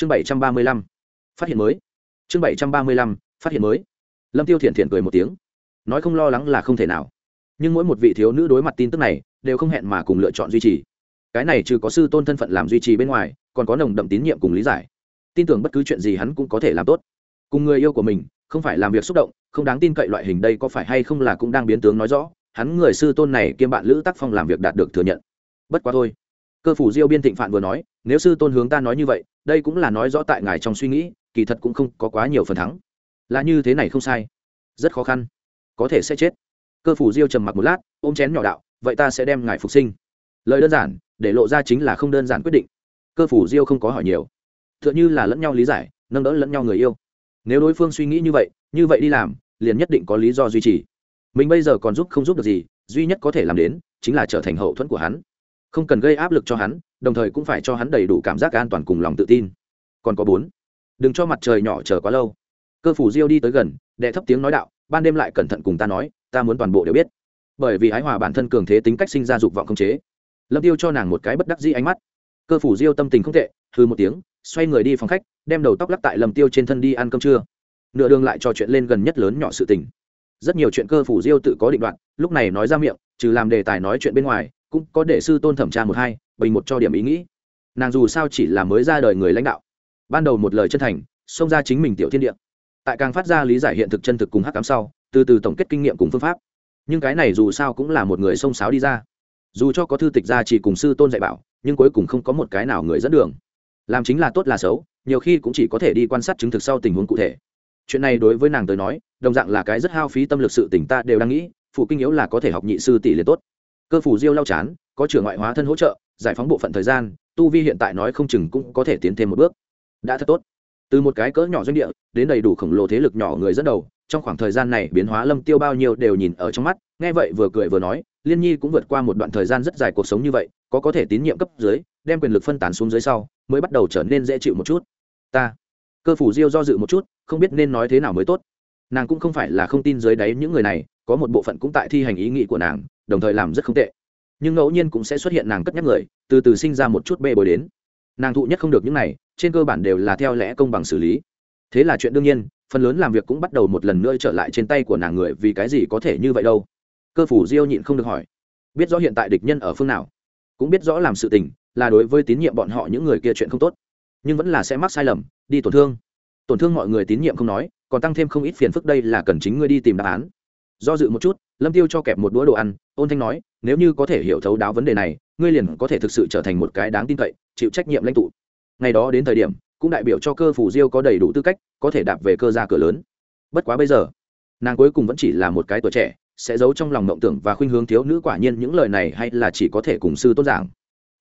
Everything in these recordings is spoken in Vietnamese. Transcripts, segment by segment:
chương bảy trăm ba mươi lăm, phát hiện mới. Chương bảy trăm ba mươi lăm, phát hiện mới. Lâm tiêu thiện thiện cười một tiếng. Nói không lo lắng là không thể nào. Nhưng mỗi một vị thiếu nữ đối mặt tin tức này, đều không hẹn mà cùng lựa chọn duy trì. Cái này trừ có sư tôn thân phận làm duy trì bên ngoài, còn có nồng đậm tín nhiệm cùng lý giải. Tin tưởng bất cứ chuyện gì hắn cũng có thể làm tốt. Cùng người yêu của mình, không phải làm việc xúc động, không đáng tin cậy loại hình đây có phải hay không là cũng đang biến tướng nói rõ. Hắn người sư tôn này kiêm bạn lữ tác phong làm việc đạt được thừa nhận. Bất quá thôi cơ phủ diêu biên thịnh phạn vừa nói, nếu sư tôn hướng ta nói như vậy, đây cũng là nói rõ tại ngài trong suy nghĩ, kỳ thật cũng không có quá nhiều phần thắng. Là như thế này không sai. Rất khó khăn. Có thể sẽ chết. Cơ phủ diêu trầm mặc một lát, ôm chén nhỏ đạo, vậy ta sẽ đem ngài phục sinh. Lời đơn giản, để lộ ra chính là không đơn giản quyết định. Cơ phủ diêu không có hỏi nhiều. T h ư ợ n h ư là lẫn nhau lý giải, nâng đỡ lẫn nhau người yêu. Nếu đối phương suy nghĩ như vậy như vậy đi làm, liền nhất định có lý do duy trì. Mình bây giờ còn giúp không giúp được gì, duy nhất có thể làm đến, chính là trở thành hậu thuẫn của hắn không cần gây áp lực cho hắn, đồng thời cũng phải cho hắn đầy đủ cảm giác an toàn cùng lòng tự tin. Còn có bốn, đừng cho mặt trời nhỏ chờ quá lâu. Cơ phủ diêu đi tới gần, đệ thấp tiếng nói đạo, ban đêm lại cẩn thận cùng ta nói, ta muốn toàn bộ đều biết. Bởi vì ái hòa bản thân cường thế tính cách sinh ra dục vọng không chế. Lâm tiêu cho nàng một cái bất đắc dĩ ánh mắt. Cơ phủ diêu tâm tình không tệ hư một tiếng, xoay người đi phòng khách, đem đầu tóc lắc tại lâm tiêu trên thân đi ăn cơm trưa. Nửa đường lại trò chuyện lên gần nhất lớn nhỏ sự tình. Rất nhiều chuyện cơ phủ diêu tự có định đoạn lúc này nói ra miệng, trừ làm đề tài nói chuyện bên ngoài cũng có để sư tôn thẩm tra một hai, bình một cho điểm ý nghĩ. Nàng dù sao chỉ là mới ra đời người lãnh đạo. Ban đầu một lời chân thành, xông ra chính mình tiểu thiên địa. Tại càng phát ra lý giải hiện thực chân thực cùng hắc cám sau, từ từ tổng kết kinh nghiệm cùng phương pháp. Nhưng cái này dù sao cũng là một người xông sáo đi ra. Dù cho có thư tịch ra chỉ cùng sư tôn dạy bảo, nhưng cuối cùng không có một cái nào người dẫn đường. Làm chính là tốt là xấu, nhiều khi cũng chỉ có thể đi quan sát chứng thực sau tình huống cụ thể. Chuyện này đối với nàng tới nói, đồng dạng là cái rất hao phí tâm lực sự tỉnh ta đều đang nghĩ, phụ kinh yếu là có thể học nhị sư tỷ liền tốt cơ phủ diêu lau chán, có trưởng ngoại hóa thân hỗ trợ, giải phóng bộ phận thời gian, tu vi hiện tại nói không chừng cũng có thể tiến thêm một bước. Đã thật tốt. Từ một cái cỡ nhỏ doanh địa, đến đầy đủ khổng lồ thế lực nhỏ người dẫn đầu, trong khoảng thời gian này biến hóa lâm tiêu bao nhiêu đều nhìn ở trong mắt, nghe vậy vừa cười vừa nói, liên nhi cũng vượt qua một đoạn thời gian rất dài cuộc sống như vậy, có có thể tín nhiệm cấp dưới, đem quyền lực phân tán xuống dưới sau, mới bắt đầu trở nên dễ chịu một chút. Ta, cơ phủ diêu do dự một chút, không biết nên nói thế nào mới tốt. Nàng cũng không phải là không tin dưới đáy những người này, có một bộ phận cũng tại thi hành ý nghĩ của nàng đồng thời làm rất không tệ. Nhưng ngẫu nhiên cũng sẽ xuất hiện nàng cất nhắc người, từ từ sinh ra một chút bê bối đến. Nàng thụ nhất không được những này, trên cơ bản đều là theo lẽ công bằng xử lý. Thế là chuyện đương nhiên, phần lớn làm việc cũng bắt đầu một lần nữa trở lại trên tay của nàng người, vì cái gì có thể như vậy đâu? Cơ phủ diêu nhịn không được hỏi. Biết rõ hiện tại địch nhân ở phương nào, cũng biết rõ làm sự tình, là đối với tín nhiệm bọn họ những người kia chuyện không tốt. Nhưng vẫn là sẽ mắc sai lầm, đi tổn thương. Tổn thương mọi người tín nhiệm không nói, còn tăng thêm không ít phiền phức đây là cần chính ngươi đi tìm đáp án. Do dự một chút lâm tiêu cho kẹp một đũa đồ ăn, ôn thanh nói, nếu như có thể hiểu thấu đáo vấn đề này, ngươi liền có thể thực sự trở thành một cái đáng tin cậy, chịu trách nhiệm lãnh tụ. Ngày đó đến thời điểm, cũng đại biểu cho cơ phủ diêu có đầy đủ tư cách, có thể đạp về cơ ra cửa lớn. Bất quá bây giờ, nàng cuối cùng vẫn chỉ là một cái tuổi trẻ, sẽ giấu trong lòng mộng tưởng và khuynh hướng thiếu nữ quả nhiên những lời này hay là chỉ có thể cùng sư tôn giảng.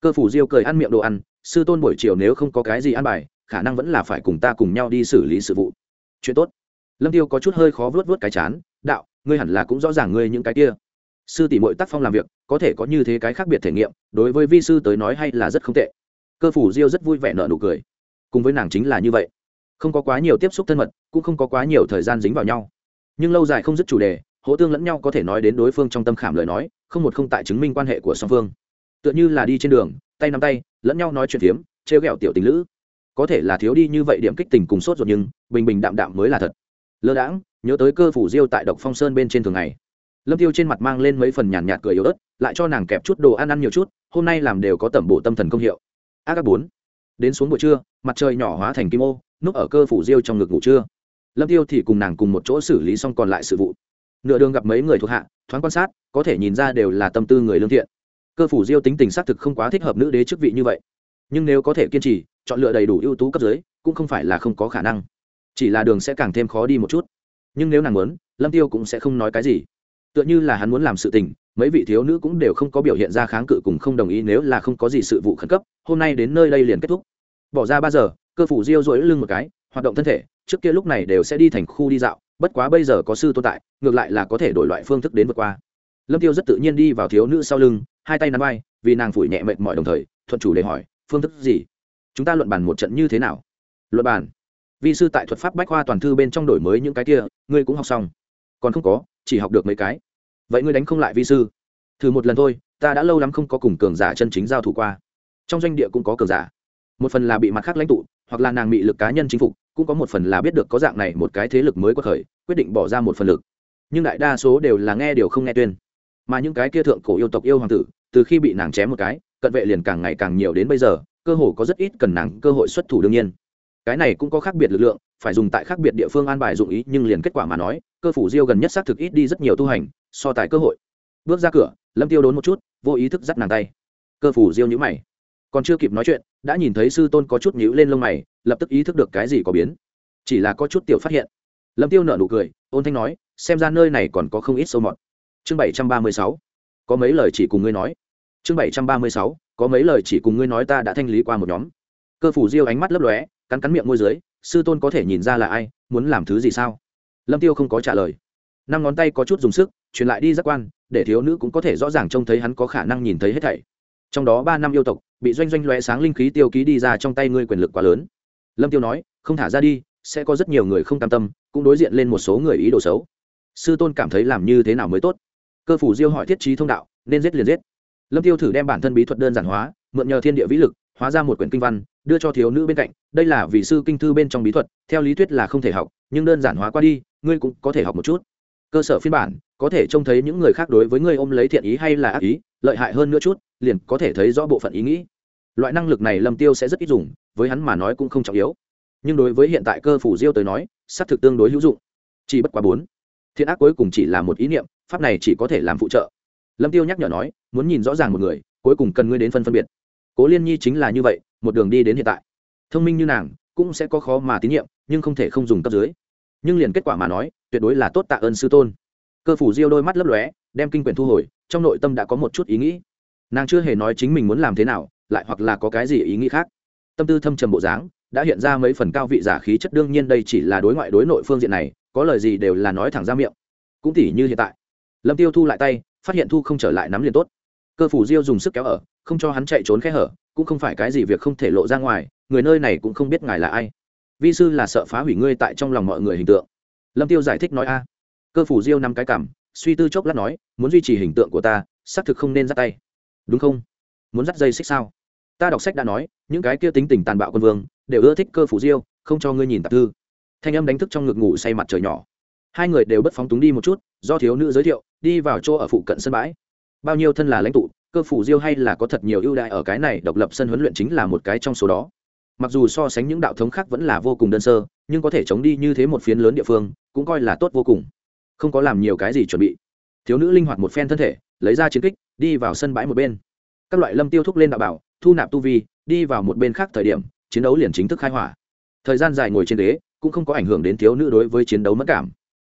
Cơ phủ diêu cười ăn miệng đồ ăn, sư tôn buổi chiều nếu không có cái gì ăn bài, khả năng vẫn là phải cùng ta cùng nhau đi xử lý sự vụ. Chuyện tốt. Lâm tiêu có chút hơi khó vớt vớt cái chán, đạo ngươi hẳn là cũng rõ ràng ngươi những cái kia. Sư tỷ mội tác phong làm việc, có thể có như thế cái khác biệt thể nghiệm, đối với vi sư tới nói hay là rất không tệ. Cơ phủ diêu rất vui vẻ nợ nụ cười. Cùng với nàng chính là như vậy. Không có quá nhiều tiếp xúc thân mật, cũng không có quá nhiều thời gian dính vào nhau. Nhưng lâu dài không dứt chủ đề hỗ tương lẫn nhau có thể nói đến đối phương trong tâm khảm lời nói, không một không tại chứng minh quan hệ của song phương. Tựa như là đi trên đường, tay nắm tay, lẫn nhau nói chuyện phiếm, trêu ghẹo tiểu tình lữ. Có thể là thiếu đi như vậy điểm kích tình cùng sốt ruột nhưng bình bình đạm đạm mới là thật. Lơ đãng nhớ tới cơ phủ diêu tại độc phong sơn bên trên thường ngày. Lâm tiêu trên mặt mang lên mấy phần nhàn nhạt, cười yếu ớt lại cho nàng kẹp chút đồ ăn ăn nhiều chút hôm nay làm đều có tẩm bổ tâm thần công hiệu. A các bốn đến xuống buổi trưa mặt trời nhỏ hóa thành kim ô núp ở cơ phủ diêu trong ngực ngủ trưa. Lâm tiêu thì cùng nàng cùng một chỗ xử lý xong còn lại sự vụ. Nửa đường gặp mấy người thuộc hạ thoáng quan sát có thể nhìn ra đều là tâm tư người lương thiện. Cơ phủ diêu tính tình xác thực không quá thích hợp nữ đế chức vị như vậy. Nhưng nếu có thể kiên trì chọn lựa đầy đủ ưu tú cấp dưới cũng không phải là không có khả năng. Chỉ là đường sẽ càng thêm khó đi một chút nhưng nếu nàng muốn, lâm tiêu cũng sẽ không nói cái gì. Tựa như là hắn muốn làm sự tình, mấy vị thiếu nữ cũng đều không có biểu hiện ra kháng cự cùng không đồng ý nếu là không có gì sự vụ khẩn cấp, hôm nay đến nơi đây liền kết thúc. Bỏ ra ba giờ, cơ phủ diêu rỗi lưng một cái, hoạt động thân thể, trước kia lúc này đều sẽ đi thành khu đi dạo, bất quá bây giờ có sư tồn tại, ngược lại là có thể đổi loại phương thức đến vượt qua. Lâm tiêu rất tự nhiên đi vào thiếu nữ sau lưng, hai tay nắm vai, vì nàng phủi nhẹ mệt mỏi đồng thời, thuận chủ để hỏi, phương thức gì? Chúng ta luận bàn một trận như thế nào? Luận bàn? Vi sư tại thuật pháp bách khoa toàn thư bên trong đổi mới những cái kia, ngươi cũng học xong. Còn không có, chỉ học được mấy cái. Vậy ngươi đánh không lại vi sư. Thử một lần thôi, ta đã lâu lắm không có cùng cường giả chân chính giao thủ qua. Trong doanh địa cũng có cường giả. Một phần là bị mặt khác lãnh tụ, hoặc là nàng bị lực cá nhân chính phục, cũng có một phần là biết được có dạng này một cái thế lực mới có khởi, quyết định bỏ ra một phần lực. Nhưng đại đa số đều là nghe điều không nghe tuyên. Mà những cái kia thượng cổ yêu tộc yêu hoàng tử, từ khi bị nàng chém một cái, cận vệ liền càng ngày càng nhiều đến bây giờ, cơ hồ có rất ít cần nàng cơ hội xuất thủ đương nhiên cái này cũng có khác biệt lực lượng, phải dùng tại khác biệt địa phương an bài dụng ý, nhưng liền kết quả mà nói, cơ phủ diêu gần nhất xác thực ít đi rất nhiều tu hành, so tài cơ hội. Bước ra cửa, lâm tiêu đốn một chút, vô ý thức dắt nàng tay. Cơ phủ diêu nhữ mày. Còn chưa kịp nói chuyện, đã nhìn thấy sư tôn có chút nhíu lên lông mày, lập tức ý thức được cái gì có biến. Chỉ là có chút tiểu phát hiện. Lâm tiêu nở nụ cười, ôn thanh nói, xem ra nơi này còn có không ít sâu mọt. Chương bảy trăm ba mươi sáu. Có mấy lời chỉ cùng ngươi nói. Chương bảy trăm ba mươi sáu. Có mấy lời chỉ cùng ngươi nói ta đã thanh lý qua một nhóm. Cơ phủ diêu ánh mắt lấp lóe cắn cắn miệng môi dưới, sư tôn có thể nhìn ra là ai, muốn làm thứ gì sao? Lâm tiêu không có trả lời. Năm ngón tay có chút dùng sức, truyền lại đi giác quan, để thiếu nữ cũng có thể rõ ràng trông thấy hắn có khả năng nhìn thấy hết thảy. Trong đó ba năm yêu tộc, bị doanh doanh lóe sáng linh khí tiêu ký đi ra trong tay ngươi quyền lực quá lớn. Lâm tiêu nói, không thả ra đi, sẽ có rất nhiều người không cam tâm, cũng đối diện lên một số người ý đồ xấu. Sư tôn cảm thấy làm như thế nào mới tốt? Cơ phủ diêu hỏi thiết trí thông đạo, nên giết liền giết. Lâm tiêu thử đem bản thân bí thuật đơn giản hóa mượn nhờ thiên địa vĩ lực, hóa ra một quyển kinh văn, đưa cho thiếu nữ bên cạnh. Đây là vị sư kinh thư bên trong bí thuật, theo lý thuyết là không thể học, nhưng đơn giản hóa qua đi, ngươi cũng có thể học một chút. Cơ sở phiên bản, có thể trông thấy những người khác đối với ngươi ôm lấy thiện ý hay là ác ý, lợi hại hơn nữa chút, liền có thể thấy rõ bộ phận ý nghĩ. Loại năng lực này lâm tiêu sẽ rất ít dùng, với hắn mà nói cũng không trọng yếu. Nhưng đối với hiện tại cơ phủ diêu tới nói, xác thực tương đối hữu dụng. Chỉ bất quá bốn. Thiện ác cuối cùng chỉ là một ý niệm, pháp này chỉ có thể làm phụ trợ. Lâm tiêu nhắc nhở nói, muốn nhìn rõ ràng một người, cuối cùng cần ngươi đến phân phân biệt cố liên nhi chính là như vậy, một đường đi đến hiện tại. Thông minh như nàng, cũng sẽ có khó mà tín nhiệm, nhưng không thể không dùng cấp dưới. Nhưng liền kết quả mà nói, tuyệt đối là tốt tạ ơn sư tôn. Cơ phủ diêu đôi mắt lấp lóe, đem kinh quyển thu hồi, trong nội tâm đã có một chút ý nghĩ. Nàng chưa hề nói chính mình muốn làm thế nào, lại hoặc là có cái gì ý nghĩ khác. Tâm tư thâm trầm bộ dáng, đã hiện ra mấy phần cao vị giả khí chất đương nhiên đây chỉ là đối ngoại đối nội phương diện này, có lời gì đều là nói thẳng ra miệng. Cũng tỉ như hiện tại. Lâm tiêu thu lại tay, phát hiện thu không trở lại nắm liền tốt cơ phủ diêu dùng sức kéo ở, không cho hắn chạy trốn khe hở, cũng không phải cái gì việc không thể lộ ra ngoài, người nơi này cũng không biết ngài là ai. Vi sư là sợ phá hủy ngươi tại trong lòng mọi người hình tượng. Lâm tiêu giải thích nói a. Cơ phủ diêu năm cái cảm suy tư chốc lát nói, muốn duy trì hình tượng của ta, xác thực không nên dắt tay. Đúng không? Muốn dắt dây xích sao? Ta đọc sách đã nói, những cái kia tính tình tàn bạo quân vương, đều ưa thích cơ phủ diêu, không cho ngươi nhìn tạp thư. Thanh âm đánh thức trong ngực ngủ say mặt trời nhỏ. Hai người đều bất phóng túng đi một chút, do thiếu nữ giới thiệu, đi vào chỗ ở phụ cận sân bãi bao nhiêu thân là lãnh tụ, cơ phủ diêu hay là có thật nhiều ưu đại ở cái này, độc lập sân huấn luyện chính là một cái trong số đó. Mặc dù so sánh những đạo thống khác vẫn là vô cùng đơn sơ, nhưng có thể chống đi như thế một phiến lớn địa phương, cũng coi là tốt vô cùng. Không có làm nhiều cái gì chuẩn bị. Thiếu nữ linh hoạt một phen thân thể, lấy ra chiến kích, đi vào sân bãi một bên. Các loại lâm tiêu thúc lên đạo bảo, thu nạp tu vi, đi vào một bên khác thời điểm, chiến đấu liền chính thức khai hỏa. Thời gian dài ngồi trên đế, cũng không có ảnh hưởng đến thiếu nữ đối với chiến đấu mất cảm.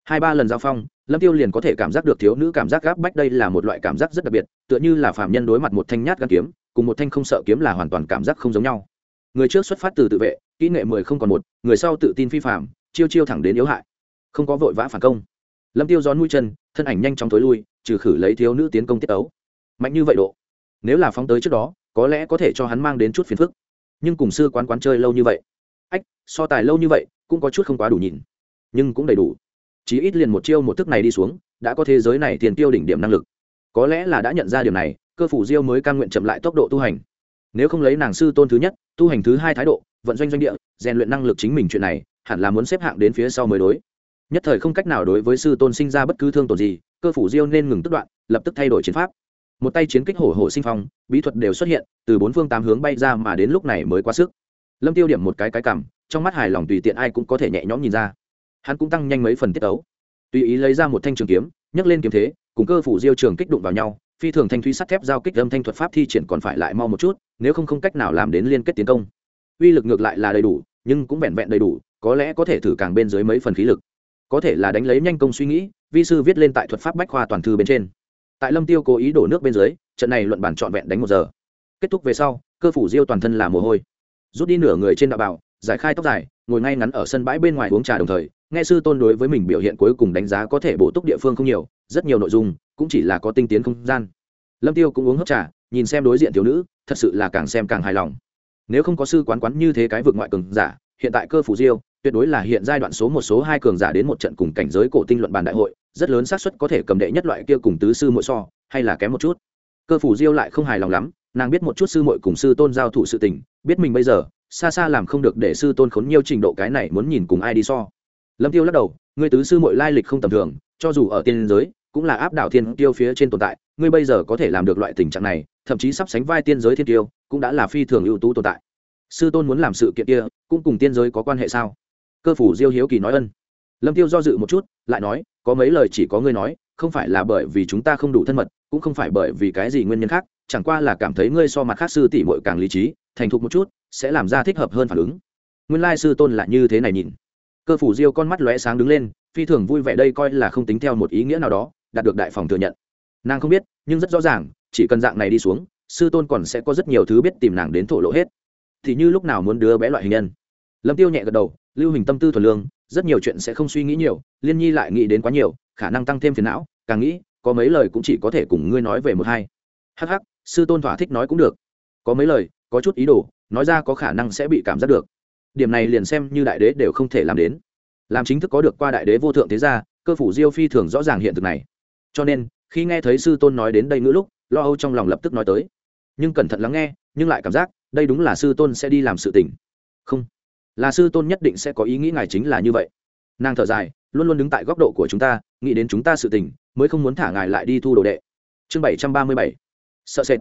Hai ba lần giao phong lâm tiêu liền có thể cảm giác được thiếu nữ cảm giác gáp bách đây là một loại cảm giác rất đặc biệt, tựa như là phạm nhân đối mặt một thanh nhát gắn kiếm, cùng một thanh không sợ kiếm là hoàn toàn cảm giác không giống nhau. Người trước xuất phát từ tự vệ, kỹ nghệ mười không còn một, người sau tự tin phi phạm chiêu chiêu thẳng đến yếu hại. Không có vội vã phản công. Lâm tiêu gión mũi chân, thân ảnh nhanh chóng tối lui, trừ khử lấy thiếu nữ tiến công tiết ấu. Mạnh như vậy độ, nếu là phóng tới trước đó, có lẽ có thể cho hắn mang đến chút phiền phức. Nhưng cùng sư quán quán chơi lâu như vậy, ách, so tài lâu như vậy, cũng có chút không quá đủ nhìn, nhưng cũng đầy đủ chí ít liền một chiêu một thức này đi xuống, đã có thế giới này tiền tiêu đỉnh điểm năng lực. Có lẽ là đã nhận ra điều này, cơ phủ diêu mới căn nguyện chậm lại tốc độ tu hành. Nếu không lấy nàng sư tôn thứ nhất, tu hành thứ hai thái độ, vận doanh doanh địa, rèn luyện năng lực chính mình chuyện này, hẳn là muốn xếp hạng đến phía sau mới đối. Nhất thời không cách nào đối với sư tôn sinh ra bất cứ thương tổn gì, cơ phủ diêu nên ngừng tức đoạn, lập tức thay đổi chiến pháp. Một tay chiến kích hổ hổ sinh phong, bí thuật đều xuất hiện, từ bốn phương tám hướng bay ra mà đến lúc này mới quá sức. Lâm tiêu điểm một cái cái cảm, trong mắt hài lòng tùy tiện ai cũng có thể nhẹ nhõm nhìn ra hắn cũng tăng nhanh mấy phần tiết tấu. Tùy ý lấy ra một thanh trường kiếm, nhấc lên kiếm thế, cùng cơ phủ diêu trường kích đụng vào nhau, phi thường thanh thúy sắt thép giao kích âm thanh thuật pháp thi triển còn phải lại mau một chút, nếu không không cách nào làm đến liên kết tiến công. Uy lực ngược lại là đầy đủ, nhưng cũng vẹn vẹn đầy đủ, có lẽ có thể thử càng bên dưới mấy phần khí lực. Có thể là đánh lấy nhanh công suy nghĩ, vi sư viết lên tại thuật pháp bách khoa toàn thư bên trên. Tại lâm tiêu cố ý đổ nước bên dưới, trận này luận bản trọn vẹn đánh một giờ. Kết thúc về sau, cơ phủ diêu toàn thân là mồ hôi. Rút đi nửa người trên đạo bảo, giải khai tóc dài, ngồi ngay ngắn ở sân bãi bên ngoài uống trà đồng thời nghe sư tôn đối với mình biểu hiện cuối cùng đánh giá có thể bổ túc địa phương không nhiều, rất nhiều nội dung cũng chỉ là có tinh tiến không gian. Lâm tiêu cũng uống hấp trà, nhìn xem đối diện thiếu nữ, thật sự là càng xem càng hài lòng. Nếu không có sư quán quán như thế cái vượt ngoại cường giả, hiện tại cơ phủ diêu, tuyệt đối là hiện giai đoạn số một, số hai cường giả đến một trận cùng cảnh giới cổ tinh luận bàn đại hội, rất lớn xác suất có thể cầm đệ nhất loại kia cùng tứ sư mỗi so, hay là kém một chút. Cơ phủ diêu lại không hài lòng lắm, nàng biết một chút sư muội cùng sư tôn giao thủ sự tình, biết mình bây giờ, xa xa làm không được để sư tôn khốn nhiều trình độ cái này muốn nhìn cùng ai đi so lâm tiêu lắc đầu, ngươi tứ sư mội lai lịch không tầm thường, cho dù ở tiên giới, cũng là áp đảo thiên tiêu phía trên tồn tại, ngươi bây giờ có thể làm được loại tình trạng này, thậm chí sắp sánh vai tiên giới thiên tiêu, cũng đã là phi thường ưu tú tồn tại. Sư tôn muốn làm sự kiện kia, cũng cùng tiên giới có quan hệ sao? Cơ phủ diêu hiếu kỳ nói ân. Lâm tiêu do dự một chút, lại nói, có mấy lời chỉ có ngươi nói, không phải là bởi vì chúng ta không đủ thân mật, cũng không phải bởi vì cái gì nguyên nhân khác, chẳng qua là cảm thấy ngươi so mặt khác sư tỷ muội càng lý trí, thành thục một chút, sẽ làm ra thích hợp hơn phản ứng. Nguyên lai sư tôn là như thế này nhìn cơ phủ diêu con mắt lóe sáng đứng lên, phi thường vui vẻ đây coi là không tính theo một ý nghĩa nào đó, đạt được đại phòng thừa nhận. Nàng không biết, nhưng rất rõ ràng, chỉ cần dạng này đi xuống, sư tôn còn sẽ có rất nhiều thứ biết tìm nàng đến thổ lộ hết. Thì như lúc nào muốn đứa bé loại hình nhân. Lâm tiêu nhẹ gật đầu, lưu hình tâm tư thuần lương, rất nhiều chuyện sẽ không suy nghĩ nhiều, liên nhi lại nghĩ đến quá nhiều, khả năng tăng thêm phiền não, càng nghĩ, có mấy lời cũng chỉ có thể cùng ngươi nói về một hai. Hắc hắc, sư tôn thỏa thích nói cũng được. Có mấy lời, có chút ý đồ, nói ra có khả năng sẽ bị cảm giác được điểm này liền xem như đại đế đều không thể làm đến. Làm chính thức có được qua đại đế vô thượng thế gia, cơ phủ diêu phi thường rõ ràng hiện thực này. Cho nên, khi nghe thấy sư tôn nói đến đây ngữ lúc, lo âu trong lòng lập tức nói tới. Nhưng cẩn thận lắng nghe, nhưng lại cảm giác, đây đúng là sư tôn sẽ đi làm sự tình. Không, là sư tôn nhất định sẽ có ý nghĩ ngài chính là như vậy. Nàng thở dài, luôn luôn đứng tại góc độ của chúng ta, nghĩ đến chúng ta sự tình, mới không muốn thả ngài lại đi thu đồ đệ. Chương bảy trăm ba mươi bảy. Sợ sệt.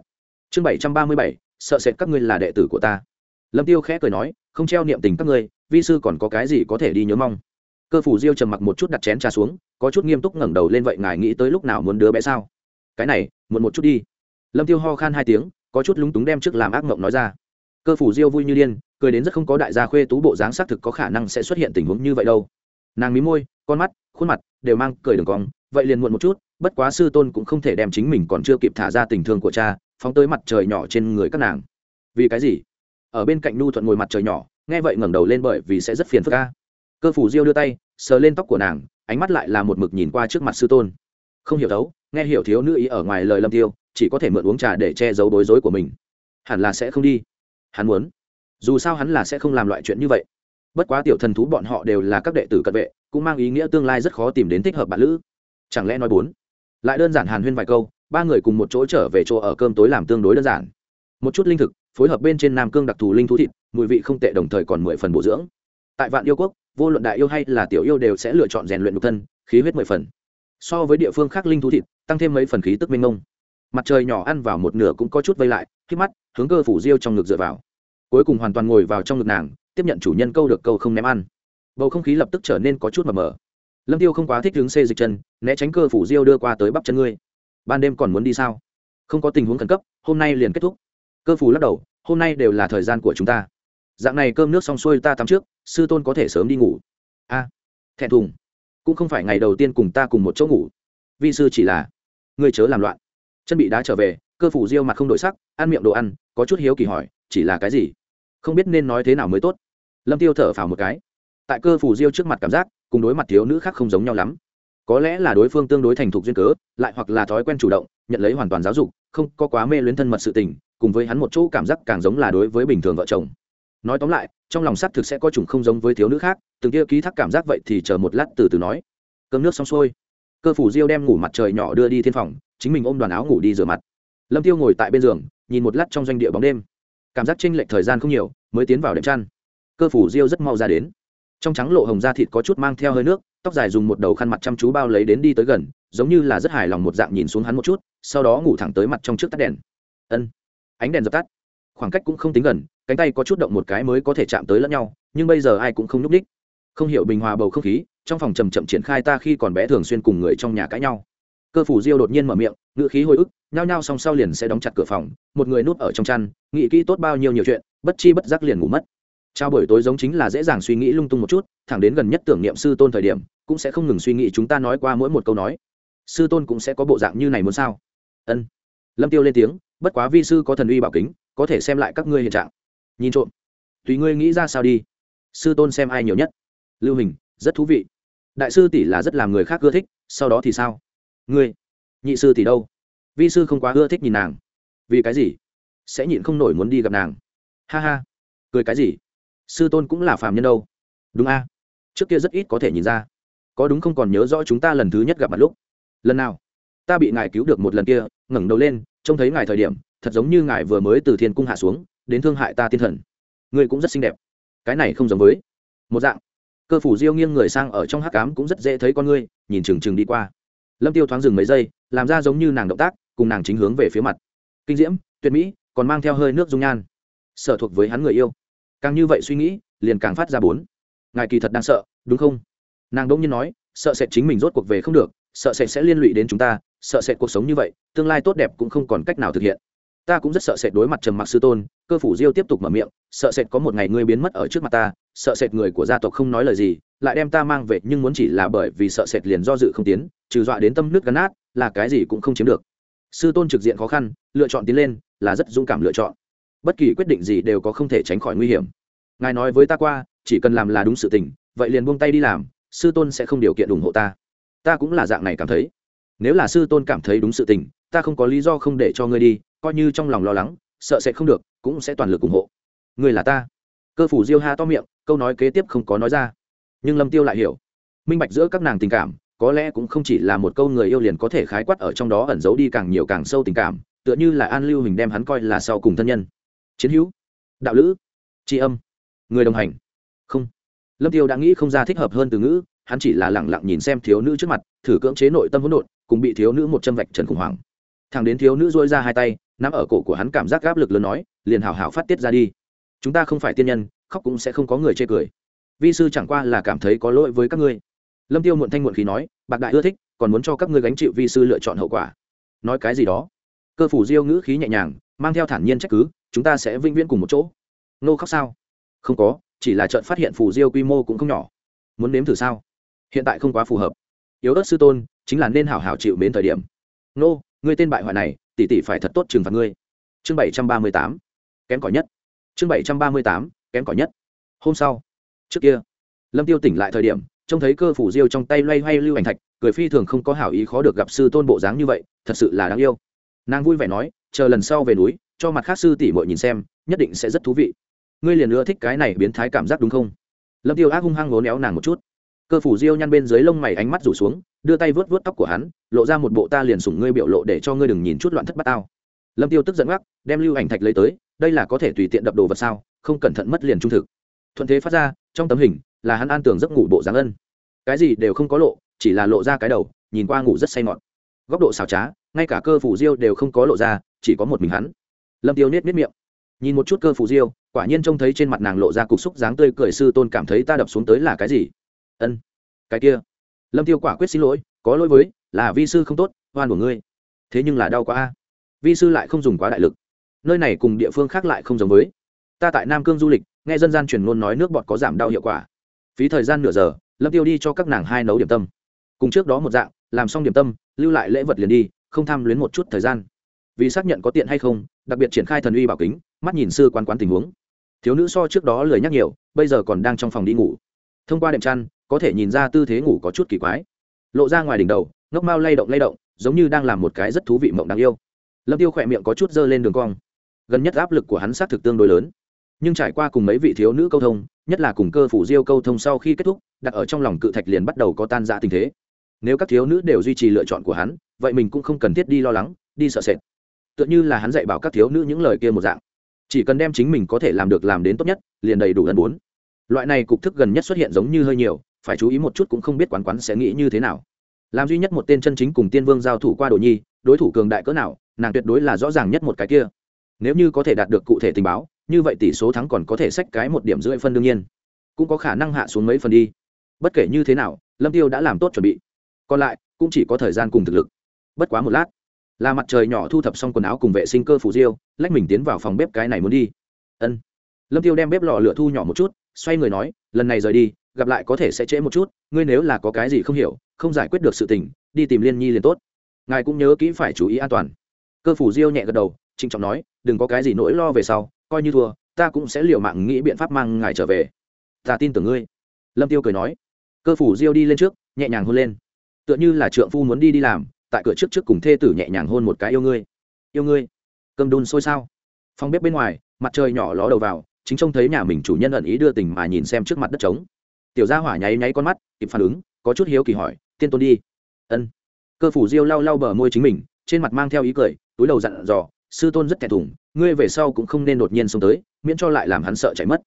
Chương bảy trăm ba mươi bảy. Sợ sệt các ngươi là đệ tử của ta lâm tiêu khẽ cười nói, không treo niệm tình các ngươi, vi sư còn có cái gì có thể đi nhớ mong? Cơ phủ diêu trầm mặc một chút đặt chén trà xuống, có chút nghiêm túc ngẩng đầu lên, vậy ngài nghĩ tới lúc nào muốn đứa bé sao? Cái này, muộn một chút đi. Lâm tiêu ho khan hai tiếng, có chút lúng túng đem trước làm ác mộng nói ra. Cơ phủ diêu vui như điên, cười đến rất không có đại gia khuê tú bộ dáng xác thực có khả năng sẽ xuất hiện tình huống như vậy đâu. Nàng mí môi, con mắt, khuôn mặt đều mang cười đường cong, vậy liền muộn một chút, bất quá sư tôn cũng không thể đem chính mình còn chưa kịp thả ra tình thương của cha, phóng tới mặt trời nhỏ trên người các nàng. Vì cái gì? Ở bên cạnh nu thuận ngồi mặt trời nhỏ, nghe vậy ngẩng đầu lên bởi vì sẽ rất phiền phức ca cơ phủ diêu đưa tay, sờ lên tóc của nàng, ánh mắt lại là một mực nhìn qua trước mặt sư tôn. Không hiểu thấu, nghe hiểu thiếu nữ ý ở ngoài lời lâm tiêu, chỉ có thể mượn uống trà để che giấu bối rối của mình. Hẳn là sẽ không đi. Hắn muốn. Dù sao hắn là sẽ không làm loại chuyện như vậy. Bất quá tiểu thần thú bọn họ đều là các đệ tử cận vệ, cũng mang ý nghĩa tương lai rất khó tìm đến thích hợp bạn lữ. Chẳng lẽ nói bốn? Lại đơn giản hàn huyên vài câu, ba người cùng một chỗ trở về chỗ ở cơm tối làm tương đối đơn giản. Một chút linh thực phối hợp bên trên nam cương đặc thù linh thú thịt, mùi vị không tệ đồng thời còn mười phần bổ dưỡng. Tại vạn yêu quốc, vô luận đại yêu hay là tiểu yêu đều sẽ lựa chọn rèn luyện nhục thân, khí huyết mười phần. So với địa phương khác linh thú thịt, tăng thêm mấy phần khí tức minh ngông mặt trời nhỏ ăn vào một nửa cũng có chút vây lại, khi mắt, hướng cơ phủ diêu trong ngực dựa vào. Cuối cùng hoàn toàn ngồi vào trong ngực nàng, tiếp nhận chủ nhân câu được câu không ném ăn. Bầu không khí lập tức trở nên có chút mờ mờ. Lâm tiêu không quá thích hướng xê dịch chân, né tránh cơ phủ diêu đưa qua tới bắp chân ngươi. Ban đêm còn muốn đi sao? Không có tình huống khẩn cấp, hôm nay liền kết thúc cơ phủ lắc đầu hôm nay đều là thời gian của chúng ta. Dạng này cơm nước xong xuôi ta tắm trước sư tôn có thể sớm đi ngủ. A à, thẹn thùng. Cũng không phải ngày đầu tiên cùng ta cùng một chỗ ngủ. Vi sư chỉ là người chớ làm loạn. Chân bị đá trở về cơ phủ diêu mặt không đổi sắc ăn miệng đồ ăn có chút hiếu kỳ hỏi chỉ là cái gì? Không biết nên nói thế nào mới tốt? Lâm tiêu thở phào một cái. Tại cơ phủ diêu trước mặt cảm giác cùng đối mặt thiếu nữ khác không giống nhau lắm. Có lẽ là đối phương tương đối thành thục duyên cớ lại hoặc là thói quen chủ động nhận lấy hoàn toàn giáo dục không có quá mê luyến thân mật sự tình cùng với hắn một chỗ cảm giác càng giống là đối với bình thường vợ chồng. Nói tóm lại, trong lòng sắt thực sẽ có chủng không giống với thiếu nữ khác, từng kia ký thác cảm giác vậy thì chờ một lát từ từ nói. Cơm nước xong xuôi, cơ phủ diêu đem ngủ mặt trời nhỏ đưa đi thiên phòng, chính mình ôm đoàn áo ngủ đi rửa mặt. Lâm tiêu ngồi tại bên giường, nhìn một lát trong doanh địa bóng đêm. Cảm giác chênh lệch thời gian không nhiều, mới tiến vào đệm chăn. Cơ phủ diêu rất mau ra đến. Trong trắng lộ hồng da thịt có chút mang theo hơi nước, tóc dài dùng một đầu khăn mặt chăm chú bao lấy đến đi tới gần, giống như là rất hài lòng một dạng nhìn xuống hắn một chút, sau đó ngủ thẳng tới mặt trong trước tắt đèn. Ân ánh đèn dập tắt. Khoảng cách cũng không tính gần, cánh tay có chút động một cái mới có thể chạm tới lẫn nhau, nhưng bây giờ ai cũng không n ú c ních không hiểu bình hòa bầu không khí, trong phòng trầm chậm triển khai ta khi còn bé thường xuyên cùng người trong nhà cãi nhau. Cơ phủ diêu đột nhiên mở miệng ngự khí hồi ức, nhao nhao song sau liền sẽ đóng chặt cửa phòng, một người núp ở trong chăn, nghĩ kỹ tốt bao nhiêu nhiều chuyện, bất chi bất giác liền ngủ mất. Trao buổi tối giống chính là dễ dàng suy nghĩ lung tung một chút, thẳng đến gần nhất tưởng niệm sư tôn thời điểm, cũng sẽ không ngừng suy nghĩ chúng ta nói qua mỗi một câu nói. Sư tôn cũng sẽ có bộ dạng như này muốn sao? Ân. Lâm tiêu lên tiếng bất quá vi sư có thần uy bảo kính, có thể xem lại các ngươi hiện trạng. Nhìn trộm. Tùy ngươi nghĩ ra sao đi. Sư tôn xem ai nhiều nhất. Lưu hình, rất thú vị. Đại sư tỷ là rất làm người khác ưa thích, sau đó thì sao? Ngươi, nhị sư tỷ đâu? Vi sư không quá ưa thích nhìn nàng. Vì cái gì? Sẽ nhịn không nổi muốn đi gặp nàng. Ha ha. Cười cái gì? Sư tôn cũng là phàm nhân đâu. Đúng a. Trước kia rất ít có thể nhìn ra. Có đúng không còn nhớ rõ chúng ta lần thứ nhất gặp mặt lúc? Lần nào? Ta bị ngài cứu được một lần kia, ngẩng đầu lên, trông thấy ngài thời điểm, thật giống như ngài vừa mới từ thiên cung hạ xuống, đến thương hại ta tiên thần. Ngươi cũng rất xinh đẹp. Cái này không giống với. Một dạng. Cơ phủ diêu nghiêng người sang ở trong hắc cám cũng rất dễ thấy con ngươi, nhìn trừng trừng đi qua. Lâm tiêu thoáng dừng mấy giây, làm ra giống như nàng động tác, cùng nàng chính hướng về phía mặt. Kinh diễm, tuyệt mỹ, còn mang theo hơi nước dung nhan. Sở thuộc với hắn người yêu. Càng như vậy suy nghĩ, liền càng phát ra bốn. Ngài kỳ thật đang sợ, đúng không? Nàng đông nhiên nói, sợ sẽ chính mình rốt cuộc về không được, sợ sẽ sẽ liên lụy đến chúng ta sợ sệt cuộc sống như vậy, tương lai tốt đẹp cũng không còn cách nào thực hiện. Ta cũng rất sợ sệt đối mặt trầm mặc sư tôn, cơ phủ diêu tiếp tục mở miệng, sợ sệt có một ngày ngươi biến mất ở trước mặt ta, sợ sệt người của gia tộc không nói lời gì, lại đem ta mang về, nhưng muốn chỉ là bởi vì sợ sệt liền do dự không tiến, trừ dọa đến tâm nước gắn nát là cái gì cũng không chiếm được. Sư tôn trực diện khó khăn, lựa chọn tiến lên, là rất dũng cảm lựa chọn. Bất kỳ quyết định gì đều có không thể tránh khỏi nguy hiểm. Ngài nói với ta qua, chỉ cần làm là đúng sự tình, vậy liền buông tay đi làm, sư tôn sẽ không điều kiện ủng hộ ta. Ta cũng là dạng này cảm thấy nếu là sư tôn cảm thấy đúng sự tình, ta không có lý do không để cho ngươi đi, coi như trong lòng lo lắng, sợ sẽ không được, cũng sẽ toàn lực ủng hộ. Ngươi là ta. Cơ phủ diêu ha to miệng, câu nói kế tiếp không có nói ra. Nhưng lâm tiêu lại hiểu. Minh bạch giữa các nàng tình cảm, có lẽ cũng không chỉ là một câu người yêu liền có thể khái quát ở trong đó ẩn giấu đi càng nhiều càng sâu tình cảm, tựa như là an lưu hình đem hắn coi là sau cùng thân nhân. Chiến hữu, đạo lữ, tri âm, người đồng hành. Không. Lâm tiêu đã nghĩ không ra thích hợp hơn từ ngữ, hắn chỉ là lẳng lặng nhìn xem thiếu nữ trước mặt, thử cưỡng chế nội tâm hỗn độn cùng bị thiếu nữ một châm vạch trần khủng hoảng. Thằng đến thiếu nữ dôi ra hai tay, nắm ở cổ của hắn cảm giác gáp lực lớn nói, liền hào hào phát tiết ra đi. Chúng ta không phải tiên nhân, khóc cũng sẽ không có người chê cười. Vi sư chẳng qua là cảm thấy có lỗi với các ngươi. Lâm tiêu muộn thanh muộn khí nói, bạc đại ưa thích, còn muốn cho các ngươi gánh chịu vi sư lựa chọn hậu quả. Nói cái gì đó? Cơ phủ diêu ngữ khí nhẹ nhàng, mang theo thản nhiên trách cứ, chúng ta sẽ vĩnh viễn cùng một chỗ. Nô khóc sao? Không có, chỉ là trận phát hiện phủ diêu quy mô cũng không nhỏ. Muốn nếm thử sao? Hiện tại không quá phù hợp yếu ớt sư tôn, chính là nên hảo hảo chịu mến thời điểm. Nô, ngươi tên bại hoại này, tỷ tỷ phải thật tốt trừng phạt ngươi. Chương bảy trăm ba mươi tám, kém cỏi nhất. Chương bảy trăm ba mươi tám, kém cỏi nhất. Hôm sau, trước kia, lâm tiêu tỉnh lại thời điểm, trông thấy cơ phủ diêu trong tay loay hoay lưu ảnh thạch, cười phi thường không có hảo ý khó được gặp sư tôn bộ dáng như vậy, thật sự là đáng yêu. Nàng vui vẻ nói, chờ lần sau về núi, cho mặt khác sư tỷ muội nhìn xem, nhất định sẽ rất thú vị. Ngươi liền nữa thích cái này biến thái cảm giác đúng không? Lâm tiêu ác hung hăng ngố néo nàng một chút cơ phủ diêu nhăn bên dưới lông mày ánh mắt rủ xuống, đưa tay vớt vớt tóc của hắn, lộ ra một bộ ta liền sủng ngươi biểu lộ để cho ngươi đừng nhìn chút loạn thất bát tao lâm tiêu tức giận gác đem lưu ảnh thạch lấy tới, đây là có thể tùy tiện đập đồ vật sao, không cẩn thận mất liền trung thực. Thuận thế phát ra, trong tấm hình, là hắn an tưởng giấc ngủ bộ dáng ân. Cái gì đều không có lộ, chỉ là lộ ra cái đầu, nhìn qua ngủ rất say ngọt. Góc độ xảo trá, ngay cả cơ phủ diêu đều không có lộ ra, chỉ có một mình hắn. Lâm tiêu nết nết miệng. Nhìn một chút cơ phủ diêu, quả nhiên trông thấy trên mặt nàng lộ ra cục xúc dáng tươi cười sư tôn cảm thấy ta đập xuống tới là cái gì? Ân. Cái kia. Lâm tiêu quả quyết xin lỗi, có lỗi với, là vi sư không tốt, oan của ngươi. Thế nhưng là đau quá a. Vi sư lại không dùng quá đại lực. Nơi này cùng địa phương khác lại không giống với. Ta tại nam cương du lịch, nghe dân gian truyền ngôn nói nước bọt có giảm đau hiệu quả. Phí thời gian nửa giờ, lâm tiêu đi cho các nàng hai nấu điểm tâm. Cùng trước đó một dạng, làm xong điểm tâm, lưu lại lễ vật liền đi, không tham luyến một chút thời gian. Vì xác nhận có tiện hay không, đặc biệt triển khai thần uy bảo kính, mắt nhìn sư quan quán tình huống. Thiếu nữ so trước đó lời nhắc nhiều, bây giờ còn đang trong phòng đi ngủ. Thông qua đệm chăn có thể nhìn ra tư thế ngủ có chút kỳ quái. Lộ ra ngoài đỉnh đầu, ngốc mao lay động lay động, giống như đang làm một cái rất thú vị mộng đáng yêu. Lâm tiêu khỏe miệng có chút dơ lên đường cong. Gần nhất áp lực của hắn xác thực tương đối lớn. Nhưng trải qua cùng mấy vị thiếu nữ câu thông, nhất là cùng cơ phủ diêu câu thông sau khi kết thúc, đặt ở trong lòng cự thạch liền bắt đầu có tan ra tình thế. Nếu các thiếu nữ đều duy trì lựa chọn của hắn, vậy mình cũng không cần thiết đi lo lắng, đi sợ sệt. Tựa như là hắn dạy bảo các thiếu nữ những lời kia một dạng. Chỉ cần đem chính mình có thể làm được làm đến tốt nhất, liền đầy đủ ân bốn. Loại này cục thức gần nhất xuất hiện giống như hơi nhiều phải chú ý một chút cũng không biết quán quán sẽ nghĩ như thế nào. Làm duy nhất một tên chân chính cùng tiên vương giao thủ qua đồ nhi, đối thủ cường đại cỡ nào, nàng tuyệt đối là rõ ràng nhất một cái kia. Nếu như có thể đạt được cụ thể tình báo, như vậy tỷ số thắng còn có thể sách cái một điểm rưỡi phân đương nhiên. Cũng có khả năng hạ xuống mấy phần đi. Bất kể như thế nào, lâm tiêu đã làm tốt chuẩn bị. Còn lại, cũng chỉ có thời gian cùng thực lực. Bất quá một lát, là mặt trời nhỏ thu thập xong quần áo cùng vệ sinh cơ phủ diêu lách mình tiến vào phòng bếp cái này muốn đi. Ân. Lâm tiêu đem bếp lò lửa thu nhỏ một chút, xoay người nói, lần này rời đi gặp lại có thể sẽ trễ một chút, ngươi nếu là có cái gì không hiểu, không giải quyết được sự tình, đi tìm liên nhi liền tốt. Ngài cũng nhớ kỹ phải chú ý an toàn. Cơ phủ diêu nhẹ gật đầu, trịnh trọng nói, đừng có cái gì nỗi lo về sau, coi như thua, ta cũng sẽ liều mạng nghĩ biện pháp mang ngài trở về. Ta tin tưởng ngươi. Lâm tiêu cười nói. Cơ phủ diêu đi lên trước, nhẹ nhàng hôn lên. Tựa như là trượng phu muốn đi đi làm, tại cửa trước trước cùng thê tử nhẹ nhàng hôn một cái yêu ngươi. Yêu ngươi? Cơm đun sôi sao? Phòng bếp bên ngoài, mặt trời nhỏ ló đầu vào, chính trông thấy nhà mình chủ nhân ẩn ý đưa tình mà nhìn xem trước mặt đất trống tiểu gia hỏa nháy nháy con mắt, kịp phản ứng, có chút hiếu kỳ hỏi, tiên tôn đi. Ân. Cơ phủ diêu lau lau bờ môi chính mình, trên mặt mang theo ý cười, túi đầu dặn dò, sư tôn rất thẹn thùng, ngươi về sau cũng không nên đột nhiên xông tới, miễn cho lại làm hắn sợ chạy mất.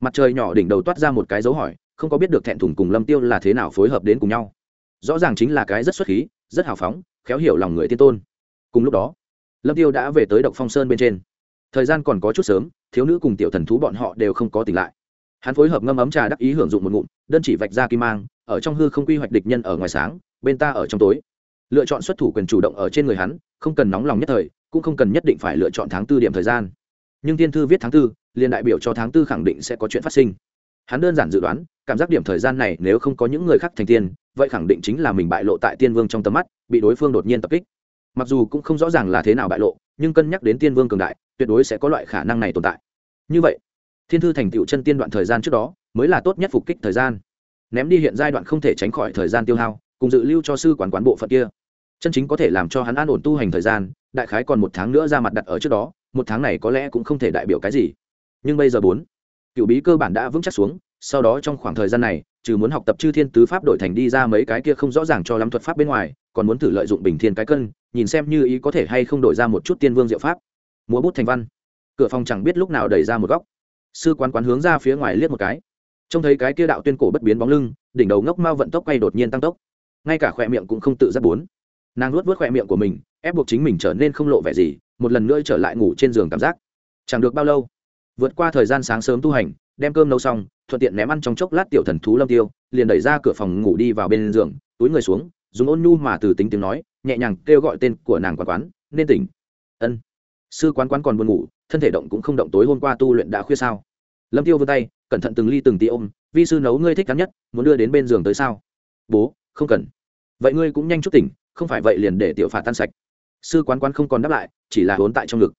Mặt trời nhỏ đỉnh đầu toát ra một cái dấu hỏi, không có biết được thẹn thùng cùng lâm tiêu là thế nào phối hợp đến cùng nhau. Rõ ràng chính là cái rất xuất khí, rất hào phóng, khéo hiểu lòng người tiên tôn. Cùng lúc đó, lâm tiêu đã về tới độc phong sơn bên trên. Thời gian còn có chút sớm, thiếu nữ cùng tiểu thần thú bọn họ đều không có tỉnh lại hắn phối hợp ngâm ấm trà đắc ý hưởng dụng một ngụm, đơn chỉ vạch ra kim mang, ở trong hư không quy hoạch địch nhân ở ngoài sáng, bên ta ở trong tối. Lựa chọn xuất thủ quyền chủ động ở trên người hắn, không cần nóng lòng nhất thời, cũng không cần nhất định phải lựa chọn tháng tư điểm thời gian. Nhưng tiên thư viết tháng tư, liền đại biểu cho tháng tư khẳng định sẽ có chuyện phát sinh. Hắn đơn giản dự đoán, cảm giác điểm thời gian này nếu không có những người khác thành tiên, vậy khẳng định chính là mình bại lộ tại tiên vương trong tầm mắt, bị đối phương đột nhiên tập kích. Mặc dù cũng không rõ ràng là thế nào bại lộ, nhưng cân nhắc đến tiên vương cường đại, tuyệt đối sẽ có loại khả năng này tồn tại. Như vậy thiên thư thành tựu chân tiên đoạn thời gian trước đó, mới là tốt nhất phục kích thời gian. Ném đi hiện giai đoạn không thể tránh khỏi thời gian tiêu hao, cùng dự lưu cho sư quán quán bộ phận kia. Chân chính có thể làm cho hắn an ổn tu hành thời gian, đại khái còn một tháng nữa ra mặt đặt ở trước đó, một tháng này có lẽ cũng không thể đại biểu cái gì. Nhưng bây giờ bốn, cựu bí cơ bản đã vững chắc xuống, sau đó trong khoảng thời gian này, trừ muốn học tập chư thiên tứ pháp đổi thành đi ra mấy cái kia không rõ ràng cho lắm thuật pháp bên ngoài, còn muốn thử lợi dụng bình thiên cái cân, nhìn xem như ý có thể hay không đổi ra một chút tiên vương diệu pháp. Múa bút thành văn. Cửa phòng chẳng biết lúc nào đẩy ra một góc sư quán quán hướng ra phía ngoài liếc một cái. Trông thấy cái kia đạo tuyên cổ bất biến bóng lưng, đỉnh đầu ngốc mao vận tốc quay đột nhiên tăng tốc. Ngay cả khỏe miệng cũng không tự giác bốn. Nàng luốt vớt khỏe miệng của mình, ép buộc chính mình trở nên không lộ vẻ gì, một lần nữa trở lại ngủ trên giường cảm giác. Chẳng được bao lâu, vượt qua thời gian sáng sớm tu hành, đem cơm nấu xong, thuận tiện ném ăn trong chốc lát tiểu thần thú lâm tiêu, liền đẩy ra cửa phòng ngủ đi vào bên giường, túi người xuống, dùng ôn nhu mà từ tính tiếng nói, nhẹ nhàng kêu gọi tên của nàng quán quán, nên tỉnh. Ân. Sư quán quán còn buồn ngủ, thân thể động cũng không động tối hôm qua tu luyện đã khuya sao? Lâm tiêu vươn tay, cẩn thận từng ly từng tí ôm, vi sư nấu ngươi thích cắn nhất, muốn đưa đến bên giường tới sao? Bố, không cần. Vậy ngươi cũng nhanh chút tỉnh, không phải vậy liền để tiểu phạt tan sạch. Sư quán quán không còn đáp lại, chỉ là hốn tại trong ngực.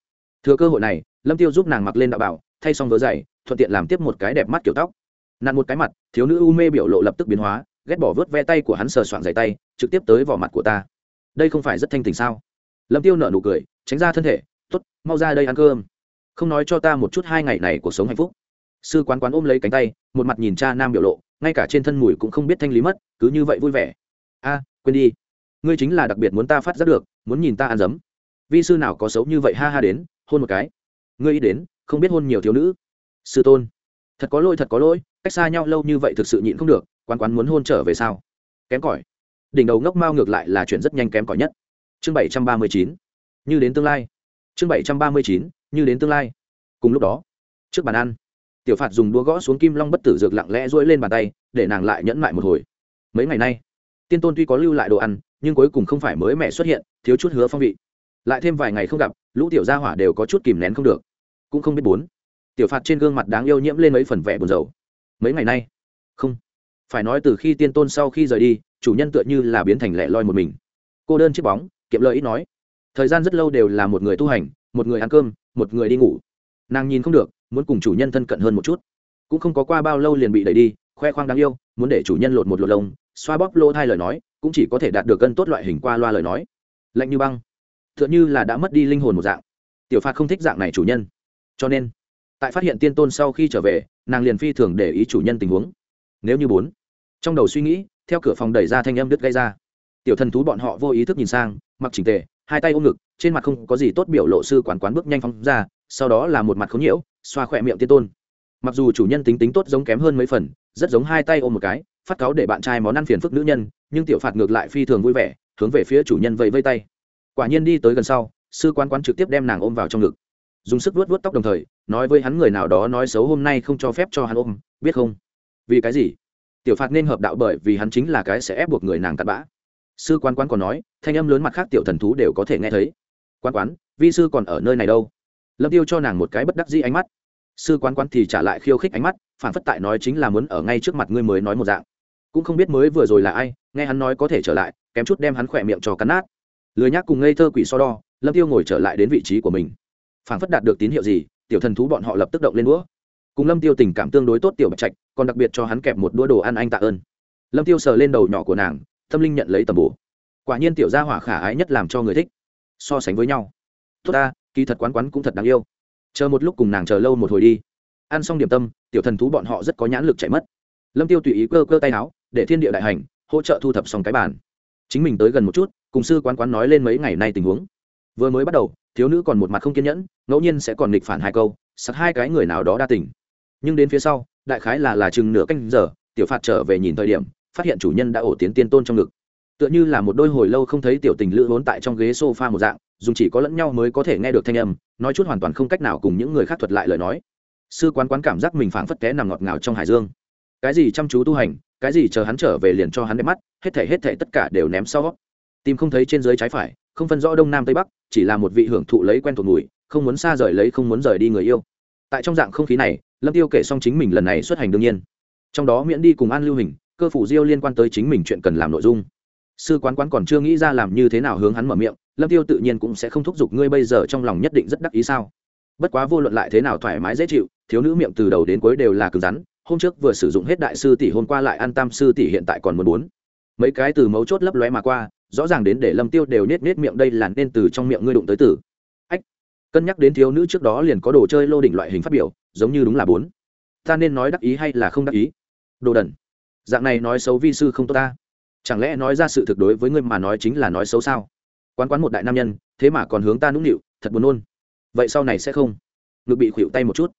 Thừa cơ hội này, lâm tiêu giúp nàng mặc lên đạo bảo, thay xong vớ giày, thuận tiện làm tiếp một cái đẹp mắt kiểu tóc. Nặn một cái mặt, thiếu nữ u mê biểu lộ lập tức biến hóa, ghét bỏ vớt ve tay của hắn sờ soạn giày tay, trực tiếp tới vỏ mặt của ta. Đây không phải rất thanh tình sao? Lâm tiêu nở nụ cười, tránh ra thân thể t ố t mau ra đây ăn cơm. Không nói cho ta một chút hai ngày này cuộc sống hạnh phúc sư quán quán ôm lấy cánh tay, một mặt nhìn cha nam biểu lộ, ngay cả trên thân mùi cũng không biết thanh lý mất, cứ như vậy vui vẻ. A, quên đi. Ngươi chính là đặc biệt muốn ta phát giác được, muốn nhìn ta ăn dấm. Vi sư nào có xấu như vậy ha ha đến, hôn một cái. Ngươi ý đến, không biết hôn nhiều thiếu nữ. Sư tôn. Thật có lỗi, thật có lỗi, cách xa nhau lâu như vậy thực sự nhịn không được, quán quán muốn hôn trở về sao? Kém cỏi. Đỉnh đầu ngốc mao ngược lại là chuyện rất nhanh kém cỏi nhất. Chương bảy trăm ba mươi chín. Như đến tương lai. Chương bảy trăm ba mươi chín, như đến tương lai. Cùng lúc đó, trước bàn ăn tiểu phạt dùng đũa gõ xuống kim long bất tử dược lặng lẽ rỗi lên bàn tay, để nàng lại nhẫn lại một hồi. Mấy ngày nay, tiên tôn tuy có lưu lại đồ ăn, nhưng cuối cùng không phải mới mẹ xuất hiện, thiếu chút hứa phong vị. Lại thêm vài ngày không gặp, lũ tiểu gia hỏa đều có chút kìm nén không được. Cũng không biết bốn, tiểu phạt trên gương mặt đáng yêu nhiễm lên mấy phần vẻ buồn rầu. Mấy ngày nay, không. Phải nói từ khi tiên tôn sau khi rời đi, chủ nhân tựa như là biến thành lẻ loi một mình. Cô đơn chiếc bóng, kiệm lợi ít nói. Thời gian rất lâu đều là một người tu hành, một người ăn cơm, một người đi ngủ. Nàng nhìn không được muốn cùng chủ nhân thân cận hơn một chút. Cũng không có qua bao lâu liền bị đẩy đi, khoe khoang đáng yêu, muốn để chủ nhân lột một lột lông, xoa bóp lô thai lời nói, cũng chỉ có thể đạt được cân tốt loại hình qua loa lời nói. Lạnh như băng. T h ư ợ n h ư là đã mất đi linh hồn một dạng. Tiểu phạt không thích dạng này chủ nhân. Cho nên, tại phát hiện tiên tôn sau khi trở về, nàng liền phi thường để ý chủ nhân tình huống. Nếu như bốn, trong đầu suy nghĩ, theo cửa phòng đẩy ra thanh âm đứt gây ra. Tiểu thần thú bọn họ vô ý thức nhìn sang, mặc chỉnh tề, hai tay ôm ngực, trên mặt không có gì tốt biểu lộ sư quán quán bước nhanh phóng ra, sau đó là một mặt khốn nhiễu xoa khỏe miệng tiên tôn. Mặc dù chủ nhân tính tính tốt giống kém hơn mấy phần, rất giống hai tay ôm một cái, phát cáo để bạn trai món ăn phiền phức nữ nhân, nhưng tiểu phạt ngược lại phi thường vui vẻ, hướng về phía chủ nhân vẫy vây tay. Quả nhiên đi tới gần sau, sư quan quán trực tiếp đem nàng ôm vào trong ngực. Dùng sức vuốt vuốt tóc đồng thời, nói với hắn người nào đó nói xấu hôm nay không cho phép cho hắn ôm, biết không? Vì cái gì? Tiểu phạt nên hợp đạo bởi vì hắn chính là cái sẽ ép buộc người nàng cặn bã. Sư quan quán còn nói, thanh âm lớn mặt khác tiểu thần thú đều có thể nghe thấy. Quan quán, vi sư còn ở nơi này đâu? Lâm tiêu cho nàng một cái bất đắc dĩ ánh mắt sư quán quán thì trả lại khiêu khích ánh mắt, phản phất tại nói chính là muốn ở ngay trước mặt ngươi mới nói một dạng. Cũng không biết mới vừa rồi là ai, nghe hắn nói có thể trở lại, kém chút đem hắn khỏe miệng cho cắn nát. Lười nhác cùng ngây thơ quỷ so đo, lâm tiêu ngồi trở lại đến vị trí của mình. Phản phất đạt được tín hiệu gì, tiểu thần thú bọn họ lập tức động lên đũa. Cùng lâm tiêu tình cảm tương đối tốt tiểu bạch trạch, còn đặc biệt cho hắn kẹp một đũa đồ ăn anh tạ ơn. Lâm tiêu sờ lên đầu nhỏ của nàng, tâm linh nhận lấy tầm bổ. Quả nhiên tiểu gia hỏa khả ái nhất làm cho người thích. So sánh với nhau. Tốt ta, kỳ thật quán quán cũng thật đáng yêu chờ một lúc cùng nàng chờ lâu một hồi đi. Ăn xong điểm tâm, tiểu thần thú bọn họ rất có nhãn lực chạy mất. Lâm tiêu tùy ý cơ cơ tay áo, để thiên địa đại hành, hỗ trợ thu thập xong cái bàn. Chính mình tới gần một chút, cùng sư quán quán nói lên mấy ngày nay tình huống. Vừa mới bắt đầu, thiếu nữ còn một mặt không kiên nhẫn, ngẫu nhiên sẽ còn nghịch phản hai câu, sặc hai cái người nào đó đa tỉnh nhưng đến phía sau, đại khái là là chừng nửa canh giờ, tiểu phạt trở về nhìn thời điểm, phát hiện chủ nhân đã ổ tiến tiên tôn trong ngực. Tựa như là một đôi hồi lâu không thấy tiểu tình lữ vốn tại trong ghế sofa một dạng dùng chỉ có lẫn nhau mới có thể nghe được thanh âm, nói chút hoàn toàn không cách nào cùng những người khác thuật lại lời nói. Sư quán quán cảm giác mình phảng phất té nằm ngọt ngào trong hải dương. Cái gì chăm chú tu hành, cái gì chờ hắn trở về liền cho hắn đẹp mắt, hết thể hết thể tất cả đều ném sau. Tìm không thấy trên dưới trái phải, không phân rõ đông nam tây bắc, chỉ là một vị hưởng thụ lấy quen thuộc mùi, không muốn xa rời lấy không muốn rời đi người yêu. Tại trong dạng không khí này, lâm tiêu kể xong chính mình lần này xuất hành đương nhiên. Trong đó miễn đi cùng an lưu hình, cơ phủ diêu liên quan tới chính mình chuyện cần làm nội dung sư quán quán còn chưa nghĩ ra làm như thế nào hướng hắn mở miệng, lâm tiêu tự nhiên cũng sẽ không thúc giục ngươi bây giờ trong lòng nhất định rất đắc ý sao? Bất quá vô luận lại thế nào thoải mái dễ chịu, thiếu nữ miệng từ đầu đến cuối đều là cứng rắn, hôm trước vừa sử dụng hết đại sư tỷ hôm qua lại ăn tam sư tỷ hiện tại còn muốn bốn. Mấy cái từ mấu chốt lấp lóe mà qua, rõ ràng đến để lâm tiêu đều nết nết miệng đây là nên từ trong miệng ngươi đụng tới từ. Ách, cân nhắc đến thiếu nữ trước đó liền có đồ chơi lô đỉnh loại hình phát biểu, giống như đúng là bốn. Ta nên nói đắc ý hay là không đắc ý? Đồ đần. Dạng này nói xấu vi sư không tốt ta chẳng lẽ nói ra sự thực đối với ngươi mà nói chính là nói xấu sao? Quán quán một đại nam nhân, thế mà còn hướng ta nũng nịu, thật buồn nôn. Vậy sau này sẽ không? Ngực bị khuỵu tay một chút.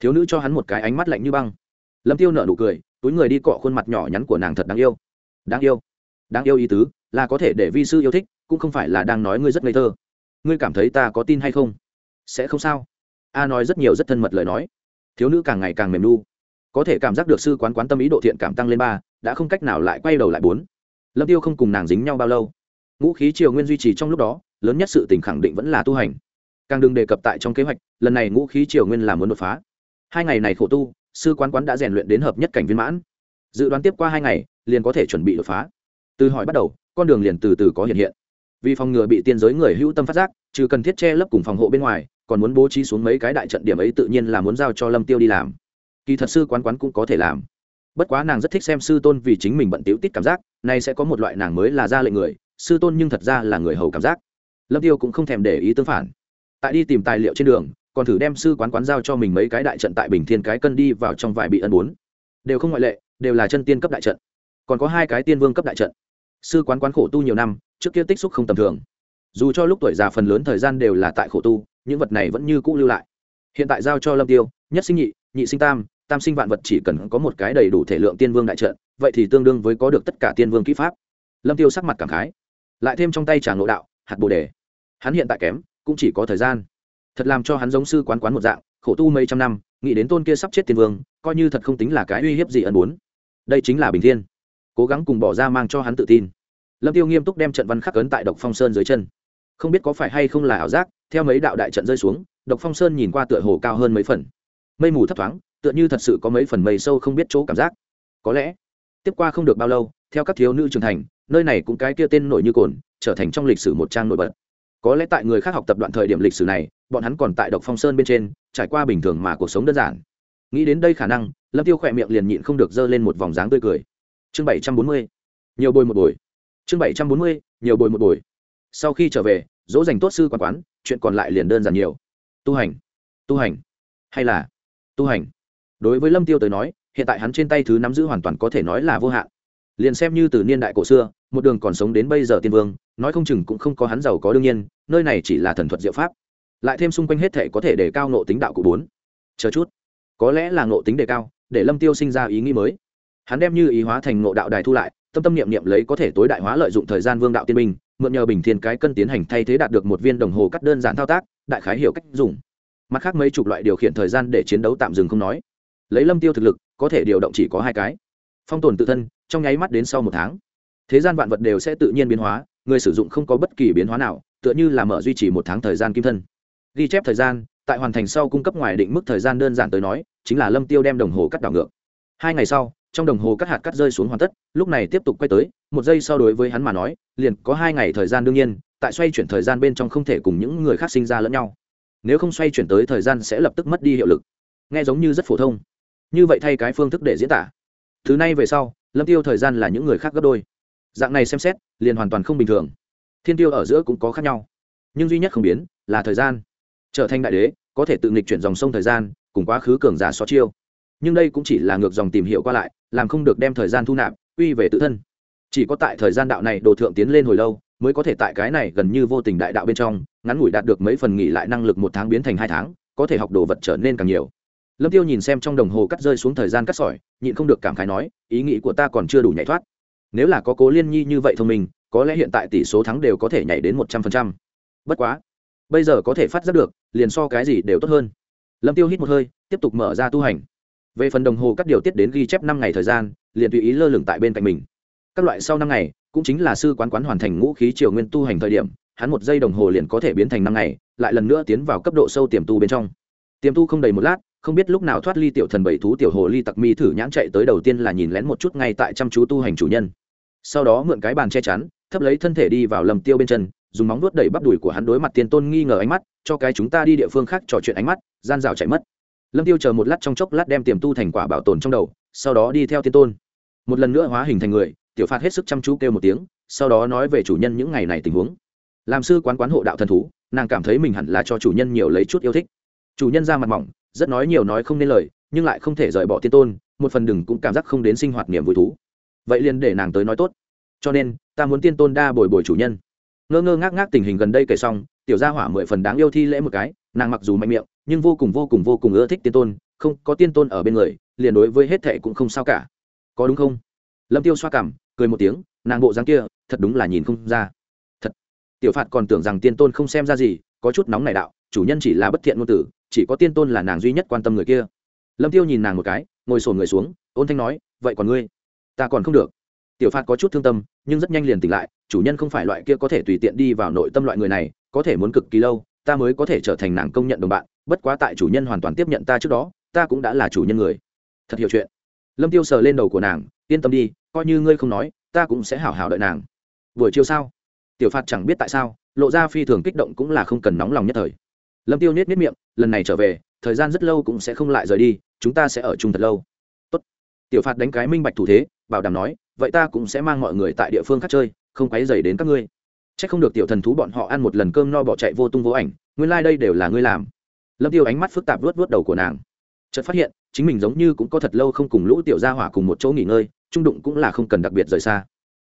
Thiếu nữ cho hắn một cái ánh mắt lạnh như băng. Lâm tiêu nở nụ cười, túi người đi cọ khuôn mặt nhỏ nhắn của nàng thật đáng yêu. Đáng yêu? Đáng yêu ý tứ là có thể để vi sư yêu thích, cũng không phải là đang nói ngươi rất ngây thơ. Ngươi cảm thấy ta có tin hay không? Sẽ không sao. A nói rất nhiều rất thân mật lời nói. Thiếu nữ càng ngày càng mềm nu. Có thể cảm giác được sư quán quán tâm ý độ thiện cảm tăng lên ba, đã không cách nào lại quay đầu lại bốn lâm tiêu không cùng nàng dính nhau bao lâu. Ngũ khí triều nguyên duy trì trong lúc đó, lớn nhất sự tình khẳng định vẫn là tu hành. Càng đừng đề cập tại trong kế hoạch, lần này ngũ khí triều nguyên là muốn đột phá. Hai ngày này khổ tu, sư quán quán đã rèn luyện đến hợp nhất cảnh viên mãn. Dự đoán tiếp qua hai ngày, liền có thể chuẩn bị đột phá. Từ hỏi bắt đầu, con đường liền từ từ có hiện hiện. Vì phòng ngừa bị tiên giới người hữu tâm phát giác, trừ cần thiết che lấp cùng phòng hộ bên ngoài, còn muốn bố trí xuống mấy cái đại trận điểm ấy tự nhiên là muốn giao cho lâm tiêu đi làm. Kỳ thật sư quán quán cũng có thể làm bất quá nàng rất thích xem sư tôn vì chính mình bận tiểu tít cảm giác, nay sẽ có một loại nàng mới là ra lệnh người, sư tôn nhưng thật ra là người hầu cảm giác. Lâm tiêu cũng không thèm để ý tương phản. Tại đi tìm tài liệu trên đường, còn thử đem sư quán quán giao cho mình mấy cái đại trận tại bình thiên cái cân đi vào trong vài bị ân bốn. Đều không ngoại lệ, đều là chân tiên cấp đại trận. Còn có hai cái tiên vương cấp đại trận. Sư quán quán khổ tu nhiều năm, trước kia tích xúc không tầm thường. Dù cho lúc tuổi già phần lớn thời gian đều là tại khổ tu, những vật này vẫn như cũ lưu lại. Hiện tại giao cho lâm tiêu, nhất sinh nhị nhị sinh tam tam sinh vạn vật chỉ cần có một cái đầy đủ thể lượng tiên vương đại trận, vậy thì tương đương với có được tất cả tiên vương kỹ pháp. Lâm tiêu sắc mặt cảm khái, lại thêm trong tay tràng nội đạo, hạt bồ đề. Hắn hiện tại kém, cũng chỉ có thời gian. Thật làm cho hắn giống sư quán quán một dạng, khổ tu mấy trăm năm, nghĩ đến tôn kia sắp chết tiên vương, coi như thật không tính là cái uy hiếp gì ẩn muốn. Đây chính là bình thiên. Cố gắng cùng bỏ ra mang cho hắn tự tin. Lâm tiêu nghiêm túc đem trận văn khắc ấn tại độc phong sơn dưới chân. Không biết có phải hay không là ảo giác, theo mấy đạo đại trận rơi xuống, độc phong sơn nhìn qua tựa hồ cao hơn mấy phần. Mây mù thấp thoáng tựa như thật sự có mấy phần mây sâu không biết chỗ cảm giác. Có lẽ, tiếp qua không được bao lâu, theo các thiếu nữ trưởng thành, nơi này cũng cái kia tên nổi như cồn, trở thành trong lịch sử một trang nổi bật. Có lẽ tại người khác học tập đoạn thời điểm lịch sử này, bọn hắn còn tại độc phong sơn bên trên, trải qua bình thường mà cuộc sống đơn giản. Nghĩ đến đây khả năng, lâm tiêu khỏe miệng liền nhịn không được dơ lên một vòng dáng tươi cười. Chương bảy trăm bốn mươi, nhiều bồi một buổi chương bảy trăm bốn mươi, nhiều bồi một buổi sau khi trở về, dỗ dành tốt sư quản quán, chuyện còn lại liền đơn giản nhiều. Tu hành tu hành. Hay là, tu hành đối với lâm tiêu tới nói, hiện tại hắn trên tay thứ nắm giữ hoàn toàn có thể nói là vô hạn. Liền xem như từ niên đại cổ xưa, một đường còn sống đến bây giờ tiên vương, nói không chừng cũng không có hắn giàu có đương nhiên, nơi này chỉ là thần thuật diệu pháp. Lại thêm xung quanh hết thể có thể để cao nộ tính đạo của bốn. Chờ chút. Có lẽ là nộ tính đề cao, để lâm tiêu sinh ra ý nghĩ mới. Hắn đem như ý hóa thành nộ đạo đài thu lại, tâm tâm niệm niệm lấy có thể tối đại hóa lợi dụng thời gian vương đạo tiên minh mượn nhờ bình thiên cái cân tiến hành thay thế đạt được một viên đồng hồ cắt đơn giản thao tác, đại khái hiểu cách dùng. Mặt khác mấy chục loại điều khiển thời gian để chiến đấu tạm dừng không nói lấy lâm tiêu thực lực, có thể điều động chỉ có hai cái. Phong tồn tự thân, trong nháy mắt đến sau một tháng, thế gian vạn vật đều sẽ tự nhiên biến hóa, người sử dụng không có bất kỳ biến hóa nào, tựa như là mở duy trì một tháng thời gian kim thân. Ghi chép thời gian, tại hoàn thành sau cung cấp ngoài định mức thời gian đơn giản tới nói, chính là lâm tiêu đem đồng hồ cắt đảo ngược. Hai ngày sau, trong đồng hồ cắt hạt cắt rơi xuống hoàn tất, lúc này tiếp tục quay tới, một giây sau đối với hắn mà nói, liền có hai ngày thời gian đương nhiên, tại xoay chuyển thời gian bên trong không thể cùng những người khác sinh ra lẫn nhau. Nếu không xoay chuyển tới thời gian sẽ lập tức mất đi hiệu lực. Nghe giống như rất phổ thông như vậy thay cái phương thức để diễn tả. Thứ này về sau, lâm tiêu thời gian là những người khác gấp đôi. Dạng này xem xét, liền hoàn toàn không bình thường. Thiên tiêu ở giữa cũng có khác nhau. Nhưng duy nhất không biến, là thời gian. Trở thành đại đế, có thể tự nghịch chuyển dòng sông thời gian, cùng quá khứ cường giả so chiêu. Nhưng đây cũng chỉ là ngược dòng tìm hiểu qua lại, làm không được đem thời gian thu nạp uy về tự thân. Chỉ có tại thời gian đạo này đồ thượng tiến lên hồi lâu, mới có thể tại cái này gần như vô tình đại đạo bên trong, ngắn ngủi đạt được mấy phần nghỉ lại năng lực một tháng biến thành hai tháng, có thể học đồ vật trở nên càng nhiều lâm tiêu nhìn xem trong đồng hồ cắt rơi xuống thời gian cắt sỏi, nhịn không được cảm khái nói, ý nghĩ của ta còn chưa đủ nhảy thoát. Nếu là có cố liên nhi như vậy thông minh, có lẽ hiện tại tỷ số thắng đều có thể nhảy đến một trăm phần trăm. Bất quá, bây giờ có thể phát giác được, liền so cái gì đều tốt hơn. Lâm tiêu hít một hơi, tiếp tục mở ra tu hành. Về phần đồng hồ cắt điều tiết đến ghi chép năm ngày thời gian, liền tùy ý lơ lửng tại bên cạnh mình. Các loại sau năm ngày, cũng chính là sư quán quán hoàn thành ngũ khí triều nguyên tu hành thời điểm, hắn một giây đồng hồ liền có thể biến thành năm ngày, lại lần nữa tiến vào cấp độ sâu tiềm tu bên trong. Tiềm tu không đầy một lát không biết lúc nào thoát ly tiểu thần bảy thú tiểu hồ ly tặc mi thử nhãn chạy tới đầu tiên là nhìn lén một chút ngay tại chăm chú tu hành chủ nhân. Sau đó mượn cái bàn che chắn, thấp lấy thân thể đi vào lầm tiêu bên chân, dùng móng vuốt đẩy bắp đùi của hắn đối mặt tiên tôn nghi ngờ ánh mắt, cho cái chúng ta đi địa phương khác trò chuyện ánh mắt, gian rào chạy mất. Lâm tiêu chờ một lát trong chốc lát đem tiềm tu thành quả bảo tồn trong đầu, sau đó đi theo tiên tôn. Một lần nữa hóa hình thành người, tiểu phạt hết sức chăm chú kêu một tiếng, sau đó nói về chủ nhân những ngày này tình huống. Làm sư quán quán hộ đạo thần thú, nàng cảm thấy mình hẳn là cho chủ nhân nhiều lấy chút yêu thích. Chủ nhân ra mặt mỏng rất nói nhiều nói không nên lời, nhưng lại không thể rời bỏ tiên tôn, một phần đừng cũng cảm giác không đến sinh hoạt niềm vui thú. Vậy liền để nàng tới nói tốt. Cho nên, ta muốn tiên tôn đa bồi bồi chủ nhân. Ngơ ngơ ngác ngác tình hình gần đây kể xong, tiểu gia hỏa mười phần đáng yêu thi lễ một cái, nàng mặc dù mạnh miệng, nhưng vô cùng vô cùng vô cùng ưa thích tiên tôn, không có tiên tôn ở bên người, liền đối với hết thệ cũng không sao cả. Có đúng không? Lâm tiêu xoa cảm, cười một tiếng, nàng bộ dáng kia, thật đúng là nhìn không ra. Thật. Tiểu phạt còn tưởng rằng tiên tôn không xem ra gì, có chút nóng này đạo chủ nhân chỉ là bất thiện ngôn tử chỉ có tiên tôn là nàng duy nhất quan tâm người kia. Lâm tiêu nhìn nàng một cái, ngồi sổn người xuống, ôn thanh nói, vậy còn ngươi? Ta còn không được. Tiểu phạt có chút thương tâm, nhưng rất nhanh liền tỉnh lại, chủ nhân không phải loại kia có thể tùy tiện đi vào nội tâm loại người này, có thể muốn cực kỳ lâu, ta mới có thể trở thành nàng công nhận đồng bạn, bất quá tại chủ nhân hoàn toàn tiếp nhận ta trước đó, ta cũng đã là chủ nhân người. Thật hiểu chuyện. Lâm tiêu sờ lên đầu của nàng, yên tâm đi, coi như ngươi không nói, ta cũng sẽ hảo hảo đợi nàng. Buổi chiều sao? Tiểu phạt chẳng biết tại sao, lộ ra phi thường kích động cũng là không cần nóng lòng nhất thời lâm tiêu nết nết miệng, lần này trở về, thời gian rất lâu cũng sẽ không lại rời đi, chúng ta sẽ ở chung thật lâu. Tốt. tiểu phạt đánh cái minh bạch thủ thế, bảo đảm nói, vậy ta cũng sẽ mang mọi người tại địa phương khác chơi, không quấy dày đến các ngươi. Chắc không được tiểu thần thú bọn họ ăn một lần cơm no bỏ chạy vô tung vô ảnh, nguyên lai đây đều là ngươi làm. Lâm tiêu ánh mắt phức tạp vuốt vuốt đầu của nàng. Chợt phát hiện, chính mình giống như cũng có thật lâu không cùng lũ tiểu gia hỏa cùng một chỗ nghỉ ngơi, trung đụng cũng là không cần đặc biệt rời xa.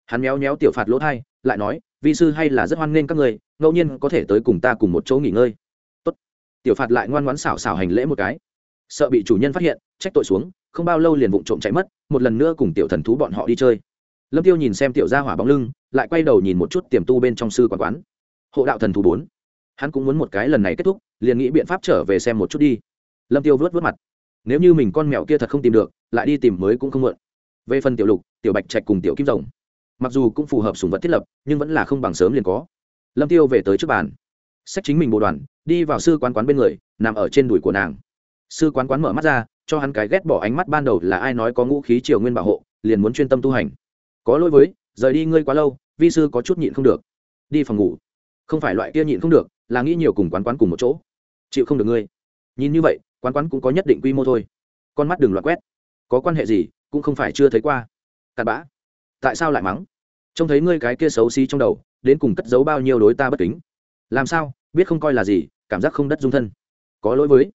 Hắn méo méo tiểu phạt lỗ thai, lại nói, vi sư hay là rất hoan nghênh các người ngẫu nhiên có thể tới cùng ta cùng một chỗ nghỉ ngơi tiểu phạt lại ngoan ngoãn xảo xảo hành lễ một cái. Sợ bị chủ nhân phát hiện, trách tội xuống, không bao lâu liền vụng trộm chạy mất, một lần nữa cùng tiểu thần thú bọn họ đi chơi. Lâm tiêu nhìn xem tiểu gia hỏa bóng lưng, lại quay đầu nhìn một chút tiềm tu bên trong sư quản quán. Hộ đạo thần thú bốn. Hắn cũng muốn một cái lần này kết thúc, liền nghĩ biện pháp trở về xem một chút đi. Lâm tiêu vớt vớt mặt. Nếu như mình con mèo kia thật không tìm được, lại đi tìm mới cũng không muộn về phần tiểu lục, tiểu bạch trạch cùng tiểu kim rồng. Mặc dù cũng phù hợp sùng vật thiết lập, nhưng vẫn là không bằng sớm liền có. Lâm tiêu về tới trước bàn. Sách chính mình bộ đoàn đi vào sư quán quán bên người, nằm ở trên đùi của nàng. Sư quán quán mở mắt ra, cho hắn cái ghét bỏ ánh mắt ban đầu là ai nói có ngũ khí triều nguyên bảo hộ, liền muốn chuyên tâm tu hành. Có lỗi với, rời đi ngươi quá lâu, vi sư có chút nhịn không được. Đi phòng ngủ. Không phải loại kia nhịn không được, là nghĩ nhiều cùng quán quán cùng một chỗ. Chịu không được ngươi. Nhìn như vậy, quán quán cũng có nhất định quy mô thôi. Con mắt đừng loạt quét. Có quan hệ gì, cũng không phải chưa thấy qua. Cặn bã. Tại sao lại mắng? Trông thấy ngươi cái kia xấu xí trong đầu, đến cùng cất giấu bao nhiêu đối ta bất kính. Làm sao, biết không coi là gì cảm giác không đất dung thân. Có lỗi với.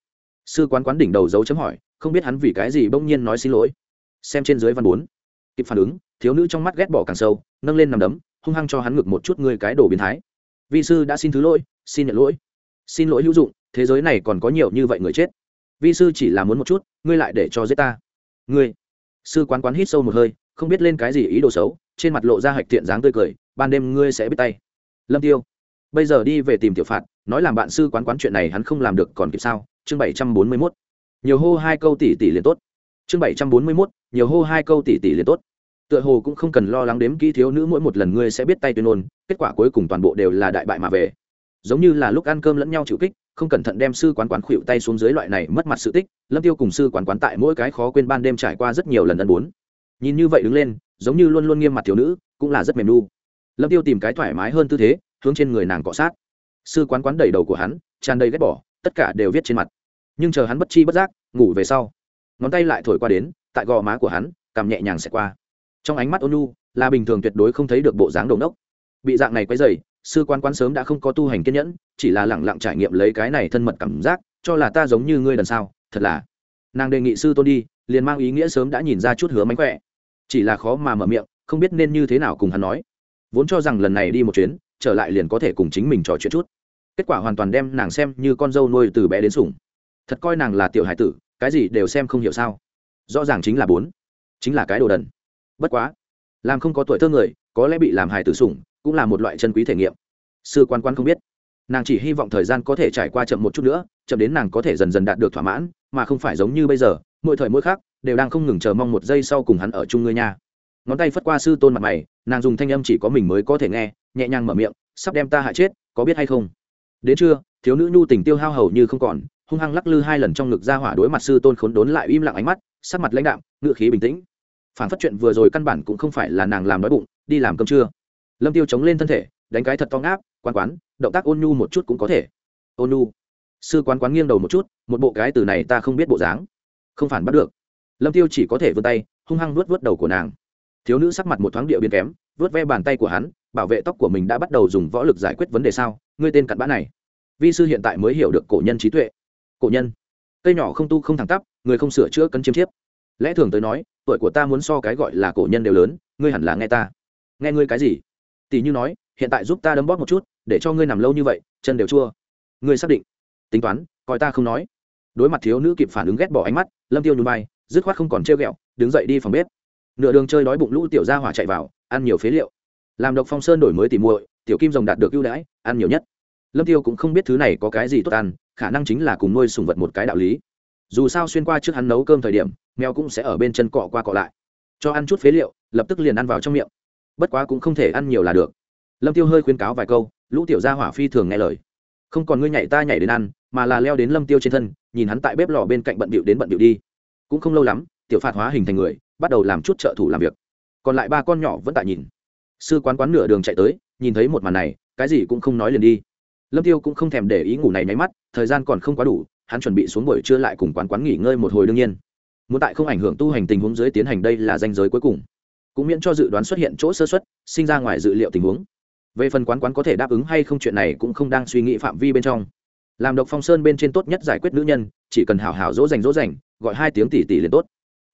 Sư quán quán đỉnh đầu dấu chấm hỏi, không biết hắn vì cái gì bỗng nhiên nói xin lỗi. Xem trên dưới văn bốn. Kịp phản ứng, thiếu nữ trong mắt ghét bỏ càng sâu, nâng lên nằm đấm, hung hăng cho hắn ngực một chút ngươi cái đồ biến thái. Vi sư đã xin thứ lỗi, xin nhận lỗi. Xin lỗi hữu dụng, thế giới này còn có nhiều như vậy người chết. Vi sư chỉ là muốn một chút, ngươi lại để cho giết ta. Ngươi. Sư quán quán hít sâu một hơi, không biết lên cái gì ý đồ xấu, trên mặt lộ ra hạch thiện dáng tươi cười, ban đêm ngươi sẽ biết tay. Lâm tiêu. Bây giờ đi về tìm tiểu phạt nói làm bạn sư quán quán chuyện này hắn không làm được còn kịp sao? Chương bảy trăm bốn mươi mốt. Nhiều hô hai câu tỷ tỷ liền tốt. Chương bảy trăm bốn mươi mốt, nhiều hô hai câu tỷ tỷ liền tốt. Tựa hồ cũng không cần lo lắng đếm kỹ thiếu nữ mỗi một lần ngươi sẽ biết tay tuyên ôn kết quả cuối cùng toàn bộ đều là đại bại mà về. Giống như là lúc ăn cơm lẫn nhau chịu kích, không cẩn thận đem sư quán quán khuỵu tay xuống dưới loại này mất mặt sự tích, lâm tiêu cùng sư quán quán tại mỗi cái khó quên ban đêm trải qua rất nhiều lần ân bốn. Nhìn như vậy đứng lên, giống như luôn luôn nghiêm mặt thiếu nữ, cũng là rất mềm nu. Lâm tiêu tìm cái thoải mái hơn tư thế, hướng trên người nàng cọ sát sư quán quán đầy đầu của hắn, tràn đầy ghét bỏ, tất cả đều viết trên mặt. Nhưng chờ hắn bất chi bất giác, ngủ về sau, ngón tay lại thổi qua đến, tại gò má của hắn cằm nhẹ nhàng sẽ qua. Trong ánh mắt ônu là bình thường tuyệt đối không thấy được bộ dáng đồn đốc bị dạng này quấy dày sư quán quán sớm đã không có tu hành kiên nhẫn, chỉ là lẳng lặng trải nghiệm lấy cái này thân mật cảm giác, cho là ta giống như ngươi lần sau, thật là. Nàng đề nghị sư tôn đi, liền mang ý nghĩa sớm đã nhìn ra chút hứa mánh khỏe. Chỉ là khó mà mở miệng, không biết nên như thế nào cùng hắn nói. Vốn cho rằng lần này đi một chuyến trở lại liền có thể cùng chính mình trò chuyện chút. Kết quả hoàn toàn đem nàng xem như con dâu nuôi từ bé đến sủng. Thật coi nàng là tiểu hải tử, cái gì đều xem không hiểu sao. Rõ ràng chính là bốn, chính là cái đồ đần. Bất quá, làm không có tuổi thơ người, có lẽ bị làm hài tử sủng, cũng là một loại chân quý thể nghiệm. Sư quan quan không biết, nàng chỉ hy vọng thời gian có thể trải qua chậm một chút nữa, chậm đến nàng có thể dần dần đạt được thỏa mãn, mà không phải giống như bây giờ, mỗi thời mỗi khác đều đang không ngừng chờ mong một giây sau cùng hắn ở chung ngươi nha ngón tay phất qua sư tôn mặt mày, nàng dùng thanh âm chỉ có mình mới có thể nghe, nhẹ nhàng mở miệng, sắp đem ta hại chết, có biết hay không? Đến trưa thiếu nữ nhu tình tiêu hao hầu như không còn, hung hăng lắc lư hai lần trong ngực ra hỏa đối mặt sư tôn khốn đốn lại im lặng ánh mắt, sắc mặt lãnh đạm ngự khí bình tĩnh. Phản phát chuyện vừa rồi căn bản cũng không phải là nàng làm đói bụng, đi làm cơm trưa. Lâm tiêu chống lên thân thể, đánh cái thật to ngáp, quán quán, động tác ôn nhu một chút cũng có thể. Ôn nhu. Sư quán quán nghiêng đầu một chút, một bộ cái từ này ta không biết bộ dáng. Không phản bắt được. Lâm tiêu chỉ có thể vươn tay, hung hăng vuốt vuốt đầu của nàng thiếu nữ sắc mặt một thoáng địa biến kém, vớt ve bàn tay của hắn, bảo vệ tóc của mình đã bắt đầu dùng võ lực giải quyết vấn đề sao? Ngươi tên cặn bã này. Vi sư hiện tại mới hiểu được cổ nhân trí tuệ. Cổ nhân. Cây nhỏ không tu không thẳng tắp, người không sửa chữa cấn chiếm chiếp. Lẽ thường tới nói, tuổi của ta muốn so cái gọi là cổ nhân đều lớn, ngươi hẳn là nghe ta. Nghe ngươi cái gì? Tỷ như nói, hiện tại giúp ta đấm bóp một chút, để cho ngươi nằm lâu như vậy, chân đều chua. Ngươi xác định. Tính toán, coi ta không nói. Đối mặt thiếu nữ kịp phản ứng ghét bỏ ánh mắt, lâm tiêu nhún vai, dứt khoát không còn trêu ghẹo, đứng dậy đi phòng bếp nửa đường chơi đói bụng lũ tiểu gia hỏa chạy vào, ăn nhiều phế liệu. Làm độc phong sơn đổi mới tìm muội, tiểu kim rồng đạt được ưu đãi, ăn nhiều nhất. Lâm tiêu cũng không biết thứ này có cái gì tốt ăn, khả năng chính là cùng nuôi sùng vật một cái đạo lý. Dù sao xuyên qua trước hắn nấu cơm thời điểm, mèo cũng sẽ ở bên chân cọ qua cọ lại. Cho ăn chút phế liệu, lập tức liền ăn vào trong miệng. Bất quá cũng không thể ăn nhiều là được. Lâm tiêu hơi khuyên cáo vài câu, lũ tiểu gia hỏa phi thường nghe lời. Không còn ngươi nhảy ta nhảy đến ăn, mà là leo đến lâm tiêu trên thân, nhìn hắn tại bếp lò bên cạnh bận bịu đến bận bịu đi. Cũng không lâu lắm, tiểu phạt hóa hình thành người bắt đầu làm chút trợ thủ làm việc. Còn lại ba con nhỏ vẫn tại nhìn. Sư quán quán nửa đường chạy tới, nhìn thấy một màn này, cái gì cũng không nói liền đi. Lâm tiêu cũng không thèm để ý ngủ này nháy mắt, thời gian còn không quá đủ, hắn chuẩn bị xuống buổi trưa lại cùng quán quán nghỉ ngơi một hồi đương nhiên. Muốn tại không ảnh hưởng tu hành tình huống dưới tiến hành đây là danh giới cuối cùng. Cũng miễn cho dự đoán xuất hiện chỗ sơ xuất sinh ra ngoài dự liệu tình huống. Về phần quán quán có thể đáp ứng hay không chuyện này cũng không đang suy nghĩ phạm vi bên trong. Làm độc phong sơn bên trên tốt nhất giải quyết nữ nhân, chỉ cần hảo hảo dỗ dành dỗ dành, gọi hai tiếng tỷ tỷ liền tốt.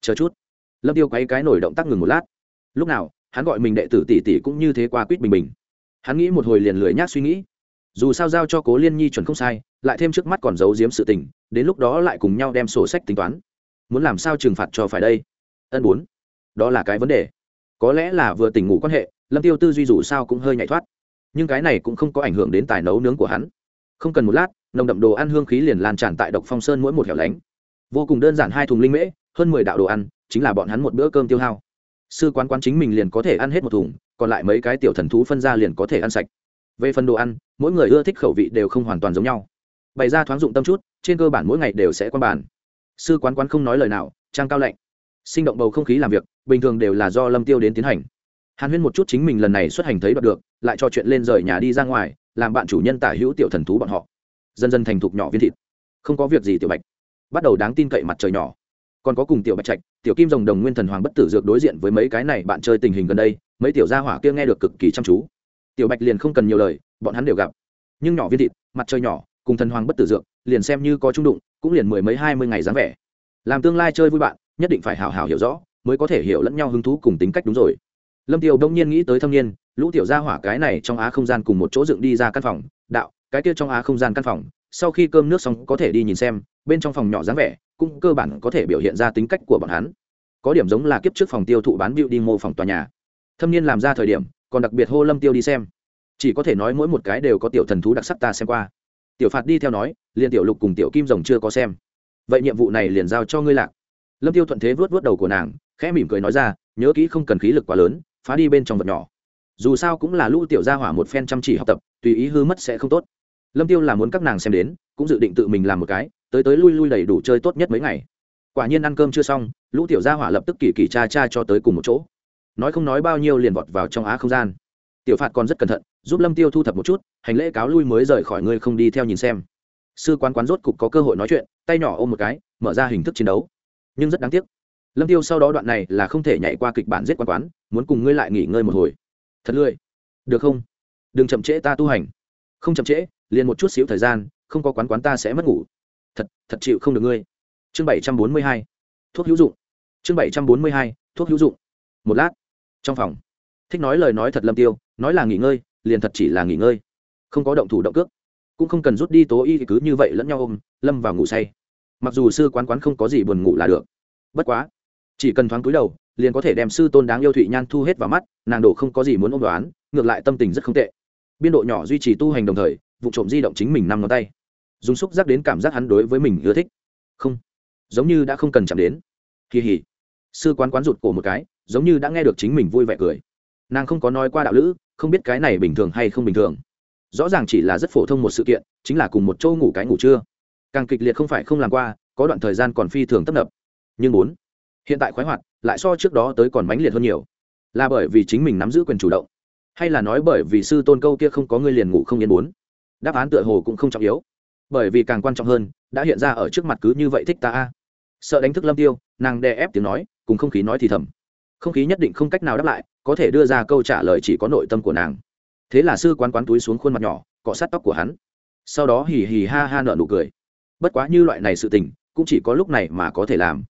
Chờ chút lâm tiêu quay cái nổi động tác ngừng một lát. Lúc nào, hắn gọi mình đệ tử tỷ tỷ cũng như thế qua quýt bình bình. Hắn nghĩ một hồi liền lười nhác suy nghĩ. Dù sao giao cho cố liên nhi chuẩn không sai, lại thêm trước mắt còn giấu giếm sự tình, đến lúc đó lại cùng nhau đem sổ sách tính toán. Muốn làm sao trừng phạt cho phải đây? Ân bốn. Đó là cái vấn đề. Có lẽ là vừa tỉnh ngủ quan hệ, lâm tiêu tư duy dù sao cũng hơi nhạy thoát. Nhưng cái này cũng không có ảnh hưởng đến tài nấu nướng của hắn. Không cần một lát, nồng đậm đồ ăn hương khí liền lan tràn tại độc phong sơn mỗi một hẻo lánh. Vô cùng đơn giản hai thùng linh mễ, hơn mười đạo đồ ăn chính là bọn hắn một bữa cơm tiêu hao. Sư quán quán chính mình liền có thể ăn hết một thùng, còn lại mấy cái tiểu thần thú phân ra liền có thể ăn sạch. Về phần đồ ăn, mỗi người ưa thích khẩu vị đều không hoàn toàn giống nhau. Bày ra thoáng dụng tâm chút, trên cơ bản mỗi ngày đều sẽ quan bàn. Sư quán quán không nói lời nào, trang cao lạnh. Sinh động bầu không khí làm việc, bình thường đều là do lâm tiêu đến tiến hành. Hàn huyên một chút chính mình lần này xuất hành thấy đoạt được, lại cho chuyện lên rời nhà đi ra ngoài, làm bạn chủ nhân tả hữu tiểu thần thú bọn họ. Dần dần thành thục nhỏ viên thịt. Không có việc gì tiểu bạch. Bắt đầu đáng tin cậy mặt trời nhỏ còn có cùng tiểu bạch trạch, tiểu kim rồng đồng nguyên thần hoàng bất tử dược đối diện với mấy cái này bạn chơi tình hình gần đây, mấy tiểu gia hỏa kia nghe được cực kỳ chăm chú. Tiểu bạch liền không cần nhiều lời, bọn hắn đều gặp. Nhưng nhỏ viên thịt, mặt trời nhỏ, cùng thần hoàng bất tử dược, liền xem như có trung đụng, cũng liền mười mấy, hai mươi ngày dáng vẻ. Làm tương lai chơi vui bạn, nhất định phải hào hào hiểu rõ, mới có thể hiểu lẫn nhau hứng thú cùng tính cách đúng rồi. Lâm tiểu đông nhiên nghĩ tới thâm niên, lũ tiểu gia hỏa cái này trong á không gian cùng một chỗ dựng đi ra căn phòng. Đạo, cái kia trong á không gian căn phòng, sau khi cơm nước xong có thể đi nhìn xem, bên trong phòng nhỏ dáng vẻ cũng cơ bản có thể biểu hiện ra tính cách của bọn hắn. Có điểm giống là kiếp trước phòng tiêu thụ bán bịu đi mô phòng tòa nhà. Thâm niên làm ra thời điểm, còn đặc biệt hô lâm tiêu đi xem. Chỉ có thể nói mỗi một cái đều có tiểu thần thú đặc sắc ta xem qua. Tiểu phạt đi theo nói liền tiểu lục cùng tiểu kim rồng chưa có xem. Vậy nhiệm vụ này liền giao cho ngươi lạc. Lâm tiêu thuận thế vớt vớt đầu của nàng, khẽ mỉm cười nói ra, nhớ kỹ không cần khí lực quá lớn, phá đi bên trong vật nhỏ. Dù sao cũng là lũ tiểu gia hỏa một phen chăm chỉ học tập, tùy ý hư mất sẽ không tốt. Lâm tiêu là muốn các nàng xem đến, cũng dự định tự mình làm một cái tới tới lui lui đầy đủ chơi tốt nhất mấy ngày. Quả nhiên ăn cơm chưa xong, lũ tiểu gia hỏa lập tức kỳ kỳ cha cha cho tới cùng một chỗ. Nói không nói bao nhiêu liền vọt vào trong á không gian. Tiểu phạt còn rất cẩn thận, giúp lâm tiêu thu thập một chút, hành lễ cáo lui mới rời khỏi ngươi không đi theo nhìn xem. Sư quán quán rốt cục có cơ hội nói chuyện, tay nhỏ ôm một cái, mở ra hình thức chiến đấu. Nhưng rất đáng tiếc, lâm tiêu sau đó đoạn này là không thể nhảy qua kịch bản giết quán quán, muốn cùng ngươi lại nghỉ ngơi một hồi. Thật lười. Được không? Đừng chậm trễ ta tu hành. Không chậm trễ, liền một chút xíu thời gian, không có quán quán ta sẽ mất ngủ thật thật chịu không được ngươi. Chương bảy trăm bốn mươi hai, thuốc hữu dụng. Chương bảy trăm bốn mươi hai, thuốc hữu dụng. Một lát, trong phòng. Thích nói lời nói thật lâm tiêu, nói là nghỉ ngơi, liền thật chỉ là nghỉ ngơi. Không có động thủ động cước. Cũng không cần rút đi tố y cứ như vậy lẫn nhau ôm, lâm vào ngủ say. Mặc dù sư quán quán không có gì buồn ngủ là được. Bất quá, chỉ cần thoáng cúi đầu, liền có thể đem sư tôn đáng yêu thụy nhan thu hết vào mắt, nàng đổ không có gì muốn ôm đoán, ngược lại tâm tình rất không tệ. Biên độ nhỏ duy trì tu hành đồng thời, vụ trộm di động chính mình năm ngón tay dùng xúc giác đến cảm giác hắn đối với mình ưa thích. Không, giống như đã không cần chạm đến. Kỳ hỉ. Sư quán quán rụt cổ một cái, giống như đã nghe được chính mình vui vẻ cười. Nàng không có nói qua đạo lữ, không biết cái này bình thường hay không bình thường. Rõ ràng chỉ là rất phổ thông một sự kiện, chính là cùng một chỗ ngủ cái ngủ trưa. Càng kịch liệt không phải không làm qua, có đoạn thời gian còn phi thường tấp nập. Nhưng bốn hiện tại khoái hoạt, lại so trước đó tới còn mãnh liệt hơn nhiều. Là bởi vì chính mình nắm giữ quyền chủ động, hay là nói bởi vì sư tôn câu kia không có người liền ngủ không yên bốn đáp án tựa hồ cũng không trọng yếu bởi vì càng quan trọng hơn, đã hiện ra ở trước mặt cứ như vậy thích ta a. Sợ đánh thức lâm tiêu, nàng đè ép tiếng nói, cùng không khí nói thì thầm. Không khí nhất định không cách nào đáp lại, có thể đưa ra câu trả lời chỉ có nội tâm của nàng. Thế là sư quán quán túi xuống khuôn mặt nhỏ, cọ sát tóc của hắn. Sau đó hì hì ha ha nở nụ cười. Bất quá như loại này sự tình, cũng chỉ có lúc này mà có thể làm.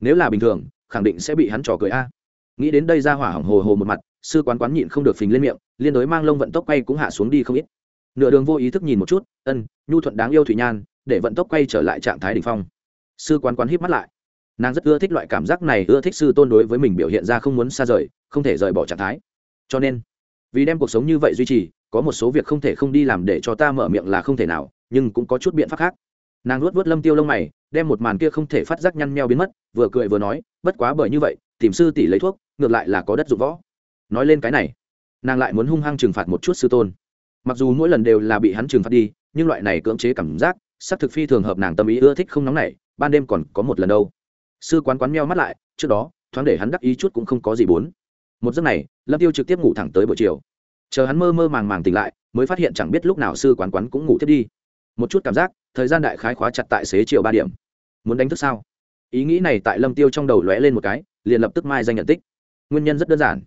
Nếu là bình thường, khẳng định sẽ bị hắn trò cười a. Nghĩ đến đây ra hỏa hỏng hồ hồ một mặt, sư quán quán nhịn không được phình lên miệng, liên đối mang lông vận tốc quay cũng hạ xuống đi không ít nửa đường vô ý thức nhìn một chút, ân, nhu thuận đáng yêu thủy nhan, để vận tốc quay trở lại trạng thái đ ỉ n h phong. Sư quán quán híp mắt lại. Nàng rất ưa thích loại cảm giác này, ưa thích sư tôn đối với mình biểu hiện ra không muốn xa rời, không thể rời bỏ trạng thái. Cho nên, vì đem cuộc sống như vậy duy trì, có một số việc không thể không đi làm để cho ta mở miệng là không thể nào, nhưng cũng có chút biện pháp khác. Nàng luốt vớt lâm tiêu lông mày, đem một màn kia không thể phát giác nhăn nheo biến mất, vừa cười vừa nói, bất quá bởi như vậy, tìm sư tỷ lấy thuốc, ngược lại là có đất dụng võ. Nói lên cái này, nàng lại muốn hung hăng trừng phạt một chút sư tôn mặc dù mỗi lần đều là bị hắn trừng phạt đi, nhưng loại này cưỡng chế cảm giác sắc thực phi thường hợp nàng tâm ý, ưa thích không nóng nảy, ban đêm còn có một lần đâu. Sư quán quán meo mắt lại, trước đó, thoáng để hắn đắc ý chút cũng không có gì bốn. Một giấc này, lâm tiêu trực tiếp ngủ thẳng tới buổi chiều. Chờ hắn mơ mơ màng màng tỉnh lại, mới phát hiện chẳng biết lúc nào sư quán quán cũng ngủ thiết đi. Một chút cảm giác, thời gian đại khái khóa chặt tại xế chiều ba điểm. Muốn đánh thức sao? Ý nghĩ này tại lâm tiêu trong đầu lóe lên một cái, liền lập tức mai danh nhận tích. Nguyên nhân rất đơn giản.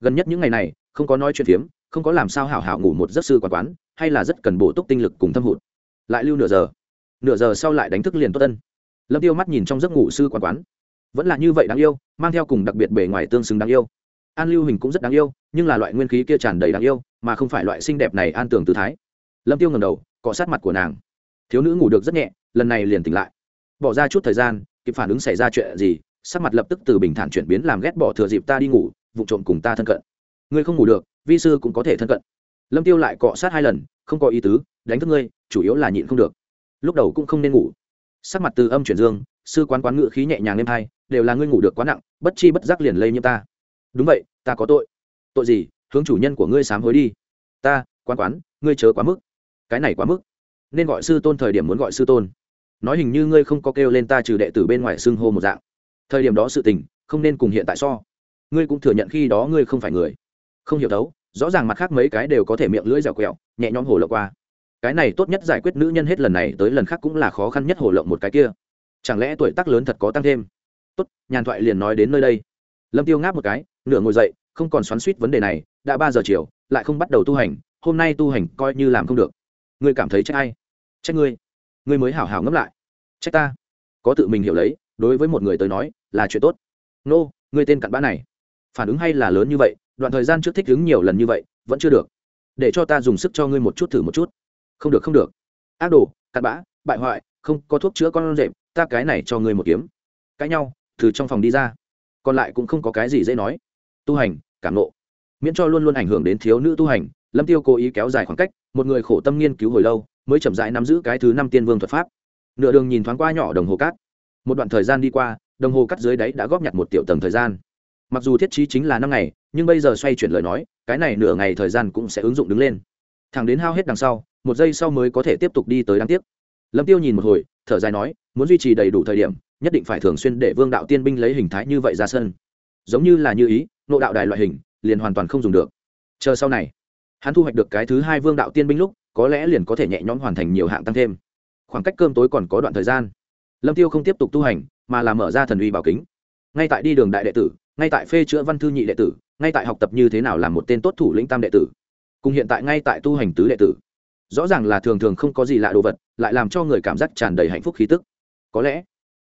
Gần nhất những ngày này, không có nói chuyện phiếm không có làm sao hảo hảo ngủ một giấc sư quán quán, hay là rất cần bổ túc tinh lực cùng thâm hụt. Lại lưu nửa giờ. Nửa giờ sau lại đánh thức liền tốt tân lâm tiêu mắt nhìn trong giấc ngủ sư quán quán. Vẫn là như vậy đáng yêu, mang theo cùng đặc biệt bề ngoài tương xứng đáng yêu. An lưu hình cũng rất đáng yêu, nhưng là loại nguyên khí kia tràn đầy đáng yêu, mà không phải loại xinh đẹp này an tưởng tự thái. Lâm tiêu ngầm đầu, cọ sát mặt của nàng. Thiếu nữ ngủ được rất nhẹ, lần này liền tỉnh lại. Bỏ ra chút thời gian, kịp phản ứng xảy ra chuyện gì, sắc mặt lập tức từ bình thản chuyển biến làm ghét bỏ thừa dịp ta đi ngủ, vụ trộm cùng ta thân cận. Ngươi không ngủ được vi sư cũng có thể thân cận. Lâm tiêu lại cọ sát hai lần, không có ý tứ, đánh thức ngươi, chủ yếu là nhịn không được. Lúc đầu cũng không nên ngủ. Sắc mặt từ âm chuyển dương, sư quán quán ngự khí nhẹ nhàng êm hai đều là ngươi ngủ được quá nặng, bất chi bất giác liền lây nhiễm ta. Đúng vậy, ta có tội. Tội gì? Hướng chủ nhân của ngươi sám hối đi. Ta, quán quán, ngươi chớ quá mức. Cái này quá mức. Nên gọi sư tôn thời điểm muốn gọi sư tôn. Nói hình như ngươi không có kêu lên ta trừ đệ tử bên ngoài xưng hô một dạng. Thời điểm đó sự tình, không nên cùng hiện tại so. Ngươi cũng thừa nhận khi đó ngươi không phải người không hiểu đấu rõ ràng mặt khác mấy cái đều có thể miệng lưỡi dẻo quẹo nhẹ nhõm hồ lộng qua. Cái này tốt nhất giải quyết nữ nhân hết lần này tới lần khác cũng là khó khăn nhất hồ lộng một cái kia. Chẳng lẽ tuổi tác lớn thật có tăng thêm? Tốt nhàn thoại liền nói đến nơi đây. Lâm tiêu ngáp một cái nửa ngồi dậy không còn xoắn suýt vấn đề này đã ba giờ chiều lại không bắt đầu tu hành hôm nay tu hành coi như làm không được. Ngươi cảm thấy trách ai? Trách ngươi. Ngươi mới hảo hảo ngẫm lại. Trách ta. Có tự mình hiểu lấy đối với một người tới nói là chuyện tốt. Nô、no, ngươi tên cặn bã này. Phản ứng hay là lớn như vậy đoạn thời gian trước thích ứng nhiều lần như vậy, vẫn chưa được. Để cho ta dùng sức cho ngươi một chút thử một chút. Không được không được. Ác đồ, cặn bã, bại hoại, không có thuốc chữa con rệp, ta cái này cho ngươi một kiếm. Cãi nhau, từ trong phòng đi ra. Còn lại cũng không có cái gì dễ nói. Tu hành, cảm nộ. Miễn cho luôn luôn ảnh hưởng đến thiếu nữ tu hành, lâm tiêu cố ý kéo dài khoảng cách, một người khổ tâm nghiên cứu hồi lâu, mới chậm rãi nắm giữ cái thứ năm tiên vương thuật pháp. Nửa đường nhìn thoáng qua nhỏ đồng hồ cát. Một đoạn thời gian đi qua, đồng hồ cắt dưới đáy đã góp nhặt một tiểu tầng thời gian. Mặc dù thiết trí chính là năm ngày nhưng bây giờ xoay chuyển lời nói, cái này nửa ngày thời gian cũng sẽ ứng dụng đứng lên. Thẳng đến hao hết đằng sau, một giây sau mới có thể tiếp tục đi tới đáng tiếc. Lâm tiêu nhìn một hồi, thở dài nói, muốn duy trì đầy đủ thời điểm, nhất định phải thường xuyên để vương đạo tiên binh lấy hình thái như vậy ra sân. Giống như là như ý, nộ đạo đài loại hình, liền hoàn toàn không dùng được. Chờ sau này, hắn thu hoạch được cái thứ hai vương đạo tiên binh lúc, có lẽ liền có thể nhẹ nhõm hoàn thành nhiều hạng tăng thêm. Khoảng cách cơm tối còn có đoạn thời gian. Lâm tiêu không tiếp tục tu hành, mà là mở ra thần uy bảo kính. Ngay tại đi đường đại đệ tử, ngay tại phê chữa văn thư nhị đệ tử ngay tại học tập như thế nào làm một tên tốt thủ lĩnh tam đệ tử, cùng hiện tại ngay tại tu hành tứ đệ tử, rõ ràng là thường thường không có gì lạ đồ vật, lại làm cho người cảm giác tràn đầy hạnh phúc khí tức. Có lẽ,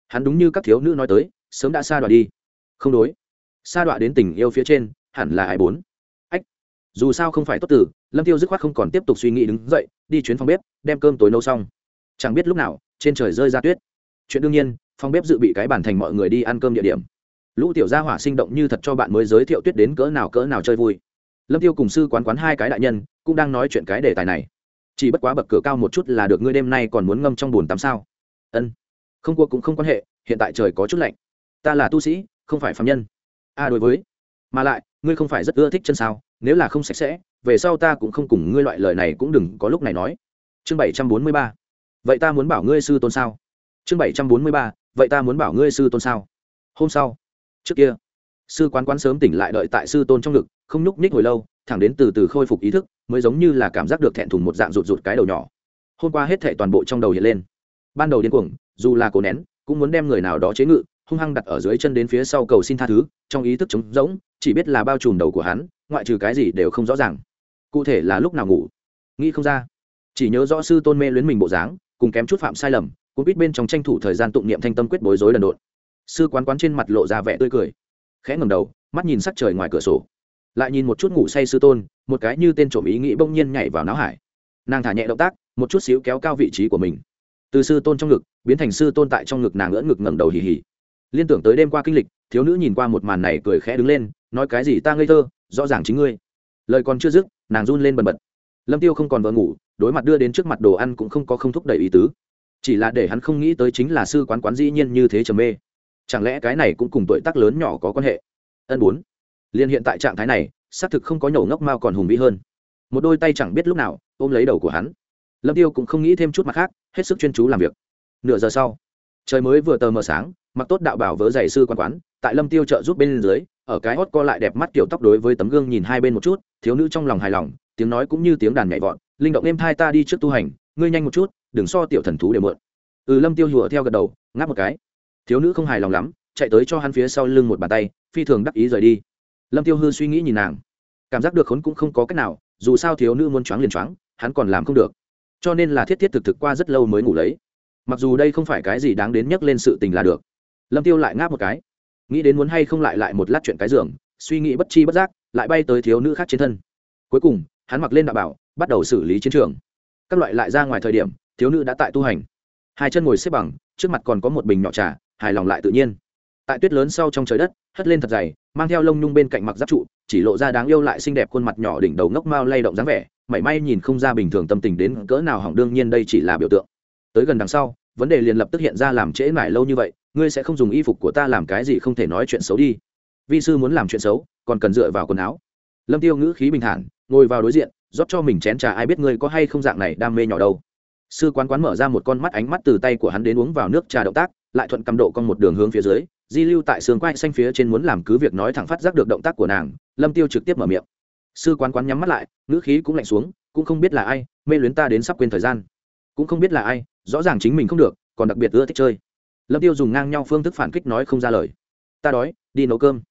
hắn đúng như các thiếu nữ nói tới, sớm đã xa đoạn đi. Không đối. Xa đoạn đến tình yêu phía trên, hẳn là ai bốn ách, dù sao không phải tốt tử, lâm tiêu dứt khoát không còn tiếp tục suy nghĩ đứng dậy, đi chuyến phòng bếp, đem cơm tối nấu xong. Chẳng biết lúc nào, trên trời rơi ra tuyết. Chuyện đương nhiên, phòng bếp dự bị cái bản thành mọi người đi ăn cơm địa điểm lũ tiểu gia hỏa sinh động như thật cho bạn mới giới thiệu tuyết đến cỡ nào cỡ nào chơi vui. Lâm tiêu cùng sư quán quán hai cái đại nhân, cũng đang nói chuyện cái đề tài này. Chỉ bất quá bậc cửa cao một chút là được ngươi đêm nay còn muốn ngâm trong bùn tắm sao? Ân. Không cua cũng không quan hệ, hiện tại trời có chút lạnh. Ta là tu sĩ, không phải phạm nhân. A à, đối với. Mà lại, ngươi không phải rất ưa thích chân sao, nếu là không sạch sẽ, về sau ta cũng không cùng ngươi loại lời này cũng đừng có lúc này nói. Chương bảy trăm bốn mươi ba. Vậy ta muốn bảo ngươi sư tôn sao? Chương bảy trăm bốn mươi ba. Vậy ta muốn bảo ngươi sư tôn sao? Hôm sau trước kia, sư quán quán sớm tỉnh lại đợi tại sư tôn trong ngực, không nhúc nhích hồi lâu, thẳng đến từ từ khôi phục ý thức, mới giống như là cảm giác được thẹn thùng một dạng rụt rụt cái đầu nhỏ. Hôm qua hết thệ toàn bộ trong đầu hiện lên. Ban đầu điên cuồng, dù là cố nén, cũng muốn đem người nào đó chế ngự, hung hăng đặt ở dưới chân đến phía sau cầu xin tha thứ, trong ý thức trống rỗng, chỉ biết là bao trùm đầu của hắn, ngoại trừ cái gì đều không rõ ràng. Cụ thể là lúc nào ngủ? Nghĩ không ra. Chỉ nhớ rõ sư tôn mê luyến mình bộ dáng, cùng kém chút phạm sai lầm cũng biết bên trong tranh thủ thời gian tụng niệm thanh tâm quyết bối rối đần độn sư quán quán trên mặt lộ ra vẻ tươi cười. Khẽ ngầm đầu, mắt nhìn sắc trời ngoài cửa sổ. Lại nhìn một chút ngủ say sư tôn, một cái như tên trộm ý nghĩ bỗng nhiên nhảy vào não hải. Nàng thả nhẹ động tác, một chút xíu kéo cao vị trí của mình. Từ sư tôn trong ngực, biến thành sư tôn tại trong ngực nàng ngỡ ngực ngẩng đầu hì hì. Liên tưởng tới đêm qua kinh lịch, thiếu nữ nhìn qua một màn này cười khẽ đứng lên, nói cái gì ta ngây thơ, rõ ràng chính ngươi. Lời còn chưa dứt, nàng run lên bần bật. Lâm tiêu không còn vợ ngủ, đối mặt đưa đến trước mặt đồ ăn cũng không có không thúc đẩy ý tứ. Chỉ là để hắn không nghĩ tới chính là sư quán quán dĩ nhiên như thế trầm mê chẳng lẽ cái này cũng cùng tuổi tác lớn nhỏ có quan hệ? Ân bốn. Liên hiện tại trạng thái này, xác thực không có nhổ ngốc mao còn hùng vĩ hơn. Một đôi tay chẳng biết lúc nào, ôm lấy đầu của hắn. Lâm tiêu cũng không nghĩ thêm chút mặt khác, hết sức chuyên chú làm việc. Nửa giờ sau, trời mới vừa tờ mờ sáng, mặc tốt đạo bảo vớ giày sư quan quán, tại lâm tiêu trợ giúp bên dưới, ở cái hót co lại đẹp mắt kiểu tóc đối với tấm gương nhìn hai bên một chút, thiếu nữ trong lòng hài lòng, tiếng nói cũng như tiếng đàn nhảy vọt, linh động êm thai ta đi trước tu hành, ngươi nhanh một chút, đừng so tiểu thần thú để mượn ừ lâm tiêu hùa theo gật đầu, ngáp một cái thiếu nữ không hài lòng lắm, chạy tới cho hắn phía sau lưng một bàn tay, phi thường đắc ý rời đi. Lâm tiêu hư suy nghĩ nhìn nàng. Cảm giác được khốn cũng không có cách nào, dù sao thiếu nữ muốn choáng liền choáng, hắn còn làm không được. Cho nên là thiết thiết thực thực qua rất lâu mới ngủ lấy. Mặc dù đây không phải cái gì đáng đến nhắc lên sự tình là được. Lâm tiêu lại ngáp một cái. Nghĩ đến muốn hay không lại lại một lát chuyện cái giường, suy nghĩ bất chi bất giác, lại bay tới thiếu nữ khác trên thân. Cuối cùng, hắn mặc lên đạo bảo, bắt đầu xử lý chiến trường. Các loại lại ra ngoài thời điểm, thiếu nữ đã tại tu hành. Hai chân ngồi xếp bằng, trước mặt còn có một bình nhỏ trà hài lòng lại tự nhiên. Tại tuyết lớn sau trong trời đất, hất lên thật dày, mang theo lông nhung bên cạnh mặc giáp trụ, chỉ lộ ra đáng yêu lại xinh đẹp khuôn mặt nhỏ đỉnh đầu ngốc mao lay động dáng vẻ, mảy may nhìn không ra bình thường tâm tình đến cỡ nào hỏng đương nhiên đây chỉ là biểu tượng. Tới gần đằng sau, vấn đề liền lập tức hiện ra làm trễ mãi lâu như vậy, ngươi sẽ không dùng y phục của ta làm cái gì không thể nói chuyện xấu đi. Vi sư muốn làm chuyện xấu, còn cần dựa vào quần áo. Lâm tiêu ngữ khí bình thản, ngồi vào đối diện, rót cho mình chén trà ai biết ngươi có hay không dạng này đam mê nhỏ đâu. Sư quán quán mở ra một con mắt ánh mắt từ tay của hắn đến uống vào nước trà động tác lại thuận cầm độ con một đường hướng phía dưới, di lưu tại xương quai xanh phía trên muốn làm cứ việc nói thẳng phát giác được động tác của nàng, lâm tiêu trực tiếp mở miệng. Sư quán quán nhắm mắt lại, ngữ khí cũng lạnh xuống, cũng không biết là ai, mê luyến ta đến sắp quên thời gian. Cũng không biết là ai, rõ ràng chính mình không được, còn đặc biệt ưa thích chơi. Lâm tiêu dùng ngang nhau phương thức phản kích nói không ra lời. Ta đói, đi nấu cơm.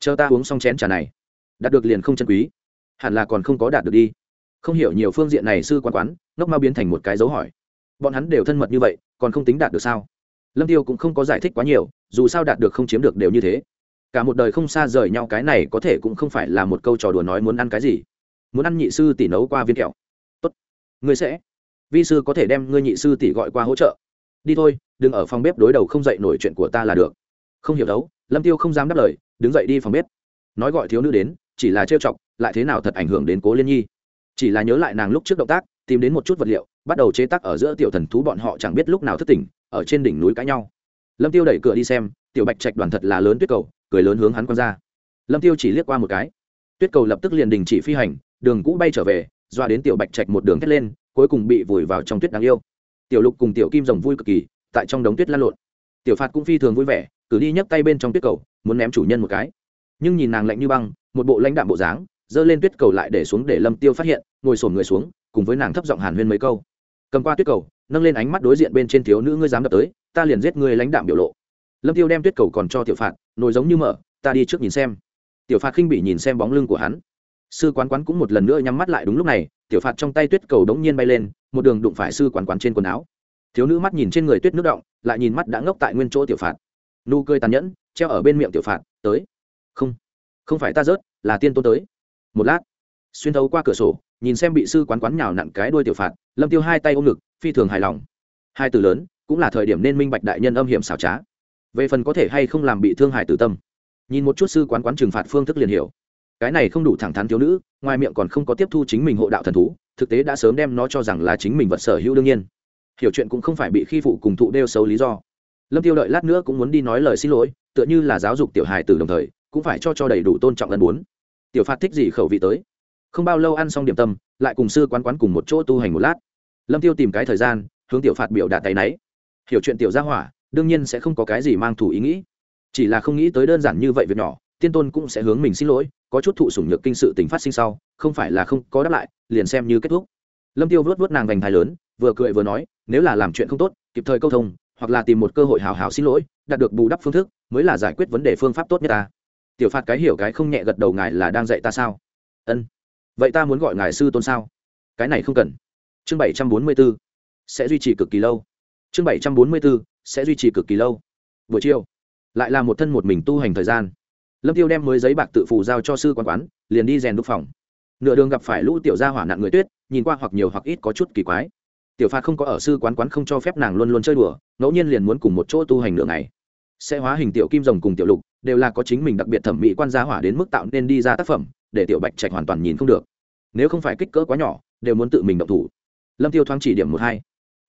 Chờ ta uống xong chén trà này. Đạt được liền không chân quý. Hẳn là còn không có đạt được đi. Không hiểu nhiều phương diện này sư quán quán, ngốc mau biến thành một cái dấu hỏi. Bọn hắn đều thân mật như vậy, còn không tính đạt được sao? Lâm tiêu cũng không có giải thích quá nhiều, dù sao đạt được không chiếm được đều như thế. Cả một đời không xa rời nhau cái này có thể cũng không phải là một câu trò đùa nói muốn ăn cái gì. Muốn ăn nhị sư tỷ nấu qua viên kẹo. Tốt. Ngươi sẽ. Vi sư có thể đem ngươi nhị sư tỷ gọi qua hỗ trợ. Đi thôi, đừng ở phòng bếp đối đầu không dậy nổi chuyện của ta là được. Không hiểu đấu, lâm tiêu không dám đáp lời, đứng dậy đi phòng bếp. Nói gọi thiếu nữ đến, chỉ là trêu chọc, lại thế nào thật ảnh hưởng đến cố liên nhi. Chỉ là nhớ lại nàng lúc trước động tác, tìm đến một chút vật liệu, bắt đầu chế tác ở giữa tiểu thần thú bọn họ chẳng biết lúc nào thất tỉnh ở trên đỉnh núi cãi nhau. Lâm tiêu đẩy cửa đi xem, tiểu bạch trạch đoàn thật là lớn tuyết cầu, cười lớn hướng hắn quăng ra. Lâm tiêu chỉ liếc qua một cái. Tuyết cầu lập tức liền đình chỉ phi hành, đường cũ bay trở về doa đến tiểu bạch trạch một đường thét lên, cuối cùng bị vùi vào trong tuyết đáng yêu. Tiểu lục cùng tiểu kim rồng vui cực kỳ, tại trong đống tuyết lăn lộn. Tiểu phạt cũng phi thường vui vẻ cử đi nhấc tay bên trong tuyết cầu, muốn ném chủ nhân một cái. Nhưng nhìn nàng lạnh như băng, một bộ lãnh đạm bộ dáng, giơ lên tuyết cầu lại để xuống để lâm tiêu phát hiện, ngồi sổn người xuống, cùng với nàng thấp giọng hàn huyên mấy câu. Cầm qua tuyết cầu nâng lên ánh mắt đối diện bên trên thiếu nữ ngươi dám đập tới, ta liền giết ngươi lãnh đạm biểu lộ. Lâm tiêu đem tuyết cầu còn cho tiểu phạt, nồi giống như mở, ta đi trước nhìn xem. Tiểu phạt khinh bị nhìn xem bóng lưng của hắn. Sư quán quán cũng một lần nữa nhắm mắt lại đúng lúc này, tiểu phạt trong tay tuyết cầu đống nhiên bay lên, một đường đụng phải sư quán quán trên quần áo. Thiếu nữ mắt nhìn trên người tuyết nước động, lại nhìn mắt đã ngốc tại nguyên chỗ tiểu phạt. Nụ cười tàn nhẫn, treo ở bên miệng tiểu phạt, tới. Không không phải ta rớt, là tiên tôn tới. Một lát, xuyên thấu qua cửa sổ, nhìn xem bị sư quán quán nhào nặn cái đuôi tiểu phạt, lâm tiêu hai tay ôm ngực phi thường hài lòng. Hai từ lớn cũng là thời điểm nên minh bạch đại nhân âm hiểm xảo trá. Về phần có thể hay không làm bị thương hại tử tâm. Nhìn một chút sư quán quán trừng phạt phương thức liền hiểu. Cái này không đủ thẳng thắn thiếu nữ, ngoài miệng còn không có tiếp thu chính mình hộ đạo thần thú, thực tế đã sớm đem nó cho rằng là chính mình vật sở hữu đương nhiên. Hiểu chuyện cũng không phải bị khi phụ cùng thụ đeo xấu lý do. Lâm tiêu đợi lát nữa cũng muốn đi nói lời xin lỗi, tựa như là giáo dục tiểu hài từ đồng thời, cũng phải cho cho đầy đủ tôn trọng lần bốn tiểu phạt thích gì khẩu vị tới. Không bao lâu ăn xong điểm tâm, lại cùng sư quán quán cùng một chỗ tu hành một lát lâm tiêu tìm cái thời gian, hướng tiểu phạt biểu đạt tay náy. Hiểu chuyện tiểu gia hỏa, đương nhiên sẽ không có cái gì mang thủ ý nghĩ. Chỉ là không nghĩ tới đơn giản như vậy việc nhỏ, tiên tôn cũng sẽ hướng mình xin lỗi, có chút thụ sủng nhược kinh sự tình phát sinh sau, không phải là không có đáp lại, liền xem như kết thúc. Lâm tiêu vớt vớt nàng vành thai lớn, vừa cười vừa nói, nếu là làm chuyện không tốt, kịp thời câu thông, hoặc là tìm một cơ hội hào hào xin lỗi, đạt được bù đắp phương thức, mới là giải quyết vấn đề phương pháp tốt nhất ta. Tiểu phạt cái hiểu cái không nhẹ gật đầu ngài là đang dạy ta sao? Ân. Vậy ta muốn gọi ngài sư tôn sao? Cái này không cần chương bảy trăm bốn mươi 744 sẽ duy trì cực kỳ lâu. Chương bảy trăm bốn mươi 744 sẽ duy trì cực kỳ lâu. Buổi chiều, lại là một thân một mình tu hành thời gian. Lâm tiêu đem mới giấy bạc tự phù giao cho sư quán quán, liền đi rèn đúc phòng. Nửa đường gặp phải lũ tiểu gia hỏa nặng người tuyết, nhìn qua hoặc nhiều hoặc ít có chút kỳ quái. Tiểu phạt không có ở sư quán quán không cho phép nàng luôn luôn chơi đùa, ngẫu nhiên liền muốn cùng một chỗ tu hành nửa ngày. Sẽ hóa hình tiểu kim rồng cùng tiểu lục, đều là có chính mình đặc biệt thẩm mỹ quan gia hỏa đến mức tạo nên đi ra tác phẩm, để tiểu bạch trạch hoàn toàn nhìn không được. Nếu không phải kích cỡ quá nhỏ, đều muốn tự mình động thủ lâm tiêu thoáng chỉ điểm một hai.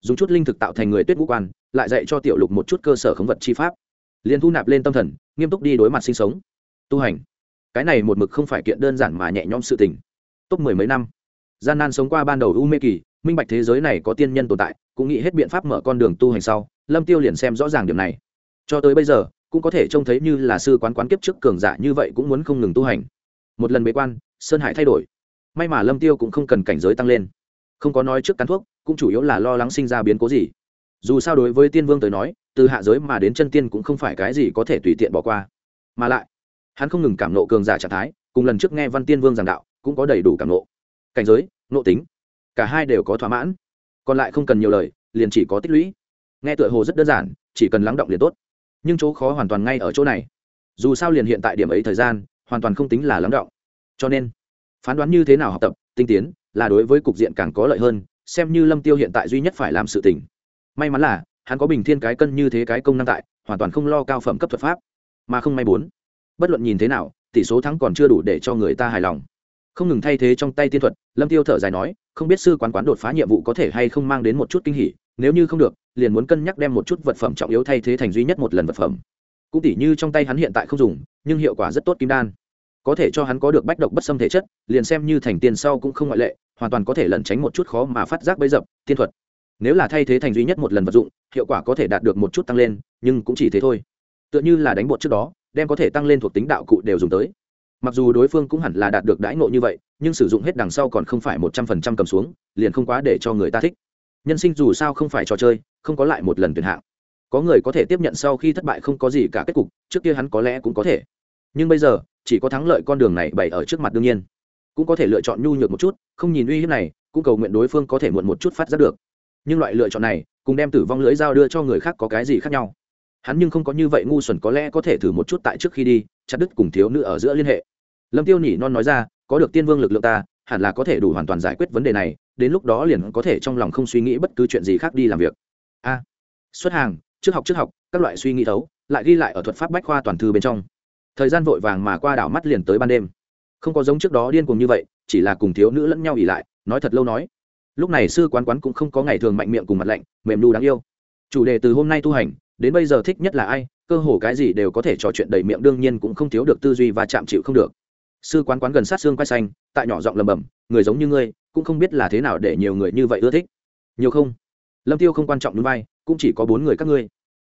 Dùng chút linh thực tạo thành người tuyết ngũ quan, lại dạy cho tiểu lục một chút cơ sở khống vật chi pháp. Liền thu nạp lên tâm thần, nghiêm túc đi đối mặt sinh sống. Tu hành. Cái này một mực không phải kiện đơn giản mà nhẹ nhõm sự tình. Top mười mấy năm. Gian nan sống qua ban đầu u mê kỳ, minh bạch thế giới này có tiên nhân tồn tại, cũng nghĩ hết biện pháp mở con đường tu hành sau, lâm tiêu liền xem rõ ràng điểm này. Cho tới bây giờ, cũng có thể trông thấy như là sư quán quán kiếp trước cường giả như vậy cũng muốn không ngừng tu hành. Một lần bế quan, sơn hải thay đổi. May mà lâm tiêu cũng không cần cảnh giới tăng lên không có nói trước cắn thuốc, cũng chủ yếu là lo lắng sinh ra biến cố gì. Dù sao đối với tiên vương tới nói, từ hạ giới mà đến chân tiên cũng không phải cái gì có thể tùy tiện bỏ qua. Mà lại, hắn không ngừng cảm nộ cường giả trạng thái, cùng lần trước nghe văn tiên vương giảng đạo, cũng có đầy đủ cảm nộ. Cảnh giới, nộ tính, cả hai đều có thỏa mãn. Còn lại không cần nhiều lời, liền chỉ có tích lũy. Nghe tựa hồ rất đơn giản, chỉ cần lắng động liền tốt. Nhưng chỗ khó hoàn toàn ngay ở chỗ này. Dù sao liền hiện tại điểm ấy thời gian, hoàn toàn không tính là lắng động. Cho nên, phán đoán như thế nào học tập, tinh tiến là đối với cục diện càng có lợi hơn, xem như lâm tiêu hiện tại duy nhất phải làm sự tình. May mắn là, hắn có bình thiên cái cân như thế cái công năng tại, hoàn toàn không lo cao phẩm cấp thuật pháp, mà không may bốn. Bất luận nhìn thế nào, tỷ số thắng còn chưa đủ để cho người ta hài lòng. Không ngừng thay thế trong tay tiên thuật, lâm tiêu thở dài nói, không biết sư quán quán đột phá nhiệm vụ có thể hay không mang đến một chút kinh hỉ, nếu như không được, liền muốn cân nhắc đem một chút vật phẩm trọng yếu thay thế thành duy nhất một lần vật phẩm. Cũng tỉ như trong tay hắn hiện tại không dùng, nhưng hiệu quả rất tốt kim đan có thể cho hắn có được bách độc bất xâm thể chất, liền xem như thành tiền sau cũng không ngoại lệ, hoàn toàn có thể lẩn tránh một chút khó mà phát giác bấy dập, tiên thuật. Nếu là thay thế thành duy nhất một lần vật dụng, hiệu quả có thể đạt được một chút tăng lên, nhưng cũng chỉ thế thôi. Tựa như là đánh bột trước đó, đem có thể tăng lên thuộc tính đạo cụ đều dùng tới. Mặc dù đối phương cũng hẳn là đạt được đãi ngộ như vậy, nhưng sử dụng hết đằng sau còn không phải một trăm phần trăm cầm xuống, liền không quá để cho người ta thích. Nhân sinh dù sao không phải trò chơi, không có lại một lần tuyển hạng. Có người có thể tiếp nhận sau khi thất bại không có gì cả kết cục, trước kia hắn có lẽ cũng có thể nhưng bây giờ, chỉ có thắng lợi con đường này bày ở trước mặt đương nhiên. Cũng có thể lựa chọn nhu nhược một chút, không nhìn uy hiếp này, cũng cầu nguyện đối phương có thể muộn một chút phát giác được. Nhưng loại lựa chọn này, cùng đem tử vong lưỡi dao đưa cho người khác có cái gì khác nhau? Hắn nhưng không có như vậy ngu xuẩn, có lẽ có thể thử một chút tại trước khi đi, chặt đứt cùng thiếu nữ ở giữa liên hệ. Lâm tiêu nhỉ non nói ra, có được tiên vương lực lượng ta, hẳn là có thể đủ hoàn toàn giải quyết vấn đề này, đến lúc đó liền có thể trong lòng không suy nghĩ bất cứ chuyện gì khác đi làm việc. A. Xuất hàng, trước học trước học, các loại suy nghĩ thấu, lại ghi lại ở thuật pháp bách khoa toàn thư bên trong thời gian vội vàng mà qua đảo mắt liền tới ban đêm. Không có giống trước đó điên cuồng như vậy, chỉ là cùng thiếu nữ lẫn nhau ỉ lại, nói thật lâu nói. Lúc này sư quán quán cũng không có ngày thường mạnh miệng cùng mặt lạnh, mềm đu đáng yêu. Chủ đề từ hôm nay tu hành, đến bây giờ thích nhất là ai, cơ hồ cái gì đều có thể trò chuyện đầy miệng đương nhiên cũng không thiếu được tư duy và chạm chịu không được. Sư quán quán gần sát xương quay xanh, tại nhỏ giọng lầm bầm người giống như ngươi, cũng không biết là thế nào để nhiều người như vậy ưa thích. Nhiều không? Lâm tiêu không quan trọng núi bay, cũng chỉ có bốn người các ngươi.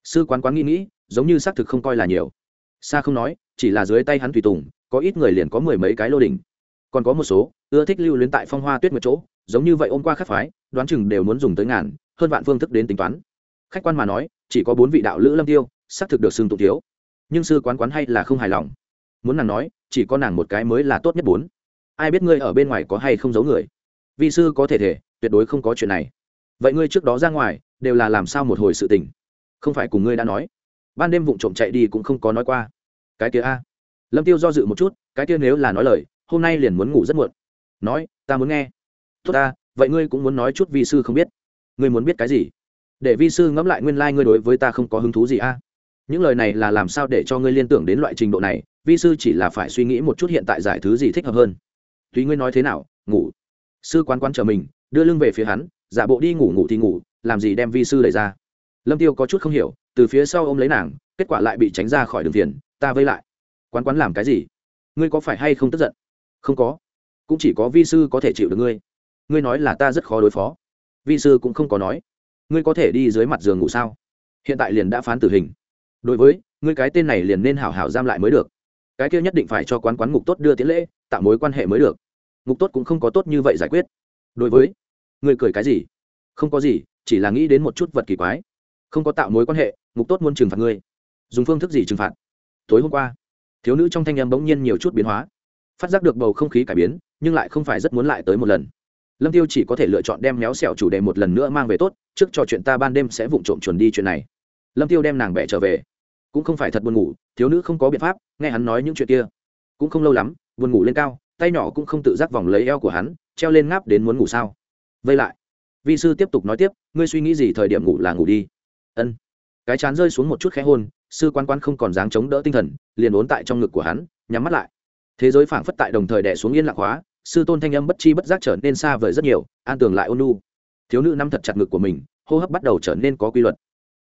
Sư quán quán nghĩ nghĩ, giống như xác thực không coi là nhiều. Xa không nói chỉ là dưới tay hắn tùy tùng, có ít người liền có mười mấy cái lô đỉnh. Còn có một số, ưa thích lưu luyến tại phong hoa tuyết một chỗ, giống như vậy ôm qua khắc phái, đoán chừng đều muốn dùng tới ngàn, hơn vạn phương thức đến tính toán. Khách quan mà nói, chỉ có bốn vị đạo lữ lâm tiêu, xác thực được xưng tụ thiếu. Nhưng sư quán quán hay là không hài lòng. Muốn nàng nói, chỉ có nàng một cái mới là tốt nhất bốn. Ai biết ngươi ở bên ngoài có hay không giấu người? Vị sư có thể thể, tuyệt đối không có chuyện này. Vậy ngươi trước đó ra ngoài, đều là làm sao một hồi sự tình? Không phải cùng ngươi đã nói. Ban đêm vụng trộm chạy đi cũng không có nói qua cái kia a. Lâm tiêu do dự một chút, cái kia nếu là nói lời, hôm nay liền muốn ngủ rất muộn. Nói, ta muốn nghe. Tốt ta, vậy ngươi cũng muốn nói chút vi sư không biết. Ngươi muốn biết cái gì? Để vi sư ngẫm lại nguyên lai、like、ngươi đối với ta không có hứng thú gì a. Những lời này là làm sao để cho ngươi liên tưởng đến loại trình độ này? Vi sư chỉ là phải suy nghĩ một chút hiện tại giải thứ gì thích hợp hơn. Tùy ngươi nói thế nào, ngủ. Sư quán quán trở mình, đưa lưng về phía hắn, giả bộ đi ngủ ngủ thì ngủ, làm gì đem vi sư đẩy ra. Lâm tiêu có chút không hiểu, từ phía sau ôm lấy nàng, kết quả lại bị tránh ra khỏi đường phiền ta vây lại. Quán quán làm cái gì? Ngươi có phải hay không tức giận? Không có. Cũng chỉ có vi sư có thể chịu được ngươi. Ngươi nói là ta rất khó đối phó. Vi sư cũng không có nói. Ngươi có thể đi dưới mặt giường ngủ sao? Hiện tại liền đã phán tử hình. Đối với, ngươi cái tên này liền nên hảo hảo giam lại mới được. Cái kia nhất định phải cho quán quán ngục tốt đưa tiến lễ, tạo mối quan hệ mới được. Ngục tốt cũng không có tốt như vậy giải quyết. Đối với, ngươi cười cái gì? Không có gì, chỉ là nghĩ đến một chút vật kỳ quái. Không có tạo mối quan hệ, ngục tốt muốn trừng phạt ngươi. Dùng phương thức gì trừng phạt? Tối hôm qua. Thiếu nữ trong thanh em bỗng nhiên nhiều chút biến hóa. Phát giác được bầu không khí cải biến, nhưng lại không phải rất muốn lại tới một lần. Lâm tiêu chỉ có thể lựa chọn đem méo xẻo chủ đề một lần nữa mang về tốt, trước trò chuyện ta ban đêm sẽ vụng trộm chuẩn đi chuyện này. Lâm tiêu đem nàng bẻ trở về. Cũng không phải thật buồn ngủ, thiếu nữ không có biện pháp, nghe hắn nói những chuyện kia. Cũng không lâu lắm, buồn ngủ lên cao, tay nhỏ cũng không tự giác vòng lấy eo của hắn, treo lên ngáp đến muốn ngủ sao. Vây lại. Vi sư tiếp tục nói tiếp, ngươi suy nghĩ gì thời điểm ngủ là ngủ đi. Ân. Cái chán rơi xuống một chút khẽ hôn sư quan quan không còn dáng chống đỡ tinh thần, liền ốn tại trong ngực của hắn, nhắm mắt lại. Thế giới phảng phất tại đồng thời đẻ xuống yên lạc hóa, sư tôn thanh âm bất chi bất giác trở nên xa vời rất nhiều, an tường lại ôn nu thiếu nữ nắm thật chặt ngực của mình, hô hấp bắt đầu trở nên có quy luật.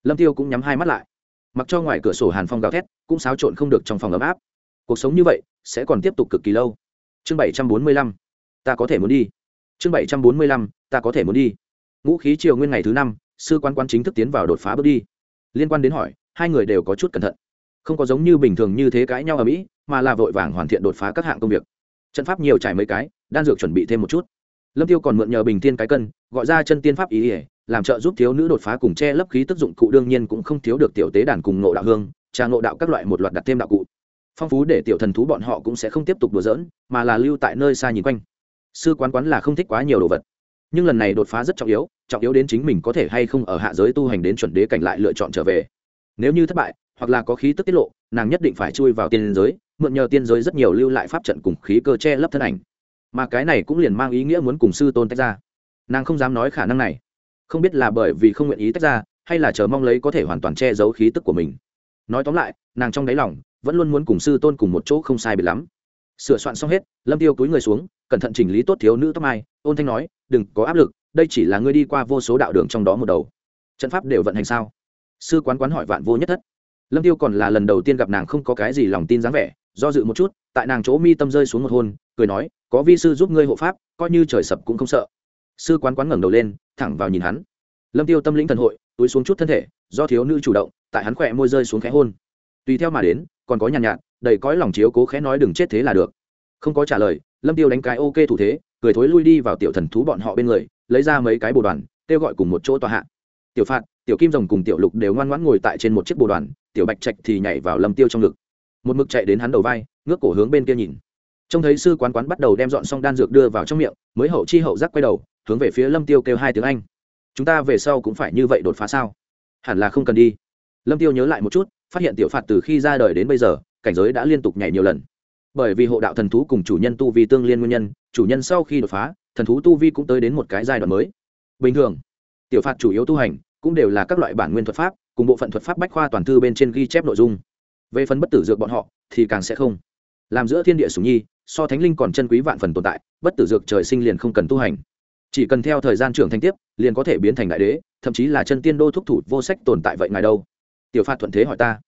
Lâm tiêu cũng nhắm hai mắt lại. Mặc cho ngoài cửa sổ hàn phong gào thét, cũng xáo trộn không được trong phòng ấm áp. Cuộc sống như vậy, sẽ còn tiếp tục cực kỳ lâu. Chương bảy trăm bốn mươi lăm. Ta có thể muốn đi. Chương bảy trăm bốn mươi lăm. Ta có thể muốn đi. Ngũ khí triều nguyên ngày thứ năm, sư quan quan chính thức tiến vào đột phá bước đi. Liên quan đến hỏi hai người đều có chút cẩn thận. Không có giống như bình thường như thế cãi nhau ở mỹ, mà là vội vàng hoàn thiện đột phá các hạng công việc. Trận pháp nhiều trải mấy cái, đan dược chuẩn bị thêm một chút. Lâm tiêu còn mượn nhờ bình tiên cái cân, gọi ra chân tiên pháp ý ỉa làm trợ giúp thiếu nữ đột phá cùng che lấp khí tức dụng cụ đương nhiên cũng không thiếu được tiểu tế đàn cùng ngộ đạo hương, trà ngộ đạo các loại một loạt đặt thêm đạo cụ. Phong phú để tiểu thần thú bọn họ cũng sẽ không tiếp tục đùa giỡn, mà là lưu tại nơi xa nhìn quanh. Sư quán quán là không thích quá nhiều đồ vật. Nhưng lần này đột phá rất trọng yếu trọng yếu đến chính mình có thể hay không ở hạ giới tu hành đến chuẩn đế cảnh lại lựa chọn trở về nếu như thất bại, hoặc là có khí tức tiết lộ, nàng nhất định phải chui vào tiên giới, mượn nhờ tiên giới rất nhiều lưu lại pháp trận cùng khí cơ che lấp thân ảnh. Mà cái này cũng liền mang ý nghĩa muốn cùng sư tôn tách ra. Nàng không dám nói khả năng này. Không biết là bởi vì không nguyện ý tách ra, hay là chờ mong lấy có thể hoàn toàn che giấu khí tức của mình. Nói tóm lại, nàng trong đáy lòng vẫn luôn muốn cùng sư tôn cùng một chỗ không sai biệt lắm. Sửa soạn xong hết, lâm tiêu cúi người xuống, cẩn thận chỉnh lý tốt thiếu nữ tóc mai, ôn thanh nói, đừng có áp lực, đây chỉ là ngươi đi qua vô số đạo đường trong đó một đầu. Trận pháp đều vận hành sao? Sư quán quán hỏi vạn vô nhất thất. Lâm tiêu còn là lần đầu tiên gặp nàng không có cái gì lòng tin dáng vẻ do dự một chút tại nàng chỗ mi tâm rơi xuống một hôn cười nói có vi sư giúp ngươi hộ pháp coi như trời sập cũng không sợ. Sư quán quán ngẩng đầu lên thẳng vào nhìn hắn. Lâm tiêu tâm lĩnh thần hội túi xuống chút thân thể do thiếu nữ chủ động tại hắn khỏe môi rơi xuống khẽ hôn. Tùy theo mà đến còn có nhàn nhạt, nhạt đầy cõi lòng chiếu cố khẽ nói đừng chết thế là được. Không có trả lời lâm tiêu đánh cái ok thủ thế cười thối lui đi vào tiểu thần thú bọn họ bên người lấy ra mấy cái bồ đoàn kêu gọi cùng một chỗ tòa hạ. Tiểu phạt tiểu kim rồng cùng tiểu lục đều ngoan ngoãn ngồi tại trên một chiếc bồ đoàn, tiểu bạch trạch thì nhảy vào lâm tiêu trong ngực. Một mực chạy đến hắn đầu vai, ngước cổ hướng bên kia nhìn. Trông thấy sư quán quán bắt đầu đem dọn xong đan dược đưa vào trong miệng, mới hậu chi hậu giác quay đầu, hướng về phía lâm tiêu kêu hai tiếng anh. Chúng ta về sau cũng phải như vậy đột phá sao? Hẳn là không cần đi. Lâm tiêu nhớ lại một chút, phát hiện tiểu phạt từ khi ra đời đến bây giờ, cảnh giới đã liên tục nhảy nhiều lần. Bởi vì hộ đạo thần thú cùng chủ nhân tu vi tương liên nguyên nhân, chủ nhân sau khi đột phá, thần thú tu vi cũng tới đến một cái giai đoạn mới. Bình thường, tiểu phạt chủ yếu tu hành cũng đều là các loại bản nguyên thuật pháp, cùng bộ phận thuật pháp bách khoa toàn thư bên trên ghi chép nội dung. Về phần bất tử dược bọn họ, thì càng sẽ không. Làm giữa thiên địa sùng nhi, so thánh linh còn chân quý vạn phần tồn tại, bất tử dược trời sinh liền không cần tu hành. Chỉ cần theo thời gian trưởng thành tiếp, liền có thể biến thành đại đế, thậm chí là chân tiên đô thúc thủ vô sách tồn tại vậy ngài đâu? Tiểu phạt thuận thế hỏi ta.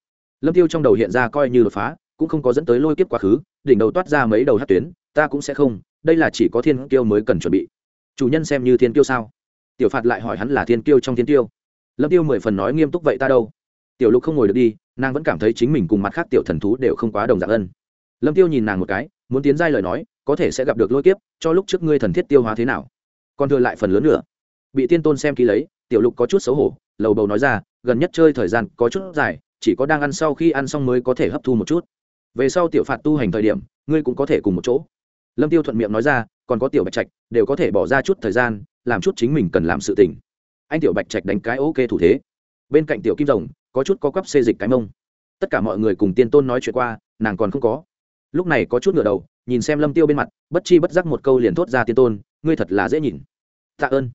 Lâm tiêu trong đầu hiện ra coi như đột phá, cũng không có dẫn tới lôi kiếp quá khứ, đỉnh đầu toát ra mấy đầu hát tuyến, ta cũng sẽ không, đây là chỉ có thiên kiêu mới cần chuẩn bị. Chủ nhân xem như thiên kiêu sao? Tiểu phạt lại hỏi hắn là thiên kiêu trong thiên tiêu lâm tiêu mười phần nói nghiêm túc vậy ta đâu? Tiểu lục không ngồi được đi, nàng vẫn cảm thấy chính mình cùng mặt khác tiểu thần thú đều không quá đồng dạng ân. Lâm tiêu nhìn nàng một cái, muốn tiến giai lời nói, có thể sẽ gặp được lôi kiếp, cho lúc trước ngươi thần thiết tiêu hóa thế nào? Còn thừa lại phần lớn nữa. Bị tiên tôn xem ký lấy, tiểu lục có chút xấu hổ, lầu bầu nói ra, gần nhất chơi thời gian có chút dài, chỉ có đang ăn sau khi ăn xong mới có thể hấp thu một chút. Về sau tiểu phạt tu hành thời điểm, ngươi cũng có thể cùng một chỗ. Lâm tiêu thuận miệng nói ra, còn có tiểu bạch trạch, đều có thể bỏ ra chút thời gian, làm chút chính mình cần làm sự tình anh tiểu bạch trạch đánh cái ok thủ thế. Bên cạnh tiểu kim rồng, có chút có quắp xê dịch cái mông. Tất cả mọi người cùng tiên tôn nói chuyện qua, nàng còn không có. Lúc này có chút ngửa đầu, nhìn xem lâm tiêu bên mặt, bất chi bất giác một câu liền thốt ra tiên tôn, ngươi thật là dễ nhìn. Tạ ơn.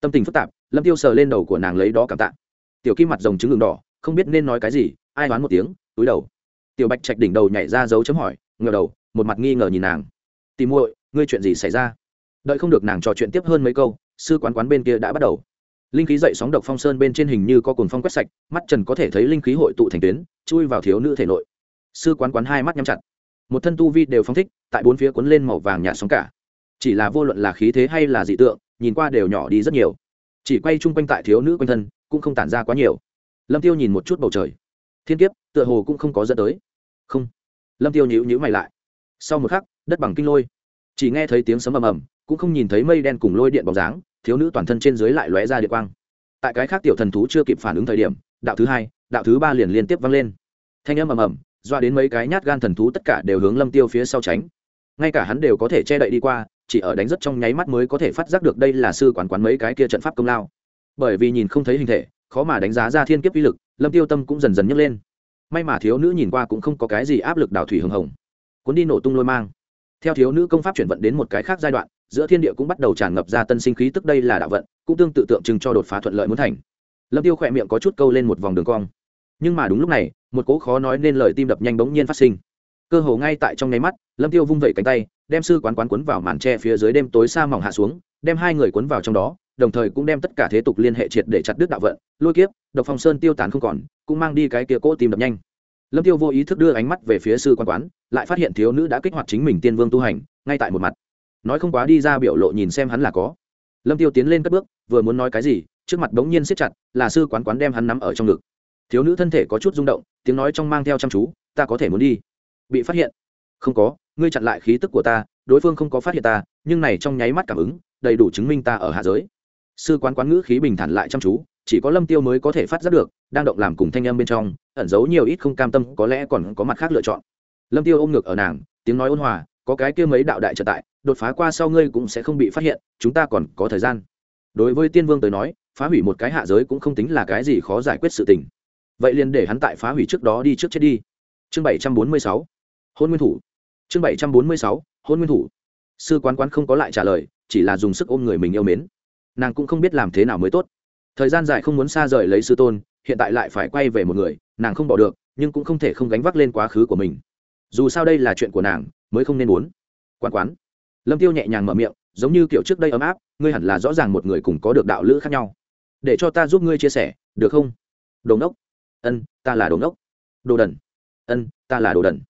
Tâm tình phức tạp, lâm tiêu sờ lên đầu của nàng lấy đó cảm tạ. Tiểu kim mặt rồng trứng ngừng đỏ, không biết nên nói cái gì, ai đoán một tiếng, túi đầu. Tiểu bạch trạch đỉnh đầu nhảy ra dấu chấm hỏi ngờ đầu, một mặt nghi ngờ nhìn nàng. Tìm muội, ngươi chuyện gì xảy ra? Đợi không được nàng trò chuyện tiếp hơn mấy câu, sư quán quán bên kia đã bắt đầu linh khí dậy sóng độc phong sơn bên trên hình như có cồn phong quét sạch, mắt trần có thể thấy linh khí hội tụ thành tuyến, chui vào thiếu nữ thể nội. Sư quán quán hai mắt nhắm chặt. Một thân tu vi đều phong thích, tại bốn phía cuốn lên màu vàng nhạt sóng cả. Chỉ là vô luận là khí thế hay là dị tượng, nhìn qua đều nhỏ đi rất nhiều. Chỉ quay chung quanh tại thiếu nữ quanh thân, cũng không tản ra quá nhiều. Lâm tiêu nhìn một chút bầu trời. Thiên kiếp, tựa hồ cũng không có dẫn tới. Không. Lâm tiêu nhíu nhíu mày lại. Sau một khắc, đất bằng kinh lôi. Chỉ nghe thấy tiếng sấm ầm ầm, cũng không nhìn thấy mây đen cùng lôi điện bóng dáng thiếu nữ toàn thân trên dưới lại lóe ra địa quang. Tại cái khác tiểu thần thú chưa kịp phản ứng thời điểm, đạo thứ hai, đạo thứ ba liền liên tiếp vang lên. Thanh âm ầm ầm, doa đến mấy cái nhát gan thần thú tất cả đều hướng lâm tiêu phía sau tránh. Ngay cả hắn đều có thể che đậy đi qua, chỉ ở đánh rất trong nháy mắt mới có thể phát giác được đây là sư quản quán mấy cái kia trận pháp công lao. Bởi vì nhìn không thấy hình thể, khó mà đánh giá ra thiên kiếp uy lực, lâm tiêu tâm cũng dần dần nhấc lên. May mà thiếu nữ nhìn qua cũng không có cái gì áp lực đào thủy hưng hồng. Cuốn đi nổ tung lôi mang. Theo thiếu nữ công pháp chuyển vận đến một cái khác giai đoạn giữa thiên địa cũng bắt đầu tràn ngập ra tân sinh khí tức đây là đạo vận, cũng tương tự tượng trưng cho đột phá thuận lợi muốn thành. Lâm tiêu khỏe miệng có chút câu lên một vòng đường cong. Nhưng mà đúng lúc này, một cố khó nói nên lời tim đập nhanh bỗng nhiên phát sinh. Cơ hồ ngay tại trong nháy mắt, lâm tiêu vung vẩy cánh tay, đem sư quán quán cuốn vào màn tre phía dưới đêm tối xa mỏng hạ xuống, đem hai người cuốn vào trong đó, đồng thời cũng đem tất cả thế tục liên hệ triệt để chặt đứt đạo vận, lôi kiếp, độc phong sơn tiêu tán không còn, cũng mang đi cái kia cỗ tim đập nhanh. Lâm tiêu vô ý thức đưa ánh mắt về phía sư quán quán, lại phát hiện thiếu nữ đã kích hoạt chính mình tiên vương tu hành, ngay tại một mặt nói không quá đi ra biểu lộ nhìn xem hắn là có. Lâm tiêu tiến lên cất bước, vừa muốn nói cái gì, trước mặt đống nhiên siết chặt, là sư quán quán đem hắn nắm ở trong ngực. Thiếu nữ thân thể có chút rung động, tiếng nói trong mang theo chăm chú, ta có thể muốn đi. Bị phát hiện? Không có, ngươi chặn lại khí tức của ta, đối phương không có phát hiện ta, nhưng này trong nháy mắt cảm ứng, đầy đủ chứng minh ta ở hạ giới. Sư quán quán ngữ khí bình thản lại chăm chú, chỉ có lâm tiêu mới có thể phát giác được, đang động làm cùng thanh âm bên trong, ẩn giấu nhiều ít không cam tâm, có lẽ còn có mặt khác lựa chọn. Lâm tiêu ôm ngực ở nàng, tiếng nói ôn hòa có cái kia mấy đạo đại trợ tại, đột phá qua sau ngươi cũng sẽ không bị phát hiện, chúng ta còn có thời gian. Đối với tiên vương tới nói, phá hủy một cái hạ giới cũng không tính là cái gì khó giải quyết sự tình. Vậy liền để hắn tại phá hủy trước đó đi trước chết đi. Chương bảy trăm bốn mươi sáu. Hôn nguyên thủ. Chương bảy trăm bốn mươi sáu. Hôn nguyên thủ. Sư quán quán không có lại trả lời, chỉ là dùng sức ôm người mình yêu mến. Nàng cũng không biết làm thế nào mới tốt. Thời gian dài không muốn xa rời lấy sư tôn, hiện tại lại phải quay về một người, nàng không bỏ được, nhưng cũng không thể không gánh vác lên quá khứ của mình. Dù sao đây là chuyện của nàng mới không nên muốn. Quán quán. Lâm tiêu nhẹ nhàng mở miệng, giống như kiểu trước đây ấm áp, ngươi hẳn là rõ ràng một người cùng có được đạo lữ khác nhau. Để cho ta giúp ngươi chia sẻ, được không? Đồ ngốc. Ân, ta là đồ ngốc. Đồ đần. Ân, ta là đồ đần.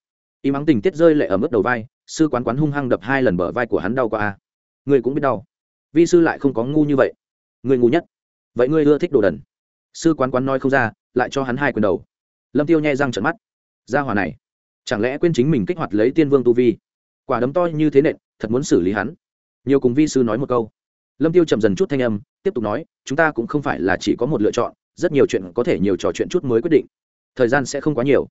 Y mắng tình tiết rơi lệ ở mức đầu vai, sư quán quán hung hăng đập hai lần bờ vai của hắn đau qua a. Ngươi cũng biết đau. Vi sư lại không có ngu như vậy. Ngươi ngu nhất. Vậy ngươi ưa thích đồ đần. Sư quán quán nói không ra, lại cho hắn hai quyền đầu. Lâm tiêu nhẹ răng trận mắt. Ra hòa này chẳng lẽ quên chính mình kích hoạt lấy tiên vương tu vi? Quả đấm to như thế nện, thật muốn xử lý hắn. Nhiều cùng vi sư nói một câu. Lâm tiêu chậm dần chút thanh âm, tiếp tục nói, chúng ta cũng không phải là chỉ có một lựa chọn, rất nhiều chuyện có thể nhiều trò chuyện chút mới quyết định. Thời gian sẽ không quá nhiều.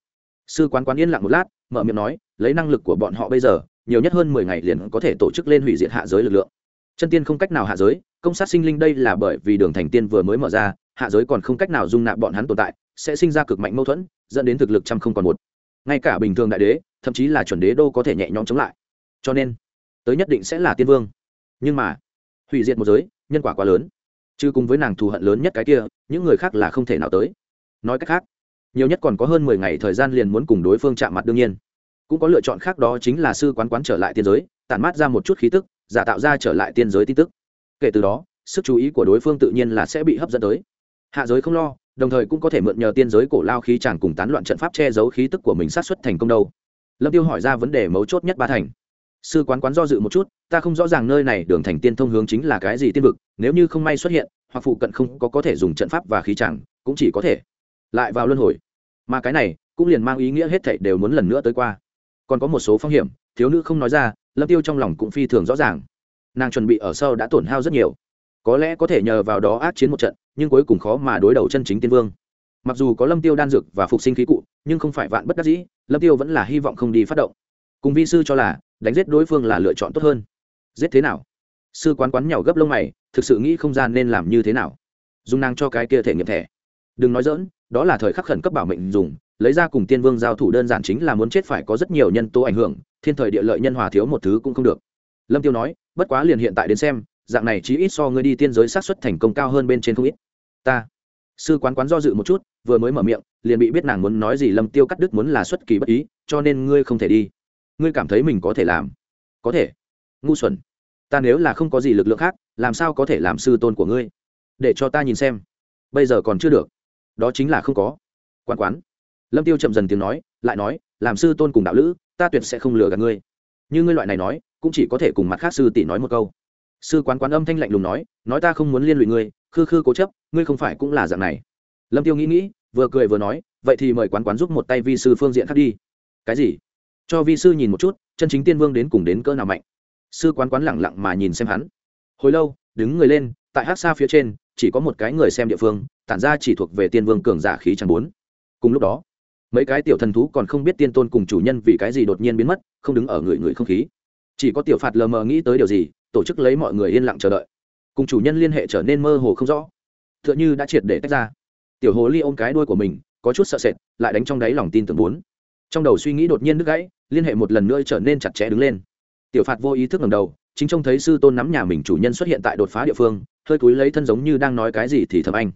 Sư quán quán yên lặng một lát, mở miệng nói, lấy năng lực của bọn họ bây giờ, nhiều nhất hơn mười ngày liền có thể tổ chức lên hủy diệt hạ giới lực lượng. Chân tiên không cách nào hạ giới, công sát sinh linh đây là bởi vì đường thành tiên vừa mới mở ra, hạ giới còn không cách nào dung nạp bọn hắn tồn tại, sẽ sinh ra cực mạnh mâu thuẫn, dẫn đến thực lực trăm không còn một ngay cả bình thường đại đế, thậm chí là chuẩn đế đô có thể nhẹ nhõm chống lại. Cho nên, tới nhất định sẽ là tiên vương. Nhưng mà, hủy diệt một giới, nhân quả quá lớn. Chứ cùng với nàng thù hận lớn nhất cái kia, những người khác là không thể nào tới. Nói cách khác, nhiều nhất còn có hơn mười ngày thời gian liền muốn cùng đối phương chạm mặt đương nhiên. Cũng có lựa chọn khác đó chính là sư quán quán trở lại tiên giới, tản mát ra một chút khí tức, giả tạo ra trở lại tiên giới tin tức. Kể từ đó, sức chú ý của đối phương tự nhiên là sẽ bị hấp dẫn tới. Hạ giới không lo đồng thời cũng có thể mượn nhờ tiên giới cổ lao khí chàng cùng tán loạn trận pháp che giấu khí tức của mình sát xuất thành công đâu. Lâm tiêu hỏi ra vấn đề mấu chốt nhất ba thành. Sư quán quán do dự một chút, ta không rõ ràng nơi này đường thành tiên thông hướng chính là cái gì tiên vực, nếu như không may xuất hiện, hoặc phụ cận không có có thể dùng trận pháp và khí chàng, cũng chỉ có thể lại vào luân hồi. Mà cái này cũng liền mang ý nghĩa hết thảy đều muốn lần nữa tới qua. Còn có một số phong hiểm, thiếu nữ không nói ra, lâm tiêu trong lòng cũng phi thường rõ ràng. Nàng chuẩn bị ở sau đã tổn hao rất nhiều. Có lẽ có thể nhờ vào đó ác chiến một trận nhưng cuối cùng khó mà đối đầu chân chính tiên vương. Mặc dù có lâm tiêu đan dược và phục sinh khí cụ, nhưng không phải vạn bất đắc dĩ, lâm tiêu vẫn là hy vọng không đi phát động. Cùng vi sư cho là, đánh giết đối phương là lựa chọn tốt hơn. Giết thế nào? Sư quán quán nhàu gấp lông mày, thực sự nghĩ không gian nên làm như thế nào. Dùng năng cho cái kia thể nghiệm thẻ. Đừng nói dỡn đó là thời khắc khẩn cấp bảo mệnh dùng, lấy ra cùng tiên vương giao thủ đơn giản chính là muốn chết phải có rất nhiều nhân tố ảnh hưởng, thiên thời địa lợi nhân hòa thiếu một thứ cũng không được. Lâm tiêu nói, bất quá liền hiện tại đến xem, dạng này chí ít so ngươi đi tiên giới sát xuất thành công cao hơn bên trên không ít ta. Sư quán quán do dự một chút, vừa mới mở miệng, liền bị biết nàng muốn nói gì lâm tiêu cắt đứt muốn là xuất kỳ bất ý, cho nên ngươi không thể đi. Ngươi cảm thấy mình có thể làm? Có thể. Ngu xuẩn. Ta nếu là không có gì lực lượng khác, làm sao có thể làm sư tôn của ngươi? Để cho ta nhìn xem. Bây giờ còn chưa được. Đó chính là không có. Quán quán. Lâm tiêu chậm dần tiếng nói, lại nói, làm sư tôn cùng đạo lữ, ta tuyệt sẽ không lừa gạt ngươi. Như ngươi loại này nói, cũng chỉ có thể cùng mặt khác sư tỷ nói một câu. Sư quán quán âm thanh lạnh lùng nói nói ta không muốn liên lụy ngươi khư khư cố chấp, ngươi không phải cũng là dạng này. Lâm tiêu nghĩ nghĩ, vừa cười vừa nói, vậy thì mời quán quán giúp một tay vi sư phương diện khác đi. Cái gì? Cho vi sư nhìn một chút, chân chính tiên vương đến cùng đến cỡ nào mạnh. Sư quán quán lẳng lặng mà nhìn xem hắn. Hồi lâu, đứng người lên, tại hát xa phía trên, chỉ có một cái người xem địa phương, tản ra chỉ thuộc về tiên vương cường giả khí chẳng bốn. Cùng lúc đó, mấy cái tiểu thần thú còn không biết tiên tôn cùng chủ nhân vì cái gì đột nhiên biến mất, không đứng ở người người không khí. Chỉ có tiểu phạt lờ mờ nghĩ tới điều gì, tổ chức lấy mọi người yên lặng chờ đợi cùng chủ nhân liên hệ trở nên mơ hồ không rõ. T h ư ợ n h ư đã triệt để tách ra. Tiểu hồ ly ôm cái đuôi của mình, có chút sợ sệt, lại đánh trong đáy lòng tin tưởng bốn trong đầu suy nghĩ đột nhiên đứt gãy, liên hệ một lần nữa trở nên chặt chẽ đứng lên. Tiểu phạt vô ý thức ngầm đầu, chính trông thấy sư tôn nắm nhà mình chủ nhân xuất hiện tại đột phá địa phương, hơi cúi lấy thân giống như đang nói cái gì thì thầm anh.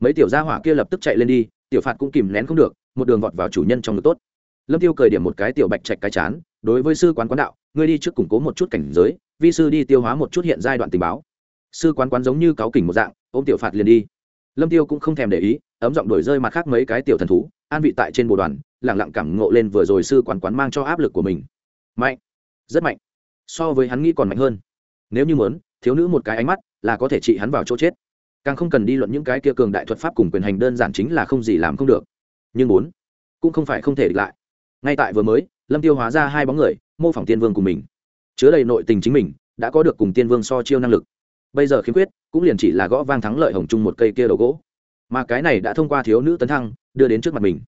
Mấy tiểu gia hỏa kia lập tức chạy lên đi, tiểu phạt cũng kìm nén không được, một đường vọt vào chủ nhân trong ngực tốt. Lâm tiêu cười điểm một cái tiểu bạch chạch cái chán, đối với sư quán quán đạo, ngươi đi trước củng cố một chút cảnh giới, vi sư đi tiêu hóa một chút hiện giai đoạn tình báo sư quán quán giống như cáo kỉnh một dạng, ôm tiểu phạt liền đi. Lâm tiêu cũng không thèm để ý, ấm giọng đổi rơi mặt khác mấy cái tiểu thần thú, an vị tại trên bồ đoàn lẳng lặng cảm ngộ lên vừa rồi sư quán quán mang cho áp lực của mình. Mạnh. Rất mạnh. So với hắn nghĩ còn mạnh hơn. Nếu như muốn, thiếu nữ một cái ánh mắt, là có thể trị hắn vào chỗ chết. Càng không cần đi luận những cái kia cường đại thuật pháp cùng quyền hành đơn giản chính là không gì làm không được. Nhưng bốn cũng không phải không thể địch lại. Ngay tại vừa mới, lâm tiêu hóa ra hai bóng người, mô phỏng tiên vương của mình. Chứa đầy nội tình chính mình, đã có được cùng tiên vương so chiêu năng lực bây giờ khiếm khuyết, cũng liền chỉ là gõ vang thắng lợi hồng chung một cây kia đầu gỗ. Mà cái này đã thông qua thiếu nữ tấn thăng, đưa đến trước mặt mình.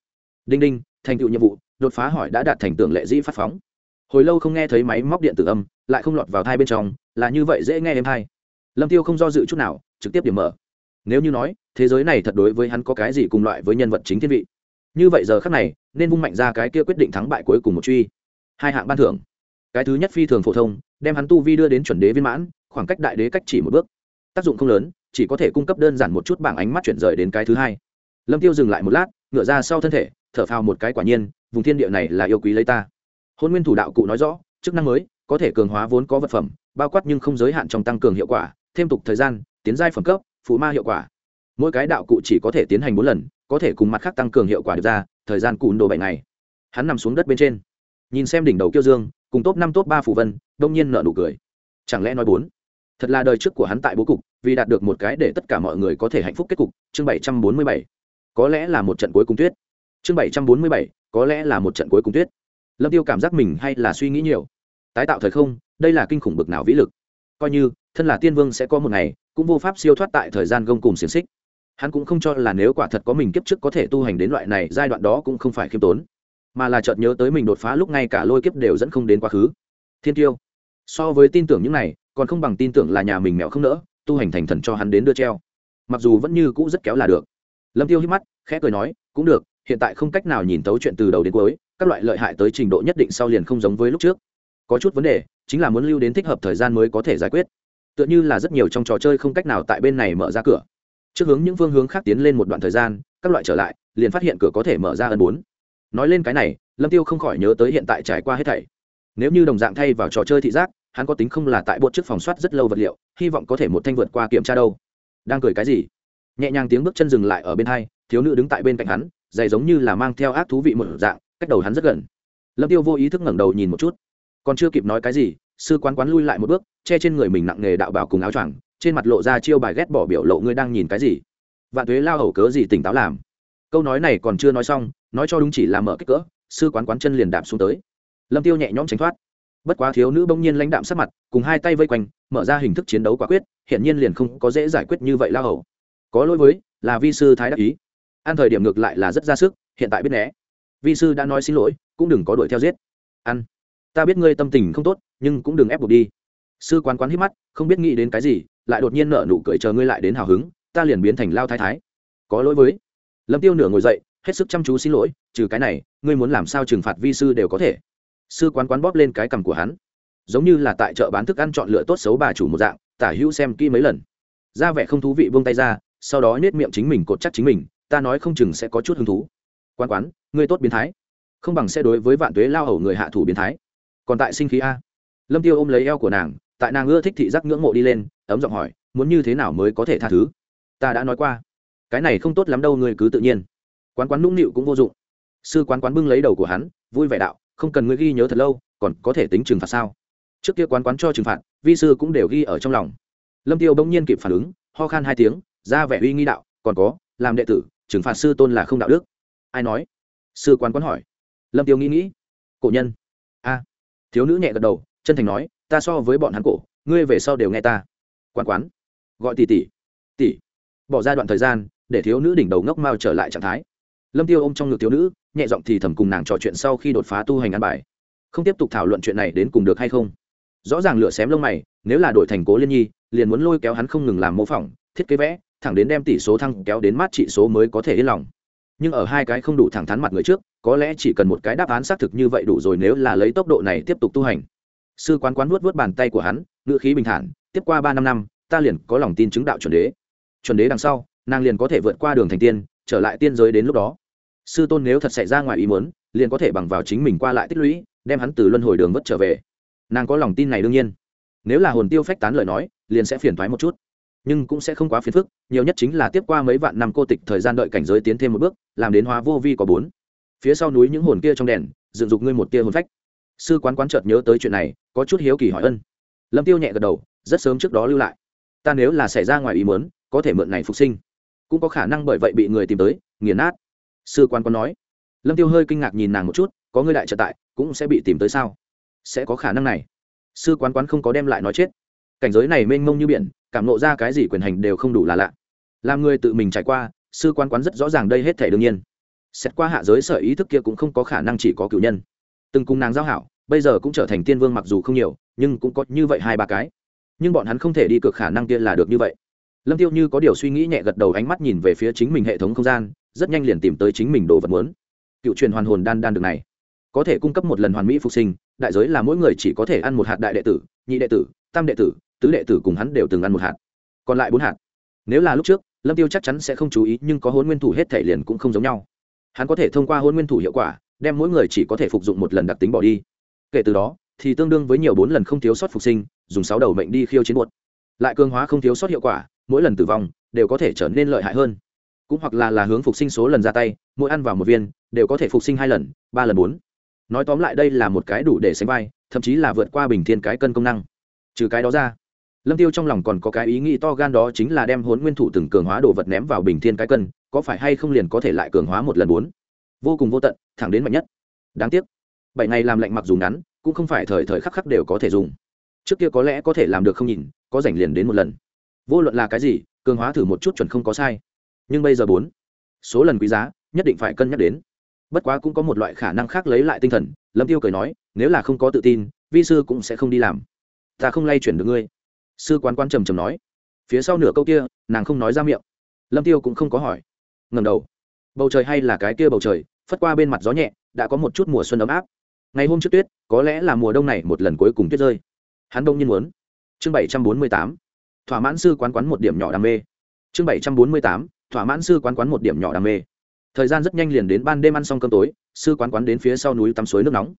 Đinh đinh, thành tựu nhiệm vụ, đột phá hỏi đã đạt thành tượng lệ dĩ phát phóng. Hồi lâu không nghe thấy máy móc điện tử âm, lại không lọt vào thai bên trong, là như vậy dễ nghe em thai lâm tiêu không do dự chút nào, trực tiếp điểm mở. Nếu như nói, thế giới này thật đối với hắn có cái gì cùng loại với nhân vật chính thiên vị? Như vậy giờ khắc này, nên vung mạnh ra cái kia quyết định thắng bại cuối cùng một truy. Hai hạng ban thưởng. Cái thứ nhất phi thường phổ thông, đem hắn tu vi đưa đến chuẩn đế viên mãn khoảng cách đại đế cách chỉ một bước. Tác dụng không lớn, chỉ có thể cung cấp đơn giản một chút bảng ánh mắt chuyển rời đến cái thứ hai. Lâm tiêu dừng lại một lát ngựa ra sau thân thể, thở phào một cái quả nhiên, vùng thiên địa này là yêu quý lấy ta. Hôn nguyên thủ đạo cụ nói rõ, chức năng mới, có thể cường hóa vốn có vật phẩm, bao quát nhưng không giới hạn trong tăng cường hiệu quả, thêm tục thời gian, tiến giai phẩm cấp, phụ ma hiệu quả. Mỗi cái đạo cụ chỉ có thể tiến hành bốn lần, có thể cùng mặt khác tăng cường hiệu quả được ra, thời gian cùn đồ bảy ngày. Hắn nằm xuống đất bên trên, nhìn xem đỉnh đầu kiêu dương, cùng top năm, top ba phủ vân, đông nhiên nợ nụ cười. Chẳng lẽ nói bốn? Thật là đời trước của hắn tại bố cục, vì đạt được một cái để tất cả mọi người có thể hạnh phúc kết cục, chương bảy trăm bốn mươi bảy. Có lẽ là một trận cuối cùng tuyết. Chương bảy trăm bốn mươi bảy, có lẽ là một trận cuối cùng tuyết. Lâm tiêu cảm giác mình hay là suy nghĩ nhiều. Tái tạo thời không, đây là kinh khủng bực nào vĩ lực. Coi như, thân là tiên vương sẽ có một ngày, cũng vô pháp siêu thoát tại thời gian gông cùng xiềng xích. Hắn cũng không cho là nếu quả thật có mình kiếp trước có thể tu hành đến loại này, giai đoạn đó cũng không phải khiêm tốn. Mà là chợt nhớ tới mình đột phá lúc ngay cả lôi kiếp đều dẫn không đến quá khứ. Thiên tiêu, so với tin tưởng những này còn không bằng tin tưởng là nhà mình mẹo không nỡ, tu hành thành thần cho hắn đến đưa treo. Mặc dù vẫn như cũ rất kéo là được. Lâm tiêu hít mắt, khẽ cười nói, cũng được, hiện tại không cách nào nhìn tấu chuyện từ đầu đến cuối, các loại lợi hại tới trình độ nhất định sau liền không giống với lúc trước. Có chút vấn đề, chính là muốn lưu đến thích hợp thời gian mới có thể giải quyết. Tựa như là rất nhiều trong trò chơi không cách nào tại bên này mở ra cửa. Trước hướng những phương hướng khác tiến lên một đoạn thời gian, các loại trở lại, liền phát hiện cửa có thể mở ra ân bốn. Nói lên cái này, lâm tiêu không khỏi nhớ tới hiện tại trải qua hết thảy. Nếu như đồng dạng thay vào trò chơi thị giác hắn có tính không là tại bột trước phòng soát rất lâu vật liệu, hy vọng có thể một thanh vượt qua kiểm tra đâu. Đang cười cái gì? Nhẹ nhàng tiếng bước chân dừng lại ở bên hai, thiếu nữ đứng tại bên cạnh hắn dày giống như là mang theo ác thú vị một dạng, cách đầu hắn rất gần. Lâm tiêu vô ý thức ngẩng đầu nhìn một chút. Còn chưa kịp nói cái gì, sư quán quán lui lại một bước, che trên người mình nặng nghề đạo bảo cùng áo choàng, trên mặt lộ ra chiêu bài ghét bỏ biểu lộ ngươi đang nhìn cái gì? Vạn thuế lao hầu cớ gì tỉnh táo làm? Câu nói này còn chưa nói xong, nói cho đúng chỉ là mở kích cỡ, sư quán quán chân liền đạp xuống tới. Lâm tiêu nhẹ nhõm tránh thoát bất quá thiếu nữ bỗng nhiên lãnh đạm sát mặt, cùng hai tay vây quanh, mở ra hình thức chiến đấu quả quyết hiện nhiên liền không có dễ giải quyết như vậy lao hầu. Có lỗi với, là vi sư thái đắc ý. Ăn thời điểm ngược lại là rất ra sức, hiện tại biết né. Vi sư đã nói xin lỗi, cũng đừng có đuổi theo giết. Ăn ta biết ngươi tâm tình không tốt, nhưng cũng đừng ép buộc đi. Sư quán quán hít mắt, không biết nghĩ đến cái gì, lại đột nhiên nở nụ cười chờ ngươi lại đến hào hứng, ta liền biến thành lao thái thái. Có lỗi với. Lâm tiêu nửa ngồi dậy, hết sức chăm chú xin lỗi, trừ cái này, ngươi muốn làm sao trừng phạt vi sư đều có thể sư quán quán bóp lên cái cằm của hắn. Giống như là tại chợ bán thức ăn chọn lựa tốt xấu bà chủ một dạng, tả hữu xem kỹ mấy lần. Ra vẻ không thú vị buông tay ra, sau đó nết miệng chính mình cột chắc chính mình, ta nói không chừng sẽ có chút hứng thú. Quán quán, ngươi tốt biến thái. Không bằng sẽ đối với vạn tuế lao hầu người hạ thủ biến thái. Còn tại sinh khí a. Lâm tiêu ôm lấy eo của nàng, tại nàng ưa thích thị giác ngưỡng mộ đi lên, ấm giọng hỏi, muốn như thế nào mới có thể tha thứ? Ta đã nói qua. Cái này không tốt lắm đâu, ngươi cứ tự nhiên. Quán quán nũng nịu cũng vô dụng. Sư quán quán bưng lấy đầu của hắn, vui vẻ đạo không cần ngươi ghi nhớ thật lâu, còn có thể tính trừng phạt sao? Trước kia quán quán cho trừng phạt, vi sư cũng đều ghi ở trong lòng. Lâm tiêu bỗng nhiên kịp phản ứng, ho khan hai tiếng, ra vẻ uy nghi đạo, còn có, làm đệ tử, trừng phạt sư tôn là không đạo đức. Ai nói? Sư quán quán hỏi. Lâm tiêu nghĩ nghĩ. Cổ nhân. A. Thiếu nữ nhẹ gật đầu, chân thành nói, ta so với bọn hắn cổ, ngươi về sau đều nghe ta. Quán quán. Gọi tỷ tỷ. Tỷ. Bỏ ra đoạn thời gian, để thiếu nữ đỉnh đầu ngốc mao trở lại trạng thái lâm tiêu ôm trong ngực thiếu nữ, nhẹ giọng thì thầm cùng nàng trò chuyện sau khi đột phá tu hành ăn bài. Không tiếp tục thảo luận chuyện này đến cùng được hay không? Rõ ràng lửa xém lông mày, nếu là đổi thành cố liên nhi, liền muốn lôi kéo hắn không ngừng làm mô phỏng, thiết kế vẽ, thẳng đến đem tỷ số thăng kéo đến mát trị số mới có thể yên lòng. Nhưng ở hai cái không đủ thẳng thắn mặt người trước, có lẽ chỉ cần một cái đáp án xác thực như vậy đủ rồi nếu là lấy tốc độ này tiếp tục tu hành. Sư quán quán vuốt vuốt bàn tay của hắn, ngữ khí bình thản, tiếp qua ba năm năm, ta liền có lòng tin chứng đạo chuẩn đế. Chuẩn đế đằng sau, nàng liền có thể vượt qua đường thành tiên, trở lại tiên giới đến lúc đó sư tôn nếu thật xảy ra ngoài ý muốn, liền có thể bằng vào chính mình qua lại tích lũy, đem hắn từ luân hồi đường vất trở về. Nàng có lòng tin này đương nhiên. Nếu là hồn tiêu phách tán lời nói, liền sẽ phiền thoái một chút. Nhưng cũng sẽ không quá phiền phức, nhiều nhất chính là tiếp qua mấy vạn năm cô tịch thời gian đợi cảnh giới tiến thêm một bước, làm đến hóa vô vi có bốn. Phía sau núi những hồn kia trong đèn, dựng dục ngươi một tia hồn phách. Sư quán quán chợt nhớ tới chuyện này, có chút hiếu kỳ hỏi ân. Lâm tiêu nhẹ gật đầu, rất sớm trước đó lưu lại. Ta nếu là xảy ra ngoài ý muốn, có thể mượn này phục sinh. Cũng có khả năng bởi vậy bị người tìm tới, nghiền nát sư quan còn nói. Lâm tiêu hơi kinh ngạc nhìn nàng một chút, có người đại trợ tại, cũng sẽ bị tìm tới sao? Sẽ có khả năng này. Sư quán quán không có đem lại nói chết. Cảnh giới này mênh mông như biển, cảm nộ ra cái gì quyền hành đều không đủ là lạ. Làm người tự mình trải qua, sư quán quán rất rõ ràng đây hết thể đương nhiên. Xét qua hạ giới sở ý thức kia cũng không có khả năng chỉ có cựu nhân. Từng cùng nàng giao hảo, bây giờ cũng trở thành tiên vương mặc dù không nhiều, nhưng cũng có như vậy hai ba cái. Nhưng bọn hắn không thể đi cược khả năng kia là được như vậy. Lâm tiêu như có điều suy nghĩ nhẹ gật đầu ánh mắt nhìn về phía chính mình hệ thống không gian rất nhanh liền tìm tới chính mình đồ vật muốn. Cựu truyền hoàn hồn đan đan được này. Có thể cung cấp một lần hoàn mỹ phục sinh, đại giới là mỗi người chỉ có thể ăn một hạt đại đệ tử, nhị đệ tử, tam đệ tử, tứ đệ tử cùng hắn đều từng ăn một hạt. Còn lại bốn hạt. Nếu là lúc trước, lâm tiêu chắc chắn sẽ không chú ý, nhưng có hôn nguyên thủ hết thể liền cũng không giống nhau. Hắn có thể thông qua hôn nguyên thủ hiệu quả, đem mỗi người chỉ có thể phục dụng một lần đặc tính bỏ đi. Kể từ đó, thì tương đương với nhiều bốn lần không thiếu sót phục sinh, dùng sáu đầu mệnh đi khiêu chiến buột lại cường hóa không thiếu sót hiệu quả, mỗi lần tử vong, đều có thể trở nên lợi hại hơn cũng hoặc là là hướng phục sinh số lần ra tay, mỗi ăn vào một viên, đều có thể phục sinh hai lần, ba lần bốn. Nói tóm lại đây là một cái đủ để sánh vai, thậm chí là vượt qua bình thiên cái cân công năng. Trừ cái đó ra, lâm tiêu trong lòng còn có cái ý nghĩ to gan đó chính là đem hốn nguyên thủ từng cường hóa đồ vật ném vào bình thiên cái cân, có phải hay không liền có thể lại cường hóa một lần bốn? Vô cùng vô tận, thẳng đến mạnh nhất. Đáng tiếc, bảy ngày làm lạnh mặc dù ngắn, cũng không phải thời thời khắc khắc đều có thể dùng. Trước kia có lẽ có thể làm được không nhìn, có rảnh liền đến một lần. Vô luận là cái gì, cường hóa thử một chút chuẩn không có sai nhưng bây giờ bốn số lần quý giá nhất định phải cân nhắc đến. Bất quá cũng có một loại khả năng khác lấy lại tinh thần, lâm tiêu cười nói, nếu là không có tự tin, vi sư cũng sẽ không đi làm. Ta không lay chuyển được ngươi. Sư quán quan trầm trầm nói. Phía sau nửa câu kia, nàng không nói ra miệng. Lâm tiêu cũng không có hỏi. Ngầm đầu. Bầu trời hay là cái kia bầu trời, phất qua bên mặt gió nhẹ, đã có một chút mùa xuân ấm áp. Ngày hôm trước tuyết, có lẽ là mùa đông này một lần cuối cùng tuyết rơi. Hắn đông nhiên muốn. Chương bảy trăm bốn mươi tám. Thỏa mãn sư quán quán một điểm nhỏ đam mê. Chương bảy trăm bốn mươi tám thỏa mãn sư quán quán một điểm nhỏ đam mê. Thời gian rất nhanh liền đến ban đêm ăn xong cơm tối, sư quán quán đến phía sau núi tắm suối nước nóng.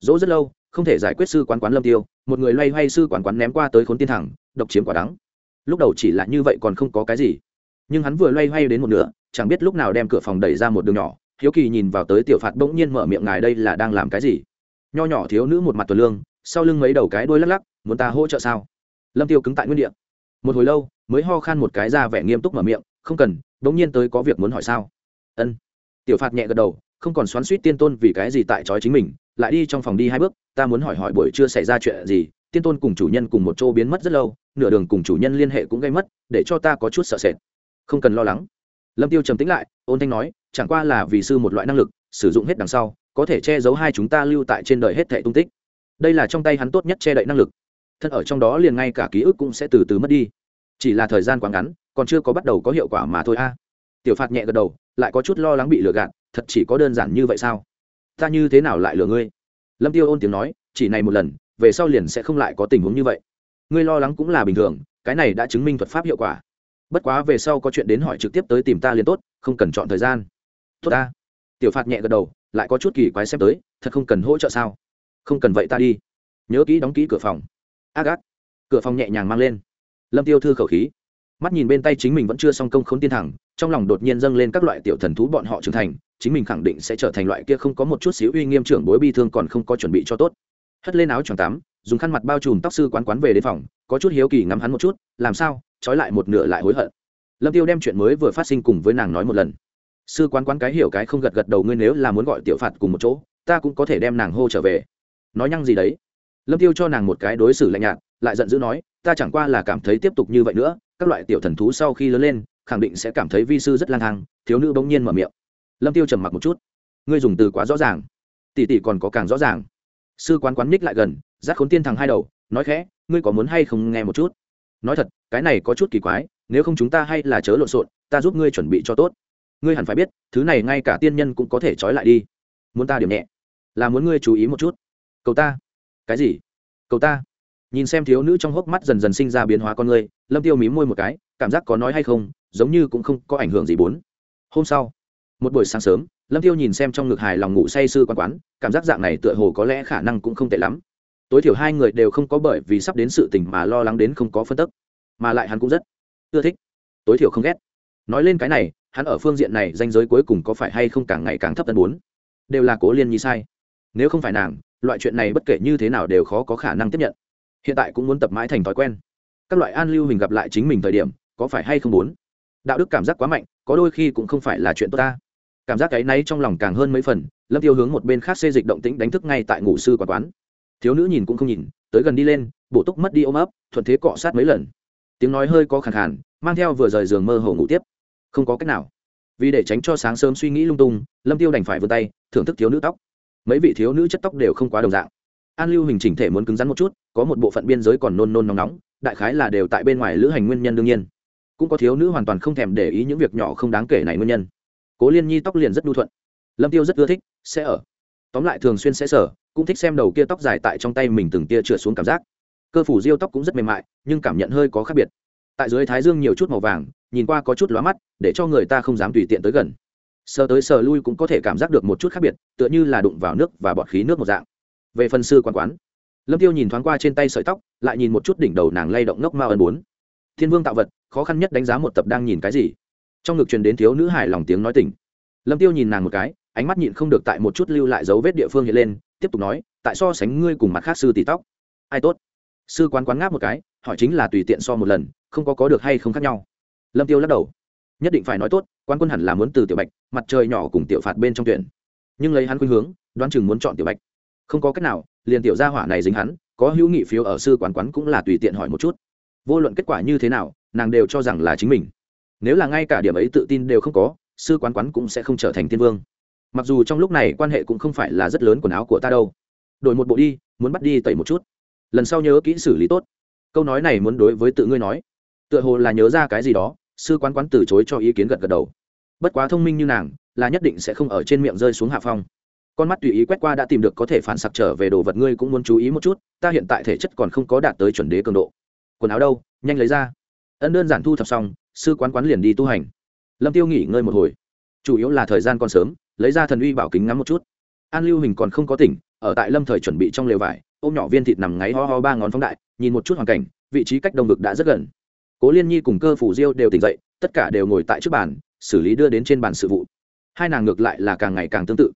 Dỗ rất lâu, không thể giải quyết sư quán quán lâm tiêu, một người loay hoay sư quán quán ném qua tới khốn tiên thẳng, độc chiếm quả đắng. Lúc đầu chỉ là như vậy còn không có cái gì. Nhưng hắn vừa loay hoay đến một nửa, chẳng biết lúc nào đem cửa phòng đẩy ra một đường nhỏ, hiếu kỳ nhìn vào tới tiểu phạt bỗng nhiên mở miệng ngài đây là đang làm cái gì? Nho nhỏ thiếu nữ một mặt tuần lương, sau lưng mấy đầu cái đuôi lắc lắc, muốn ta hỗ trợ sao? Lâm tiêu cứng tại nguyên địa. Một hồi lâu, mới ho khan một cái ra vẻ nghiêm túc mở miệng không cần bỗng nhiên tới có việc muốn hỏi sao? Ân. Tiểu phạt nhẹ gật đầu, không còn xoắn suýt tiên tôn vì cái gì tại trói chính mình, lại đi trong phòng đi hai bước, ta muốn hỏi hỏi buổi chưa xảy ra chuyện gì, tiên tôn cùng chủ nhân cùng một chỗ biến mất rất lâu, nửa đường cùng chủ nhân liên hệ cũng gây mất, để cho ta có chút sợ sệt. Không cần lo lắng. Lâm tiêu trầm tĩnh lại, ôn thanh nói, chẳng qua là vì sư một loại năng lực, sử dụng hết đằng sau, có thể che giấu hai chúng ta lưu tại trên đời hết thệ tung tích. Đây là trong tay hắn tốt nhất che đậy năng lực. Thân ở trong đó liền ngay cả ký ức cũng sẽ từ từ mất đi. Chỉ là thời gian quá ngắn còn chưa có bắt đầu có hiệu quả mà thôi a. Tiểu phạt nhẹ gật đầu, lại có chút lo lắng bị lừa gạt, thật chỉ có đơn giản như vậy sao? Ta như thế nào lại lừa ngươi? Lâm tiêu ôn tiếng nói, chỉ này một lần, về sau liền sẽ không lại có tình huống như vậy. Ngươi lo lắng cũng là bình thường, cái này đã chứng minh thuật pháp hiệu quả. Bất quá về sau có chuyện đến hỏi trực tiếp tới tìm ta liền tốt, không cần chọn thời gian. Tốt ta. Tiểu phạt nhẹ gật đầu, lại có chút kỳ quái xem tới, thật không cần hỗ trợ sao? Không cần vậy ta đi. Nhớ kỹ đóng kỹ cửa phòng. Ác ác. Cửa phòng nhẹ nhàng mang lên. Lâm tiêu thư khẩu khí mắt nhìn bên tay chính mình vẫn chưa xong công khốn tiên thẳng, trong lòng đột nhiên dâng lên các loại tiểu thần thú bọn họ trưởng thành, chính mình khẳng định sẽ trở thành loại kia không có một chút xíu uy nghiêm trưởng bối bi thương còn không có chuẩn bị cho tốt. Hất lên áo choàng tắm, dùng khăn mặt bao trùm tóc sư quán quán về đến phòng, có chút hiếu kỳ ngắm hắn một chút, làm sao, trói lại một nửa lại hối hận. Lâm tiêu đem chuyện mới vừa phát sinh cùng với nàng nói một lần. Sư quán quán cái hiểu cái không gật gật đầu ngươi nếu là muốn gọi tiểu phạt cùng một chỗ, ta cũng có thể đem nàng hô trở về. Nói nhăng gì đấy? Lâm tiêu cho nàng một cái đối xử lạnh nhạt, lại giận dữ nói, ta chẳng qua là cảm thấy tiếp tục như vậy nữa các loại tiểu thần thú sau khi lớn lên, khẳng định sẽ cảm thấy vi sư rất lang thang, thiếu nữ bỗng nhiên mở miệng. Lâm tiêu trầm mặc một chút. Ngươi dùng từ quá rõ ràng. Tỷ tỷ còn có càng rõ ràng. Sư quán quán ních lại gần giác khốn tiên thằng hai đầu, nói khẽ, ngươi có muốn hay không nghe một chút? Nói thật, cái này có chút kỳ quái, nếu không chúng ta hay là chớ lộn xộn, ta giúp ngươi chuẩn bị cho tốt. Ngươi hẳn phải biết, thứ này ngay cả tiên nhân cũng có thể trói lại đi. Muốn ta điểm nhẹ, là muốn ngươi chú ý một chút. Cầu ta. Cái gì? Cầu ta. Nhìn xem thiếu nữ trong hốc mắt dần dần sinh ra biến hóa con ngươi lâm tiêu mím môi một cái, cảm giác có nói hay không, giống như cũng không có ảnh hưởng gì bốn. Hôm sau, một buổi sáng sớm, lâm tiêu nhìn xem trong ngực hài lòng ngủ say sư quan quán, cảm giác dạng này tựa hồ có lẽ khả năng cũng không tệ lắm. Tối thiểu hai người đều không có bởi vì sắp đến sự tình mà lo lắng đến không có phân tức, mà lại hắn cũng rất ưa thích. Tối thiểu không ghét. Nói lên cái này, hắn ở phương diện này danh giới cuối cùng có phải hay không càng ngày càng thấp tân bốn? Đều là cố liên nhi sai. Nếu không phải nàng, loại chuyện này bất kể như thế nào đều khó có khả năng tiếp nhận. Hiện tại cũng muốn tập mãi thành thói quen các loại an lưu hình gặp lại chính mình thời điểm, có phải hay không muốn? Đạo đức cảm giác quá mạnh, có đôi khi cũng không phải là chuyện tốt ta. Cảm giác cái náy trong lòng càng hơn mấy phần, lâm tiêu hướng một bên khác xê dịch động tĩnh đánh thức ngay tại ngủ sư quán quán. Thiếu nữ nhìn cũng không nhìn, tới gần đi lên, bổ túc mất đi ôm ấp, thuận thế cọ sát mấy lần. Tiếng nói hơi có khàn khàn, mang theo vừa rời giường mơ hồ ngủ tiếp. Không có cách nào. Vì để tránh cho sáng sớm suy nghĩ lung tung, lâm tiêu đành phải vươn tay, thưởng thức thiếu nữ tóc. Mấy vị thiếu nữ chất tóc đều không quá đồng dạng. An lưu hình chỉnh thể muốn cứng rắn một chút, có một bộ phận biên giới còn nôn nôn nóng nóng đại khái là đều tại bên ngoài lữ hành nguyên nhân đương nhiên. Cũng có thiếu nữ hoàn toàn không thèm để ý những việc nhỏ không đáng kể này nguyên nhân. Cố liên nhi tóc liền rất nhu thuận. Lâm tiêu rất ưa thích, sẽ ở. Tóm lại thường xuyên sẽ sở, cũng thích xem đầu kia tóc dài tại trong tay mình từng tia trượt xuống cảm giác. Cơ phủ diêu tóc cũng rất mềm mại, nhưng cảm nhận hơi có khác biệt. Tại dưới thái dương nhiều chút màu vàng, nhìn qua có chút lóa mắt, để cho người ta không dám tùy tiện tới gần. Sờ tới sờ lui cũng có thể cảm giác được một chút khác biệt, tựa như là đụng vào nước và bọt khí nước một dạng. Về phần sư quan quán lâm tiêu nhìn thoáng qua trên tay sợi tóc, lại nhìn một chút đỉnh đầu nàng lay động ngốc mao ân bốn. Thiên vương tạo vật, khó khăn nhất đánh giá một tập đang nhìn cái gì? Trong ngực truyền đến thiếu nữ hài lòng tiếng nói tỉnh. Lâm tiêu nhìn nàng một cái, ánh mắt nhịn không được tại một chút lưu lại dấu vết địa phương hiện lên, tiếp tục nói, tại so sánh ngươi cùng mặt khác sư tỷ tóc. Ai tốt? Sư quán quán ngáp một cái, hỏi chính là tùy tiện so một lần, không có có được hay không khác nhau. Lâm tiêu lắc đầu. Nhất định phải nói tốt quan quân hẳn là muốn từ tiểu bạch, mặt trời nhỏ cùng tiểu phạt bên trong tuyển. Nhưng lấy hắn khuynh hướng, đoán chừng muốn chọn tiểu bạch không có cách nào, liền tiểu gia hỏa này dính hắn, có hữu nghị phiếu ở sư quán quán cũng là tùy tiện hỏi một chút. Vô luận kết quả như thế nào, nàng đều cho rằng là chính mình. Nếu là ngay cả điểm ấy tự tin đều không có, sư quán quán cũng sẽ không trở thành tiên vương. Mặc dù trong lúc này quan hệ cũng không phải là rất lớn quần áo của ta đâu. Đổi một bộ đi, muốn bắt đi tẩy một chút. Lần sau nhớ kỹ xử lý tốt. Câu nói này muốn đối với tự ngươi nói. Tựa hồ là nhớ ra cái gì đó, sư quán quán từ chối cho ý kiến gật gật đầu. Bất quá thông minh như nàng, là nhất định sẽ không ở trên miệng rơi xuống hạ phong con mắt tùy ý quét qua đã tìm được có thể phản sặc trở về đồ vật ngươi cũng muốn chú ý một chút, ta hiện tại thể chất còn không có đạt tới chuẩn đế cường độ. Quần áo đâu? Nhanh lấy ra. Ân đơn giản thu thập xong, sư quán quán liền đi tu hành. Lâm tiêu nghỉ ngơi một hồi. Chủ yếu là thời gian còn sớm, lấy ra thần uy bảo kính ngắm một chút. An lưu hình còn không có tỉnh, ở tại lâm thời chuẩn bị trong lều vải, ôm nhỏ viên thịt nằm ngáy ho ho ba ngón phóng đại, nhìn một chút hoàn cảnh, vị trí cách đông vực đã rất gần. Cố liên nhi cùng cơ phủ diêu đều tỉnh dậy, tất cả đều ngồi tại trước bàn, xử lý đưa đến trên bàn sự vụ. Hai nàng ngược lại là càng ngày càng tương tự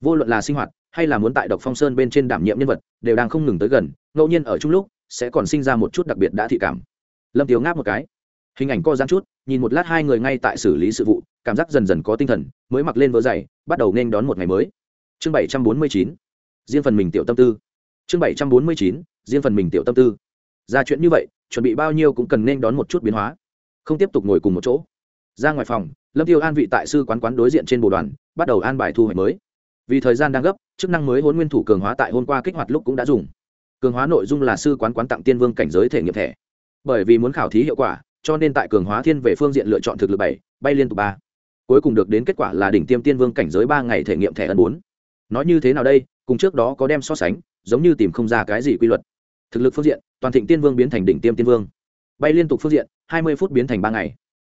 vô luận là sinh hoạt hay là muốn tại độc phong sơn bên trên đảm nhiệm nhân vật đều đang không ngừng tới gần, ngẫu nhiên ở chung lúc sẽ còn sinh ra một chút đặc biệt đã thị cảm. Lâm tiếu ngáp một cái, hình ảnh co giãn chút, nhìn một lát hai người ngay tại xử lý sự vụ, cảm giác dần dần có tinh thần, mới mặc lên vỡ dày, bắt đầu nên đón một ngày mới. Chương bảy trăm bốn mươi chín, riêng phần mình tiểu tâm tư. Chương bảy trăm bốn mươi chín, riêng phần mình tiểu tâm tư. Ra chuyện như vậy, chuẩn bị bao nhiêu cũng cần nên đón một chút biến hóa. Không tiếp tục ngồi cùng một chỗ. Ra ngoài phòng, lâm tiêu an vị tại sư quán quán đối diện trên bộ đoàn, bắt đầu an bài thu hoạch mới vì thời gian đang gấp, chức năng mới hôn nguyên thủ cường hóa tại hôm qua kích hoạt lúc cũng đã dùng. Cường hóa nội dung là sư quán quán tặng tiên vương cảnh giới thể nghiệm thẻ. Bởi vì muốn khảo thí hiệu quả, cho nên tại cường hóa thiên về phương diện lựa chọn thực lực bảy, bay liên tục ba. Cuối cùng được đến kết quả là đỉnh tiêm tiên vương cảnh giới ba ngày thể nghiệm thẻ ân bốn. Nói như thế nào đây, cùng trước đó có đem so sánh, giống như tìm không ra cái gì quy luật. Thực lực phương diện, toàn thịnh tiên vương biến thành đỉnh tiêm tiên vương. Bay liên tục phương diện, hai mươi phút biến thành ba ngày.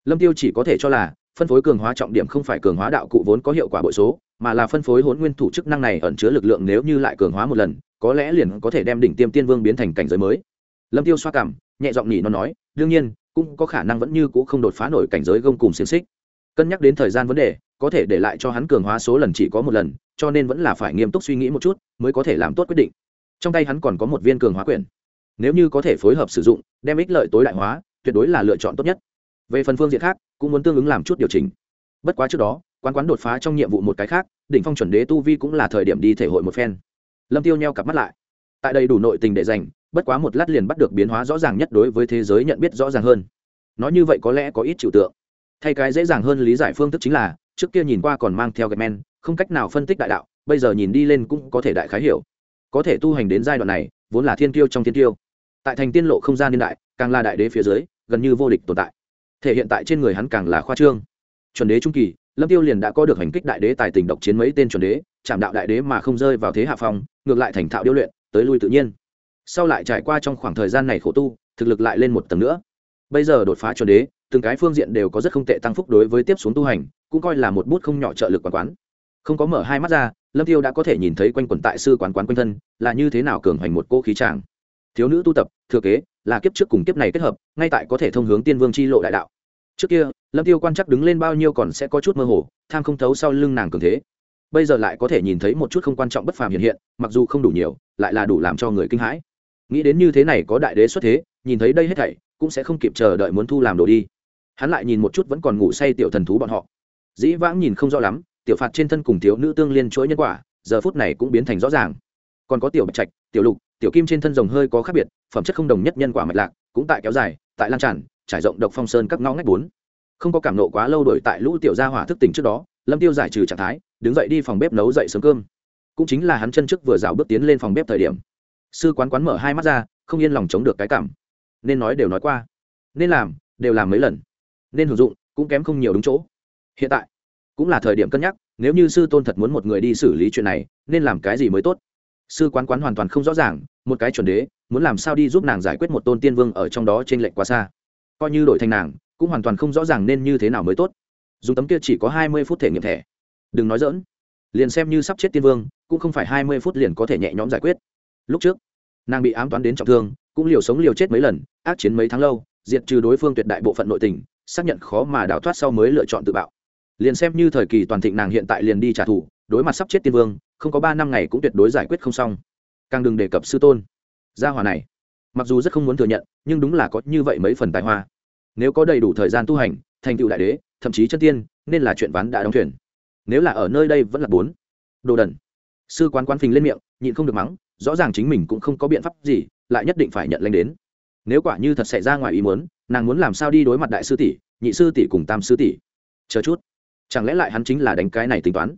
Lâm tiêu chỉ có thể cho là, phân phối cường hóa trọng điểm không phải cường hóa đạo cụ vốn có hiệu quả bội số mà là phân phối hỗn nguyên thủ chức năng này ẩn chứa lực lượng nếu như lại cường hóa một lần, có lẽ liền có thể đem đỉnh tiêm tiên vương biến thành cảnh giới mới. Lâm tiêu xoa cảm, nhẹ giọng nhỉ nó nói, đương nhiên, cũng có khả năng vẫn như cũ không đột phá nổi cảnh giới gông cùng xiềng xích. Cân nhắc đến thời gian vấn đề, có thể để lại cho hắn cường hóa số lần chỉ có một lần, cho nên vẫn là phải nghiêm túc suy nghĩ một chút, mới có thể làm tốt quyết định. Trong tay hắn còn có một viên cường hóa quyền nếu như có thể phối hợp sử dụng, đem ích lợi tối đại hóa, tuyệt đối là lựa chọn tốt nhất. Về phần phương diện khác, cũng muốn tương ứng làm chút điều chỉnh. Bất quá trước đó quán quán đột phá trong nhiệm vụ một cái khác, đỉnh phong chuẩn đế tu vi cũng là thời điểm đi thể hội một phen. Lâm tiêu nheo cặp mắt lại. Tại đây đủ nội tình để dành, bất quá một lát liền bắt được biến hóa rõ ràng nhất đối với thế giới nhận biết rõ ràng hơn. Nói như vậy có lẽ có ít chịu tượng. Thay cái dễ dàng hơn lý giải phương thức chính là, trước kia nhìn qua còn mang theo gạch men, không cách nào phân tích đại đạo, bây giờ nhìn đi lên cũng có thể đại khái hiểu. Có thể tu hành đến giai đoạn này, vốn là thiên tiêu trong thiên tiêu tại thành tiên lộ không gian niên đại, càng là đại đế phía dưới, gần như vô địch tồn tại. Thể hiện tại trên người hắn càng là khoa trương. Chuẩn đế trung kỳ lâm tiêu liền đã có được hành kích đại đế tài tình độc chiến mấy tên chuẩn đế, chạm đạo đại đế mà không rơi vào thế hạ phong, ngược lại thành thạo điêu luyện, tới lui tự nhiên. Sau lại trải qua trong khoảng thời gian này khổ tu, thực lực lại lên một tầng nữa. Bây giờ đột phá chuẩn đế, từng cái phương diện đều có rất không tệ tăng phúc đối với tiếp xuống tu hành, cũng coi là một bút không nhỏ trợ lực quán quán. Không có mở hai mắt ra, lâm tiêu đã có thể nhìn thấy quanh quần tại sư quán quán quanh thân, là như thế nào cường hoành một cô khí tràng. Thiếu nữ tu tập, thừa kế, là kiếp trước cùng kiếp này kết hợp, ngay tại có thể thông hướng tiên vương chi lộ đại đạo trước kia, lâm tiêu quan chắc đứng lên bao nhiêu còn sẽ có chút mơ hồ, tham không thấu sau lưng nàng cường thế. Bây giờ lại có thể nhìn thấy một chút không quan trọng bất phàm hiện hiện, mặc dù không đủ nhiều, lại là đủ làm cho người kinh hãi. Nghĩ đến như thế này có đại đế xuất thế, nhìn thấy đây hết thảy, cũng sẽ không kịp chờ đợi muốn thu làm đồ đi. Hắn lại nhìn một chút vẫn còn ngủ say tiểu thần thú bọn họ. Dĩ vãng nhìn không rõ lắm, tiểu phạt trên thân cùng thiếu nữ tương liên chuỗi nhân quả, giờ phút này cũng biến thành rõ ràng. Còn có tiểu bạch trạch, tiểu lục, tiểu kim trên thân rồng hơi có khác biệt, phẩm chất không đồng nhất nhân quả mạch lạc, cũng tại kéo dài, tại lan tràn trải rộng độc phong sơn các ngõ ngách bốn. Không có cảm nộ quá lâu đổi tại lũ tiểu gia hỏa thức tỉnh trước đó, lâm tiêu giải trừ trạng thái, đứng dậy đi phòng bếp nấu dậy sớm cơm. Cũng chính là hắn chân trước vừa rào bước tiến lên phòng bếp thời điểm. Sư quán quán mở hai mắt ra, không yên lòng chống được cái cảm. Nên nói đều nói qua. Nên làm, đều làm mấy lần. Nên hưởng dụng, cũng kém không nhiều đúng chỗ. Hiện tại, cũng là thời điểm cân nhắc, nếu như sư tôn thật muốn một người đi xử lý chuyện này, nên làm cái gì mới tốt? Sư quán quán hoàn toàn không rõ ràng, một cái chuẩn đế, muốn làm sao đi giúp nàng giải quyết một tôn tiên vương ở trong đó trên lệnh quá xa coi như đổi thành nàng, cũng hoàn toàn không rõ ràng nên như thế nào mới tốt. Dùng tấm kia chỉ có hai mươi phút thể nghiệm thẻ. Đừng nói dỡn liền xem như sắp chết tiên vương, cũng không phải hai mươi phút liền có thể nhẹ nhõm giải quyết. Lúc trước, nàng bị ám toán đến trọng thương, cũng liều sống liều chết mấy lần, ác chiến mấy tháng lâu, diệt trừ đối phương tuyệt đại bộ phận nội tình, xác nhận khó mà đào thoát sau mới lựa chọn tự bạo. Liền xem như thời kỳ toàn thịnh nàng hiện tại liền đi trả thù, đối mặt sắp chết tiên vương, không có ba năm ngày cũng tuyệt đối giải quyết không xong. Càng đừng đề cập sư tôn. Gia hòa này mặc dù rất không muốn thừa nhận, nhưng đúng là có như vậy mấy phần tài hoa. Nếu có đầy đủ thời gian tu hành, thành tựu đại đế, thậm chí chân tiên, nên là chuyện ván đã đóng thuyền. Nếu là ở nơi đây vẫn là bốn. Đồ đần. Sư quán quán phình lên miệng, nhịn không được mắng, rõ ràng chính mình cũng không có biện pháp gì, lại nhất định phải nhận lanh đến. Nếu quả như thật xảy ra ngoài ý muốn, nàng muốn làm sao đi đối mặt đại sư tỷ, nhị sư tỷ cùng tam sư tỷ? Chờ chút. Chẳng lẽ lại hắn chính là đánh cái này tính toán?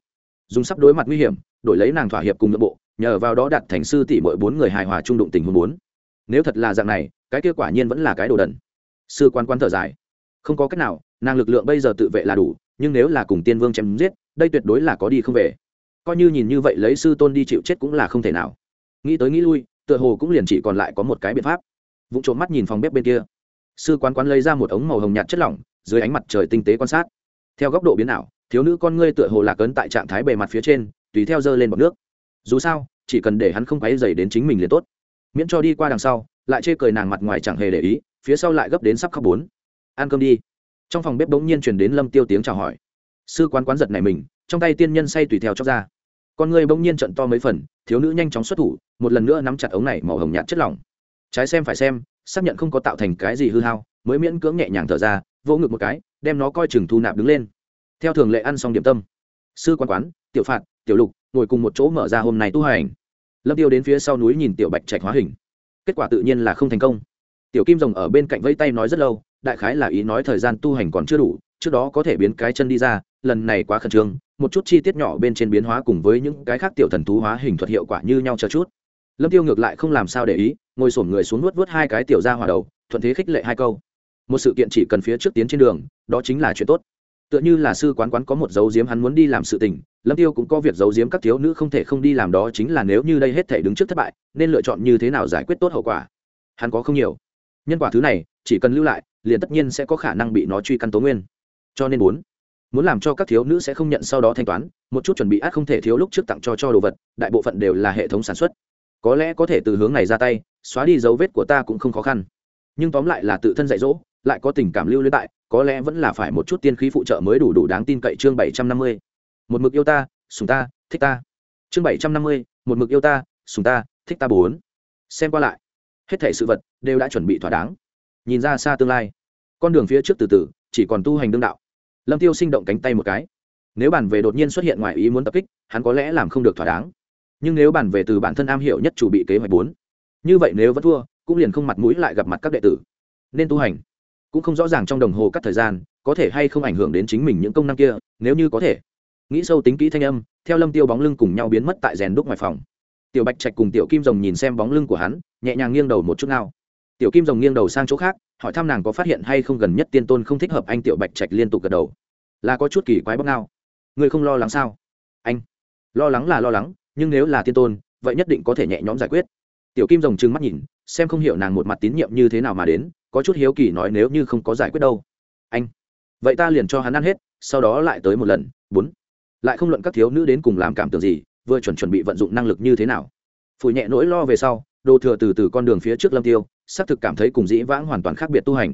Dùng sắp đối mặt nguy hiểm, đổi lấy nàng thỏa hiệp cùng nội bộ, nhờ vào đó đặt thành sư tỷ mỗi bốn người hài hòa trung đụng tình huống bốn nếu thật là dạng này, cái kia quả nhiên vẫn là cái đồ đần. Sư quan quan thở dài. Không có cách nào, nàng lực lượng bây giờ tự vệ là đủ, nhưng nếu là cùng tiên vương chém giết, đây tuyệt đối là có đi không về. Coi như nhìn như vậy lấy sư tôn đi chịu chết cũng là không thể nào. Nghĩ tới nghĩ lui, tựa hồ cũng liền chỉ còn lại có một cái biện pháp. Vụ trộm mắt nhìn phòng bếp bên kia. Sư quán quán lấy ra một ống màu hồng nhạt chất lỏng, dưới ánh mặt trời tinh tế quan sát. Theo góc độ biến ảo, thiếu nữ con ngươi tựa hồ lạc ấn tại trạng thái bề mặt phía trên, tùy theo dơ lên bọc nước. Dù sao, chỉ cần để hắn không quáy dày đến chính mình liền tốt miễn cho đi qua đằng sau, lại chê cười nàng mặt ngoài chẳng hề để ý, phía sau lại gấp đến sắp khóc bốn. Ăn cơm đi. Trong phòng bếp bỗng nhiên truyền đến lâm tiêu tiếng chào hỏi. Sư quán quán giật này mình, trong tay tiên nhân say tùy theo chóc ra. Con người bỗng nhiên trận to mấy phần, thiếu nữ nhanh chóng xuất thủ, một lần nữa nắm chặt ống này màu hồng nhạt chất lỏng. Trái xem phải xem, xác nhận không có tạo thành cái gì hư hao, mới miễn cưỡng nhẹ nhàng thở ra, vỗ ngực một cái, đem nó coi chừng thu nạp đứng lên. Theo thường lệ ăn xong điểm tâm, sư quán quán, tiểu phạt, tiểu lục ngồi cùng một chỗ mở ra hôm nay tu hành lâm tiêu đến phía sau núi nhìn tiểu bạch trạch hóa hình. Kết quả tự nhiên là không thành công. Tiểu kim rồng ở bên cạnh vây tay nói rất lâu, đại khái là ý nói thời gian tu hành còn chưa đủ, trước đó có thể biến cái chân đi ra, lần này quá khẩn trương, một chút chi tiết nhỏ bên trên biến hóa cùng với những cái khác tiểu thần thú hóa hình thuật hiệu quả như nhau chờ chút. Lâm tiêu ngược lại không làm sao để ý, ngồi sổm người xuống nuốt vớt hai cái tiểu ra hòa đầu, thuận thế khích lệ hai câu. Một sự kiện chỉ cần phía trước tiến trên đường, đó chính là chuyện tốt tựa như là sư quán quán có một dấu diếm hắn muốn đi làm sự tình, lâm tiêu cũng có việc giấu giếm các thiếu nữ không thể không đi làm đó chính là nếu như đây hết thể đứng trước thất bại, nên lựa chọn như thế nào giải quyết tốt hậu quả. Hắn có không nhiều. Nhân quả thứ này, chỉ cần lưu lại, liền tất nhiên sẽ có khả năng bị nó truy căn tố nguyên. Cho nên bốn muốn làm cho các thiếu nữ sẽ không nhận sau đó thanh toán, một chút chuẩn bị át không thể thiếu lúc trước tặng cho cho đồ vật, đại bộ phận đều là hệ thống sản xuất. Có lẽ có thể từ hướng này ra tay, xóa đi dấu vết của ta cũng không khó khăn nhưng tóm lại là tự thân dạy dỗ, lại có tình cảm lưu luyến tại, có lẽ vẫn là phải một chút tiên khí phụ trợ mới đủ đủ đáng tin cậy chương bảy trăm năm mươi. Một mực yêu ta sùng ta, thích ta. Chương bảy trăm năm mươi, một mực yêu ta sùng ta, thích ta bốn. Xem qua lại, hết thể sự vật đều đã chuẩn bị thỏa đáng. Nhìn ra xa tương lai, con đường phía trước từ từ, chỉ còn tu hành đương đạo. Lâm tiêu sinh động cánh tay một cái. Nếu bản về đột nhiên xuất hiện ngoài ý muốn tập kích, hắn có lẽ làm không được thỏa đáng. Nhưng nếu bản về từ bản thân am hiểu nhất chủ bị kế hoạch bốn, như vậy nếu vẫn thua cũng liền không mặt mũi lại gặp mặt các đệ tử. Nên tu hành cũng không rõ ràng trong đồng hồ cắt thời gian, có thể hay không ảnh hưởng đến chính mình những công năng kia, nếu như có thể. Nghĩ sâu tính kỹ thanh âm, theo lâm tiêu bóng lưng cùng nhau biến mất tại rèn đúc ngoài phòng. Tiểu bạch trạch cùng tiểu kim rồng nhìn xem bóng lưng của hắn, nhẹ nhàng nghiêng đầu một chút nào. Tiểu kim rồng nghiêng đầu sang chỗ khác, hỏi thăm nàng có phát hiện hay không gần nhất tiên tôn không thích hợp anh tiểu bạch trạch liên tục gật đầu. Là có chút kỳ quái bóc nào người không lo lắng sao? Anh. Lo lắng là lo lắng, nhưng nếu là tiên tôn, vậy nhất định có thể nhẹ nhõm giải quyết tiểu kim rồng trừng mắt nhìn, xem không hiểu nàng một mặt tín nhiệm như thế nào mà đến, có chút hiếu kỳ nói nếu như không có giải quyết đâu. Anh, vậy ta liền cho hắn ăn hết, sau đó lại tới một lần, bốn. Lại không luận các thiếu nữ đến cùng làm cảm tưởng gì, vừa chuẩn chuẩn bị vận dụng năng lực như thế nào. Phủ nhẹ nỗi lo về sau, đồ thừa từ từ con đường phía trước lâm tiêu, xác thực cảm thấy cùng dĩ vãng hoàn toàn khác biệt tu hành.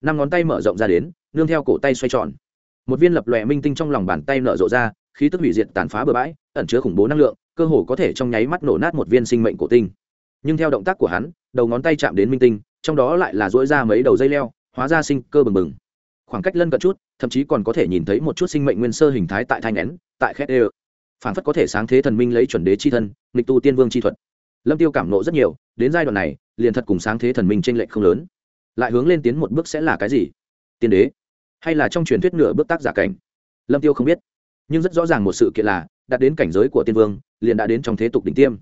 Năm ngón tay mở rộng ra đến, nương theo cổ tay xoay tròn. Một viên lập lòe minh tinh trong lòng bàn tay nở rộ ra, khí tức hủy diệt tàn phá bừa bãi, ẩn chứa khủng bố năng lượng, cơ hồ có thể trong nháy mắt nổ nát một viên sinh mệnh cổ tinh nhưng theo động tác của hắn, đầu ngón tay chạm đến minh tinh, trong đó lại là dỗi ra mấy đầu dây leo, hóa ra sinh cơ bừng bừng. Khoảng cách lân cận chút, thậm chí còn có thể nhìn thấy một chút sinh mệnh nguyên sơ hình thái tại thanh nén tại khét ê phản phất có thể sáng thế thần minh lấy chuẩn đế chi thân, nghịch tu tiên vương chi thuật. Lâm tiêu cảm nộ rất nhiều, đến giai đoạn này, liền thật cùng sáng thế thần minh tranh lệch không lớn. Lại hướng lên tiến một bước sẽ là cái gì? Tiên đế? Hay là trong truyền thuyết nửa bước tác giả cảnh? Lâm tiêu không biết. Nhưng rất rõ ràng một sự kiện là, đạt đến cảnh giới của tiên vương, liền đã đến trong thế tục đỉnh tiêm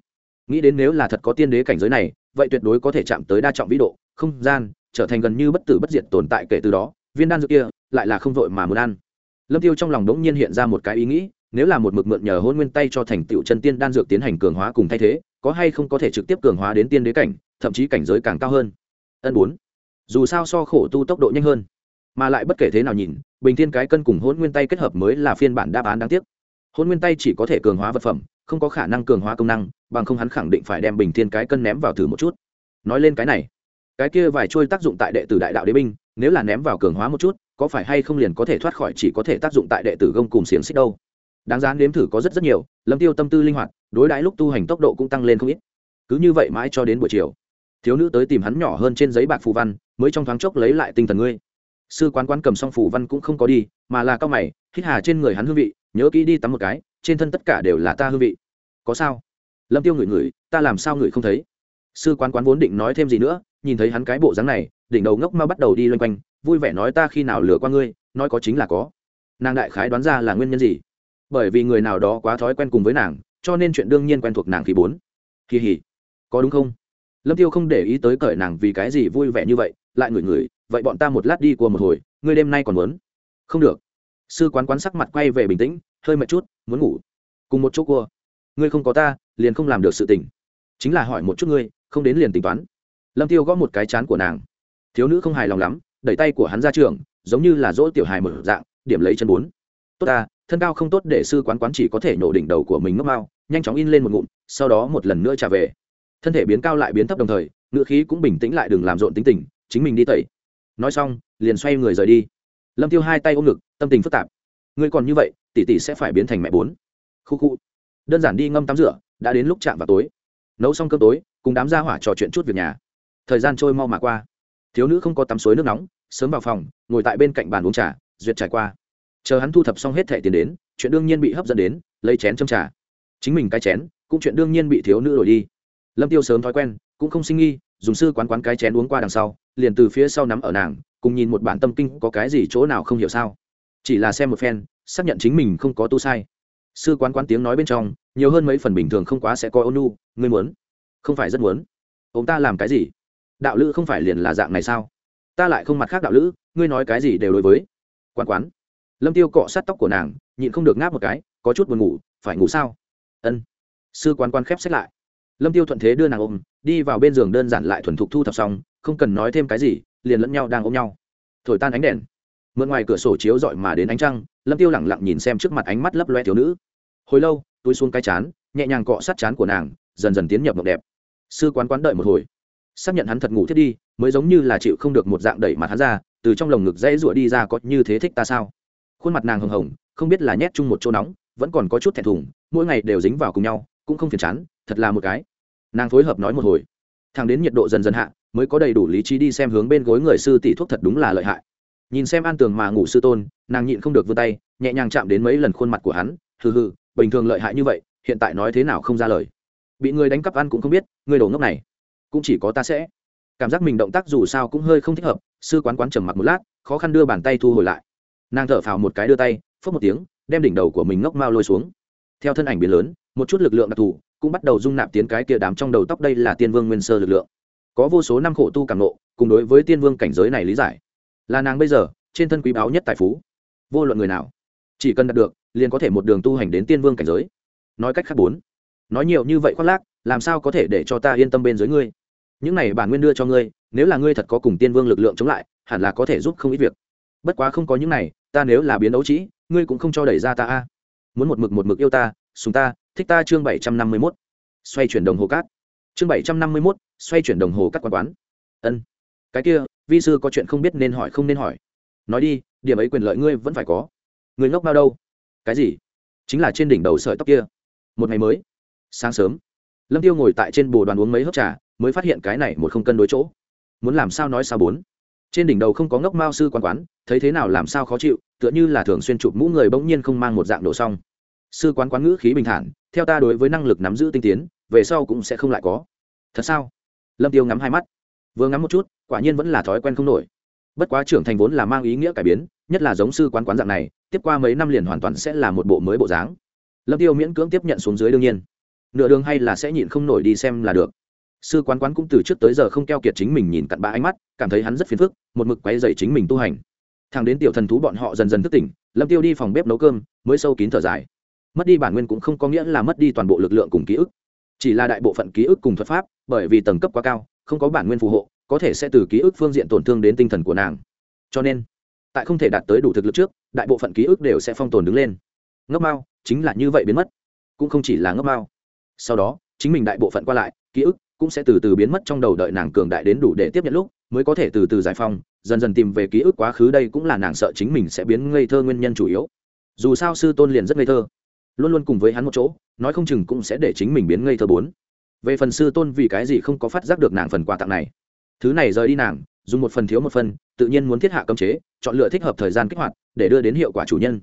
nghĩ đến nếu là thật có tiên đế cảnh giới này, vậy tuyệt đối có thể chạm tới đa trọng vĩ độ, không gian, trở thành gần như bất tử bất diệt tồn tại kể từ đó, viên đan dược kia, lại là không vội mà muốn ăn. Lâm tiêu trong lòng đống nhiên hiện ra một cái ý nghĩ, nếu là một mực mượn nhờ hôn nguyên tay cho thành tựu chân tiên đan dược tiến hành cường hóa cùng thay thế, có hay không có thể trực tiếp cường hóa đến tiên đế cảnh, thậm chí cảnh giới càng cao hơn? Ân bốn. Dù sao so khổ tu tốc độ nhanh hơn. Mà lại bất kể thế nào nhìn, bình thiên cái cân cùng hôn nguyên tay kết hợp mới là phiên bản đáp án đáng tiếc. Hôn nguyên tay chỉ có thể cường hóa vật phẩm, không có khả năng cường hóa công năng bằng không hắn khẳng định phải đem bình thiên cái cân ném vào thử một chút. Nói lên cái này, cái kia vài trôi tác dụng tại đệ tử đại đạo đế binh, nếu là ném vào cường hóa một chút, có phải hay không liền có thể thoát khỏi chỉ có thể tác dụng tại đệ tử gông cùng xiềng xích đâu? Đáng giá nếm thử có rất rất nhiều, lâm tiêu tâm tư linh hoạt, đối đãi lúc tu hành tốc độ cũng tăng lên không ít. Cứ như vậy mãi cho đến buổi chiều, thiếu nữ tới tìm hắn nhỏ hơn trên giấy bạc phù văn, mới trong thoáng chốc lấy lại tinh thần ngươi. Sư quán quán cầm xong phù văn cũng không có đi, mà là cao mày, hít hà trên người hắn hương vị, nhớ kỹ đi tắm một cái, trên thân tất cả đều là ta hương vị. Có sao? Lâm tiêu ngửi ngửi, ta làm sao ngửi không thấy? Sư quán quán vốn định nói thêm gì nữa, nhìn thấy hắn cái bộ dáng này, đỉnh đầu ngốc mau bắt đầu đi loanh quanh, vui vẻ nói ta khi nào lừa qua ngươi, nói có chính là có. Nàng đại khái đoán ra là nguyên nhân gì? Bởi vì người nào đó quá thói quen cùng với nàng, cho nên chuyện đương nhiên quen thuộc nàng khi bốn. Kỳ hỉ. Có đúng không? Lâm tiêu không để ý tới cởi nàng vì cái gì vui vẻ như vậy, lại ngửi ngửi, vậy bọn ta một lát đi qua một hồi, ngươi đêm nay còn muốn? Không được. Sư quán quán sắc mặt quay về bình tĩnh, hơi mệt chút, muốn ngủ. Cùng một chỗ cua. Ngươi không có ta liền không làm được sự tình. Chính là hỏi một chút ngươi, không đến liền tính toán. Lâm tiêu gõ một cái chán của nàng. Thiếu nữ không hài lòng lắm, đẩy tay của hắn ra trường, giống như là dỗ tiểu hài mở dạng, điểm lấy chân bốn. Tốt ta, thân cao không tốt để sư quán quán chỉ có thể nổ đỉnh đầu của mình ngốc mau, nhanh chóng in lên một ngụm, sau đó một lần nữa trả về. Thân thể biến cao lại biến thấp đồng thời ngựa khí cũng bình tĩnh lại đừng làm rộn tính tình, chính mình đi tẩy. Nói xong, liền xoay người rời đi. Lâm tiêu hai tay ôm ngực, tâm tình phức tạp. Ngươi còn như vậy, tỷ tỷ sẽ phải biến thành mẹ bốn. Khu khu. Đơn giản đi ngâm tắm rửa đã đến lúc chạm vào tối. Nấu xong cơm tối, cùng đám gia hỏa trò chuyện chút việc nhà. Thời gian trôi mau mà qua. Thiếu nữ không có tắm suối nước nóng, sớm vào phòng, ngồi tại bên cạnh bàn uống trà, duyệt trải qua. Chờ hắn thu thập xong hết thẻ tiền đến, chuyện đương nhiên bị hấp dẫn đến, lấy chén châm trà. Chính mình cái chén, cũng chuyện đương nhiên bị thiếu nữ đổi đi. Lâm tiêu sớm thói quen, cũng không sinh nghi, dùng sư quán quán cái chén uống qua đằng sau, liền từ phía sau nắm ở nàng, cùng nhìn một bản tâm kinh có cái gì chỗ nào không hiểu sao. Chỉ là xem một phen, xác nhận chính mình không có tu sai. Sư quán quán tiếng nói bên trong nhiều hơn mấy phần bình thường không quá sẽ coi ônu, ngươi muốn? Không phải rất muốn. Ông ta làm cái gì? Đạo lữ không phải liền là dạng này sao? Ta lại không mặt khác đạo lữ, ngươi nói cái gì đều đối với. Quán quán. Lâm tiêu cọ sát tóc của nàng, nhịn không được ngáp một cái, có chút buồn ngủ, phải ngủ sao? Ân. Sư quán quán khép sách lại. Lâm tiêu thuận thế đưa nàng ôm, đi vào bên giường đơn giản lại thuần thục thu thập xong, không cần nói thêm cái gì, liền lẫn nhau đang ôm nhau. Thổi tan ánh đèn. Mượn ngoài cửa sổ chiếu rọi mà đến ánh trăng, lâm tiêu lẳng lặng nhìn xem trước mặt ánh mắt lấp loe thiếu nữ. Hồi lâu túi xuống cái chán, nhẹ nhàng cọ sát chán của nàng, dần dần tiến nhập mộng đẹp. Sư quán quán đợi một hồi. Xác nhận hắn thật ngủ thiết đi, mới giống như là chịu không được một dạng đẩy mặt hắn ra, từ trong lồng ngực dãy rủa đi ra có như thế thích ta sao? Khuôn mặt nàng hồng hồng, không biết là nhét chung một chỗ nóng, vẫn còn có chút thẹn thùng, mỗi ngày đều dính vào cùng nhau, cũng không phiền chán, thật là một cái. Nàng phối hợp nói một hồi. Thằng đến nhiệt độ dần dần hạ, mới có đầy đủ lý trí đi xem hướng bên gối người sư tỷ thuốc thật đúng là lợi hại. Nhìn xem an tường mà ngủ sư tôn, nàng nhịn không được vươn tay, nhẹ nhàng chạm đến mấy lần khuôn mặt của hắn, hừ hừ bình thường lợi hại như vậy, hiện tại nói thế nào không ra lời. Bị người đánh cắp ăn cũng không biết, người đổ ngốc này, cũng chỉ có ta sẽ. Cảm giác mình động tác dù sao cũng hơi không thích hợp, sư quán quán trầm mặc một lát, khó khăn đưa bàn tay thu hồi lại. Nàng thở phào một cái đưa tay phớt một tiếng, đem đỉnh đầu của mình ngốc mau lôi xuống. Theo thân ảnh biến lớn, một chút lực lượng đặc thù cũng bắt đầu dung nạp tiến cái kia đám trong đầu tóc đây là tiên vương nguyên sơ lực lượng. Có vô số năm khổ tu cảm nộ cùng đối với tiên vương cảnh giới này lý giải. Là nàng bây giờ, trên thân quý báu nhất tài phú. Vô luận người nào, chỉ cần đạt được liền có thể một đường tu hành đến tiên vương cảnh giới. Nói cách khác bốn, nói nhiều như vậy khoác lác, làm sao có thể để cho ta yên tâm bên dưới ngươi? Những này bản nguyên đưa cho ngươi, nếu là ngươi thật có cùng tiên vương lực lượng chống lại, hẳn là có thể giúp không ít việc. Bất quá không có những này, ta nếu là biến đấu trĩ, ngươi cũng không cho đẩy ra ta a. Muốn một mực một mực yêu ta, sùng ta, thích ta chương bảy trăm năm mươi mốt. Xoay chuyển đồng hồ cát. Chương bảy trăm năm mươi mốt, xoay chuyển đồng hồ cát quán quán. Ân. Cái kia, vi sư có chuyện không biết nên hỏi không nên hỏi. Nói đi, điểm ấy quyền lợi ngươi vẫn phải có. Người ngốc bao đâu? Cái gì? Chính là trên đỉnh đầu sợi tóc kia. Một ngày mới. Sáng sớm. Lâm tiêu ngồi tại trên bồ đoàn uống mấy hớp trà, mới phát hiện cái này một không cân đối chỗ. Muốn làm sao nói sao bốn? Trên đỉnh đầu không có ngốc mao sư quán quán, thấy thế nào làm sao khó chịu, tựa như là thường xuyên chụp mũ người bỗng nhiên không mang một dạng đồ xong. Sư quán quán ngữ khí bình thản, theo ta đối với năng lực nắm giữ tinh tiến, về sau cũng sẽ không lại có. Thật sao? Lâm tiêu ngắm hai mắt. Vừa ngắm một chút, quả nhiên vẫn là thói quen không nổi. Bất quá trưởng thành vốn là mang ý nghĩa cải biến, nhất là giống sư quán quán dạng này tiếp qua mấy năm liền hoàn toàn sẽ là một bộ mới bộ dáng. Lâm tiêu miễn cưỡng tiếp nhận xuống dưới đương nhiên. Nửa đường hay là sẽ nhịn không nổi đi xem là được. Sư quán quán cũng từ trước tới giờ không keo kiệt chính mình nhìn cặn bã ánh mắt, cảm thấy hắn rất phiền phức, một mực quay dậy chính mình tu hành. Thằng đến tiểu thần thú bọn họ dần dần thức tỉnh, lâm tiêu đi phòng bếp nấu cơm, mới sâu kín thở dài. Mất đi bản nguyên cũng không có nghĩa là mất đi toàn bộ lực lượng cùng ký ức. Chỉ là đại bộ phận ký ức cùng thuật pháp, bởi vì tầng cấp quá cao, không có bản nguyên phù hộ, có thể sẽ từ ký ức phương diện tổn thương đến tinh thần của nàng. Cho nên tại không thể đạt tới đủ thực lực trước, đại bộ phận ký ức đều sẽ phong tồn đứng lên. Ngốc mao, chính là như vậy biến mất. Cũng không chỉ là ngốc mao. Sau đó, chính mình đại bộ phận qua lại, ký ức cũng sẽ từ từ biến mất trong đầu đợi nàng cường đại đến đủ để tiếp nhận lúc, mới có thể từ từ giải phong dần dần tìm về ký ức quá khứ đây cũng là nàng sợ chính mình sẽ biến ngây thơ nguyên nhân chủ yếu. Dù sao sư tôn liền rất ngây thơ. Luôn luôn cùng với hắn một chỗ, nói không chừng cũng sẽ để chính mình biến ngây thơ bốn. Về phần sư tôn vì cái gì không có phát giác được nàng phần quà tặng này. Thứ này rời đi nàng dùng một phần thiếu một phần, tự nhiên muốn thiết hạ cấm chế, chọn lựa thích hợp thời gian kích hoạt, để đưa đến hiệu quả chủ nhân.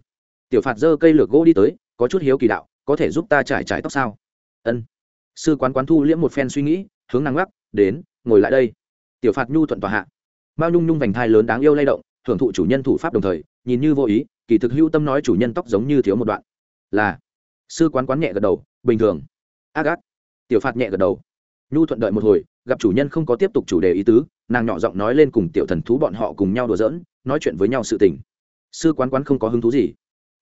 Tiểu phạt dơ cây lược gỗ đi tới, có chút hiếu kỳ đạo, có thể giúp ta trải trải tóc sao? Ân. Sư quán quán thu liễm một phen suy nghĩ, hướng năng gác đến, ngồi lại đây. Tiểu phạt nhu thuận tòa hạ. Mao nhung nhung vành thai lớn đáng yêu lay động, hưởng thụ chủ nhân thủ pháp đồng thời, nhìn như vô ý, kỳ thực hữu tâm nói chủ nhân tóc giống như thiếu một đoạn. Là. Sư quán quán nhẹ gật đầu, bình thường. Ác ác. Tiểu phạt nhẹ gật đầu. Nhu thuận đợi một hồi, gặp chủ nhân không có tiếp tục chủ đề ý tứ nàng nhỏ giọng nói lên cùng tiểu thần thú bọn họ cùng nhau đùa giỡn, nói chuyện với nhau sự tình. Sư quán quán không có hứng thú gì.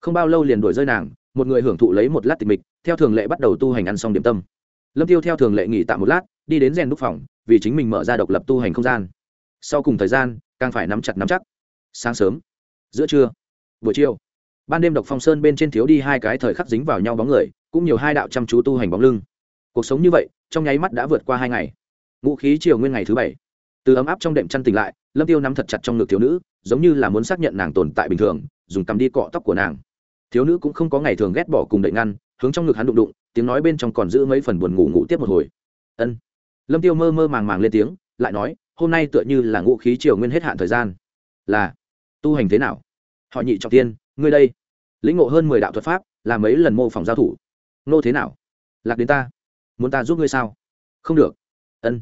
Không bao lâu liền đuổi rơi nàng, một người hưởng thụ lấy một lát tịch mịch, theo thường lệ bắt đầu tu hành ăn xong điểm tâm. Lâm tiêu theo thường lệ nghỉ tạm một lát, đi đến rèn đúc phòng, vì chính mình mở ra độc lập tu hành không gian. Sau cùng thời gian, càng phải nắm chặt nắm chắc. Sáng sớm, giữa trưa, buổi chiều, ban đêm độc phong sơn bên trên thiếu đi hai cái thời khắc dính vào nhau bóng người, cũng nhiều hai đạo chăm chú tu hành bóng lưng. Cuộc sống như vậy, trong nháy mắt đã vượt qua hai ngày. Ngũ khí chiều nguyên ngày thứ bảy từ ấm áp trong đệm chăn tỉnh lại, lâm tiêu nắm thật chặt trong ngực thiếu nữ, giống như là muốn xác nhận nàng tồn tại bình thường, dùng cầm đi cọ tóc của nàng. Thiếu nữ cũng không có ngày thường ghét bỏ cùng đậy ngăn, hướng trong ngực hắn đụng đụng, tiếng nói bên trong còn giữ mấy phần buồn ngủ ngủ tiếp một hồi. Ân. Lâm tiêu mơ mơ màng màng lên tiếng, lại nói, hôm nay tựa như là ngũ khí triều nguyên hết hạn thời gian. Là. Tu hành thế nào? Họ nhị trọng tiên, ngươi đây. Lĩnh ngộ hơn mười đạo thuật pháp, là mấy lần mô phỏng giao thủ. Nô thế nào? Lạc đến ta. Muốn ta giúp ngươi sao? Không được. Ân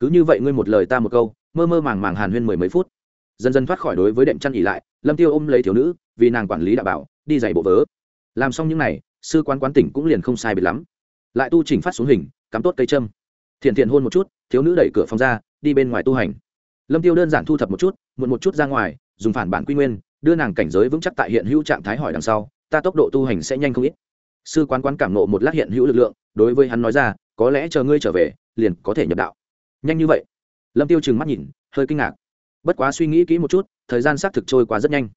cứ như vậy ngươi một lời ta một câu, mơ mơ màng màng hàn huyên mười mấy phút. Dần dần thoát khỏi đối với đệm chăn ỉ lại, lâm tiêu ôm lấy thiếu nữ, vì nàng quản lý đạo bảo, đi giày bộ vớ. Làm xong những n à y sư quán quán tỉnh cũng liền không sai biệt lắm. Lại tu chỉnh phát xuống hình, cắm tốt cây châm. Thiện thiện hôn một chút, thiếu nữ đẩy cửa phòng ra, đi bên ngoài tu hành. Lâm tiêu đơn giản thu thập một chút, muộn một chút ra ngoài, dùng phản bản quy nguyên, đưa nàng cảnh giới vững chắc tại hiện hữu trạng thái hỏi đằng sau, ta tốc độ tu hành sẽ nhanh không ít. Sư quán quán cảm nộ một lát hiện hữu lực lượng, đối với hắn nói ra, có lẽ chờ ngươi trở về, liền có thể nhập đạo nhanh như vậy. Lâm tiêu trừng mắt nhìn, hơi kinh ngạc. Bất quá suy nghĩ kỹ một chút, thời gian xác thực trôi qua rất nhanh.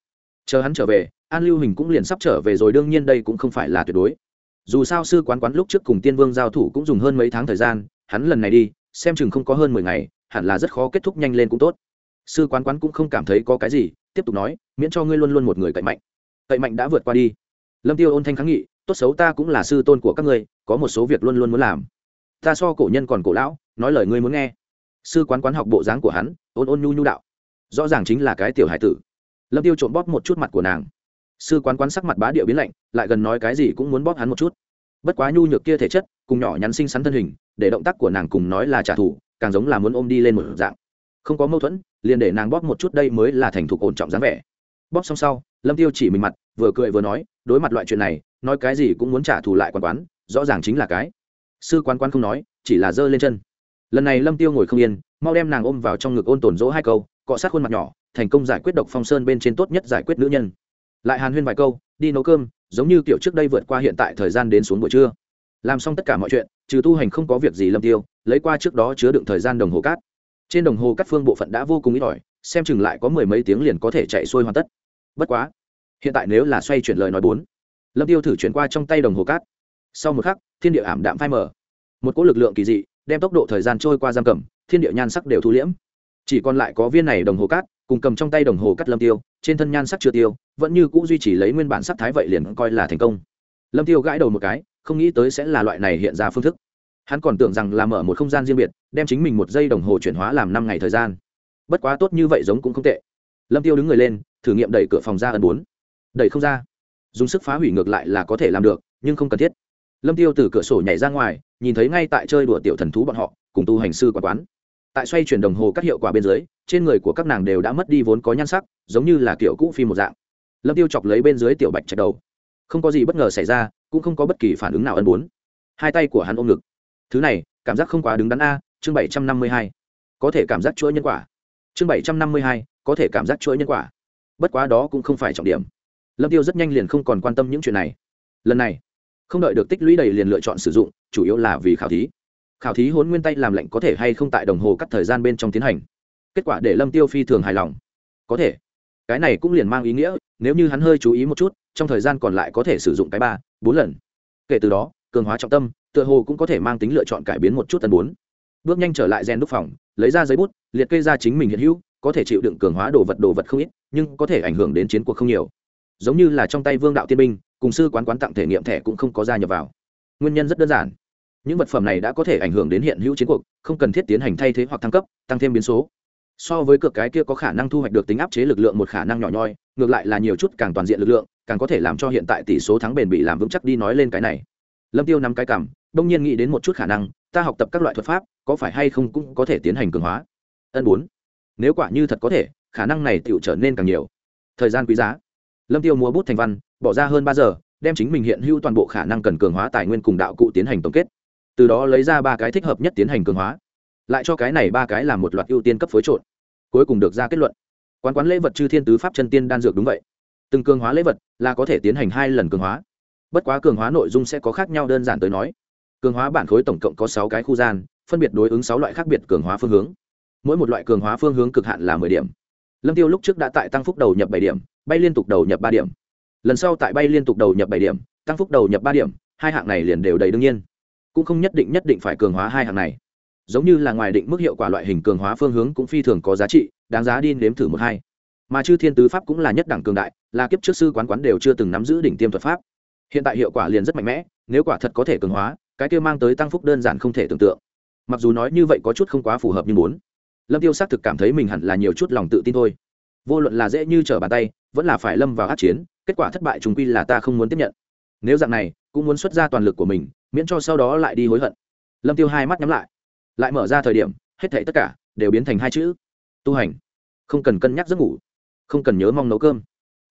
Chờ hắn trở về, an lưu hình cũng liền sắp trở về rồi, đương nhiên đây cũng không phải là tuyệt đối. Dù sao sư quán quán lúc trước cùng tiên vương giao thủ cũng dùng hơn mấy tháng thời gian, hắn lần này đi, xem chừng không có hơn mười ngày, hẳn là rất khó kết thúc nhanh lên cũng tốt. Sư quán quán cũng không cảm thấy có cái gì, tiếp tục nói, miễn cho ngươi luôn luôn một người cậy mạnh. Cậy mạnh đã vượt qua đi. Lâm tiêu ôn thanh kháng nghị, tốt xấu ta cũng là sư tôn của các ngươi, có một số việc luôn luôn muốn làm. Ta so cổ nhân còn cổ lão, nói lời ngươi muốn nghe sư quán quán học bộ dáng của hắn, ôn ôn nhu nhu đạo. Rõ ràng chính là cái tiểu hải tử. Lâm tiêu trộm bóp một chút mặt của nàng. Sư quán quán sắc mặt bá địa biến lạnh, lại gần nói cái gì cũng muốn bóp hắn một chút. Bất quá nhu nhược kia thể chất, cùng nhỏ nhắn xinh xắn thân hình, để động tác của nàng cùng nói là trả thù, càng giống là muốn ôm đi lên một dạng. Không có mâu thuẫn, liền để nàng bóp một chút đây mới là thành thục ổn trọng dáng vẻ. Bóp xong sau, lâm tiêu chỉ mình mặt, vừa cười vừa nói, đối mặt loại chuyện này, nói cái gì cũng muốn trả thù lại quán quán, rõ ràng chính là cái. Sư quán quán không nói, chỉ là giơ lên chân lần này lâm tiêu ngồi không yên, mau đem nàng ôm vào trong ngực ôn tồn dỗ hai câu, cọ sát khuôn mặt nhỏ, thành công giải quyết độc phong sơn bên trên tốt nhất giải quyết nữ nhân. Lại hàn huyên vài câu, đi nấu cơm, giống như kiểu trước đây vượt qua hiện tại thời gian đến xuống buổi trưa. Làm xong tất cả mọi chuyện, trừ tu hành không có việc gì lâm tiêu, lấy qua trước đó chứa đựng thời gian đồng hồ cát. Trên đồng hồ cắt phương bộ phận đã vô cùng ít ỏi, xem chừng lại có mười mấy tiếng liền có thể chạy xuôi hoàn tất. Bất quá, hiện tại nếu là xoay chuyển lời nói bốn, lâm tiêu thử chuyển qua trong tay đồng hồ cát. Sau một khắc, thiên địa ảm đạm phai mở một cỗ lực lượng kỳ dị đem tốc độ thời gian trôi qua giam cầm, thiên địa nhan sắc đều thu liễm. Chỉ còn lại có viên này đồng hồ cát, cùng cầm trong tay đồng hồ cắt lâm tiêu, trên thân nhan sắc chưa tiêu, vẫn như cũ duy trì lấy nguyên bản sắc thái vậy liền coi là thành công. Lâm tiêu gãi đầu một cái, không nghĩ tới sẽ là loại này hiện ra phương thức. Hắn còn tưởng rằng là mở một không gian riêng biệt, đem chính mình một giây đồng hồ chuyển hóa làm năm ngày thời gian. Bất quá tốt như vậy giống cũng không tệ. Lâm tiêu đứng người lên, thử nghiệm đẩy cửa phòng ra ẩn bốn. Đẩy không ra. Dùng sức phá hủy ngược lại là có thể làm được, nhưng không cần thiết lâm tiêu từ cửa sổ nhảy ra ngoài, nhìn thấy ngay tại chơi đùa tiểu thần thú bọn họ, cùng tu hành sư quán quán. Tại xoay chuyển đồng hồ các hiệu quả bên dưới, trên người của các nàng đều đã mất đi vốn có nhan sắc, giống như là kiểu cũ phim một dạng. Lâm tiêu chọc lấy bên dưới tiểu bạch chạy đầu. Không có gì bất ngờ xảy ra, cũng không có bất kỳ phản ứng nào ân bốn hai tay của hắn ôm ngực. Thứ này, cảm giác không quá đứng đắn a, chương bảy trăm năm mươi hai. Có thể cảm giác chuỗi nhân quả. Chương bảy trăm năm mươi hai, có thể cảm giác chuỗi nhân quả. Bất quá đó cũng không phải trọng điểm. Lâm tiêu rất nhanh liền không còn quan tâm những chuyện này. Lần này không đợi được tích lũy đầy liền lựa chọn sử dụng, chủ yếu là vì khảo thí. Khảo thí hôn nguyên tay làm lạnh có thể hay không tại đồng hồ cắt thời gian bên trong tiến hành. Kết quả để lâm tiêu phi thường hài lòng. Có thể. Cái này cũng liền mang ý nghĩa, nếu như hắn hơi chú ý một chút, trong thời gian còn lại có thể sử dụng cái ba, bốn lần. Kể từ đó, cường hóa trọng tâm, tựa hồ cũng có thể mang tính lựa chọn cải biến một chút tần bốn. Bước nhanh trở lại gen đúc phòng, lấy ra giấy bút, liệt kê ra chính mình hiện hữu, có thể chịu đựng cường hóa đồ vật đồ vật không ít, nhưng có thể ảnh hưởng đến chiến cuộc không nhiều. Giống như là trong tay vương đạo tiên binh cùng sư quán quán tặng thể nghiệm thẻ cũng không có gia nhập vào. Nguyên nhân rất đơn giản. Những vật phẩm này đã có thể ảnh hưởng đến hiện hữu chiến cuộc, không cần thiết tiến hành thay thế hoặc thăng cấp, tăng thêm biến số. So với cược cái kia có khả năng thu hoạch được tính áp chế lực lượng một khả năng nhỏ nhoi, ngược lại là nhiều chút càng toàn diện lực lượng, càng có thể làm cho hiện tại tỷ số thắng bền bị làm vững chắc đi nói lên cái này. Lâm tiêu nắm cái cảm đông nhiên nghĩ đến một chút khả năng, ta học tập các loại thuật pháp, có phải hay không cũng có thể tiến hành cường hóa? Ân bốn. Nếu quả như thật có thể, khả năng này tựu trở nên càng nhiều. Thời gian quý giá. Lâm tiêu mua bút thành văn bỏ ra hơn ba giờ, đem chính mình hiện hữu toàn bộ khả năng cần cường hóa tài nguyên cùng đạo cụ tiến hành tổng kết. Từ đó lấy ra ba cái thích hợp nhất tiến hành cường hóa. Lại cho cái này ba cái là một loạt ưu tiên cấp phối trộn. Cuối cùng được ra kết luận. Quán quán lễ vật chư thiên tứ pháp chân tiên đan dược đúng vậy. Từng cường hóa lễ vật là có thể tiến hành hai lần cường hóa. Bất quá cường hóa nội dung sẽ có khác nhau đơn giản tới nói. Cường hóa bản khối tổng cộng có sáu cái khu gian, phân biệt đối ứng sáu loại khác biệt cường hóa phương hướng. Mỗi một loại cường hóa phương hướng cực hạn là mười điểm. Lâm tiêu lúc trước đã tại tăng phúc đầu nhập bảy điểm, bay liên tục đầu nhập ba điểm lần sau tại bay liên tục đầu nhập bảy điểm, tăng phúc đầu nhập ba điểm, hai hạng này liền đều đầy đương nhiên. Cũng không nhất định nhất định phải cường hóa hai hạng này. Giống như là ngoài định mức hiệu quả loại hình cường hóa phương hướng cũng phi thường có giá trị, đáng giá đi nếm thử một hai. Mà chư thiên tứ pháp cũng là nhất đẳng cường đại, là kiếp trước sư quán quán đều chưa từng nắm giữ đỉnh tiêm thuật pháp. Hiện tại hiệu quả liền rất mạnh mẽ, nếu quả thật có thể cường hóa, cái kia mang tới tăng phúc đơn giản không thể tưởng tượng. Mặc dù nói như vậy có chút không quá phù hợp như muốn. Lâm tiêu xác thực cảm thấy mình hẳn là nhiều chút lòng tự tin thôi. Vô luận là dễ như trở bàn tay, vẫn là phải lâm vào át chiến kết quả thất bại trùng quy là ta không muốn tiếp nhận. Nếu dạng này, cũng muốn xuất ra toàn lực của mình, miễn cho sau đó lại đi hối hận. Lâm tiêu hai mắt nhắm lại lại mở ra thời điểm, hết thảy tất cả đều biến thành hai chữ, tu hành, không cần cân nhắc giấc ngủ, không cần nhớ mong nấu cơm.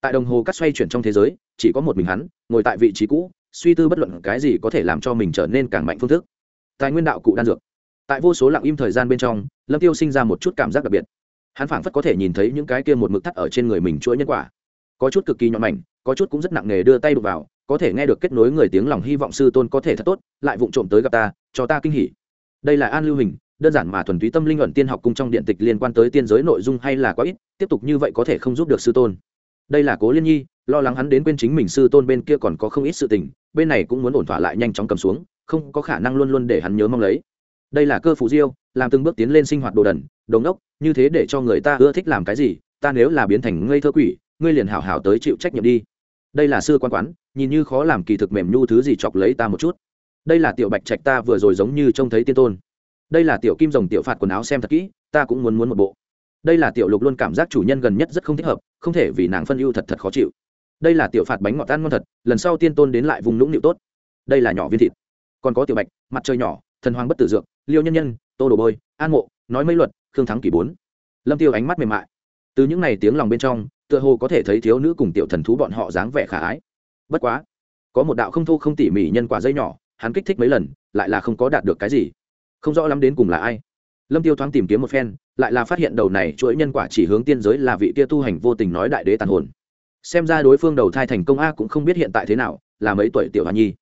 Tại đồng hồ cắt xoay chuyển trong thế giới, chỉ có một mình hắn, ngồi tại vị trí cũ, suy tư bất luận cái gì có thể làm cho mình trở nên càng mạnh phương thức. Tài nguyên đạo cụ đan dược. Tại vô số lặng im thời gian bên trong, lâm tiêu sinh ra một chút cảm giác đặc biệt. Hắn phảng phất có thể nhìn thấy những cái kia một mực thắt ở trên người mình chuỗi nhân quả. Có chút cực kỳ nhọn mảnh có chút cũng rất nặng nề đưa tay đụng vào, có thể nghe được kết nối người tiếng lòng hy vọng sư tôn có thể thật tốt, lại vụng trộm tới gặp ta, cho ta kinh hỉ. Đây là an lưu hình, đơn giản mà thuần túy tâm linh luận tiên học cung trong điện tịch liên quan tới tiên giới nội dung hay là quá ít, tiếp tục như vậy có thể không giúp được sư tôn. Đây là cố liên nhi, lo lắng hắn đến quên chính mình sư tôn bên kia còn có không ít sự tình, bên này cũng muốn ổn thỏa lại nhanh chóng cầm xuống, không có khả năng luôn luôn để hắn nhớ mong lấy. Đây là cơ phụ diêu, làm từng bước tiến lên sinh hoạt đồ đần, đồ ngốc, như thế để cho người ta ưa thích làm cái gì, ta nếu là biến thành ngây thơ quỷ ngươi liền hảo hảo tới chịu trách nhiệm đi. Đây là sư quan quán, nhìn như khó làm kỳ thực mềm nhu thứ gì chọc lấy ta một chút. Đây là tiểu bạch trạch ta vừa rồi giống như trông thấy tiên tôn. Đây là tiểu kim rồng tiểu phạt quần áo xem thật kỹ, ta cũng muốn muốn một bộ. Đây là tiểu lục luôn cảm giác chủ nhân gần nhất rất không thích hợp, không thể vì nàng phân ưu thật thật khó chịu. Đây là tiểu phạt bánh ngọt tan ngon thật, lần sau tiên tôn đến lại vùng lũng nịu tốt. Đây là nhỏ viên thịt. Còn có tiểu bạch, mặt trời nhỏ, thần hoàng bất tử dược, liêu nhân nhân, tô đồ bôi, an mộ, nói mấy luật, khương thắng kỷ bốn. Lâm tiêu ánh mắt mềm mại. Từ những này tiếng lòng bên trong tựa hồ có thể thấy thiếu nữ cùng tiểu thần thú bọn họ dáng vẻ khả ái. Bất quá, có một đạo không thu không tỉ mỉ nhân quả dây nhỏ, hắn kích thích mấy lần, lại là không có đạt được cái gì. Không rõ lắm đến cùng là ai. Lâm tiêu thoáng tìm kiếm một phen, lại là phát hiện đầu này chuỗi nhân quả chỉ hướng tiên giới là vị kia tu hành vô tình nói đại đế tàn hồn. Xem ra đối phương đầu thai thành công a cũng không biết hiện tại thế nào, là mấy tuổi tiểu hoa nhi.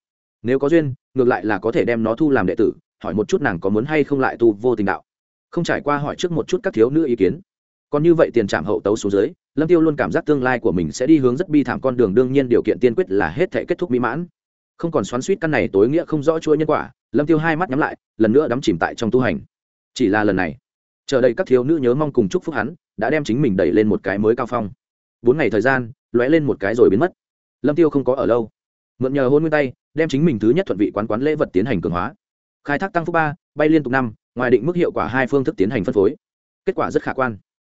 Nếu có duyên, ngược lại là có thể đem nó thu làm đệ tử, hỏi một chút nàng có muốn hay không lại tu vô tình đạo. Không trải qua hỏi trước một chút các thiếu nữ ý kiến. Còn như vậy tiền trảm hậu tấu xuống dưới lâm tiêu luôn cảm giác tương lai của mình sẽ đi hướng rất bi thảm con đường đương nhiên điều kiện tiên quyết là hết thể kết thúc mỹ mãn. Không còn xoắn suýt căn này tối nghĩa không rõ chuỗi nhân quả, lâm tiêu hai mắt nhắm lại, lần nữa đắm chìm tại trong tu hành. Chỉ là lần này, chờ đây các thiếu nữ nhớ mong cùng chúc phúc hắn, đã đem chính mình đẩy lên một cái mới cao phong. Bốn ngày thời gian, lóe lên một cái rồi biến mất. Lâm tiêu không có ở lâu. Mượn nhờ hôn nguyên tay, đem chính mình thứ nhất thuận vị quán quán lễ vật tiến hành cường hóa. Khai thác tăng phúc ba, bay liên tục năm, ngoài định mức hiệu quả hai phương thức tiến hành phân phối. Kết quả rất khả quan.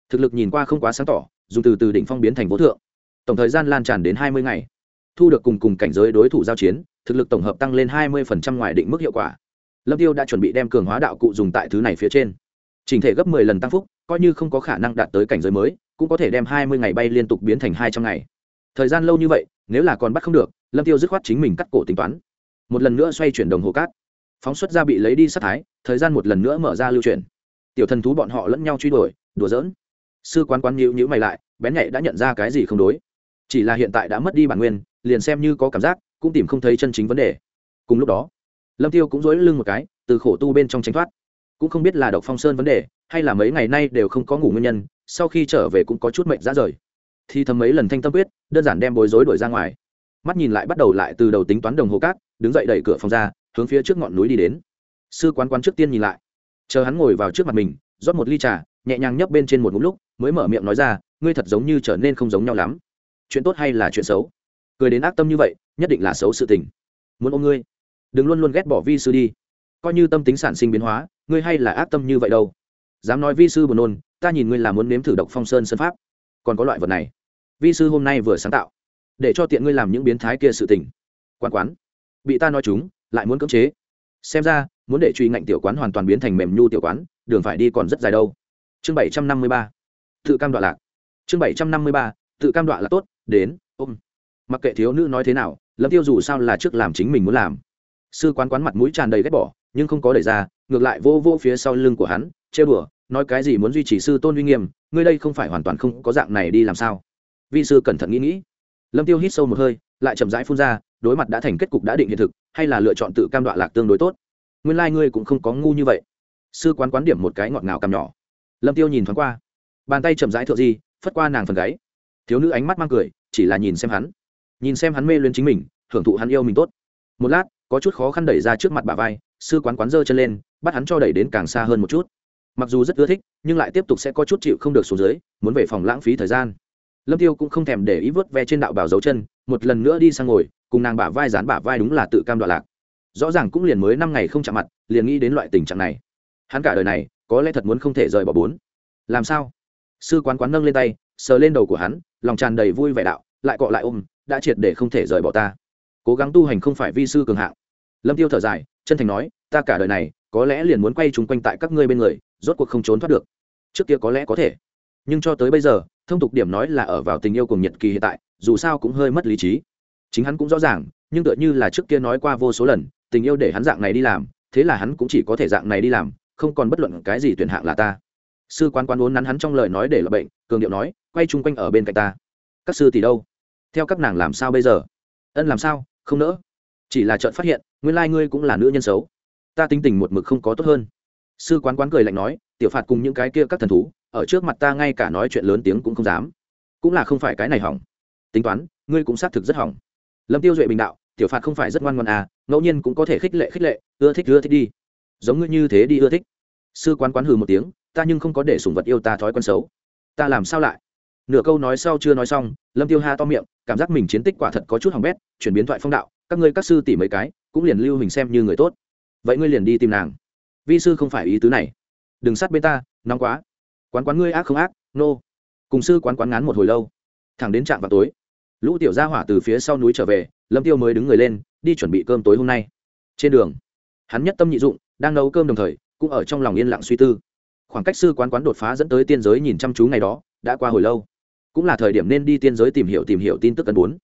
Thực lực nhìn qua không quá sáng tỏ dùng từ từ đỉnh phong biến thành vô thượng. Tổng thời gian lan tràn đến hai mươi ngày. Thu được cùng cùng cảnh giới đối thủ giao chiến, thực lực tổng hợp tăng lên hai mươi ngoài định mức hiệu quả. Lâm tiêu đã chuẩn bị đem cường hóa đạo cụ dùng tại thứ này phía trên. Trình thể gấp 10 lần tăng phúc, coi như không có khả năng đạt tới cảnh giới mới, cũng có thể đem 20 ngày bay liên tục biến thành 200 ngày. Thời gian lâu như vậy, nếu là còn bắt không được, lâm tiêu dứt khoát chính mình cắt cổ tính toán. Một lần nữa xoay chuyển đồng hồ cát. Phóng xuất ra bị lấy đi sát thái, thời gian một lần nữa mở ra lưu chuyển. Tiểu thần thú bọn họ lẫn nhau truy đuổi, đùa giỡn sư quán quán nhữ nhữ mày lại, bén nhạy đã nhận ra cái gì không đối. Chỉ là hiện tại đã mất đi bản nguyên, liền xem như có cảm giác, cũng tìm không thấy chân chính vấn đề. Cùng lúc đó, lâm tiêu cũng dối lưng một cái, từ khổ tu bên trong tránh thoát. Cũng không biết là độc phong sơn vấn đề, hay là mấy ngày nay đều không có ngủ nguyên nhân, sau khi trở về cũng có chút mệnh ra rời. Thì thầm mấy lần thanh tâm quyết, đơn giản đem bối rối đuổi ra ngoài. Mắt nhìn lại bắt đầu lại từ đầu tính toán đồng hồ cát, đứng dậy đẩy cửa phòng ra, hướng phía trước ngọn núi đi đến. Sư quán quán trước tiên nhìn lại. Chờ hắn ngồi vào trước mặt mình, rót một ly trà nhẹ nhàng nhấp bên trên một ngụm lúc, mới mở miệng nói ra, ngươi thật giống như trở nên không giống nhau lắm. Chuyện tốt hay là chuyện xấu? Cười đến ác tâm như vậy, nhất định là xấu sự tình. Muốn ôm ngươi? Đừng luôn luôn ghét bỏ vi sư đi. Coi như tâm tính sản sinh biến hóa, ngươi hay là ác tâm như vậy đâu. Dám nói vi sư buồn nôn, ta nhìn ngươi là muốn nếm thử độc phong sơn sân pháp. Còn có loại vật này. Vi sư hôm nay vừa sáng tạo, để cho tiện ngươi làm những biến thái kia sự tình. Quan quán. Bị ta nói chúng, lại muốn cưỡng chế. Xem ra, muốn để truy ngạnh tiểu quán hoàn toàn biến thành mềm nhu tiểu quán, đường phải đi còn rất dài đâu chương bảy trăm năm mươi ba. Tự cam đoạn lạc. Chương bảy trăm năm mươi ba, tự cam đoạn là tốt, đến, ôm. Mặc kệ thiếu nữ nói thế nào, lâm tiêu dù sao là trước làm chính mình muốn làm. Sư quán quán mặt mũi tràn đầy ghét bỏ, nhưng không có đẩy ra, ngược lại vô vô phía sau lưng của hắn, chê bừa, nói cái gì muốn duy trì sư tôn uy nghiêm, ngươi đây không phải hoàn toàn không có dạng này đi làm sao. Vi sư cẩn thận nghĩ nghĩ. Lâm tiêu hít sâu một hơi, lại chậm rãi phun ra, đối mặt đã thành kết cục đã định hiện thực, hay là lựa chọn tự cam đoạn lạc tương đối tốt. Nguyên lai ngươi cũng không có ngu như vậy. Sư quán quán điểm một cái ngọt ngào cằm nhỏ lâm tiêu nhìn thoáng qua. Bàn tay chậm rãi thượng di, phất qua nàng phần gáy. Thiếu nữ ánh mắt mang cười, chỉ là nhìn xem hắn. Nhìn xem hắn mê lên chính mình hưởng thụ hắn yêu mình tốt. Một lát, có chút khó khăn đẩy ra trước mặt bà vai, sư quán quán giơ chân lên, bắt hắn cho đẩy đến càng xa hơn một chút. Mặc dù rất ưa thích, nhưng lại tiếp tục sẽ có chút chịu không được xuống dưới, muốn về phòng lãng phí thời gian. Lâm tiêu cũng không thèm để ý vớt ve trên đạo bảo dấu chân, một lần nữa đi sang ngồi, cùng nàng bả vai dán bả vai đúng là tự cam đoạn lạc. Rõ ràng cũng liền mới năm ngày không chạm mặt, liền nghĩ đến loại tình trạng này. Hắn cả đời này có lẽ thật muốn không thể rời bỏ bốn. Làm sao? Sư quán quán nâng lên tay, sờ lên đầu của hắn, lòng tràn đầy vui vẻ đạo, lại cọ lại ôm, đã triệt để không thể rời bỏ ta. Cố gắng tu hành không phải vi sư cường hạng. Lâm tiêu thở dài, chân thành nói, ta cả đời này, có lẽ liền muốn quay chúng quanh tại các ngươi bên người, rốt cuộc không trốn thoát được. Trước kia có lẽ có thể. Nhưng cho tới bây giờ, thông tục điểm nói là ở vào tình yêu cùng nhật kỳ hiện tại, dù sao cũng hơi mất lý trí. Chính hắn cũng rõ ràng, nhưng tựa như là trước kia nói qua vô số lần, tình yêu để hắn dạng này đi làm, thế là hắn cũng chỉ có thể dạng này đi làm không còn bất luận cái gì tuyển hạng là ta. Sư quan quan vốn nắn hắn trong lời nói để là bệnh, cường điệu nói, quay chung quanh ở bên cạnh ta. Các sư thì đâu? Theo các nàng làm sao bây giờ? Ân làm sao? Không nỡ. Chỉ là trợn phát hiện, nguyên lai ngươi cũng là nữ nhân xấu. Ta tính tình một mực không có tốt hơn. Sư quán quán cười lạnh nói, tiểu phạt cùng những cái kia các thần thú, ở trước mặt ta ngay cả nói chuyện lớn tiếng cũng không dám. Cũng là không phải cái này hỏng. Tính toán, ngươi cũng xác thực rất hỏng. Lâm tiêu duệ bình đạo, tiểu phạt không phải rất ngoan ngoan à ngẫu nhiên cũng có thể khích lệ khích lệ, ưa thích ưa thích đi giống ngươi như thế đi ưa thích. Sư quán quán hừ một tiếng, ta nhưng không có để sủng vật yêu ta thói quen xấu. Ta làm sao lại? Nửa câu nói sau chưa nói xong, lâm tiêu ha to miệng, cảm giác mình chiến tích quả thật có chút hỏng bét, chuyển biến thoại phong đạo, các ngươi các sư tỷ mấy cái, cũng liền lưu hình xem như người tốt. Vậy ngươi liền đi tìm nàng. Vi sư không phải ý tứ này. Đừng sát bên ta, nóng quá. Quán quán ngươi ác không ác, nô、no. cùng sư quán quán ngán một hồi lâu. Thẳng đến trạm vào tối, lũ tiểu gia hỏa từ phía sau núi trở về, lâm tiêu mới đứng người lên, đi chuẩn bị cơm tối hôm nay. Trên đường, hắn nhất tâm nhị dụng đang nấu cơm đồng thời, cũng ở trong lòng yên lặng suy tư. Khoảng cách sư quán quán đột phá dẫn tới tiên giới nhìn chăm chú ngày đó, đã qua hồi lâu. Cũng là thời điểm nên đi tiên giới tìm hiểu tìm hiểu tin tức cần bốn.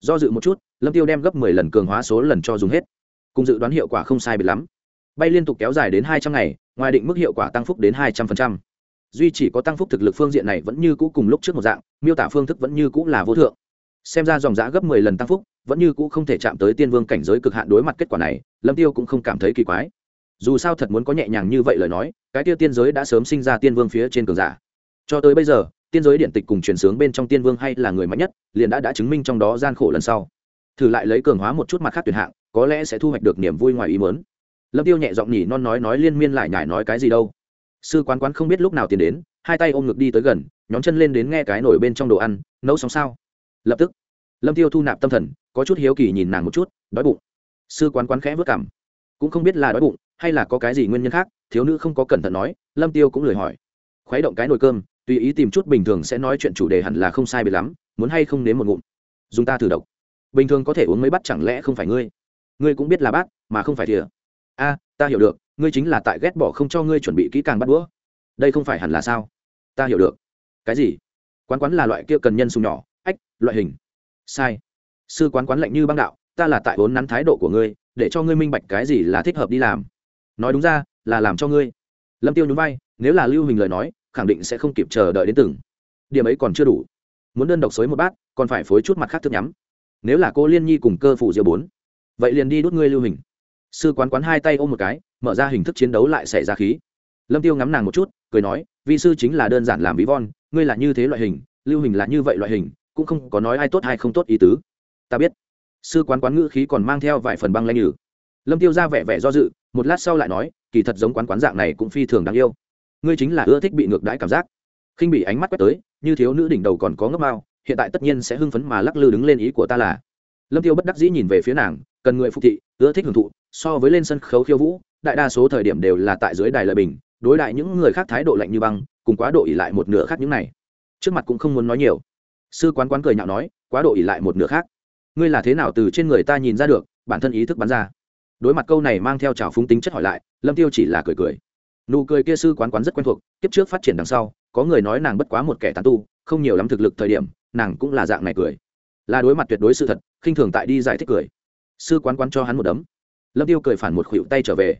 Do dự một chút, lâm tiêu đem gấp mười lần cường hóa số lần cho dùng hết. Cùng dự đoán hiệu quả không sai biệt lắm. Bay liên tục kéo dài đến hai trăm ngày, ngoài định mức hiệu quả tăng phúc đến hai trăm linh duy chỉ có tăng phúc thực lực phương diện này vẫn như cũ cùng lúc trước một dạng, miêu tả phương thức vẫn như cũ là vô thượng. Xem ra dòng giã gấp mười lần tăng phúc, vẫn như cũ không thể chạm tới tiên vương cảnh giới cực hạn đối mặt kết quả này, lâm tiêu cũng không cảm thấy kỳ quái dù sao thật muốn có nhẹ nhàng như vậy lời nói, cái tiêu tiên giới đã sớm sinh ra tiên vương phía trên cường giả. Cho tới bây giờ, tiên giới điện tịch cùng truyền sướng bên trong tiên vương hay là người mạnh nhất, liền đã đã chứng minh trong đó gian khổ lần sau. Thử lại lấy cường hóa một chút mặt khác tuyệt hạng, có lẽ sẽ thu hoạch được niềm vui ngoài ý mớn lâm tiêu nhẹ giọng nhỉ non nói nói liên miên lại nhải nói cái gì đâu. Sư quán quán không biết lúc nào tiến đến, hai tay ôm ngực đi tới gần nhóm chân lên đến nghe cái nổi bên trong đồ ăn, nấu xong sao? Lập tức, lâm tiêu thu nạp tâm thần, có chút hiếu kỳ nhìn nàng một chút, đói bụng. Sư quán quán khẽ vớt cảm, cũng không biết là đói bụng hay là có cái gì nguyên nhân khác? Thiếu nữ không có cẩn thận nói, lâm tiêu cũng lười hỏi. Khuấy động cái nồi cơm, tùy ý tìm chút bình thường sẽ nói chuyện chủ đề hẳn là không sai biệt lắm, muốn hay không nếm một ngụm. Dùng ta thử độc. Bình thường có thể uống mấy bát chẳng lẽ không phải ngươi? Ngươi cũng biết là bát, mà không phải thìa. A, ta hiểu được, ngươi chính là tại ghét bỏ không cho ngươi chuẩn bị kỹ càng bắt đũa. Đây không phải hẳn là sao? Ta hiểu được. Cái gì? Quán quán là loại kia cần nhân sùng nhỏ. Ách, loại hình. Sai. Sư quán quán lạnh như băng đạo, ta là tại vốn nắn thái độ của ngươi, để cho ngươi minh bạch cái gì là thích hợp đi làm nói đúng ra là làm cho ngươi. Lâm tiêu nhún vai, nếu là lưu hình lời nói, khẳng định sẽ không kịp chờ đợi đến từng. Điểm ấy còn chưa đủ. Muốn đơn độc xối một bát, còn phải phối chút mặt khác thức nhắm. Nếu là cô liên nhi cùng cơ Phụ diệu bốn, vậy liền đi đốt ngươi lưu hình sư quán quán hai tay ôm một cái, mở ra hình thức chiến đấu lại xảy ra khí. Lâm tiêu ngắm nàng một chút, cười nói, vi sư chính là đơn giản làm ví von, ngươi là như thế loại hình, lưu hình là như vậy loại hình, cũng không có nói ai tốt hay không tốt ý tứ. Ta biết. Sư quán quán ngữ khí còn mang theo vài phần băng lanh nhử lâm tiêu ra vẻ vẻ do dự một lát sau lại nói, kỳ thật giống quán quán dạng này cũng phi thường đáng yêu. Ngươi chính là ưa thích bị ngược đãi cảm giác. Khinh bị ánh mắt quét tới, như thiếu nữ đỉnh đầu còn có ngấp mao, hiện tại tất nhiên sẽ hưng phấn mà lắc lư đứng lên ý của ta là. Lâm tiêu bất đắc dĩ nhìn về phía nàng, cần người phục thị, ưa thích hưởng thụ, so với lên sân khấu khiêu vũ, đại đa số thời điểm đều là tại dưới đài lợi bình, đối đại những người khác thái độ lạnh như băng, cùng quá độ ỉ lại một nửa khác những này. Trước mặt cũng không muốn nói nhiều. Sư quán quán cười nhạo nói, quá độ ỉ lại một nửa khác. Ngươi là thế nào từ trên người ta nhìn ra được, bản thân ý thức bắn ra đối mặt câu này mang theo trào phúng tính chất hỏi lại, lâm tiêu chỉ là cười cười. Nụ cười kia sư quán quán rất quen thuộc, kiếp trước phát triển đằng sau, có người nói nàng bất quá một kẻ tán tu, không nhiều lắm thực lực thời điểm, nàng cũng là dạng này cười. Là đối mặt tuyệt đối sự thật, khinh thường tại đi giải thích cười. Sư quán quán cho hắn một đấm. Lâm tiêu cười phản một khuỷu tay trở về.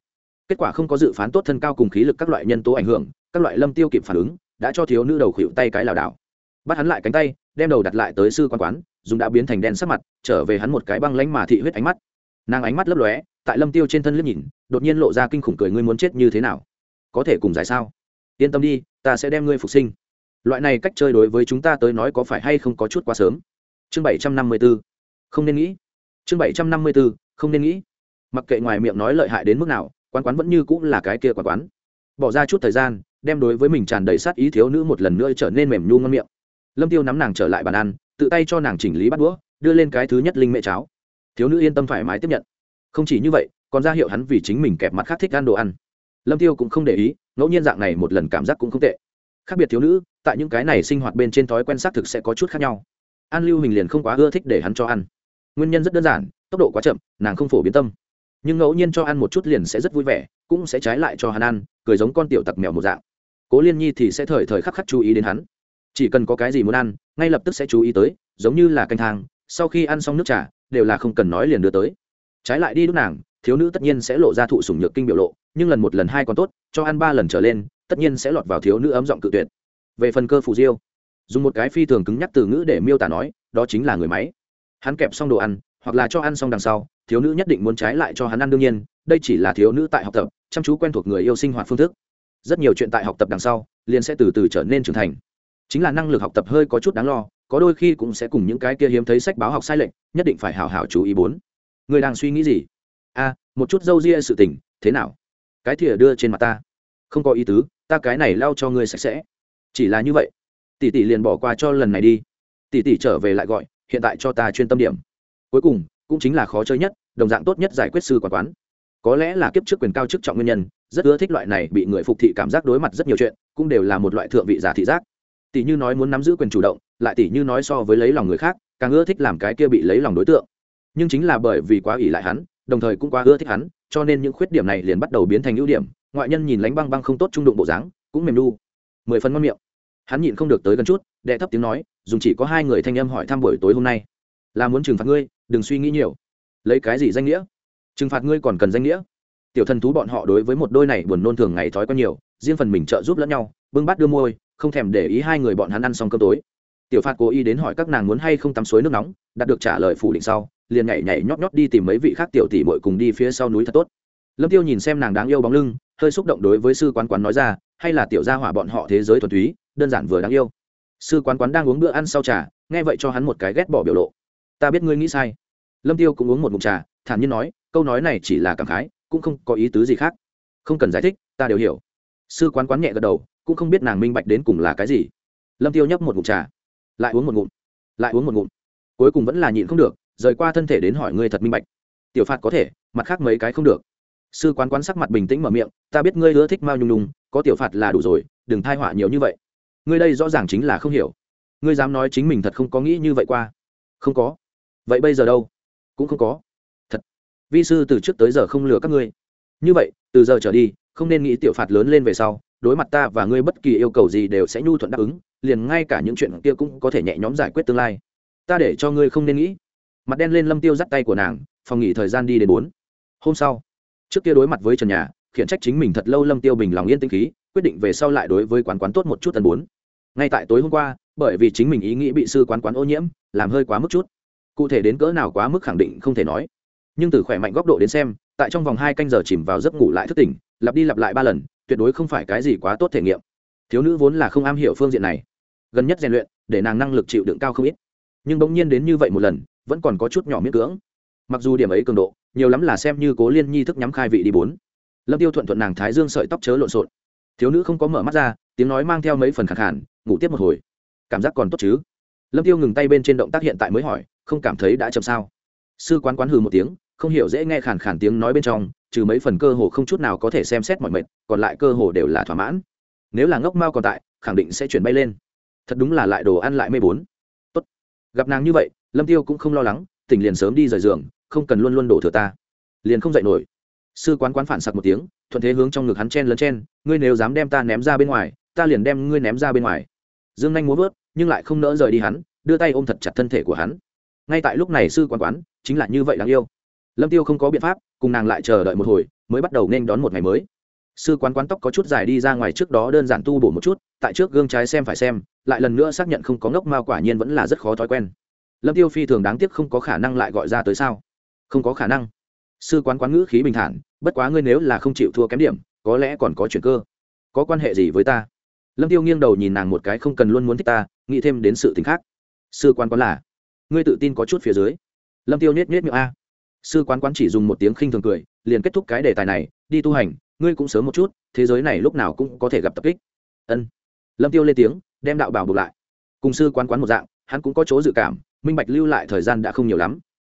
Kết quả không có dự phán tốt thân cao cùng khí lực các loại nhân tố ảnh hưởng, các loại lâm tiêu kịp phản ứng, đã cho thiếu nữ đầu khuỷu tay cái lảo đảo. Bắt hắn lại cánh tay, đem đầu đặt lại tới sư quan quán, dùng đã biến thành đen sắc mặt, trở về hắn một cái băng lánh mà thị huyết ánh mắt nàng ánh mắt lấp lóe, tại lâm tiêu trên thân liếc nhìn, đột nhiên lộ ra kinh khủng cười, ngươi muốn chết như thế nào? Có thể cùng giải sao? Yên tâm đi, ta sẽ đem ngươi phục sinh. Loại này cách chơi đối với chúng ta tới nói có phải hay không có chút quá sớm? Chương bảy trăm năm mươi 754 không nên nghĩ. Chương bảy trăm năm mươi 754 không nên nghĩ. Mặc kệ ngoài miệng nói lợi hại đến mức nào, quán quán vẫn như cũng là cái kia quán quán. Bỏ ra chút thời gian, đem đối với mình tràn đầy sát ý thiếu nữ một lần nữa trở nên mềm nhu ngon miệng. Lâm tiêu nắm nàng trở lại bàn ăn, tự tay cho nàng chỉnh lý bắt đũa, đưa lên cái thứ nhất linh mẹ cháo thiếu nữ yên tâm thoải mái tiếp nhận. Không chỉ như vậy, còn ra hiệu hắn vì chính mình kẹp mặt khác thích ăn đồ ăn. Lâm tiêu cũng không để ý, ngẫu nhiên dạng này một lần cảm giác cũng không tệ. Khác biệt thiếu nữ, tại những cái này sinh hoạt bên trên thói quen xác thực sẽ có chút khác nhau. An lưu hình liền không quá ưa thích để hắn cho ăn. Nguyên nhân rất đơn giản, tốc độ quá chậm, nàng không phổ biến tâm. Nhưng ngẫu nhiên cho ăn một chút liền sẽ rất vui vẻ, cũng sẽ trái lại cho hắn ăn, cười giống con tiểu tặc mèo một dạng. Cố liên nhi thì sẽ thời thời khắc khắc chú ý đến hắn. Chỉ cần có cái gì muốn ăn, ngay lập tức sẽ chú ý tới, giống như là canh thang sau khi ăn xong nước trà, đều là không cần nói liền đưa tới. Trái lại đi lúc nàng, thiếu nữ tất nhiên sẽ lộ ra thụ sủng nhược kinh biểu lộ, nhưng lần một lần hai còn tốt, cho ăn ba lần trở lên, tất nhiên sẽ lọt vào thiếu nữ ấm giọng cự tuyệt. Về phần cơ phù diêu, dùng một cái phi thường cứng nhắc từ ngữ để miêu tả nói, đó chính là người máy. Hắn kẹp xong đồ ăn, hoặc là cho ăn xong đằng sau, thiếu nữ nhất định muốn trái lại cho hắn ăn đương nhiên, đây chỉ là thiếu nữ tại học tập, chăm chú quen thuộc người yêu sinh hoạt phương thức. Rất nhiều chuyện tại học tập đằng sau, liền sẽ từ từ trở nên trưởng thành. Chính là năng lực học tập hơi có chút đáng lo có đôi khi cũng sẽ cùng những cái kia hiếm thấy sách báo học sai lệch, nhất định phải hào hào chú ý bốn. Người đang suy nghĩ gì? A, một chút dâu ria sự tình, thế nào? Cái thìa đưa trên mặt ta. Không có ý tứ, ta cái này lao cho ngươi sạch sẽ. Chỉ là như vậy. Tỷ tỷ liền bỏ qua cho lần này đi. Tỷ tỷ trở về lại gọi, hiện tại cho ta chuyên tâm điểm. Cuối cùng, cũng chính là khó chơi nhất, đồng dạng tốt nhất giải quyết sư quản quán. Có lẽ là kiếp trước quyền cao chức trọng nguyên nhân, rất ưa thích loại này bị người phục thị cảm giác đối mặt rất nhiều chuyện, cũng đều là một loại thượng vị giả thị giác tỷ như nói muốn nắm giữ quyền chủ động, lại tỷ như nói so với lấy lòng người khác, càng ưa thích làm cái kia bị lấy lòng đối tượng. Nhưng chính là bởi vì quá ỷ lại hắn, đồng thời cũng quá ưa thích hắn, cho nên những khuyết điểm này liền bắt đầu biến thành ưu điểm. Ngoại nhân nhìn lánh băng băng không tốt trung đụng bộ dáng, cũng mềm đu mười phần ngon miệng. Hắn nhịn không được tới gần chút, đệ thấp tiếng nói, dùng chỉ có hai người thanh âm hỏi thăm buổi tối hôm nay, là muốn trừng phạt ngươi, đừng suy nghĩ nhiều. Lấy cái gì danh nghĩa? Trừng phạt ngươi còn cần danh nghĩa. Tiểu thần thú bọn họ đối với một đôi này buồn nôn thường ngày thói quen nhiều, riêng phần mình trợ giúp lẫn nhau, bưng bát đưa môi không thèm để ý hai người bọn hắn ăn xong cơm tối. Tiểu phạt cố ý đến hỏi các nàng muốn hay không tắm suối nước nóng, đạt được trả lời phủ định sau, liền nhảy nhảy nhót nhót đi tìm mấy vị khác tiểu tỷ bội cùng đi phía sau núi thật tốt. Lâm tiêu nhìn xem nàng đáng yêu bóng lưng, hơi xúc động đối với sư quán quán nói ra, hay là tiểu gia hỏa bọn họ thế giới thuần túy, đơn giản vừa đáng yêu. Sư quán quán đang uống bữa ăn sau trà, nghe vậy cho hắn một cái ghét bỏ biểu lộ. Ta biết ngươi nghĩ sai. Lâm tiêu cũng uống một ngụm trà, thản nhiên nói, câu nói này chỉ là cảm khái, cũng không có ý tứ gì khác. Không cần giải thích, ta đều hiểu. Sư quán quán nhẹ gật đầu cũng không biết nàng minh bạch đến cùng là cái gì. Lâm tiêu nhấp một ngụm trà, lại uống một ngụm, lại uống một ngụm. Cuối cùng vẫn là nhịn không được, rời qua thân thể đến hỏi ngươi thật minh bạch. Tiểu phạt có thể, mặt khác mấy cái không được. Sư quán quán sắc mặt bình tĩnh mở miệng, ta biết ngươi ưa thích mao nhung nhung, có tiểu phạt là đủ rồi, đừng thai họa nhiều như vậy. Ngươi đây rõ ràng chính là không hiểu. Ngươi dám nói chính mình thật không có nghĩ như vậy qua. Không có. Vậy bây giờ đâu? Cũng không có. Thật. Vi sư từ trước tới giờ không lừa các ngươi. Như vậy, từ giờ trở đi, không nên nghĩ tiểu phạt lớn lên về sau đối mặt ta và ngươi bất kỳ yêu cầu gì đều sẽ nhu thuận đáp ứng, liền ngay cả những chuyện kia cũng có thể nhẹ nhõm giải quyết tương lai. Ta để cho ngươi không nên nghĩ. Mặt đen lên lâm tiêu dắt tay của nàng, phòng nghỉ thời gian đi đến bốn. Hôm sau, trước kia đối mặt với trần nhà, khiển trách chính mình thật lâu lâm tiêu bình lòng yên tĩnh khí, quyết định về sau lại đối với quán quán tốt một chút tần bốn. Ngay tại tối hôm qua, bởi vì chính mình ý nghĩ bị sư quán quán ô nhiễm, làm hơi quá mức chút. Cụ thể đến cỡ nào quá mức khẳng định không thể nói. Nhưng từ khỏe mạnh góc độ đến xem, tại trong vòng hai canh giờ chìm vào giấc ngủ lại thức tỉnh, lặp đi lặp lại ba lần tuyệt đối không phải cái gì quá tốt thể nghiệm. Thiếu nữ vốn là không am hiểu phương diện này. Gần nhất rèn luyện để nàng năng lực chịu đựng cao không ít. Nhưng bỗng nhiên đến như vậy một lần vẫn còn có chút nhỏ miễn cưỡng. Mặc dù điểm ấy cường độ nhiều lắm là xem như cố liên nhi thức nhắm khai vị đi bốn. Lâm tiêu thuận thuận nàng thái dương sợi tóc chớ lộn xộn. Thiếu nữ không có mở mắt ra tiếng nói mang theo mấy phần khẳng khàn, ngủ tiếp một hồi. Cảm giác còn tốt chứ? Lâm tiêu ngừng tay bên trên động tác hiện tại mới hỏi không cảm thấy đã chậm sao? Sư quán quán hừ một tiếng không hiểu dễ nghe khàn khàn tiếng nói bên trong trừ mấy phần cơ hồ không chút nào có thể xem xét mọi mệt còn lại cơ hồ đều là thỏa mãn. Nếu là ngốc mao còn tại, khẳng định sẽ chuyển bay lên. Thật đúng là lại đồ ăn lại mê bốn. Tốt. Gặp nàng như vậy, lâm tiêu cũng không lo lắng, tỉnh liền sớm đi rời giường, không cần luôn luôn đổ thừa ta. Liền không dậy nổi. Sư quán quán phản sặc một tiếng, thuận thế hướng trong ngực hắn chen lấn chen, ngươi nếu dám đem ta ném ra bên ngoài, ta liền đem ngươi ném ra bên ngoài. Dương nhanh muốn vớt, nhưng lại không nỡ rời đi hắn, đưa tay ôm thật chặt thân thể của hắn. Ngay tại lúc này sư quán quán, chính là như vậy đáng yêu. Lâm tiêu không có biện pháp cùng nàng lại chờ đợi một hồi, mới bắt đầu nên đón một ngày mới. Sư quán quán tóc có chút dài đi ra ngoài trước đó đơn giản tu bổ một chút, tại trước gương trái xem phải xem, lại lần nữa xác nhận không có ngốc mao quả nhiên vẫn là rất khó thói quen. Lâm tiêu phi thường đáng tiếc không có khả năng lại gọi ra tới sao? Không có khả năng. Sư quán quán ngữ khí bình thản, bất quá ngươi nếu là không chịu thua kém điểm, có lẽ còn có chuyện cơ. Có quan hệ gì với ta? Lâm tiêu nghiêng đầu nhìn nàng một cái không cần luôn muốn thích ta, nghĩ thêm đến sự tình khác. Sư quán quán là, ngươi tự tin có chút phía dưới. Lâm tiêu niết niết miệng a sư quán quán chỉ dùng một tiếng khinh thường cười, liền kết thúc cái đề tài này, đi tu hành, ngươi cũng sớm một chút, thế giới này lúc nào cũng có thể gặp tập kích. Ân. Lâm tiêu lên tiếng, đem đạo bảo buộc lại. Cùng sư quán quán một dạng, hắn cũng có chỗ dự cảm, minh bạch lưu lại thời gian đã không nhiều lắm.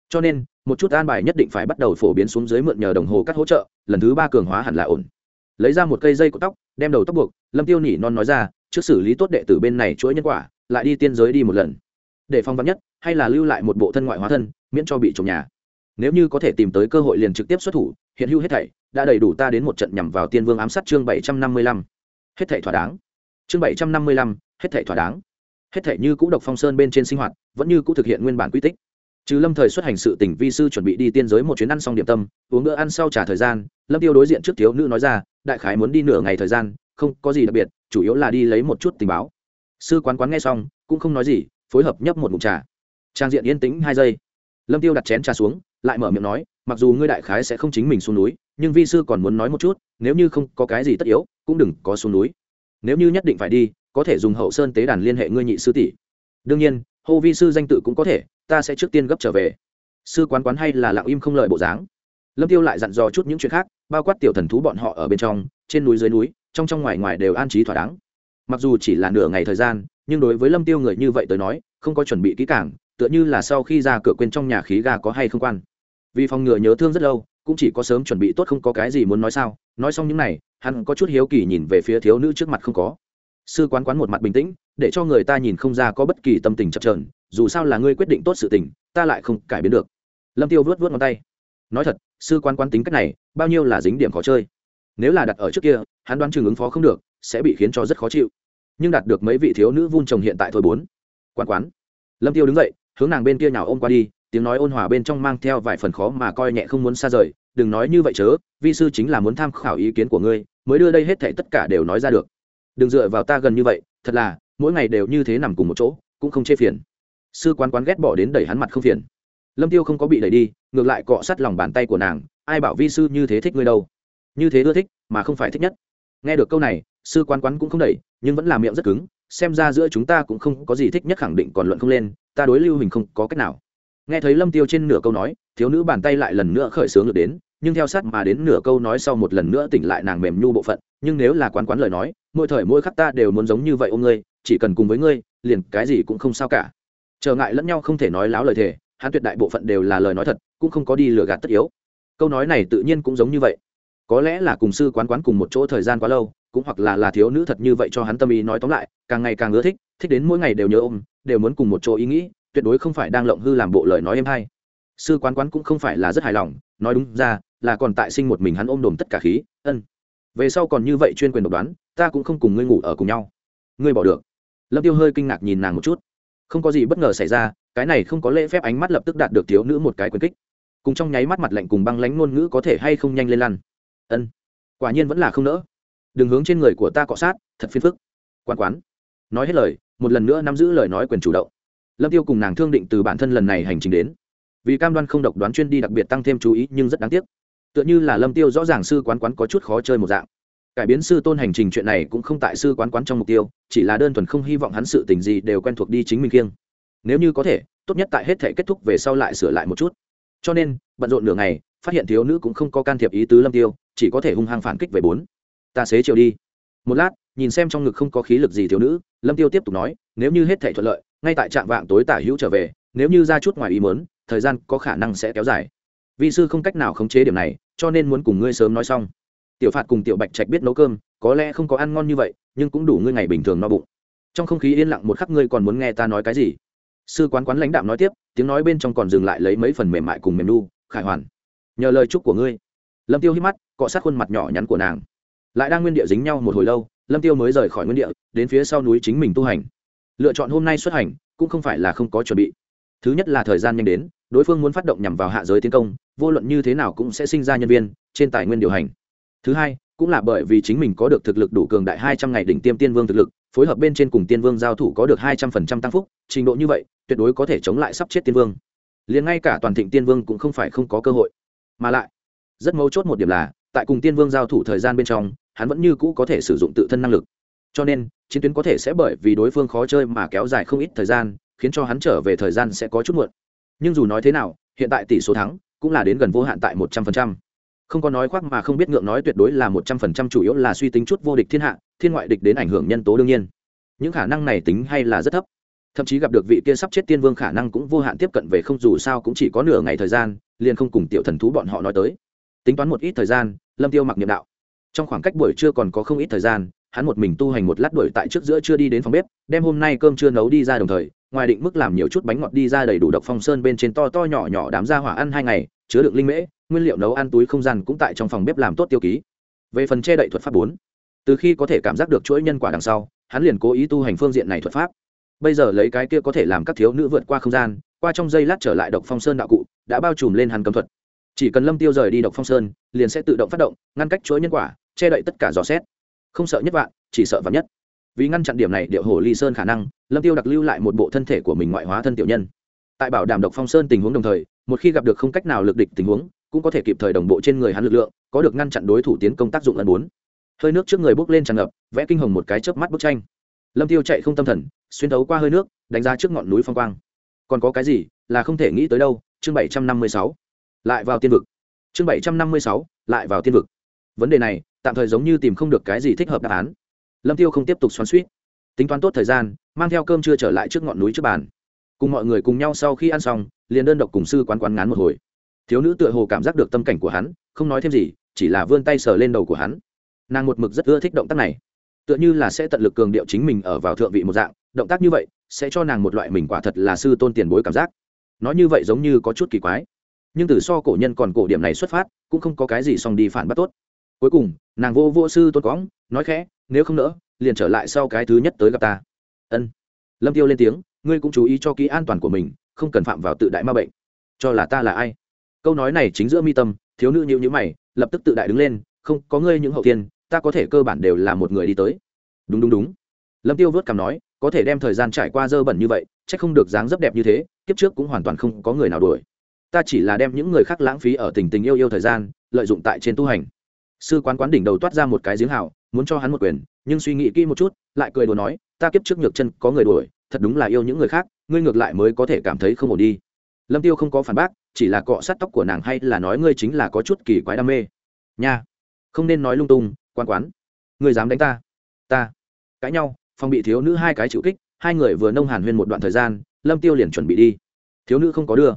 Cho nên, một chút an bài nhất định phải bắt đầu phổ biến xuống dưới mượn nhờ đồng hồ cắt hỗ trợ, lần thứ ba cường hóa hẳn là ổn. Lấy ra một cây dây của tóc, đem đầu tóc buộc, lâm tiêu nỉ non nói ra, trước xử lý tốt đệ tử bên này chuỗi nhân quả, lại đi tiên giới đi một lần. Để phong vắn nhất, hay là lưu lại một bộ thân ngoại hóa thân, miễn cho bị trộm nhà nếu như có thể tìm tới cơ hội liền trực tiếp xuất thủ, hiện hữu hết thảy đã đầy đủ ta đến một trận nhằm vào tiên vương ám sát chương bảy trăm năm mươi lăm. Hết thảy thỏa đáng. Chương bảy trăm năm mươi lăm, hết thảy thỏa đáng. Hết thảy như cũ độc phong sơn bên trên sinh hoạt, vẫn như cũ thực hiện nguyên bản quy tích. Trừ lâm thời xuất hành sự tỉnh vi sư chuẩn bị đi tiên giới một chuyến ăn xong điểm tâm, uống bữa ăn sau trả thời gian, lâm tiêu đối diện trước thiếu nữ nói ra, đại khái muốn đi nửa ngày thời gian, không có gì đặc biệt, chủ yếu là đi lấy một chút tình báo. Sư quán quán nghe xong, cũng không nói gì, phối hợp nhấp một ngụm trà. Trang diện yên tĩnh hai giây lâm tiêu đặt chén trà xuống, lại mở miệng nói, mặc dù ngươi đại khái sẽ không chính mình xuống núi, nhưng vi sư còn muốn nói một chút, nếu như không có cái gì tất yếu, cũng đừng có xuống núi. Nếu như nhất định phải đi, có thể dùng hậu sơn tế đàn liên hệ ngươi nhị sư tỷ. Đương nhiên, hô vi sư danh tự cũng có thể, ta sẽ trước tiên gấp trở về. Sư quán quán hay là lặng im không lợi bộ dáng. Lâm tiêu lại dặn dò chút những chuyện khác, bao quát tiểu thần thú bọn họ ở bên trong, trên núi dưới núi, trong trong ngoài ngoài đều an trí thỏa đáng. Mặc dù chỉ là nửa ngày thời gian, nhưng đối với lâm tiêu người như vậy tới nói, không có chuẩn bị kỹ càng tựa như là sau khi ra cửa quên trong nhà khí ga có hay không quan. Vì phòng ngừa nhớ thương rất lâu, cũng chỉ có sớm chuẩn bị tốt không có cái gì muốn nói sao. Nói xong những này, hắn có chút hiếu kỳ nhìn về phía thiếu nữ trước mặt không có. Sư quán quán một mặt bình tĩnh, để cho người ta nhìn không ra có bất kỳ tâm tình chập trờn dù sao là ngươi quyết định tốt sự tình, ta lại không cải biến được. Lâm tiêu vớt vớt ngón tay. Nói thật, sư quán quán tính cách này, bao nhiêu là dính điểm khó chơi. Nếu là đặt ở trước kia, hắn đoán chừng ứng phó không được, sẽ bị khiến cho rất khó chịu. Nhưng đạt được mấy vị thiếu nữ vun trồng hiện tại thôi bốn. Quán quán. Lâm tiêu đứng dậy hướng nàng bên kia nhào ôm qua đi, tiếng nói ôn hòa bên trong mang theo vài phần khó mà coi nhẹ không muốn xa rời, đừng nói như vậy chớ, vi sư chính là muốn tham khảo ý kiến của ngươi, mới đưa đây hết thảy tất cả đều nói ra được. Đừng dựa vào ta gần như vậy, thật là, mỗi ngày đều như thế nằm cùng một chỗ, cũng không chê phiền. Sư quán quán ghét bỏ đến đẩy hắn mặt không phiền. Lâm tiêu không có bị đẩy đi, ngược lại cọ sát lòng bàn tay của nàng, ai bảo vi sư như thế thích ngươi đâu? Như thế ưa thích, mà không phải thích nhất. Nghe được câu này, sư quán quán cũng không đẩy, nhưng vẫn làm miệng rất cứng xem ra giữa chúng ta cũng không có gì thích nhất khẳng định còn luận không lên, ta đối lưu hình không có cách nào. Nghe thấy lâm tiêu trên nửa câu nói, thiếu nữ bàn tay lại lần nữa khởi sướng được đến, nhưng theo sát mà đến nửa câu nói sau một lần nữa tỉnh lại nàng mềm nhu bộ phận, nhưng nếu là quán quán lời nói, mỗi thời mỗi khắc ta đều muốn giống như vậy ôm ngươi, chỉ cần cùng với ngươi, liền cái gì cũng không sao cả. Trở ngại lẫn nhau không thể nói láo lời thề, hắn tuyệt đại bộ phận đều là lời nói thật, cũng không có đi lừa gạt tất yếu. Câu nói này tự nhiên cũng giống như vậy. Có lẽ là cùng sư quán quán cùng một chỗ thời gian quá lâu cũng hoặc là là thiếu nữ thật như vậy cho hắn tâm ý nói tóm lại, càng ngày càng ưa thích thích đến mỗi ngày đều nhớ ôm, đều muốn cùng một chỗ ý nghĩ, tuyệt đối không phải đang lộng hư làm bộ lời nói em hay. Sư quán quán cũng không phải là rất hài lòng, nói đúng ra, là còn tại sinh một mình hắn ôm đồm tất cả khí, ân. Về sau còn như vậy chuyên quyền độc đoán, ta cũng không cùng ngươi ngủ ở cùng nhau. Ngươi bỏ được. Lâm tiêu hơi kinh ngạc nhìn nàng một chút. Không có gì bất ngờ xảy ra, cái này không có lễ phép ánh mắt lập tức đạt được thiếu nữ một cái quyền kích. Cùng trong nháy mắt mặt lạnh cùng băng lánh ngôn ngữ có thể hay không nhanh lên lăn. Ân. Quả nhiên vẫn là không nỡ đừng hướng trên người của ta cọ sát, thật phiền phức. Quán quán. Nói hết lời, một lần nữa nắm giữ lời nói quyền chủ động. Lâm tiêu cùng nàng thương định từ bản thân lần này hành trình đến. Vì cam đoan không độc đoán chuyên đi đặc biệt tăng thêm chú ý, nhưng rất đáng tiếc. Tựa như là lâm tiêu rõ ràng sư quán quán có chút khó chơi một dạng. Cải biến sư tôn hành trình chuyện này cũng không tại sư quán quán trong mục tiêu, chỉ là đơn thuần không hy vọng hắn sự tình gì đều quen thuộc đi chính mình kiêng. Nếu như có thể, tốt nhất tại hết thể kết thúc về sau lại sửa lại một chút. Cho nên, bận rộn nửa ngày, phát hiện thiếu nữ cũng không có can thiệp ý tứ lâm tiêu, chỉ có thể hung hăng phản kích về bốn ta xế chiều đi. Một lát nhìn xem trong ngực không có khí lực gì thiếu nữ lâm tiêu tiếp tục nói nếu như hết thể thuận lợi ngay tại trạm vạng tối tả hữu trở về nếu như ra chút ngoài ý muốn, thời gian có khả năng sẽ kéo dài. Vi sư không cách nào khống chế điểm này cho nên muốn cùng ngươi sớm nói xong. Tiểu phạt cùng tiểu bạch trạch biết nấu cơm có lẽ không có ăn ngon như vậy nhưng cũng đủ ngươi ngày bình thường no bụng. Trong không khí yên lặng một khắc ngươi còn muốn nghe ta nói cái gì? Sư quán quán lãnh đạm nói tiếp tiếng nói bên trong còn dừng lại lấy mấy phần mềm mại cùng mềm nu khải hoàn. Nhờ lời chúc của ngươi. Lâm tiêu hít mắt cọ sát khuôn mặt nhỏ nhắn của nàng lại đang nguyên địa dính nhau một hồi lâu, lâm tiêu mới rời khỏi nguyên địa, đến phía sau núi chính mình tu hành. Lựa chọn hôm nay xuất hành, cũng không phải là không có chuẩn bị. Thứ nhất là thời gian nhanh đến, đối phương muốn phát động nhằm vào hạ giới tiến công, vô luận như thế nào cũng sẽ sinh ra nhân viên, trên tài nguyên điều hành. Thứ hai, cũng là bởi vì chính mình có được thực lực đủ cường đại hai trăm ngày đỉnh tiêm tiên vương thực lực, phối hợp bên trên cùng tiên vương giao thủ có được hai trăm phần trăm tăng phúc, trình độ như vậy, tuyệt đối có thể chống lại sắp chết tiên vương. Liền ngay cả toàn thịnh tiên vương cũng không phải không có cơ hội. Mà lại, rất mấu chốt một điểm là tại cùng tiên vương giao thủ thời gian bên trong, hắn vẫn như cũ có thể sử dụng tự thân năng lực. Cho nên, chiến tuyến có thể sẽ bởi vì đối phương khó chơi mà kéo dài không ít thời gian, khiến cho hắn trở về thời gian sẽ có chút muộn. Nhưng dù nói thế nào, hiện tại tỷ số thắng cũng là đến gần vô hạn tại một trăm phần trăm. Không có nói khoác mà không biết ngượng nói tuyệt đối là một trăm phần trăm chủ yếu là suy tính chút vô địch thiên hạ, thiên ngoại địch đến ảnh hưởng nhân tố đương nhiên. Những khả năng này tính hay là rất thấp. Thậm chí gặp được vị kia sắp chết tiên vương khả năng cũng vô hạn tiếp cận về không dù sao cũng chỉ có nửa ngày thời gian, liền không cùng tiểu thần thú bọn họ nói tới tính toán một ít thời gian, lâm tiêu mặc niệm đạo. Trong khoảng cách buổi trưa còn có không ít thời gian, hắn một mình tu hành một lát đuổi tại trước giữa chưa đi đến phòng bếp, đem hôm nay cơm chưa nấu đi ra đồng thời, ngoài định mức làm nhiều chút bánh ngọt đi ra đầy đủ độc phong sơn bên trên to to nhỏ nhỏ đám ra hỏa ăn hai ngày, chứa đựng linh mễ, nguyên liệu nấu ăn túi không gian cũng tại trong phòng bếp làm tốt tiêu ký. Về phần che đậy thuật pháp bốn, từ khi có thể cảm giác được chuỗi nhân quả đằng sau, hắn liền cố ý tu hành phương diện này thuật pháp. Bây giờ lấy cái kia có thể làm các thiếu nữ vượt qua không gian, qua trong giây lát trở lại độc phong sơn đạo cụ, đã bao trùm lên hắn cấm thuật chỉ cần lâm tiêu rời đi độc phong sơn, liền sẽ tự động phát động, ngăn cách chuỗi nhân quả, che đậy tất cả dò xét. Không sợ nhất vạn, chỉ sợ vạn nhất. Vì ngăn chặn điểm này, điệu hồ ly sơn khả năng, lâm tiêu đặc lưu lại một bộ thân thể của mình ngoại hóa thân tiểu nhân. Tại bảo đảm độc phong sơn tình huống đồng thời, một khi gặp được không cách nào lực địch tình huống, cũng có thể kịp thời đồng bộ trên người hắn lực lượng, có được ngăn chặn đối thủ tiến công tác dụng lần bốn. Hơi nước trước người bốc lên tràn ngập, vẽ kinh hồng một cái chớp mắt bức tranh. Lâm tiêu chạy không tâm thần, xuyên thấu qua hơi nước, đánh ra trước ngọn núi phong quang. Còn có cái gì là không thể nghĩ tới đâu? Chương bảy trăm năm mươi sáu lại vào tiên vực. Chương bảy trăm năm mươi sáu, lại vào tiên vực. Vấn đề này, tạm thời giống như tìm không được cái gì thích hợp đáp án. Lâm tiêu không tiếp tục xoắn suýt tính toán tốt thời gian, mang theo cơm chưa trở lại trước ngọn núi trước bàn. Cùng mọi người cùng nhau sau khi ăn xong, liền đơn độc cùng sư quán quán ngán một hồi. Thiếu nữ tựa hồ cảm giác được tâm cảnh của hắn, không nói thêm gì, chỉ là vươn tay sờ lên đầu của hắn. Nàng một mực rất ưa thích động tác này. Tựa như là sẽ tận lực cường điệu chính mình ở vào thượng vị một dạng, động tác như vậy, sẽ cho nàng một loại mình quả thật là sư tôn tiền bối cảm giác. Nói như vậy giống như có chút kỳ quái nhưng từ so cổ nhân còn cổ điểm này xuất phát, cũng không có cái gì xong đi phản bắt tốt. Cuối cùng, nàng vô vô sư tôn cóng nói khẽ, nếu không nỡ, liền trở lại sau cái thứ nhất tới gặp ta. Ân. Lâm tiêu lên tiếng, ngươi cũng chú ý cho kỹ an toàn của mình, không cần phạm vào tự đại ma bệnh. Cho là ta là ai? Câu nói này chính giữa mi tâm, thiếu nữ nhịu nhữ mày, lập tức tự đại đứng lên, không, có ngươi những hậu tiên ta có thể cơ bản đều là một người đi tới. Đúng đúng đúng. Lâm tiêu vớt cảm nói, có thể đem thời gian trải qua dơ bẩn như vậy, chắc không được dáng dấp đẹp như thế, kiếp trước cũng hoàn toàn không có người nào đuổi ta chỉ là đem những người khác lãng phí ở tình tình yêu yêu thời gian, lợi dụng tại trên tu hành. Sư quán quán đỉnh đầu toát ra một cái giếng hào, muốn cho hắn một quyền, nhưng suy nghĩ kỹ một chút, lại cười đùa nói, ta kiếp trước nhược chân có người đuổi, thật đúng là yêu những người khác, ngươi ngược lại mới có thể cảm thấy không ổn đi. Lâm tiêu không có phản bác, chỉ là cọ sát tóc của nàng hay là nói ngươi chính là có chút kỳ quái đam mê. Nha, không nên nói lung tung quan quán. Ngươi dám đánh ta. Ta. Cãi nhau phong bị thiếu nữ hai cái chịu kích, hai người vừa nông hàn huyên một đoạn thời gian, lâm tiêu liền chuẩn bị đi. Thiếu nữ không có đưa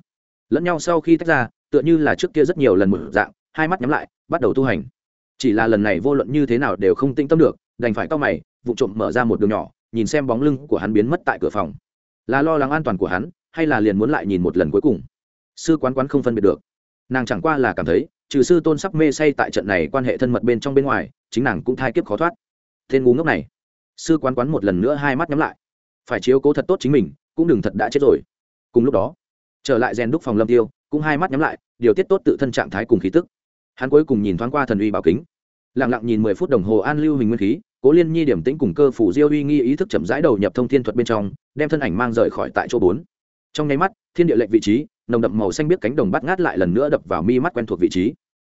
lẫn nhau sau khi tách ra, tựa như là trước kia rất nhiều lần mở dạng, hai mắt nhắm lại, bắt đầu tu hành. Chỉ là lần này vô luận như thế nào đều không tĩnh tâm được, đành phải cau mày vụ trộm mở ra một đường nhỏ, nhìn xem bóng lưng của hắn biến mất tại cửa phòng. Là lo lắng an toàn của hắn, hay là liền muốn lại nhìn một lần cuối cùng? Sư quán quán không phân biệt được. Nàng chẳng qua là cảm thấy, trừ sư tôn sắc mê say tại trận này quan hệ thân mật bên trong bên ngoài, chính nàng cũng thai kiếp khó thoát. Tên ngu ngốc này. Sư quán quán một lần nữa hai mắt nhắm lại. Phải chiếu cố thật tốt chính mình, cũng đừng thật đã chết rồi. Cùng lúc đó trở lại rèn đúc phòng lâm tiêu, cũng hai mắt nhắm lại, điều tiết tốt tự thân trạng thái cùng khí tức. Hắn cuối cùng nhìn thoáng qua thần uy bảo kính. Lặng lặng nhìn mười phút đồng hồ an lưu hình nguyên khí, cố liên nhi điểm tĩnh cùng cơ phủ diêu uy nghi ý thức chậm rãi đầu nhập thông thiên thuật bên trong, đem thân ảnh mang rời khỏi tại chỗ bốn. Trong nháy mắt, thiên địa lệnh vị trí, nồng đậm màu xanh biết cánh đồng bắt ngát lại lần nữa đập vào mi mắt quen thuộc vị trí.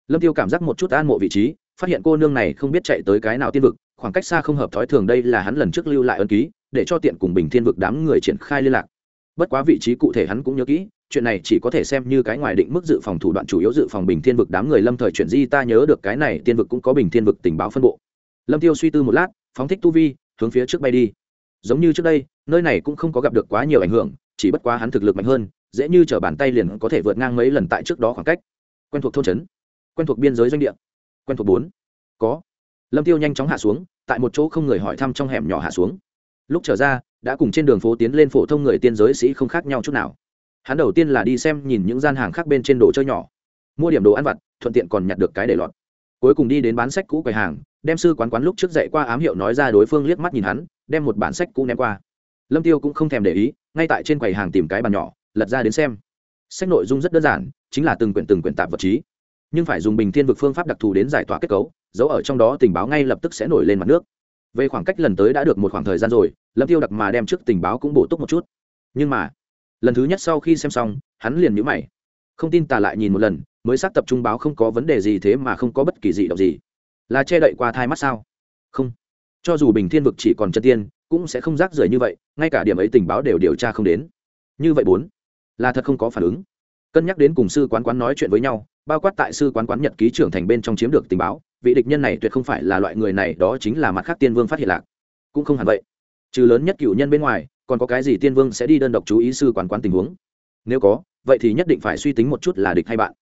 Lâm tiêu cảm giác một chút an mộ vị trí, phát hiện cô nương này không biết chạy tới cái nào tiên vực, khoảng cách xa không hợp thói thường đây là hắn lần trước lưu lại ân ký, để cho tiện cùng bình thiên vực đám người triển khai liên lạc. Bất quá vị trí cụ thể hắn cũng nhớ kỹ chuyện này chỉ có thể xem như cái ngoài định mức dự phòng thủ đoạn chủ yếu dự phòng bình thiên vực đám người lâm thời chuyển di, ta nhớ được cái này tiên vực cũng có bình thiên vực tình báo phân bộ. Lâm tiêu suy tư một lát, phóng thích tu vi, hướng phía trước bay đi. Giống như trước đây, nơi này cũng không có gặp được quá nhiều ảnh hưởng, chỉ bất quá hắn thực lực mạnh hơn, dễ như t bàn tay liền có thể vượt ngang mấy lần tại trước đó khoảng cách. Quen thuộc thôn trấn, quen thuộc biên giới doanh địa, quen thuộc bốn, có. Lâm tiêu nhanh chóng hạ xuống, tại một chỗ không người hỏi thăm trong hẻm nhỏ hạ xuống. Lúc trở ra, đã cùng trên đường phố tiến lên phổ thông người tiên giới sĩ không khác nhau chút nào hắn đầu tiên là đi xem nhìn những gian hàng khác bên trên đồ chơi nhỏ. Mua điểm đồ ăn vặt thuận tiện còn nhặt được cái để lọt. Cuối cùng đi đến bán sách cũ quầy hàng đem sư quán quán lúc trước dậy qua ám hiệu nói ra đối phương liếc mắt nhìn hắn đem một bản sách cũ ném qua. Lâm tiêu cũng không thèm để ý ngay tại trên quầy hàng tìm cái bàn nhỏ lật ra đến xem. Sách nội dung rất đơn giản chính là từng quyển từng quyển tạp vật trí, nhưng phải dùng bình thiên vực phương pháp đặc thù đến giải tỏa kết cấu dấu ở trong đó tình báo ngay lập tức sẽ nổi lên mặt nước. Về khoảng cách lần tới đã được một khoảng thời gian rồi lâm tiêu đặc mà đem trước tình báo cũng bổ túc một chút. Nhưng mà lần thứ nhất sau khi xem xong, hắn liền nhíu mày. Không tin tà lại nhìn một lần, mới xác tập trung báo không có vấn đề gì thế mà không có bất kỳ gì động gì. Là che đậy qua thai mắt sao? Không. Cho dù bình thiên vực chỉ còn chân tiên, cũng sẽ không rác rưởi như vậy, ngay cả điểm ấy tình báo đều điều tra không đến. Như vậy bốn. Là thật không có phản ứng. Cân nhắc đến cùng sư quán quán nói chuyện với nhau, bao quát tại sư quán quán nhật ký trưởng thành bên trong chiếm được tình báo, vị địch nhân này tuyệt không phải là loại người này, đó chính là mặt khác tiên vương phát hiện lạc. Cũng không hẳn vậy. Trừ lớn nhất cựu nhân bên ngoài còn có cái gì tiên vương sẽ đi đơn độc chú ý sư quán quán tình huống? Nếu có, vậy thì nhất định phải suy tính một chút là địch hay bạn.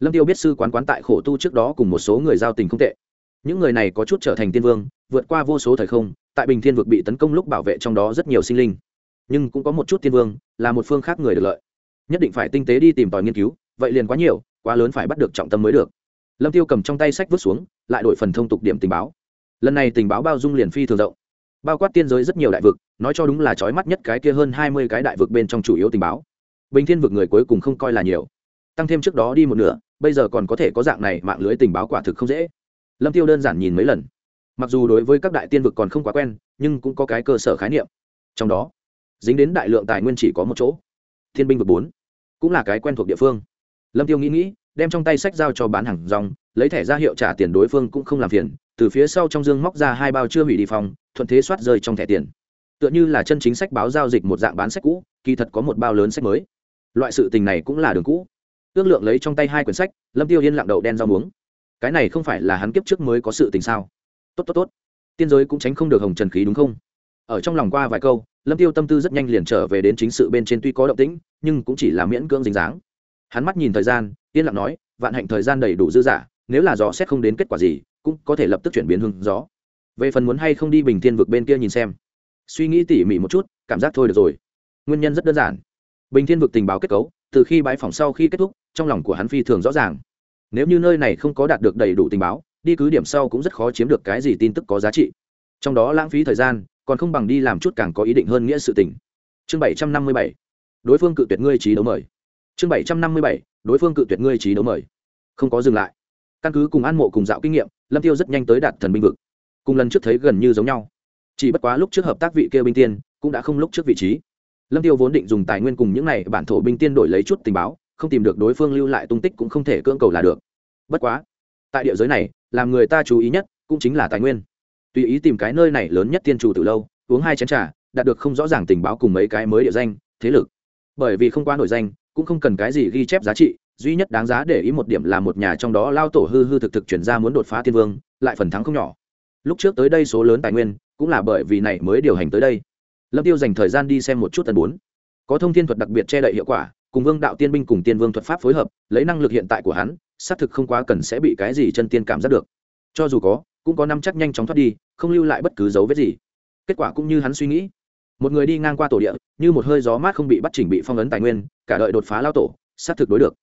Lâm tiêu biết sư quán quán tại khổ tu trước đó cùng một số người giao tình không tệ. Những người này có chút trở thành tiên vương, vượt qua vô số thời không, tại bình thiên vực bị tấn công lúc bảo vệ trong đó rất nhiều sinh linh. Nhưng cũng có một chút tiên vương, là một phương khác người được lợi. Nhất định phải tinh tế đi tìm tòi nghiên cứu, vậy liền quá nhiều, quá lớn phải bắt được trọng tâm mới được. Lâm tiêu cầm trong tay sách vứt xuống, lại đổi phần thông tục điểm tình báo. Lần này tình báo bao dung liền phi thường rộng. Bao quát tiên giới rất nhiều đại vực nói cho đúng là trói mắt nhất cái kia hơn hai mươi cái đại vực bên trong chủ yếu tình báo. Bình thiên vực người cuối cùng không coi là nhiều. Tăng thêm trước đó đi một nửa, bây giờ còn có thể có dạng này mạng lưới tình báo quả thực không dễ. Lâm tiêu đơn giản nhìn mấy lần. Mặc dù đối với các đại tiên vực còn không quá quen, nhưng cũng có cái cơ sở khái niệm. Trong đó, dính đến đại lượng tài nguyên chỉ có một chỗ. Thiên binh vực bốn, cũng là cái quen thuộc địa phương. Lâm tiêu nghĩ nghĩ, đem trong tay sách giao cho bán hàng rong, lấy thẻ ra hiệu trả tiền đối phương cũng không làm phiền, từ phía sau trong dương móc ra hai bao chưa hủy đi phòng, thuận thế soát rơi trong thẻ tiền tựa như là chân chính sách báo giao dịch một dạng bán sách cũ, kỳ thật có một bao lớn sách mới. Loại sự tình này cũng là đường cũ. Ước lượng lấy trong tay hai quyển sách, lâm tiêu yên lặng đậu đen rau muống. Cái này không phải là hắn kiếp trước mới có sự tình sao? Tốt tốt tốt. Tiên giới cũng tránh không được hồng trần khí đúng không? Ở trong lòng qua vài câu, lâm tiêu tâm tư rất nhanh liền trở về đến chính sự bên trên tuy có động tĩnh, nhưng cũng chỉ là miễn cưỡng dính dáng. Hắn mắt nhìn thời gian, yên lặng nói, vạn hạnh thời gian đầy đủ dư dả nếu là gió xét không đến kết quả gì, cũng có thể lập tức chuyển biến hướng gió. Về phần muốn hay không đi bình thiên vực bên kia nhìn xem suy nghĩ tỉ mỉ một chút, cảm giác thôi được rồi. Nguyên nhân rất đơn giản. Bình thiên vực tình báo kết cấu, từ khi bãi phòng sau khi kết thúc, trong lòng của hắn phi thường rõ ràng. Nếu như nơi này không có đạt được đầy đủ tình báo, đi cứ điểm sau cũng rất khó chiếm được cái gì tin tức có giá trị. Trong đó lãng phí thời gian, còn không bằng đi làm chút càng có ý định hơn nghĩa sự tình. Chương bảy trăm năm mươi bảy. Đối phương cự tuyệt ngươi trí đấu mời. Chương bảy trăm năm mươi bảy. Đối phương cự tuyệt ngươi trí đấu mời. Không có dừng lại. Căn cứ cùng an mộ cùng dạo kinh nghiệm, lâm tiêu rất nhanh tới đạt thần binh vực. Cùng lần trước thấy gần như giống nhau chỉ bất quá lúc trước hợp tác vị kia binh tiên, cũng đã không lúc trước vị trí. Lâm tiêu vốn định dùng tài nguyên cùng những này bản thổ binh tiên đổi lấy chút tình báo, không tìm được đối phương lưu lại tung tích cũng không thể cưỡng cầu là được. Bất quá, tại địa giới này, làm người ta chú ý nhất cũng chính là tài nguyên. Tùy ý tìm cái nơi này lớn nhất tiên chủ từ lâu, uống hai chén trà, đạt được không rõ ràng tình báo cùng mấy cái mới địa danh, thế lực. Bởi vì không qua nổi danh, cũng không cần cái gì ghi chép giá trị, duy nhất đáng giá để ý một điểm là một nhà trong đó lao tổ hư hư thực thực chuyển ra muốn đột phá thiên vương, lại phần thắng không nhỏ. Lúc trước tới đây số lớn tài nguyên cũng là bởi vì này mới điều hành tới đây. Lâm tiêu dành thời gian đi xem một chút tần bốn. Có thông thiên thuật đặc biệt che đậy hiệu quả, cùng vương đạo tiên binh cùng tiên vương thuật pháp phối hợp, lấy năng lực hiện tại của hắn, xác thực không quá cần sẽ bị cái gì chân tiên cảm giác được. Cho dù có, cũng có năm chắc nhanh chóng thoát đi, không lưu lại bất cứ dấu vết gì. Kết quả cũng như hắn suy nghĩ. Một người đi ngang qua tổ địa, như một hơi gió mát không bị bắt chỉnh bị phong ấn tài nguyên, cả đợi đột phá lao tổ, xác thực đối được.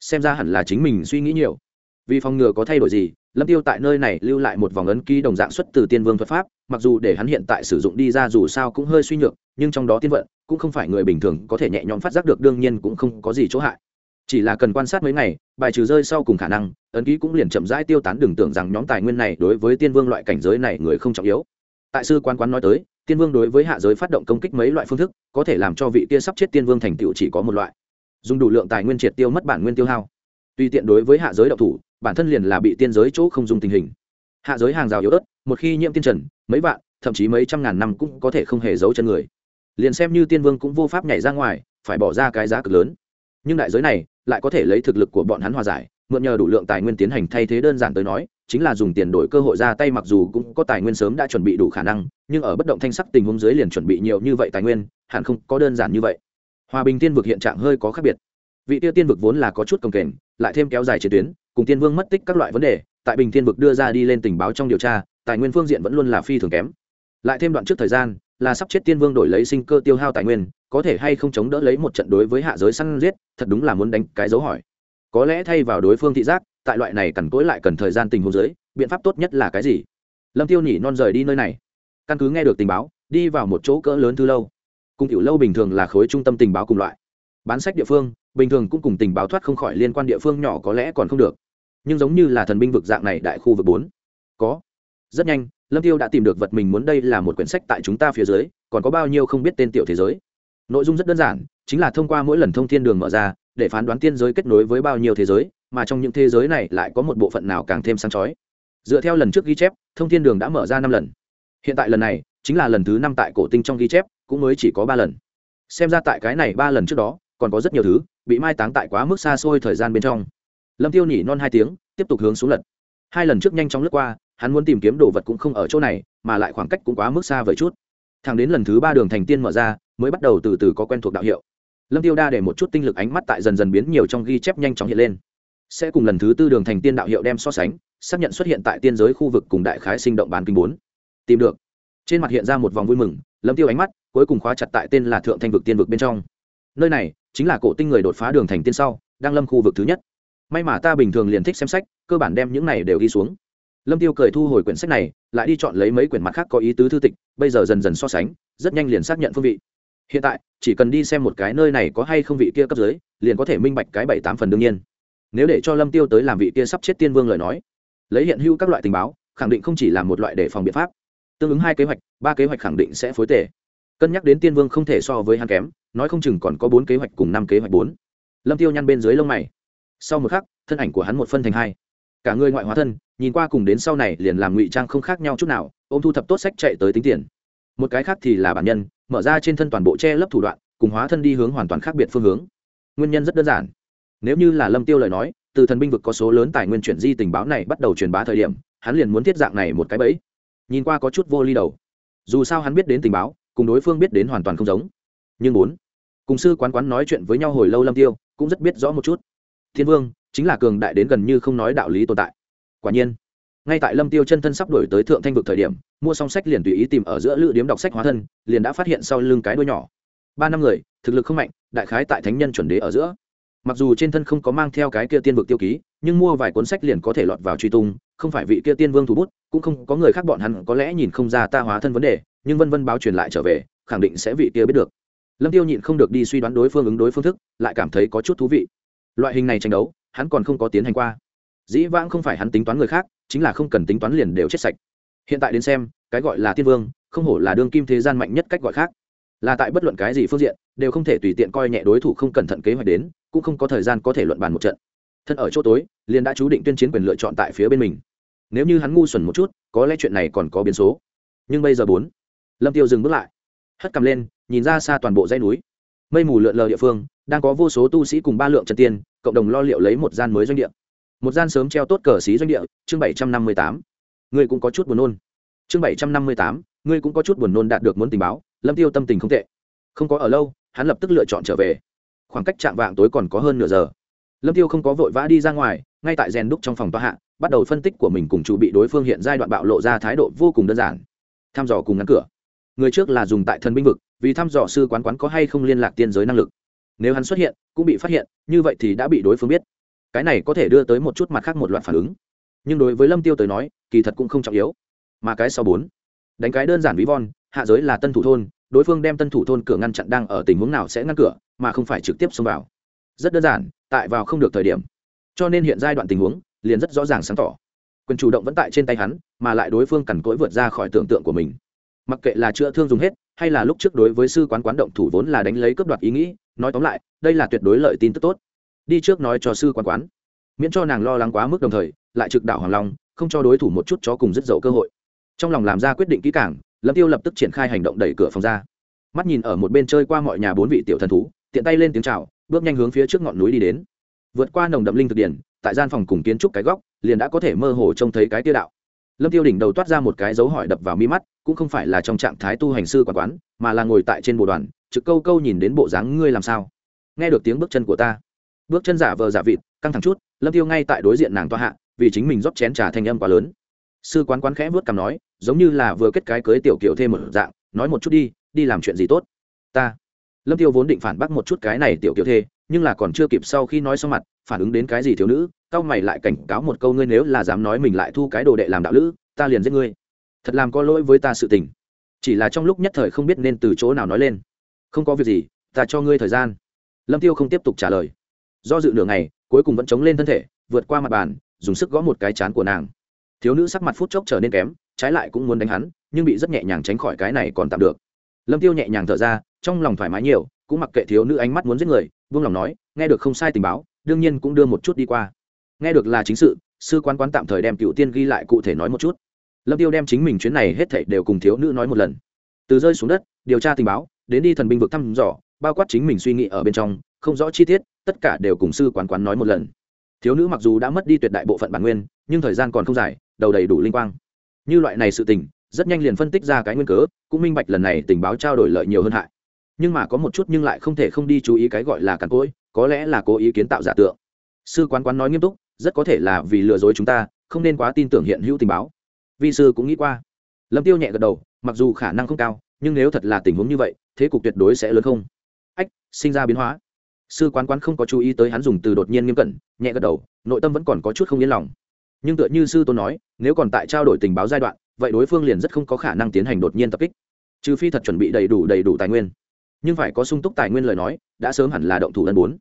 Xem ra hẳn là chính mình suy nghĩ nhiều. Vì phòng ngừa có thay đổi gì lâm tiêu tại nơi này lưu lại một vòng ấn ký đồng dạng xuất từ tiên vương thuật pháp, mặc dù để hắn hiện tại sử dụng đi ra dù sao cũng hơi suy nhược, nhưng trong đó tiên vận cũng không phải người bình thường có thể nhẹ nhõm phát giác được, đương nhiên cũng không có gì chỗ hại. Chỉ là cần quan sát mấy ngày, bài trừ rơi sau cùng khả năng, ấn ký cũng liền chậm rãi tiêu tán, đừng tưởng rằng nhóm tài nguyên này đối với tiên vương loại cảnh giới này người không trọng yếu. Tại sư quan quán nói tới, tiên vương đối với hạ giới phát động công kích mấy loại phương thức, có thể làm cho vị kia sắp chết tiên vương thành tựu chỉ có một loại. Dùng đủ lượng tài nguyên triệt tiêu mất bản nguyên tiêu hao. Tuy tiện đối với hạ giới đậu thủ bản thân liền là bị tiên giới chỗ không dùng tình hình. Hạ giới hàng rào yếu ớt, một khi nhiễm tiên trần, mấy vạn, thậm chí mấy trăm ngàn năm cũng có thể không hề giấu chân người. Liền xem như tiên vương cũng vô pháp nhảy ra ngoài, phải bỏ ra cái giá cực lớn. Nhưng đại giới này lại có thể lấy thực lực của bọn hắn hòa giải, mượn nhờ đủ lượng tài nguyên tiến hành thay thế đơn giản tới nói, chính là dùng tiền đổi cơ hội ra tay mặc dù cũng có tài nguyên sớm đã chuẩn bị đủ khả năng, nhưng ở bất động thanh sắc tình huống dưới liền chuẩn bị nhiều như vậy tài nguyên, hẳn không có đơn giản như vậy. Hòa bình tiên vực hiện trạng hơi có khác biệt. Vị tiêu tiên vực vốn là có chút công kềnh, lại thêm kéo dài chiến tuyến cùng tiên vương mất tích các loại vấn đề, tại bình thiên vực đưa ra đi lên tình báo trong điều tra, tài nguyên phương diện vẫn luôn là phi thường kém. Lại thêm đoạn trước thời gian, là sắp chết tiên vương đổi lấy sinh cơ tiêu hao tài nguyên, có thể hay không chống đỡ lấy một trận đối với hạ giới săn giết, thật đúng là muốn đánh cái dấu hỏi. Có lẽ thay vào đối phương thị giác, tại loại này cằn cỗi lại cần thời gian tình huống giới biện pháp tốt nhất là cái gì? Lâm tiêu nhỉ non rời đi nơi này. Căn cứ nghe được tình báo, đi vào một chỗ cỡ lớn thư lâu. Cung tiểu lâu bình thường là khối trung tâm tình báo cùng loại. Bán sách địa phương bình thường cũng cùng tình báo thoát không khỏi liên quan địa phương nhỏ có lẽ còn không được. Nhưng giống như là thần binh vực dạng này đại khu vực bốn. Có. Rất nhanh, lâm tiêu đã tìm được vật mình muốn đây là một quyển sách tại chúng ta phía dưới, còn có bao nhiêu không biết tên tiểu thế giới. Nội dung rất đơn giản, chính là thông qua mỗi lần thông thiên đường mở ra, để phán đoán tiên giới kết nối với bao nhiêu thế giới, mà trong những thế giới này lại có một bộ phận nào càng thêm sáng chói. Dựa theo lần trước ghi chép, thông thiên đường đã mở ra năm lần. Hiện tại lần này, chính là lần thứ năm tại cổ tinh trong ghi chép, cũng mới chỉ có ba lần. Xem ra tại cái này ba lần trước đó, còn có rất nhiều thứ bị mai táng tại quá mức xa xôi thời gian bên trong. Lâm tiêu nhỉ non hai tiếng, tiếp tục hướng xuống lật. Hai lần trước nhanh chóng lướt qua, hắn muốn tìm kiếm đồ vật cũng không ở chỗ này, mà lại khoảng cách cũng quá mức xa vời chút. Thẳng đến lần thứ ba đường thành tiên mở ra, mới bắt đầu từ từ có quen thuộc đạo hiệu. Lâm tiêu đa để một chút tinh lực ánh mắt tại dần dần biến nhiều trong ghi chép nhanh chóng hiện lên. Sẽ cùng lần thứ tư đường thành tiên đạo hiệu đem so sánh, xác nhận xuất hiện tại tiên giới khu vực cùng đại khái sinh động bán kinh bốn. Tìm được. Trên mặt hiện ra một vòng vui mừng, lâm tiêu ánh mắt cuối cùng khóa chặt tại tên là thượng thanh vực tiên vực bên trong. Nơi này chính là cổ tinh người đột phá đường thành tiên sau, đang lâm khu vực thứ nhất. May mà ta bình thường liền thích xem sách, cơ bản đem những này đều ghi xuống. Lâm tiêu cười thu hồi quyển sách này, lại đi chọn lấy mấy quyển mặt khác có ý tứ thư tịch, bây giờ dần dần so sánh, rất nhanh liền xác nhận phương vị. Hiện tại, chỉ cần đi xem một cái nơi này có hay không vị kia cấp dưới, liền có thể minh bạch cái bảy tám phần đương nhiên. Nếu để cho lâm tiêu tới làm vị kia sắp chết tiên vương lời nói, lấy hiện hữu các loại tình báo, khẳng định không chỉ là một loại đề phòng biện pháp. Tương ứng hai kế hoạch, ba kế hoạch khẳng định sẽ phối tề cân nhắc đến tiên vương không thể so với hắn kém, nói không chừng còn có bốn kế hoạch cùng năm kế hoạch bốn. Lâm tiêu nhăn bên dưới lông mày. Sau một khắc, thân ảnh của hắn một phân thành hai. Cả người ngoại hóa thân, nhìn qua cùng đến sau này liền làm ngụy trang không khác nhau chút nào, ôm thu thập tốt sách chạy tới tính tiền. Một cái khác thì là bản nhân, mở ra trên thân toàn bộ che lấp thủ đoạn, cùng hóa thân đi hướng hoàn toàn khác biệt phương hướng. Nguyên nhân rất đơn giản. Nếu như là lâm tiêu lời nói, từ thần binh vực có số lớn tài nguyên chuyển di tình báo này bắt đầu truyền bá thời điểm, hắn liền muốn thiết dạng này một cái bẫy. Nhìn qua có chút vô ly đầu. Dù sao hắn biết đến tình báo cùng đối phương biết đến hoàn toàn không giống. Nhưng bốn, cùng sư quán quán nói chuyện với nhau hồi lâu lâm tiêu cũng rất biết rõ một chút. Thiên vương, chính là cường đại đến gần như không nói đạo lý tồn tại. Quả nhiên, ngay tại lâm tiêu chân thân sắp đổi tới thượng thanh vực thời điểm, mua xong sách liền tùy ý tìm ở giữa lữ điếm đọc sách hóa thân, liền đã phát hiện sau lưng cái đuôi nhỏ. Ba năm người, thực lực không mạnh, đại khái tại thánh nhân chuẩn đế ở giữa. Mặc dù trên thân không có mang theo cái kia tiên vực tiêu ký, nhưng mua vài cuốn sách liền có thể lọt vào truy tung, không phải vị kia tiên vương thủ bút, cũng không có người khác bọn hắn có lẽ nhìn không ra ta hóa thân vấn đề nhưng vân vân báo truyền lại trở về, khẳng định sẽ vị kia biết được. Lâm tiêu nhịn không được đi suy đoán đối phương ứng đối phương thức, lại cảm thấy có chút thú vị. Loại hình này tranh đấu, hắn còn không có tiến hành qua. Dĩ vãng không phải hắn tính toán người khác, chính là không cần tính toán liền đều chết sạch. Hiện tại đến xem, cái gọi là tiên vương, không hổ là đương kim thế gian mạnh nhất cách gọi khác. Là tại bất luận cái gì phương diện, đều không thể tùy tiện coi nhẹ đối thủ không cẩn thận kế hoạch đến, cũng không có thời gian có thể luận bàn một trận. Thân ở chỗ tối, liền đã chú định tuyên chiến quyền lựa chọn tại phía bên mình. Nếu như hắn ngu xuẩn một chút, có lẽ chuyện này còn có biến số. Nhưng bây giờ bốn lâm tiêu dừng bước lại. Hất cầm lên, nhìn ra xa toàn bộ dãy núi. Mây mù lượn lờ địa phương, đang có vô số tu sĩ cùng ba lượng trần tiên, cộng đồng lo liệu lấy một gian mới doanh địa. Một gian sớm treo tốt cờ xí doanh địa, chương bảy trăm năm mươi tám. Ngươi cũng có chút buồn nôn. Chương bảy trăm năm mươi tám, ngươi cũng có chút buồn nôn đạt được muốn tình báo, lâm tiêu tâm tình không tệ. Không có ở lâu, hắn lập tức lựa chọn trở về. Khoảng cách chạm vạng tối còn có hơn nửa giờ. Lâm tiêu không có vội vã đi ra ngoài, ngay tại rèn đúc trong phòng tòa hạ, bắt đầu phân tích của mình cùng chủ bị đối phương hiện giai đoạn bạo lộ ra thái độ vô cùng đơn giản. Thăm dò cùng ngắn cửa người trước là dùng tại thần binh vực, vì thăm dò sư quán quán có hay không liên lạc tiên giới năng lực. Nếu hắn xuất hiện, cũng bị phát hiện, như vậy thì đã bị đối phương biết. Cái này có thể đưa tới một chút mặt khác một loạt phản ứng. Nhưng đối với lâm tiêu tới nói, kỳ thật cũng không trọng yếu. Mà cái sau bốn, đánh cái đơn giản ví von, hạ giới là tân thủ thôn, đối phương đem tân thủ thôn cửa ngăn chặn đang ở tình huống nào sẽ ngăn cửa, mà không phải trực tiếp xông vào. Rất đơn giản, tại vào không được thời điểm. Cho nên hiện giai đoạn tình huống, liền rất rõ ràng sáng tỏ. Quyền chủ động vẫn tại trên tay hắn, mà lại đối phương cằn cỗi vượt ra khỏi tưởng tượng của mình mặc kệ là chữa thương dùng hết, hay là lúc trước đối với sư quán quán động thủ vốn là đánh lấy cướp đoạt ý nghĩ, nói tóm lại, đây là tuyệt đối lợi tin tức tốt. Đi trước nói cho sư quán quán. Miễn cho nàng lo lắng quá mức đồng thời, lại trực đảo hoàng long, không cho đối thủ một chút chó cùng dứt dậu cơ hội. Trong lòng làm ra quyết định kỹ càng, lâm tiêu lập tức triển khai hành động đẩy cửa phòng ra. Mắt nhìn ở một bên chơi qua mọi nhà bốn vị tiểu thần thú, tiện tay lên tiếng chào, bước nhanh hướng phía trước ngọn núi đi đến. Vượt qua nồng đậm linh thực điển, tại gian phòng cùng kiến trúc cái góc, liền đã có thể mơ hồ trông thấy cái tiêu đạo lâm tiêu đỉnh đầu toát ra một cái dấu hỏi đập vào mi mắt, cũng không phải là trong trạng thái tu hành sư quản quán, mà là ngồi tại trên bộ đoàn, trực câu câu nhìn đến bộ dáng ngươi làm sao. Nghe được tiếng bước chân của ta. Bước chân giả vờ giả vịt, căng thẳng chút, lâm tiêu ngay tại đối diện nàng toa hạ, vì chính mình rót chén trà thanh âm quá lớn. Sư quán quán khẽ vớt cằm nói, giống như là vừa kết cái cưới tiểu kiểu thêm một dạng, nói một chút đi đi làm chuyện gì tốt. Ta. Lâm tiêu vốn định phản bác một chút cái này tiểu kiểu thê nhưng là còn chưa kịp sau khi nói xong mặt, phản ứng đến cái gì thiếu nữ cao mày lại cảnh cáo một câu ngươi nếu là dám nói mình lại thu cái đồ đệ làm đạo lữ, ta liền giết ngươi. Thật làm có lỗi với ta sự tình. Chỉ là trong lúc nhất thời không biết nên từ chỗ nào nói lên. Không có việc gì, ta cho ngươi thời gian. Lâm tiêu không tiếp tục trả lời. Do dự nửa ngày, cuối cùng vẫn chống lên thân thể, vượt qua mặt bàn, dùng sức gõ một cái chán của nàng. Thiếu nữ sắc mặt phút chốc trở nên kém, trái lại cũng muốn đánh hắn, nhưng bị rất nhẹ nhàng tránh khỏi cái này còn tạm được. Lâm tiêu nhẹ nhàng thở ra, trong lòng thoải mái nhiều cũng mặc kệ thiếu nữ ánh mắt muốn giết người vương lòng nói, nghe được không sai tình báo, đương nhiên cũng đưa một chút đi qua. Nghe được là chính sự, sư quan quán tạm thời đem cựu tiên ghi lại cụ thể nói một chút. Lâm tiêu đem chính mình chuyến này hết thảy đều cùng thiếu nữ nói một lần. Từ rơi xuống đất, điều tra tình báo, đến đi thần binh vực thăm dò, bao quát chính mình suy nghĩ ở bên trong, không rõ chi tiết, tất cả đều cùng sư quán quán nói một lần. Thiếu nữ mặc dù đã mất đi tuyệt đại bộ phận bản nguyên, nhưng thời gian còn không dài, đầu đầy đủ linh quang. Như loại này sự tình, rất nhanh liền phân tích ra cái nguyên cớ, cũng minh bạch lần này tình báo trao đổi lợi nhiều hơn hại nhưng mà có một chút nhưng lại không thể không đi chú ý cái gọi là càn cối có lẽ là cố ý kiến tạo giả tượng. Sư quán quán nói nghiêm túc, rất có thể là vì lừa dối chúng ta, không nên quá tin tưởng hiện hữu tình báo. Vi sư cũng nghĩ qua. Lâm tiêu nhẹ gật đầu, mặc dù khả năng không cao, nhưng nếu thật là tình huống như vậy, thế cục tuyệt đối sẽ lớn không. Ách, sinh ra biến hóa. Sư quán quán không có chú ý tới hắn dùng từ đột nhiên nghiêm cẩn, nhẹ gật đầu, nội tâm vẫn còn có chút không yên lòng. Nhưng tựa như sư tôn nói, nếu còn tại trao đổi tình báo giai đoạn, vậy đối phương liền rất không có khả năng tiến hành đột nhiên tập kích. Trừ phi thật chuẩn bị đầy đủ đầy đủ tài nguyên nhưng phải có sung túc tài nguyên lời nói, đã sớm hẳn là động thủ ân bốn.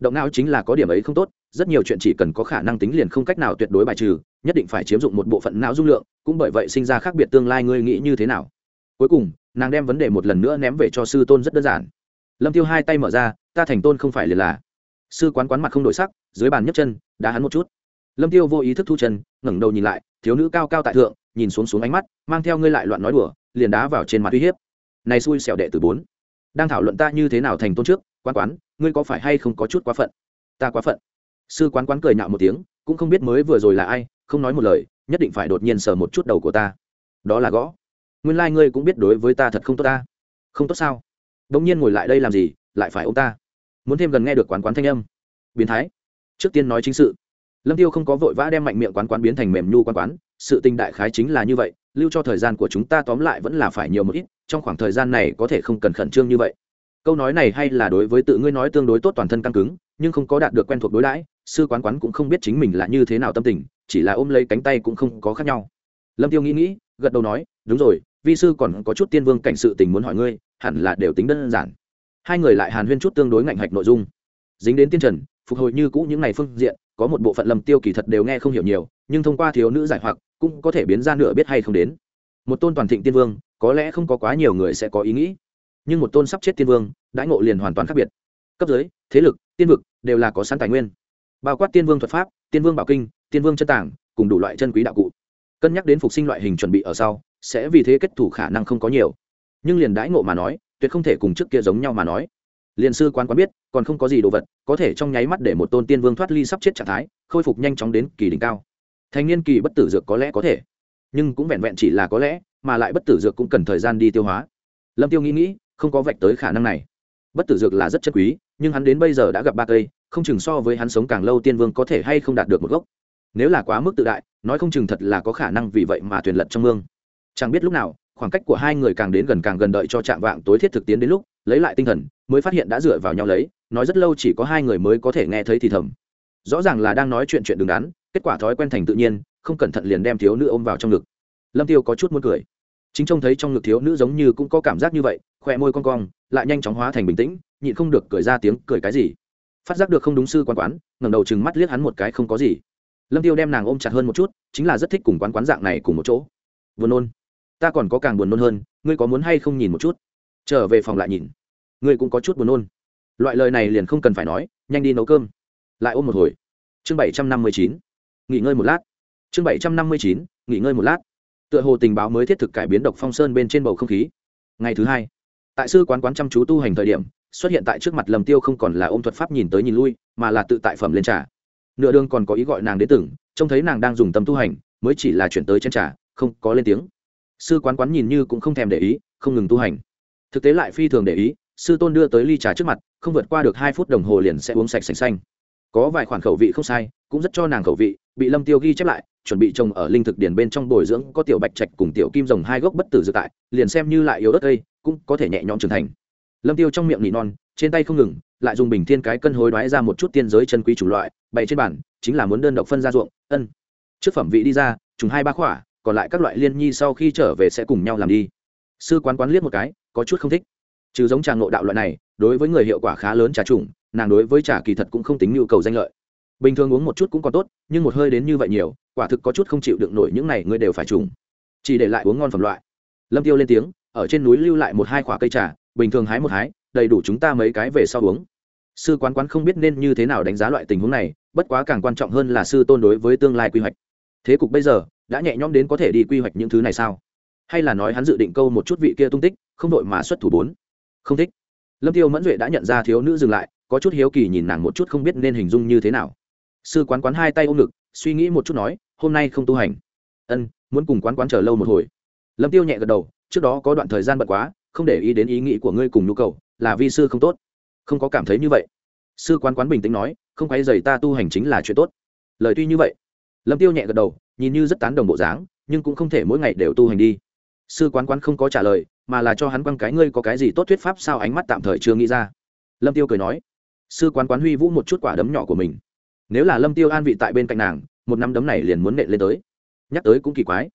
Động não chính là có điểm ấy không tốt, rất nhiều chuyện chỉ cần có khả năng tính liền không cách nào tuyệt đối bài trừ, nhất định phải chiếm dụng một bộ phận não dung lượng, cũng bởi vậy sinh ra khác biệt tương lai, ngươi nghĩ như thế nào? Cuối cùng, nàng đem vấn đề một lần nữa ném về cho sư tôn rất đơn giản. Lâm tiêu hai tay mở ra, ta thành tôn không phải liền là. Sư quán quán mặt không đổi sắc, dưới bàn nhấc chân, đá hắn một chút. Lâm tiêu vô ý thức thu chân, ngẩng đầu nhìn lại, thiếu nữ cao cao tại thượng, nhìn xuống xuống ánh mắt, mang theo ngươi lại loạn nói đùa, liền đá vào trên mặt uy hiếp. Này xui xẻo đệ tử bốn đang thảo luận ta như thế nào thành tôn trước quán quán, ngươi có phải hay không có chút quá phận? Ta quá phận. Sư quán quán cười nhạo một tiếng, cũng không biết mới vừa rồi là ai, không nói một lời, nhất định phải đột nhiên sờ một chút đầu của ta. Đó là gõ. Nguyên lai、like、ngươi cũng biết đối với ta thật không tốt ta. Không tốt sao? Đ ỗ n g nhiên ngồi lại đây làm gì, lại phải ô ta. Muốn thêm gần nghe được quán quán thanh âm. Biến thái. Trước tiên nói chính sự. Lâm tiêu không có vội vã đem mạnh miệng quán quán biến thành mềm nhu quán quán, sự tình đại khái chính là như vậy lưu cho thời gian của chúng ta tóm lại vẫn là phải nhiều một ít, trong khoảng thời gian này có thể không cần khẩn trương như vậy. Câu nói này hay là đối với tự ngươi nói tương đối tốt toàn thân căng cứng, nhưng không có đạt được quen thuộc đối đãi, sư quán quán cũng không biết chính mình là như thế nào tâm tình, chỉ là ôm lấy cánh tay cũng không có khác nhau. Lâm tiêu nghĩ nghĩ, gật đầu nói, đúng rồi, vi sư còn có chút tiên vương cảnh sự tình muốn hỏi ngươi, hẳn là đều tính đơn giản. Hai người lại hàn huyên chút tương đối ngạnh hạch nội dung. Dính đến tiên trần, phục hồi như cũ những ngày phương diện có một bộ phận lầm tiêu kỳ thật đều nghe không hiểu nhiều, nhưng thông qua thiếu nữ giải hoặc, cũng có thể biến ra nửa biết hay không đến. Một tôn toàn thịnh tiên vương, có lẽ không có quá nhiều người sẽ có ý nghĩ. Nhưng một tôn sắp chết tiên vương, đãi ngộ liền hoàn toàn khác biệt. Cấp giới, thế lực, tiên vực, đều là có sẵn tài nguyên. Bao quát tiên vương thuật pháp, tiên vương bảo kinh, tiên vương chân tảng, cùng đủ loại chân quý đạo cụ. Cân nhắc đến phục sinh loại hình chuẩn bị ở sau, sẽ vì thế kết thủ khả năng không có nhiều. Nhưng liền đãi ngộ mà nói, tuyệt không thể cùng trước kia giống nhau mà nói liền sư quán quán biết, còn không có gì đồ vật, có thể trong nháy mắt để một tôn tiên vương thoát ly sắp chết trạng thái, khôi phục nhanh chóng đến kỳ đỉnh cao. Thành niên kỳ bất tử dược có lẽ có thể, nhưng cũng vẹn vẹn chỉ là có lẽ, mà lại bất tử dược cũng cần thời gian đi tiêu hóa. Lâm tiêu nghĩ nghĩ, không có vạch tới khả năng này. Bất tử dược là rất chất quý, nhưng hắn đến bây giờ đã gặp ba cây, không chừng so với hắn sống càng lâu tiên vương có thể hay không đạt được một gốc. Nếu là quá mức tự đại, nói không chừng thật là có khả năng vì vậy mà thuyền lật trong mương. Chẳng biết lúc nào, khoảng cách của hai người càng đến gần càng gần đợi cho trạm vạng tối thiết thực tiến đến lúc lấy lại tinh thần, mới phát hiện đã dựa vào nhau lấy, nói rất lâu chỉ có hai người mới có thể nghe thấy thì thầm. Rõ ràng là đang nói chuyện chuyện đứng đắn, kết quả thói quen thành tự nhiên, không cẩn thận liền đem thiếu nữ ôm vào trong ngực. Lâm tiêu có chút muốn cười. Chính trông thấy trong ngực thiếu nữ giống như cũng có cảm giác như vậy, khỏe môi con cong, lại nhanh chóng hóa thành bình tĩnh, nhịn không được cười ra tiếng, cười cái gì? Phát giác được không đúng sư quán quán, ngẩng đầu chừng mắt liếc hắn một cái không có gì. Lâm tiêu đem nàng ôm chặt hơn một chút, chính là rất thích cùng quán quán dạng này cùng một chỗ. Buồn nôn. Ta còn có càng buồn nôn hơn, ngươi có muốn hay không nhìn một chút? Trở về phòng lại nhìn. Ngươi cũng có chút buồn nôn. Loại lời này liền không cần phải nói, nhanh đi nấu cơm. Lại ôm một hồi. Chương bảy trăm năm mươi chín. Nghỉ ngơi một lát. Chương bảy trăm năm mươi chín, nghỉ ngơi một lát. Tựa hồ tình báo mới thiết thực cải biến độc phong sơn bên trên bầu không khí. Ngày thứ hai, tại sư quán quán chăm chú tu hành thời điểm, xuất hiện tại trước mặt lầm tiêu không còn là ôm thuật pháp nhìn tới nhìn lui, mà là tự tại phẩm lên trà. Nửa đường còn có ý gọi nàng đến tưởng trông thấy nàng đang dùng tâm tu hành, mới chỉ là chuyển tới chân trà, không có lên tiếng. Sư quán quán nhìn như cũng không thèm để ý, không ngừng tu hành thực tế lại phi thường để ý, sư tôn đưa tới ly trà trước mặt, không vượt qua được hai phút đồng hồ liền sẽ uống sạch sành xanh. Có vài khoản khẩu vị không sai, cũng rất cho nàng khẩu vị, bị lâm tiêu ghi chép lại, chuẩn bị trồng ở linh thực điển bên trong bồi dưỡng, có tiểu bạch trạch cùng tiểu kim rồng hai gốc bất tử dự tại, liền xem như lại yếu đất cây cũng có thể nhẹ nhõm trưởng thành. Lâm tiêu trong miệng nỉ non, trên tay không ngừng, lại dùng bình thiên cái cân hối đoái ra một chút tiên giới chân quý chủng loại, bày trên bản chính là muốn đơn độc phân ra ruộng, ân. Trước phẩm vị đi ra, trùng hai ba khỏa, còn lại các loại liên nhi sau khi trở về sẽ cùng nhau làm đi. Sư quán quán liếc một cái có chút không thích. Trừ giống trà ngộ đạo loại này, đối với người hiệu quả khá lớn trà trùng, nàng đối với trà kỳ thật cũng không tính nhu cầu danh lợi. Bình thường uống một chút cũng còn tốt, nhưng một hơi đến như vậy nhiều, quả thực có chút không chịu đựng nổi những này ngươi đều phải trùng. Chỉ để lại uống ngon phẩm loại. Lâm tiêu lên tiếng, ở trên núi lưu lại một hai quả cây trà, bình thường hái một hái, đầy đủ chúng ta mấy cái về sau uống. Sư quán quán không biết nên như thế nào đánh giá loại tình huống này, bất quá càng quan trọng hơn là sư tôn đối với tương lai quy hoạch. Thế cục bây giờ, đã nhẹ nhõm đến có thể đi quy hoạch những thứ này sao? Hay là nói hắn dự định câu một chút vị kia tung tích, không đội mà xuất thủ bốn. Không thích. Lâm tiêu mẫn duệ đã nhận ra thiếu nữ dừng lại, có chút hiếu kỳ nhìn nàng một chút không biết nên hình dung như thế nào. Sư quán quán hai tay ôm ngực, suy nghĩ một chút nói, hôm nay không tu hành. Ân, muốn cùng quán quán chờ lâu một hồi. Lâm tiêu nhẹ gật đầu, trước đó có đoạn thời gian bận quá, không để ý đến ý nghĩ của ngươi cùng nhu cầu, là vi sư không tốt. Không có cảm thấy như vậy. Sư quán quán bình tĩnh nói, không quay dày ta tu hành chính là chuyện tốt. Lời tuy như vậy, lâm tiêu nhẹ gật đầu, nhìn như rất tán đồng bộ dáng, nhưng cũng không thể mỗi ngày đều tu hành đi sư quán quán không có trả lời, mà là cho hắn quăng cái ngươi có cái gì tốt thuyết pháp sao ánh mắt tạm thời chưa nghĩ ra. Lâm tiêu cười nói, sư quán quán huy vũ một chút quả đấm nhỏ của mình. Nếu là lâm tiêu an vị tại bên cạnh nàng, một năm đấm này liền muốn nện lên tới. Nhắc tới cũng kỳ quái.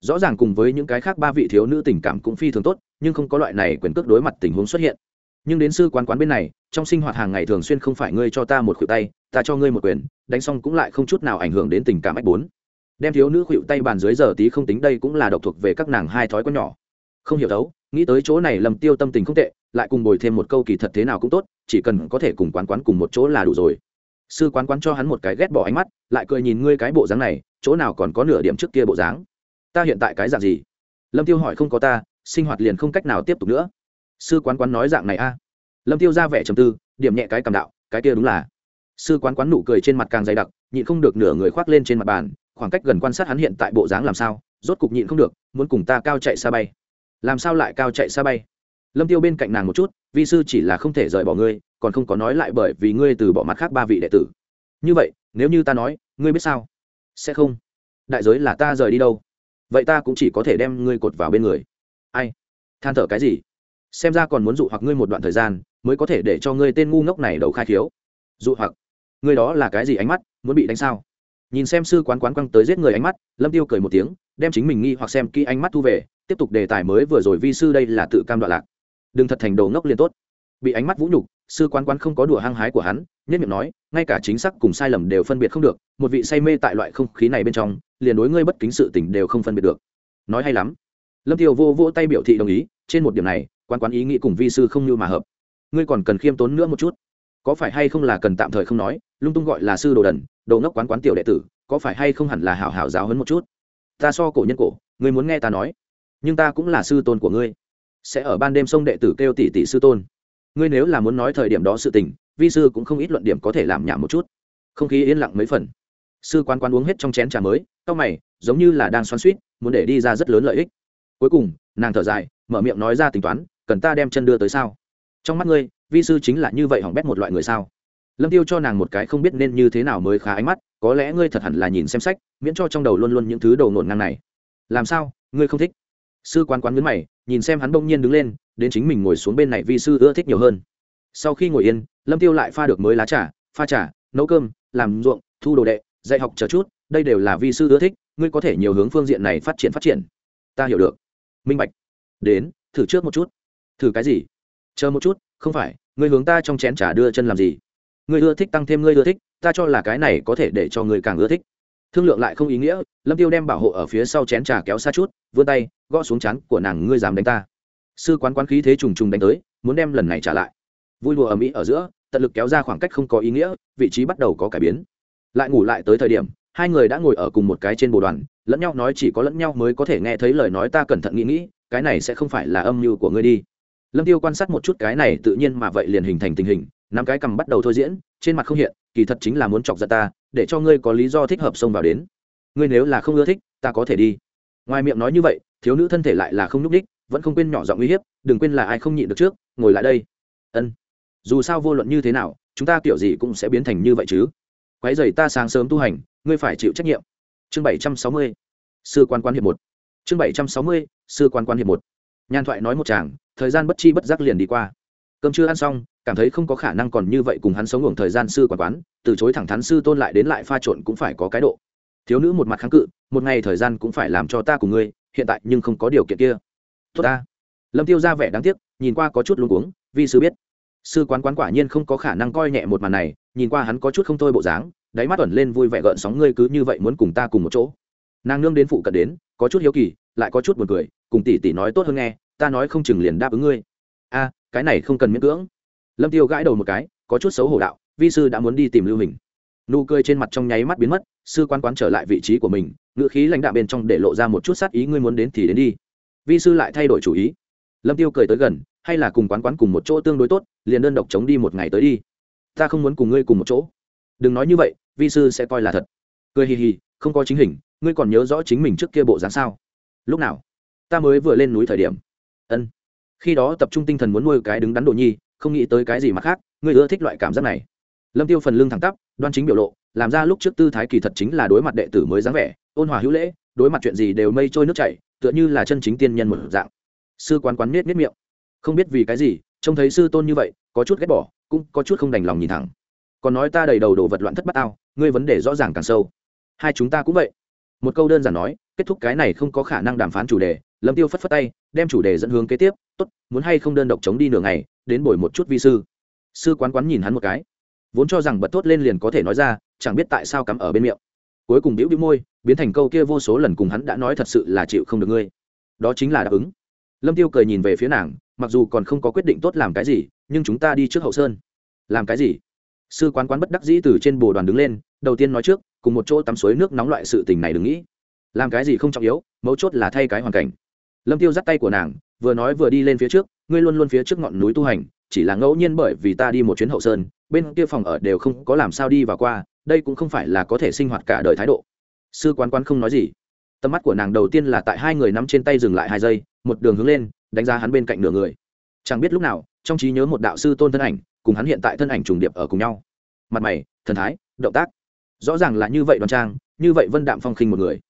Rõ ràng cùng với những cái khác ba vị thiếu nữ tình cảm cũng phi thường tốt, nhưng không có loại này quyền cước đối mặt tình huống xuất hiện. Nhưng đến sư quán quán bên này, trong sinh hoạt hàng ngày thường xuyên không phải ngươi cho ta một khuỷu tay, ta cho ngươi một quyền, đánh xong cũng lại không chút nào ảnh hưởng đến tình cảm ách bốn đem thiếu nữ khuỵu tay bàn dưới giờ tí không tính đây cũng là độc thuộc về các nàng hai thói quen nhỏ. Không hiểu đấu, nghĩ tới chỗ này lầm tiêu tâm tình không tệ, lại cùng bồi thêm một câu kỳ thật thế nào cũng tốt, chỉ cần có thể cùng quán quán cùng một chỗ là đủ rồi. Sư quán quán cho hắn một cái ghét bỏ ánh mắt, lại cười nhìn ngươi cái bộ dáng này, chỗ nào còn có nửa điểm trước kia bộ dáng? Ta hiện tại cái dạng gì? Lâm tiêu hỏi không có ta, sinh hoạt liền không cách nào tiếp tục nữa. Sư quán quán nói dạng này a. Lâm tiêu ra vẻ trầm tư, điểm nhẹ cái cầm đạo, cái kia đúng là. Sư quán quán nụ cười trên mặt càng dày đặc, nhịn không được nửa người khoác lên trên mặt bàn khoảng cách gần quan sát hắn hiện tại bộ dáng làm sao, rốt cục nhịn không được, muốn cùng ta cao chạy xa bay. Làm sao lại cao chạy xa bay? Lâm tiêu bên cạnh nàng một chút, vi sư chỉ là không thể rời bỏ ngươi, còn không có nói lại bởi vì ngươi từ bỏ mặt khác ba vị đệ tử. Như vậy, nếu như ta nói, ngươi biết sao? Sẽ không. Đại giới là ta rời đi đâu? Vậy ta cũng chỉ có thể đem ngươi cột vào bên người. Ai? Than thở cái gì? Xem ra còn muốn dụ hoặc ngươi một đoạn thời gian, mới có thể để cho ngươi tên ngu ngốc này đầu khai khiếu. Dụ hoặc? Ngươi đó là cái gì ánh mắt? Muốn bị đánh sao? Nhìn xem sư quán quán quăng tới giết người ánh mắt, lâm tiêu cười một tiếng, đem chính mình nghi hoặc xem kỹ ánh mắt thu về, tiếp tục đề tài mới vừa rồi vi sư đây là tự cam đoạn lạc. Đừng thật thành đồ ngốc liền tốt. Bị ánh mắt vũ nhục, sư quán quán không có đùa hăng hái của hắn, nhất miệng nói, ngay cả chính xác cùng sai lầm đều phân biệt không được, một vị say mê tại loại không khí này bên trong, liền đối ngươi bất kính sự tình đều không phân biệt được. Nói hay lắm. Lâm tiêu vô vô tay biểu thị đồng ý, trên một điểm này quan quán ý nghĩ cùng vi sư không như mà hợp. Ngươi còn cần khiêm tốn nữa một chút có phải hay không là cần tạm thời không nói, lung tung gọi là sư đồ đần, đồ ngốc quán quán tiểu đệ tử, có phải hay không hẳn là hảo hảo giáo hấn một chút? Ta so cổ nhân cổ ngươi muốn nghe ta nói, nhưng ta cũng là sư tôn của ngươi. Sẽ ở ban đêm sông đệ tử kêu tỷ tỷ sư tôn. Ngươi nếu là muốn nói thời điểm đó sự tình, vi sư cũng không ít luận điểm có thể làm nhảm một chút. Không khí yên lặng mấy phần. Sư quán quán uống hết trong chén trà mới, cau mày, giống như là đang xoắn suýt muốn để đi ra rất lớn lợi ích. Cuối cùng, nàng thở dài, mở miệng nói ra tính toán, cần ta đem chân đưa tới sao? Trong mắt ngươi, vi sư chính là như vậy hỏng bét một loại người sao? Lâm tiêu cho nàng một cái không biết nên như thế nào mới khá ánh mắt, có lẽ ngươi thật hẳn là nhìn xem sách, miễn cho trong đầu luôn luôn những thứ đầu nổn ngang này. Làm sao? Ngươi không thích? Sư quán quán nhấn mày, nhìn xem hắn bỗng nhiên đứng lên, đến chính mình ngồi xuống bên này vi sư ưa thích nhiều hơn. Sau khi ngồi yên, lâm tiêu lại pha được mới lá trà, pha trà, nấu cơm, làm ruộng, thu đồ đệ, dạy học chờ chút, đây đều là vi sư ưa thích, ngươi có thể nhiều hướng phương diện này phát triển phát triển. Ta hiểu được. Minh bạch. Đến, thử trước một chút. Thử cái gì? Chờ một chút, không phải, ngươi hướng ta trong chén trà đưa chân làm gì? Ngươi ưa thích tăng thêm ngươi ưa thích, ta cho là cái này có thể để cho người càng ưa thích. Thương lượng lại không ý nghĩa, lâm tiêu đem bảo hộ ở phía sau chén trà kéo xa chút, vươn tay, gõ xuống chán của nàng, ngươi dám đánh ta. Sư quán quán khí thế trùng trùng đánh tới, muốn đem lần này trả lại. Vui đùa ở mỹ ở giữa, tận lực kéo ra khoảng cách không có ý nghĩa, vị trí bắt đầu có cải biến. Lại ngủ lại tới thời điểm, hai người đã ngồi ở cùng một cái trên bồ đoàn, lẫn nhau nói chỉ có lẫn nhau mới có thể nghe thấy lời nói ta cẩn thận nghĩ nghĩ, cái này sẽ không phải là âm mưu của ngươi đi lâm tiêu quan sát một chút cái này tự nhiên mà vậy liền hình thành tình hình năm cái cầm bắt đầu thôi diễn, trên mặt không hiện, kỳ thật chính là muốn chọc giận ta, để cho ngươi có lý do thích hợp xông vào đến. Ngươi nếu là không ưa thích, ta có thể đi. Ngoài miệng nói như vậy, thiếu nữ thân thể lại là không nhúc đích vẫn không quên nhỏ giọng uy hiếp, đừng quên là ai không nhịn được trước, ngồi lại đây. Ân. Dù sao vô luận như thế nào, chúng ta kiểu gì cũng sẽ biến thành như vậy chứ. Quái dày ta sáng sớm tu hành, ngươi phải chịu trách nhiệm. Chương bảy trăm sáu mươi, sư quan quan hiệp một. Chương bảy trăm sáu mươi, sư quan quan hiệp một. Nhan thoại nói một chàng thời gian bất chi bất giác liền đi qua. Cơm chưa ăn xong, cảm thấy không có khả năng còn như vậy cùng hắn sống ngủ thời gian sư quản quán, từ chối thẳng thắn sư tôn lại đến lại pha trộn cũng phải có cái độ. Thiếu nữ một mặt kháng cự, một ngày thời gian cũng phải làm cho ta cùng ngươi, hiện tại nhưng không có điều kiện kia. Tốt ta. Lâm tiêu ra vẻ đáng tiếc, nhìn qua có chút luống cuống, vì sư biết. Sư quán quán quả nhiên không có khả năng coi nhẹ một màn này, nhìn qua hắn có chút không thôi bộ dáng, đáy mắt ẩn lên vui vẻ gợn sóng ngươi cứ như vậy muốn cùng ta cùng một chỗ. Nàng nương đến phụ cận đến, có chút hiếu kỳ, lại có chút buồn cười, cùng tỷ tỷ nói tốt hơn nghe ta nói không chừng liền đáp ứng ngươi. A, cái này không cần miễn cưỡng. Lâm tiêu gãi đầu một cái, có chút xấu hổ đạo, vi sư đã muốn đi tìm lưu hình. Nụ cười trên mặt trong nháy mắt biến mất, sư quan quán trở lại vị trí của mình ngựa khí lãnh đạo bên trong để lộ ra một chút sát ý ngươi muốn đến thì đến đi. Vi sư lại thay đổi chủ ý. Lâm tiêu cười tới gần, hay là cùng quán quán cùng một chỗ tương đối tốt, liền đơn độc chống đi một ngày tới đi. Ta không muốn cùng ngươi cùng một chỗ. Đừng nói như vậy, vi sư sẽ coi là thật. Cười hì hì, không có chính hình, ngươi còn nhớ rõ chính mình trước kia bộ dáng sao? Lúc nào? Ta mới vừa lên núi thời điểm ân. Khi đó tập trung tinh thần muốn nuôi cái đứng đắn đồ nhi, không nghĩ tới cái gì mà khác, ngươi ưa thích loại cảm giác này. Lâm tiêu phần lưng thẳng tắp, đoan chính biểu lộ, làm ra lúc trước tư thái kỳ thật chính là đối mặt đệ tử mới dáng vẻ, ôn hòa hữu lễ, đối mặt chuyện gì đều mây trôi nước chảy, tựa như là chân chính tiên nhân một dạng. Sư quán quán nết nết miệng. Không biết vì cái gì, trông thấy sư tôn như vậy, có chút ghét bỏ, cũng có chút không đành lòng nhìn thẳng. Còn nói ta đầy đầu đồ vật loạn thất bát ao, ngươi vấn đề rõ ràng càng sâu. Hai chúng ta cũng vậy. Một câu đơn giản nói kết thúc cái này không có khả năng đàm phán chủ đề, lâm tiêu phất phất tay, đem chủ đề dẫn hướng kế tiếp, tốt, muốn hay không đơn độc chống đi nửa ngày, đến bồi một chút vi sư. Sư quán quán nhìn hắn một cái, vốn cho rằng bật thốt lên liền có thể nói ra, chẳng biết tại sao cắm ở bên miệng. Cuối cùng bĩu đĩu môi, biến thành câu kia vô số lần cùng hắn đã nói thật sự là chịu không được ngươi. Đó chính là đáp ứng. Lâm tiêu cười nhìn về phía nàng, mặc dù còn không có quyết định tốt làm cái gì, nhưng chúng ta đi trước hậu sơn. Làm cái gì? Sư quán quán bất đắc dĩ từ trên bồ đoàn đứng lên, đầu tiên nói trước, cùng một chỗ tắm suối nước nóng loại sự tình này đừng nghĩ làm cái gì không trọng yếu, mấu chốt là thay cái hoàn cảnh. Lâm tiêu dắt tay của nàng, vừa nói vừa đi lên phía trước, ngươi luôn luôn phía trước ngọn núi tu hành, chỉ là ngẫu nhiên bởi vì ta đi một chuyến hậu sơn, bên kia phòng ở đều không có làm sao đi và qua, đây cũng không phải là có thể sinh hoạt cả đời thái độ. Sư quán quán không nói gì. Tầm mắt của nàng đầu tiên là tại hai người nắm trên tay dừng lại hai giây, một đường hướng lên, đánh giá hắn bên cạnh nửa người. Chẳng biết lúc nào, trong trí nhớ một đạo sư tôn thân ảnh, cùng hắn hiện tại thân ảnh trùng điệp ở cùng nhau. Mặt mày, thần thái, động tác. Rõ ràng là như vậy đoàn trang, như vậy vân đạm phong khinh một người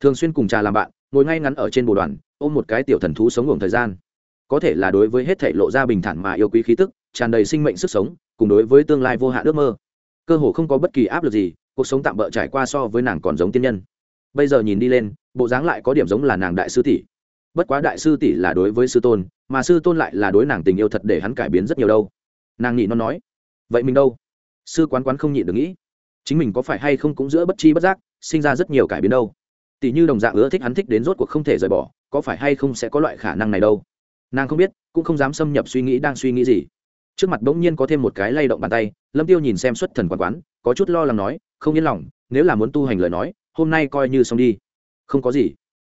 thường xuyên cùng trà làm bạn, ngồi ngay ngắn ở trên bồ đoàn, ôm một cái tiểu thần thú sống ngủ thời gian. Có thể là đối với hết thể lộ ra bình thản mà yêu quý khí tức, tràn đầy sinh mệnh sức sống, cùng đối với tương lai vô hạn ước mơ. Cơ hồ không có bất kỳ áp lực gì, cuộc sống tạm bỡ trải qua so với nàng còn giống tiên nhân. Bây giờ nhìn đi lên, bộ dáng lại có điểm giống là nàng đại sư tỷ. Bất quá đại sư tỷ là đối với sư tôn, mà sư tôn lại là đối nàng tình yêu thật để hắn cải biến rất nhiều đâu. Nàng nhị nó nói, vậy mình đâu? Sư quán quán không nhịn được nghĩ, chính mình có phải hay không cũng giữa bất chi bất giác, sinh ra rất nhiều cải biến đâu tỷ như đồng dạng ưa thích hắn thích đến rốt cuộc không thể rời bỏ, có phải hay không sẽ có loại khả năng này đâu? Nàng không biết, cũng không dám xâm nhập suy nghĩ đang suy nghĩ gì. Trước mặt bỗng nhiên có thêm một cái lay động bàn tay, lâm tiêu nhìn xem xuất thần quán quán, có chút lo lắng nói, không yên lòng, nếu là muốn tu hành lời nói, hôm nay coi như xong đi. Không có gì.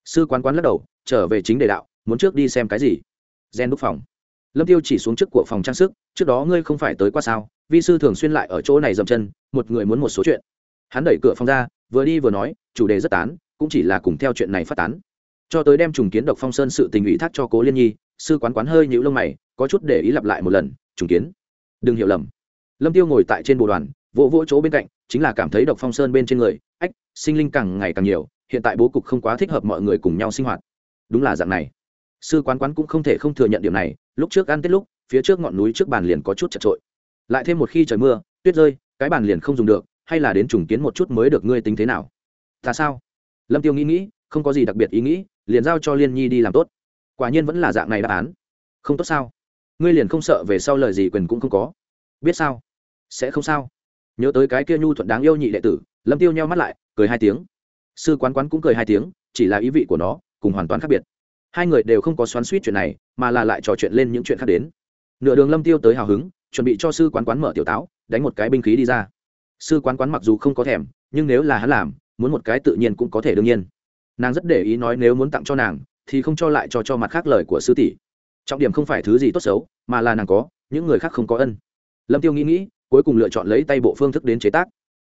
Sư quán quán lắc đầu, trở về chính đề đạo, muốn trước đi xem cái gì? Gen đúc phòng. Lâm tiêu chỉ xuống trước của phòng trang sức, trước đó ngươi không phải tới qua sao, vi sư thường xuyên lại ở chỗ này dậm chân, một người muốn một số chuyện. Hắn đẩy cửa phòng ra, vừa đi vừa nói, chủ đề rất tán cũng chỉ là cùng theo chuyện này phát tán. Cho tới đem trùng kiến độc phong sơn sự tình ủy thác cho cố liên nhi, sư quán quán hơi nhũ lông mày, có chút để ý lặp lại một lần, trùng kiến? Đừng hiểu lầm. Lâm tiêu ngồi tại trên bộ đoàn, vỗ vỗ chỗ bên cạnh, chính là cảm thấy độc phong sơn bên trên người, ách, sinh linh càng ngày càng nhiều, hiện tại bố cục không quá thích hợp mọi người cùng nhau sinh hoạt. Đúng là dạng này. Sư quán quán cũng không thể không thừa nhận điểm này, lúc trước ăn tết lúc, phía trước ngọn núi trước bàn liền có chút chật trội. Lại thêm một khi trời mưa, tuyết rơi, cái bàn liền không dùng được, hay là đến trùng kiến một chút mới được ngươi tính thế nào? Ta sao? Lâm tiêu nghĩ nghĩ, không có gì đặc biệt ý nghĩ, liền giao cho liên nhi đi làm tốt. Quả nhiên vẫn là dạng này đáp án. Không tốt sao? Ngươi liền không sợ về sau lời gì quyền cũng không có? Biết sao? Sẽ không sao. Nhớ tới cái kia nhu thuận đáng yêu nhị đệ tử, lâm tiêu nheo mắt lại, cười hai tiếng. Sư quán quán cũng cười hai tiếng, chỉ là ý vị của nó cùng hoàn toàn khác biệt. Hai người đều không có xoắn suýt chuyện này, mà là lại trò chuyện lên những chuyện khác đến. Nửa đường lâm tiêu tới hào hứng, chuẩn bị cho sư quán quán mở tiểu táo, đánh một cái binh khí đi ra. Sư quán quán mặc dù không có thèm, nhưng nếu là hắn làm muốn một cái tự nhiên cũng có thể đương nhiên. Nàng rất để ý nói nếu muốn tặng cho nàng, thì không cho lại cho cho mặt khác lời của sư tỷ. Trọng điểm không phải thứ gì tốt xấu, mà là nàng có, những người khác không có ân. Lâm tiêu nghĩ nghĩ, cuối cùng lựa chọn lấy tay bộ phương thức đến chế tác.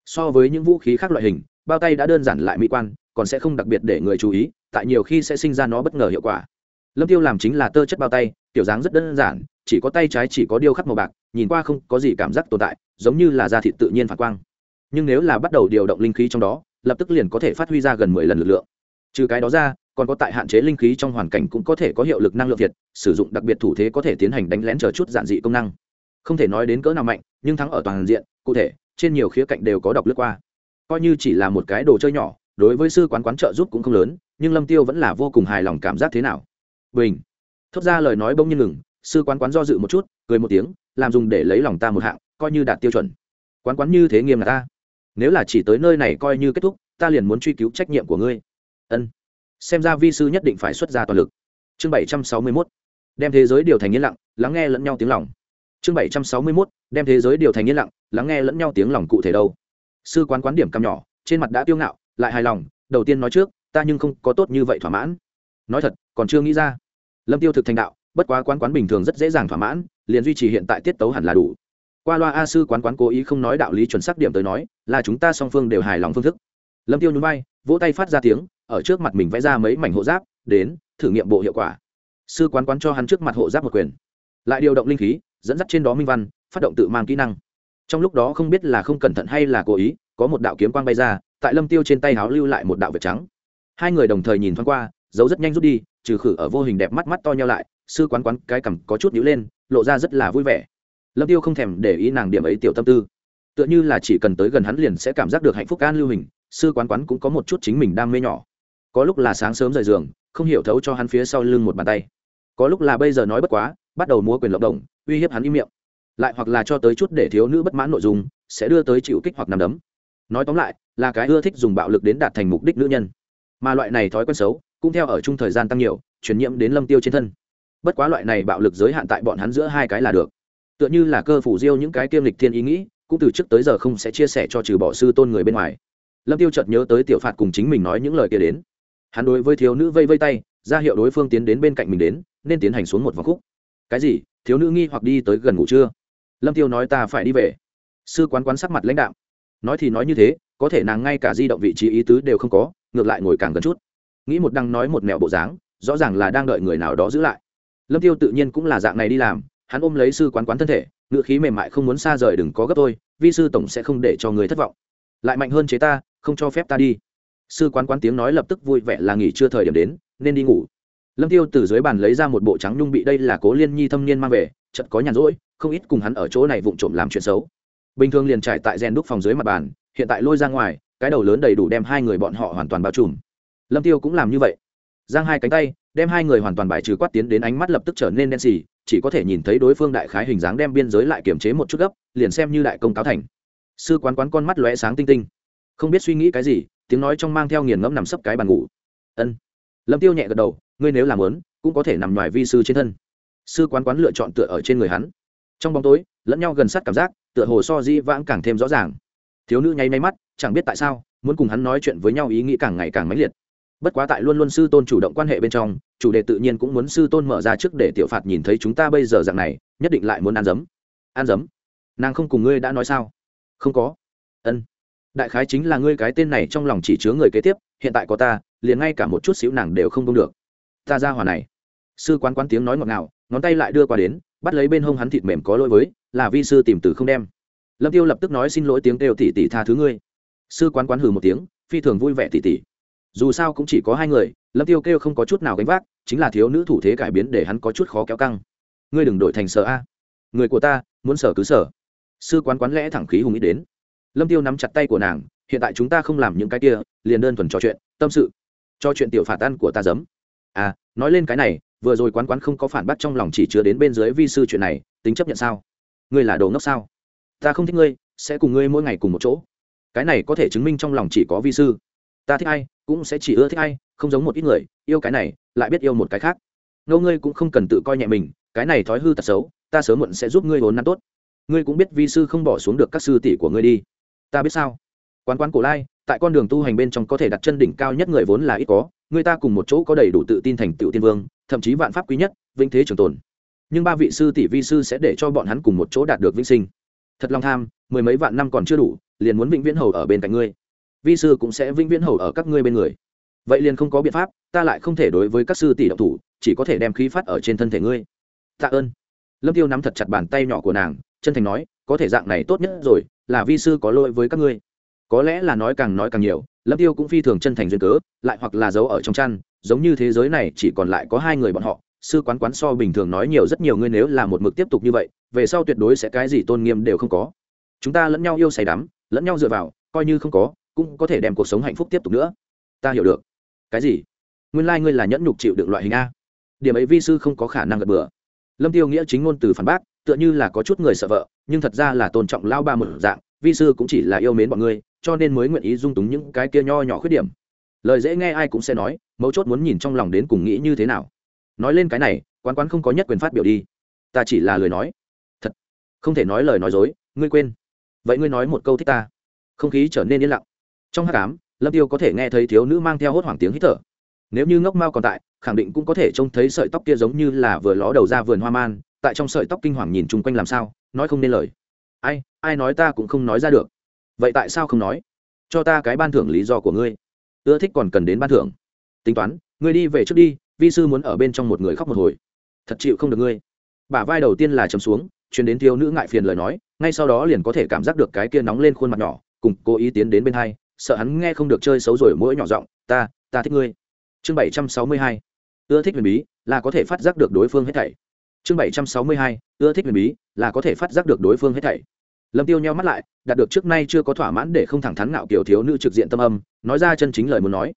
So với những vũ khí khác loại hình, bao tay đã đơn giản lại mỹ quan, còn sẽ không đặc biệt để người chú ý, tại nhiều khi sẽ sinh ra nó bất ngờ hiệu quả. Lâm tiêu làm chính là tơ chất bao tay, kiểu dáng rất đơn giản, chỉ có tay trái chỉ có điêu khắc màu bạc, nhìn qua không có gì cảm giác tồn tại, giống như là da thịt tự nhiên phản quang. Nhưng nếu là bắt đầu điều động linh khí trong đó lập tức liền có thể phát huy ra gần mười lần lực lượng. Trừ cái đó ra, còn có tại hạn chế linh khí trong hoàn cảnh cũng có thể có hiệu lực năng lượng thiệt. sử dụng đặc biệt thủ thế có thể tiến hành đánh lén chờ chút giản dị công năng. Không thể nói đến cỡ nào mạnh, nhưng thắng ở toàn diện, cụ thể, trên nhiều khía cạnh đều có độc lướt qua. Coi như chỉ là một cái đồ chơi nhỏ, đối với sư quán quán trợ giúp cũng không lớn, nhưng lâm tiêu vẫn là vô cùng hài lòng cảm giác thế nào. Bình. Thốt ra lời nói bỗng nhiên ngừng, sư quán quán do dự một chút, cười một tiếng, làm dùng để lấy lòng ta một hạng, coi như đạt tiêu chuẩn. Quán quán như thế nghiêm là ta nếu là chỉ tới nơi này coi như kết thúc, ta liền muốn truy cứu trách nhiệm của ngươi. Ân. Xem ra vi sư nhất định phải xuất ra toàn lực. Chương bảy trăm sáu mươi mốt. Đem thế giới điều thành yên lặng, lắng nghe lẫn nhau tiếng lòng. Chương bảy trăm sáu mươi mốt. Đem thế giới điều thành yên lặng, lắng nghe lẫn nhau tiếng lòng cụ thể đâu. Sư quán quán điểm cam nhỏ, trên mặt đã tiêu ngạo, lại hài lòng, đầu tiên nói trước, ta nhưng không có tốt như vậy thỏa mãn. Nói thật, còn chưa nghĩ ra. Lâm tiêu thực thành đạo, bất quá quán quán bình thường rất dễ dàng thỏa mãn, liền duy trì hiện tại tiết tấu hẳn là đủ qua loa a sư quán quán cố ý không nói đạo lý chuẩn xác điểm tới nói, là chúng ta song phương đều hài lòng phương thức. Lâm tiêu nhún vai, vỗ tay phát ra tiếng, ở trước mặt mình vẽ ra mấy mảnh hộ giáp, đến, thử nghiệm bộ hiệu quả. Sư quán quán cho hắn trước mặt hộ giáp một quyền. Lại điều động linh khí, dẫn dắt trên đó minh văn, phát động tự mang kỹ năng. Trong lúc đó không biết là không cẩn thận hay là cố ý, có một đạo kiếm quang bay ra, tại lâm tiêu trên tay háo lưu lại một đạo vệt trắng. Hai người đồng thời nhìn thoáng qua giấu rất nhanh rút đi, trừ khử ở vô hình đẹp mắt mắt to nhau lại, sư quán quán cái cằm có chút nhíu lên, lộ ra rất là vui vẻ lâm tiêu không thèm để ý nàng điểm ấy tiểu tâm tư. Tựa như là chỉ cần tới gần hắn liền sẽ cảm giác được hạnh phúc an lưu hình, sư quán quán cũng có một chút chính mình đam mê nhỏ. Có lúc là sáng sớm rời giường, không hiểu thấu cho hắn phía sau lưng một bàn tay. Có lúc là bây giờ nói bất quá, bắt đầu múa quyền lộng đồng uy hiếp hắn im miệng. Lại hoặc là cho tới chút để thiếu nữ bất mãn nội dung, sẽ đưa tới chịu kích hoặc nằm đấm. Nói tóm lại, là cái ưa thích dùng bạo lực đến đạt thành mục đích nữ nhân. Mà loại này thói quen xấu, cũng theo ở chung thời gian tăng nhiều, truyền nhiễm đến lâm tiêu trên thân. Bất quá loại này bạo lực giới hạn tại bọn hắn giữa hai cái là được tựa như là cơ phủ diêu những cái kiêm lịch thiên ý nghĩ, cũng từ trước tới giờ không sẽ chia sẻ cho trừ bỏ sư tôn người bên ngoài. Lâm tiêu chợt nhớ tới tiểu phạt cùng chính mình nói những lời kia đến. Hắn đối với thiếu nữ vây vây tay, ra hiệu đối phương tiến đến bên cạnh mình đến, nên tiến hành xuống một vòng khúc. Cái gì? Thiếu nữ nghi hoặc đi tới gần ngủ trưa lâm tiêu nói ta phải đi về. Sư quán quán sắc mặt lãnh đạo nói thì nói như thế, có thể nàng ngay cả di động vị trí ý tứ đều không có, ngược lại ngồi càng gần chút. Nghĩ một đăng nói một mẹo bộ dáng, rõ ràng là đang đợi người nào đó giữ lại. Lâm tiêu tự nhiên cũng là dạng này đi làm hắn ôm lấy sư quán quán thân thể ngự khí mềm mại không muốn xa rời, đừng có gấp tôi, vi sư tổng sẽ không để cho người thất vọng. Lại mạnh hơn chế ta, không cho phép ta đi. Sư quán quán tiếng nói lập tức vui vẻ là nghỉ chưa thời điểm đến, nên đi ngủ. Lâm tiêu từ dưới bàn lấy ra một bộ trắng nhung bị đây là cố liên nhi thâm niên mang về chật có nhàn rỗi, không ít cùng hắn ở chỗ này vụng trộm làm chuyện xấu. Bình thường liền trải tại rèn đúc phòng dưới mặt bàn, hiện tại lôi ra ngoài, cái đầu lớn đầy đủ đem hai người bọn họ hoàn toàn bao trùm. Lâm tiêu cũng làm như vậy. Giang hai cánh tay, đem hai người hoàn toàn bài trừ quát tiến đến ánh mắt lập tức trở nên đen xì chỉ có thể nhìn thấy đối phương đại khái hình dáng đem biên giới lại kiềm chế một chút gấp, liền xem như đại công cáo thành. Sư quán quán con mắt lóe sáng tinh tinh. Không biết suy nghĩ cái gì, tiếng nói trong mang theo nghiền ngẫm nằm sấp cái bàn ngủ. Ân. Lâm tiêu nhẹ gật đầu, ngươi nếu làm lớn cũng có thể nằm ngoài vi sư trên thân. Sư quán quán lựa chọn tựa ở trên người hắn. Trong bóng tối, lẫn nhau gần sát cảm giác, tựa hồ so di vãng càng thêm rõ ràng. Thiếu nữ nháy máy mắt, chẳng biết tại sao, muốn cùng hắn nói chuyện với nhau ý nghĩ càng ngày càng mãnh liệt bất quá tại luôn luôn sư tôn chủ động quan hệ bên trong, chủ đề tự nhiên cũng muốn sư tôn mở ra trước để tiểu phạt nhìn thấy chúng ta bây giờ dạng này, nhất định lại muốn ăn dấm. Ăn dấm? Nàng không cùng ngươi đã nói sao? Không có. Ân. Đại khái chính là ngươi cái tên này trong lòng chỉ chứa người kế tiếp, hiện tại có ta, liền ngay cả một chút xíu nàng đều không đông được. Ta ra hòa này. Sư quán quán tiếng nói ngọt ngào, ngón tay lại đưa qua đến, bắt lấy bên hông hắn thịt mềm có lỗi với, là vi sư tìm từ không đem. Lâm tiêu lập tức nói xin lỗi tiếng kêu tỉ tỉ tha thứ ngươi. Sư quán quán hừ một tiếng, phi thường vui vẻ tỉ tỉ dù sao cũng chỉ có hai người, lâm tiêu kêu không có chút nào gánh vác, chính là thiếu nữ thủ thế cải biến để hắn có chút khó kéo căng. Ngươi đừng đổi thành sở a. Người của ta, muốn sở cứ sở. Sư quán quán lẽ thẳng khí hùng ý đến. Lâm tiêu nắm chặt tay của nàng, hiện tại chúng ta không làm những cái kia, liền đơn thuần trò chuyện, tâm sự. Cho chuyện tiểu phạt ăn của ta giấm. À nói lên cái này, vừa rồi quán quán không có phản bác trong lòng chỉ chứa đến bên dưới vi sư chuyện này, tính chấp nhận sao? Ngươi là đồ ngốc sao? Ta không thích ngươi, sẽ cùng ngươi mỗi ngày cùng một chỗ. Cái này có thể chứng minh trong lòng chỉ có vi sư ta thích ai cũng sẽ chỉ ưa thích ai, không giống một ít người, yêu cái này, lại biết yêu một cái khác. Ngâu ngươi cũng không cần tự coi nhẹ mình, cái này thói hư tật xấu, ta sớm muộn sẽ giúp ngươi vốn năm tốt. Ngươi cũng biết vi sư không bỏ xuống được các sư tỷ của ngươi đi. Ta biết sao? Quán quán cổ lai, tại con đường tu hành bên trong có thể đặt chân đỉnh cao nhất người vốn là ít có, người ta cùng một chỗ có đầy đủ tự tin thành tựu tiên vương, thậm chí vạn pháp quý nhất, vĩnh thế trường tồn. Nhưng ba vị sư tỷ vi sư sẽ để cho bọn hắn cùng một chỗ đạt được vĩnh sinh. Thật lòng tham, mười mấy vạn năm còn chưa đủ, liền muốn vĩnh viễn hầu ở bên cạnh ngươi vi sư cũng sẽ vĩnh viễn hầu ở các ngươi bên người. Vậy liền không có biện pháp, ta lại không thể đối với các sư tỷ độc thủ, chỉ có thể đem khí phát ở trên thân thể ngươi. Tạ ơn. Lâm tiêu nắm thật chặt bàn tay nhỏ của nàng, chân thành nói, có thể dạng này tốt nhất rồi, là vi sư có lỗi với các ngươi. Có lẽ là nói càng nói càng nhiều, lâm tiêu cũng phi thường chân thành duyên cớ, lại hoặc là giấu ở trong chăn, giống như thế giới này chỉ còn lại có hai người bọn họ, sư quán quán so bình thường nói nhiều rất nhiều ngươi nếu là một mực tiếp tục như vậy, về sau tuyệt đối sẽ cái gì tôn nghiêm đều không có. Chúng ta lẫn nhau yêu say đắm, lẫn nhau dựa vào, coi như không có cũng có thể đem cuộc sống hạnh phúc tiếp tục nữa. Ta hiểu được. Cái gì? Nguyên lai ngươi là nhẫn nhục chịu được loại hình a. Điểm ấy vi sư không có khả năng gật bừa. Lâm tiêu nghĩa chính ngôn từ phản bác, tựa như là có chút người sợ vợ, nhưng thật ra là tôn trọng lao ba một dạng, vi sư cũng chỉ là yêu mến bọn ngươi, cho nên mới nguyện ý dung túng những cái kia nho nhỏ khuyết điểm. Lời dễ nghe ai cũng sẽ nói, mấu chốt muốn nhìn trong lòng đến cùng nghĩ như thế nào. Nói lên cái này, quán quán không có nhất quyền phát biểu đi. Ta chỉ là lời nói. Thật. Không thể nói lời nói dối, ngươi quên. Vậy ngươi nói một câu thích ta. Không khí trở nên yên lặng trong hát cám lâm tiêu có thể nghe thấy thiếu nữ mang theo hốt hoảng tiếng hít thở. Nếu như ngốc mao còn tại, khẳng định cũng có thể trông thấy sợi tóc kia giống như là vừa ló đầu ra vườn hoa man, tại trong sợi tóc kinh hoàng nhìn chung quanh làm sao, nói không nên lời. Ai ai nói ta cũng không nói ra được. Vậy tại sao không nói? Cho ta cái ban thưởng lý do của ngươi. Ưa thích còn cần đến ban thưởng. Tính toán, ngươi đi về trước đi, vi sư muốn ở bên trong một người khóc một hồi. Thật chịu không được ngươi. Bả vai đầu tiên là chấm xuống chuyển đến thiếu nữ ngại phiền lời nói, ngay sau đó liền có thể cảm giác được cái kia nóng lên khuôn mặt nhỏ, cùng cố ý tiến đến bên hai sợ hắn nghe không được chơi xấu rồi mỗi nhỏ giọng, ta ta thích ngươi. Chương bảy trăm sáu mươi hai, ưa thích huyền bí là có thể phát giác được đối phương hết thảy. Chương bảy trăm sáu mươi hai, ưa thích huyền bí là có thể phát giác được đối phương hết thảy. Lâm tiêu nheo mắt lại, đạt được trước nay chưa có thỏa mãn để không thẳng thắn ngạo kiểu thiếu nữ trực diện tâm âm, nói ra chân chính lời muốn nói.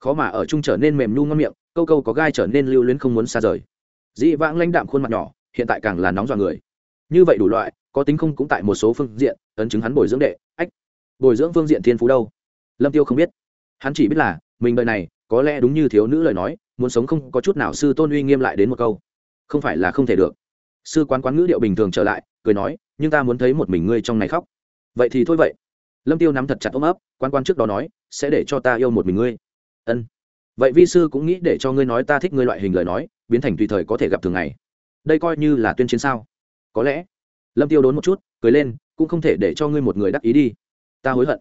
Khó mà ở chung trở nên mềm nhu ngon miệng, câu câu có gai trở nên lưu luyến không muốn xa rời. Dị vãng lãnh đạm khuôn mặt nhỏ, hiện tại càng là nóng dọa người. Như vậy đủ loại, có tính không cũng tại một số phương diện, ấn chứng hắn bồi dưỡng đệ, ách. Bồi dưỡng phương diện thiên phú đâu? Lâm tiêu không biết. Hắn chỉ biết là, mình đời này, có lẽ đúng như thiếu nữ lời nói, muốn sống không có chút nào sư tôn uy nghiêm lại đến một câu. Không phải là không thể được. Sư quán quán ngữ điệu bình thường trở lại, cười nói, nhưng ta muốn thấy một mình ngươi trong này khóc. Vậy thì thôi vậy. Lâm tiêu nắm thật chặt ôm ấp quan quan trước đó nói, sẽ để cho ta yêu một mình ngươi. Ân. Vậy vi sư cũng nghĩ để cho ngươi nói ta thích ngươi loại hình lời nói, biến thành tùy thời có thể gặp thường ngày. Đây coi như là tuyên chiến sao? Có lẽ. Lâm tiêu đốn một chút, cười lên, cũng không thể để cho ngươi một người đắc ý đi. Ta hối hận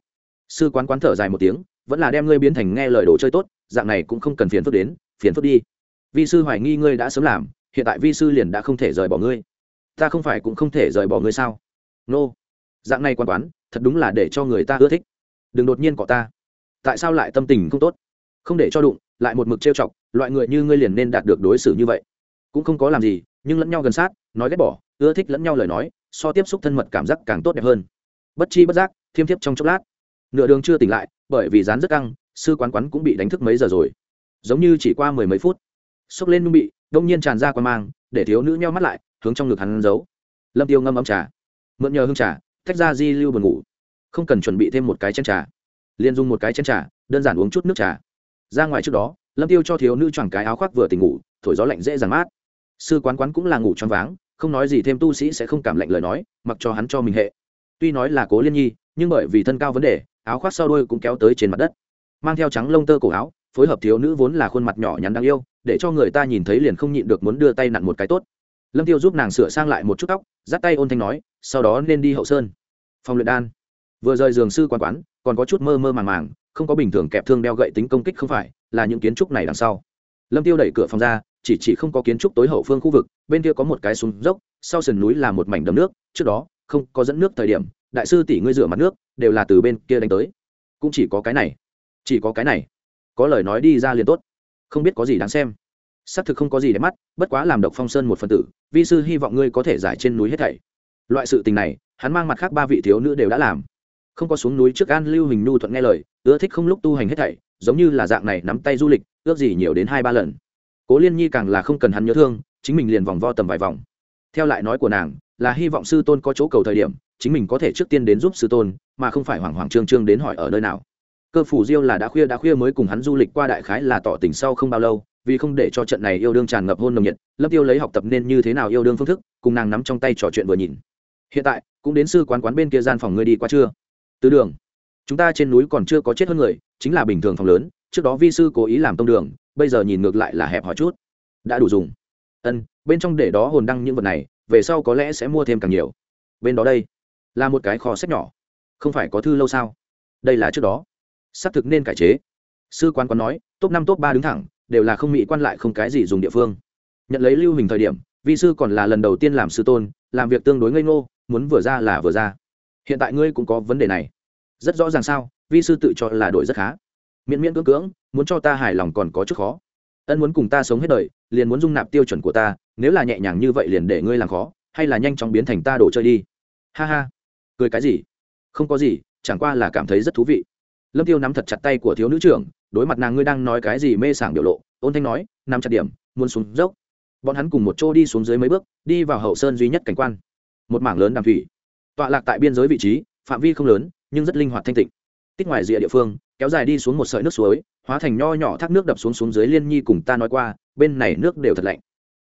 sư quán quán thở dài một tiếng, vẫn là đem ngươi biến thành nghe lời đồ chơi tốt, dạng này cũng không cần phiền phức đến, phiền phức đi. Vi sư hoài nghi ngươi đã sớm làm, hiện tại vi sư liền đã không thể rời bỏ ngươi. Ta không phải cũng không thể rời bỏ ngươi sao? Nô、no. dạng này quán quán, thật đúng là để cho người ta ưa thích. Đừng đột nhiên cọ ta. Tại sao lại tâm tình không tốt? Không để cho đụng, lại một mực trêu chọc, loại người như ngươi liền nên đạt được đối xử như vậy. Cũng không có làm gì, nhưng lẫn nhau gần sát, nói ghét bỏ, ưa thích lẫn nhau lời nói, so tiếp xúc thân mật cảm giác càng tốt đẹp hơn. Bất chi bất giác, thiêm thiếp trong chốc lát nửa đường chưa tỉnh lại, bởi vì rán rất căng, sư quán quán cũng bị đánh thức mấy giờ rồi. Giống như chỉ qua mười mấy phút xốc lên nung bị, đông nhiên tràn ra qua mang, để thiếu nữ nheo mắt lại, hướng trong ngực hắn giấu. Lâm tiêu ngâm ấm trà, mượn nhờ hương trà, tách ra di lưu buồn ngủ. Không cần chuẩn bị thêm một cái chén trà, liền dùng một cái chén trà, đơn giản uống chút nước trà. Ra ngoài trước đó, lâm tiêu cho thiếu nữ choàng cái áo khoác vừa tỉnh ngủ, thổi gió lạnh dễ dàng mát. Sư quán quán cũng là ngủ choáng váng, không nói gì thêm tu sĩ sẽ không cảm lạnh lời nói, mặc cho hắn cho mình hệ. Tuy nói là cố liên nhi, nhưng bởi vì thân cao vấn đề áo khoác sau đuôi cũng kéo tới trên mặt đất. Mang theo trắng lông tơ cổ áo, phối hợp thiếu nữ vốn là khuôn mặt nhỏ nhắn đáng yêu, để cho người ta nhìn thấy liền không nhịn được muốn đưa tay nặn một cái tốt. Lâm tiêu giúp nàng sửa sang lại một chút tóc, dắt tay ôn thanh nói, sau đó nên đi hậu sơn. Phòng luyện đan. Vừa rời giường sư quán quán, còn có chút mơ mơ màng màng, không có bình thường kẹp thương đeo gậy tính công kích không phải, là những kiến trúc này đằng sau. Lâm tiêu đẩy cửa phòng ra, chỉ chỉ không có kiến trúc tối hậu phương khu vực, bên kia có một cái súng dốc, sau sườn núi là một mảnh đầm nước, trước đó, không có dẫn nước thời điểm đại sư tỷ ngươi rửa mặt nước, đều là từ bên kia đánh tới. Cũng chỉ có cái này. Chỉ có cái này. Có lời nói đi ra liền tốt. Không biết có gì đáng xem. Xác thực không có gì để mắt, bất quá làm độc phong sơn một phần tử, vi sư hy vọng ngươi có thể giải trên núi hết thảy. Loại sự tình này, hắn mang mặt khác ba vị thiếu nữ đều đã làm. Không có xuống núi trước an lưu hình nhu thuận nghe lời, ưa thích không lúc tu hành hết thảy, giống như là dạng này nắm tay du lịch, ước gì nhiều đến hai ba lần. Cố liên nhi càng là không cần hắn nhớ thương, chính mình liền vòng vo tầm vài vòng. Theo lại nói của nàng, là hy vọng sư tôn có chỗ cầu thời điểm chính mình có thể trước tiên đến giúp sư tôn, mà không phải hoảng hoảng trương trương đến hỏi ở nơi nào. Cơ phủ diêu là đã khuya đã khuya mới cùng hắn du lịch qua đại khái là tỏ tình sau không bao lâu, vì không để cho trận này yêu đương tràn ngập hôn nồng nhiệt, lâm tiêu lấy học tập nên như thế nào yêu đương phương thức, cùng nàng nắm trong tay trò chuyện vừa nhìn. Hiện tại, cũng đến sư quán quán bên kia gian phòng ngươi đi qua chưa? Tứ đường. Chúng ta trên núi còn chưa có chết hơn người, chính là bình thường phòng lớn, trước đó vi sư cố ý làm tông đường, bây giờ nhìn ngược lại là hẹp hỏi chút. Đã đủ dùng. Ân, bên trong để đó hồn đăng những vật này, về sau có lẽ sẽ mua thêm càng nhiều. Bên đó đây là một cái kho sách nhỏ. Không phải có thư lâu sao? Đây là trước đó. Xác thực nên cải chế. Sư quan quán nói, top năm, top ba đứng thẳng, đều là không mỹ quan lại không cái gì dùng địa phương. Nhận lấy lưu hình thời điểm, vi sư còn là lần đầu tiên làm sư tôn, làm việc tương đối ngây ngô, muốn vừa ra là vừa ra. Hiện tại ngươi cũng có vấn đề này. Rất rõ ràng sao, vi sư tự cho là đổi rất khá. Miễn miễn cưỡng cưỡng, muốn cho ta hài lòng còn có chút khó. Ân muốn cùng ta sống hết đời, liền muốn dung nạp tiêu chuẩn của ta, nếu là nhẹ nhàng như vậy liền để ngươi làm khó, hay là nhanh chóng biến thành ta đổ chơi đi. Ha ha cười cái gì? Không có gì, chẳng qua là cảm thấy rất thú vị. Lâm tiêu nắm thật chặt tay của thiếu nữ trưởng, đối mặt nàng ngươi đang nói cái gì mê sảng biểu lộ, ôn thanh nói, nắm chặt điểm, muốn xuống dốc. Bọn hắn cùng một chỗ đi xuống dưới mấy bước, đi vào hậu sơn duy nhất cảnh quan. Một mảng lớn đàm thủy. Tọa lạc tại biên giới vị trí, phạm vi không lớn, nhưng rất linh hoạt thanh tịnh. Tích ngoài rìa địa phương, kéo dài đi xuống một sợi nước suối, hóa thành nho nhỏ thác nước đập xuống xuống dưới liên nhi cùng ta nói qua, bên này nước đều thật lạnh.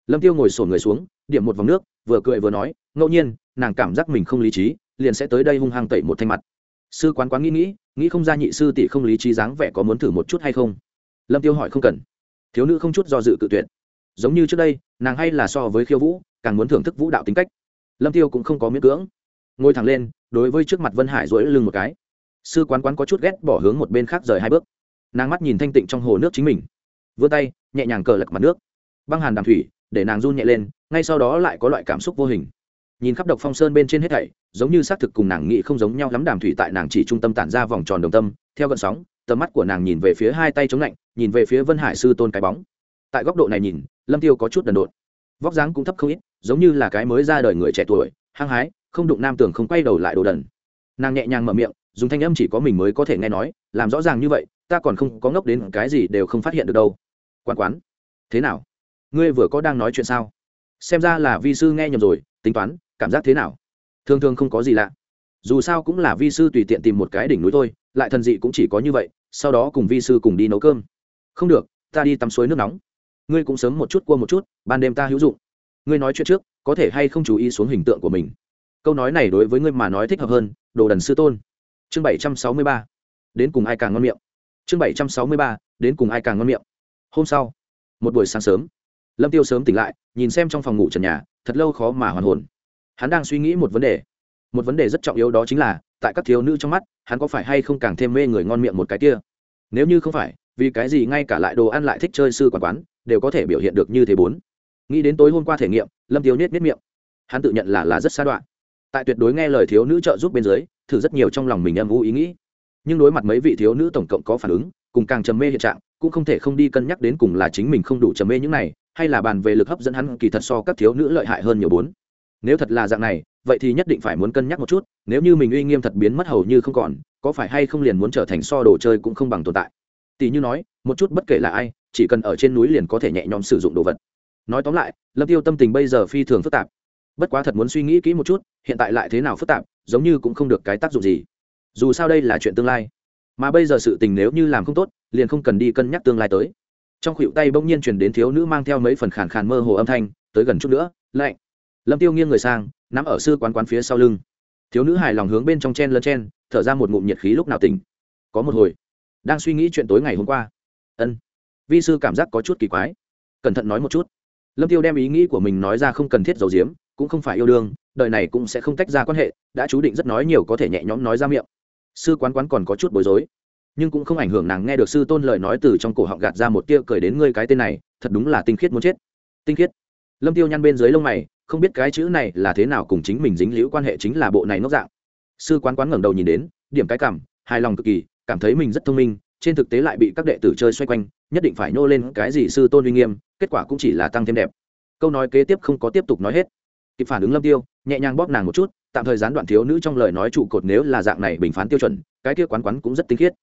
Lâm tiêu ngồi sổ người xuống, điểm một vòng nước, vừa cười vừa nói, ngẫu nhiên, nàng cảm giác mình không lý trí liền sẽ tới đây hung hăng tẩy một thanh mặt. Sư quán quán nghĩ nghĩ nghĩ không ra nhị sư tỷ không lý trí dáng vẻ có muốn thử một chút hay không. Lâm tiêu hỏi không cần. Thiếu nữ không chút do dự cự tuyệt. Giống như trước đây, nàng hay là so với khiêu vũ, càng muốn thưởng thức vũ đạo tính cách. Lâm tiêu cũng không có miễn cưỡng. Ngồi thẳng lên, đối với trước mặt vân hải rối lưng một cái. Sư quán quán có chút ghét bỏ hướng một bên khác rời hai bước. Nàng mắt nhìn thanh tịnh trong hồ nước chính mình. Vươn tay, nhẹ nhàng cờ lật mặt nước. Băng hàn đàm thủy, để nàng run nhẹ lên, ngay sau đó lại có loại cảm xúc vô hình nhìn khắp độc phong sơn bên trên hết thảy, giống như xác thực cùng nàng nghĩ không giống nhau lắm đàm thủy tại nàng chỉ trung tâm tản ra vòng tròn đồng tâm, theo gợn sóng, tầm mắt của nàng nhìn về phía hai tay chống lạnh, nhìn về phía vân hải sư tôn cái bóng. Tại góc độ này nhìn, lâm tiêu có chút đần độn. Vóc dáng cũng thấp không ít, giống như là cái mới ra đời người trẻ tuổi, hăng hái, không đụng nam tưởng không quay đầu lại đồ đần. Nàng nhẹ nhàng mở miệng, dùng thanh âm chỉ có mình mới có thể nghe nói, làm rõ ràng như vậy, ta còn không có ngốc đến cái gì đều không phát hiện được đâu. Quán quán, thế nào? Ngươi vừa có đang nói chuyện sao? Xem ra là vi sư nghe nhầm rồi, tính toán cảm giác thế nào? Thường thường không có gì lạ. Dù sao cũng là vi sư tùy tiện tìm một cái đỉnh núi thôi, lại thần dị cũng chỉ có như vậy, sau đó cùng vi sư cùng đi nấu cơm. Không được, ta đi tắm suối nước nóng. Ngươi cũng sớm một chút cua một chút, ban đêm ta hữu dụng. Ngươi nói chuyện trước, có thể hay không chú ý xuống hình tượng của mình? Câu nói này đối với ngươi mà nói thích hợp hơn, đồ đần sư tôn. Chương bảy trăm sáu mươi ba. Đến cùng ai càng ngon miệng? Chương bảy trăm sáu mươi ba, đến cùng ai càng ngon miệng? Hôm sau, một buổi sáng sớm, lâm tiêu sớm tỉnh lại, nhìn xem trong phòng ngủ trần nhà, thật lâu khó mà hoàn hồn hắn đang suy nghĩ một vấn đề. Một vấn đề rất trọng yếu đó chính là, tại các thiếu nữ trong mắt, hắn có phải hay không càng thêm mê người ngon miệng một cái kia? Nếu như không phải, vì cái gì ngay cả lại đồ ăn lại thích chơi sư quản quán, đều có thể biểu hiện được như thế bốn? Nghĩ đến tối hôm qua thể nghiệm, lâm tiêu niết niết miệng. Hắn tự nhận là là rất xa đoạn. Tại tuyệt đối nghe lời thiếu nữ trợ giúp bên dưới, thử rất nhiều trong lòng mình âm u ý nghĩ. Nhưng đối mặt mấy vị thiếu nữ tổng cộng có phản ứng, cùng càng trầm mê hiện trạng, cũng không thể không đi cân nhắc đến cùng là chính mình không đủ trầm mê những này, hay là bàn về lực hấp dẫn hắn kỳ thật so các thiếu nữ lợi hại hơn nhiều bốn nếu thật là dạng này, vậy thì nhất định phải muốn cân nhắc một chút, nếu như mình uy nghiêm thật biến mất hầu như không còn, có phải hay không liền muốn trở thành so đồ chơi cũng không bằng tồn tại? Tỷ như nói, một chút bất kể là ai, chỉ cần ở trên núi liền có thể nhẹ nhõm sử dụng đồ vật. Nói tóm lại, lâm tiêu tâm tình bây giờ phi thường phức tạp. Bất quá thật muốn suy nghĩ kỹ một chút, hiện tại lại thế nào phức tạp, giống như cũng không được cái tác dụng gì. Dù sao đây là chuyện tương lai. Mà bây giờ sự tình nếu như làm không tốt, liền không cần đi cân nhắc tương lai tới. Trong khuỷu tay bỗng nhiên truyền đến thiếu nữ mang theo mấy phần khàn khàn mơ hồ âm thanh, tới gần chút nữa, lạnh lâm tiêu nghiêng người sang, nắm ở sư quán quán phía sau lưng. Thiếu nữ hài lòng hướng bên trong chen lân chen, thở ra một ngụm nhiệt khí lúc nào tỉnh. Có một hồi, đang suy nghĩ chuyện tối ngày hôm qua. Ân. Vi sư cảm giác có chút kỳ quái. Cẩn thận nói một chút. Lâm tiêu đem ý nghĩ của mình nói ra không cần thiết dầu diếm cũng không phải yêu đương, đời này cũng sẽ không tách ra quan hệ, đã chú định rất nói nhiều có thể nhẹ nhõm nói ra miệng. Sư quán quán còn có chút bối rối, nhưng cũng không ảnh hưởng nàng nghe được sư tôn lời nói từ trong cổ họng gạt ra một tia cười đến ngươi cái tên này, thật đúng là tinh khiết muốn chết. Tinh khiết. Lâm tiêu nhăn bên dưới lông mày không biết cái chữ này là thế nào cùng chính mình dính liễu quan hệ chính là bộ này nốc dạng. Sư quán quán ngẩng đầu nhìn đến, điểm cái cảm, hài lòng cực kỳ, cảm thấy mình rất thông minh, trên thực tế lại bị các đệ tử chơi xoay quanh, nhất định phải nô lên cái gì sư tôn uy nghiêm, kết quả cũng chỉ là tăng thêm đẹp. Câu nói kế tiếp không có tiếp tục nói hết. Kịp phản ứng lâm tiêu, nhẹ nhàng bóp nàng một chút, tạm thời gián đoạn thiếu nữ trong lời nói trụ cột nếu là dạng này bình phán tiêu chuẩn, cái kia quán quán cũng rất tinh khiết.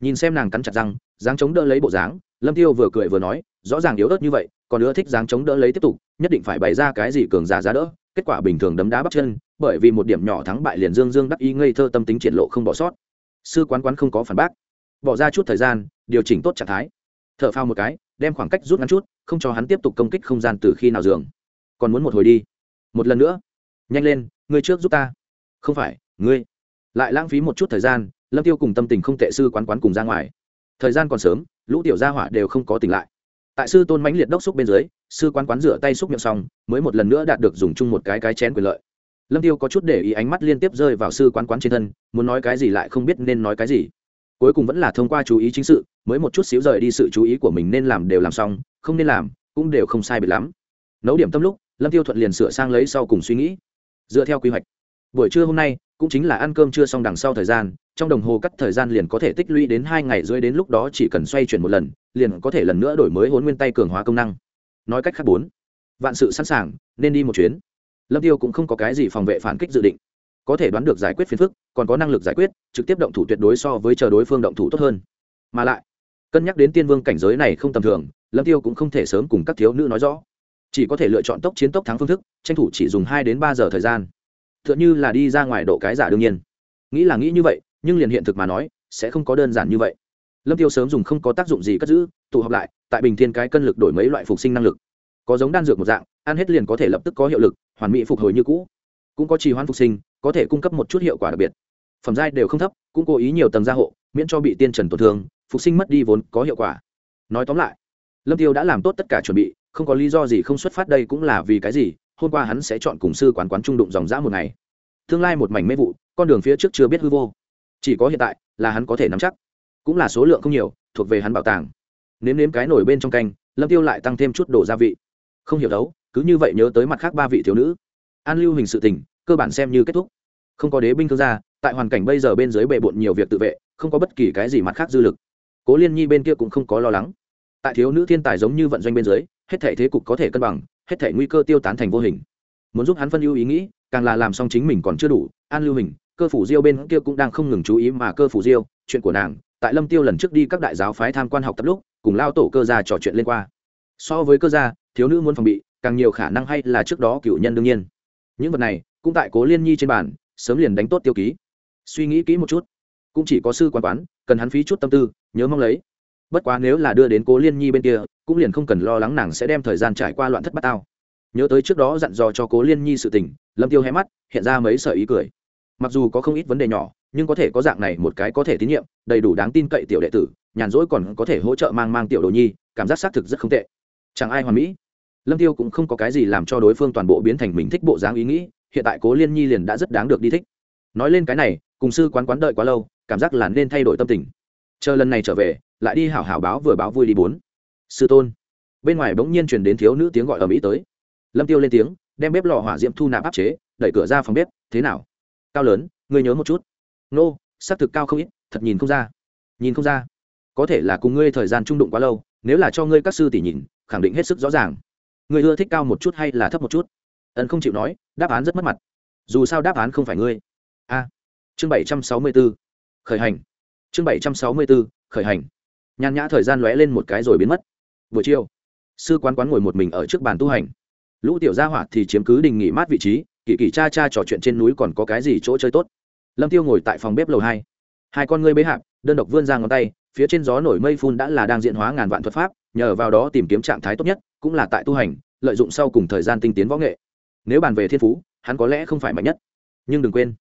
Nhìn xem nàng cắn chặt răng, dáng chống đỡ lấy bộ dáng, lâm tiêu vừa cười vừa nói, rõ ràng yếu ớt như vậy còn nữa thích dáng chống đỡ lấy tiếp tục, nhất định phải bày ra cái gì cường giả giá đỡ. Kết quả bình thường đấm đá bắt chân, bởi vì một điểm nhỏ thắng bại liền dương dương đắc ý ngây thơ tâm tính triển lộ không bỏ sót. Sư quán quán không có phản bác. Bỏ ra chút thời gian, điều chỉnh tốt trạng thái. T h ở phao một cái, đem khoảng cách rút ngắn chút, không cho hắn tiếp tục công kích không gian từ khi nào dường. Còn muốn một hồi đi. Một lần nữa. Nhanh lên, ngươi trước giúp ta. Không phải, ngươi. Lại lãng phí một chút thời gian, lâm tiêu cùng tâm tình không tệ sư quán quán cùng ra ngoài. Thời gian còn sớm, lũ tiểu gia hỏa đều không có tỉnh lại tại sư tôn mãnh liệt đốc xúc bên dưới, sư quán quán rửa tay xúc miệng xong, mới một lần nữa đạt được dùng chung một cái cái chén quyền lợi. Lâm tiêu có chút để ý ánh mắt liên tiếp rơi vào sư quán quán trên thân, muốn nói cái gì lại không biết nên nói cái gì. Cuối cùng vẫn là thông qua chú ý chính sự, mới một chút xíu rời đi sự chú ý của mình nên làm đều làm xong, không nên làm, cũng đều không sai biệt lắm. Nấu điểm tâm lúc, lâm tiêu thuận liền sửa sang lấy sau cùng suy nghĩ. Dựa theo quy hoạch, buổi trưa hôm nay, cũng chính là ăn cơm trưa xong đằng sau thời gian, trong đồng hồ cắt thời gian liền có thể tích lũy đến hai ngày rưỡi đến lúc đó chỉ cần xoay chuyển một lần liền có thể lần nữa đổi mới hôn nguyên tay cường hóa công năng. Nói cách khác bốn, vạn sự sẵn sàng, nên đi một chuyến. Lâm tiêu cũng không có cái gì phòng vệ phản kích dự định. Có thể đoán được giải quyết phiền phức, còn có năng lực giải quyết, trực tiếp động thủ tuyệt đối so với chờ đối phương động thủ tốt hơn. Mà lại, cân nhắc đến tiên vương cảnh giới này không tầm thường, lâm tiêu cũng không thể sớm cùng các thiếu nữ nói rõ. Chỉ có thể lựa chọn tốc chiến tốc thắng phương thức, tranh thủ chỉ dùng hai đến ba giờ thời gian. T h ư ợ n như là đi ra ngoài độ cái giả đương nhiên. Nghĩ là nghĩ như vậy, nhưng liền hiện thực mà nói, sẽ không có đơn giản như vậy lâm tiêu sớm dùng không có tác dụng gì cất giữ, tụ họp lại, tại bình thiên cái cân lực đổi mấy loại phục sinh năng lực. Có giống đan dược một dạng, ăn hết liền có thể lập tức có hiệu lực, hoàn mỹ phục hồi như cũ. Cũng có trì hoãn phục sinh, có thể cung cấp một chút hiệu quả đặc biệt. Phẩm giai đều không thấp, cũng cố ý nhiều tầng gia hộ, miễn cho bị tiên trần tổn thương, phục sinh mất đi vốn có hiệu quả. Nói tóm lại, lâm tiêu đã làm tốt tất cả chuẩn bị, không có lý do gì không xuất phát đây cũng là vì cái gì, hôm qua hắn sẽ chọn cùng sư quán quán trung đụng dòng dã một ngày. Tương lai một mảnh mê vụ, con đường phía trước chưa biết hư vô. Chỉ có hiện tại là hắn có thể nắm chắc cũng là số lượng không nhiều, thuộc về hắn bảo tàng. Nếm nếm cái nổi bên trong canh, lâm tiêu lại tăng thêm chút đồ gia vị. Không hiểu đấu, cứ như vậy nhớ tới mặt khác ba vị thiếu nữ. An lưu hình sự tình, cơ bản xem như kết thúc. Không có đế binh thương gia, tại hoàn cảnh bây giờ bên dưới bệ bộn nhiều việc tự vệ, không có bất kỳ cái gì mặt khác dư lực. Cố liên nhi bên kia cũng không có lo lắng. Tại thiếu nữ thiên tài giống như vận doanh bên dưới, hết thể thế cục có thể cân bằng, hết thể nguy cơ tiêu tán thành vô hình. Muốn giúp hắn phân ưu ý nghĩ, càng là làm xong chính mình còn chưa đủ, an lưu hình, cơ phủ diêu bên kia cũng đang không ngừng chú ý mà cơ phủ diêu, chuyện của nàng tại lâm tiêu lần trước đi các đại giáo phái tham quan học tập lúc, cùng lao tổ cơ gia trò chuyện lên qua. So với cơ gia, thiếu nữ muốn phòng bị, càng nhiều khả năng hay là trước đó cựu nhân đương nhiên. Những vật này, cũng tại cố liên nhi trên bàn, sớm liền đánh tốt tiêu ký. Suy nghĩ kỹ một chút. Cũng chỉ có sư quán quán, cần hắn phí chút tâm tư, nhớ mong lấy. Bất quá nếu là đưa đến cố liên nhi bên kia, cũng liền không cần lo lắng nàng sẽ đem thời gian trải qua loạn thất bát tao nhớ tới trước đó dặn dò cho cố liên nhi sự tình, lâm tiêu hé mắt, hiện ra mấy sợi ý cười. Mặc dù có không ít vấn đề nhỏ nhưng có thể có dạng này một cái có thể tín nhiệm, đầy đủ đáng tin cậy tiểu đệ tử, nhàn rỗi còn có thể hỗ trợ mang mang tiểu đồ nhi, cảm giác xác thực rất không tệ. Chẳng ai hoàn mỹ. Lâm tiêu cũng không có cái gì làm cho đối phương toàn bộ biến thành mình thích bộ dáng ý nghĩ, hiện tại cố liên nhi liền đã rất đáng được đi thích. Nói lên cái này, cùng sư quán quán đợi quá lâu, cảm giác là nên thay đổi tâm tình. Chờ lần này trở về, lại đi hảo hảo báo vừa báo vui đi bốn. Sư tôn. Bên ngoài bỗng nhiên truyền đến thiếu nữ tiếng gọi ở mỹ tới. Lâm tiêu lên tiếng, đem bếp lò hỏa diễm thu nạp áp chế, đẩy cửa ra phòng bếp, thế nào? Cao lớn, ngươi nhớ một chút nô c thực cao không ít, thật nhìn không ra. Nhìn không ra. Có thể là cùng ngươi thời gian trung đụng quá lâu, nếu là cho ngươi các sư tỷ nhìn, khẳng định hết sức rõ ràng. Ngươi ưa thích cao một chút hay là thấp một chút? Ân không chịu nói, đáp án rất mất mặt. Dù sao đáp án không phải ngươi. A. Chương bảy trăm sáu mươi b ố khởi hành. Chương bảy trăm sáu mươi b ố khởi hành. Nhàn nhã thời gian lóe lên một cái rồi biến mất. Buổi chiều, sư quán quán ngồi một mình ở trước bàn tu hành. Lũ tiểu gia hỏa thì chiếm cứ đình nghỉ mát vị trí, kỳ kỳ cha cha trò chuyện trên núi còn có cái gì chỗ chơi tốt? Lâm tiêu ngồi tại phòng bếp lầu hai. Hai con ngươi bế hạp, đơn độc vươn ra ngón tay, phía trên gió nổi mây phun đã là đang diện hóa ngàn vạn thuật pháp, nhờ vào đó tìm kiếm trạng thái tốt nhất, cũng là tại tu hành, lợi dụng sau cùng thời gian tinh tiến võ nghệ. Nếu bàn về thiên phú, hắn có lẽ không phải mạnh nhất. Nhưng đừng quên,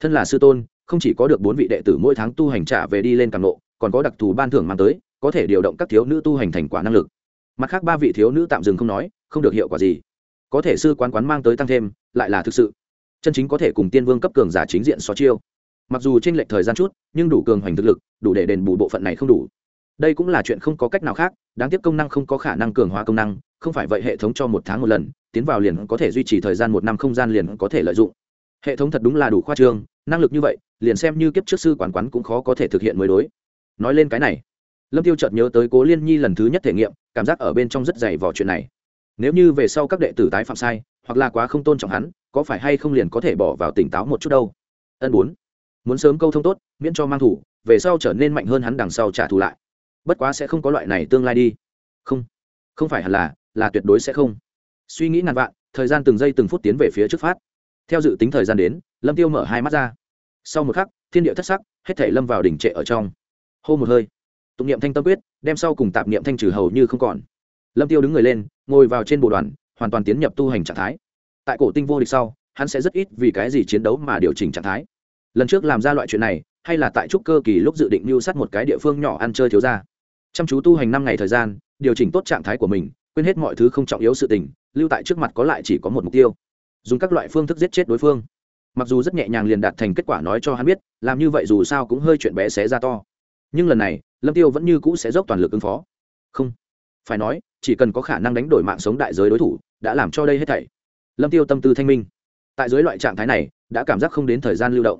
thân là sư tôn, không chỉ có được bốn vị đệ tử mỗi tháng tu hành trả về đi lên càng lộ, còn có đặc thù ban thưởng mang tới, có thể điều động các thiếu nữ tu hành thành quả năng lực. Mặt khác ba vị thiếu nữ tạm dừng không nói, không được hiệu quả gì. Có thể sư quán quán mang tới tăng thêm, lại là thực sự chân chính có thể cùng tiên vương cấp cường giả chính diện so chiêu. Mặc dù trên lệch thời gian chút, nhưng đủ cường hoành thực lực, đủ để đền bù bộ phận này không đủ. Đây cũng là chuyện không có cách nào khác, đáng tiếc công năng không có khả năng cường hóa công năng, không phải vậy hệ thống cho một tháng một lần, tiến vào liền có thể duy trì thời gian một năm không gian liền có thể lợi dụng. Hệ thống thật đúng là đủ khoa trương, năng lực như vậy, liền xem như kiếp trước sư quán quán cũng khó có thể thực hiện mới đối. Nói lên cái này, lâm tiêu chợt nhớ tới cố liên nhi lần thứ nhất thể nghiệm, cảm giác ở bên trong rất dày vỏ chuyện này. Nếu như về sau các đệ tử tái phạm sai hoặc là quá không tôn trọng hắn, có phải hay không liền có thể bỏ vào tỉnh táo một chút đâu? Ân bốn, muốn sớm câu thông tốt, miễn cho mang thủ, về sau trở nên mạnh hơn hắn đằng sau trả thù lại. Bất quá sẽ không có loại này tương lai đi. Không không phải hẳn là là tuyệt đối sẽ không. Suy nghĩ ngàn vạn, thời gian từng giây từng phút tiến về phía trước phát. Theo dự tính thời gian đến, lâm tiêu mở hai mắt ra. Sau một khắc, thiên địa thất sắc, hết thể lâm vào đỉnh trệ ở trong. Hô một hơi. Tụng niệm thanh tâm quyết, đem sau cùng tạp niệm thanh trừ hầu như không còn. Lâm tiêu đứng người lên, ngồi vào trên bộ đoàn hoàn toàn tiến nhập tu hành trạng thái. Tại cổ tinh vô địch sau, hắn sẽ rất ít vì cái gì chiến đấu mà điều chỉnh trạng thái. Lần trước làm ra loại chuyện này, hay là tại trúc cơ kỳ lúc dự định mưu sát một cái địa phương nhỏ ăn chơi thiếu ra chăm chú tu hành năm ngày thời gian, điều chỉnh tốt trạng thái của mình, quên hết mọi thứ không trọng yếu sự tình, lưu tại trước mặt có lại chỉ có một mục tiêu. Dùng các loại phương thức giết chết đối phương. Mặc dù rất nhẹ nhàng liền đạt thành kết quả nói cho hắn biết, làm như vậy dù sao cũng hơi chuyện bé xé ra to. Nhưng lần này, lâm tiêu vẫn như cũ sẽ dốc toàn lực ứng phó. Không. Phải nói, chỉ cần có khả năng đánh đổi mạng sống đại giới đối thủ đã làm cho đây hết thảy. Lâm tiêu tâm tư thanh minh. Tại dưới loại trạng thái này, đã cảm giác không đến thời gian lưu động.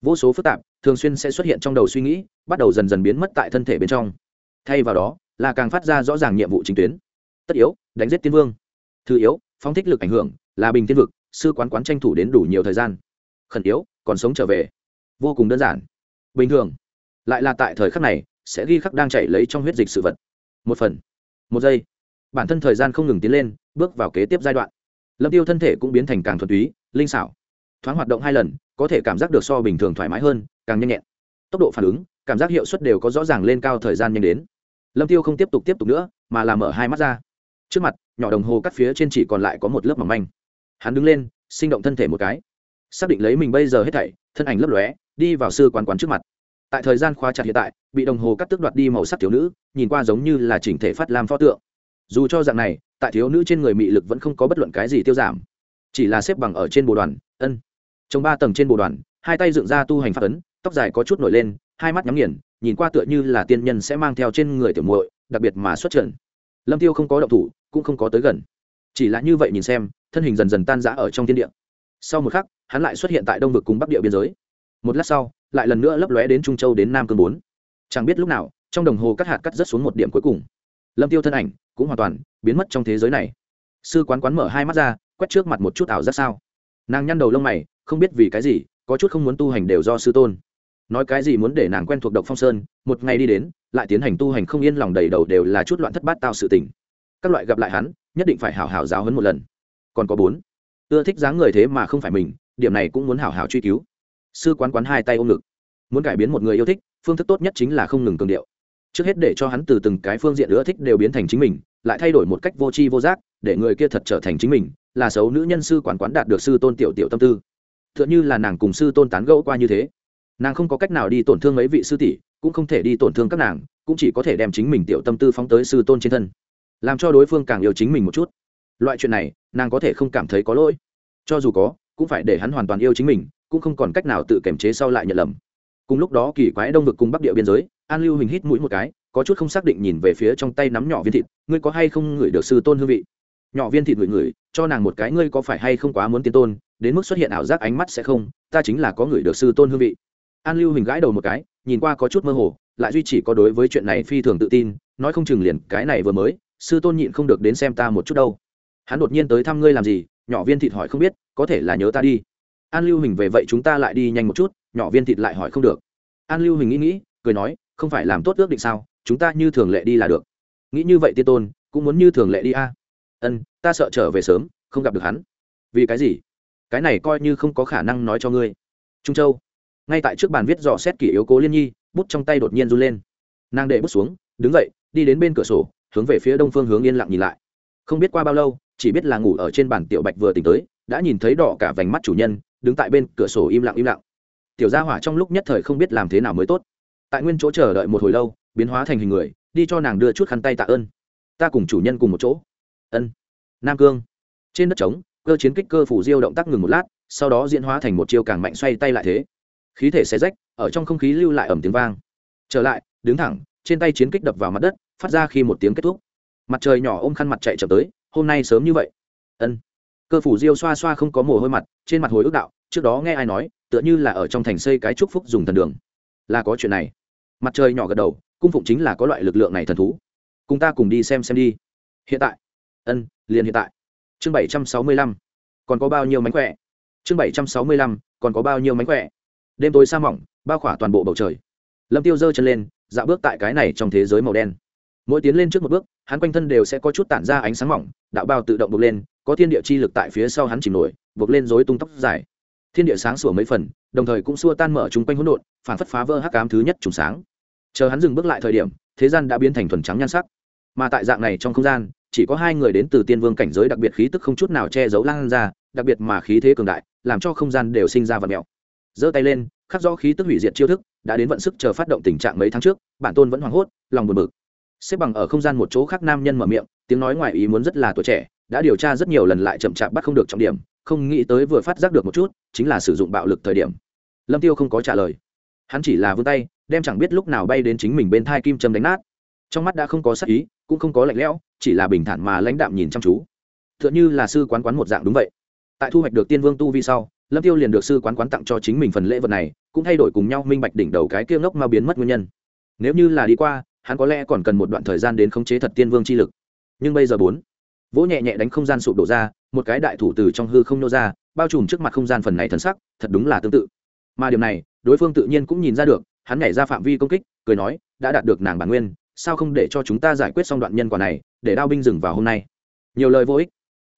Vô số phức tạp, thường xuyên sẽ xuất hiện trong đầu suy nghĩ, bắt đầu dần dần biến mất tại thân thể bên trong. Thay vào đó, là càng phát ra rõ ràng nhiệm vụ chính tuyến. Tất yếu, đánh giết tiên vương. Thứ yếu, phóng thích lực ảnh hưởng, là bình tiên vực, sư quán quán tranh thủ đến đủ nhiều thời gian. Khẩn yếu, còn sống trở về. Vô cùng đơn giản. Bình thường, lại là tại thời khắc này, sẽ ghi khắc đang chạy lấy trong huyết dịch sự vật. Một phần, một giây bản thân thời gian không ngừng tiến lên, bước vào kế tiếp giai đoạn. Lâm tiêu thân thể cũng biến thành càng thuần túy, linh xảo. Thoáng hoạt động hai lần, có thể cảm giác được so bình thường thoải mái hơn, càng nhanh nhẹn. Tốc độ phản ứng, cảm giác hiệu suất đều có rõ ràng lên cao thời gian nhanh đến. Lâm tiêu không tiếp tục tiếp tục nữa, mà làm mở hai mắt ra. Trước mặt, nhỏ đồng hồ cắt phía trên chỉ còn lại có một lớp mỏng manh. Hắn đứng lên, sinh động thân thể một cái. Xác định lấy mình bây giờ hết thảy, thân ảnh lấp lóe, đi vào sư quán quán trước mặt. Tại thời gian khóa chặt hiện tại, bị đồng hồ cắt tước đoạt đi màu sắc thiếu nữ, nhìn qua giống như là chỉnh thể phát lam pho tượng dù cho dạng này, tại thiếu nữ trên người mị lực vẫn không có bất luận cái gì tiêu giảm. Chỉ là xếp bằng ở trên bồ đoàn, ân. Trong ba tầng trên bồ đoàn, hai tay dựng ra tu hành phát ấn, tóc dài có chút nổi lên, hai mắt nhắm nghiền, nhìn qua tựa như là tiên nhân sẽ mang theo trên người tiểu muội, đặc biệt mà xuất trận. Lâm tiêu không có động thủ, cũng không có tới gần. Chỉ là như vậy nhìn xem, thân hình dần dần tan rã ở trong thiên địa. Sau một khắc, hắn lại xuất hiện tại đông vực cùng bắc địa biên giới. Một lát sau, lại lần nữa lấp lóe đến trung châu đến nam cương bốn. Chẳng biết lúc nào, trong đồng hồ cắt hạt cắt rất xuống một điểm cuối cùng. Lâm tiêu thân ảnh cũng hoàn toàn biến mất trong thế giới này. Sư quán quán mở hai mắt ra, quét trước mặt một chút ảo giác sao. Nàng nhăn đầu lông mày, không biết vì cái gì, có chút không muốn tu hành đều do sư tôn. Nói cái gì muốn để nàng quen thuộc độc phong sơn, một ngày đi đến, lại tiến hành tu hành không yên lòng đầy đầu đều là chút loạn thất bát tao sự tình. Các loại gặp lại hắn, nhất định phải hảo hảo giáo hấn một lần. Còn có bốn, ưa thích dáng người thế mà không phải mình, điểm này cũng muốn hảo hảo truy cứu. Sư quán quán hai tay ôm ngực. Muốn cải biến một người yêu thích, phương thức tốt nhất chính là không ngừng cường điệu trước hết để cho hắn từ từng cái phương diện ưa thích đều biến thành chính mình, lại thay đổi một cách vô tri vô giác, để người kia thật trở thành chính mình, là xấu nữ nhân sư quán quán đạt được sư tôn tiểu tiểu tâm tư. T h ư ợ n h ư là nàng cùng sư tôn tán gẫu qua như thế. Nàng không có cách nào đi tổn thương mấy vị sư tỷ, cũng không thể đi tổn thương các nàng, cũng chỉ có thể đem chính mình tiểu tâm tư phóng tới sư tôn trên thân. Làm cho đối phương càng yêu chính mình một chút. Loại chuyện này, nàng có thể không cảm thấy có lỗi. Cho dù có, cũng phải để hắn hoàn toàn yêu chính mình, cũng không còn cách nào tự kiềm chế sau lại nhận lầm. Cùng lúc đó kỳ quái đông vực cùng bắc địa biên giới an lưu hình hít mũi một cái, có chút không xác định nhìn về phía trong tay nắm nhỏ viên thịt, ngươi có hay không ngửi được sư tôn hương vị? Nhỏ viên thịt ngửi ngửi, cho nàng một cái ngươi có phải hay không quá muốn tiên tôn, đến mức xuất hiện ảo giác ánh mắt sẽ không, ta chính là có ngửi được sư tôn hương vị. An lưu hình gãi đầu một cái, nhìn qua có chút mơ hồ, lại duy chỉ có đối với chuyện này phi thường tự tin, nói không chừng liền cái này vừa mới, sư tôn nhịn không được đến xem ta một chút đâu. Hắn đột nhiên tới thăm ngươi làm gì, nhỏ viên thịt hỏi không biết, có thể là nhớ ta đi. An lưu hình về vậy chúng ta lại đi nhanh một chút, nhỏ viên thịt lại hỏi không được. An lưu hình nghĩ nghĩ, cười nói không phải làm tốt ước định sao, chúng ta như thường lệ đi là được. Nghĩ như vậy tiên tôn, cũng muốn như thường lệ đi a. Ân, ta sợ trở về sớm, không gặp được hắn. Vì cái gì? Cái này coi như không có khả năng nói cho ngươi. Trung châu. Ngay tại trước bàn viết dò xét kỷ yếu cố liên nhi, bút trong tay đột nhiên run lên. Nàng đệ bút xuống, đứng dậy, đi đến bên cửa sổ, hướng về phía đông phương hướng yên lặng nhìn lại. Không biết qua bao lâu, chỉ biết là ngủ ở trên bàn tiểu bạch vừa tỉnh tới, đã nhìn thấy đỏ cả vành mắt chủ nhân, đứng tại bên cửa sổ im lặng im lặng. Tiểu gia hỏa trong lúc nhất thời không biết làm thế nào mới tốt tại nguyên chỗ chờ đợi một hồi lâu, biến hóa thành hình người, đi cho nàng đưa chút khăn tay tạ ơn. Ta cùng chủ nhân cùng một chỗ. Ân. Nam cương. Trên đất trống, cơ chiến kích cơ phủ diêu động tác ngừng một lát, sau đó diễn hóa thành một chiêu càng mạnh xoay tay lại thế. Khí thể xe rách, ở trong không khí lưu lại ẩm tiếng vang. Trở lại, đứng thẳng, trên tay chiến kích đập vào mặt đất, phát ra khi một tiếng kết thúc. Mặt trời nhỏ ôm khăn mặt chạy chậm tới, hôm nay sớm như vậy. Ân. Cơ phủ diêu xoa xoa không có mồ hôi mặt, trên mặt hồi ước đạo, trước đó nghe ai nói, tựa như là ở trong thành xây cái trúc phúc dùng thần đường là có chuyện này. Mặt trời nhỏ gật đầu, cung phụng chính là có loại lực lượng này thần thú. Cùng ta cùng đi xem xem đi. Hiện tại. Ân, liền hiện tại. Chương bảy trăm sáu mươi lăm. Còn có bao nhiêu mánh khỏe? Chương bảy trăm sáu mươi lăm, còn có bao nhiêu mánh khỏe? Đêm tối sa mỏng, bao khỏa toàn bộ bầu trời. Lâm tiêu giơ chân lên, dạo bước tại cái này trong thế giới màu đen. Mỗi tiến lên trước một bước, hắn quanh thân đều sẽ có chút tản ra ánh sáng mỏng, đạo bao tự động bộc lên, có thiên địa chi lực tại phía sau hắn chìm nổi, bộc lên rối tung tóc dài thiên địa sáng sủa mấy phần, đồng thời cũng xua tan mở chúng quanh hỗn độn, phản phất phá vỡ hắc ám thứ nhất trùng sáng. Chờ hắn dừng bước lại thời điểm, thế gian đã biến thành thuần trắng nhan sắc. Mà tại dạng này trong không gian, chỉ có hai người đến từ tiên vương cảnh giới đặc biệt khí tức không chút nào che giấu lan ra, đặc biệt mà khí thế cường đại, làm cho không gian đều sinh ra vật mèo. Giơ tay lên, khắc rõ khí tức hủy diệt chiêu thức, đã đến vận sức chờ phát động tình trạng mấy tháng trước, bản tôn vẫn hoảng hốt, lòng buồn bực. Xếp bằng ở không gian một chỗ khác nam nhân mở miệng, tiếng nói ngoài ý muốn rất là tuổi trẻ đã điều tra rất nhiều lần lại chậm chạp bắt không được trọng điểm, không nghĩ tới vừa phát giác được một chút, chính là sử dụng bạo lực thời điểm. Lâm tiêu không có trả lời. Hắn chỉ là vươn tay, đem chẳng biết lúc nào bay đến chính mình bên thai kim châm đánh nát. Trong mắt đã không có sắc ý, cũng không có lạnh lẽo, chỉ là bình thản mà lãnh đạm nhìn chăm chú. Tựa như là sư quán quán một dạng đúng vậy. Tại thu hoạch được tiên vương tu vi sau, lâm tiêu liền được sư quán quán tặng cho chính mình phần lễ vật này, cũng thay đổi cùng nhau minh bạch đỉnh đầu cái kia ngốc mà biến mất nguyên nhân. Nếu như là đi qua, hắn có lẽ còn cần một đoạn thời gian đến khống chế thật tiên vương chi lực. Nhưng bây giờ bốn vỗ nhẹ nhẹ đánh không gian sụp đổ ra, một cái đại thủ từ trong hư không nô ra, bao trùm trước mặt không gian phần này thần sắc, thật đúng là tương tự. Mà điều này, đối phương tự nhiên cũng nhìn ra được, hắn nhảy ra phạm vi công kích, cười nói, đã đạt được nàng bản nguyên, sao không để cho chúng ta giải quyết xong đoạn nhân quả này, để đao binh dừng vào hôm nay? Nhiều lời vô ích.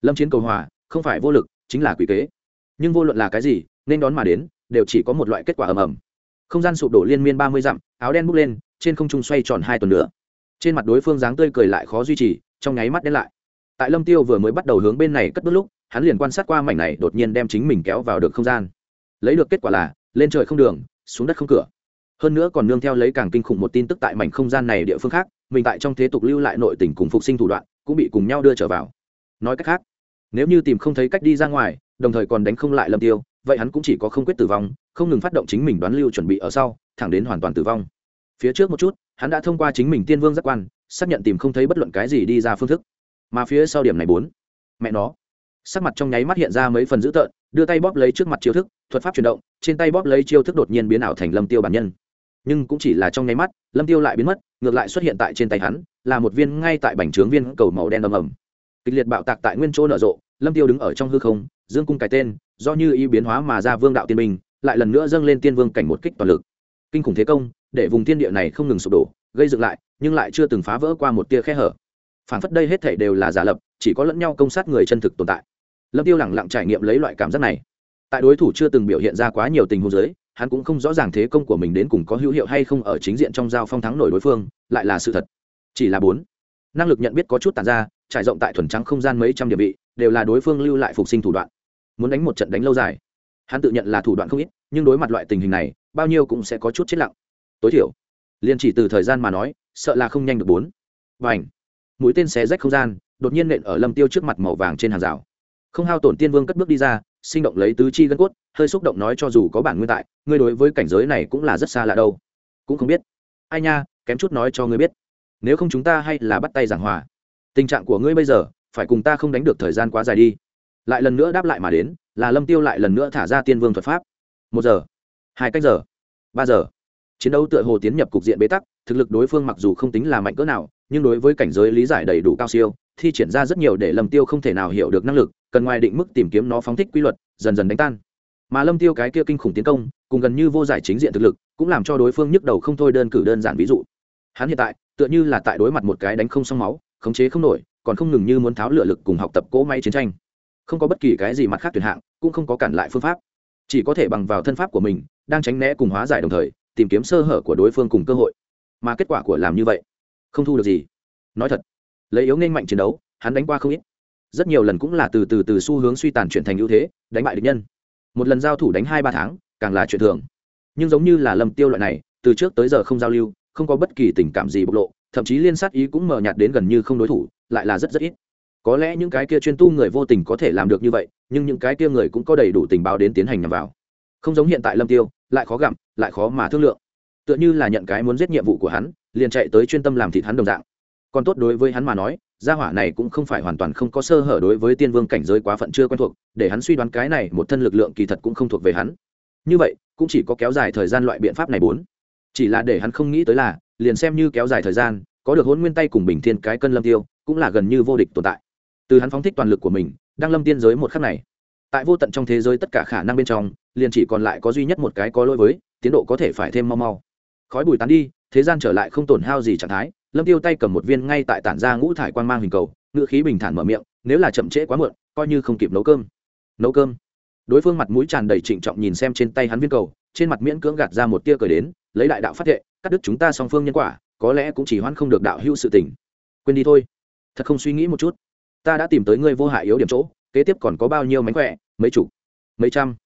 Lâm chiến cầu hòa, không phải vô lực, chính là quỷ kế. Nhưng vô luận là cái gì, nên đón mà đến, đều chỉ có một loại kết quả ầm ầm. Không gian sụp đổ liên miên ba mươi dặm, áo đen bốc lên, trên không trung xoay tròn hai tuần nữa. Trên mặt đối phương dáng tươi cười lại khó duy trì, trong nháy mắt đen lại tại lâm tiêu vừa mới bắt đầu hướng bên này cất bước lúc, hắn liền quan sát qua mảnh này đột nhiên đem chính mình kéo vào được không gian. Lấy được kết quả là, lên trời không đường, xuống đất không cửa. Hơn nữa còn nương theo lấy càng kinh khủng một tin tức tại mảnh không gian này địa phương khác, mình tại trong thế tục lưu lại nội tình cùng phục sinh thủ đoạn, cũng bị cùng nhau đưa trở vào. Nói cách khác, nếu như tìm không thấy cách đi ra ngoài, đồng thời còn đánh không lại lâm tiêu, vậy hắn cũng chỉ có không quyết tử vong, không ngừng phát động chính mình đoán lưu chuẩn bị ở sau, thẳng đến hoàn toàn tử vong. Phía trước một chút, hắn đã thông qua chính mình tiên vương giác quan, xác nhận tìm không thấy bất luận cái gì đi ra phương thức mà phía sau điểm này bốn. Mẹ nó. Sắc mặt trong nháy mắt hiện ra mấy phần dữ tợn, đưa tay bóp lấy trước mặt chiêu thức, thuật pháp chuyển động, trên tay bóp lấy chiêu thức đột nhiên biến ảo thành lâm tiêu bản nhân. Nhưng cũng chỉ là trong nháy mắt, lâm tiêu lại biến mất, ngược lại xuất hiện tại trên tay hắn, là một viên ngay tại bành trướng viên cầu màu đen ầm ầm. Kịch liệt bạo tạc tại nguyên chỗ nở rộ, lâm tiêu đứng ở trong hư không, dương cung cái tên, do như ý biến hóa mà ra vương đạo tiên minh, lại lần nữa dâng lên tiên vương cảnh một kích toàn lực. Kinh khủng thế công, để vùng thiên địa này không ngừng sụp đổ, gây dựng lại, nhưng lại chưa từng phá vỡ qua một tia khe hở phản phất đây hết thảy đều là giả lập, chỉ có lẫn nhau công sát người chân thực tồn tại. Lâm tiêu lẳng lặng trải nghiệm lấy loại cảm giác này. Tại đối thủ chưa từng biểu hiện ra quá nhiều tình huống giới hắn cũng không rõ ràng thế công của mình đến cùng có hữu hiệu hay không ở chính diện trong giao phong thắng nổi đối phương, lại là sự thật. Chỉ là bốn. Năng lực nhận biết có chút tàn ra, trải rộng tại thuần trắng không gian mấy trăm địa vị, đều là đối phương lưu lại phục sinh thủ đoạn. Muốn đánh một trận đánh lâu dài, hắn tự nhận là thủ đoạn không ít, nhưng đối mặt loại tình hình này, bao nhiêu cũng sẽ có chút chết lặng. Tối thiểu, liên chỉ từ thời gian mà nói, sợ là không nhanh được bốn. Và ảnh mũi tên xé rách không gian, đột nhiên nện ở lâm tiêu trước mặt màu vàng trên hàng rào. Không hao tổn tiên vương cất bước đi ra, sinh động lấy tứ chi gân cốt, hơi xúc động nói cho dù có bản nguyên tại, ngươi đối với cảnh giới này cũng là rất xa lạ đâu. Cũng không biết. Ai nha, kém chút nói cho ngươi biết. Nếu không chúng ta hay là bắt tay giảng hòa. Tình trạng của ngươi bây giờ, phải cùng ta không đánh được thời gian quá dài đi. Lại lần nữa đáp lại mà đến, là lâm tiêu lại lần nữa thả ra tiên vương thuật pháp. Một giờ, hai cách giờ, ba giờ. Chiến đấu tựa hồ tiến nhập cục diện bế tắc thực lực đối phương mặc dù không tính là mạnh cỡ nào, nhưng đối với cảnh giới lý giải đầy đủ cao siêu, thi triển ra rất nhiều để lâm tiêu không thể nào hiểu được năng lực, cần ngoài định mức tìm kiếm nó phóng thích quy luật, dần dần đánh tan. Mà lâm tiêu cái kia kinh khủng tiến công, cùng gần như vô giải chính diện thực lực, cũng làm cho đối phương nhức đầu không thôi đơn cử đơn giản ví dụ. Hắn hiện tại, tựa như là tại đối mặt một cái đánh không xong máu, khống chế không nổi, còn không ngừng như muốn tháo lựa lực cùng học tập cỗ máy chiến tranh. Không có bất kỳ cái gì mặt khác tuyệt hạng, cũng không có cản lại phương pháp. Chỉ có thể bằng vào thân pháp của mình, đang tránh né cùng hóa giải đồng thời, tìm kiếm sơ hở của đối phương cùng cơ hội mà kết quả của làm như vậy không thu được gì. Nói thật, lấy yếu nên mạnh chiến đấu, hắn đánh qua không ít. Rất nhiều lần cũng là từ từ từ xu hướng suy tàn chuyển thành ưu thế, đánh bại địch nhân. Một lần giao thủ đánh hai ba tháng, càng là chuyện thường. Nhưng giống như là lâm tiêu loại này, từ trước tới giờ không giao lưu, không có bất kỳ tình cảm gì bộc lộ, thậm chí liên sát ý cũng mờ nhạt đến gần như không đối thủ, lại là rất rất ít. Có lẽ những cái kia chuyên tu người vô tình có thể làm được như vậy, nhưng những cái kia người cũng có đầy đủ tình báo đến tiến hành nhằm vào. Không giống hiện tại lâm tiêu, lại khó gặm, lại khó mà thương lượng tựa như là nhận cái muốn giết nhiệm vụ của hắn, liền chạy tới chuyên tâm làm thịt hắn đồng dạng. Còn tốt đối với hắn mà nói, gia hỏa này cũng không phải hoàn toàn không có sơ hở đối với tiên vương cảnh giới quá phận chưa quen thuộc, để hắn suy đoán cái này một thân lực lượng kỳ thật cũng không thuộc về hắn. Như vậy, cũng chỉ có kéo dài thời gian loại biện pháp này bốn. Chỉ là để hắn không nghĩ tới là, liền xem như kéo dài thời gian, có được hôn nguyên tay cùng bình thiên cái cân lâm tiêu, cũng là gần như vô địch tồn tại. Từ hắn phóng thích toàn lực của mình, đang lâm tiên giới một khắc này. Tại vô tận trong thế giới tất cả khả năng bên trong, liền chỉ còn lại có duy nhất một cái có lỗi với, tiến độ có thể phải thêm mau mau khói bùi tán đi, thế gian trở lại không tổn hao gì trạng thái. Lâm tiêu tay cầm một viên ngay tại tản ra ngũ thải quan mang hình cầu, ngựa khí bình thản mở miệng, nếu là chậm trễ quá muộn, coi như không kịp nấu cơm. Nấu cơm? Đối phương mặt mũi tràn đầy trịnh trọng nhìn xem trên tay hắn viên cầu, trên mặt miễn cưỡng gạt ra một tia cười đến, lấy đại đạo phát thệ, cắt đứt chúng ta song phương nhân quả, có lẽ cũng chỉ hoãn không được đạo hữu sự tình. Quên đi thôi. Thật không suy nghĩ một chút. Ta đã tìm tới ngươi vô hại yếu điểm chỗ, kế tiếp còn có bao nhiêu mánh khỏe? Mấy chục? Mấy trăm?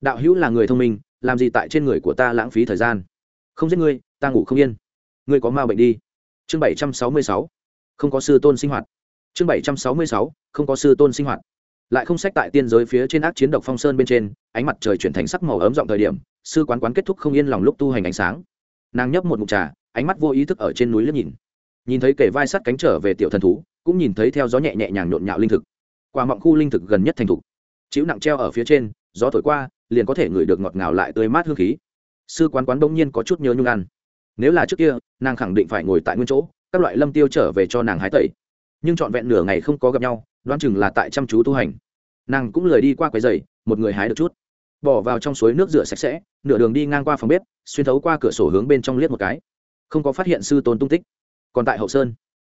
Đạo hữu là người thông minh, làm gì tại trên người của ta lãng phí thời gian? Không giết ngươi, ta ngủ không yên. Ngươi có ma bệnh đi. Chương bảy trăm sáu mươi sáu. Không có sư tôn sinh hoạt. Chương bảy trăm sáu mươi sáu. Không có sư tôn sinh hoạt. Lại không sách tại tiên giới phía trên ác chiến độc phong sơn bên trên, ánh mặt trời chuyển thành sắc màu ấm rộng thời điểm, sư quán quán kết thúc không yên lòng lúc tu hành ánh sáng. Nàng nhấp một mục trà, ánh mắt vô ý thức ở trên núi liếc nhìn. Nhìn thấy kể vai sắt cánh trở về tiểu thần thú, cũng nhìn thấy theo gió nhẹ nhẹ nhàng nhộn nhạo linh thực. Qua mọng khu linh thực gần nhất thành thục. Chịu nặng treo ở phía trên, gió thổi qua, liền có thể ngửi được ngọt ngào lại tươi mát hương khí sư quán quán đông nhiên có chút nhớ nhung ăn. Nếu là trước kia, nàng khẳng định phải ngồi tại nguyên chỗ, các loại lâm tiêu trở về cho nàng hái tẩy. Nhưng trọn vẹn nửa ngày không có gặp nhau, đoán chừng là tại chăm chú tu hành. Nàng cũng lười đi qua quầy giày một người hái được chút. Bỏ vào trong suối nước rửa sạch sẽ, nửa đường đi ngang qua phòng bếp, xuyên thấu qua cửa sổ hướng bên trong liếc một cái. Không có phát hiện sư tôn tung tích. Còn tại hậu sơn.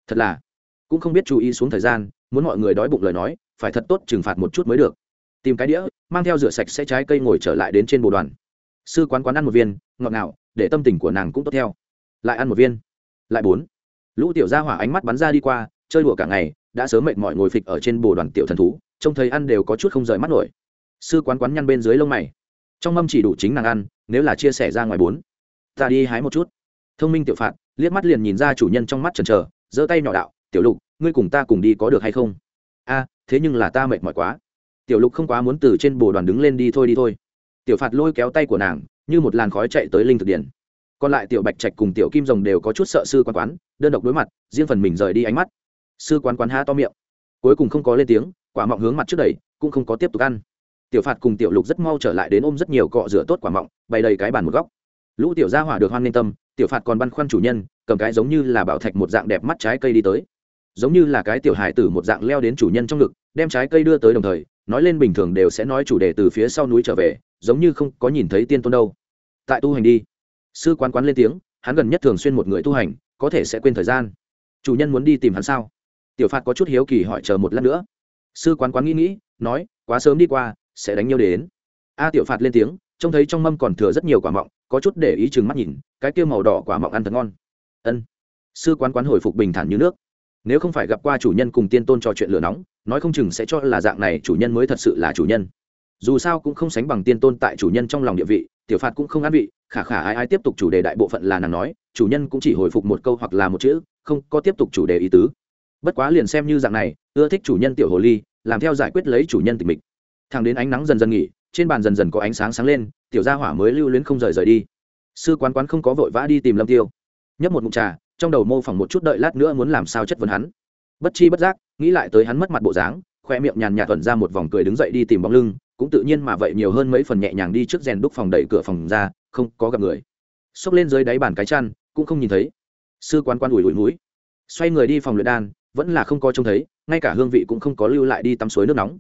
Thật là, cũng không biết chú ý xuống thời gian, muốn mọi người đói bụng lời nói, phải thật tốt trừng phạt một chút mới được. Tìm cái đĩa, mang theo rửa sạch sẽ trái cây ngồi trở lại đến trên bồ đoàn sư quán quán ăn một viên, ngọt ngào, để tâm tình của nàng cũng tốt theo. Lại ăn một viên, lại bốn. Lũ tiểu gia hỏa ánh mắt bắn ra đi qua, chơi đùa cả ngày, đã sớm mệt mỏi ngồi phịch ở trên bồ đoàn tiểu thần thú, trông thấy ăn đều có chút không rời mắt nổi. Sư quán quán nhăn bên dưới lông mày. Trong mâm chỉ đủ chính nàng ăn, nếu là chia sẻ ra ngoài bốn. Ta đi hái một chút. Thông minh tiểu phạt, liếc mắt liền nhìn ra chủ nhân trong mắt chần chờ, giơ tay nhỏ đạo, tiểu lục, ngươi cùng ta cùng đi có được hay không? A, thế nhưng là ta mệt mỏi quá. Tiểu lục không quá muốn từ trên bồ đoàn đứng lên đi thôi đi thôi tiểu phạt lôi kéo tay của nàng, như một làn khói chạy tới linh thực điển còn lại tiểu bạch trạch cùng tiểu kim rồng đều có chút sợ sư quán quán, đơn độc đối mặt, riêng phần mình rời đi ánh mắt. Sư quán quán há to miệng. Cuối cùng không có lên tiếng, quả mọng hướng mặt trước đẩy, cũng không có tiếp tục ăn. Tiểu phạt cùng tiểu lục rất mau trở lại đến ôm rất nhiều cọ rửa tốt quả mọng, bày đầy cái bàn một góc. Lũ tiểu gia hỏa được hoan n tâm, tiểu phạt còn băn khoăn chủ nhân, cầm cái giống như là bảo thạch một dạng đẹp mắt trái cây đi tới. Giống như là cái tiểu Hải tử một dạng leo đến chủ nhân trong ngực, đem trái cây đưa tới đồng thời, nói lên bình thường đều sẽ nói chủ đề từ phía sau núi trở về giống như không có nhìn thấy tiên tôn đâu. Tại tu hành đi. Sư quán quán lên tiếng, hắn gần nhất thường xuyên một người tu hành, có thể sẽ quên thời gian. Chủ nhân muốn đi tìm hắn sao? Tiểu phạt có chút hiếu kỳ hỏi chờ một lát nữa. Sư quán quán nghĩ nghĩ, nói, quá sớm đi qua, sẽ đánh nhau đến. A tiểu phạt lên tiếng, trông thấy trong mâm còn thừa rất nhiều quả mọng, có chút để ý chừng mắt nhìn, cái kia màu đỏ quả mọng ăn thật ngon. Ân. Sư quán quán hồi phục bình thản như nước. Nếu không phải gặp qua chủ nhân cùng tiên tôn trò chuyện lửa nóng, nói không chừng sẽ cho là dạng này chủ nhân mới thật sự là chủ nhân dù sao cũng không sánh bằng tiên tôn tại chủ nhân trong lòng địa vị, tiểu phạt cũng không ăn vị, khả khả ai ai tiếp tục chủ đề đại bộ phận là nàng nói, chủ nhân cũng chỉ hồi phục một câu hoặc là một chữ, không, có tiếp tục chủ đề ý tứ. Bất quá liền xem như dạng này, ưa thích chủ nhân tiểu hồ ly, làm theo giải quyết lấy chủ nhân tình mình thằng đến ánh nắng dần dần nghỉ, trên bàn dần dần có ánh sáng sáng lên, tiểu gia hỏa mới lưu luyến không rời rời đi. Sư quán quán không có vội vã đi tìm lâm tiêu. Nhấp một mụn trà, trong đầu mô phỏng một chút đợi lát nữa muốn làm sao chất vấn hắn. Bất chi bất giác, nghĩ lại tới hắn mất mặt bộ dáng, khoe miệng nhàn nhạt tuần ra một vòng cười đứng dậy đi tìm bóng lưng cũng tự nhiên mà vậy nhiều hơn mấy phần nhẹ nhàng đi trước rèn đúc phòng đẩy cửa phòng ra, không có gặp người. Xốc lên dưới đáy bàn cái chăn, cũng không nhìn thấy. Sư quán quan ủi ủi mũi. Xoay người đi phòng luyện đan, vẫn là không có trông thấy, ngay cả hương vị cũng không có lưu lại đi tắm suối nước nóng.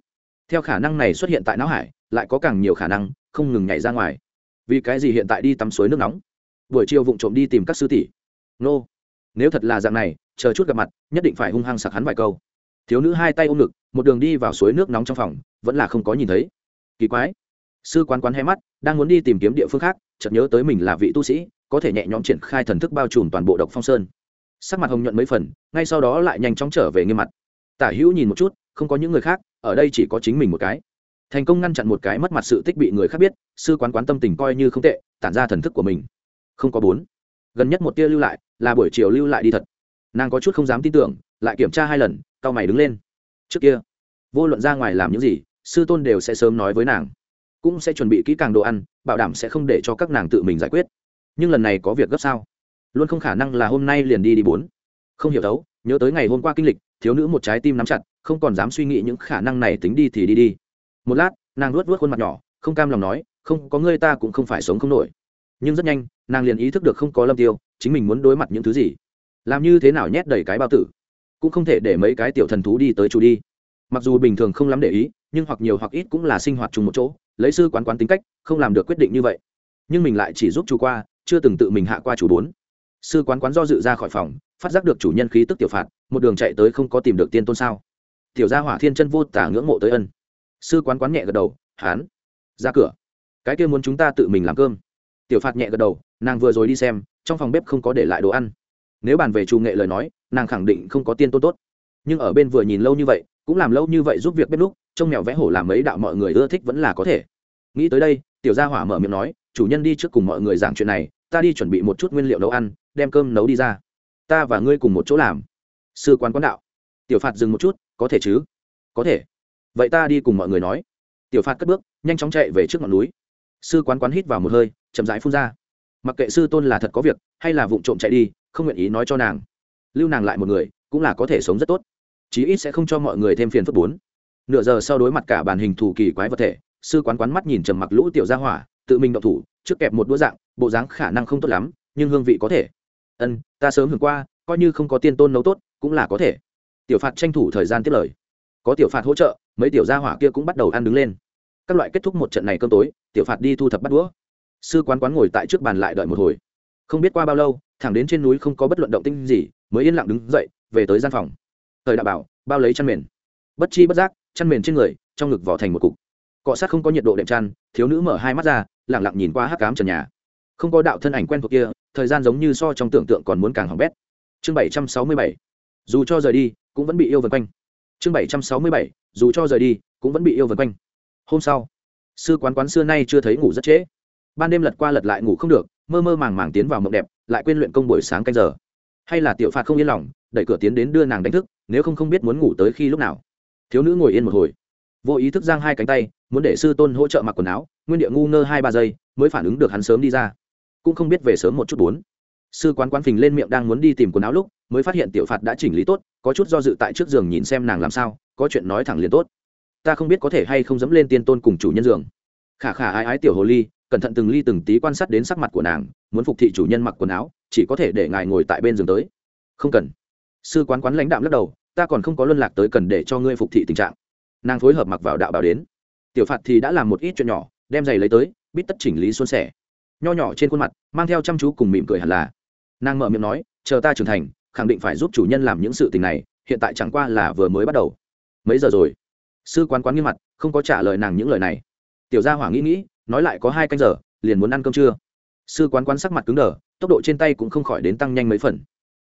Theo khả năng này xuất hiện tại não hải, lại có càng nhiều khả năng, không ngừng nhảy ra ngoài. Vì cái gì hiện tại đi tắm suối nước nóng? Buổi chiều vụng trộm đi tìm các sư tỷ. Nô, nếu thật là dạng này, chờ chút gặp mặt, nhất định phải hung hăng sặc hắn vài câu. Thiếu nữ hai tay ôm ngực, một đường đi vào suối nước nóng trong phòng, vẫn là không có nhìn thấy kỳ quái. Sư quán quán hé mắt, đang muốn đi tìm kiếm địa phương khác, chợt nhớ tới mình là vị tu sĩ, có thể nhẹ nhõm triển khai thần thức bao trùm toàn bộ độc phong sơn. Sắc mặt hồng nhuận mấy phần, ngay sau đó lại nhanh chóng trở về nghiêm mặt. Tả hữu nhìn một chút, không có những người khác, ở đây chỉ có chính mình một cái. Thành công ngăn chặn một cái mất mặt sự tích bị người khác biết, sư quán quán tâm tình coi như không tệ, tản ra thần thức của mình. Không có bốn. Gần nhất một tia lưu lại, là buổi chiều lưu lại đi thật. Nàng có chút không dám tin tưởng, lại kiểm tra hai lần cao mày đứng lên. Trước kia, vô luận ra ngoài làm những gì sư tôn đều sẽ sớm nói với nàng. Cũng sẽ chuẩn bị kỹ càng đồ ăn, bảo đảm sẽ không để cho các nàng tự mình giải quyết. Nhưng lần này có việc gấp sao? Luôn không khả năng là hôm nay liền đi đi bốn. Không hiểu đấu, nhớ tới ngày hôm qua kinh lịch, thiếu nữ một trái tim nắm chặt, không còn dám suy nghĩ những khả năng này tính đi thì đi đi. Một lát, nàng luốt vớt khuôn mặt nhỏ, không cam lòng nói, không, có ngươi ta cũng không phải sống không nổi. Nhưng rất nhanh, nàng liền ý thức được không có lâm tiêu, chính mình muốn đối mặt những thứ gì. Làm như thế nào nhét đầy cái bao tử? Cũng không thể để mấy cái tiểu thần thú đi tới chủ đi. Mặc dù bình thường không lắm để ý nhưng hoặc nhiều hoặc ít cũng là sinh hoạt chung một chỗ, lấy sư quán quán tính cách, không làm được quyết định như vậy. Nhưng mình lại chỉ giúp chủ qua, chưa từng tự mình hạ qua chủ bốn. Sư quán quán do dự ra khỏi phòng, phát giác được chủ nhân khí tức tiểu phạt, một đường chạy tới không có tìm được tiên tôn sao. Tiểu gia hỏa thiên chân vô tả ngưỡng mộ tới ân. Sư quán quán nhẹ gật đầu, hán, ra cửa. Cái kia muốn chúng ta tự mình làm cơm. Tiểu phạt nhẹ gật đầu, nàng vừa rồi đi xem, trong phòng bếp không có để lại đồ ăn. Nếu bàn về chủ nghệ lời nói, nàng khẳng định không có tiên tôn tốt nhưng ở bên vừa nhìn lâu như vậy, cũng làm lâu như vậy giúp việc bếp lúc trông mèo vẽ hổ làm mấy đạo mọi người ưa thích vẫn là có thể. Nghĩ tới đây, tiểu gia hỏa mở miệng nói, chủ nhân đi trước cùng mọi người giảng chuyện này, ta đi chuẩn bị một chút nguyên liệu nấu ăn, đem cơm nấu đi ra. Ta và ngươi cùng một chỗ làm. Sư quan quán đạo. Tiểu phạt dừng một chút, có thể chứ? Có thể. Vậy ta đi cùng mọi người nói. Tiểu phạt cất bước, nhanh chóng chạy về trước ngọn núi. Sư quán quán hít vào một hơi, chậm rãi phun ra. Mặc kệ sư tôn là thật có việc, hay là vụ trộm chạy đi, không nguyện ý nói cho nàng. Lưu nàng lại một người, cũng là có thể sống rất tốt chí ít sẽ không cho mọi người thêm phiền phức bốn. Nửa giờ sau đối mặt cả bàn hình thủ kỳ quái vật thể, sư quán quán mắt nhìn trầm mặc lũ tiểu gia hỏa, tự mình động thủ, trước kẹp một đũa dạng, bộ dáng khả năng không tốt lắm, nhưng hương vị có thể. Ân, ta sớm hưởng qua, coi như không có tiên tôn nấu tốt, cũng là có thể. Tiểu phạt tranh thủ thời gian tiếp lời. Có tiểu phạt hỗ trợ, mấy tiểu gia hỏa kia cũng bắt đầu ăn đứng lên. Các loại kết thúc một trận này cơm tối, tiểu phạt đi thu thập bắt đũa. Sư quán quán ngồi tại trước bàn lại đợi một hồi. Không biết qua bao lâu, thẳng đến trên núi không có bất luận động tinh gì, mới yên lặng đứng dậy, về tới gian phòng thời đạo bảo, bao lấy chăn mền. Bất chi bất giác, chăn mền trên người, trong ngực vỏ thành một cục. Cọ sát không có nhiệt độ đệm chăn, thiếu nữ mở hai mắt ra lẳng lặng nhìn qua hắc cám trần nhà. Không có đạo thân ảnh quen thuộc kia, thời gian giống như so trong tưởng tượng còn muốn càng hỏng bét. Chương bảy trăm sáu mươi bảy. Dù cho rời đi, cũng vẫn bị yêu vần quanh. Chương bảy trăm sáu mươi bảy. Dù cho rời đi, cũng vẫn bị yêu vần quanh. Hôm sau, sư quán quán xưa nay chưa thấy ngủ rất trễ. Ban đêm lật qua lật lại ngủ không được, mơ mơ màng màng tiến vào mộng đẹp, lại quên luyện công buổi sáng canh giờ. Hay là tiểu phạt không yên lòng, đẩy cửa tiến đến đưa nàng đánh thức nếu không không biết muốn ngủ tới khi lúc nào. Thiếu nữ ngồi yên một hồi. Vô ý thức giang hai cánh tay, muốn để sư tôn hỗ trợ mặc quần áo, nguyên địa ngu ngơ hai ba giây, mới phản ứng được hắn sớm đi ra. Cũng không biết về sớm một chút bốn. Sư quán quán phình lên miệng đang muốn đi tìm quần áo lúc, mới phát hiện tiểu phạt đã chỉnh lý tốt, có chút do dự tại trước giường nhìn xem nàng làm sao, có chuyện nói thẳng liền tốt. Ta không biết có thể hay không dẫm lên tiên tôn cùng chủ nhân giường. Khả khả ái ái tiểu hồ ly, cẩn thận từng ly từng tí quan sát đến sắc mặt của nàng, muốn phục thị chủ nhân mặc quần áo, chỉ có thể để ngài ngồi tại bên giường tới. Không cần sư quán quán lãnh đạm lắc đầu, ta còn không có luân lạc tới cần để cho ngươi phục thị tình trạng. Nàng phối hợp mặc vào đạo bảo đến. Tiểu phạt thì đã làm một ít chuyện nhỏ, đem giày lấy tới, bít tất chỉnh lý xuân sẻ. Nho nhỏ trên khuôn mặt, mang theo chăm chú cùng mỉm cười hẳn là. Nàng mở miệng nói, chờ ta trưởng thành, khẳng định phải giúp chủ nhân làm những sự tình này, hiện tại chẳng qua là vừa mới bắt đầu. Mấy giờ rồi? Sư quán quán nghiêm mặt, không có trả lời nàng những lời này. Tiểu gia hỏa nghĩ nghĩ, nói lại có hai canh giờ, liền muốn ăn cơm trưa. Sư quán quán sắc mặt cứng đờ, tốc độ trên tay cũng không khỏi đến tăng nhanh mấy phần.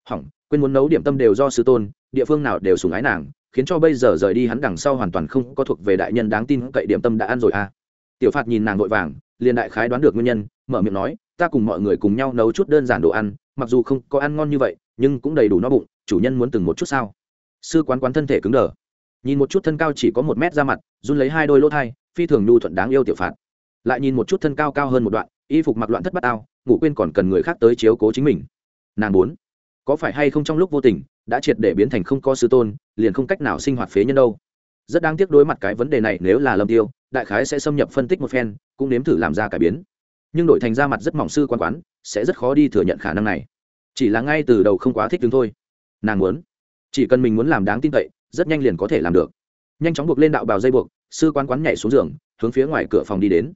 Hỏng quên muốn nấu điểm tâm đều do sư tôn, địa phương nào đều sùng ái nàng, khiến cho bây giờ rời đi hắn đằng sau hoàn toàn không có thuộc về đại nhân đáng tin cậy điểm tâm đã ăn rồi à. Tiểu phạt nhìn nàng vội vàng, liền đại khái đoán được nguyên nhân, mở miệng nói, ta cùng mọi người cùng nhau nấu chút đơn giản đồ ăn, mặc dù không có ăn ngon như vậy, nhưng cũng đầy đủ no bụng, chủ nhân muốn từng một chút sao? Sư quán quán thân thể cứng đờ. Nhìn một chút thân cao chỉ có một mét ra mặt, run lấy hai đôi lỗ thai, phi thường nhu thuận đáng yêu tiểu phạt. Lại nhìn một chút thân cao cao hơn một đoạn, y phục mặc loạn thất bát ao, ngủ quên còn cần người khác tới chiếu cố chính mình. Nàng bốn có phải hay không trong lúc vô tình, đã triệt để biến thành không có sư tôn, liền không cách nào sinh hoạt phế nhân đâu. Rất đáng tiếc đối mặt cái vấn đề này nếu là lâm tiêu, đại khái sẽ xâm nhập phân tích một phen, cũng nếm thử làm ra cải biến. Nhưng đổi thành ra mặt rất mỏng sư quan quán, sẽ rất khó đi thừa nhận khả năng này. Chỉ là ngay từ đầu không quá thích đứng thôi. Nàng muốn. Chỉ cần mình muốn làm đáng tin cậy, rất nhanh liền có thể làm được. Nhanh chóng buộc lên đạo bào dây buộc, sư quan quán nhảy xuống giường, hướng phía ngoài cửa phòng đi đến.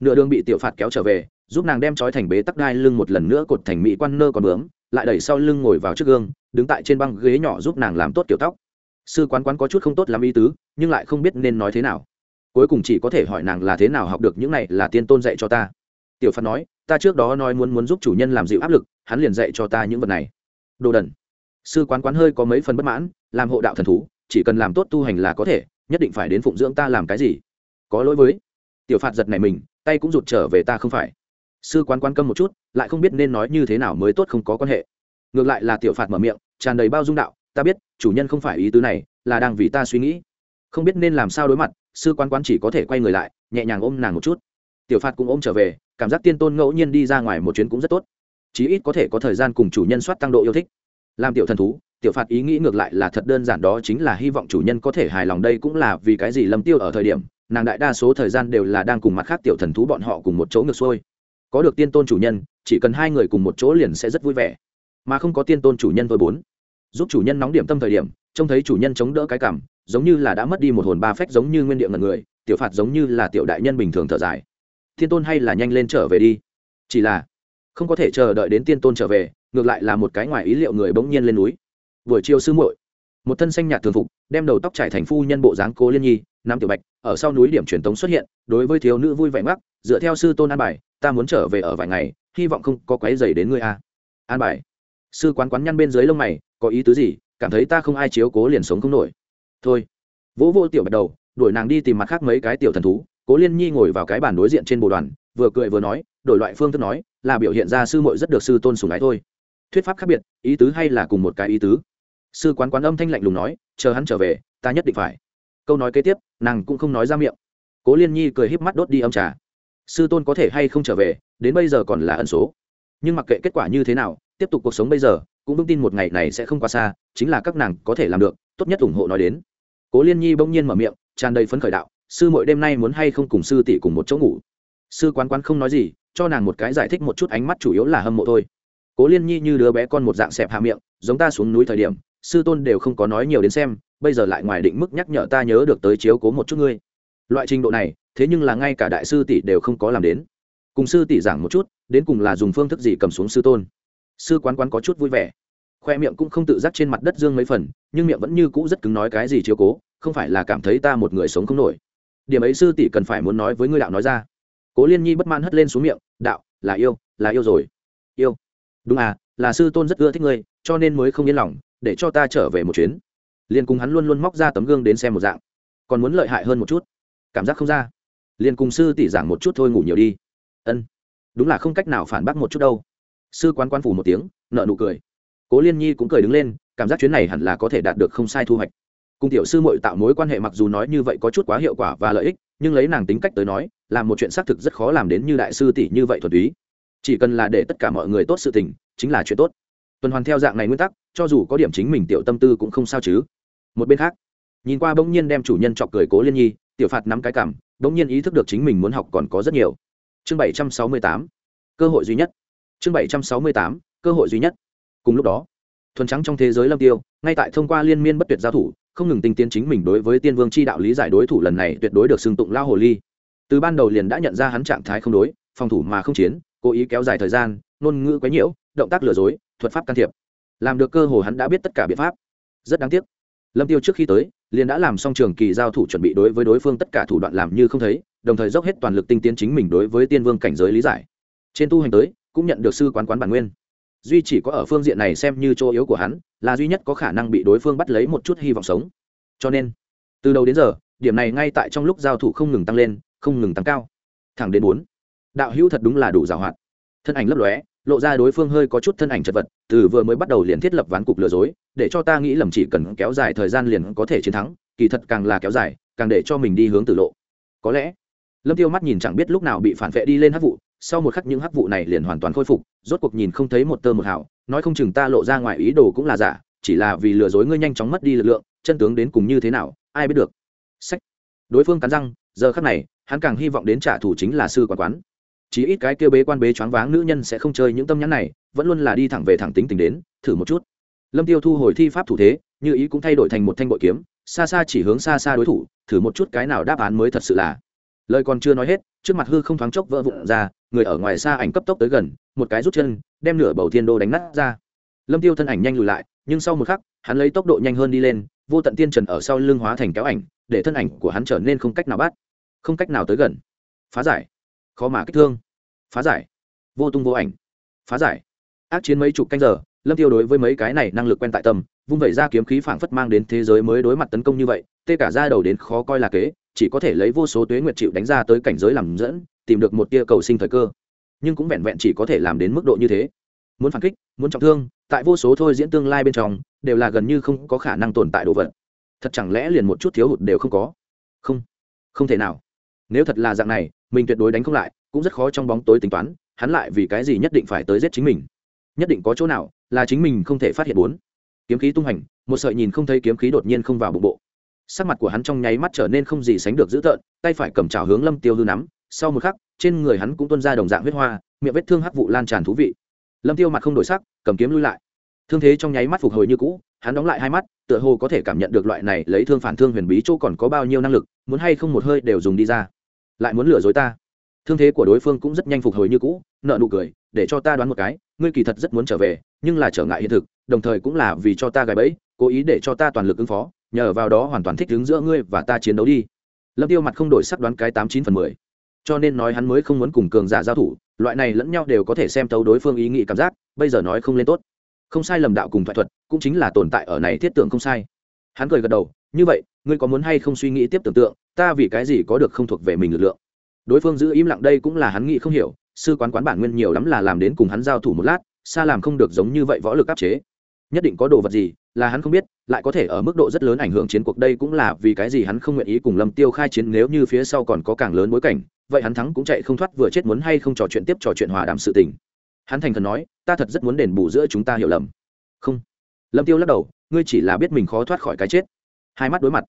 Nửa đường bị tiểu phạt kéo trở về, giúp nàng đem trói thành bế tắc đai lưng một lần nữa cột thành mỹ quan nơ còn bướm lại đẩy sau lưng ngồi vào trước gương, đứng tại trên băng ghế nhỏ giúp nàng làm tốt kiểu tóc. Sư quán quán có chút không tốt làm ý tứ, nhưng lại không biết nên nói thế nào. Cuối cùng chỉ có thể hỏi nàng là thế nào học được những này là tiên tôn dạy cho ta. Tiểu phạt nói, ta trước đó nói muốn muốn giúp chủ nhân làm dịu áp lực, hắn liền dạy cho ta những vật này. Đồ đần. Sư quán quán hơi có mấy phần bất mãn, làm hộ đạo thần thú, chỉ cần làm tốt tu hành là có thể, nhất định phải đến phụng dưỡng ta làm cái gì? Có lỗi với. Tiểu phạt giật này mình, tay cũng rụt trở về ta không phải sư quán quan câm một chút, lại không biết nên nói như thế nào mới tốt không có quan hệ. Ngược lại là tiểu phạt mở miệng, tràn đầy bao dung đạo, ta biết, chủ nhân không phải ý tứ này, là đang vì ta suy nghĩ. Không biết nên làm sao đối mặt, sư quán quán chỉ có thể quay người lại, nhẹ nhàng ôm nàng một chút. Tiểu phạt cũng ôm trở về, cảm giác tiên tôn ngẫu nhiên đi ra ngoài một chuyến cũng rất tốt. Chí ít có thể có thời gian cùng chủ nhân soát tăng độ yêu thích. Làm tiểu thần thú, tiểu phạt ý nghĩ ngược lại là thật đơn giản đó chính là hy vọng chủ nhân có thể hài lòng đây cũng là vì cái gì lâm tiêu ở thời điểm, nàng đại đa số thời gian đều là đang cùng mặt khác tiểu thần thú bọn họ cùng một chỗ ngược xuôi có được tiên tôn chủ nhân, chỉ cần hai người cùng một chỗ liền sẽ rất vui vẻ. Mà không có tiên tôn chủ nhân thôi bốn. Giúp chủ nhân nóng điểm tâm thời điểm, trông thấy chủ nhân chống đỡ cái cảm, giống như là đã mất đi một hồn ba phách giống như nguyên địa ngần người, tiểu phạt giống như là tiểu đại nhân bình thường thở dài. Thiên tôn hay là nhanh lên trở về đi. Chỉ là, không có thể chờ đợi đến tiên tôn trở về, ngược lại là một cái ngoài ý liệu người bỗng nhiên lên núi. Buổi chiều sư muội, một thân xanh nhạt thường phục, đem đầu tóc trải thành phu nhân bộ dáng cố liên nhi, nam tiểu bạch, ở sau núi điểm truyền tống xuất hiện, đối với thiếu nữ vui vẻ mắc dựa theo sư tôn an bài ta muốn trở về ở vài ngày, hy vọng không có quái dày đến ngươi a an bài. Sư quán quán nhăn bên dưới lông mày, có ý tứ gì? Cảm thấy ta không ai chiếu cố liền sống không nổi. Thôi. Vỗ vô tiểu bạch đầu, đuổi nàng đi tìm mặt khác mấy cái tiểu thần thú. Cố liên nhi ngồi vào cái bàn đối diện trên bồ đoàn, vừa cười vừa nói, đổi loại phương thức nói, là biểu hiện ra sư muội rất được sư tôn sùng ái thôi. Thuyết pháp khác biệt, ý tứ hay là cùng một cái ý tứ? Sư quán quán âm thanh lạnh lùng nói, chờ hắn trở về, ta nhất định phải. Câu nói kế tiếp, nàng cũng không nói ra miệng. Cố liên nhi cười híp mắt đốt đi âm trà sư tôn có thể hay không trở về, đến bây giờ còn là ẩn số. Nhưng mặc kệ kết quả như thế nào, tiếp tục cuộc sống bây giờ, cũng vững tin một ngày này sẽ không quá xa, chính là các nàng có thể làm được, tốt nhất ủng hộ nói đến. Cố liên nhi bỗng nhiên mở miệng, tràn đầy phấn khởi đạo, sư mỗi đêm nay muốn hay không cùng sư tỷ cùng một chỗ ngủ? Sư quán quán không nói gì, cho nàng một cái giải thích một chút ánh mắt chủ yếu là hâm mộ thôi. Cố liên nhi như đứa bé con một dạng xẹp hạ miệng, giống ta xuống núi thời điểm, sư tôn đều không có nói nhiều đến xem, bây giờ lại ngoài định mức nhắc nhở ta nhớ được tới chiếu cố một chút ngươi loại trình độ này, thế nhưng là ngay cả đại sư tỷ đều không có làm đến. Cùng sư tỷ giảng một chút, đến cùng là dùng phương thức gì cầm xuống sư tôn. Sư quán quán có chút vui vẻ. Khoe miệng cũng không tự giác trên mặt đất dương mấy phần, nhưng miệng vẫn như cũ rất cứng nói cái gì chiếu cố, không phải là cảm thấy ta một người sống không nổi. Điểm ấy sư tỷ cần phải muốn nói với ngươi đạo nói ra. Cố liên nhi bất mãn hất lên xuống miệng, đạo, là yêu là yêu rồi. Yêu? Đúng à là sư tôn rất ưa thích ngươi, cho nên mới không yên lòng, để cho ta trở về một chuyến. Liền cùng hắn luôn luôn móc ra tấm gương đến xem một dạng. Còn muốn lợi hại hơn một chút cảm giác không ra. Liền cùng sư tỷ giảng một chút thôi ngủ nhiều đi. Ân. Đúng là không cách nào phản bác một chút đâu. Sư quán quan phủ một tiếng, nợ nụ cười. Cố liên nhi cũng cười đứng lên, cảm giác chuyến này hẳn là có thể đạt được không sai thu hoạch. Cùng tiểu sư mội tạo mối quan hệ mặc dù nói như vậy có chút quá hiệu quả và lợi ích, nhưng lấy nàng tính cách tới nói, làm một chuyện xác thực rất khó làm đến như đại sư tỷ như vậy thuật túy. Chỉ cần là để tất cả mọi người tốt sự tình, chính là chuyện tốt. Tuần hoàn theo dạng này nguyên tắc, cho dù có điểm chính mình tiểu tâm tư cũng không sao chứ. Một bên khác, nhìn qua bỗng nhiên đem chủ nhân chọc cười cố liên nhi tiểu phạt nắm cái cảm, bỗng nhiên ý thức được chính mình muốn học còn có rất nhiều. Chương bảy trăm sáu mươi tám, cơ hội duy nhất. Chương bảy trăm sáu mươi tám, cơ hội duy nhất. Cùng lúc đó, thuần trắng trong thế giới lâm tiêu, ngay tại thông qua liên miên bất tuyệt giao thủ, không ngừng tinh tiến chính mình đối với tiên vương chi đạo lý giải đối thủ lần này tuyệt đối được xưng tụng lao hồ ly. Từ ban đầu liền đã nhận ra hắn trạng thái không đối, phòng thủ mà không chiến, cố ý kéo dài thời gian, ngôn ngữ quấy nhiễu, động tác lừa dối, thuật pháp can thiệp. Làm được cơ hồ hắn đã biết tất cả biện pháp. Rất đáng tiếc, lâm tiêu trước khi tới liền đã làm xong trường kỳ giao thủ chuẩn bị đối với đối phương tất cả thủ đoạn làm như không thấy, đồng thời dốc hết toàn lực tinh tiến chính mình đối với tiên vương cảnh giới lý giải. Trên tu hành tới, cũng nhận được sư quán quán bản nguyên. Duy chỉ có ở phương diện này xem như chỗ yếu của hắn, là duy nhất có khả năng bị đối phương bắt lấy một chút hy vọng sống. Cho nên, từ đầu đến giờ, điểm này ngay tại trong lúc giao thủ không ngừng tăng lên, không ngừng tăng cao. Thẳng đến bốn. Đạo hữu thật đúng là đủ giàu hoạt thân ảnh lấp lóe lộ ra đối phương hơi có chút thân ảnh chật vật, từ vừa mới bắt đầu liền thiết lập ván cục lừa dối, để cho ta nghĩ lầm chỉ cần kéo dài thời gian liền có thể chiến thắng, kỳ thật càng là kéo dài, càng để cho mình đi hướng tử lộ. Có lẽ, lâm tiêu mắt nhìn chẳng biết lúc nào bị phản vệ đi lên hắc vụ, sau một khắc những hắc vụ này liền hoàn toàn khôi phục, rốt cuộc nhìn không thấy một tơ một hào, nói không chừng ta lộ ra ngoài ý đồ cũng là giả, chỉ là vì lừa dối ngươi nhanh chóng mất đi lực lượng, chân tướng đến cùng như thế nào, ai biết được. Sách. Đối phương cắn răng, giờ khắc này, hắn càng hy vọng đến trả thù chính là sư quản quán chỉ ít cái kia bế quan bế choáng váng nữ nhân sẽ không chơi những tâm nhãn này, vẫn luôn là đi thẳng về thẳng tính tình đến, thử một chút. Lâm tiêu thu hồi thi pháp thủ thế, như ý cũng thay đổi thành một thanh bội kiếm, xa xa chỉ hướng xa xa đối thủ, thử một chút cái nào đáp án mới thật sự là. Lời còn chưa nói hết, trước mặt hư không thoáng chốc vỡ vụn ra, người ở ngoài xa ảnh cấp tốc tới gần, một cái rút chân, đem nửa bầu thiên đô đánh nát ra. Lâm tiêu thân ảnh nhanh lùi lại, nhưng sau một khắc, hắn lấy tốc độ nhanh hơn đi lên, vô tận tiên trần ở sau lưng hóa thành kéo ảnh, để thân ảnh của hắn trở nên không cách nào bắt, không cách nào tới gần. Phá giải. Khó mà kích thương phá giải. Vô tung vô ảnh. Phá giải. Ác chiến mấy chục canh giờ, lâm tiêu đối với mấy cái này năng lực quen tại tâm, vung vẩy ra kiếm khí phảng phất mang đến thế giới mới đối mặt tấn công như vậy, tê cả ra đầu đến khó coi là kế, chỉ có thể lấy vô số tuế nguyệt chịu đánh ra tới cảnh giới làm dẫn, tìm được một tia cầu sinh thời cơ. Nhưng cũng vẹn vẹn chỉ có thể làm đến mức độ như thế. Muốn phản kích, muốn trọng thương, tại vô số thôi diễn tương lai bên trong, đều là gần như không có khả năng tồn tại đồ vật. Thật chẳng lẽ liền một chút thiếu hụt đều không có? Không. Không thể nào. Nếu thật là dạng này, mình tuyệt đối đánh không lại cũng rất khó trong bóng tối tính toán, hắn lại vì cái gì nhất định phải tới giết chính mình? Nhất định có chỗ nào là chính mình không thể phát hiện bốn? Kiếm khí tung hành, một sợi nhìn không thấy kiếm khí đột nhiên không vào bụng bộ. Sắc mặt của hắn trong nháy mắt trở nên không gì sánh được dữ tợn, tay phải cầm trào hướng lâm tiêu hư nắm, sau một khắc, trên người hắn cũng tuôn ra đồng dạng huyết hoa, miệng vết thương hắc vụ lan tràn thú vị. Lâm tiêu mặt không đổi sắc, cầm kiếm lui lại. Thương thế trong nháy mắt phục hồi như cũ, hắn đóng lại hai mắt, tựa hồ có thể cảm nhận được loại này lấy thương phản thương huyền bí chỗ còn có bao nhiêu năng lực, muốn hay không một hơi đều dùng đi ra. Lại muốn lừa dối ta thương thế của đối phương cũng rất nhanh phục hồi như cũ, nợ nụ cười, để cho ta đoán một cái, ngươi kỳ thật rất muốn trở về, nhưng là trở ngại hiện thực, đồng thời cũng là vì cho ta gài bẫy, cố ý để cho ta toàn lực ứng phó, nhờ vào đó hoàn toàn thích ứng giữa ngươi và ta chiến đấu đi. Lâm tiêu mặt không đổi sắc đoán cái tám chín phần mười. Cho nên nói hắn mới không muốn cùng cường giả giao thủ, loại này lẫn nhau đều có thể xem tấu đối phương ý nghĩ cảm giác, bây giờ nói không lên tốt. Không sai lầm đạo cùng thoại thuật, cũng chính là tồn tại ở này thiết tưởng không sai. Hắn cười gật đầu, như vậy, ngươi có muốn hay không suy nghĩ tiếp tưởng tượng, ta vì cái gì có được không thuộc về mình lực lượng? Đối phương giữ im lặng đây cũng là hắn nghĩ không hiểu, sư quán quán bản nguyên nhiều lắm là làm đến cùng hắn giao thủ một lát, xa làm không được giống như vậy võ lực áp chế. Nhất định có đồ vật gì là hắn không biết, lại có thể ở mức độ rất lớn ảnh hưởng chiến cuộc đây cũng là vì cái gì hắn không nguyện ý cùng lâm tiêu khai chiến nếu như phía sau còn có càng lớn bối cảnh, vậy hắn thắng cũng chạy không thoát vừa chết muốn hay không trò chuyện tiếp trò chuyện hòa đàm sự tình. Hắn thành thần nói, ta thật rất muốn đền bù giữa chúng ta hiểu lầm. Không. Lâm tiêu lắc đầu, ngươi chỉ là biết mình khó thoát khỏi cái chết. Hai mắt đối mặt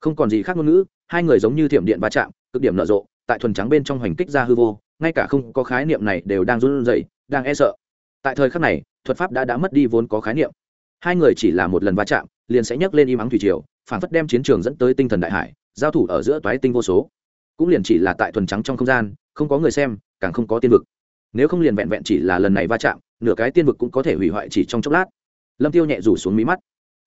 không còn gì khác ngôn ngữ, hai người giống như thiểm điện va chạm, cực điểm nở rộ, tại thuần trắng bên trong hoành kích ra hư vô, ngay cả không có khái niệm này đều đang run rẩy, đang e sợ. Tại thời khắc này, thuật pháp đã đã mất đi vốn có khái niệm. Hai người chỉ là một lần va chạm, liền sẽ nhấc lên im ắng thủy triều phản phất đem chiến trường dẫn tới tinh thần đại hải, giao thủ ở giữa toái tinh vô số. Cũng liền chỉ là tại thuần trắng trong không gian, không có người xem, càng không có tiên vực. Nếu không liền vẹn vẹn chỉ là lần này va chạm, nửa cái tiên vực cũng có thể hủy hoại chỉ trong chốc lát. Lâm tiêu nhẹ rủ xuống mí mắt.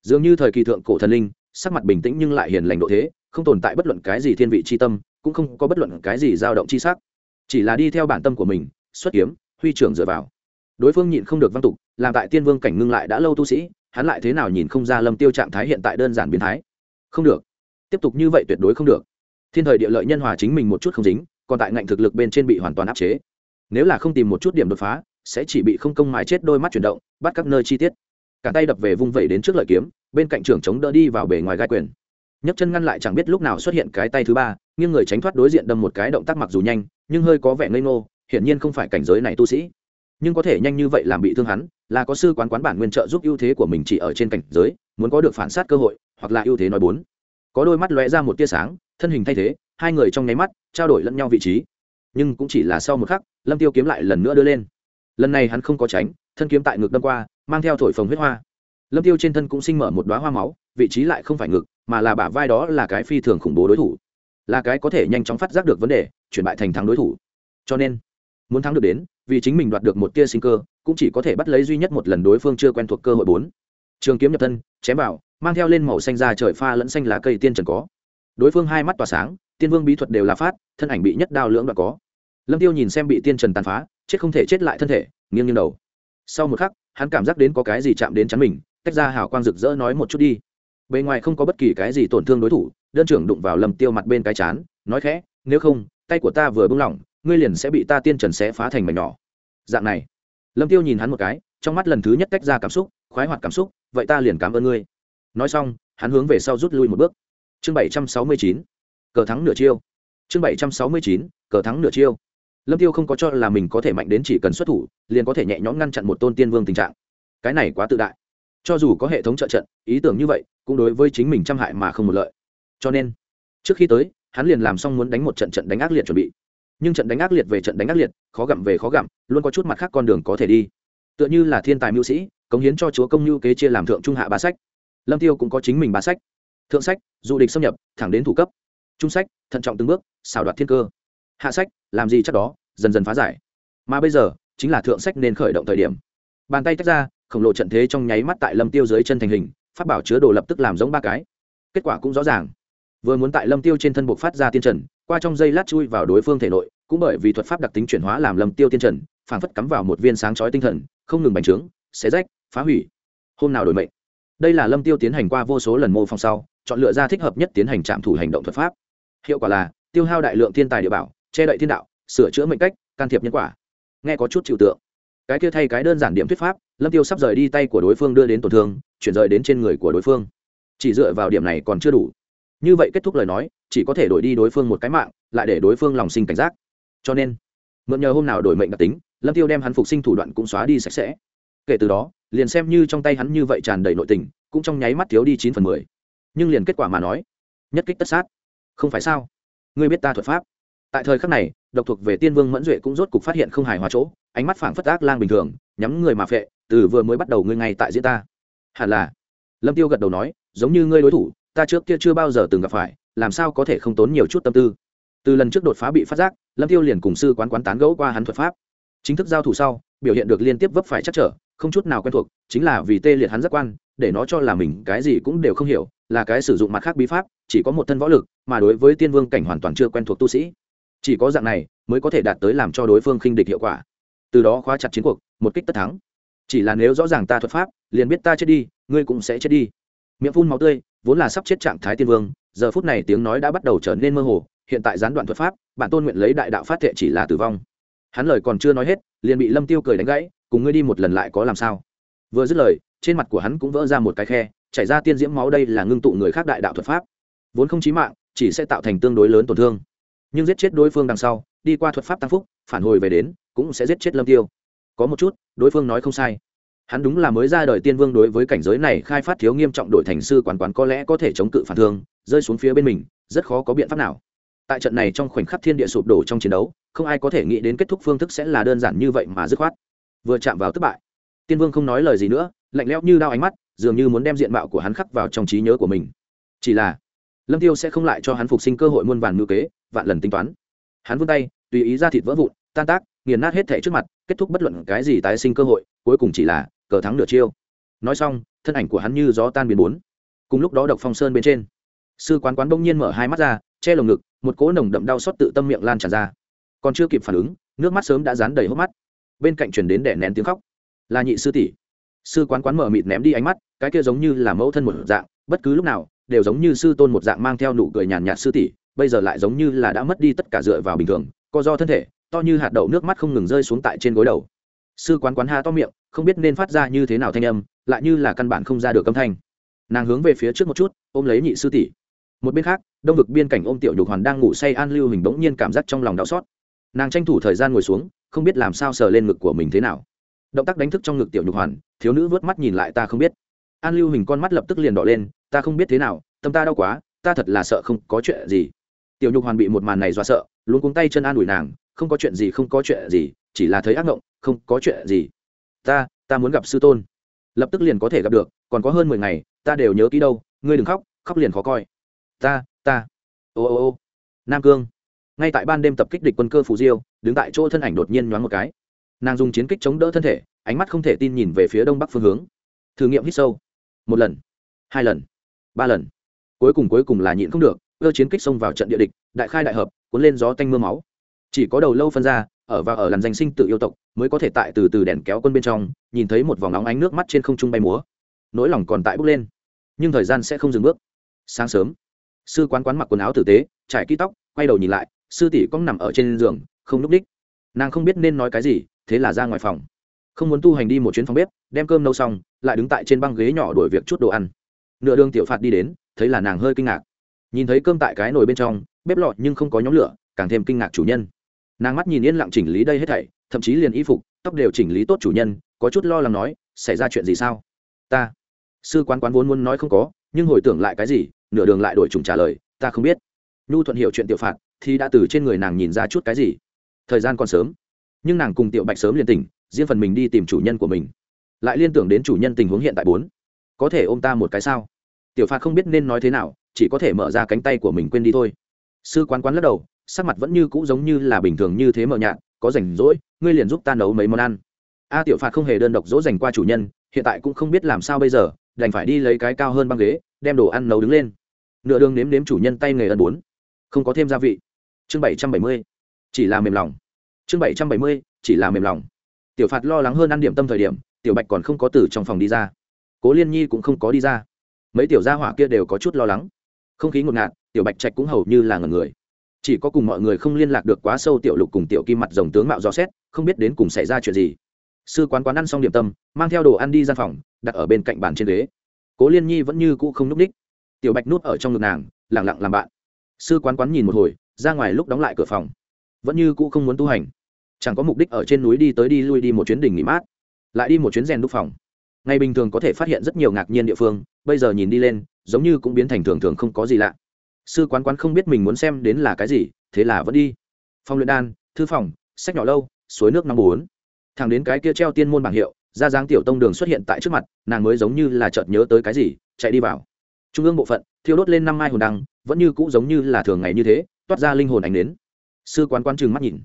Dường như thời kỳ thượng cổ thần linh sắc mặt bình tĩnh nhưng lại hiền lành độ thế, không tồn tại bất luận cái gì thiên vị chi tâm, cũng không có bất luận cái gì dao động chi sắc. Chỉ là đi theo bản tâm của mình, xuất kiếm, huy trưởng dựa vào. Đối phương nhịn không được văn tục, làm tại tiên vương cảnh ngưng lại đã lâu tu sĩ, hắn lại thế nào nhìn không ra lâm tiêu trạng thái hiện tại đơn giản biến thái. Không được. Tiếp tục như vậy tuyệt đối không được. Thiên thời địa lợi nhân hòa chính mình một chút không dính, còn tại ngạnh thực lực bên trên bị hoàn toàn áp chế. Nếu là không tìm một chút điểm đột phá, sẽ chỉ bị không công mái chết đôi mắt chuyển động, bắt các nơi chi tiết cả tay đập về vung vẩy đến trước lợi kiếm, bên cạnh trưởng chống đỡ đi vào bề ngoài gai quyền. Nhấc chân ngăn lại chẳng biết lúc nào xuất hiện cái tay thứ ba, nghiêng người tránh thoát đối diện đâm một cái động tác mặc dù nhanh, nhưng hơi có vẻ ngây ngô, hiển nhiên không phải cảnh giới này tu sĩ. Nhưng có thể nhanh như vậy làm bị thương hắn, là có sư quán quán bản nguyên trợ giúp ưu thế của mình chỉ ở trên cảnh giới, muốn có được phản sát cơ hội, hoặc là ưu thế nói bốn. Có đôi mắt lóe ra một tia sáng, thân hình thay thế, hai người trong nháy mắt trao đổi lẫn nhau vị trí. Nhưng cũng chỉ là sau một khắc, lâm tiêu kiếm lại lần nữa đưa lên. Lần này hắn không có tránh, thân kiếm tại ngược đâm qua mang theo thổi phồng huyết hoa. Lâm tiêu trên thân cũng sinh mở một đoá hoa máu, vị trí lại không phải ngực, mà là bả vai đó là cái phi thường khủng bố đối thủ. Là cái có thể nhanh chóng phát giác được vấn đề, chuyển bại thành thắng đối thủ. Cho nên, muốn thắng được đến, vì chính mình đoạt được một tia sinh cơ, cũng chỉ có thể bắt lấy duy nhất một lần đối phương chưa quen thuộc cơ hội bốn. Trường kiếm nhập thân, chém vào, mang theo lên màu xanh ra trời pha lẫn xanh lá cây tiên trần có. Đối phương hai mắt tỏa sáng, tiên vương bí thuật đều là phát, thân ảnh bị nhất đao lưỡng đoạn có. Lâm tiêu nhìn xem bị tiên trần tàn phá, chết không thể chết lại thân thể, nghiêng nghiêng đầu. Sau một khắc hắn cảm giác đến có cái gì chạm đến chắn mình, tách ra hào quang rực rỡ nói một chút đi. Bề ngoài không có bất kỳ cái gì tổn thương đối thủ, đơn trưởng đụng vào lâm tiêu mặt bên cái chán, nói khẽ, nếu không, tay của ta vừa bung lỏng, ngươi liền sẽ bị ta tiên trần xé phá thành mảnh nhỏ. Dạng này, lâm tiêu nhìn hắn một cái, trong mắt lần thứ nhất tách ra cảm xúc, khoái hoạt cảm xúc, vậy ta liền cảm ơn ngươi. Nói xong, hắn hướng về sau rút lui một bước. Chương bảy trăm sáu mươi chín, cờ thắng nửa chiêu. Chương bảy trăm sáu mươi chín, cờ thắng nửa chiêu lâm tiêu không có cho là mình có thể mạnh đến chỉ cần xuất thủ, liền có thể nhẹ nhõm ngăn chặn một tôn tiên vương tình trạng. Cái này quá tự đại. Cho dù có hệ thống trợ trận, ý tưởng như vậy, cũng đối với chính mình trăm hại mà không một lợi. Cho nên, trước khi tới, hắn liền làm xong muốn đánh một trận trận đánh ác liệt chuẩn bị. Nhưng trận đánh ác liệt về trận đánh ác liệt, khó gặm về khó gặm, luôn có chút mặt khác con đường có thể đi. Tựa như là thiên tài mưu sĩ, cống hiến cho chúa công nhu kế chia làm thượng trung hạ ba sách. Lâm tiêu cũng có chính mình ba sách. Thượng sách du địch xâm nhập, thẳng đến thủ cấp. Trung sách, thận trọng từng bước, xảo đoạt thiên cơ hạ sách, làm gì chắc đó, dần dần phá giải. Mà bây giờ, chính là thượng sách nên khởi động thời điểm. Bàn tay tách ra, khổng lồ trận thế trong nháy mắt tại lâm tiêu dưới chân thành hình phát bảo chứa đồ lập tức làm giống ba cái. Kết quả cũng rõ ràng. Vừa muốn tại lâm tiêu trên thân buộc phát ra tiên trần, qua trong dây lát chui vào đối phương thể nội, cũng bởi vì thuật pháp đặc tính chuyển hóa làm lâm tiêu tiên trần, phảng phất cắm vào một viên sáng chói tinh thần, không ngừng bành trướng, xé rách, phá hủy. Hôm nào đổi mệnh. Đây là lâm tiêu tiến hành qua vô số lần mô phong sau, chọn lựa ra thích hợp nhất tiến hành trạm thủ hành động thuật pháp. Hiệu quả là, tiêu hao đại lượng thiên tài địa bảo che đậy thiên đạo, sửa chữa mệnh cách, can thiệp nhân quả. Nghe có chút chịu tượng. Cái kia thay cái đơn giản điểm thuyết pháp, lâm tiêu sắp rời đi tay của đối phương đưa đến tổn thương, chuyển rời đến trên người của đối phương. Chỉ dựa vào điểm này còn chưa đủ. Như vậy kết thúc lời nói, chỉ có thể đổi đi đối phương một cái mạng, lại để đối phương lòng sinh cảnh giác. Cho nên, mượn nhờ hôm nào đổi mệnh đặc tính, lâm tiêu đem hắn phục sinh thủ đoạn cũng xóa đi sạch sẽ. Kể từ đó, liền xem như trong tay hắn như vậy tràn đầy nội tình, cũng trong nháy mắt thiếu đi chín phần mười. Nhưng liền kết quả mà nói, nhất kích tất sát. Không phải sao? Ngươi biết ta thuật pháp tại thời khắc này, độc thuộc về tiên vương mẫn duệ cũng rốt cục phát hiện không hài hòa chỗ, ánh mắt phảng phất ác lang bình thường, nhắm người mà phệ, từ vừa mới bắt đầu ngươi ngay tại diễn ta. Hẳn là. Lâm tiêu gật đầu nói, giống như ngươi đối thủ, ta trước kia chưa bao giờ từng gặp phải, làm sao có thể không tốn nhiều chút tâm tư. Từ lần trước đột phá bị phát giác, lâm tiêu liền cùng sư quán quán tán gẫu qua hắn thuật pháp. Chính thức giao thủ sau, biểu hiện được liên tiếp vấp phải chắc trở, không chút nào quen thuộc, chính là vì tê liệt hắn giác quan, để nó cho là mình cái gì cũng đều không hiểu, là cái sử dụng mặt khác bí pháp, chỉ có một thân võ lực, mà đối với tiên vương cảnh hoàn toàn chưa quen thuộc tu sĩ chỉ có dạng này mới có thể đạt tới làm cho đối phương khinh địch hiệu quả. Từ đó khóa chặt chiến cuộc, một kích tất thắng. Chỉ là nếu rõ ràng ta thuật pháp, liền biết ta chết đi, ngươi cũng sẽ chết đi. Miệng phun máu tươi, vốn là sắp chết trạng thái tiên vương, giờ phút này tiếng nói đã bắt đầu trở nên mơ hồ, hiện tại gián đoạn thuật pháp, bản tôn nguyện lấy đại đạo phát thệ chỉ là tử vong. Hắn lời còn chưa nói hết, liền bị lâm tiêu cười đánh gãy, cùng ngươi đi một lần lại có làm sao? Vừa dứt lời, trên mặt của hắn cũng vỡ ra một cái khe, chảy ra tiên diễm máu đây là ngưng tụ người khác đại đạo thuật pháp. Vốn không chí mạng, chỉ sẽ tạo thành tương đối lớn tổn thương nhưng giết chết đối phương đằng sau, đi qua thuật pháp tăng phúc, phản hồi về đến, cũng sẽ giết chết lâm tiêu. Có một chút, đối phương nói không sai. Hắn đúng là mới ra đời tiên vương đối với cảnh giới này khai phát thiếu nghiêm trọng đổi thành sư quán quán có lẽ có thể chống cự phản thương, rơi xuống phía bên mình, rất khó có biện pháp nào. Tại trận này trong khoảnh khắc thiên địa sụp đổ trong chiến đấu, không ai có thể nghĩ đến kết thúc phương thức sẽ là đơn giản như vậy mà dứt khoát. Vừa chạm vào thất bại, tiên vương không nói lời gì nữa, lạnh lẽo như đao ánh mắt, dường như muốn đem diện mạo của hắn khắc vào trong trí nhớ của mình. Chỉ là lâm tiêu sẽ không lại cho hắn phục sinh cơ hội muôn vàn ngữ kế, vạn lần tính toán. Hắn vươn tay, tùy ý ra thịt vỡ vụn, tan tác, nghiền nát hết thể trước mặt, kết thúc bất luận cái gì tái sinh cơ hội, cuối cùng chỉ là cờ thắng nửa chiêu. Nói xong, thân ảnh của hắn như gió tan biến bốn. Cùng lúc đó độc phong sơn bên trên, sư quán quán bỗng nhiên mở hai mắt ra, che lồng ngực, một cỗ nồng đậm đau xót tự tâm miệng lan tràn ra. Còn chưa kịp phản ứng, nước mắt sớm đã dán đầy hốc mắt. Bên cạnh chuyển đến đẻ nén tiếng khóc. Là nhị sư tỷ. Sư quán quán mở mịt ném đi ánh mắt, cái kia giống như là mẫu thân một dạng, bất cứ lúc nào đều giống như sư tôn một dạng mang theo nụ cười nhàn nhạt sư tỷ, bây giờ lại giống như là đã mất đi tất cả dựa vào bình thường, co do thân thể, to như hạt đậu nước mắt không ngừng rơi xuống tại trên gối đầu. Sư quán quán ha to miệng, không biết nên phát ra như thế nào thanh âm, lại như là căn bản không ra được âm thanh. Nàng hướng về phía trước một chút, ôm lấy nhị sư tỷ. Một bên khác, đông vực biên cảnh ôm tiểu nhục hoàn đang ngủ say an lưu hình bỗng nhiên cảm giác trong lòng đau xót. Nàng tranh thủ thời gian ngồi xuống, không biết làm sao sờ lên ngực của mình thế nào. Động tác đánh thức trong ngực tiểu nhục hoàn, thiếu nữ vớt mắt nhìn lại ta không biết an lưu hình con mắt lập tức liền đỏ lên, ta không biết thế nào, tâm ta đau quá, ta thật là sợ không có chuyện gì. Tiểu nhục hoàn bị một màn này do sợ luôn cuống tay chân an ủi nàng, không có chuyện gì, không có chuyện gì, chỉ là thấy ác mộng không có chuyện gì. Ta ta muốn gặp sư tôn. Lập tức liền có thể gặp được, còn có hơn mười ngày, ta đều nhớ kỹ đâu, ngươi đừng khóc khóc liền khó coi. Ta ta. Ô ô ô. Nam cương. Ngay tại ban đêm tập kích địch quân cơ phù diêu, đứng tại chỗ thân ảnh đột nhiên nhoáng một cái. Nàng dùng chiến kích chống đỡ thân thể, ánh mắt không thể tin nhìn về phía đông bắc phương hướng. Thử nghiệm hít sâu một lần, hai lần, ba lần. Cuối cùng cuối cùng là nhịn không được ưa chiến kích xông vào trận địa địch, đại khai đại hợp, cuốn lên gió tanh m ư a máu. Chỉ có đầu lâu phân ra, ở và ở làn danh sinh tự yêu tộc, mới có thể tại từ từ đèn kéo quân bên trong, nhìn thấy một vòng nóng ánh nước mắt trên không trung bay múa. Nỗi lòng còn tại bước lên, nhưng thời gian sẽ không dừng bước. Sáng sớm, sư quán quán mặc quần áo tử tế, trải kỹ tóc, quay đầu nhìn lại, sư tỷ cong nằm ở trên giường, không núp đích. Nàng không biết nên nói cái gì, thế là ra ngoài phòng không muốn tu hành đi một chuyến phòng bếp, đem cơm nấu xong, lại đứng tại trên băng ghế nhỏ đổi việc chút đồ ăn. Nửa đường tiểu phạt đi đến, thấy là nàng hơi kinh ngạc. Nhìn thấy cơm tại cái nồi bên trong, bếp lọt nhưng không có nhóm lửa, càng thêm kinh ngạc chủ nhân. Nàng mắt nhìn yên lặng chỉnh lý đây hết thảy, thậm chí liền y phục, tóc đều chỉnh lý tốt chủ nhân, có chút lo lắng nói, xảy ra chuyện gì sao? Ta. Sư quán quán vốn muốn nói không có, nhưng hồi tưởng lại cái gì, nửa đường lại đổi trùng trả lời, ta không biết. Nhu thuận hiểu chuyện tiểu phạt, thì đã từ trên người nàng nhìn ra chút cái gì. Thời gian còn sớm, nhưng nàng cùng tiểu bạch sớm liền tỉnh riêng phần mình đi tìm chủ nhân của mình. Lại liên tưởng đến chủ nhân tình huống hiện tại bốn. Có thể ôm ta một cái sao? Tiểu phạt không biết nên nói thế nào, chỉ có thể mở ra cánh tay của mình quên đi thôi. Sư quán quán lắc đầu, sắc mặt vẫn như cũ giống như là bình thường như thế mờ nhạt, có rảnh rỗi, ngươi liền giúp ta nấu mấy món ăn. A tiểu phạt không hề đơn độc dỗ dành qua chủ nhân, hiện tại cũng không biết làm sao bây giờ, đành phải đi lấy cái cao hơn băng ghế, đem đồ ăn nấu đứng lên. Nửa đường nếm nếm chủ nhân tay nghề ân bốn. Không có thêm gia vị. Chương bảy trăm bảy mươi, chỉ là mềm lòng. Chương bảy trăm bảy mươi, chỉ là mềm lòng tiểu phạt lo lắng hơn ăn điểm tâm thời điểm, tiểu bạch còn không có từ trong phòng đi ra. Cố liên nhi cũng không có đi ra. Mấy tiểu gia hỏa kia đều có chút lo lắng. Không khí ngột ngạt, tiểu bạch trạch cũng hầu như là ngần người. Chỉ có cùng mọi người không liên lạc được quá sâu, tiểu lục cùng tiểu kim mặt rồng tướng mạo gió xét, không biết đến cùng xảy ra chuyện gì. Sư quán quán ăn xong điểm tâm, mang theo đồ ăn đi gian phòng, đặt ở bên cạnh bàn trên ghế. Cố liên nhi vẫn như cũ không núp ních. Tiểu bạch núp ở trong ngực nàng, lẳng lặng làm bạn. Sư quán quán nhìn một hồi, ra ngoài lúc đóng lại cửa phòng. Vẫn như cũ không muốn tu hành chẳng có mục đích ở trên núi đi tới đi lui đi một chuyến đỉnh nghỉ mát, lại đi một chuyến rèn đúc phòng. Ngày bình thường có thể phát hiện rất nhiều ngạc nhiên địa phương, bây giờ nhìn đi lên, giống như cũng biến thành thường thường không có gì lạ. Sư quán quán không biết mình muốn xem đến là cái gì, thế là vẫn đi. Phòng luyện đan, thư phòng, sách nhỏ lâu, suối nước năm bốn. Thẳng đến cái kia treo tiên môn bảng hiệu ra dáng tiểu tông đường xuất hiện tại trước mặt, nàng mới giống như là chợt nhớ tới cái gì, chạy đi vào. Trung ương bộ phận, thiêu đốt lên năm mai hồn đăng, vẫn như cũ giống như là thường ngày như thế, toát ra linh hồn ánh đến sư quán quan trừng mắt nhìn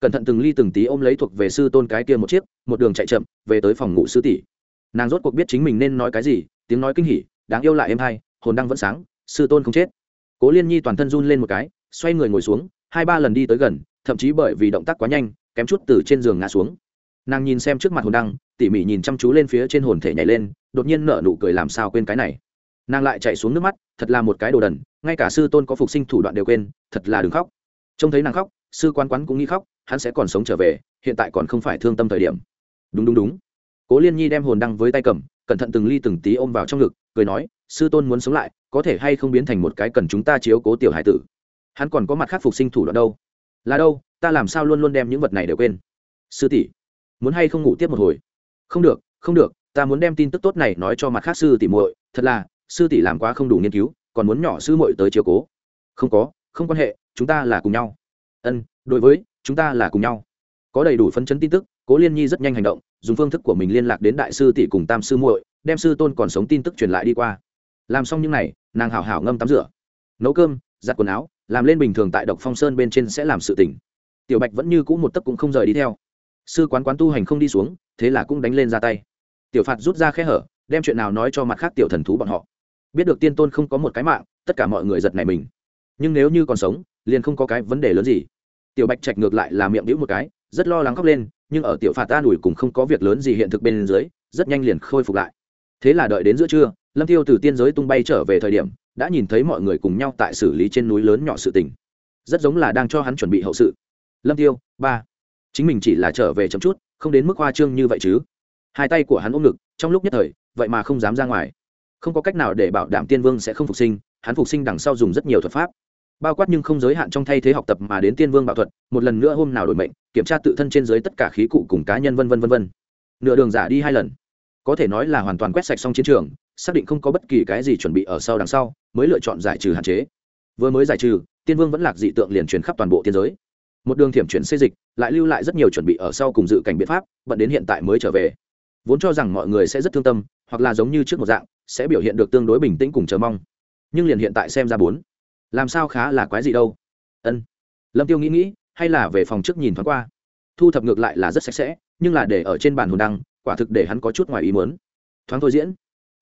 cẩn thận từng ly từng tí ôm lấy thuộc về sư tôn cái kia một chiếc, một đường chạy chậm, về tới phòng ngủ sư tỷ. Nàng rốt cuộc biết chính mình nên nói cái gì, tiếng nói kinh hỉ, đáng yêu lại êm hay, hồn đăng vẫn sáng, sư tôn không chết. Cố liên nhi toàn thân run lên một cái, xoay người ngồi xuống, hai ba lần đi tới gần, thậm chí bởi vì động tác quá nhanh, kém chút từ trên giường ngã xuống. Nàng nhìn xem trước mặt hồn đăng, tỉ mỉ nhìn chăm chú lên phía trên hồn thể nhảy lên, đột nhiên nở nụ cười làm sao quên cái này. Nàng lại chạy xuống nước mắt, thật là một cái đồ đần, ngay cả sư tôn có phục sinh thủ đoạn đều quên, thật là đừng khóc. Trông thấy nàng khóc, sư quan quán cũng nghĩ khóc hắn sẽ còn sống trở về, hiện tại còn không phải thương tâm thời điểm. Đúng đúng đúng. Cố liên nhi đem hồn đăng với tay cầm, cẩn thận từng ly từng tí ôm vào trong ngực, cười nói, sư tôn muốn sống lại, có thể hay không biến thành một cái cần chúng ta chiếu cố tiểu hải tử? Hắn còn có mặt khác phục sinh thủ đoạn đâu. Là đâu, ta làm sao luôn luôn đem những vật này đều quên? Sư tỷ, muốn hay không ngủ tiếp một hồi? Không được không được, ta muốn đem tin tức tốt này nói cho mặt khác sư tỷ muội, thật là, sư tỷ làm quá không đủ nghiên cứu, còn muốn nhỏ sư muội tới chiếu cố. Không có, không quan hệ, chúng ta là cùng nhau. Ân, đối với chúng ta là cùng nhau. Có đầy đủ phấn chấn tin tức, cố liên nhi rất nhanh hành động, dùng phương thức của mình liên lạc đến đại sư tỷ cùng tam sư muội, đem sư tôn còn sống tin tức truyền lại đi qua. Làm xong những n à y nàng hảo hảo ngâm tắm rửa, nấu cơm, giặt quần áo, làm lên bình thường tại độc phong sơn bên trên sẽ làm sự tỉnh tiểu bạch vẫn như cũ một tấc cũng không rời đi theo. Sư quán quán tu hành không đi xuống, thế là cũng đánh lên ra tay. Tiểu phạt rút ra khe hở, đem chuyện nào nói cho mặt khác tiểu thần thú bọn họ. Biết được tiên tôn không có một cái mạng, tất cả mọi người giật này mình. Nhưng nếu như còn sống, liền không có cái vấn đề lớn gì tiểu bạch trạch ngược lại là miệng đĩu một cái, rất lo lắng khóc lên, nhưng ở tiểu phạt ta đuổi cùng không có việc lớn gì hiện thực bên dưới, rất nhanh liền khôi phục lại. Thế là đợi đến giữa trưa, lâm tiêu từ tiên giới tung bay trở về thời điểm, đã nhìn thấy mọi người cùng nhau tại xử lý trên núi lớn nhỏ sự tình. Rất giống là đang cho hắn chuẩn bị hậu sự. Lâm tiêu, ba. Chính mình chỉ là trở về chậm chút, không đến mức hoa trương như vậy chứ. Hai tay của hắn ôm ngực, trong lúc nhất thời, vậy mà không dám ra ngoài. Không có cách nào để bảo đảm tiên vương sẽ không phục sinh, hắn phục sinh đằng sau dùng rất nhiều thuật pháp bao quát nhưng không giới hạn trong thay thế học tập mà đến tiên vương bảo thuật, một lần nữa hôm nào đổi mệnh, kiểm tra tự thân trên dưới tất cả khí cụ cùng cá nhân vân vân vân vân. Nửa đường giả đi hai lần. Có thể nói là hoàn toàn quét sạch xong chiến trường, xác định không có bất kỳ cái gì chuẩn bị ở sau đằng sau, mới lựa chọn giải trừ hạn chế. Vừa mới giải trừ, tiên vương vẫn lạc dị tượng liền truyền khắp toàn bộ tiên giới. Một đường thiểm chuyển xây dịch, lại lưu lại rất nhiều chuẩn bị ở sau cùng dự cảnh biện pháp, bận đến hiện tại mới trở về. Vốn cho rằng mọi người sẽ rất thương tâm, hoặc là giống như trước một dạng, sẽ biểu hiện được tương đối bình tĩnh cùng chờ mong. Nhưng liền hiện tại xem ra bốn làm sao khá là quái gì đâu? Ân. Lâm tiêu nghĩ nghĩ, hay là về phòng trước nhìn thoáng qua. Thu thập ngược lại là rất sạch sẽ, nhưng là để ở trên bàn hồn đăng, quả thực để hắn có chút ngoài ý muốn. Thoáng thôi diễn.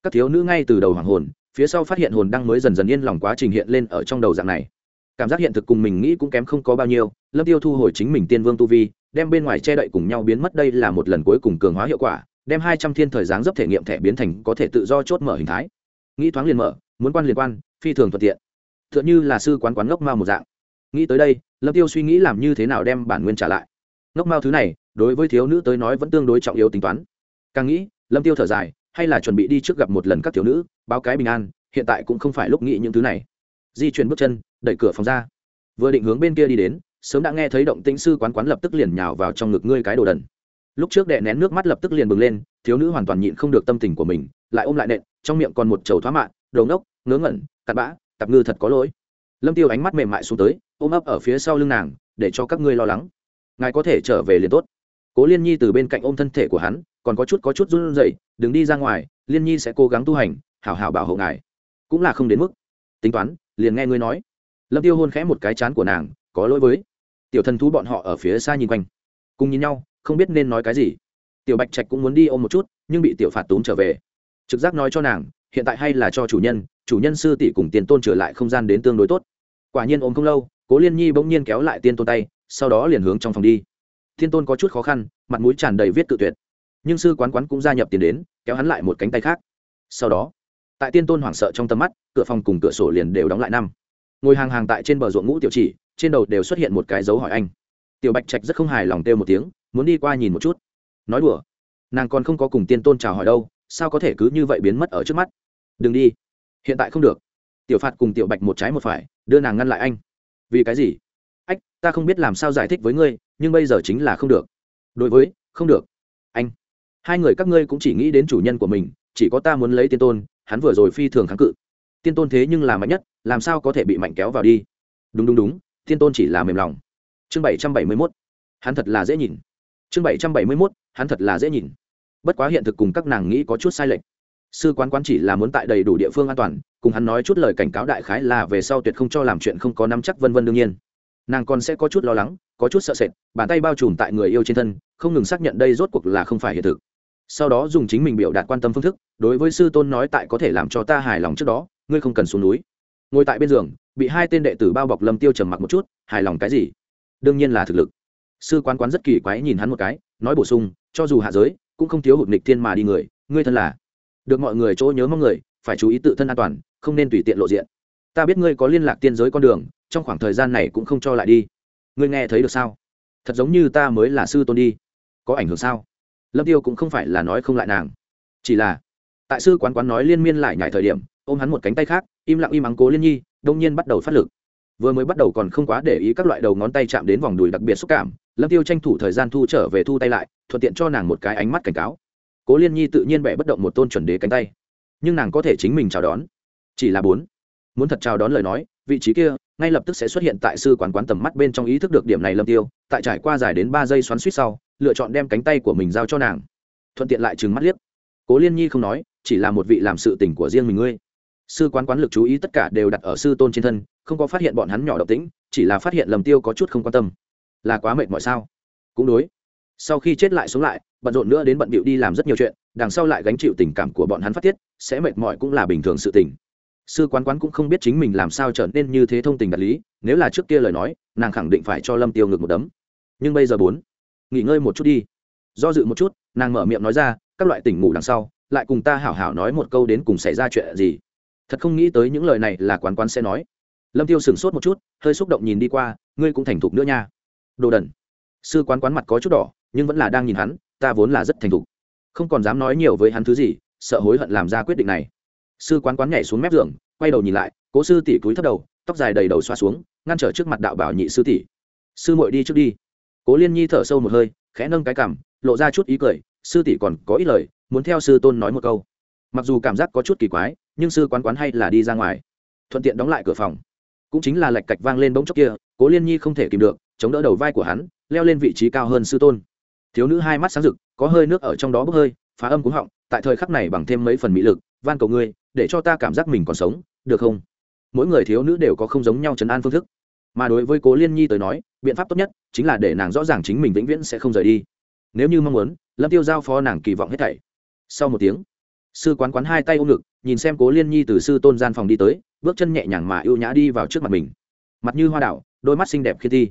Các thiếu nữ ngay từ đầu hoàng hồn, phía sau phát hiện hồn đăng mới dần dần yên lòng quá trình hiện lên ở trong đầu dạng này. Cảm giác hiện thực cùng mình nghĩ cũng kém không có bao nhiêu, lâm tiêu thu hồi chính mình tiên vương tu vi, đem bên ngoài che đậy cùng nhau biến mất đây là một lần cuối cùng cường hóa hiệu quả, đem hai trăm thiên thời dáng dấp thể nghiệm thẻ biến thành có thể tự do chốt mở hình thái. Nghĩ thoáng liền mở, muốn quan liên quan, phi thường thuận tiện t h ư ợ n là sư quán quán ngốc mao một dạng. Nghĩ tới đây, lâm tiêu suy nghĩ làm như thế nào đem bản nguyên trả lại. Ngốc mao thứ này, đối với thiếu nữ tới nói vẫn tương đối trọng yếu tính toán. Càng nghĩ, lâm tiêu thở dài, hay là chuẩn bị đi trước gặp một lần các thiếu nữ, báo cái bình an, hiện tại cũng không phải lúc nghĩ những thứ này. Di chuyển bước chân, đẩy cửa phòng ra. Vừa định hướng bên kia đi đến, sớm đã nghe thấy động tĩnh sư quán quán lập tức liền nhào vào trong ngực ngươi cái đồ đần. Lúc trước đệ nén nước mắt lập tức liền bừng lên, thiếu nữ hoàn toàn nhịn không được tâm tình của mình, lại ôm lại nện, trong miệng còn một chầu thoá mạ đầu nốc ngớ ngẩn, cặn bã tạp ngư thật có lỗi. Lâm tiêu ánh mắt mềm mại xuống tới, ôm ấp ở phía sau lưng nàng, để cho các ngươi lo lắng. Ngài có thể trở về liền tốt. Cố liên nhi từ bên cạnh ôm thân thể của hắn, còn có chút có chút run rẩy, đừng đi ra ngoài, liên nhi sẽ cố gắng tu hành, hảo hảo bảo hộ ngài. Cũng là không đến mức. Tính toán, liền nghe ngươi nói. Lâm tiêu hôn khẽ một cái chán của nàng, có lỗi với. Tiểu thần thú bọn họ ở phía xa nhìn quanh, cùng nhìn nhau, không biết nên nói cái gì. Tiểu bạch trạch cũng muốn đi ôm một chút, nhưng bị tiểu phạt túm trở về. Trực giác nói cho nàng hiện tại hay là cho chủ nhân chủ nhân sư tỷ cùng tiền tôn trở lại không gian đến tương đối tốt. Quả nhiên ôm không lâu, cố liên nhi bỗng nhiên kéo lại tiên tôn tay, sau đó liền hướng trong phòng đi. Thiên tôn có chút khó khăn, mặt mũi tràn đầy viết tự tuyệt. Nhưng sư quán quán cũng gia nhập tiền đến, kéo hắn lại một cánh tay khác. Sau đó, tại tiên tôn hoảng sợ trong tầm mắt, cửa phòng cùng cửa sổ liền đều đóng lại năm. Ngồi hàng hàng tại trên bờ ruộng ngũ tiểu chỉ, trên đầu đều xuất hiện một cái dấu hỏi anh. Tiểu bạch trạch rất không hài lòng kêu một tiếng, muốn đi qua nhìn một chút. Nói đùa, nàng còn không có cùng tiên tôn chào hỏi đâu sao có thể cứ như vậy biến mất ở trước mắt? Đừng đi. Hiện tại không được. Tiểu phạt cùng tiểu bạch một trái một phải, đưa nàng ngăn lại anh. Vì cái gì? Ách, ta không biết làm sao giải thích với ngươi, nhưng bây giờ chính là không được. Đối với, không được. Anh. Hai người các ngươi cũng chỉ nghĩ đến chủ nhân của mình, chỉ có ta muốn lấy tiên tôn, hắn vừa rồi phi thường kháng cự. Tiên tôn thế nhưng là mạnh nhất, làm sao có thể bị mạnh kéo vào đi? Đúng đúng đúng, tiên tôn chỉ là mềm lòng. Chương bảy trăm bảy mươi mốt. Hắn thật là dễ nhìn. Chương bảy trăm bảy mươi mốt, hắn thật là dễ nhìn bất quá hiện thực cùng các nàng nghĩ có chút sai lệch. Sư quán quán chỉ là muốn tại đầy đủ địa phương an toàn, cùng hắn nói chút lời cảnh cáo đại khái là về sau tuyệt không cho làm chuyện không có nắm chắc vân vân đương nhiên. Nàng còn sẽ có chút lo lắng, có chút sợ sệt, bàn tay bao trùm tại người yêu trên thân, không ngừng xác nhận đây rốt cuộc là không phải hiện thực. Sau đó dùng chính mình biểu đạt quan tâm phương thức, đối với sư tôn nói tại có thể làm cho ta hài lòng trước đó, ngươi không cần xuống núi. Ngồi tại bên giường, bị hai tên đệ tử bao bọc lâm tiêu trầm mặc một chút, hài lòng cái gì? Đương nhiên là thực lực. Sư quán quán rất kỳ quái nhìn hắn một cái, nói bổ sung, cho dù hạ giới cũng không thiếu hụt nghịch thiên mà đi người, ngươi thân là. Được mọi người chỗ nhớ mong người, phải chú ý tự thân an toàn, không nên tùy tiện lộ diện. Ta biết ngươi có liên lạc tiên giới con đường, trong khoảng thời gian này cũng không cho lại đi. Ngươi nghe thấy được sao? Thật giống như ta mới là sư tôn đi. Có ảnh hưởng sao? Lâm tiêu cũng không phải là nói không lại nàng. Chỉ là, tại sư quán quán nói liên miên lại nhảy thời điểm, ôm hắn một cánh tay khác, im lặng im ắng cố liên nhi, đông nhiên bắt đầu phát lực. Vừa mới bắt đầu còn không quá để ý các loại đầu ngón tay chạm đến vòng đùi đặc biệt xúc cảm lâm tiêu tranh thủ thời gian thu trở về thu tay lại, thuận tiện cho nàng một cái ánh mắt cảnh cáo. Cố liên nhi tự nhiên bẻ bất động một tôn chuẩn đế cánh tay. Nhưng nàng có thể chính mình chào đón. Chỉ là bốn. Muốn thật chào đón lời nói, vị trí kia ngay lập tức sẽ xuất hiện tại sư quán quán tầm mắt bên trong ý thức được điểm này lâm tiêu, tại trải qua dài đến ba giây xoắn suýt sau, lựa chọn đem cánh tay của mình giao cho nàng. Thuận tiện lại trừng mắt liếc. Cố liên nhi không nói, chỉ là một vị làm sự tình của riêng mình ngươi. Sư quán quán lực chú ý tất cả đều đặt ở sư tôn trên thân, không có phát hiện bọn hắn nhỏ độc tính chỉ là phát hiện lầm tiêu có chút không quan tâm là quá mệt mỏi sao? Cũng đối. Sau khi chết lại sống lại, bận rộn nữa đến bận bịu đi làm rất nhiều chuyện, đằng sau lại gánh chịu tình cảm của bọn hắn phát tiết, sẽ mệt mỏi cũng là bình thường sự tình. Sư quán quán cũng không biết chính mình làm sao trở nên như thế thông tình đạt lý, nếu là trước kia lời nói, nàng khẳng định phải cho lâm tiêu ngược một đấm. Nhưng bây giờ bốn, nghỉ ngơi một chút đi. Do dự một chút, nàng mở miệng nói ra, các loại tỉnh ngủ đằng sau, lại cùng ta hảo hảo nói một câu đến cùng xảy ra chuyện gì. Thật không nghĩ tới những lời này là quán quán sẽ nói. Lâm tiêu sửng sốt một chút, hơi xúc động nhìn đi qua, ngươi cũng thành thục nữa nha đồ đần. Sư quán quán mặt có chút đỏ, nhưng vẫn là đang nhìn hắn, ta vốn là rất thành thục. Không còn dám nói nhiều với hắn thứ gì, sợ hối hận làm ra quyết định này. Sư quán quán nhảy xuống mép giường, quay đầu nhìn lại, cố sư tỷ cúi thấp đầu, tóc dài đầy đầu xoa xuống, ngăn trở trước mặt đạo bảo nhị sư tỷ. Sư muội đi trước đi. Cố liên nhi thở sâu một hơi, khẽ nâng cái cằm, lộ ra chút ý cười, sư tỷ còn có ít lời, muốn theo sư tôn nói một câu. Mặc dù cảm giác có chút kỳ quái, nhưng sư quán quán hay là đi ra ngoài. Thuận tiện đóng lại cửa phòng. Cũng chính là lạch cạch vang lên bỗng chốc kia, cố liên nhi không thể kìm được chống đỡ đầu vai của hắn, leo lên vị trí cao hơn sư tôn. Thiếu nữ hai mắt sáng rực, có hơi nước ở trong đó bốc hơi, phá âm cúng họng, tại thời khắc này bằng thêm mấy phần mỹ lực, van cầu ngươi, để cho ta cảm giác mình còn sống, được không? Mỗi người thiếu nữ đều có không giống nhau chấn an phương thức. Mà đối với cố liên nhi tới nói, biện pháp tốt nhất chính là để nàng rõ ràng chính mình vĩnh viễn sẽ không rời đi. Nếu như mong muốn, lâm tiêu giao phó nàng kỳ vọng hết thảy. Sau một tiếng, sư quán quán hai tay ôm ngực, nhìn xem cố liên nhi từ sư tôn gian phòng đi tới, bước chân nhẹ nhàng mà ưu nhã đi vào trước mặt mình. Mặt như hoa đảo, đôi mắt xinh đẹp khi thi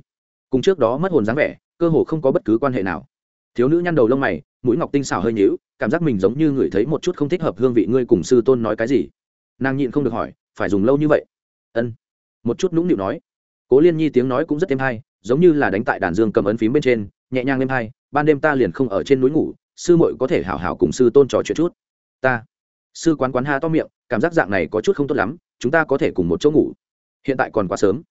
cùng trước đó mất hồn dáng vẻ, cơ hồ không có bất cứ quan hệ nào. Thiếu nữ nhăn đầu lông mày, mũi ngọc tinh xảo hơi nhíu, cảm giác mình giống như ngửi thấy một chút không thích hợp hương vị. Ngươi cùng sư tôn nói cái gì? Nàng nhịn không được hỏi, phải dùng lâu như vậy? Ân. Một chút nũng nịu nói. Cố liên nhi tiếng nói cũng rất êm hay, giống như là đánh tại đàn dương cầm ấn phím bên trên, nhẹ nhàng êm hay, ban đêm ta liền không ở trên núi ngủ, sư muội có thể hảo hảo cùng sư tôn trò chuyện chút. Ta. Sư quán quán ha to miệng, cảm giác dạng này có chút không tốt lắm, chúng ta có thể cùng một chỗ ngủ. Hiện tại còn quá sớm.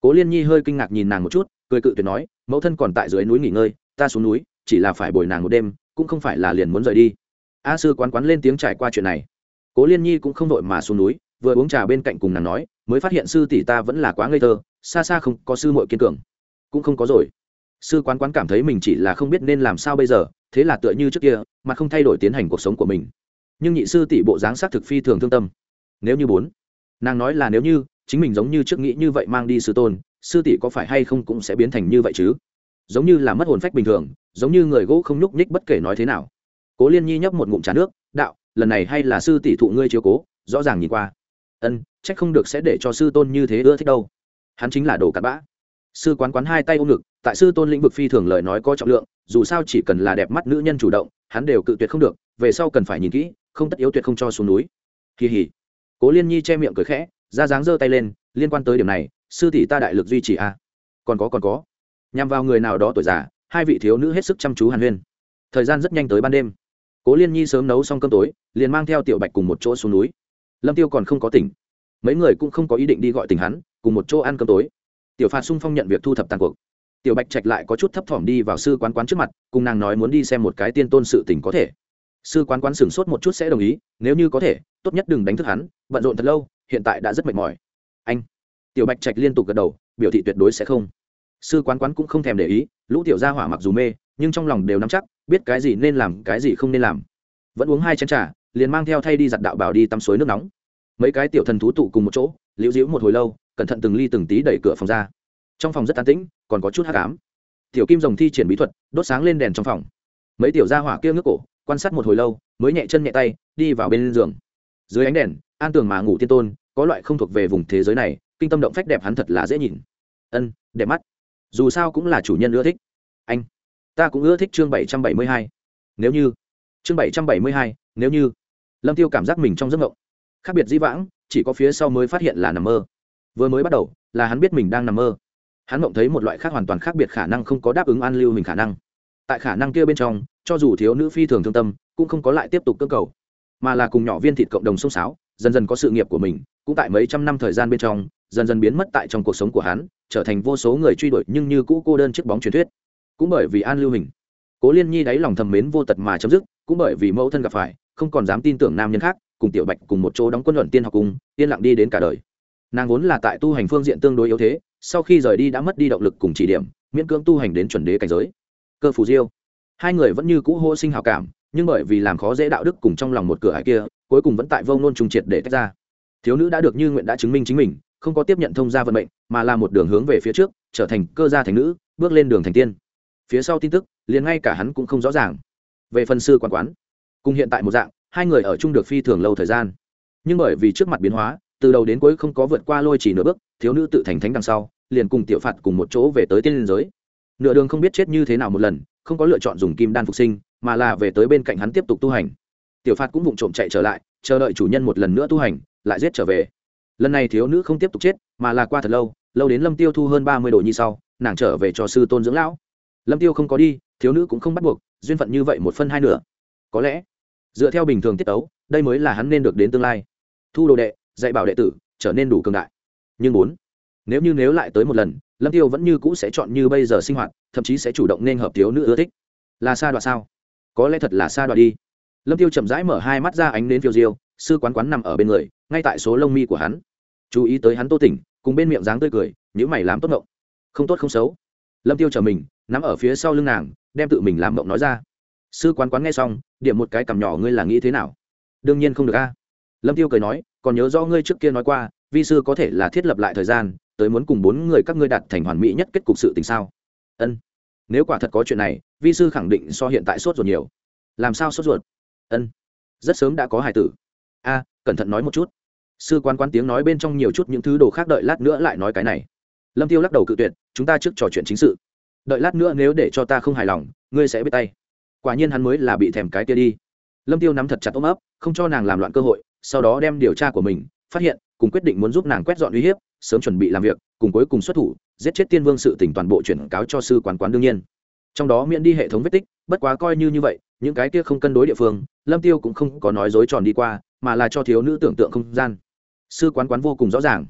Cố liên nhi hơi kinh ngạc nhìn nàng một chút cười cự tuyệt nói, mẫu thân còn tại dưới núi nghỉ ngơi, ta xuống núi, chỉ là phải bồi nàng một đêm, cũng không phải là liền muốn rời đi. A sư quán quán lên tiếng trải qua chuyện này. Cố liên nhi cũng không vội mà xuống núi, vừa uống trà bên cạnh cùng nàng nói, mới phát hiện sư tỷ ta vẫn là quá ngây thơ, xa xa không có sư muội kiên cường. Cũng không có rồi. Sư quán quán cảm thấy mình chỉ là không biết nên làm sao bây giờ, thế là tựa như trước kia, mà không thay đổi tiến hành cuộc sống của mình. Nhưng nhị sư tỷ bộ dáng xác thực phi thường thương tâm. Nếu như bốn, nàng nói là nếu như, chính mình giống như trước nghĩ như vậy mang đi sư tôn sư tỷ có phải hay không cũng sẽ biến thành như vậy chứ? Giống như là mất hồn phách bình thường, giống như người gỗ không nhúc nhích bất kể nói thế nào. Cố liên nhi nhấp một ngụm trà nước, đạo, lần này hay là sư tỷ thụ ngươi chiếu cố, rõ ràng nhìn qua. Ân trách không được sẽ để cho sư tôn như thế ưa thích đâu. Hắn chính là đồ cặn bã. Sư quán quán hai tay ôm ngực, tại sư tôn lĩnh vực phi thường lời nói có trọng lượng, dù sao chỉ cần là đẹp mắt nữ nhân chủ động, hắn đều cự tuyệt không được, về sau cần phải nhìn kỹ, không tất yếu tuyệt không cho xuống núi. Kỳ hỉ cố liên nhi che miệng cười khẽ, ra dáng giơ tay lên, liên quan tới điểm này sư tỷ ta đại lực duy trì a à? còn có còn có. Nhằm vào người nào đó tuổi già, hai vị thiếu nữ hết sức chăm chú hàn huyên. Thời gian rất nhanh tới ban đêm. Cố liên nhi sớm nấu xong cơm tối, liền mang theo tiểu bạch cùng một chỗ xuống núi. Lâm tiêu còn không có tỉnh. Mấy người cũng không có ý định đi gọi tỉnh hắn, cùng một chỗ ăn cơm tối. Tiểu phạt sung phong nhận việc thu thập tàn cuộc. Tiểu bạch trạch lại có chút thấp thỏm đi vào sư quán quán trước mặt, cùng nàng nói muốn đi xem một cái tiên tôn sự tình có thể. Sư quán quán sửng sốt một chút sẽ đồng ý, nếu như có thể, tốt nhất đừng đánh thức hắn, bận rộn thật lâu, hiện tại đã rất mệt mỏi tiểu bạch trạch liên tục gật đầu, biểu thị tuyệt đối sẽ không. Sư quán quán cũng không thèm để ý, lũ tiểu gia hỏa mặc dù mê, nhưng trong lòng đều nắm chắc, biết cái gì nên làm, cái gì không nên làm. Vẫn uống hai chén trà, liền mang theo thay đi giặt đạo bảo đi tắm suối nước nóng. Mấy cái tiểu thần thú tụ cùng một chỗ, liễu diễu một hồi lâu, cẩn thận từng ly từng tí đẩy cửa phòng ra. Trong phòng rất an tĩnh, còn có chút hát cám tiểu kim rồng thi triển bí thuật, đốt sáng lên đèn trong phòng. Mấy tiểu gia hỏa kia ngước cổ, quan sát một hồi lâu, mới nhẹ chân nhẹ tay, đi vào bên giường. Dưới ánh đèn, an tường mà ngủ tiên tôn, có loại không thuộc về vùng thế giới này kinh tâm động phách đẹp hắn thật là dễ nhìn. Ân, đẹp mắt. Dù sao cũng là chủ nhân ưa thích. Anh, ta cũng ưa thích chương bảy trăm bảy mươi hai. Nếu như, chương bảy trăm bảy mươi hai, nếu như. Lâm tiêu cảm giác mình trong giấc mộng. Khác biệt di vãng, chỉ có phía sau mới phát hiện là nằm mơ. Vừa mới bắt đầu, là hắn biết mình đang nằm mơ. Hắn mộng thấy một loại khác hoàn toàn khác biệt khả năng không có đáp ứng an lưu mình khả năng. Tại khả năng kia bên trong, cho dù thiếu nữ phi thường thương tâm, cũng không có lại tiếp tục cơ cầu. Mà là cùng nhỏ viên thịt cộng đồng sông sáo dần dần có sự nghiệp của mình, cũng tại mấy trăm năm thời gian bên trong dần dần biến mất tại trong cuộc sống của hắn, trở thành vô số người truy đuổi nhưng như cũ cô đơn chiếc bóng truyền thuyết. Cũng bởi vì an lưu hình, cố liên nhi đáy lòng thầm mến vô tật mà chấm dứt, cũng bởi vì mẫu thân gặp phải, không còn dám tin tưởng nam nhân khác, cùng tiểu bạch cùng một chỗ đóng quân luận tiên học cùng, yên lặng đi đến cả đời. Nàng vốn là tại tu hành phương diện tương đối yếu thế, sau khi rời đi đã mất đi động lực cùng chỉ điểm, miễn cưỡng tu hành đến chuẩn đế cảnh giới. Cơ phù diêu. Hai người vẫn như cũ hô sinh hào cảm, nhưng bởi vì làm khó dễ đạo đức cùng trong lòng một cửa hải kia, cuối cùng vẫn tại vông nôn trùng triệt để tách ra. Thiếu nữ đã được như nguyện đã chứng minh chính mình không có tiếp nhận thông gia vận mệnh, mà là một đường hướng về phía trước, trở thành cơ gia thành nữ, bước lên đường thành tiên. Phía sau tin tức, liền ngay cả hắn cũng không rõ ràng. Về phần sư quan quán, cùng hiện tại một dạng, hai người ở chung được phi thường lâu thời gian. Nhưng bởi vì trước mặt biến hóa, từ đầu đến cuối không có vượt qua lôi chỉ nửa bước, thiếu nữ tự thành thánh đằng sau, liền cùng tiểu phạt cùng một chỗ về tới tiên liên giới. Nửa đường không biết chết như thế nào một lần, không có lựa chọn dùng kim đan phục sinh, mà là về tới bên cạnh hắn tiếp tục tu hành. Tiểu phạt cũng vụng trộm chạy trở lại, chờ đợi chủ nhân một lần nữa tu hành, lại giết trở về lần này thiếu nữ không tiếp tục chết mà là qua thật lâu lâu đến lâm tiêu thu hơn ba mươi đồ nhi sau nàng trở về cho sư tôn dưỡng lão. Lâm tiêu không có đi thiếu nữ cũng không bắt buộc duyên phận như vậy một phân hai nửa. Có lẽ dựa theo bình thường tiết tấu, đây mới là hắn nên được đến tương lai. Thu đồ đệ dạy bảo đệ tử trở nên đủ cường đại. Nhưng bốn nếu như nếu lại tới một lần lâm tiêu vẫn như cũ sẽ chọn như bây giờ sinh hoạt thậm chí sẽ chủ động nên hợp thiếu nữ ưa thích. Là xa đoạn sao? Có lẽ thật là xa đoạn đi. Lâm tiêu chậm rãi mở hai mắt ra ánh đến phiêu diêu sư quán quán nằm ở bên người, ngay tại số lông mi của hắn. Chú ý tới hắn tô tỉnh, cùng bên miệng dáng tươi cười nhữ mày làm tốt mộng không tốt không xấu. Lâm tiêu trở mình, nắm ở phía sau lưng nàng, đem tự mình làm mộng nói ra. Sư quán quán nghe xong, điểm một cái cằm nhỏ ngươi là nghĩ thế nào? Đương nhiên không được a. Lâm tiêu cười nói, còn nhớ rõ ngươi trước kia nói qua, vi sư có thể là thiết lập lại thời gian, tới muốn cùng bốn người các ngươi đạt thành hoàn mỹ nhất kết cục sự tình sao? Ân. Nếu quả thật có chuyện này, vi sư khẳng định so hiện tại sốt ruột nhiều. Làm sao sốt ruột? Ân. Rất sớm đã có hài tử a, cẩn thận nói một chút. Sư quan quan tiếng nói bên trong nhiều chút những thứ đồ khác đợi lát nữa lại nói cái này. Lâm tiêu lắc đầu cự tuyệt, chúng ta trước trò chuyện chính sự. Đợi lát nữa nếu để cho ta không hài lòng, ngươi sẽ biết tay. Quả nhiên hắn mới là bị thèm cái kia đi. Lâm tiêu nắm thật chặt ôm ấp, không cho nàng làm loạn cơ hội, sau đó đem điều tra của mình phát hiện, cùng quyết định muốn giúp nàng quét dọn uy hiếp, sớm chuẩn bị làm việc, cùng cuối cùng xuất thủ, giết chết tiên vương sự tỉnh toàn bộ chuyển cáo cho sư quán quán đương nhiên. Trong đó miễn đi hệ thống vết tích, bất quá coi như như vậy, những cái kia không cân đối địa phương, lâm tiêu cũng không có nói dối tròn đi qua mà là cho thiếu nữ tưởng tượng không gian. Sư quán quán vô cùng rõ ràng.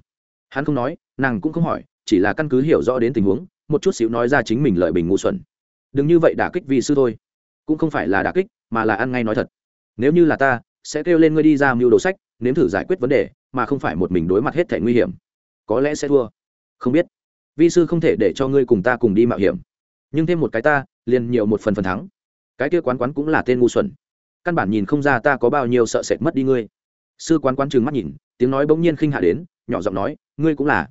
Hắn không nói, nàng cũng không hỏi, chỉ là căn cứ hiểu rõ đến tình huống, một chút xíu nói ra chính mình lợi bình ngu xuẩn. Đừng như vậy đả kích vì sư thôi. Cũng không phải là đả kích, mà là ăn ngay nói thật. Nếu như là ta, sẽ kêu lên ngươi đi ra mưu đồ sách, nếm thử giải quyết vấn đề, mà không phải một mình đối mặt hết thể nguy hiểm. Có lẽ sẽ thua. Không biết. Vi sư không thể để cho ngươi cùng ta cùng đi mạo hiểm. Nhưng thêm một cái ta, liền nhiều một phần phần thắng. Cái kia quán quán cũng là tên ngu xuẩn căn bản nhìn không ra ta có bao nhiêu sợ sệt mất đi ngươi. Sư quán quán trừng mắt nhìn, tiếng nói bỗng nhiên khinh hạ đến, nhỏ giọng nói, ngươi cũng là.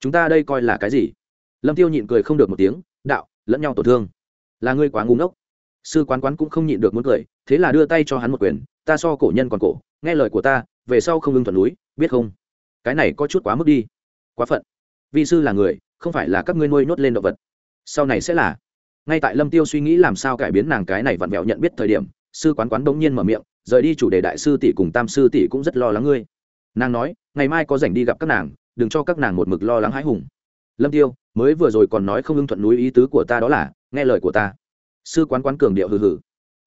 Chúng ta đây coi là cái gì? Lâm tiêu nhịn cười không được một tiếng, đạo, lẫn nhau tổn thương. Là ngươi quá ngu ngốc. Sư quán quán cũng không nhịn được muốn cười, thế là đưa tay cho hắn một quyền, ta so cổ nhân còn cổ, nghe lời của ta, về sau không ưng thuận núi, biết không? Cái này có chút quá mức đi. Quá phận. Vì sư là người, không phải là các ngươi nuôi nhốt lên động vật. Sau này sẽ là. Ngay tại lâm tiêu suy nghĩ làm sao cải biến nàng cái này vặn vẹo nhận biết thời điểm sư quán quán đống nhiên mở miệng, rời đi chủ đề đại sư tỷ cùng tam sư tỷ cũng rất lo lắng ngươi. Nàng nói, ngày mai có rảnh đi gặp các nàng, đừng cho các nàng một mực lo lắng hãi hùng. Lâm tiêu, mới vừa rồi còn nói không ưng thuận núi ý tứ của ta đó là, nghe lời của ta. Sư quán quán cường điệu hừ hừ.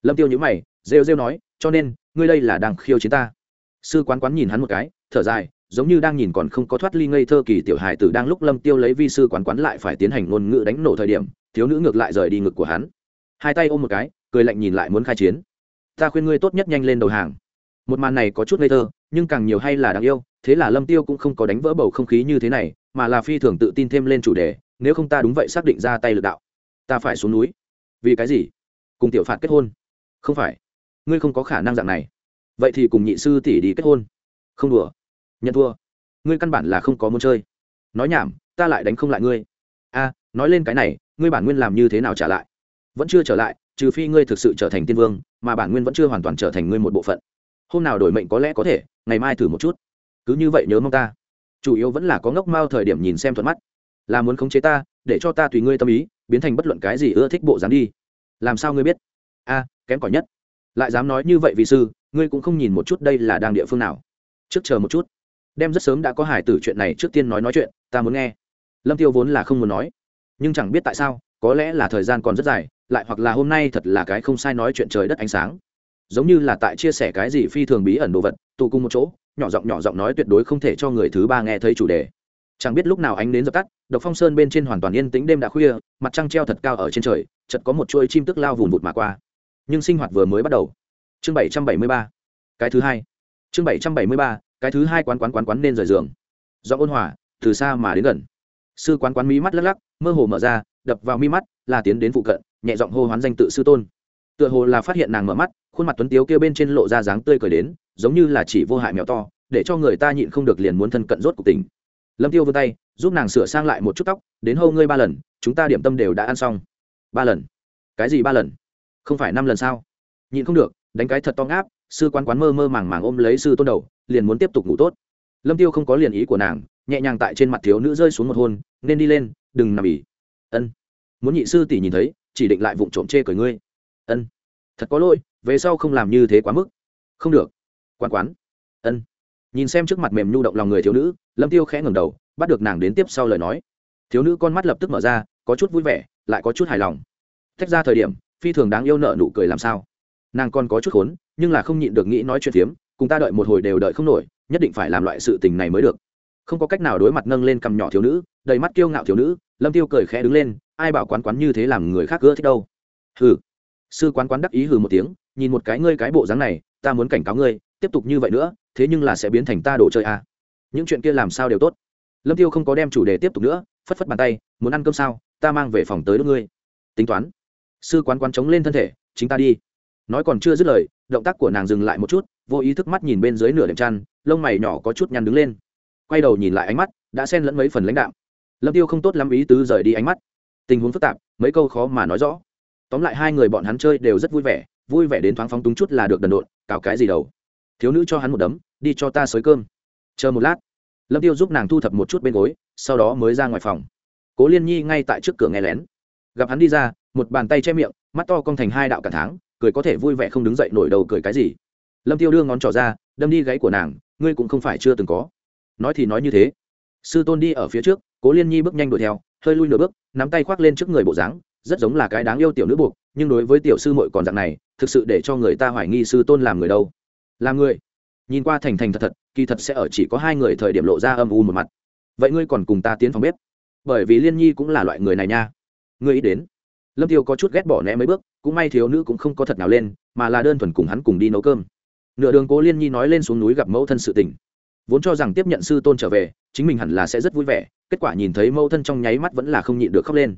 Lâm tiêu nhíu mày, rêu rêu nói, cho nên, ngươi đây là đang khiêu chiến ta. Sư quán quán nhìn hắn một cái, thở dài, giống như đang nhìn còn không có thoát ly ngây thơ kỳ tiểu hài tử đang lúc lâm tiêu lấy vi sư quán quán lại phải tiến hành ngôn ngữ đánh nổ thời điểm, thiếu nữ ngược lại rời đi ngực của hắn. Hai tay ôm một cái, cười lạnh nhìn lại muốn khai chiến ta khuyên ngươi tốt nhất nhanh lên đầu hàng. Một màn này có chút ngây thơ, nhưng càng nhiều hay là đáng yêu, thế là lâm tiêu cũng không có đánh vỡ bầu không khí như thế này, mà là phi thường tự tin thêm lên chủ đề, nếu không ta đúng vậy xác định ra tay lực đạo. Ta phải xuống núi. Vì cái gì? Cùng tiểu phạt kết hôn. Không phải. Ngươi không có khả năng dạng này. Vậy thì cùng nhị sư tỷ đi kết hôn. Không đùa. Nhận thua. Ngươi căn bản là không có muốn chơi. Nói nhảm, ta lại đánh không lại ngươi. A, nói lên cái này, ngươi bản nguyên làm như thế nào trả lại? Vẫn chưa trở lại trừ phi ngươi thực sự trở thành tiên vương, mà bản nguyên vẫn chưa hoàn toàn trở thành ngươi một bộ phận. Hôm nào đổi mệnh có lẽ có thể, ngày mai thử một chút. Cứ như vậy nhớ mong ta. Chủ yếu vẫn là có ngốc mao thời điểm nhìn xem thuận mắt. Là muốn khống chế ta, để cho ta tùy ngươi tâm ý, biến thành bất luận cái gì ưa thích bộ dáng đi. Làm sao ngươi biết? A, kém cỏi nhất. Lại dám nói như vậy vì sư, ngươi cũng không nhìn một chút đây là đang địa phương nào. Trước chờ một chút. Đem rất sớm đã có hải tử chuyện này trước tiên nói nói chuyện, ta muốn nghe. Lâm tiêu vốn là không muốn nói. Nhưng chẳng biết tại sao, có lẽ là thời gian còn rất dài lại hoặc là hôm nay thật là cái không sai nói chuyện trời đất ánh sáng. Giống như là tại chia sẻ cái gì phi thường bí ẩn đồ vật, tụ cùng một chỗ, nhỏ giọng nhỏ giọng nói tuyệt đối không thể cho người thứ ba nghe thấy chủ đề. Chẳng biết lúc nào ánh đến dập tắt, độc phong sơn bên trên hoàn toàn yên tĩnh đêm đã khuya, mặt trăng treo thật cao ở trên trời, chợt có một chuỗi chim tức lao vùn vụt mà qua. Nhưng sinh hoạt vừa mới bắt đầu. Chương bảy trăm bảy mươi ba, cái thứ hai. Chương bảy trăm bảy mươi ba, cái thứ hai quán quán quán quán nên rời giường. Do ôn hòa, từ xa mà đến gần. Sư quán quán mí mắt lắc lắc, mơ hồ mở ra, đập vào mi mắt, là tiến đến phụ cận nhẹ giọng hô hoán danh tự sư tôn. Tựa hồ là phát hiện nàng mở mắt, khuôn mặt tuấn tiếu kêu bên trên lộ ra dáng tươi cười đến, giống như là chỉ vô hại mèo to, để cho người ta nhịn không được liền muốn thân cận rốt cuộc tình. Lâm tiêu vươn tay, giúp nàng sửa sang lại một chút tóc, đến hâu ngươi ba lần, chúng ta điểm tâm đều đã ăn xong. Ba lần. Cái gì ba lần? Không phải năm lần sao? Nhịn không được, đánh cái thật to ngáp, sư quán quán mơ mơ màng màng ôm lấy sư tôn đầu, liền muốn tiếp tục ngủ tốt. Lâm tiêu không có liền ý của nàng, nhẹ nhàng tại trên mặt thiếu nữ rơi xuống một hôn, nên đi lên, đừng nằm ỉ. Ân. Muốn nhị sư tỷ nhìn thấy chỉ định lại vụng trộm chê cười ngươi. Ân. Thật có lỗi, về sau không làm như thế quá mức. Không được. Quán quán. Ân. Nhìn xem trước mặt mềm nhu động lòng người thiếu nữ, lâm tiêu khẽ ngẩng đầu, bắt được nàng đến tiếp sau lời nói. Thiếu nữ con mắt lập tức mở ra, có chút vui vẻ, lại có chút hài lòng. Tách ra thời điểm, phi thường đáng yêu nợ nụ cười làm sao. Nàng còn có chút khốn, nhưng là không nhịn được nghĩ nói chuyện phiếm, cùng ta đợi một hồi đều đợi không nổi, nhất định phải làm loại sự tình này mới được. Không có cách nào đối mặt nâng lên cầm nhỏ thiếu nữ, đầy mắt kiêu ngạo thiếu nữ, lâm tiêu cười khẽ đứng lên ai bảo quán quán như thế làm người khác gỡ thích đâu? Hừ. Sư quán quán đắc ý hừ một tiếng, nhìn một cái ngươi cái bộ dáng này, ta muốn cảnh cáo ngươi, tiếp tục như vậy nữa, thế nhưng là sẽ biến thành ta đồ chơi à. những chuyện kia làm sao đều tốt. Lâm tiêu không có đem chủ đề tiếp tục nữa, phất phất bàn tay, muốn ăn cơm sao, ta mang về phòng tới đốt ngươi. Tính toán. Sư quán quán chống lên thân thể, chính ta đi. Nói còn chưa dứt lời, động tác của nàng dừng lại một chút, vô ý thức mắt nhìn bên dưới nửa đệm chăn, lông mày nhỏ có chút nhăn đứng lên. Quay đầu nhìn lại ánh mắt, đã xen lẫn mấy phần lãnh đạo lâm tiêu không tốt lắm ý tứ rời đi ánh mắt tình huống phức tạp, mấy câu khó mà nói rõ. Tóm lại hai người bọn hắn chơi đều rất vui vẻ vui vẻ đến thoáng phóng túng chút là được đần độn, cào cái gì đầu. Thiếu nữ cho hắn một đấm, đi cho ta xới cơm. Chờ một lát, lâm tiêu giúp nàng thu thập một chút bên gối, sau đó mới ra ngoài phòng. Cố liên nhi ngay tại trước cửa nghe lén. Gặp hắn đi ra, một bàn tay che miệng, mắt to cong thành hai đạo cả tháng, cười có thể vui vẻ không đứng dậy nổi đầu cười cái gì. Lâm tiêu đưa ngón trỏ ra, đâm đi gáy của nàng, ngươi cũng không phải chưa từng có. Nói thì nói như thế. Sư tôn đi ở phía trước, cố liên nhi bước nhanh đuổi theo hơi lui nửa bước, nắm tay khoác lên trước người bộ dáng, rất giống là cái đáng yêu tiểu nữ buộc, nhưng đối với tiểu sư muội còn dạng này, thực sự để cho người ta hoài nghi sư tôn làm người đâu. Làm người. Nhìn qua thành thành thật thật, kỳ thật sẽ ở chỉ có hai người thời điểm lộ ra âm u một mặt. Vậy ngươi còn cùng ta tiến phòng bếp? Bởi vì liên nhi cũng là loại người này nha. Ngươi ý đến. Lâm tiêu có chút ghét bỏ né mấy bước, cũng may thiếu nữ cũng không có thật nào lên, mà là đơn thuần cùng hắn cùng đi nấu cơm. Nửa đường cố liên nhi nói lên xuống núi gặp mẫu thân sự tình vốn cho rằng tiếp nhận sư tôn trở về, chính mình hẳn là sẽ rất vui vẻ, kết quả nhìn thấy mẫu thân trong nháy mắt vẫn là không nhịn được khóc lên.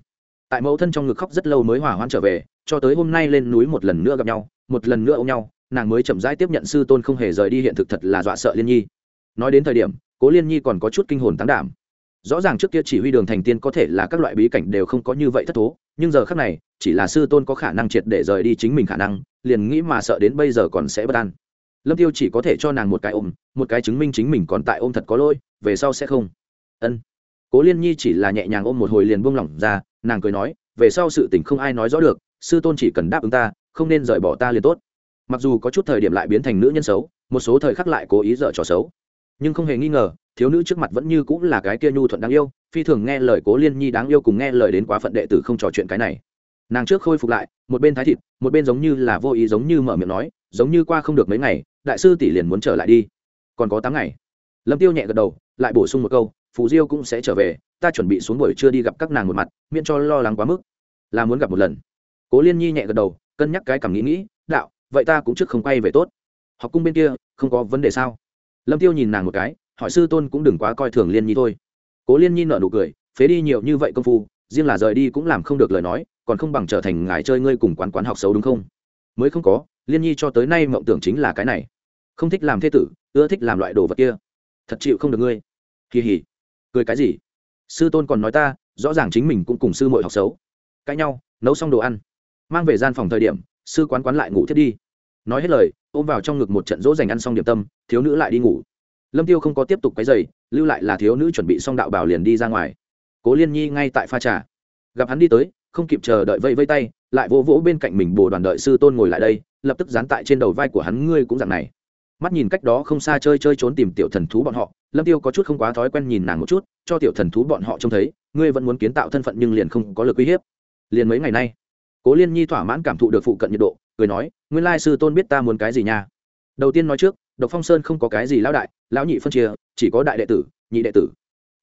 Tại mẫu thân trong ngực khóc rất lâu mới hỏa hoãn trở về, cho tới hôm nay lên núi một lần nữa gặp nhau, một lần nữa ôm nhau, nàng mới chậm rãi tiếp nhận sư tôn không hề rời đi hiện thực thật là dọa sợ liên nhi. Nói đến thời điểm, cố liên nhi còn có chút kinh hồn tán đảm. Rõ ràng trước kia chỉ huy đường thành tiên có thể là các loại bí cảnh đều không có như vậy thất thố, nhưng giờ khác này, chỉ là sư tôn có khả năng triệt để rời đi chính mình khả năng, liền nghĩ mà sợ đến bây giờ còn sẽ bất an lâm tiêu chỉ có thể cho nàng một cái ôm, một cái chứng minh chính mình còn tại ôm thật có lỗi, về sau sẽ không. Ân. Cố liên nhi chỉ là nhẹ nhàng ôm một hồi liền buông lỏng ra, nàng cười nói, về sau sự tình không ai nói rõ được, sư tôn chỉ cần đáp ứng ta, không nên rời bỏ ta liền tốt. Mặc dù có chút thời điểm lại biến thành nữ nhân xấu, một số thời khắc lại cố ý dở trò xấu. Nhưng không hề nghi ngờ, thiếu nữ trước mặt vẫn như cũng là cái kia nhu thuận đáng yêu, phi thường nghe lời cố liên nhi đáng yêu cùng nghe lời đến quá phận đệ tử không trò chuyện cái này. Nàng trước khôi phục lại, một bên thái thịt, một bên giống như là vô ý giống như mở miệng nói, giống như qua không được mấy ngày đại sư tỷ liền muốn trở lại đi. Còn có tám ngày. Lâm tiêu nhẹ gật đầu, lại bổ sung một câu, phù diêu cũng sẽ trở về, ta chuẩn bị xuống buổi trưa đi gặp các nàng một mặt, miễn cho lo lắng quá mức. Là muốn gặp một lần. Cố liên nhi nhẹ gật đầu, cân nhắc cái cảm nghĩ nghĩ, đạo, vậy ta cũng trước không quay về tốt. Học cung bên kia, không có vấn đề sao? Lâm tiêu nhìn nàng một cái, hỏi sư tôn cũng đừng quá coi thường liên nhi thôi. Cố liên nhi nở nụ cười, phế đi nhiều như vậy công phu, riêng là rời đi cũng làm không được lời nói, còn không bằng trở thành ngài chơi ngươi cùng quán quán học xấu đúng không? Mới không có liên nhi cho tới nay mộng tưởng chính là cái này. Không thích làm thế tử, ưa thích làm loại đồ vật kia. Thật chịu không được ngươi. Kỳ hỉ. Cười cái gì? Sư tôn còn nói ta, rõ ràng chính mình cũng cùng sư mội học xấu. Cãi nhau, nấu xong đồ ăn. Mang về gian phòng thời điểm, sư quán quán lại ngủ thiết đi. Nói hết lời, ôm vào trong ngực một trận dỗ dành ăn xong điểm tâm, thiếu nữ lại đi ngủ. Lâm tiêu không có tiếp tục cái giày lưu lại là thiếu nữ chuẩn bị xong đạo bảo liền đi ra ngoài. Cố liên nhi ngay tại pha trà. Gặp hắn đi tới, không kịp chờ đợi vây vây tay lại vỗ vỗ bên cạnh mình bồ đoàn đợi sư tôn ngồi lại đây, lập tức dán tại trên đầu vai của hắn ngươi cũng dạng này. Mắt nhìn cách đó không xa chơi chơi trốn tìm tiểu thần thú bọn họ, lâm tiêu có chút không quá thói quen nhìn nàng một chút, cho tiểu thần thú bọn họ trông thấy, ngươi vẫn muốn kiến tạo thân phận nhưng liền không có lực uy hiếp. Liền mấy ngày nay, cố liên nhi thỏa mãn cảm thụ được phụ cận nhiệt độ, cười nói, nguyên lai sư tôn biết ta muốn cái gì nha? Đầu tiên nói trước, độc phong sơn không có cái gì lão đại, lão nhị phân chia, chỉ có đại đệ tử, nhị đệ tử.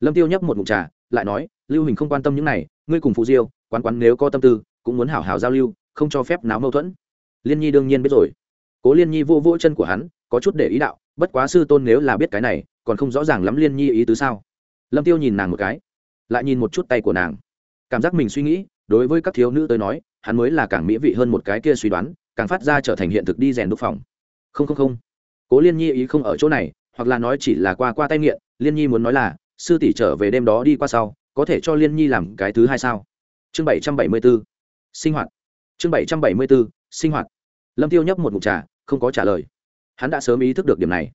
Lâm tiêu nhấp một mụn trà, lại nói, lưu hình không quan tâm những này, ngươi cùng phụ diêu, quán quán nếu có tâm tư cũng muốn hảo hảo giao lưu, không cho phép náo mâu thuẫn. Liên nhi đương nhiên biết rồi. Cố liên nhi vô vỗ chân của hắn, có chút để ý đạo, bất quá sư tôn nếu là biết cái này, còn không rõ ràng lắm liên nhi ý tứ sao. Lâm tiêu nhìn nàng một cái, lại nhìn một chút tay của nàng. Cảm giác mình suy nghĩ, đối với các thiếu nữ tới nói, hắn mới là càng mỹ vị hơn một cái kia suy đoán, càng phát ra trở thành hiện thực đi rèn đúc phòng. Không không không. Cố liên nhi ý không ở chỗ này, hoặc là nói chỉ là qua qua tay nghiện, liên nhi muốn nói là, sư tỷ trở về đêm đó đi qua sau, có thể cho liên nhi làm cái thứ hai sao? Chương bảy trăm bảy mươi bốn sinh hoạt. Chương bảy trăm bảy mươi bốn sinh hoạt. Lâm tiêu nhấp một mục trà, không có trả lời. Hắn đã sớm ý thức được điểm này.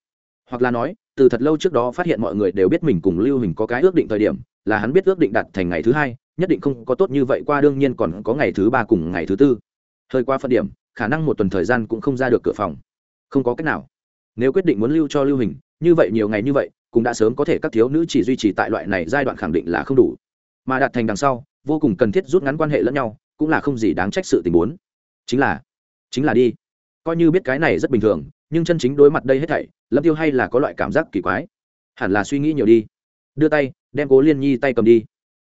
Hoặc là nói, từ thật lâu trước đó phát hiện mọi người đều biết mình cùng lưu hình có cái ước định thời điểm, là hắn biết ước định đặt thành ngày thứ hai, nhất định không có tốt như vậy qua, đương nhiên còn có ngày thứ ba cùng ngày thứ tư. Hơi qua phân điểm, khả năng một tuần thời gian cũng không ra được cửa phòng. Không có cách nào. Nếu quyết định muốn lưu cho lưu hình, như vậy nhiều ngày như vậy, cũng đã sớm có thể các thiếu nữ chỉ duy trì tại loại này giai đoạn khẳng định là không đủ. Mà đạt thành đằng sau, vô cùng cần thiết rút ngắn quan hệ lẫn nhau cũng là không gì đáng trách sự tình muốn, chính là chính là đi. Coi như biết cái này rất bình thường nhưng chân chính đối mặt đây hết thảy lâm tiêu hay là có loại cảm giác kỳ quái. Hẳn là suy nghĩ nhiều đi. Đưa tay đem cố liên nhi tay cầm đi.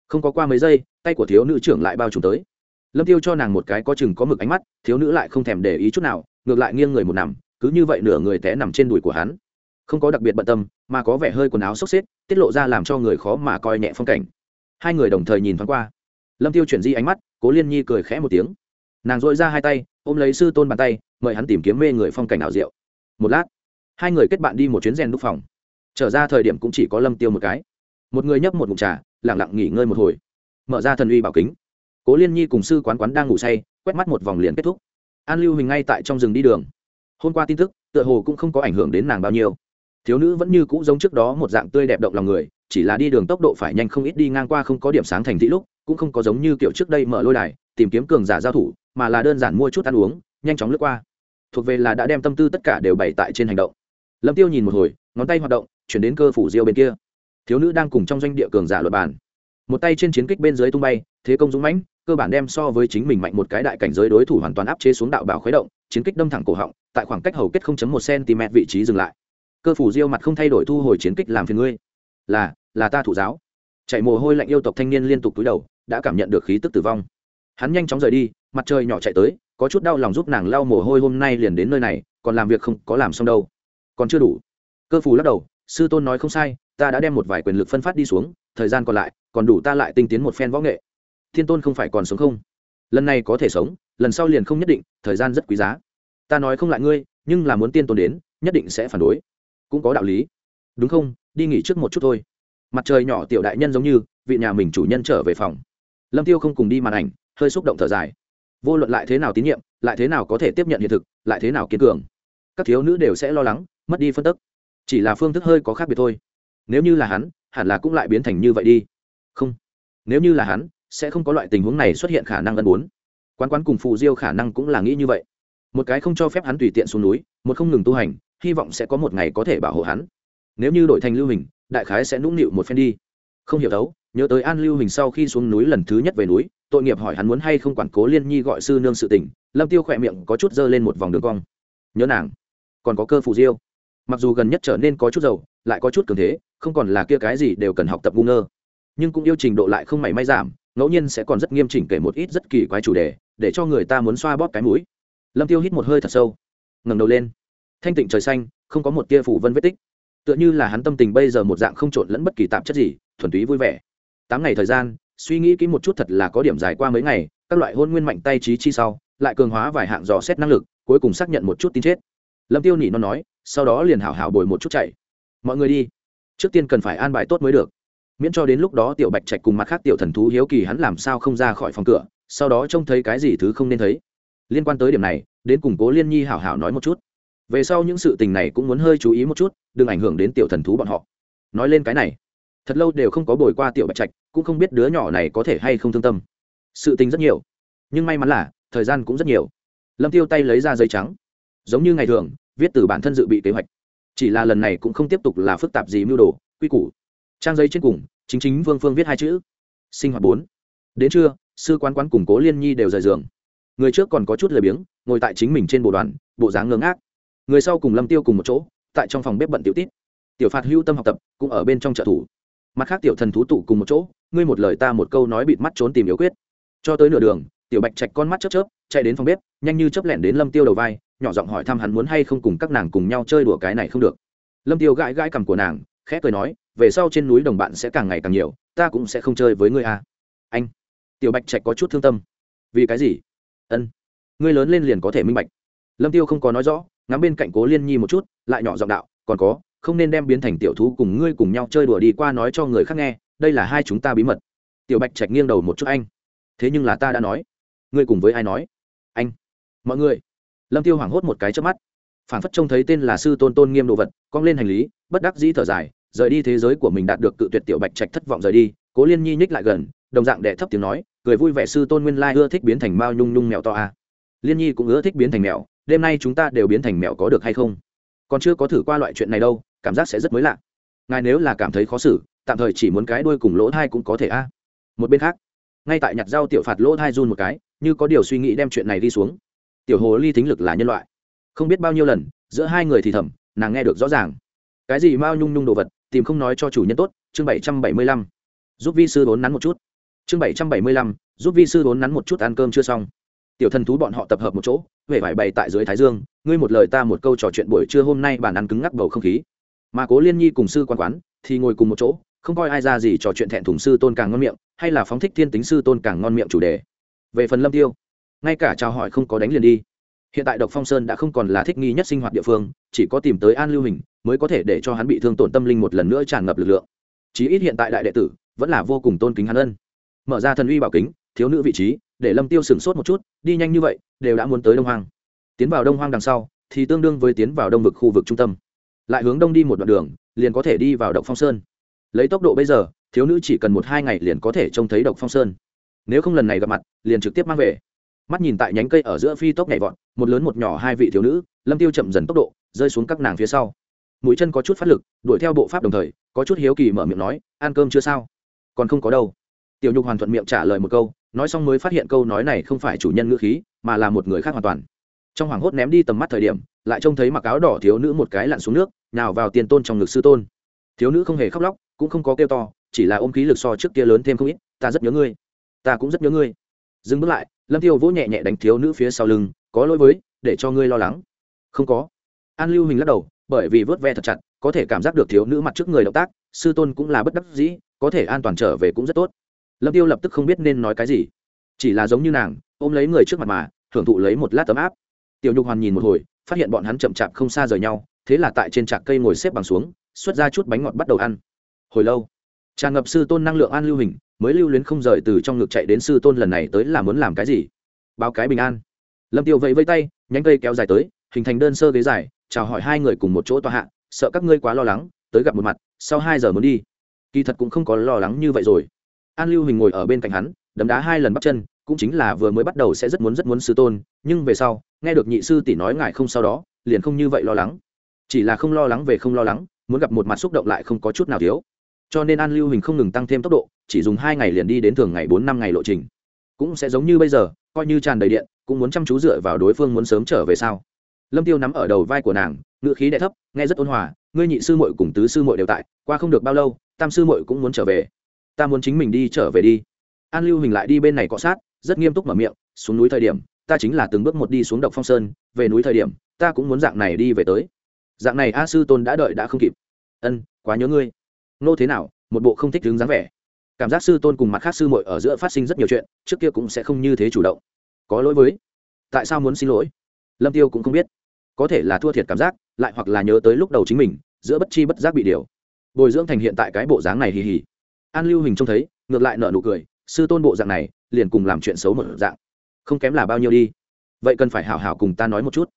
Không có qua mấy giây tay của thiếu nữ trưởng lại bao trùm tới. Lâm tiêu cho nàng một cái có chừng có mực ánh mắt thiếu nữ lại không thèm để ý chút nào ngược lại nghiêng người một nằm cứ như vậy nửa người té nằm trên đùi của hắn. Không có đặc biệt bận tâm mà có vẻ hơi quần áo xốc xếp tiết lộ ra làm cho người khó mà coi nhẹ phong cảnh. Hai người đồng thời nhìn thoáng qua. Lâm tiêu chuyển di ánh mắt cố liên nhi cười khẽ một tiếng. Nàng dội ra hai tay, ôm lấy sư tôn bàn tay, mời hắn tìm kiếm mê người phong cảnh ảo diệu. Một lát, hai người kết bạn đi một chuyến rèn đúc phòng. Trở ra thời điểm cũng chỉ có lâm tiêu một cái. Một người nhấp một ngụm trà lẳng lặng nghỉ ngơi một hồi. Mở ra thần uy bảo kính. Cố liên nhi cùng sư quán quán đang ngủ say, quét mắt một vòng liền kết thúc. An lưu hình ngay tại trong rừng đi đường. Hôm qua tin tức, tựa hồ cũng không có ảnh hưởng đến nàng bao nhiêu. Thiếu nữ vẫn như cũ giống trước đó một dạng tươi đẹp động lòng người, chỉ là đi đường tốc độ phải nhanh không ít đi ngang qua không có điểm sáng thành thị lúc cũng không có giống như kiểu trước đây mở lôi đài, tìm kiếm cường giả giao thủ, mà là đơn giản mua chút ăn uống, nhanh chóng lướt qua. Thuộc về là đã đem tâm tư tất cả đều bày tại trên hành động. Lâm tiêu nhìn một hồi, ngón tay hoạt động, chuyển đến cơ phủ diêu bên kia. Thiếu nữ đang cùng trong doanh địa cường giả luật bàn. Một tay trên chiến kích bên dưới tung bay, thế công dũng mãnh, cơ bản đem so với chính mình mạnh một cái đại cảnh giới đối thủ hoàn toàn áp chế xuống đạo bảo khuấy động, chiến kích đâm thẳng cổ họng, tại khoảng cách hầu kết 0.1 cm vị trí dừng lại. Cơ phủ diêu mặt không thay đổi thu hồi chiến kích làm phiền ngươi. Là là ta thủ giáo. Chạy mồ hôi lạnh yêu tộc thanh niên liên tục túi đầu đã cảm nhận được khí tức tử vong. Hắn nhanh chóng rời đi, mặt trời nhỏ chạy tới, có chút đau lòng giúp nàng lau mồ hôi hôm nay liền đến nơi này, còn làm việc không có làm xong đâu. Còn chưa đủ. Cơ phù lắc đầu, sư tôn nói không sai, ta đã đem một vài quyền lực phân phát đi xuống, thời gian còn lại, còn đủ ta lại tinh tiến một phen võ nghệ. Thiên tôn không phải còn sống không? Lần này có thể sống, lần sau liền không nhất định, thời gian rất quý giá. Ta nói không lại ngươi, nhưng là muốn tiên tôn đến, nhất định sẽ phản đối. Cũng có đạo lý. Đúng không? Đi nghỉ trước một chút thôi. Mặt trời nhỏ tiểu đại nhân giống như, vị nhà mình chủ nhân trở về phòng lâm tiêu không cùng đi màn ảnh, hơi xúc động thở dài. Vô luận lại thế nào tín nhiệm, lại thế nào có thể tiếp nhận hiện thực, lại thế nào kiên cường. Các thiếu nữ đều sẽ lo lắng, mất đi phân tức. Chỉ là phương thức hơi có khác biệt thôi. Nếu như là hắn, hẳn là cũng lại biến thành như vậy đi. Không. Nếu như là hắn, sẽ không có loại tình huống này xuất hiện khả năng ân bốn. Quán quán cùng phù diêu khả năng cũng là nghĩ như vậy. Một cái không cho phép hắn tùy tiện xuống núi, một không ngừng tu hành, hy vọng sẽ có một ngày có thể bảo hộ hắn. Nếu như đổi thành lưu hình, đại khái sẽ nũng nịu một phen đi. Không hiểu đấu nhớ tới an lưu hình sau khi xuống núi lần thứ nhất về núi, tội nghiệp hỏi hắn muốn hay không quản cố liên nhi gọi sư nương sự tình, lâm tiêu khỏe miệng có chút dơ lên một vòng đường cong. Nhớ nàng, còn có cơ phù diêu. Mặc dù gần nhất trở nên có chút giàu, lại có chút cường thế, không còn là kia cái gì đều cần học tập ngu ngơ. Nhưng cũng yêu trình độ lại không mảy may giảm, ngẫu nhiên sẽ còn rất nghiêm chỉnh kể một ít rất kỳ quái chủ đề, để cho người ta muốn xoa bóp cái mũi. Lâm tiêu hít một hơi thật sâu, ngẩng đầu lên. Thanh tịnh trời xanh, không có một tia phủ vân vết tích. Tựa như là hắn tâm tình bây giờ một dạng không trộn lẫn bất kỳ tạp chất gì, thuần túy vui vẻ tám ngày thời gian, suy nghĩ kỹ một chút thật là có điểm dài qua mấy ngày, các loại hôn nguyên mạnh tay trí chi sau, lại cường hóa vài hạng dò xét năng lực, cuối cùng xác nhận một chút tin chết. Lâm tiêu nỉ nó nói, sau đó liền hảo hảo bồi một chút chạy. Mọi người đi. Trước tiên cần phải an bài tốt mới được. Miễn cho đến lúc đó tiểu bạch trạch cùng mặt khác tiểu thần thú hiếu kỳ hắn làm sao không ra khỏi phòng cửa, sau đó trông thấy cái gì thứ không nên thấy. Liên quan tới điểm này, đến củng cố liên nhi hảo hảo nói một chút. Về sau những sự tình này cũng muốn hơi chú ý một chút, đừng ảnh hưởng đến tiểu thần thú bọn họ. Nói lên cái này thật lâu đều không có bồi qua tiểu bạch trạch, cũng không biết đứa nhỏ này có thể hay không thương tâm. Sự tình rất nhiều, nhưng may mắn là, thời gian cũng rất nhiều. Lâm tiêu tay lấy ra giấy trắng. Giống như ngày thường, viết từ bản thân dự bị kế hoạch. Chỉ là lần này cũng không tiếp tục là phức tạp gì mưu đồ, quy củ. Trang giấy trên cùng, chính chính vương phương viết hai chữ. Sinh hoạt bốn. Đến trưa, sư quán quán củng cố liên nhi đều rời giường. Người trước còn có chút lười biếng, ngồi tại chính mình trên bộ đoàn, bộ dáng ngơ ngác. Người sau cùng lâm tiêu cùng một chỗ, tại trong phòng bếp bận tiểu tít. Tiểu phạt hưu tâm học tập, cũng ở bên trong trợ thủ mặt khác tiểu thần thú tụ cùng một chỗ, ngươi một lời ta một câu nói bịt mắt trốn tìm yếu quyết. Cho tới nửa đường, tiểu bạch chạch con mắt chớp chớp, chạy đến phòng bếp, nhanh như chớp lẻn đến lâm tiêu đầu vai, nhỏ giọng hỏi thăm hắn muốn hay không cùng các nàng cùng nhau chơi đùa cái này không được. Lâm tiêu gãi gãi cằm của nàng, khẽ cười nói, về sau trên núi đồng bạn sẽ càng ngày càng nhiều, ta cũng sẽ không chơi với ngươi à. Anh, tiểu bạch trạch có chút thương tâm. Vì cái gì? Ân, ngươi lớn lên liền có thể minh bạch. Lâm tiêu không có nói rõ, ngắm bên cạnh cố liên nhi một chút, lại nhỏ giọng đạo, còn có không nên đem biến thành tiểu thú cùng ngươi cùng nhau chơi đùa đi qua nói cho người khác nghe, đây là hai chúng ta bí mật. Tiểu bạch trạch nghiêng đầu một chút anh. Thế nhưng là ta đã nói. Ngươi cùng với ai nói? Anh. Mọi người. Lâm tiêu hoảng hốt một cái trước mắt. Phản phất trông thấy tên là sư tôn tôn nghiêm đồ vật, cong lên hành lý, bất đắc dĩ thở dài, rời đi thế giới của mình đạt được cự tuyệt tiểu bạch trạch thất vọng rời đi, cố liên nhi nhích lại gần, đồng dạng đệ thấp tiếng nói, cười vui vẻ sư tôn nguyên lai ưa thích biến thành mao nhung nhung mèo to à. liên nhi cũng ưa thích biến thành mèo, đêm nay chúng ta đều biến thành mèo có được hay không? Còn chưa có thử qua loại chuyện này đâu cảm giác sẽ rất mới lạ. Ngài nếu là cảm thấy khó xử, tạm thời chỉ muốn cái đuôi cùng lỗ thai cũng có thể a. Một bên khác, ngay tại nhặt rau tiểu phạt lỗ thai run một cái, như có điều suy nghĩ đem chuyện này đi xuống. Tiểu hồ ly thính lực là nhân loại. Không biết bao nhiêu lần, giữa hai người thì thầm, nàng nghe được rõ ràng. Cái gì mao nhung nhung đồ vật, tìm không nói cho chủ nhân tốt, chương bảy trăm bảy mươi lăm. Giúp vi sư đốn nắn một chút. Chương bảy trăm bảy mươi lăm, giúp vi sư đốn nắn một chút ăn cơm chưa xong. Tiểu thần thú bọn họ tập hợp một chỗ huệ vải bày tại dưới thái dương, ngươi một lời ta một câu trò chuyện buổi trưa hôm nay bàn ăn cứng ngắc bầu không khí mà cố liên nhi cùng sư quan quán thì ngồi cùng một chỗ, không coi ai ra gì trò chuyện thẹn thùng sư tôn càng ngon miệng, hay là phóng thích thiên tính sư tôn càng ngon miệng chủ đề. Về phần lâm tiêu, ngay cả chào hỏi không có đánh liền đi. Hiện tại độc phong sơn đã không còn là thích nghi nhất sinh hoạt địa phương, chỉ có tìm tới an lưu hình mới có thể để cho hắn bị thương tổn tâm linh một lần nữa tràn ngập lực lượng. Chí ít hiện tại đại đệ tử vẫn là vô cùng tôn kính hắn ân. Mở ra thần uy bảo kính, thiếu nữ vị trí, để lâm tiêu sửng sốt một chút, đi nhanh như vậy, đều đã muốn tới đông hoang. Tiến vào đông hoang đằng sau, thì tương đương với tiến vào đông vực khu vực trung tâm lại hướng đông đi một đoạn đường, liền có thể đi vào động phong sơn. Lấy tốc độ bây giờ, thiếu nữ chỉ cần một hai ngày liền có thể trông thấy độc phong sơn. Nếu không lần này gặp mặt, liền trực tiếp mang về. Mắt nhìn tại nhánh cây ở giữa phi tốc nhảy vọt, một lớn một nhỏ hai vị thiếu nữ, lâm tiêu chậm dần tốc độ, rơi xuống các nàng phía sau. Mũi chân có chút phát lực, đuổi theo bộ pháp đồng thời, có chút hiếu kỳ mở miệng nói, ăn cơm chưa sao? Còn không có đâu. Tiểu nhục hoàn thuận miệng trả lời một câu, nói xong mới phát hiện câu nói này không phải chủ nhân ngữ khí, mà là một người khác hoàn toàn. Trong hoảng hốt ném đi tầm mắt thời điểm lại trông thấy mặc áo đỏ thiếu nữ một cái lặn xuống nước nào vào tiền tôn trong ngực sư tôn. Thiếu nữ không hề khóc lóc, cũng không có kêu to, chỉ là ôm khí lực so trước kia lớn thêm không ít, ta rất nhớ ngươi, ta cũng rất nhớ ngươi. Dừng bước lại, lâm tiêu vỗ nhẹ nhẹ đánh thiếu nữ phía sau lưng, có lỗi với, để cho ngươi lo lắng. Không có. An lưu hình lắc đầu, bởi vì vớt ve thật chặt, có thể cảm giác được thiếu nữ mặt trước người động tác, sư tôn cũng là bất đắc dĩ, có thể an toàn trở về cũng rất tốt. Lâm tiêu lập tức không biết nên nói cái gì, chỉ là giống như nàng, ôm lấy người trước mặt mà thưởng thụ lấy một lát tấm áp tiểu nhục hoàn nhìn một hồi, phát hiện bọn hắn chậm chạp không xa rời nhau, thế là tại trên trạc cây ngồi xếp bằng xuống, xuất ra chút bánh ngọt bắt đầu ăn. Hồi lâu, tràn ngập sư tôn năng lượng an lưu hình, mới lưu luyến không rời từ trong ngực chạy đến sư tôn lần này tới là muốn làm cái gì? Báo cái bình an. Lâm tiêu vẫy vẫy tay, nhánh cây kéo dài tới, hình thành đơn sơ ghế dài, chào hỏi hai người cùng một chỗ tòa hạ, sợ các ngươi quá lo lắng, tới gặp một mặt, sau hai giờ muốn đi. Kỳ thật cũng không có lo lắng như vậy rồi. An lưu hình ngồi ở bên cạnh hắn, đấm đá hai lần bắt chân, cũng chính là vừa mới bắt đầu sẽ rất muốn rất muốn sư tôn, nhưng về sau nghe được nhị sư tỷ nói ngài không sau đó, liền không như vậy lo lắng. Chỉ là không lo lắng về không lo lắng, muốn gặp một mặt xúc động lại không có chút nào thiếu. Cho nên an lưu hình không ngừng tăng thêm tốc độ, chỉ dùng hai ngày liền đi đến thường ngày bốn năm ngày lộ trình. Cũng sẽ giống như bây giờ, coi như tràn đầy điện, cũng muốn chăm chú dựa vào đối phương muốn sớm trở về sau lâm tiêu nắm ở đầu vai của nàng ngựa khí đ thấp, nghe rất ôn hòa, ngươi nhị sư muội cùng tứ sư muội đều tại, qua không được bao lâu, tam sư muội cũng muốn trở về. Ta muốn chính mình đi trở về đi. An lưu hình lại đi bên này cọ sát, rất nghiêm túc mở miệng, xuống núi thời điểm ta chính là từng bước một đi xuống độc phong sơn, về núi thời điểm, ta cũng muốn dạng này đi về tới. Dạng này a sư tôn đã đợi đã không kịp. Ân, quá nhớ ngươi. Nô thế nào, một bộ không thích đứng dáng vẻ. Cảm giác sư tôn cùng mặt khác sư muội ở giữa phát sinh rất nhiều chuyện, trước kia cũng sẽ không như thế chủ động. Có lỗi với. Tại sao muốn xin lỗi? Lâm tiêu cũng không biết. Có thể là thua thiệt cảm giác, lại hoặc là nhớ tới lúc đầu chính mình, giữa bất chi bất giác bị điều. Bồi dưỡng thành hiện tại cái bộ dáng này hì hì. An lưu hình trông thấy, ngược lại nở nụ cười, sư tôn bộ dạng này, liền cùng làm chuyện xấu một dạng không kém là bao nhiêu đi. Vậy cần phải hảo hảo cùng ta nói một chút.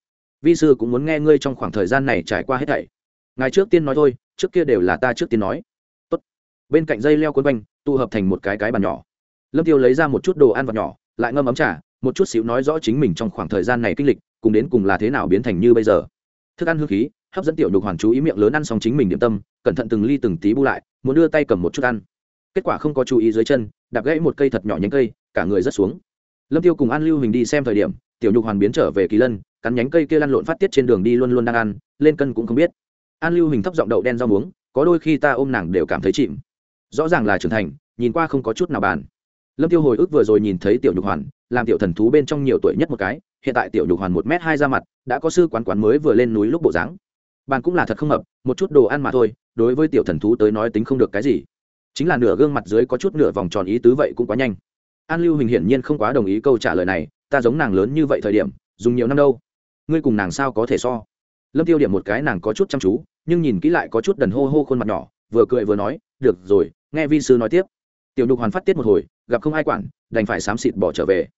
Vi sư cũng muốn nghe ngươi trong khoảng thời gian này trải qua hết thảy. Ngài trước tiên nói thôi, trước kia đều là ta trước tiên nói. Tốt. bên cạnh dây leo quấn quanh, tụ hợp thành một cái cái bàn nhỏ. Lâm tiêu lấy ra một chút đồ ăn vặt nhỏ, lại ngâm ấm trà, một chút xíu nói rõ chính mình trong khoảng thời gian này kinh lịch, cùng đến cùng là thế nào biến thành như bây giờ. Thức ăn hương khí, hấp dẫn tiểu nhục hoàn chú ý miệng lớn ăn xong chính mình điểm tâm, cẩn thận từng ly từng tí bu lại, muốn đưa tay cầm một chút ăn. Kết quả không có chú ý dưới chân, đạp gãy một cây thật nhỏ nhánh cây, cả người rất xuống lâm tiêu cùng an lưu hình đi xem thời điểm, tiểu nhục hoàn biến trở về kỳ lân, cắn nhánh cây kia lăn lộn phát tiết trên đường đi luôn luôn đang ăn, lên cân cũng không biết. An lưu hình thấp giọng đậu đen rau muống, có đôi khi ta ôm nàng đều cảm thấy chìm. Rõ ràng là trưởng thành, nhìn qua không có chút nào bàn. Lâm tiêu hồi ức vừa rồi nhìn thấy tiểu nhục hoàn, làm tiểu thần thú bên trong nhiều tuổi nhất một cái, hiện tại tiểu nhục hoàn một m hai ra mặt, đã có sư quán quán mới vừa lên núi lúc bộ dáng. Bàn cũng là thật không hợp, một chút đồ ăn mà thôi, đối với tiểu thần thú tới nói tính không được cái gì. Chính là nửa gương mặt dưới có chút nửa vòng tròn ý tứ vậy cũng quá nhanh an lưu hình hiển nhiên không quá đồng ý câu trả lời này, ta giống nàng lớn như vậy thời điểm, dùng nhiều năm đâu. Ngươi cùng nàng sao có thể so? Lâm tiêu điểm một cái nàng có chút chăm chú, nhưng nhìn kỹ lại có chút đần hô hô khuôn mặt nhỏ, vừa cười vừa nói, được rồi, nghe vi sư nói tiếp. Tiểu nhục hoàn phát tiết một hồi, gặp không ai quản, đành phải xám xịt bỏ trở về.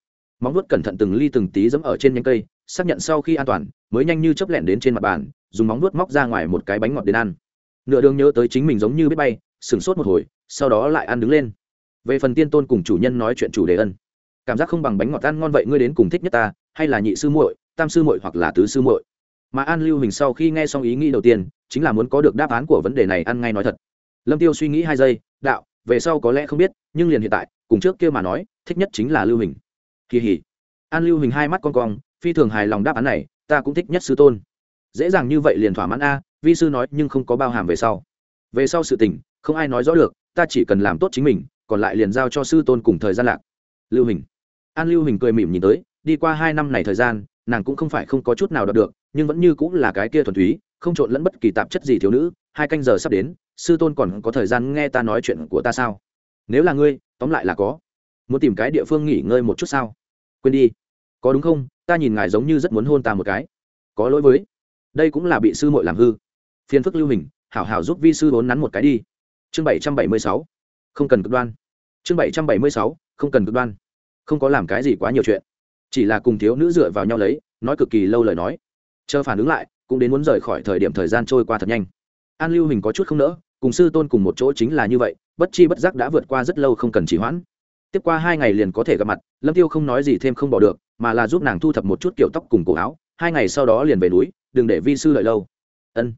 Móng vuốt cẩn thận từng ly từng tí dẫm ở trên nhánh cây, xác nhận sau khi an toàn, mới nhanh như chấp lẹn đến trên mặt bàn, dùng móng vuốt móc ra ngoài một cái bánh ngọt đến ăn. Nửa đường nhớ tới chính mình giống như biết bay, sửng sốt một hồi, sau đó lại ăn đứng lên về phần tiên tôn cùng chủ nhân nói chuyện chủ đề ân. Cảm giác không bằng bánh ngọt ăn ngon vậy ngươi đến cùng thích nhất ta, hay là nhị sư muội, tam sư muội hoặc là tứ sư muội? Mà an lưu hình sau khi nghe xong ý nghĩ đầu tiên, chính là muốn có được đáp án của vấn đề này ăn ngay nói thật. Lâm tiêu suy nghĩ hai giây, đạo, về sau có lẽ không biết, nhưng liền hiện tại, cùng trước kia mà nói, thích nhất chính là lưu hình. Kỳ hỉ. An lưu hình hai mắt con cong, phi thường hài lòng đáp án này, ta cũng thích nhất sư tôn. Dễ dàng như vậy liền thỏa mãn a, vi sư nói nhưng không có bao hàm về sau. Về sau sự tình, không ai nói rõ được, ta chỉ cần làm tốt chính mình còn lại liền giao cho sư tôn cùng thời gian lạc. Lưu hình. An lưu hình cười mỉm nhìn tới, đi qua hai năm này thời gian, nàng cũng không phải không có chút nào đọc được, nhưng vẫn như cũng là cái kia thuần túy, không trộn lẫn bất kỳ tạp chất gì thiếu nữ, hai canh giờ sắp đến, sư tôn còn có thời gian nghe ta nói chuyện của ta sao? Nếu là ngươi, tóm lại là có. Muốn tìm cái địa phương nghỉ ngơi một chút sao? Quên đi. Có đúng không? Ta nhìn ngài giống như rất muốn hôn ta một cái. Có lỗi với. Đây cũng là bị sư muội làm hư. Phiền phức lưu hình, hảo hảo giúp vi sư vốn nắn một cái đi. Chương bảy trăm bảy mươi sáu không cần cực đoan. Chương bảy trăm bảy mươi sáu, không cần cực đoan. Không có làm cái gì quá nhiều chuyện. Chỉ là cùng thiếu nữ dựa vào nhau lấy, nói cực kỳ lâu lời nói. Chờ phản ứng lại, cũng đến muốn rời khỏi thời điểm thời gian trôi qua thật nhanh. An lưu hình có chút không nỡ, cùng sư tôn cùng một chỗ chính là như vậy, bất chi bất giác đã vượt qua rất lâu không cần chỉ hoãn. Tiếp qua hai ngày liền có thể gặp mặt, lâm tiêu không nói gì thêm không bỏ được, mà là giúp nàng thu thập một chút kiểu tóc cùng cổ áo. Hai ngày sau đó liền về núi, đừng để vi sư lợi lâu. Ân.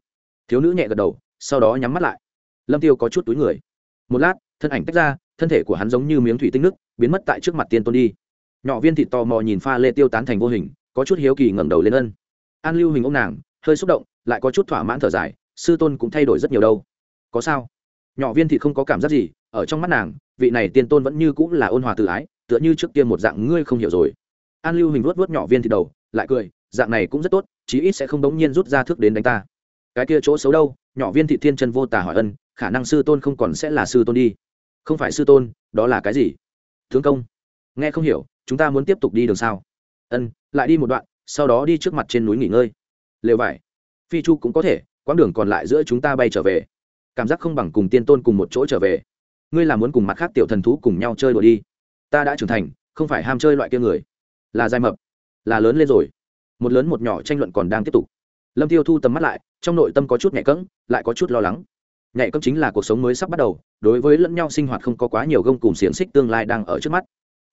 Thiếu nữ nhẹ gật đầu, sau đó nhắm mắt lại. Lâm tiêu có chút túi người. Một lát thân ảnh tách ra, thân thể của hắn giống như miếng thủy tinh nước, biến mất tại trước mặt tiên tôn đi. Nhỏ viên thịt tò mò nhìn pha lê tiêu tán thành vô hình, có chút hiếu kỳ ngẩng đầu lên ân. An lưu hình ông nàng, hơi xúc động, lại có chút thỏa mãn thở dài, sư tôn cũng thay đổi rất nhiều đâu. Có sao? Nhỏ viên thịt không có cảm giác gì, ở trong mắt nàng, vị này tiên tôn vẫn như cũng là ôn hòa tự ái, tựa như trước kia một dạng ngươi không hiểu rồi. An lưu hình vuốt vuốt nhỏ viên thịt đầu, lại cười, dạng này cũng rất tốt, chí ít sẽ không bỗng nhiên rút ra thước đến đánh ta. Cái kia chỗ xấu đâu? Nhỏ viên thị thiên chân vô tả hỏi ân, khả năng sư tôn không còn sẽ là sư tôn đi không phải sư tôn, đó là cái gì? Thương công, nghe không hiểu, chúng ta muốn tiếp tục đi đường sao? Ân, lại đi một đoạn, sau đó đi trước mặt trên núi nghỉ ngơi. Lều vải. Phi chu cũng có thể, quãng đường còn lại giữa chúng ta bay trở về. Cảm giác không bằng cùng tiên tôn cùng một chỗ trở về. Ngươi là muốn cùng mặt khác tiểu thần thú cùng nhau chơi đùa đi. Ta đã trưởng thành, không phải ham chơi loại kia người. Là dài mập. Là lớn lên rồi. Một lớn một nhỏ tranh luận còn đang tiếp tục. Lâm tiêu thu tầm mắt lại, trong nội tâm có chút nhẹ cẫng, lại có chút lo lắng nhạy cẫng chính là cuộc sống mới sắp bắt đầu, đối với lẫn nhau sinh hoạt không có quá nhiều gông cùng xiềng xích tương lai đang ở trước mắt.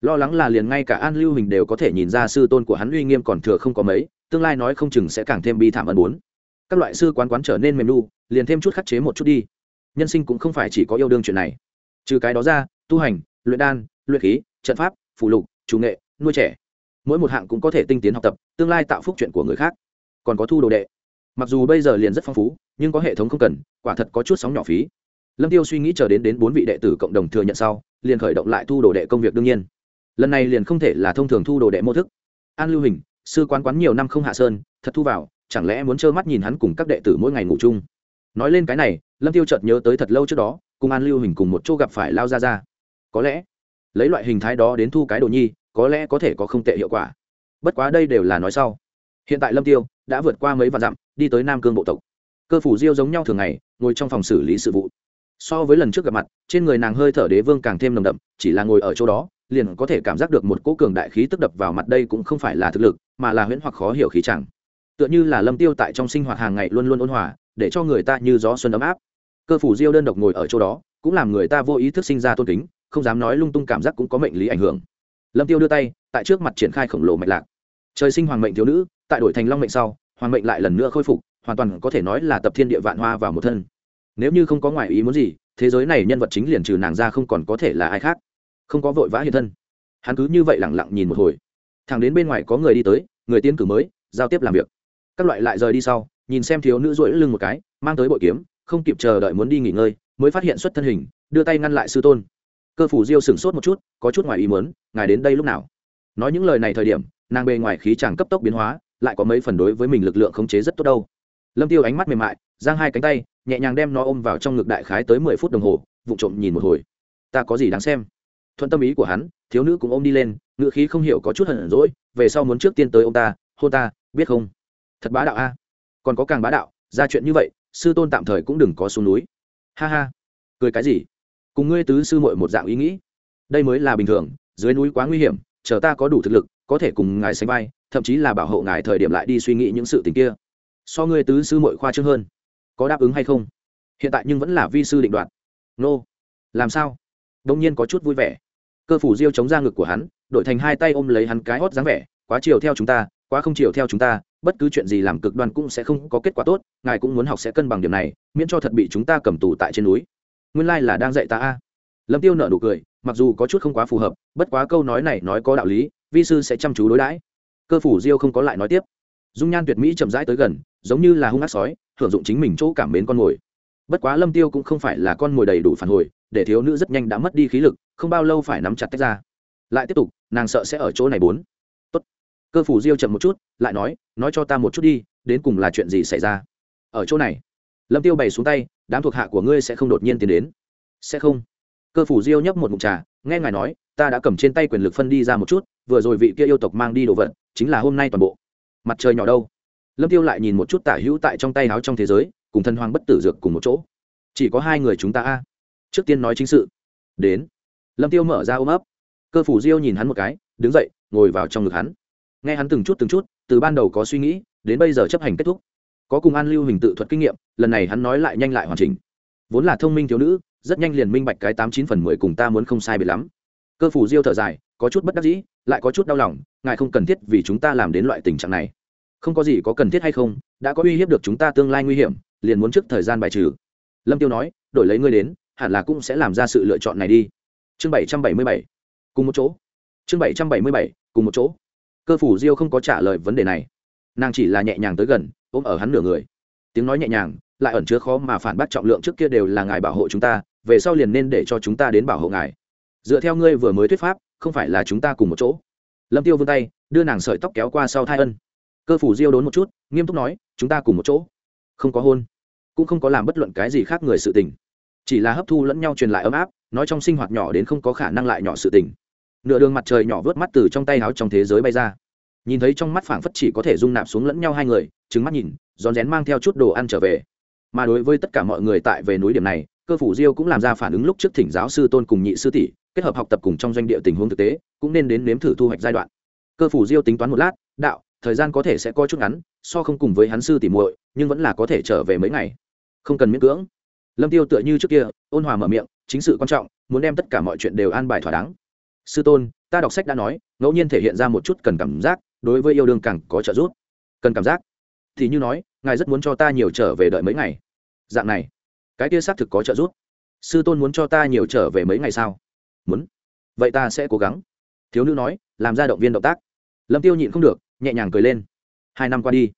Lo lắng là liền ngay cả an lưu hình đều có thể nhìn ra sư tôn của hắn uy nghiêm còn thừa không có mấy, tương lai nói không chừng sẽ càng thêm bi thảm ân bốn. Các loại sư quán quán trở nên mềm nu, liền thêm chút khắc chế một chút đi. Nhân sinh cũng không phải chỉ có yêu đương chuyện này. Trừ cái đó ra, tu hành, luyện đan, luyện khí, trận pháp phụ lục, chủ nghệ, nuôi trẻ. Mỗi một hạng cũng có thể tinh tiến học tập, tương lai tạo phúc chuyện của người khác. Còn có thu đồ đệ mặc dù bây giờ liền rất phong phú, nhưng có hệ thống không cần, quả thật có chút sóng nhỏ phí. Lâm tiêu suy nghĩ chờ đến đến bốn vị đệ tử cộng đồng thừa nhận sau, liền khởi động lại thu đồ đệ công việc đương nhiên. Lần này liền không thể là thông thường thu đồ đệ mô thức. An lưu hình, sư quán quán nhiều năm không hạ sơn, thật thu vào, chẳng lẽ muốn trơ mắt nhìn hắn cùng các đệ tử mỗi ngày ngủ chung? Nói lên cái này, lâm tiêu chợt nhớ tới thật lâu trước đó, cùng an lưu hình cùng một chỗ gặp phải lao ra ra có lẽ, lấy loại hình thái đó đến thu cái đồ nhi, có lẽ có thể có không tệ hiệu quả. Bất quá đây đều là nói sau hiện tại lâm tiêu đã vượt qua mấy vạn dặm, đi tới nam cương bộ tộc. Cơ phủ diêu giống nhau thường ngày ngồi trong phòng xử lý sự vụ. So với lần trước gặp mặt, trên người nàng hơi thở đế vương càng thêm nồng đậm, chỉ là ngồi ở chỗ đó, liền có thể cảm giác được một cỗ cường đại khí tức đập vào mặt đây cũng không phải là thực lực, mà là huyễn hoặc khó hiểu khí chẳng. Tựa như là lâm tiêu tại trong sinh hoạt hàng ngày luôn luôn ôn hòa, để cho người ta như gió xuân ấm áp. Cơ phủ diêu đơn độc ngồi ở chỗ đó, cũng làm người ta vô ý thức sinh ra tôn kính, không dám nói lung tung cảm giác cũng có mệnh lý ảnh hưởng. Lâm tiêu đưa tay, tại trước mặt triển khai khổng lồ mạch lạc. Trời sinh hoàng mệnh thiếu nữ tại đổi thành long mệnh sau, hoàng mệnh lại lần nữa khôi phục, hoàn toàn có thể nói là tập thiên địa vạn hoa vào một thân. Nếu như không có ngoại ý muốn gì, thế giới này nhân vật chính liền trừ nàng ra không còn có thể là ai khác. Không có vội vã hiện thân. Hắn cứ như vậy lẳng lặng nhìn một hồi. Thằng đến bên ngoài có người đi tới, người tiên cử mới, giao tiếp làm việc. Các loại lại rời đi sau, nhìn xem thiếu nữ rỗi lưng một cái, mang tới bội kiếm, không kịp chờ đợi muốn đi nghỉ ngơi, mới phát hiện xuất thân hình, đưa tay ngăn lại sư tôn. Cơ phủ diêu sửng sốt một chút, có chút ngoài ý muốn, ngài đến đây lúc nào? Nói những lời này thời điểm, nàng bề ngoài khí chàng cấp tốc biến hóa lại có mấy phần đối với mình lực lượng khống chế rất tốt đâu. Lâm tiêu ánh mắt mềm mại, giang hai cánh tay, nhẹ nhàng đem nó ôm vào trong ngực đại khái tới mười phút đồng hồ, vụ trộm nhìn một hồi. Ta có gì đáng xem? Thuận tâm ý của hắn, thiếu nữ cũng ôm đi lên, ngựa khí không hiểu có chút hận rỗi về sau muốn trước tiên tới ông ta, hôn ta, biết không? Thật bá đạo a. Còn có càng bá đạo, ra chuyện như vậy, sư tôn tạm thời cũng đừng có xuống núi. Ha ha. Cười cái gì? Cùng ngươi tứ sư muội một dạng ý nghĩ. Đây mới là bình thường, dưới núi quá nguy hiểm, chờ ta có đủ thực lực có thể cùng ngài sánh vai, thậm chí là bảo hộ ngài thời điểm lại đi suy nghĩ những sự tình kia. So ngươi tứ sư muội khoa trương hơn, có đáp ứng hay không? Hiện tại nhưng vẫn là vi sư định đoạt. Nô, làm sao? Đông nhiên có chút vui vẻ. Cơ phủ diêu chống ra ngực của hắn, đổi thành hai tay ôm lấy hắn cái hót dáng vẻ, quá chiều theo chúng ta, quá không chiều theo chúng ta, bất cứ chuyện gì làm cực đoan cũng sẽ không có kết quả tốt, ngài cũng muốn học sẽ cân bằng điểm này, miễn cho thật bị chúng ta cầm tù tại trên núi. Nguyên lai là đang dạy ta a. Lâm tiêu nở nụ cười, mặc dù có chút không quá phù hợp, bất quá câu nói này nói có đạo lý vi sư sẽ chăm chú đối đãi. Cơ phủ diêu không có lại nói tiếp. Dung nhan tuyệt mỹ chậm rãi tới gần, giống như là hung ác sói hưởng dụng chính mình chỗ cảm mến con mồi. Bất quá lâm tiêu cũng không phải là con mồi đầy đủ phản hồi, để thiếu nữ rất nhanh đã mất đi khí lực, không bao lâu phải nắm chặt tách ra. Lại tiếp tục, nàng sợ sẽ ở chỗ này bốn. Tốt. Cơ phủ diêu chậm một chút, lại nói nói cho ta một chút đi, đến cùng là chuyện gì xảy ra? Ở chỗ này. Lâm tiêu bày xuống tay, đám thuộc hạ của ngươi sẽ không đột nhiên tiến đến. Sẽ không cơ phủ diêu nhấp một mụn trà, nghe ngài nói, ta đã cầm trên tay quyền lực phân đi ra một chút, vừa rồi vị kia yêu tộc mang đi đồ vật, chính là hôm nay toàn bộ. Mặt trời nhỏ đâu? Lâm tiêu lại nhìn một chút tả hữu tại trong tay áo trong thế giới, cùng thân hoàng bất tử dược cùng một chỗ. Chỉ có hai người chúng ta a. Trước tiên nói chính sự. Đến. Lâm tiêu mở ra ôm ấp. Cơ phủ diêu nhìn hắn một cái, đứng dậy, ngồi vào trong ngực hắn. Nghe hắn từng chút từng chút, từ ban đầu có suy nghĩ, đến bây giờ chấp hành kết thúc. Có cùng an lưu hình tự thuật kinh nghiệm, lần này hắn nói lại nhanh lại hoàn chỉnh. Vốn là thông minh thiếu nữ rất nhanh liền minh bạch cái tám chín phần mười cùng ta muốn không sai biệt lắm. Cơ phủ diêu thở dài, có chút bất đắc dĩ, lại có chút đau lòng, ngài không cần thiết vì chúng ta làm đến loại tình trạng này. Không có gì có cần thiết hay không, đã có uy hiếp được chúng ta tương lai nguy hiểm, liền muốn trước thời gian bài trừ. Lâm tiêu nói, đổi lấy ngươi đến, hẳn là cũng sẽ làm ra sự lựa chọn này đi. Chương bảy trăm bảy mươi bảy, cùng một chỗ. Chương bảy trăm bảy mươi bảy, cùng một chỗ. Cơ phủ diêu không có trả lời vấn đề này. Nàng chỉ là nhẹ nhàng tới gần, ôm ở hắn nửa người. Tiếng nói nhẹ nhàng, lại ẩn chứa khó mà phản bác trọng lượng trước kia đều là ngài bảo hộ chúng ta về sau liền nên để cho chúng ta đến bảo hộ ngài. Dựa theo ngươi vừa mới thuyết pháp, không phải là chúng ta cùng một chỗ. Lâm tiêu vươn tay, đưa nàng sợi tóc kéo qua sau thai ân. Cơ phủ diêu đốn một chút, nghiêm túc nói, chúng ta cùng một chỗ. Không có hôn, cũng không có làm bất luận cái gì khác người sự tình. Chỉ là hấp thu lẫn nhau truyền lại ấm áp, nói trong sinh hoạt nhỏ đến không có khả năng lại nhỏ sự tình. Nửa đường mặt trời nhỏ vớt mắt từ trong tay áo trong thế giới bay ra. Nhìn thấy trong mắt phảng phất chỉ có thể dung nạp xuống lẫn nhau hai người trứng mắt nhìn, rón rén mang theo chút đồ ăn trở về. Mà đối với tất cả mọi người tại về núi điểm này cơ phủ diêu cũng làm ra phản ứng lúc trước thỉnh giáo sư tôn cùng nhị sư tỷ, kết hợp học tập cùng trong doanh địa tình huống thực tế, cũng nên đến nếm thử thu hoạch giai đoạn. Cơ phủ diêu tính toán một lát, đạo, thời gian có thể sẽ coi chút ngắn, so không cùng với hắn sư tỉ muội, nhưng vẫn là có thể trở về mấy ngày. Không cần miễn cưỡng. Lâm tiêu tựa như trước kia, ôn hòa mở miệng, chính sự quan trọng, muốn đem tất cả mọi chuyện đều an bài thỏa đáng. Sư tôn, ta đọc sách đã nói, ngẫu nhiên thể hiện ra một chút cần cảm giác, đối với yêu đương càng có trợ giúp. Cần cảm giác. Thì như nói, ngài rất muốn cho ta nhiều trở về đợi mấy ngày. Dạng này cái kia xác thực có trợ giúp. Sư tôn muốn cho ta nhiều trở về mấy ngày sao? Muốn. Vậy ta sẽ cố gắng. Thiếu nữ nói, làm ra động viên động tác. Lâm tiêu nhịn không được, nhẹ nhàng cười lên. Hai năm qua đi,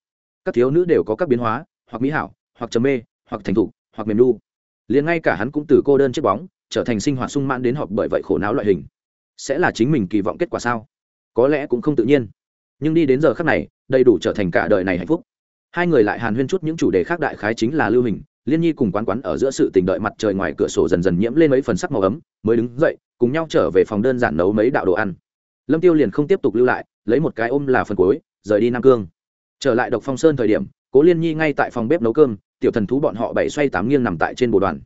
các thiếu nữ đều có các biến hóa, hoặc mỹ hảo, hoặc trầm mê, hoặc thành thục, hoặc mềm lu liền ngay cả hắn cũng từ cô đơn chiếc bóng, trở thành sinh hoạt sung mãn đến họp bởi vậy khổ não loại hình. Sẽ là chính mình kỳ vọng kết quả sao? Có lẽ cũng không tự nhiên. Nhưng đi đến giờ khắc này, đầy đủ trở thành cả đời này hạnh phúc. Hai người lại hàn huyên chút những chủ đề khác đại khái chính là lưu hình liên nhi cùng quán quán ở giữa sự tình đợi mặt trời ngoài cửa sổ dần dần nhiễm lên mấy phần sắc màu ấm, mới đứng dậy, cùng nhau trở về phòng đơn giản nấu mấy đạo đồ ăn. Lâm tiêu liền không tiếp tục lưu lại, lấy một cái ôm là phần cuối, rời đi nam cương. Trở lại độc phong sơn thời điểm, cố liên nhi ngay tại phòng bếp nấu cơm, tiểu thần thú bọn họ bảy xoay tám nghiêng nằm tại trên bồ đoàn.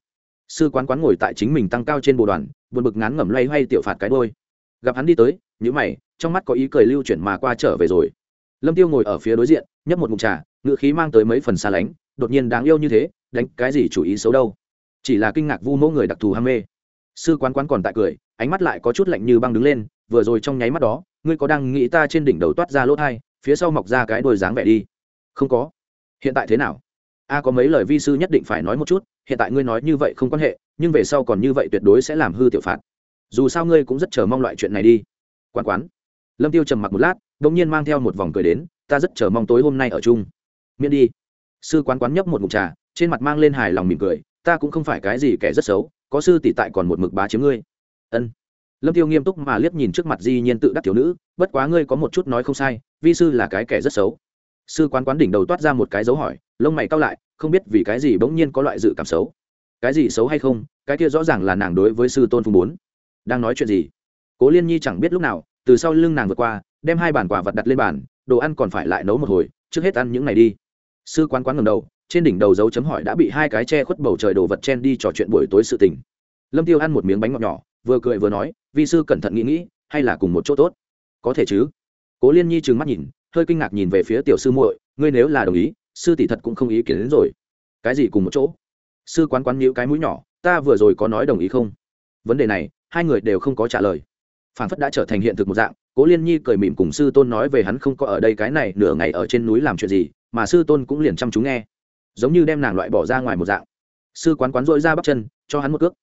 Sư quán quán ngồi tại chính mình tăng cao trên bồ đoàn, buồn bực ngán ngẩm loay hoay tiểu phạt cái đôi gặp hắn đi tới nhữ mày, trong mắt có ý cười lưu chuyển mà qua trở về rồi. Lâm tiêu ngồi ở phía đối diện, nhấp một mụn trà, ngựa khí mang tới mấy phần xa lánh, đột nhiên đáng yêu như thế đánh cái gì chủ ý xấu đâu. Chỉ là kinh ngạc vu mẫu người đặc thù ham mê. Sư quán quán còn tại cười, ánh mắt lại có chút lạnh như băng đứng lên, vừa rồi trong nháy mắt đó, ngươi có đang nghĩ ta trên đỉnh đầu toát ra lỗ thai, phía sau mọc ra cái đôi dáng vẻ đi. Không có. Hiện tại thế nào? A có mấy lời vi sư nhất định phải nói một chút, hiện tại ngươi nói như vậy không quan hệ, nhưng về sau còn như vậy tuyệt đối sẽ làm hư tiểu phạt. Dù sao ngươi cũng rất chờ mong loại chuyện này đi. Quán quán. Lâm tiêu trầm mặc một lát đ ỗ n g nhiên mang theo một vòng cười đến, ta rất chờ mong tối hôm nay ở chung. Miễn đi. Sư quán quán nhấp một mục trà trên mặt mang lên hài lòng mỉm cười, ta cũng không phải cái gì kẻ rất xấu, có sư tỷ tại còn một mực bá chiếm ngươi. Ân. Lâm tiêu nghiêm túc mà liếc nhìn trước mặt di nhiên tự đắc thiếu nữ, bất quá ngươi có một chút nói không sai, vi sư là cái kẻ rất xấu. Sư quán quán đỉnh đầu toát ra một cái dấu hỏi, lông mày cao lại, không biết vì cái gì bỗng nhiên có loại dự cảm xấu. Cái gì xấu hay không, cái kia rõ ràng là nàng đối với sư tôn phùng bốn. Đang nói chuyện gì? Cố liên nhi chẳng biết lúc nào, từ sau lưng nàng vượt qua, đem hai bản quả vật đặt lên bàn, đồ ăn còn phải lại nấu một hồi, trước hết ăn những này đi. Sư quán quán ngầm đầu trên đỉnh đầu dấu chấm hỏi đã bị hai cái che khuất bầu trời đồ vật chen đi trò chuyện buổi tối sự tình. Lâm tiêu ăn một miếng bánh ngọt nhỏ, vừa cười vừa nói, vi sư cẩn thận nghĩ nghĩ, hay là cùng một chỗ tốt. Có thể chứ. Cố liên nhi trừng mắt nhìn, hơi kinh ngạc nhìn về phía tiểu sư muội, ngươi nếu là đồng ý, sư tỷ thật cũng không ý kiến đến rồi. Cái gì cùng một chỗ? Sư quán quán nhíu cái mũi nhỏ, ta vừa rồi có nói đồng ý không? Vấn đề này, hai người đều không có trả lời. Phản phất đã trở thành hiện thực một dạng, cố liên nhi cười mỉm cùng sư tôn nói về hắn không có ở đây cái này nửa ngày ở trên núi làm chuyện gì, mà sư tôn cũng liền chăm chú nghe giống như đem nàng loại bỏ ra ngoài một dạng. Sư quán quán dội ra bắp chân, cho hắn một cước.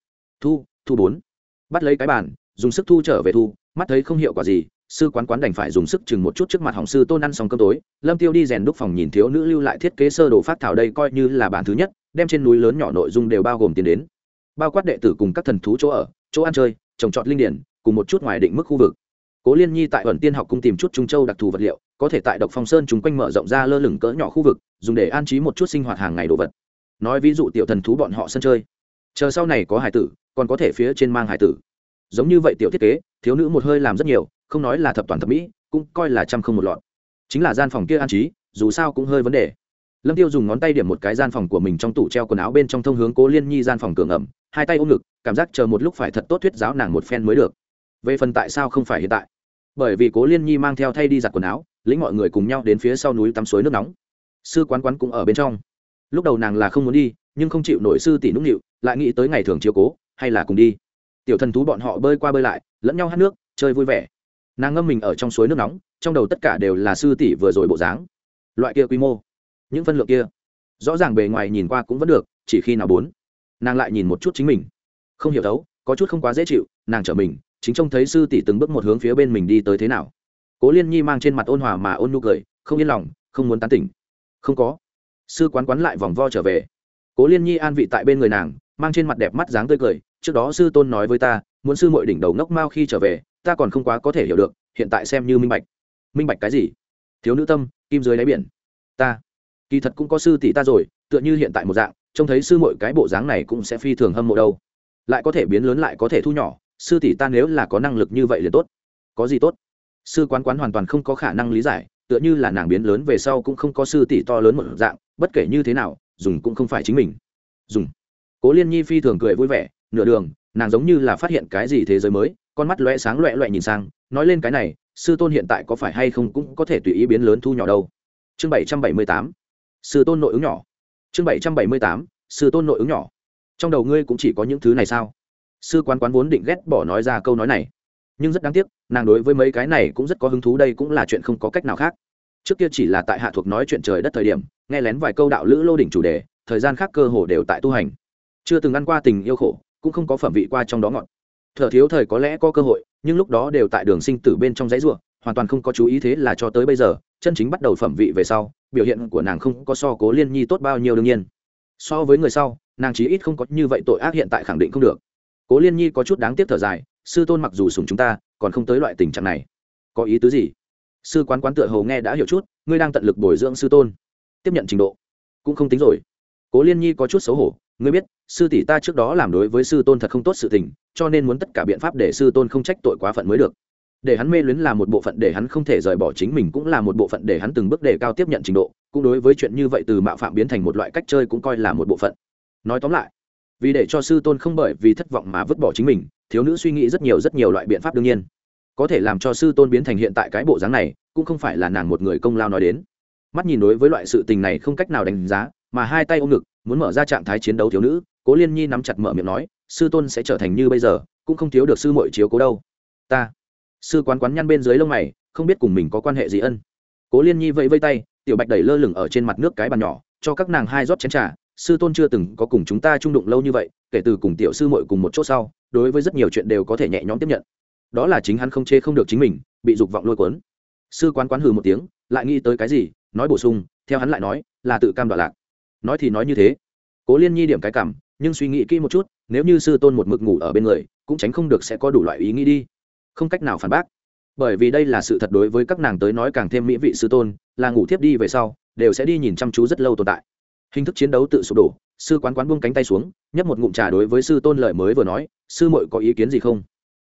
Thu thu bốn. Bắt lấy cái bàn, dùng sức thu trở về thu, mắt thấy không hiệu quả gì, sư quán quán đành phải dùng sức chừng một chút trước mặt hỏng sư tôn ăn xong cơm tối. Lâm tiêu đi rèn đúc phòng nhìn thiếu nữ lưu lại thiết kế sơ đồ phát thảo đây coi như là bản thứ nhất, đem trên núi lớn nhỏ nội dung đều bao gồm tiền đến. Bao quát đệ tử cùng các thần thú chỗ ở, chỗ ăn chơi, trồng trọt linh điển, cùng một chút ngoài định mức khu vực cố liên nhi tại ẩn tiên học cung tìm chút trung châu đặc thù vật liệu, có thể tại độc phong sơn chúng quanh mở rộng ra lơ lửng cỡ nhỏ khu vực, dùng để an trí một chút sinh hoạt hàng ngày đồ vật. Nói ví dụ tiểu thần thú bọn họ sân chơi. Chờ sau này có hải tử, còn có thể phía trên mang hải tử. Giống như vậy tiểu thiết kế, thiếu nữ một hơi làm rất nhiều, không nói là thập toàn thập mỹ, cũng coi là trăm không một lọt. Chính là gian phòng kia an trí, dù sao cũng hơi vấn đề. Lâm tiêu dùng ngón tay điểm một cái gian phòng của mình trong tủ treo quần áo bên trong thông hướng cố liên nhi gian phòng cường ẩm hai tay ôm ngực, cảm giác chờ một lúc phải thật tốt thuyết giáo nàng một phen mới được. Về phần tại sao không phải hiện tại? Bởi vì cố liên nhi mang theo thay đi giặt quần áo, lĩnh mọi người cùng nhau đến phía sau núi tắm suối nước nóng. Sư quán quán cũng ở bên trong. Lúc đầu nàng là không muốn đi, nhưng không chịu nổi sư tỷ nũng nịu, lại nghĩ tới ngày thường chiếu cố, hay là cùng đi. Tiểu thần thú bọn họ bơi qua bơi lại, lẫn nhau hát nước, chơi vui vẻ. Nàng ngâm mình ở trong suối nước nóng, trong đầu tất cả đều là sư tỷ vừa rồi bộ dáng. Loại kia quy mô. Những phân lượng kia. Rõ ràng bề ngoài nhìn qua cũng vẫn được, chỉ khi nào bốn. Nàng lại nhìn một chút chính mình. Không hiểu thấu, có chút không quá dễ chịu, nàng trở mình chính trông thấy sư tỷ từng bước một hướng phía bên mình đi tới thế nào. Cố liên nhi mang trên mặt ôn hòa mà ôn nụ cười, không yên lòng, không muốn tán tỉnh. Không có. Sư quán quán lại vòng vo trở về. Cố liên nhi an vị tại bên người nàng, mang trên mặt đẹp mắt dáng tươi cười, trước đó sư tôn nói với ta, muốn sư mội đỉnh đầu ngốc mao khi trở về, ta còn không quá có thể hiểu được, hiện tại xem như minh bạch. Minh bạch cái gì? Thiếu nữ tâm, kim dưới đáy biển. Ta. Kỳ thật cũng có sư tỷ ta rồi, tựa như hiện tại một dạng, trông thấy sư mội cái bộ dáng này cũng sẽ phi thường hâm mộ đâu. Lại có thể biến lớn lại có thể thu nhỏ sư tỷ ta nếu là có năng lực như vậy liền tốt. Có gì tốt? Sư quán quán hoàn toàn không có khả năng lý giải, tựa như là nàng biến lớn về sau cũng không có sư tỷ to lớn một dạng, bất kể như thế nào, dùng cũng không phải chính mình. Dùng. Cố liên nhi phi thường cười vui vẻ, nửa đường, nàng giống như là phát hiện cái gì thế giới mới, con mắt loe sáng loẹ loẹ nhìn sang, nói lên cái này, sư tôn hiện tại có phải hay không cũng có thể tùy ý biến lớn thu nhỏ đâu. Chương bảy trăm bảy mươi tám. Sư tôn nội ứng nhỏ. Chương bảy trăm bảy mươi tám. Sư tôn nội ứng nhỏ. Trong đầu ngươi cũng chỉ có những thứ này sao? Sư quán quán vốn định ghét bỏ nói ra câu nói này. Nhưng rất đáng tiếc, nàng đối với mấy cái này cũng rất có hứng thú, đây cũng là chuyện không có cách nào khác. Trước kia chỉ là tại hạ thuộc nói chuyện trời đất thời điểm, nghe lén vài câu đạo lữ lô đỉnh chủ đề, thời gian khác cơ hồ đều tại tu hành. Chưa từng ăn qua tình yêu khổ, cũng không có phẩm vị qua trong đó ngọn thở thiếu thời có lẽ có cơ hội, nhưng lúc đó đều tại đường sinh tử bên trong giấy ruộng hoàn toàn không có chú ý thế là cho tới bây giờ, chân chính bắt đầu phẩm vị về sau, biểu hiện của nàng không có so cố liên nhi tốt bao nhiêu đương nhiên. So với người sau, nàng chí ít không có như vậy tội ác hiện tại khẳng định không được cố liên nhi có chút đáng tiếc thở dài, sư tôn mặc dù sùng chúng ta, còn không tới loại tình trạng này. Có ý tứ gì? Sư quán quán tựa hầu nghe đã hiểu chút, ngươi đang tận lực bồi dưỡng sư tôn. Tiếp nhận trình độ. Cũng không tính rồi. Cố liên nhi có chút xấu hổ, ngươi biết, sư tỷ ta trước đó làm đối với sư tôn thật không tốt sự tình, cho nên muốn tất cả biện pháp để sư tôn không trách tội quá phận mới được. Để hắn mê luyến là một bộ phận để hắn không thể rời bỏ chính mình cũng là một bộ phận để hắn từng bước đề cao tiếp nhận trình độ, cũng đối với chuyện như vậy từ mạo phạm biến thành một loại cách chơi cũng coi là một bộ phận. Nói tóm lại vì để cho sư tôn không bởi vì thất vọng mà vứt bỏ chính mình, thiếu nữ suy nghĩ rất nhiều rất nhiều loại biện pháp đương nhiên. Có thể làm cho sư tôn biến thành hiện tại cái bộ dáng này, cũng không phải là nàng một người công lao nói đến. Mắt nhìn đối với loại sự tình này không cách nào đánh giá, mà hai tay ôm ngực, muốn mở ra trạng thái chiến đấu thiếu nữ, cố liên nhi nắm chặt mở miệng nói, sư tôn sẽ trở thành như bây giờ, cũng không thiếu được sư mội chiếu cố đâu. Ta, sư quán quán nhăn bên dưới lông mày, không biết cùng mình có quan hệ gì ân. Cố liên nhi vẫy vây tay, tiểu bạch đẩy lơ lửng ở trên mặt nước cái bàn nhỏ, cho các nàng hai rót chén trà sư tôn chưa từng có cùng chúng ta trung đụng lâu như vậy, kể từ cùng tiểu sư mội cùng một chỗ sau, đối với rất nhiều chuyện đều có thể nhẹ nhõm tiếp nhận. Đó là chính hắn không chê không được chính mình, bị dục vọng lôi cuốn. Sư quán quán hừ một tiếng, lại nghĩ tới cái gì, nói bổ sung, theo hắn lại nói, là tự cam đoạn lạc. Nói thì nói như thế. Cố liên nhi điểm cái cảm, nhưng suy nghĩ kỹ một chút, nếu như sư tôn một mực ngủ ở bên người, cũng tránh không được sẽ có đủ loại ý nghĩ đi. Không cách nào phản bác. Bởi vì đây là sự thật đối với các nàng tới nói càng thêm mỹ vị sư tôn, là ngủ thiếp đi về sau, đều sẽ đi nhìn chăm chú rất lâu tồn tại hình thức chiến đấu tự sụp đổ, sư quán quán buông cánh tay xuống, nhấp một ngụm trà đối với sư tôn lợi mới vừa nói, sư muội có ý kiến gì không?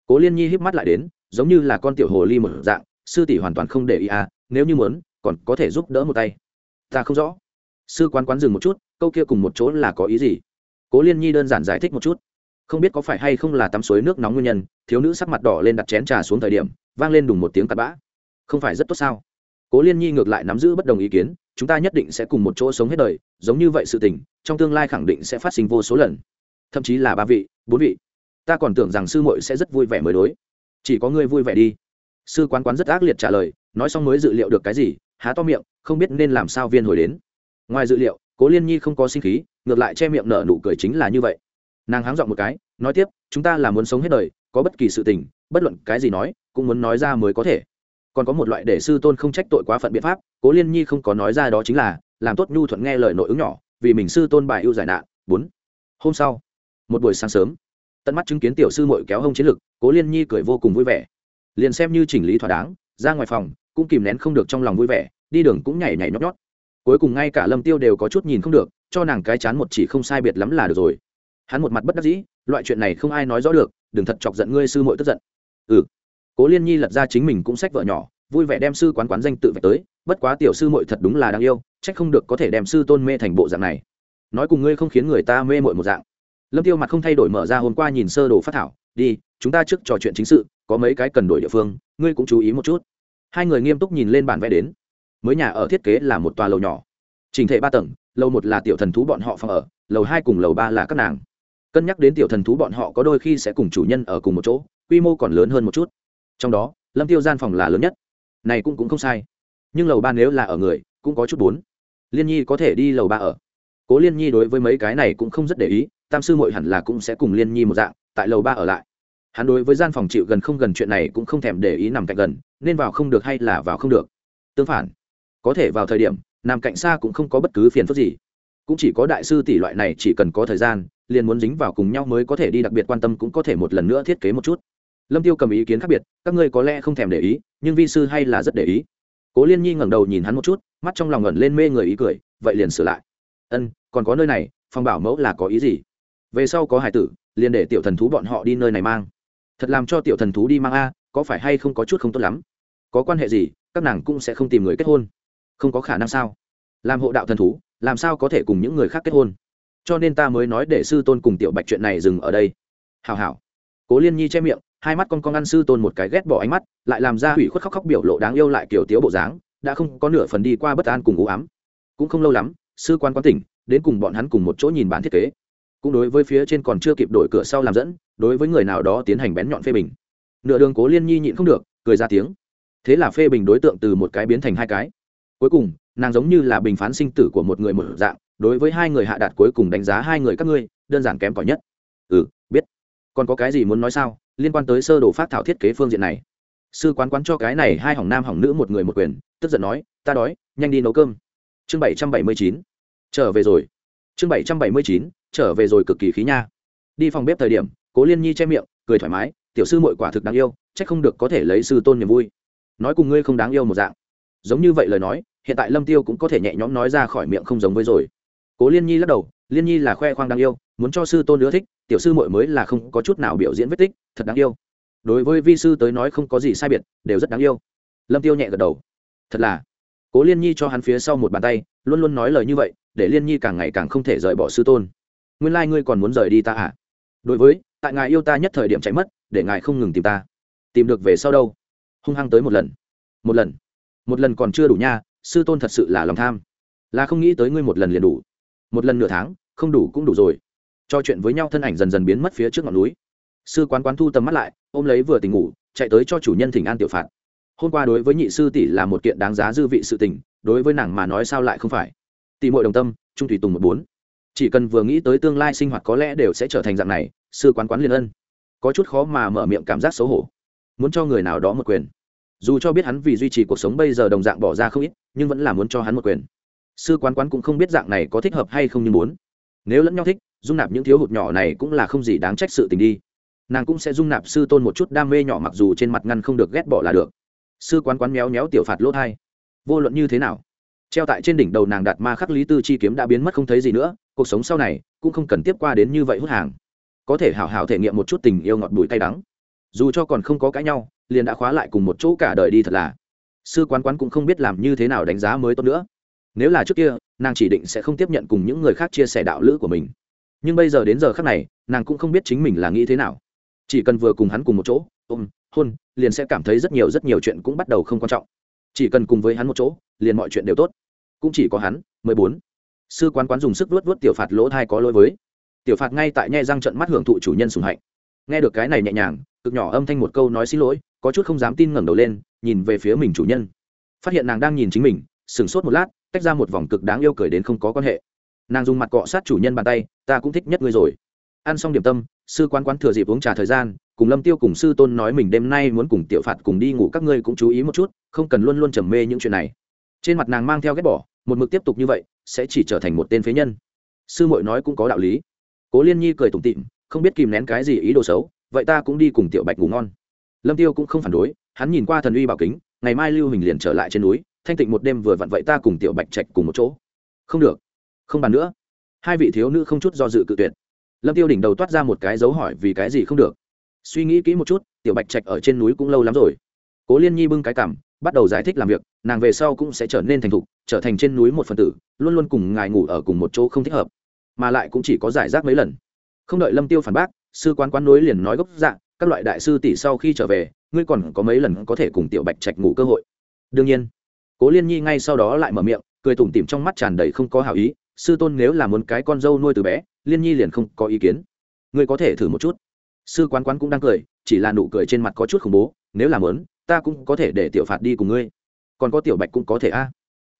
Cố liên nhi híp mắt lại đến, giống như là con tiểu hồ ly một dạng, sư tỷ hoàn toàn không để ý à nếu như muốn, còn có thể giúp đỡ một tay. Ta không rõ. Sư quán quán dừng một chút, câu kia cùng một chỗ là có ý gì? Cố liên nhi đơn giản giải thích một chút, không biết có phải hay không là tắm suối nước nóng nguyên nhân, thiếu nữ sắc mặt đỏ lên đặt chén trà xuống thời điểm, vang lên đùng một tiếng tạt bã. Không phải rất tốt sao? Cố liên nhi ngược lại nắm giữ bất đồng ý kiến chúng ta nhất định sẽ cùng một chỗ sống hết đời, giống như vậy sự tình, trong tương lai khẳng định sẽ phát sinh vô số lần. Thậm chí là ba vị, bốn vị. Ta còn tưởng rằng sư muội sẽ rất vui vẻ mới đối. Chỉ có ngươi vui vẻ đi. Sư quán quán rất ác liệt trả lời, nói xong mới dự liệu được cái gì, há to miệng, không biết nên làm sao viên hồi đến. Ngoài dự liệu, cố liên nhi không có sinh khí, ngược lại che miệng nở nụ cười chính là như vậy. Nàng háng dọn một cái, nói tiếp, chúng ta là muốn sống hết đời, có bất kỳ sự tình, bất luận cái gì nói, cũng muốn nói ra mới có thể còn có một loại để sư tôn không trách tội quá phận biện pháp, cố liên nhi không có nói ra đó chính là, làm tốt nhu thuận nghe lời nội ứng nhỏ, vì mình sư tôn bài ưu giải nạn. Bốn, hôm sau, một buổi sáng sớm, tận mắt chứng kiến tiểu sư mội kéo hông chiến lực, cố liên nhi cười vô cùng vui vẻ. Liền xem như chỉnh lý thỏa đáng, ra ngoài phòng, cũng kìm nén không được trong lòng vui vẻ, đi đường cũng nhảy nhảy nhót nhót. Cuối cùng ngay cả lâm tiêu đều có chút nhìn không được, cho nàng cái chán một chỉ không sai biệt lắm là được rồi. Hắn một mặt bất đắc dĩ, loại chuyện này không ai nói rõ được, đừng thật chọc giận ngươi sư muội tức giận. Ừ cố liên nhi lật ra chính mình cũng sách vợ nhỏ, vui vẻ đem sư quán quán danh tự vạch tới, bất quá tiểu sư muội thật đúng là đáng yêu trách không được có thể đem sư tôn mê thành bộ dạng này. Nói cùng ngươi không khiến người ta mê mội một dạng. Lâm tiêu mặt không thay đổi mở ra hôm qua nhìn sơ đồ phát thảo, đi, chúng ta trước trò chuyện chính sự, có mấy cái cần đổi địa phương, ngươi cũng chú ý một chút. Hai người nghiêm túc nhìn lên bản vẽ đến. Mới nhà ở thiết kế là một tòa lầu nhỏ. Trình thể ba tầng, lầu một là tiểu thần thú bọn họ phòng ở, lầu hai cùng lầu ba là các nàng. Cân nhắc đến tiểu thần thú bọn họ có đôi khi sẽ cùng chủ nhân ở cùng một chỗ, quy mô còn lớn hơn một chút trong đó, lâm tiêu gian phòng là lớn nhất. Này cũng cũng không sai. Nhưng lầu ba nếu là ở người, cũng có chút bốn. Liên nhi có thể đi lầu ba ở. Cố liên nhi đối với mấy cái này cũng không rất để ý, tam sư muội hẳn là cũng sẽ cùng liên nhi một dạng, tại lầu ba ở lại. Hắn đối với gian phòng chịu gần không gần chuyện này cũng không thèm để ý nằm cạnh gần, nên vào không được hay là vào không được. Tương phản, có thể vào thời điểm, nằm cạnh xa cũng không có bất cứ phiền phức gì. Cũng chỉ có đại sư tỷ loại này chỉ cần có thời gian, liền muốn dính vào cùng nhau mới có thể đi, đặc biệt quan tâm cũng có thể một lần nữa thiết kế một chút lâm tiêu cầm ý kiến khác biệt, các ngươi có lẽ không thèm để ý, nhưng vi sư hay là rất để ý. Cố liên nhi ngẩng đầu nhìn hắn một chút, mắt trong lòng ngẩn lên mê người ý cười, vậy liền sửa lại. Ân, còn có nơi này, phòng bảo mẫu là có ý gì? Về sau có hải tử, liền để tiểu thần thú bọn họ đi nơi này mang. Thật làm cho tiểu thần thú đi mang a, có phải hay không có chút không tốt lắm? Có quan hệ gì, các nàng cũng sẽ không tìm người kết hôn. Không có khả năng sao? Làm hộ đạo thần thú, làm sao có thể cùng những người khác kết hôn? Cho nên ta mới nói để sư tôn cùng tiểu bạch chuyện này dừng ở đây. Hào hào cố liên nhi che miệng hai mắt con con ăn sư tôn một cái ghét bỏ ánh mắt, lại làm ra hủy khuất khóc khóc biểu lộ đáng yêu lại kiểu tiếu bộ dáng, đã không có nửa phần đi qua bất an cùng u ám. Cũng không lâu lắm, sư quan quán tỉnh, đến cùng bọn hắn cùng một chỗ nhìn bản thiết kế. Cũng đối với phía trên còn chưa kịp đổi cửa sau làm dẫn, đối với người nào đó tiến hành bén nhọn phê bình. Nửa đường cố liên nhi nhịn không được, cười ra tiếng. Thế là phê bình đối tượng từ một cái biến thành hai cái. Cuối cùng, nàng giống như là bình phán sinh tử của một người một dạng, đối với hai người hạ đạt cuối cùng đánh giá hai người các ngươi, đơn giản kém cỏi nhất. Ừ biết. Còn có cái gì muốn nói sao? Liên quan tới sơ đồ phát thảo thiết kế phương diện này. Sư quán quán cho cái này hai hỏng nam hỏng nữ một người một quyền, tức giận nói, ta đói, nhanh đi nấu cơm. Chương bảy trăm bảy mươi chín. Trở về rồi. Chương bảy trăm bảy mươi chín, trở về rồi cực kỳ khí nha. Đi phòng bếp thời điểm, cố liên nhi che miệng, cười thoải mái, tiểu sư mội quả thực đáng yêu c h ắ c không được có thể lấy sư tôn niềm vui. Nói cùng ngươi không đáng yêu một dạng. Giống như vậy lời nói, hiện tại lâm tiêu cũng có thể nhẹ nhõm nói ra khỏi miệng không giống với rồi. Cố liên nhi lắc đầu liên nhi là khoe khoang đáng yêu, muốn cho sư tôn ưa thích, tiểu sư mội mới là không có chút nào biểu diễn vết tích, thật đáng yêu. Đối với vi sư tới nói không có gì sai biệt, đều rất đáng yêu. Lâm tiêu nhẹ gật đầu. Thật là. Cố liên nhi cho hắn phía sau một bàn tay, luôn luôn nói lời như vậy, để liên nhi càng ngày càng không thể rời bỏ sư tôn. Nguyên Lai ngươi còn muốn rời đi ta à? Đối với, tại ngài yêu ta nhất thời điểm chạy mất, để ngài không ngừng tìm ta. Tìm được về sau đâu? Hung hăng tới một lần. Một lần. Một lần còn chưa đủ nha, sư tôn thật sự là lòng tham. Là không nghĩ tới ngươi một lần liền đủ một lần nửa tháng, không đủ cũng đủ rồi. Cho chuyện với nhau thân ảnh dần dần biến mất phía trước ngọn núi. Sư quán quán thu tầm mắt lại, ôm lấy vừa tỉnh ngủ, chạy tới cho chủ nhân thỉnh an tiểu phạt. Hôm qua đối với nhị sư tỷ là một kiện đáng giá dư vị sự tình, đối với nàng mà nói sao lại không phải? Tỷ muội đồng tâm trung thủy tùng một bốn. Chỉ cần vừa nghĩ tới tương lai sinh hoạt có lẽ đều sẽ trở thành dạng này, sư quán quán liền ân. Có chút khó mà mở miệng cảm giác xấu hổ. Muốn cho người nào đó một quyền. Dù cho biết hắn vì duy trì cuộc sống bây giờ đồng dạng bỏ ra không ít, nhưng vẫn là muốn cho hắn một quyền sư quán quán cũng không biết dạng này có thích hợp hay không như muốn. Nếu lẫn nhau thích, dung nạp những thiếu hụt nhỏ này cũng là không gì đáng trách sự tình đi. Nàng cũng sẽ dung nạp sư tôn một chút đam mê nhỏ mặc dù trên mặt ngăn không được ghét bỏ là được. Sư quán quán méo méo tiểu phạt lỗ thai. Vô luận như thế nào, treo tại trên đỉnh đầu nàng đạt ma khắc lý tư chi kiếm đã biến mất không thấy gì nữa, cuộc sống sau này cũng không cần tiếp qua đến như vậy hút hàng. Có thể hảo hảo thể nghiệm một chút tình yêu ngọt bụi tay đắng. Dù cho còn không có cãi nhau, liền đã khóa lại cùng một chỗ cả đời đi thật là. Sư quán quán cũng không biết làm như thế nào đánh giá mới tốt nữa nếu là trước kia, nàng chỉ định sẽ không tiếp nhận cùng những người khác chia sẻ đạo lữ của mình. Nhưng bây giờ đến giờ khác này, nàng cũng không biết chính mình là nghĩ thế nào. Chỉ cần vừa cùng hắn cùng một chỗ, ôm, hôn, liền sẽ cảm thấy rất nhiều rất nhiều chuyện cũng bắt đầu không quan trọng. Chỉ cần cùng với hắn một chỗ, liền mọi chuyện đều tốt. Cũng chỉ có hắn mười bốn. Sư quán quán dùng sức vuốt vuốt tiểu phạt lỗ thai có lỗi với. Tiểu phạt ngay tại nhai răng trận mắt hưởng thụ chủ nhân sùng hạnh. Nghe được cái này nhẹ nhàng, cực nhỏ âm thanh một câu nói xin lỗi, có chút không dám tin ngẩng đầu lên, nhìn về phía mình chủ nhân. Phát hiện nàng đang nhìn chính mình, sửng sốt một lát tách ra một vòng cực đáng yêu cười đến không có quan hệ. Nàng dùng mặt cọ sát chủ nhân bàn tay, ta cũng thích nhất ngươi rồi. Ăn xong điểm tâm, sư quán quán thừa dịp uống trà thời gian, cùng lâm tiêu cùng sư tôn nói mình đêm nay muốn cùng tiểu phạt cùng đi ngủ, các ngươi cũng chú ý một chút, không cần luôn luôn trầm mê những chuyện này. Trên mặt nàng mang theo ghét bỏ, một mực tiếp tục như vậy, sẽ chỉ trở thành một tên phế nhân. Sư muội nói cũng có đạo lý. Cố liên nhi cười tủm tịm không biết kìm nén cái gì ý đồ xấu, vậy ta cũng đi cùng tiểu bạch ngủ ngon. Lâm tiêu cũng không phản đối, hắn nhìn qua thần uy bảo kính, ngày mai lưu hình liền trở lại trên núi thanh tịnh một đêm vừa vặn vậy ta cùng tiểu bạch trạch cùng một chỗ. Không được, không bàn nữa. Hai vị thiếu nữ không chút do dự cự tuyệt. Lâm tiêu đỉnh đầu toát ra một cái dấu hỏi vì cái gì không được. Suy nghĩ kỹ một chút, tiểu bạch trạch ở trên núi cũng lâu lắm rồi. Cố liên nhi bưng cái cảm bắt đầu giải thích làm việc, nàng về sau cũng sẽ trở nên thành thục, trở thành trên núi một phần tử, luôn luôn cùng ngài ngủ ở cùng một chỗ không thích hợp. Mà lại cũng chỉ có giải rác mấy lần. Không đợi lâm tiêu phản bác, sư quan quán núi liền nói gốc dạng các loại đại sư tỷ sau khi trở về, ngươi còn có mấy lần có thể cùng tiểu bạch trạch ngủ cơ hội. Đương nhiên cố liên nhi ngay sau đó lại mở miệng, cười tủm tỉm trong mắt tràn đầy không có hảo ý, sư tôn nếu là muốn cái con dâu nuôi từ bé, liên nhi liền không có ý kiến. Ngươi có thể thử một chút. Sư quán quán cũng đang cười, chỉ là nụ cười trên mặt có chút khủng bố, nếu làm lớn ta cũng có thể để tiểu phạt đi cùng ngươi. Còn có tiểu bạch cũng có thể a. À.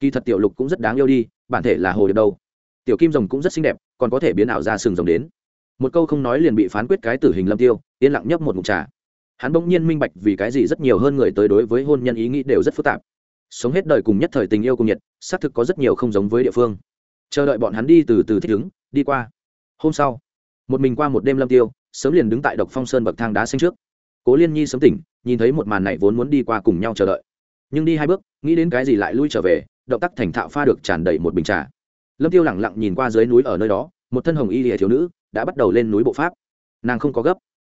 Kỳ thật tiểu lục cũng rất đáng yêu đi, bản thể là hồ điệp đâu. Tiểu kim rồng cũng rất xinh đẹp, còn có thể biến ảo ra sừng rồng đến. Một câu không nói liền bị phán quyết cái tử hình lâm tiêu, yên lặng nhấp một mục trà. Hắn bỗng nhiên minh bạch vì cái gì rất nhiều hơn người tới đối với hôn nhân ý nghĩ đều rất phức tạp sống hết đời cùng nhất thời tình yêu cùng nhiệt, xác thực có rất nhiều không giống với địa phương. Chờ đợi bọn hắn đi từ từ thích ứng, đi qua. Hôm sau, một mình qua một đêm lâm tiêu, sớm liền đứng tại độc phong sơn bậc thang đá xanh trước. Cố liên nhi sớm tỉnh, nhìn thấy một màn này vốn muốn đi qua cùng nhau chờ đợi. Nhưng đi hai bước, nghĩ đến cái gì lại lui trở về, động tác thành thạo pha được tràn đầy một bình trà. Lâm tiêu lẳng lặng nhìn qua dưới núi ở nơi đó, một thân hồng y lìa thiếu nữ, đã bắt đầu lên núi bộ pháp. Nàng không có gấp,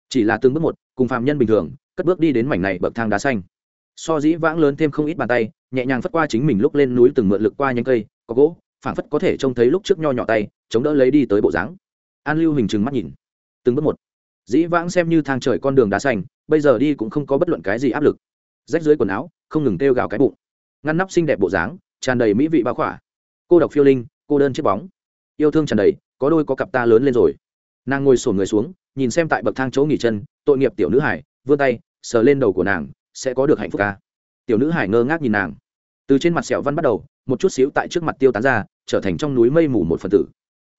chỉ là từng bước một, cùng phạm nhân bình thường, cất bước đi đến mảnh này bậc thang đá xanh. So dĩ vãng lớn thêm không ít bàn tay nhẹ nhàng phất qua chính mình lúc lên núi từng mượn lực qua nhánh cây, có gỗ, phảng phất có thể trông thấy lúc trước nho nhỏ tay, chống đỡ lấy đi tới bộ dáng. An lưu hình trừng mắt nhìn. Từng bước một. Dĩ vãng xem như thang trời con đường đá xanh, bây giờ đi cũng không có bất luận cái gì áp lực. Rách dưới quần áo, không ngừng kêu gào cái bụng. Ngăn nắp xinh đẹp bộ dáng, tràn đầy mỹ vị bao khỏa. Cô độc phiêu linh, cô đơn chiếc bóng. Yêu thương tràn đầy, có đôi có cặp ta lớn lên rồi. Nàng ngồi sổ người xuống, nhìn xem tại bậc thang chỗ nghỉ chân, tội nghiệp tiểu nữ hải, vươn tay, sờ lên đầu của nàng, sẽ có được hạnh phúc ca tiểu nữ hải ngơ ngác nhìn nàng từ trên mặt sẹo văn bắt đầu, một chút xíu tại trước mặt tiêu tán ra, trở thành trong núi mây mù một phần tử.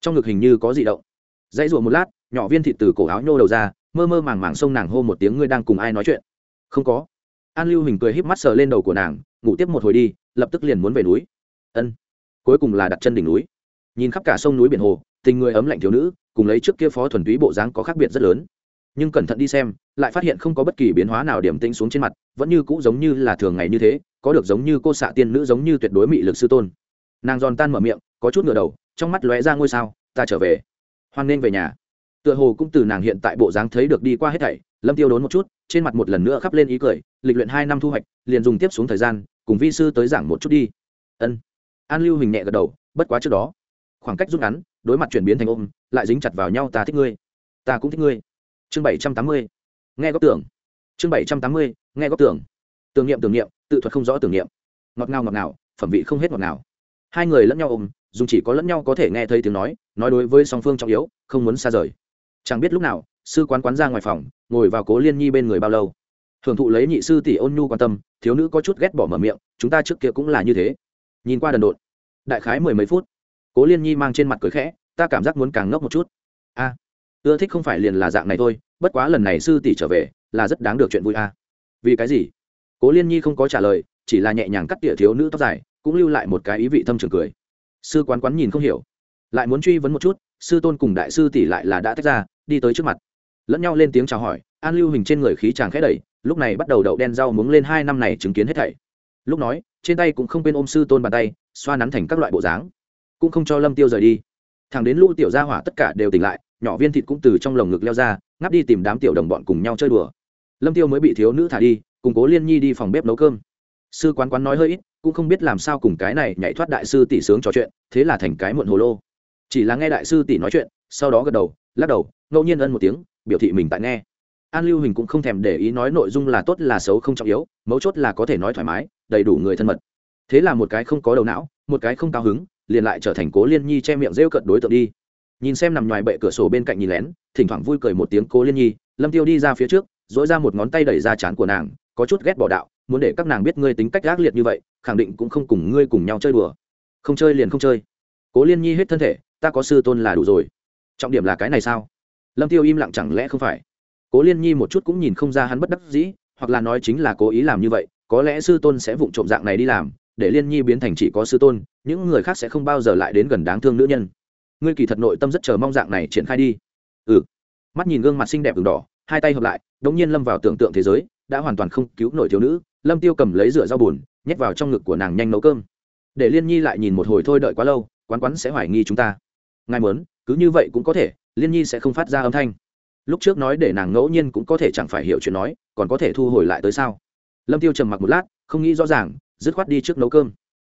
Trong ngực hình như có gì động. Dãy ruộng một lát, nhỏ viên thịt từ cổ áo nhô đầu ra, mơ mơ màng màng xông nàng hô một tiếng ngươi đang cùng ai nói chuyện? Không có. An lưu hình cười híp mắt sờ lên đầu của nàng, ngủ tiếp một hồi đi, lập tức liền muốn về núi. Ân. Cuối cùng là đặt chân đỉnh núi. Nhìn khắp cả sông núi biển hồ, tình người ấm lạnh thiếu nữ, cùng lấy trước kia phó thuần túy bộ dáng có khác biệt rất lớn. Nhưng cẩn thận đi xem, lại phát hiện không có bất kỳ biến hóa nào điểm tĩnh xuống trên mặt, vẫn như cũ giống như là thường ngày như thế có được giống như cô xạ tiên nữ giống như tuyệt đối mị lực sư tôn. Nàng giòn tan mở miệng, có chút ngửa đầu, trong mắt lóe ra ngôi sao, ta trở về. Hoan nên về nhà. Tựa hồ cũng từ nàng hiện tại bộ dáng thấy được đi qua hết thảy, lâm tiêu đốn một chút, trên mặt một lần nữa khắp lên ý cười, lịch luyện hai năm thu hoạch, liền dùng tiếp xuống thời gian, cùng vi sư tới giảng một chút đi. Ân. An lưu hình nhẹ gật đầu, bất quá trước đó, khoảng cách rút ngắn, đối mặt chuyển biến thành ôm, lại dính chặt vào nhau, ta thích ngươi. Ta cũng thích ngươi. Chương bảy trăm tám mươi. Nghe góc tưởng. Chương bảy trăm tám mươi, nghe góc tưởng. Tưởng niệm tưởng niệm tự thuật không rõ tưởng niệm. Ngọt ngào ngọt ngào, phẩm vị không hết ngọt ngào. Hai người lẫn nhau ôm dùng chỉ có lẫn nhau có thể nghe thấy tiếng nói nói đối với song phương trọng yếu, không muốn xa rời. Chẳng biết lúc nào, sư quán quán ra ngoài phòng, ngồi vào cố liên nhi bên người bao lâu. Hưởng thụ lấy nhị sư tỷ ôn nhu quan tâm, thiếu nữ có chút ghét bỏ mở miệng, chúng ta trước kia cũng là như thế. Nhìn qua đần độn, đại khái mười mấy phút, cố liên nhi mang trên mặt cười khẽ, ta cảm giác muốn càng ngốc một chút. A, ưa thích không phải liền là dạng này thôi, bất quá lần này sư tỷ trở về, là rất đáng được chuyện vui a. Vì cái gì? Cố liên nhi không có trả lời, chỉ là nhẹ nhàng cắt tỉa thiếu nữ tóc dài, cũng lưu lại một cái ý vị thâm trường cười. Sư quán quán nhìn không hiểu, lại muốn truy vấn một chút, sư tôn cùng đại sư tỷ lại là đã tách ra, đi tới trước mặt. Lẫn nhau lên tiếng chào hỏi, an lưu hình trên người khí chàng khẽ đẩy, lúc này bắt đầu đậu đen rau muống lên hai năm này chứng kiến hết thảy. Lúc nói, trên tay cũng không quên ôm sư tôn bàn tay, xoa nắn thành các loại bộ dáng. Cũng không cho lâm tiêu rời đi. Thằng đến lũ tiểu gia hỏa tất cả đều tỉnh lại, nhỏ viên thịt cũng từ trong lồng ngực leo ra, ngáp đi tìm đám tiểu đồng bọn cùng nhau chơi đùa. Lâm tiêu mới bị thiếu nữ thả đi cùng cố liên nhi đi phòng bếp nấu cơm. Sư quán quán nói hơi ít, cũng không biết làm sao cùng cái này nhảy thoát đại sư tỷ sướng trò chuyện, thế là thành cái muộn hồ lô. Chỉ là nghe đại sư tỷ nói chuyện, sau đó gật đầu, lắc đầu, ngẫu nhiên ân một tiếng, biểu thị mình tại nghe. An lưu hình cũng không thèm để ý nói nội dung là tốt là xấu không trọng yếu, mấu chốt là có thể nói thoải mái, đầy đủ người thân mật. Thế là một cái không có đầu não, một cái không cao hứng, liền lại trở thành cố liên nhi che miệng rêu cận đối tượng đi. Nhìn xem nằm ngoài bệ cửa sổ bên cạnh nhìn lén, thỉnh thoảng vui cười một tiếng cố liên nhi, lâm tiêu đi ra phía trước dỗi ra một ngón tay đẩy ra chán của nàng có chút ghét bỏ đạo, muốn để các nàng biết ngươi tính cách ác liệt như vậy, khẳng định cũng không cùng ngươi cùng nhau chơi đùa. Không chơi liền không chơi. Cố liên nhi hết thân thể, ta có sư tôn là đủ rồi. Trọng điểm là cái này sao? Lâm tiêu im lặng chẳng lẽ không phải? Cố liên nhi một chút cũng nhìn không ra hắn bất đắc dĩ, hoặc là nói chính là cố ý làm như vậy, có lẽ sư tôn sẽ vụng trộm dạng này đi làm, để liên nhi biến thành chỉ có sư tôn, những người khác sẽ không bao giờ lại đến gần đáng thương nữ nhân. Ngươi kỳ thật nội tâm rất chờ mong dạng này triển khai đi. Ừ. Mắt nhìn gương mặt xinh đẹp v đỏ, hai tay hợp lại đống nhiên lâm vào tưởng tượng thế giới đã hoàn toàn không cứu nổi thiếu nữ, lâm tiêu cầm lấy rửa rau bùn, nhét vào trong ngực của nàng nhanh nấu cơm. Để liên nhi lại nhìn một hồi thôi đợi quá lâu, quán quán sẽ hoài nghi chúng ta. Ngài muốn, cứ như vậy cũng có thể, liên nhi sẽ không phát ra âm thanh. Lúc trước nói để nàng ngẫu nhiên cũng có thể chẳng phải hiểu chuyện nói, còn có thể thu hồi lại tới sao? Lâm tiêu trầm mặc một lát, không nghĩ rõ ràng, dứt khoát đi trước nấu cơm.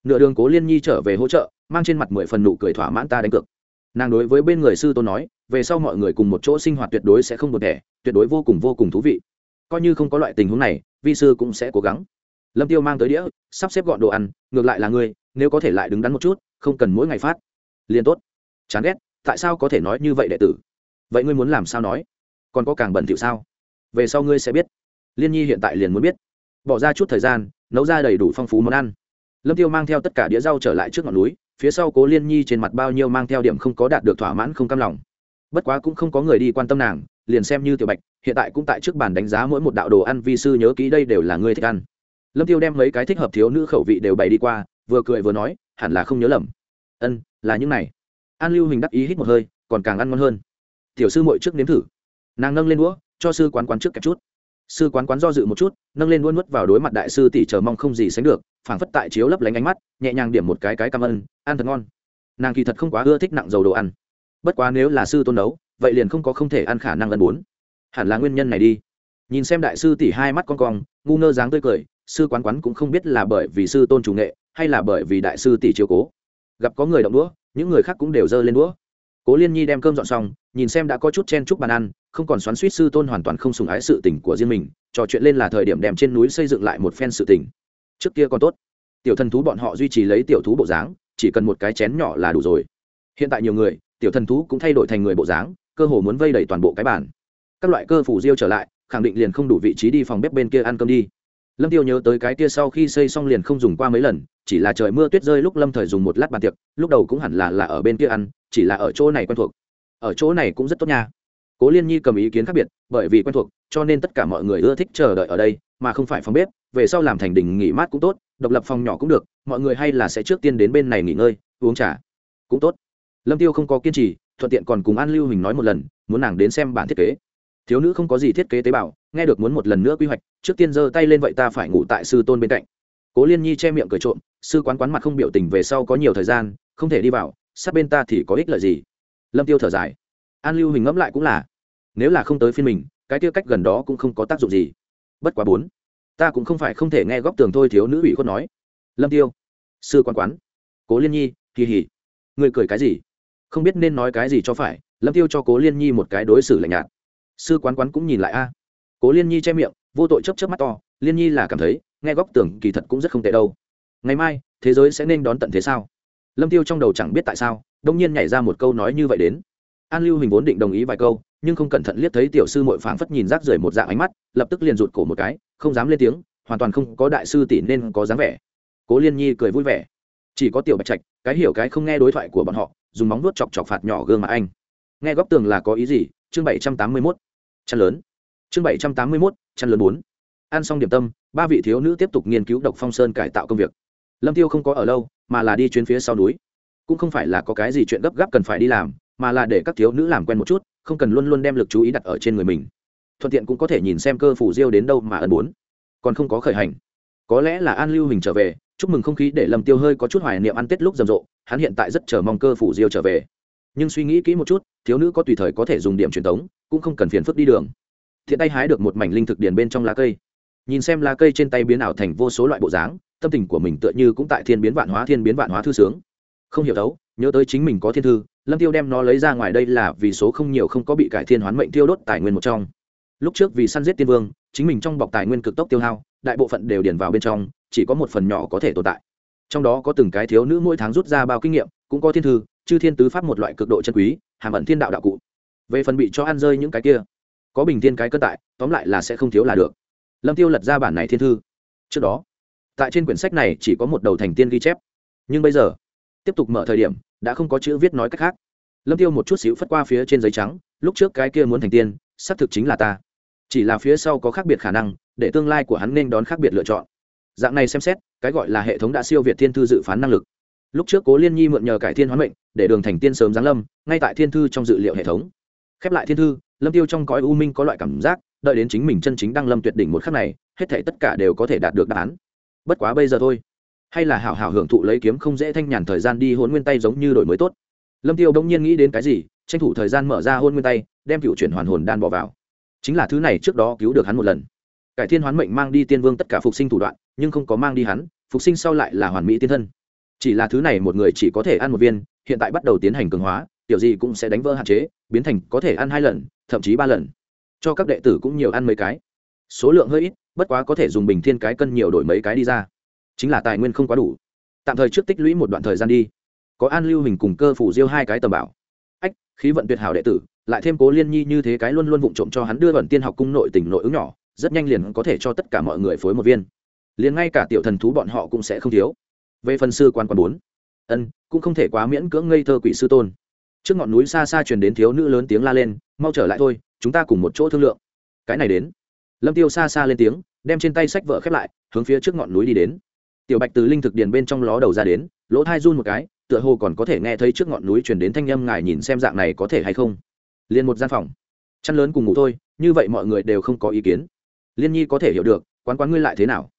Nửa đường cố liên nhi trở về hỗ trợ, mang trên mặt mười phần nụ cười thỏa mãn ta đánh cược. Nàng đối với bên người sư tôn nói, về sau mọi người cùng một chỗ sinh hoạt tuyệt đối sẽ không một đẻ tuyệt đối vô cùng vô cùng thú vị coi như không có loại tình huống này, vi sư cũng sẽ cố gắng. Lâm tiêu mang tới đĩa, sắp xếp gọn đồ ăn, ngược lại là ngươi, nếu có thể lại đứng đắn một chút, không cần mỗi ngày phát. Liền tốt. Chán ghét, tại sao có thể nói như vậy đệ tử? Vậy ngươi muốn làm sao nói? Còn có càng bẩn thỉu sao? Về sau ngươi sẽ biết. Liên nhi hiện tại liền muốn biết. Bỏ ra chút thời gian, nấu ra đầy đủ phong phú món ăn. Lâm tiêu mang theo tất cả đĩa rau trở lại trước ngọn núi, phía sau cố liên nhi trên mặt bao nhiêu mang theo điểm không có đạt được thỏa mãn không cam lòng. Bất quá cũng không có người đi quan tâm nàng liền xem như tiểu bạch, hiện tại cũng tại trước bàn đánh giá mỗi một đạo đồ ăn, vi sư nhớ kỹ đây đều là ngươi thích ăn. Lâm tiêu đem mấy cái thích hợp thiếu nữ khẩu vị đều bày đi qua, vừa cười vừa nói, hẳn là không nhớ lầm. Ân, là những này. An lưu hình đắc ý hít một hơi, còn càng ăn ngon hơn. Tiểu sư mội trước nếm thử. Nàng nâng lên đũa, cho sư quán quán trước kẹp chút. Sư quán quán do dự một chút, nâng lên đũa nuốt vào đối mặt đại sư tỷ chờ mong không gì sánh được, phảng phất tại chiếu lấp lánh ánh mắt, nhẹ nhàng điểm một cái cái cảm ơn, ăn thật ngon. Nàng kỳ thật không quá ưa thích nặng dầu đồ ăn. Bất quá nếu là sư tôn nấu vậy liền không có không thể ăn khả năng lần bốn. Hẳn là nguyên nhân này đi. Nhìn xem đại sư tỷ hai mắt con cong, ngu ngơ dáng tươi cười, sư quán quán cũng không biết là bởi vì sư tôn chủ nghệ, hay là bởi vì đại sư tỷ chiếu cố. Gặp có người động đũa, những người khác cũng đều giơ lên đũa. Cố liên nhi đem cơm dọn xong, nhìn xem đã có chút chen chúc bàn ăn, không còn xoắn suýt sư tôn hoàn toàn không sùng ái sự tình của riêng mình, trò chuyện lên là thời điểm đem trên núi xây dựng lại một phen sự tình. Trước kia còn tốt. Tiểu thần thú bọn họ duy trì lấy tiểu thú bộ dáng, chỉ cần một cái chén nhỏ là đủ rồi. Hiện tại nhiều người, tiểu thần thú cũng thay đổi thành người bộ dáng cơ hồ muốn vây đầy toàn bộ cái bàn. Các loại cơ phủ diêu trở lại, khẳng định liền không đủ vị trí đi phòng bếp bên kia ăn cơm đi. Lâm tiêu nhớ tới cái kia sau khi xây xong liền không dùng qua mấy lần, chỉ là trời mưa tuyết rơi lúc lâm thời dùng một lát bàn tiệc, lúc đầu cũng hẳn là là ở bên kia ăn, chỉ là ở chỗ này quen thuộc. Ở chỗ này cũng rất tốt nha. Cố liên nhi cầm ý kiến khác biệt, bởi vì quen thuộc, cho nên tất cả mọi người ưa thích chờ đợi ở đây, mà không phải phòng bếp, về sau làm thành đình nghỉ mát cũng tốt, độc lập phòng nhỏ cũng được, mọi người hay là sẽ trước tiên đến bên này nghỉ ngơi, uống trà. Cũng tốt. Lâm tiêu không có kiên trì thuận tiện còn cùng an lưu hình nói một lần, muốn nàng đến xem bản thiết kế. Thiếu nữ không có gì thiết kế tế bào, nghe được muốn một lần nữa quy hoạch, trước tiên giơ tay lên vậy ta phải ngủ tại sư tôn bên cạnh. Cố liên nhi che miệng cười trộm, sư quán quán mặt không biểu tình về sau có nhiều thời gian, không thể đi vào, sát bên ta thì có ích lợi gì? Lâm tiêu thở dài. An lưu hình ngẫm lại cũng là, nếu là không tới phiên mình, cái tiêu cách gần đó cũng không có tác dụng gì. Bất quá bốn, ta cũng không phải không thể nghe góc tường thôi, thiếu nữ ủy khuất nói. Lâm tiêu, sư quán quán. Cố liên nhi, kỳ hỉ. Người cười cái gì? Không biết nên nói cái gì cho phải, lâm tiêu cho cố liên nhi một cái đối xử lạnh nhạt. Sư quán quán cũng nhìn lại a. Cố liên nhi che miệng, vô tội chấp chấp mắt to, liên nhi là cảm thấy, nghe góc tưởng kỳ thật cũng rất không tệ đâu. Ngày mai, thế giới sẽ nên đón tận thế sao? Lâm tiêu trong đầu chẳng biết tại sao, đông nhiên nhảy ra một câu nói như vậy đến. An lưu hình vốn định đồng ý vài câu, nhưng không cẩn thận liếc thấy tiểu sư mội phảng phất nhìn rác rưởi một dạng ánh mắt, lập tức liền rụt cổ một cái, không dám lên tiếng, hoàn toàn không có đại sư tỷ nên có dáng vẻ. Cố liên nhi cười vui vẻ. Chỉ có tiểu bạch trạch, cái hiểu cái không nghe đối thoại của bọn họ dùng móng vuốt chọc chọc phạt nhỏ gương mặt anh. Nghe góc tường là có ý gì? Chương bảy trăm tám mươi mốt. Chăn lớn. Chương bảy trăm tám mươi mốt, chăn lớn bốn. Ăn xong điểm tâm, ba vị thiếu nữ tiếp tục nghiên cứu độc phong sơn cải tạo công việc. Lâm tiêu không có ở lâu, mà là đi chuyến phía sau núi. Cũng không phải là có cái gì chuyện gấp gáp cần phải đi làm, mà là để các thiếu nữ làm quen một chút, không cần luôn luôn đem lực chú ý đặt ở trên người mình. Thuận tiện cũng có thể nhìn xem cơ phủ diêu đến đâu mà ẩn bốn. Còn không có khởi hành. Có lẽ là an lưu hình trở về, chúc mừng không khí để lâm tiêu hơi có chút hoài niệm ăn tết lúc rầm rộ hắn hiện tại rất chờ mong cơ phủ diêu trở về. Nhưng suy nghĩ kỹ một chút, thiếu nữ có tùy thời có thể dùng điểm truyền thống cũng không cần phiền phức đi đường. Thiện tay hái được một mảnh linh thực điền bên trong lá cây. Nhìn xem lá cây trên tay biến ảo thành vô số loại bộ dáng, tâm tình của mình tựa như cũng tại thiên biến vạn hóa, thiên biến vạn hóa thư sướng. Không hiểu đấu nhớ tới chính mình có thiên thư, lâm tiêu đem nó lấy ra ngoài đây là vì số không nhiều không có bị cải thiên hoán mệnh tiêu đốt tài nguyên một trong. Lúc trước vì săn giết tiên vương, chính mình trong bọc tài nguyên cực tốc tiêu hao, đại bộ phận đều điền vào bên trong, chỉ có một phần nhỏ có thể tồn tại trong đó có từng cái thiếu nữ mỗi tháng rút ra bao kinh nghiệm, cũng có thiên thư, chư thiên tứ pháp một loại cực độ chân quý, hàm ẩn thiên đạo đạo cụ. Về phần bị cho ăn rơi những cái kia, có bình thiên cái cân tại, tóm lại là sẽ không thiếu là được. Lâm tiêu lật ra bản này thiên thư. Trước đó, tại trên quyển sách này chỉ có một đầu thành tiên ghi chép. Nhưng bây giờ, tiếp tục mở thời điểm, đã không có chữ viết nói cách khác. Lâm tiêu một chút xíu phất qua phía trên giấy trắng, lúc trước cái kia muốn thành tiên, xác thực chính là ta. Chỉ là phía sau có khác biệt khả năng, để tương lai của hắn nên đón khác biệt lựa chọn. Dạng này xem xét cái gọi là hệ thống đã siêu việt thiên thư dự phán năng lực. Lúc trước cố liên nhi mượn nhờ cải thiên hoán mệnh, để đường thành tiên sớm giáng lâm, ngay tại thiên thư trong dự liệu hệ thống. Khép lại thiên thư, lâm tiêu trong cõi u minh có loại cảm giác, đợi đến chính mình chân chính đăng lâm tuyệt đỉnh một khắc này, hết thể tất cả đều có thể đạt được đáp án. Bất quá bây giờ thôi. Hay là hảo hảo hưởng thụ lấy kiếm không dễ thanh nhàn thời gian đi hôn nguyên tay giống như đổi mới tốt. Lâm tiêu đông nhiên nghĩ đến cái gì, tranh thủ thời gian mở ra hôn nguyên tay, đem cựu chuyển hoàn hồn đan bỏ vào. Chính là thứ này trước đó cứu được hắn một lần. Cải thiên hoán mệnh mang đi tiên vương tất cả phục sinh thủ đoạn, nhưng không có mang đi hắn phục sinh sau lại là hoàn mỹ tiên thân. Chỉ là thứ này một người chỉ có thể ăn một viên, hiện tại bắt đầu tiến hành cường hóa kiểu gì cũng sẽ đánh vỡ hạn chế, biến thành có thể ăn hai lần, thậm chí ba lần. Cho các đệ tử cũng nhiều ăn mấy cái. Số lượng hơi ít, bất quá có thể dùng bình thiên cái cân nhiều đổi mấy cái đi ra. Chính là tài nguyên không quá đủ. Tạm thời trước tích lũy một đoạn thời gian đi. Có an lưu hình cùng cơ phủ diêu hai cái tầm bảo. Ách, khí vận tuyệt hảo đệ tử, lại thêm cố liên nhi như thế cái luôn luôn vụng trộm cho hắn đưa vận tiên học cung nội tỉnh nội ứng nhỏ, rất nhanh liền có thể cho tất cả mọi người phối một viên liền ngay cả tiểu thần thú bọn họ cũng sẽ không thiếu. Về phần sư quan quan bốn, ân, cũng không thể quá miễn cưỡng ngây thơ quỷ sư tôn. Trước ngọn núi xa xa truyền đến thiếu nữ lớn tiếng la lên, mau trở lại thôi, chúng ta cùng một chỗ thương lượng. Cái này đến. Lâm tiêu xa xa lên tiếng, đem trên tay sách vợ khép lại, hướng phía trước ngọn núi đi đến. Tiểu bạch từ linh thực điền bên trong ló đầu ra đến, lỗ thai run một cái, tựa hồ còn có thể nghe thấy trước ngọn núi truyền đến thanh âm ngài nhìn xem dạng này có thể hay không. Liền một gian phòng. Chăn lớn cùng ngủ thôi, như vậy mọi người đều không có ý kiến. Liên nhi có thể hiểu được, quán quán ngươi lại thế nào?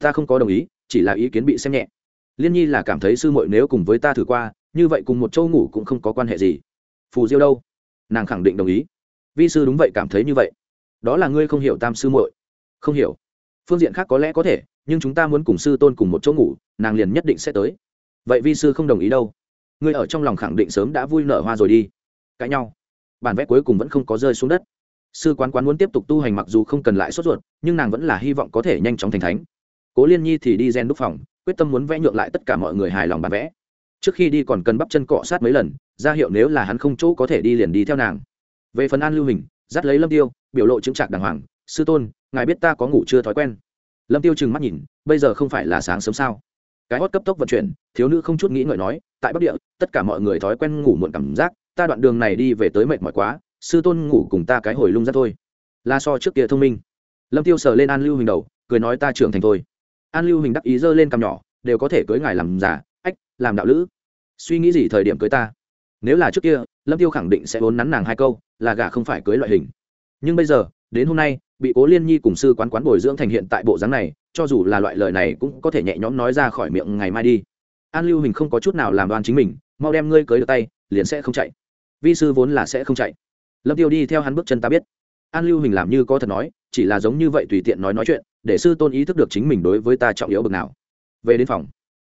Ta không có đồng ý, chỉ là ý kiến bị xem nhẹ. Liên nhi là cảm thấy sư muội nếu cùng với ta thử qua, như vậy cùng một châu ngủ cũng không có quan hệ gì. Phù diêu đâu? Nàng khẳng định đồng ý. Vi sư đúng vậy cảm thấy như vậy. Đó là ngươi không hiểu tam sư muội. Không hiểu. Phương diện khác có lẽ có thể, nhưng chúng ta muốn cùng sư tôn cùng một chỗ ngủ, nàng liền nhất định sẽ tới. Vậy vi sư không đồng ý đâu? Ngươi ở trong lòng khẳng định sớm đã vui nở hoa rồi đi. Cãi nhau. Bản vẽ cuối cùng vẫn không có rơi xuống đất. Sư quán quán muốn tiếp tục tu hành mặc dù không cần lại sốt ruột, nhưng nàng vẫn là hy vọng có thể nhanh chóng thành thánh cố liên nhi thì đi gen đúc phòng, quyết tâm muốn vẽ nhượng lại tất cả mọi người hài lòng bán vẽ. Trước khi đi còn cần bắp chân cọ sát mấy lần, ra hiệu nếu là hắn không chỗ có thể đi liền đi theo nàng. Về phần an lưu hình, dắt lấy lâm tiêu, biểu lộ chứng trạc đàng hoàng, sư tôn, ngài biết ta có ngủ chưa thói quen? Lâm tiêu trừng mắt nhìn, bây giờ không phải là sáng sớm sao? Cái hót cấp tốc vận chuyển, thiếu nữ không chút nghĩ ngợi nói, tại bắc địa, tất cả mọi người thói quen ngủ muộn cảm giác, ta đoạn đường này đi về tới mệt mỏi quá, sư tôn ngủ cùng ta cái hồi lung ra thôi. La so trước kia thông minh. Lâm tiêu sờ lên an lưu hình đầu, cười nói, ta trưởng thành thôi an lưu hình đắc ý giơ lên cằm nhỏ, đều có thể cưới ngài làm giả ách, làm đạo lữ. Suy nghĩ gì thời điểm cưới ta? Nếu là trước kia, lâm tiêu khẳng định sẽ vốn nắn nàng hai câu, là gà không phải cưới loại hình. Nhưng bây giờ, đến hôm nay, bị cố liên nhi cùng sư quán quán bồi dưỡng thành hiện tại bộ dáng này, cho dù là loại lời này cũng có thể nhẹ nhõm nói ra khỏi miệng ngày mai đi. An lưu hình không có chút nào làm đoan chính mình, mau đem ngươi cưới được tay, liền sẽ không chạy. Vi sư vốn là sẽ không chạy. Lâm tiêu đi theo hắn bước chân ta biết. An lưu hình làm như có thật nói, chỉ là giống như vậy tùy tiện nói nói chuyện để sư tôn ý thức được chính mình đối với ta trọng yếu bực nào. Về đến phòng,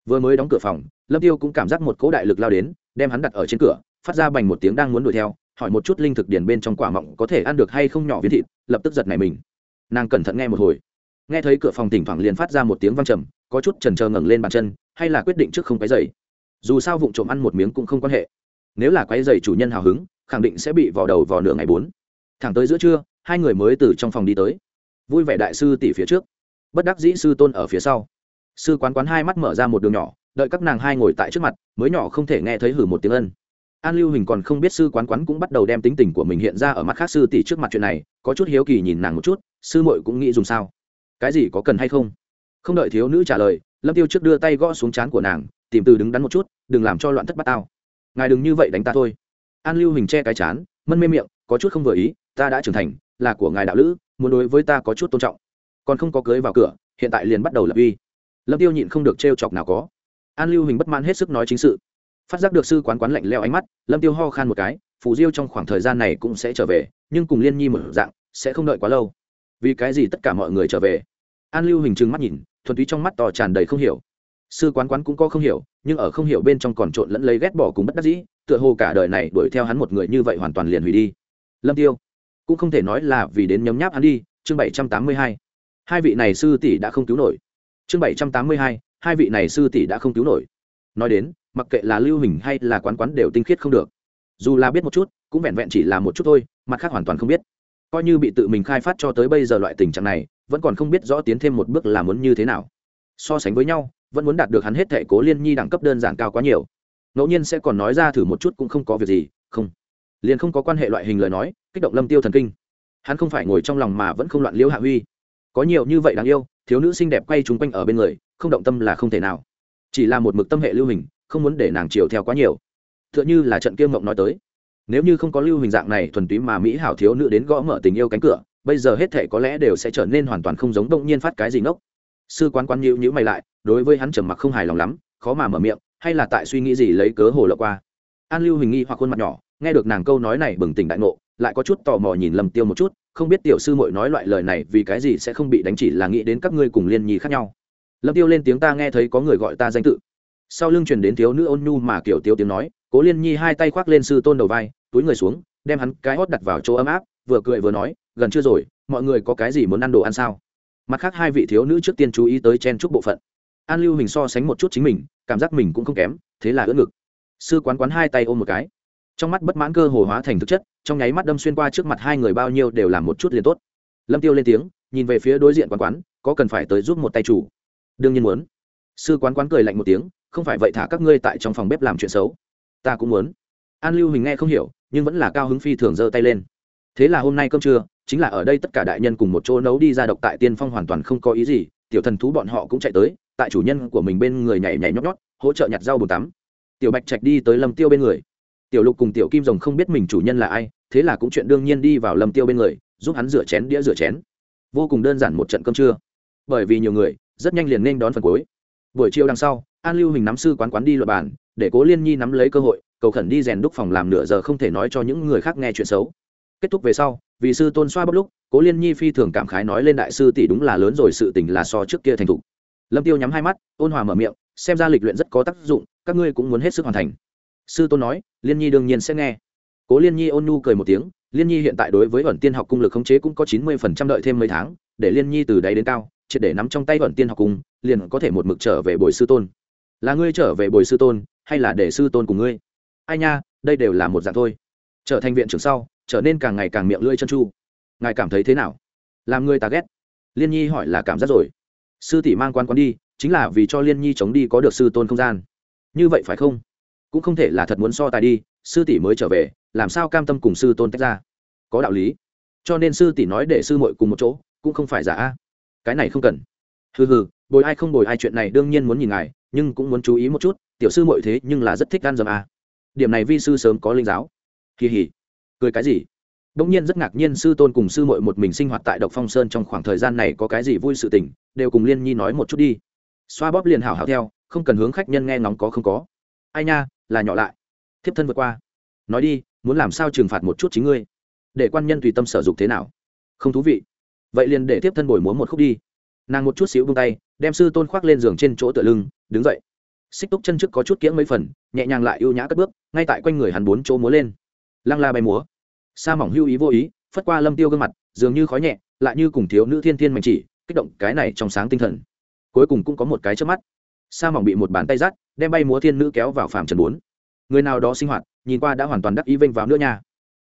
vừa mới đóng cửa phòng, lâm tiêu cũng cảm giác một cỗ đại lực lao đến, đem hắn đặt ở trên cửa, phát ra bành một tiếng đang muốn đuổi theo, hỏi một chút linh thực điển bên trong quả mọng có thể ăn được hay không nhỏ viên thịt, lập tức giật này mình. Nàng cẩn thận nghe một hồi. Nghe thấy cửa phòng thỉnh thoảng liền phát ra một tiếng vang trầm, có chút trần trờ ngẩng lên bàn chân, hay là quyết định trước không cái dày dù sao vụng trộm ăn một miếng cũng không quan hệ. Nếu là quái dày chủ nhân hào hứng, khẳng định sẽ bị vò đầu vò nửa ngày bốn. Thẳng tới giữa trưa, hai người mới từ trong phòng đi tới vui vẻ đại sư tỷ phía trước. Bất đắc dĩ sư tôn ở phía sau. Sư quán quán hai mắt mở ra một đường nhỏ, đợi các nàng hai ngồi tại trước mặt, mới nhỏ không thể nghe thấy hử một tiếng ân. An lưu hình còn không biết sư quán quán cũng bắt đầu đem tính tình của mình hiện ra ở mắt khác sư tỷ trước mặt chuyện này, có chút hiếu kỳ nhìn nàng một chút, sư muội cũng nghĩ dùng sao? Cái gì có cần hay không? Không đợi thiếu nữ trả lời, lâm tiêu trước đưa tay gõ xuống trán của nàng, tìm từ đứng đắn một chút, đừng làm cho loạn thất bát tao. Ngài đừng như vậy đánh ta thôi. An lưu hình che cái chán, mân mê miệng, có chút không vừa ý, ta đã trưởng thành, là của ngài đạo lữ muốn đối với ta có chút tôn trọng. Còn không có cưới vào cửa, hiện tại liền bắt đầu lập uy. Lâm tiêu nhịn không được trêu chọc nào có. An lưu hình bất mãn hết sức nói chính sự. Phát giác được sư quán quán lạnh leo ánh mắt, lâm tiêu ho khan một cái, phù diêu trong khoảng thời gian này cũng sẽ trở về, nhưng cùng liên nhi một dạng, sẽ không đợi quá lâu. Vì cái gì tất cả mọi người trở về? An lưu hình trừng mắt nhìn, thuần túy trong mắt to tràn đầy không hiểu. Sư quán quán cũng có không hiểu, nhưng ở không hiểu bên trong còn trộn lẫn lấy ghét bỏ cùng bất đắc dĩ, tựa hồ cả đời này đuổi theo hắn một người như vậy hoàn toàn liền hủy đi. Lâm tiêu cũng không thể nói là vì đến nhấm nháp hắn đi, chương bảy trăm tám mươi hai. Hai vị này sư tỷ đã không cứu nổi. Chương bảy trăm tám mươi hai hai vị này sư tỷ đã không cứu nổi. Nói đến, mặc kệ là lưu hình hay là quán quán đều tinh khiết không được. Dù là biết một chút, cũng vẹn vẹn chỉ là một chút thôi, mặt khác hoàn toàn không biết. Coi như bị tự mình khai phát cho tới bây giờ loại tình trạng này, vẫn còn không biết rõ tiến thêm một bước là muốn như thế nào. So sánh với nhau, vẫn muốn đạt được hắn hết thể cố liên nhi đẳng cấp đơn giản cao quá nhiều. Ngẫu nhiên sẽ còn nói ra thử một chút cũng không có việc gì, không liền không có quan hệ loại hình lời nói, kích động lâm tiêu thần kinh. Hắn không phải ngồi trong lòng mà vẫn không loạn liêu hạ huy. Có nhiều như vậy đáng yêu, thiếu nữ xinh đẹp quay chúng quanh ở bên người, không động tâm là không thể nào. Chỉ là một mực tâm hệ lưu hình, không muốn để nàng chiều theo quá nhiều. Tựa như là trận kiêm mộng nói tới. Nếu như không có lưu hình dạng này thuần túy mà mỹ hảo thiếu nữ đến gõ mở tình yêu cánh cửa, bây giờ hết thể có lẽ đều sẽ trở nên hoàn toàn không giống động nhiên phát cái gì ngốc. Sư quán quán nhữ nhữ mày lại, đối với hắn trầm mặc không hài lòng lắm, khó mà mở miệng, hay là tại suy nghĩ gì lấy cớ hồ lộ qua. An lưu hình nghi hoặc khuôn mặt nhỏ nghe được nàng câu nói này bừng tỉnh đại ngộ, lại có chút tò mò nhìn lầm tiêu một chút, không biết tiểu sư mội nói loại lời này vì cái gì sẽ không bị đánh chỉ là nghĩ đến các ngươi cùng liên nhi khác nhau. Lâm tiêu lên tiếng ta nghe thấy có người gọi ta danh tự. Sau lưng truyền đến thiếu nữ ôn nhu mà kiểu tiêu tiếng nói, cố liên nhi hai tay khoác lên sư tôn đầu vai, túi người xuống, đem hắn cái hót đặt vào chỗ ấm áp, vừa cười vừa nói, gần chưa rồi, mọi người có cái gì muốn ăn đồ ăn sao? Mặt khác hai vị thiếu nữ trước tiên chú ý tới chen chúc bộ phận. An lưu hình so sánh một chút chính mình, cảm giác mình cũng không kém, thế là ưỡn ngực. Sư quán quán hai tay ôm một cái trong mắt bất mãn cơ hồ hóa thành thực chất, trong nháy mắt đâm xuyên qua trước mặt hai người bao nhiêu đều làm một chút liền tốt. Lâm tiêu lên tiếng, nhìn về phía đối diện quán quán, có cần phải tới giúp một tay chủ? Đương nhiên muốn. Sư quán quán cười lạnh một tiếng, không phải vậy thả các ngươi tại trong phòng bếp làm chuyện xấu. Ta cũng muốn. An lưu hình nghe không hiểu, nhưng vẫn là cao hứng phi thường giơ tay lên. Thế là hôm nay cơm trưa, chính là ở đây tất cả đại nhân cùng một chỗ nấu đi ra độc tại tiên phong hoàn toàn không có ý gì, tiểu thần thú bọn họ cũng chạy tới, tại chủ nhân của mình bên người nhảy nhảy nhót nhót, hỗ trợ nhặt rau bùn tắm. Tiểu bạch trạch đi tới lâm tiêu bên người tiểu lục cùng tiểu kim rồng không biết mình chủ nhân là ai, thế là cũng chuyện đương nhiên đi vào lâm tiêu bên người, giúp hắn rửa chén đĩa rửa chén. Vô cùng đơn giản một trận cơm trưa. Bởi vì nhiều người, rất nhanh liền nên đón phần cuối. Buổi chiều đằng sau, an lưu hình nắm sư quán quán đi luật bản để cố liên nhi nắm lấy cơ hội, cầu khẩn đi rèn đúc phòng làm nửa giờ không thể nói cho những người khác nghe chuyện xấu. Kết thúc về sau, vì sư tôn xoa bốc lúc, cố liên nhi phi thường cảm khái nói lên đại sư tỷ đúng là lớn rồi, sự tình là so trước kia thành thục. Lâm tiêu nhắm hai mắt, ôn hòa mở miệng, xem ra lịch luyện rất có tác dụng, các ngươi cũng muốn hết sức hoàn thành sư tôn nói, liên nhi đương nhiên sẽ nghe. Cố liên nhi ôn nhu cười một tiếng, liên nhi hiện tại đối với ẩn tiên học cung lực khống chế cũng có chín mươi phần trăm đợi thêm mấy tháng, để liên nhi từ đáy đến cao, triệt để nắm trong tay ẩn tiên học cung, liền có thể một mực trở về bồi sư tôn. Là ngươi trở về bồi sư tôn, hay là để sư tôn cùng ngươi? Ai nha, đây đều là một dạng thôi. Trở thành viện trưởng sau, trở nên càng ngày càng miệng lưỡi chân chu. Ngài cảm thấy thế nào? Làm người ta ghét. Liên nhi hỏi là cảm giác rồi. Sư tỷ mang quan quán đi, chính là vì cho liên nhi chống đi có được sư tôn không gian. Như vậy phải không? Cũng không thể là thật muốn so tài đi sư tỷ mới trở về làm sao cam tâm cùng sư tôn tách ra? Có đạo lý. Cho nên sư tỷ nói để sư muội cùng một chỗ cũng không phải giả a. Cái này không cần. Hừ hừ bồi ai không bồi ai chuyện này đương nhiên muốn nhìn ngài nhưng cũng muốn chú ý một chút tiểu sư muội thế nhưng là rất thích ăn dầm a. Điểm này vi sư sớm có linh giáo. Kỳ hỉ. Cười cái gì? Đông nhiên rất ngạc nhiên sư tôn cùng sư muội một mình sinh hoạt tại Độc Phong Sơn trong khoảng thời gian này có cái gì vui sự tình, đều cùng Liên Nhi nói một chút đi. Xoa bóp liền hảo hảo theo, không cần hướng khách nhân nghe ngóng có không có. Ai nha, là nhỏ lại. Thiếp thân vượt qua. Nói đi, muốn làm sao trừng phạt một chút chính ngươi? Để quan nhân tùy tâm sở dục thế nào? Không thú vị. Vậy liền để thiếp thân bồi múa một khúc đi. Nàng một chút xíu buông tay, đem sư tôn khoác lên giường trên chỗ tựa lưng, đứng dậy. Xích Túc chân trước có chút kiễng mấy phần, nhẹ nhàng lại ưu nhã cất bước, ngay tại quanh người hắn bốn chỗ múa lên. Lăng la bay múa sa mỏng hưu ý vô ý phất qua lâm tiêu gương mặt dường như khói nhẹ lại như cùng thiếu nữ thiên thiên mạnh chỉ kích động cái này trong sáng tinh thần cuối cùng cũng có một cái trước mắt sa mỏng bị một bàn tay rát đem bay múa thiên nữ kéo vào phàm trần bốn. Người nào đó sinh hoạt, nhìn qua đã hoàn toàn đắc ý vênh vào nữa nha.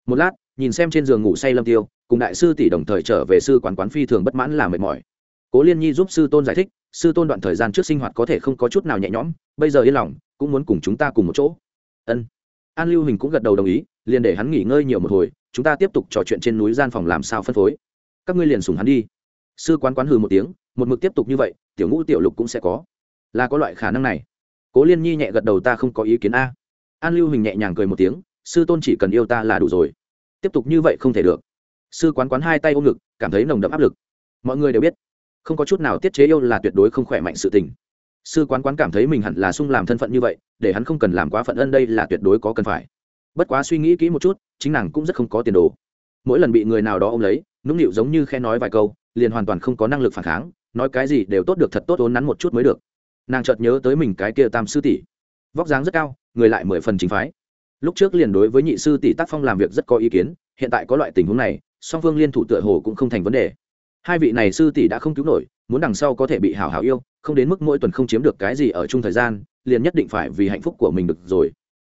Một lát, nhìn xem trên giường ngủ say lâm tiêu, cùng đại sư tỷ đồng thời trở về sư quán quán phi thường bất mãn là mệt mỏi. Cố liên nhi giúp sư tôn giải thích, sư tôn đoạn thời gian trước sinh hoạt có thể không có chút nào nhẹ nhõm, bây giờ yên lòng, cũng muốn cùng chúng ta cùng một chỗ. Ân. An lưu hình cũng gật đầu đồng ý, liền để hắn nghỉ ngơi nhiều một hồi, chúng ta tiếp tục trò chuyện trên núi gian phòng làm sao phân phối. Các ngươi liền sùng hắn đi. Sư quán quán hừ một tiếng, một mực tiếp tục như vậy, tiểu ngũ tiểu lục cũng sẽ có. Là có loại khả năng này cố liên nhi nhẹ gật đầu, ta không có ý kiến a. An lưu hình nhẹ nhàng cười một tiếng, sư tôn chỉ cần yêu ta là đủ rồi. Tiếp tục như vậy không thể được. Sư quán quán hai tay ôm ngực, cảm thấy nồng đậm áp lực. Mọi người đều biết, không có chút nào tiết chế yêu là tuyệt đối không khỏe mạnh sự tình. Sư quán quán cảm thấy mình hẳn là sung làm thân phận như vậy, để hắn không cần làm quá phận ân đây là tuyệt đối có cần phải. Bất quá suy nghĩ kỹ một chút, chính nàng cũng rất không có tiền đồ. Mỗi lần bị người nào đó ôm lấy, nũng nịu giống như khe nói vài câu, liền hoàn toàn không có năng lực phản kháng, nói cái gì đều tốt được thật tốt ốn nắn một chút mới được nàng chợt nhớ tới mình cái kia tam sư tỷ. Vóc dáng rất cao, người lại mười phần chính phái. Lúc trước liền đối với nhị sư tỷ tác phong làm việc rất có ý kiến, hiện tại có loại tình huống này, song phương liên thủ tựa hồ cũng không thành vấn đề. Hai vị này sư tỷ đã không cứu nổi, muốn đằng sau có thể bị hảo hảo yêu, không đến mức mỗi tuần không chiếm được cái gì ở chung thời gian, liền nhất định phải vì hạnh phúc của mình được rồi.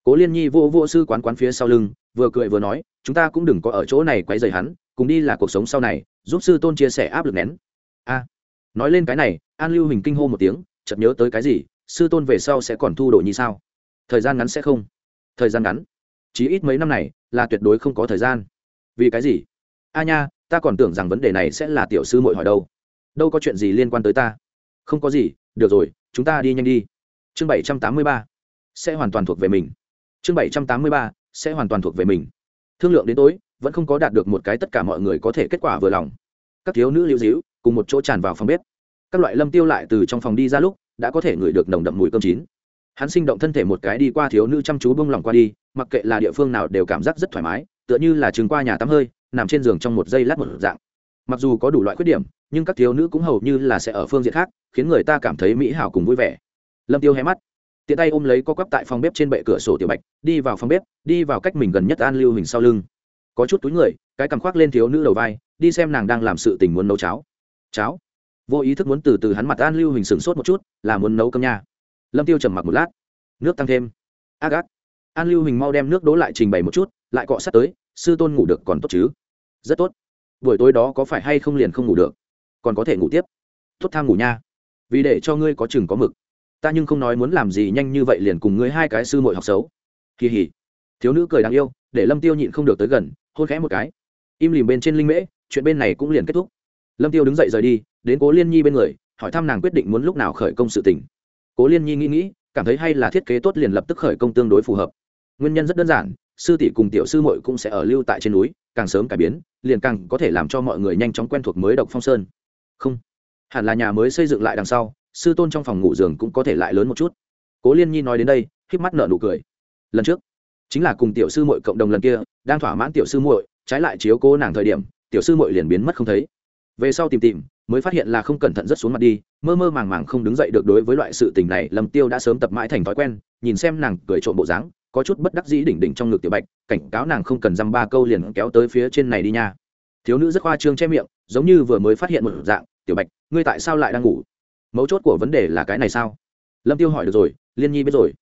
Cố liên nhi vô vô sư quán quán phía sau lưng, vừa cười vừa nói, chúng ta cũng đừng có ở chỗ này quấy rầy hắn, cùng đi là cuộc sống sau này, giúp sư tôn chia sẻ áp lực nén. A. Nói lên cái này, an lưu hình kinh hô một tiếng chợt nhớ tới cái gì, sư tôn về sau sẽ còn thu đồ như sao? Thời gian ngắn sẽ không? Thời gian ngắn? Chí ít mấy năm này là tuyệt đối không có thời gian. Vì cái gì? A nha, ta còn tưởng rằng vấn đề này sẽ là tiểu sư muội hỏi đâu. Đâu có chuyện gì liên quan tới ta. Không có gì, được rồi, chúng ta đi nhanh đi. Chương bảy trăm tám mươi ba, sẽ hoàn toàn thuộc về mình. Chương bảy trăm tám mươi ba, sẽ hoàn toàn thuộc về mình. Thương lượng đến tối, vẫn không có đạt được một cái tất cả mọi người có thể kết quả vừa lòng. Các thiếu nữ lưu dĩu cùng một chỗ tràn vào phòng bếp. Các loại lâm tiêu lại từ trong phòng đi ra lúc đã có thể ngửi được nồng đậm mùi cơm chín. Hắn sinh động thân thể một cái đi qua thiếu nữ chăm chú bông lòng qua đi, mặc kệ là địa phương nào đều cảm giác rất thoải mái, tựa như là chừng qua nhà tắm hơi, nằm trên giường trong một giây lát một dạng. Mặc dù có đủ loại khuyết điểm, nhưng các thiếu nữ cũng hầu như là sẽ ở phương diện khác, khiến người ta cảm thấy mỹ hảo cùng vui vẻ. Lâm tiêu hé mắt, tiện tay ôm lấy co quắp tại phòng bếp trên bệ cửa sổ tiểu bạch, đi vào phòng bếp, đi vào cách mình gần nhất an lưu hình sau lưng. Có chút túi người, cái cằm khoác lên thiếu nữ đầu vai, đi xem nàng đang làm sự tình muốn nấu cháo. Cháo? Vô ý thức muốn từ từ hắn mặt an lưu hình sửng sốt một chút, là muốn nấu cơm nha. Lâm tiêu trầm mặc một lát, nước tăng thêm. Ác ác an lưu hình mau đem nước đố lại trình bày một chút, lại cọ sát tới, sư tôn ngủ được còn tốt chứ? Rất tốt. Buổi tối đó có phải hay không liền không ngủ được? Còn có thể ngủ tiếp. Tốt tham ngủ nha. Vì để cho ngươi có chừng có mực. Ta nhưng không nói muốn làm gì nhanh như vậy liền cùng ngươi hai cái sư muội học xấu. Kỳ hỉ. Thiếu nữ cười đáng yêu, để lâm tiêu nhịn không được tới gần, hôn khẽ một cái. Im lìm bên trên linh mễ, chuyện bên này cũng liền kết thúc lâm tiêu đứng dậy rời đi, đến cố liên nhi bên người, hỏi thăm nàng quyết định muốn lúc nào khởi công sự tình. Cố liên nhi nghĩ nghĩ, cảm thấy hay là thiết kế tốt liền lập tức khởi công tương đối phù hợp. Nguyên nhân rất đơn giản, sư tỷ cùng tiểu sư muội cũng sẽ ở lưu tại trên núi, càng sớm cải biến, liền càng có thể làm cho mọi người nhanh chóng quen thuộc mới độc phong sơn. Không, hẳn là nhà mới xây dựng lại đằng sau, sư tôn trong phòng ngủ giường cũng có thể lại lớn một chút. Cố liên nhi nói đến đây, híp mắt nở nụ cười. Lần trước, chính là cùng tiểu sư muội cộng đồng lần kia, đang thỏa mãn tiểu sư muội, trái lại chiếu cố nàng thời điểm, tiểu sư muội liền biến mất không thấy về sau tìm tìm, mới phát hiện là không cẩn thận rất xuống mặt đi, mơ mơ màng màng không đứng dậy được đối với loại sự tình này, lâm tiêu đã sớm tập mãi thành thói quen, nhìn xem nàng cười trộm bộ dáng, có chút bất đắc dĩ đỉnh đỉnh trong ngực tiểu bạch, cảnh cáo nàng không cần dăm ba câu liền kéo tới phía trên này đi nha. Thiếu nữ rất khoa trương che miệng, giống như vừa mới phát hiện một dạng, tiểu bạch, ngươi tại sao lại đang ngủ? Mấu chốt của vấn đề là cái này sao? Lâm tiêu hỏi được rồi, liên nhi biết rồi.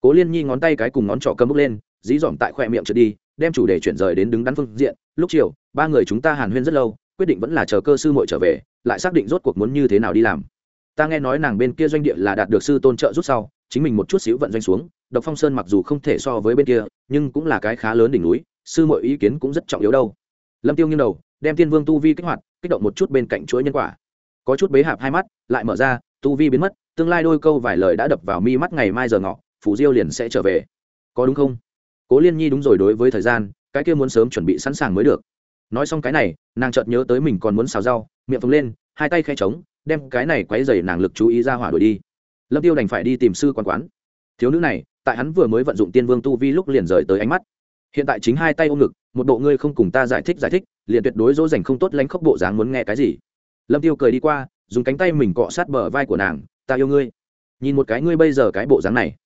Cố liên nhi ngón tay cái cùng ngón trỏ cầm bước lên, dí dỏm tại khoe miệng trượt đi, đem chủ đề chuyển rời đến đứng đắn phương diện. Lúc chiều, ba người chúng ta hàn huyên rất lâu quyết định vẫn là chờ cơ sư muội trở về, lại xác định rốt cuộc muốn như thế nào đi làm. Ta nghe nói nàng bên kia doanh địa là đạt được sư tôn trợ rút sau, chính mình một chút xíu vận doanh xuống, độc phong sơn mặc dù không thể so với bên kia, nhưng cũng là cái khá lớn đỉnh núi, sư mọi ý kiến cũng rất trọng yếu đâu. Lâm tiêu nghiêng đầu, đem tiên vương tu vi kích hoạt, kích động một chút bên cạnh chuỗi nhân quả. Có chút bế hạp hai mắt, lại mở ra, tu vi biến mất, tương lai đôi câu vài lời đã đập vào mi mắt ngày mai giờ ngọ, phủ diêu liền sẽ trở về. Có đúng không? Cố liên nhi đúng rồi đối với thời gian, cái kia muốn sớm chuẩn bị sẵn sàng mới được nói xong cái này, nàng chợt nhớ tới mình còn muốn xào rau, miệng phồng lên, hai tay khe trống đem cái này quấy dày nàng lực chú ý ra hỏa đuổi đi. Lâm tiêu đành phải đi tìm sư quán quán. Thiếu nữ này, tại hắn vừa mới vận dụng tiên vương tu vi lúc liền rời tới ánh mắt. Hiện tại chính hai tay ôm ngực, một bộ ngươi không cùng ta giải thích giải thích, liền tuyệt đối dỗ dành không tốt lánh khóc bộ dáng muốn nghe cái gì. Lâm tiêu cười đi qua, dùng cánh tay mình cọ sát bờ vai của nàng, ta yêu ngươi. Nhìn một cái ngươi bây giờ cái bộ dáng này.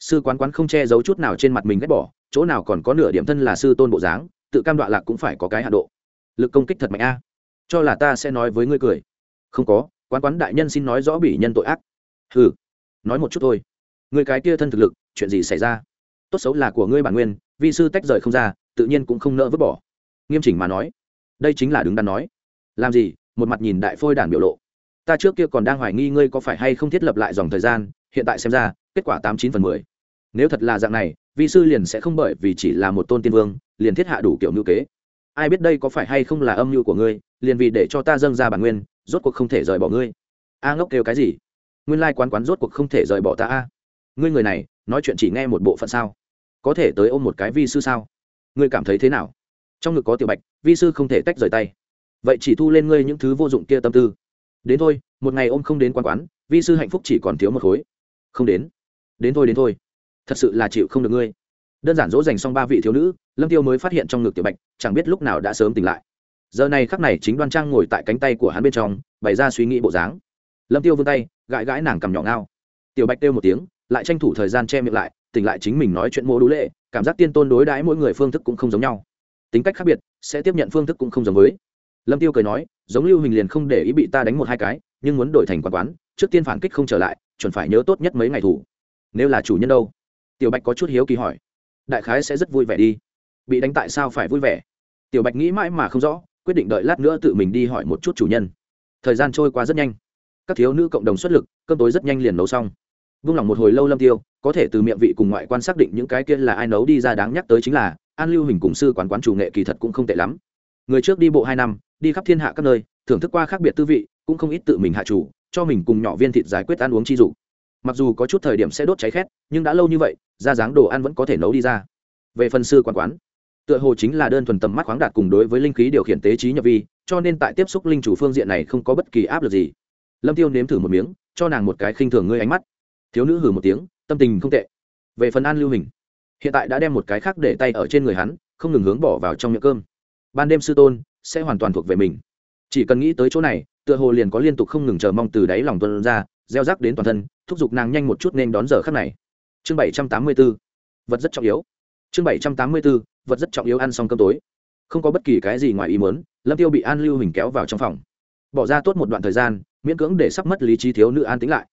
Sư quán quán không che giấu chút nào trên mặt mình ghét bỏ, chỗ nào còn có nửa điểm thân là sư tôn bộ dáng, tự cam đoạ lạc cũng phải có cái hạ độ lực công kích thật mạnh a. Cho là ta sẽ nói với ngươi cười. Không có, quán quán đại nhân xin nói rõ bỉ nhân tội ác. Ừ nói một chút thôi. Người cái kia thân thực lực, chuyện gì xảy ra? Tốt xấu là của ngươi bản nguyên, vi sư tách rời không ra, tự nhiên cũng không nỡ vứt bỏ. Nghiêm chỉnh mà nói. Đây chính là đứng đắn nói. Làm gì, một mặt nhìn đại phôi đản biểu lộ. Ta trước kia còn đang hoài nghi ngươi có phải hay không thiết lập lại dòng thời gian, hiện tại xem ra, kết quả tám chín phần mười. Nếu thật là dạng này, vi sư liền sẽ không bởi vì chỉ là một tôn tiên vương, liền thiết hạ đủ kiểu ngữ kế ai biết đây có phải hay không là âm mưu của ngươi, liền vì để cho ta dâng ra bản nguyên, rốt cuộc không thể rời bỏ ngươi. A ngốc kêu cái gì? Nguyên lai quán quán rốt cuộc không thể rời bỏ ta a. Ngươi người này, nói chuyện chỉ nghe một bộ phận sao? Có thể tới ôm một cái vi sư sao? Ngươi cảm thấy thế nào? Trong ngực có tiểu bạch, vi sư không thể tách rời tay. Vậy chỉ thu lên ngươi những thứ vô dụng kia tâm tư. Đến thôi, một ngày ôm không đến quán quán, vi sư hạnh phúc chỉ còn thiếu một khối. Không đến. Đến thôi đến thôi. Thật sự là chịu không được ngươi đơn giản dỗ dành xong ba vị thiếu nữ, lâm tiêu mới phát hiện trong ngực tiểu bạch, chẳng biết lúc nào đã sớm tỉnh lại. Giờ này khắc này chính đoan trang ngồi tại cánh tay của hắn bên trong, bày ra suy nghĩ bộ dáng. Lâm tiêu vươn tay, gãi gãi nàng cầm nhỏ ngao. Tiểu bạch kêu một tiếng, lại tranh thủ thời gian che miệng lại, tỉnh lại chính mình nói chuyện mô đũ lệ, cảm giác tiên tôn đối đãi mỗi người phương thức cũng không giống nhau. Tính cách khác biệt, sẽ tiếp nhận phương thức cũng không giống với. Lâm tiêu cười nói, giống lưu hình liền không để ý bị ta đánh một hai cái, nhưng muốn đổi thành quán quán, trước tiên phản kích không trở lại, chuẩn phải nhớ tốt nhất mấy ngày thủ. Nếu là chủ nhân đâu? Tiểu bạch có chút hiếu kỳ hỏi đại khái sẽ rất vui vẻ đi. Bị đánh tại sao phải vui vẻ? Tiểu bạch nghĩ mãi mà không rõ, quyết định đợi lát nữa tự mình đi hỏi một chút chủ nhân. Thời gian trôi qua rất nhanh. Các thiếu nữ cộng đồng xuất lực, cơm tối rất nhanh liền nấu xong. Vung lòng một hồi lâu lâm tiêu, có thể từ miệng vị cùng ngoại quan xác định những cái kia là ai nấu đi ra đáng nhắc tới chính là, an lưu hình cùng sư quán quán chủ nghệ kỳ thật cũng không tệ lắm. Người trước đi bộ hai năm, đi khắp thiên hạ các nơi, thưởng thức qua khác biệt tư vị, cũng không ít tự mình hạ chủ, cho mình cùng nhỏ viên thịt giải quyết ăn uống chi dụ. Mặc dù có chút thời điểm sẽ đốt cháy khét, nhưng đã lâu như vậy ra dáng đồ ăn vẫn có thể nấu đi ra. Về phần sư quán quán, tựa hồ chính là đơn thuần tầm mắt khoáng đạt cùng đối với linh khí điều khiển tế trí nhập vi, cho nên tại tiếp xúc linh chủ phương diện này không có bất kỳ áp lực gì. Lâm tiêu nếm thử một miếng, cho nàng một cái khinh thường ngươi ánh mắt. Thiếu nữ hử một tiếng, tâm tình không tệ. Về phần an lưu hình, hiện tại đã đem một cái khác để tay ở trên người hắn, không ngừng hướng bỏ vào trong miệng cơm. Ban đêm sư tôn sẽ hoàn toàn thuộc về mình. Chỉ cần nghĩ tới chỗ này, tựa hồ liền có liên tục không ngừng chờ mong từ đáy lòng tuân ra, gieo rắc đến toàn thân, thúc giục nàng nhanh một chút nên đón giờ khắc này chương bảy trăm tám mươi 784 vật rất trọng yếu. Chương bảy trăm tám mươi 784 vật rất trọng yếu ăn xong cơm tối. Không có bất kỳ cái gì ngoài ý muốn, lâm tiêu bị an lưu hình kéo vào trong phòng. Bỏ ra tốt một đoạn thời gian, miễn cưỡng để sắp mất lý trí thiếu nữ an tính lại.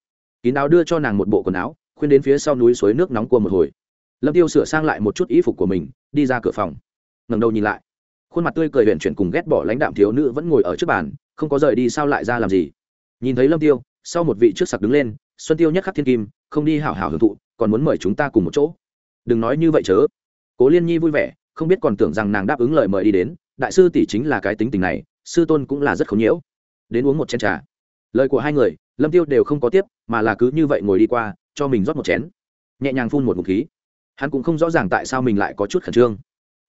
Kín áo đưa cho nàng một bộ quần áo, khuyên đến phía sau núi suối nước nóng cua một hồi. Lâm tiêu sửa sang lại một chút ý phục của mình, đi ra cửa phòng. Ngẩng đầu nhìn lại. Khuôn mặt tươi cười huyện chuyển cùng ghét bỏ lãnh đạm thiếu nữ vẫn ngồi ở trước bàn, không có rời đi sao lại ra làm gì. Nhìn thấy lâm tiêu, sau một vị trước sặc đứng lên, xuân tiêu nhất khắc thiên kim, không đi hảo hảo hưởng thụ còn muốn mời chúng ta cùng một chỗ. Đừng nói như vậy chớ. Cố liên nhi vui vẻ, không biết còn tưởng rằng nàng đáp ứng lời mời đi đến. Đại sư tỷ chính là cái tính tình này, sư tôn cũng là rất khốn nhiễu. Đến uống một chén trà. Lời của hai người, lâm tiêu đều không có tiếp, mà là cứ như vậy ngồi đi qua, cho mình rót một chén. Nhẹ nhàng phun một ngụm khí. Hắn cũng không rõ ràng tại sao mình lại có chút khẩn trương.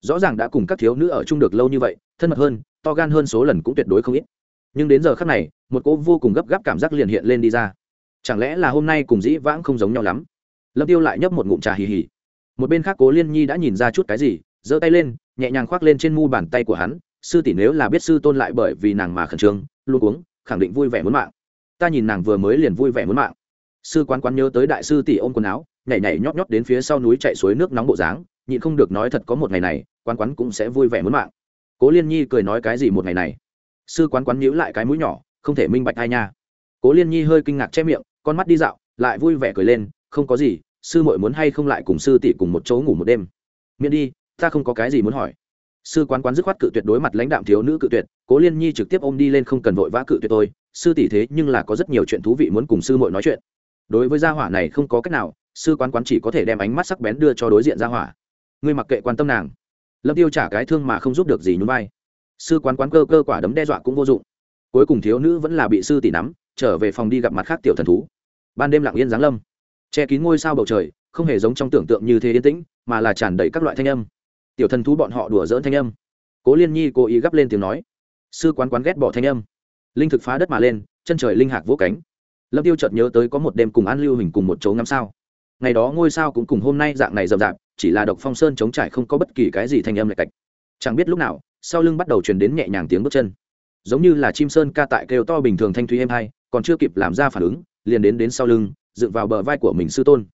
Rõ ràng đã cùng các thiếu nữ ở chung được lâu như vậy, thân mật hơn, to gan hơn số lần cũng tuyệt đối không ít. Nhưng đến giờ khắc này, một cô vô cùng gấp gáp cảm giác liền hiện lên đi ra. Chẳng lẽ là hôm nay cùng dĩ vãng không giống nhau lắm? Lâm tiêu lại nhấp một ngụm trà hì hì. Một bên khác cố liên nhi đã nhìn ra chút cái gì, giơ tay lên, nhẹ nhàng khoác lên trên mu bàn tay của hắn. Sư tỷ nếu là biết sư tôn lại bởi vì nàng mà khẩn trương, luôn uống, khẳng định vui vẻ muốn mạng. Ta nhìn nàng vừa mới liền vui vẻ muốn mạng. Sư quán quán nhớ tới đại sư tỷ ôm quần áo, nhảy nhảy nhót nhót đến phía sau núi chạy suối nước nóng bộ dáng, nhịn không được nói thật có một ngày này, quán quán cũng sẽ vui vẻ muốn mạng. Cố liên nhi cười nói cái gì một ngày này? Sư quán quán nhíu lại cái mũi nhỏ, không thể minh bạch ai nha. Cố liên nhi hơi kinh ngạc che miệng, con mắt đi dạo, lại vui vẻ cười lên không có gì, sư muội muốn hay không lại cùng sư tỷ cùng một chỗ ngủ một đêm. Miễn đi, ta không có cái gì muốn hỏi. Sư quán quán dứt khoát cự tuyệt đối mặt lãnh đạm thiếu nữ cự tuyệt, cố liên nhi trực tiếp ôm đi lên không cần vội vã cự tuyệt tôi. Sư tỷ thế nhưng là có rất nhiều chuyện thú vị muốn cùng sư muội nói chuyện. Đối với gia hỏa này không có cách nào, sư quán quán chỉ có thể đem ánh mắt sắc bén đưa cho đối diện gia hỏa. Ngươi mặc kệ quan tâm nàng. Lâm tiêu trả cái thương mà không giúp được gì nhún vai. Sư quán quán cơ cơ quả đấm đe dọa cũng vô dụng. Cuối cùng thiếu nữ vẫn là bị sư tỷ nắm, trở về phòng đi gặp mặt khác tiểu thần thú. Ban đêm lặng yên giáng lâm che kín ngôi sao bầu trời không hề giống trong tưởng tượng như thế yên tĩnh mà là tràn đầy các loại thanh âm. Tiểu thần thú bọn họ đùa dỡn thanh âm. Cố liên nhi cố ý gấp lên tiếng nói. Sư quán quán ghét bỏ thanh âm. Linh thực phá đất mà lên chân trời linh hạc vỗ cánh. Lâm tiêu chợt nhớ tới có một đêm cùng an lưu hình cùng một chỗ ngắm sao. Ngày đó ngôi sao cũng cùng hôm nay dạng này rậm rạp chỉ là độc phong sơn chống trải không có bất kỳ cái gì thanh âm lệch cạch. Chẳng biết lúc nào sau lưng bắt đầu truyền đến nhẹ nhàng tiếng bước chân. Giống như là chim sơn ca tại kêu to bình thường thanh thúy êm hay, còn chưa kịp làm ra phản ứng liền đến đến sau lưng dựng vào bờ vai của mình sư tôn.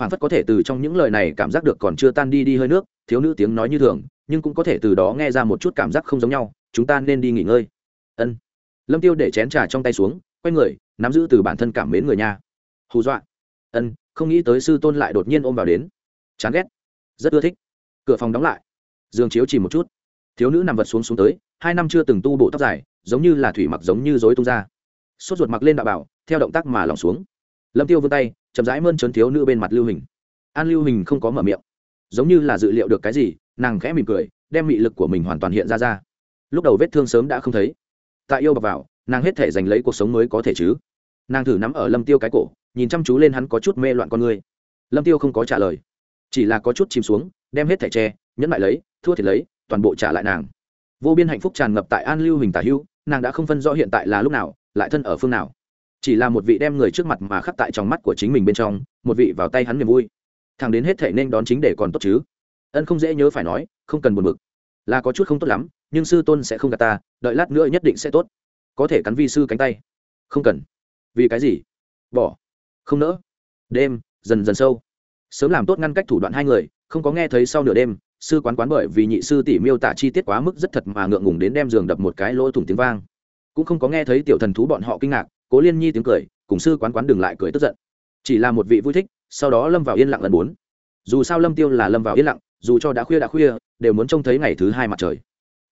Phản phất có thể từ trong những lời này cảm giác được còn chưa tan đi đi hơi nước, thiếu nữ tiếng nói như thường, nhưng cũng có thể từ đó nghe ra một chút cảm giác không giống nhau, chúng ta nên đi nghỉ ngơi. Ân. Lâm tiêu để chén trà trong tay xuống, quay người, nắm giữ từ bản thân cảm mến người nha hù dọa. Ân, không nghĩ tới sư tôn lại đột nhiên ôm vào đến. Chán ghét. Rất ưa thích. Cửa phòng đóng lại. Giường chiếu chỉ một chút. Thiếu nữ nằm vật xuống xuống tới, hai năm chưa từng tu bộ tóc dài, giống như là thủy mặc giống như dối tung ra. Sốt ruột mặc lên đạo bảo, theo động tác mà lỏng xuống lâm tiêu vươn tay, chậm rãi mơn trớn thiếu nữ bên mặt lưu hình. An lưu hình không có mở miệng. Giống như là dự liệu được cái gì, nàng khẽ mỉm cười, đem mị lực của mình hoàn toàn hiện ra ra. Lúc đầu vết thương sớm đã không thấy. Tại yêu bọc vào, nàng hết thể giành lấy cuộc sống mới có thể chứ. Nàng thử nắm ở lâm tiêu cái cổ, nhìn chăm chú lên hắn có chút mê loạn con người. Lâm tiêu không có trả lời, chỉ là có chút chìm xuống, đem hết thẻ tre nhẫn lại lấy, thua thì lấy, toàn bộ trả lại nàng. Vô biên hạnh phúc tràn ngập tại an lưu hình tả hưu nàng đã không phân rõ hiện tại là lúc nào, lại thân ở phương nào chỉ là một vị đem người trước mặt mà khắc tại trong mắt của chính mình bên trong, một vị vào tay hắn niềm vui. Thằng đến hết thể nên đón chính để còn tốt chứ? Ân không dễ nhớ phải nói, không cần buồn bực. Là có chút không tốt lắm, nhưng sư tôn sẽ không gạt ta, đợi lát nữa nhất định sẽ tốt. Có thể cắn vi sư cánh tay. Không cần. Vì cái gì? Bỏ. Không nỡ. Đêm, dần dần sâu. Sớm làm tốt ngăn cách thủ đoạn hai người, không có nghe thấy sau nửa đêm, sư quán quán bởi vì nhị sư tỷ miêu tả chi tiết quá mức rất thật mà ngượng ngùng đến đem giường đập một cái lỗ thủng tiếng vang. Cũng không có nghe thấy tiểu thần thú bọn họ kinh ngạc cố liên nhi tiếng cười, cùng sư quán quán đừng lại cười tức giận. Chỉ là một vị vui thích, sau đó lâm vào yên lặng lần bốn. Dù sao lâm tiêu là lâm vào yên lặng, dù cho đã khuya đã khuya, đều muốn trông thấy ngày thứ hai mặt trời.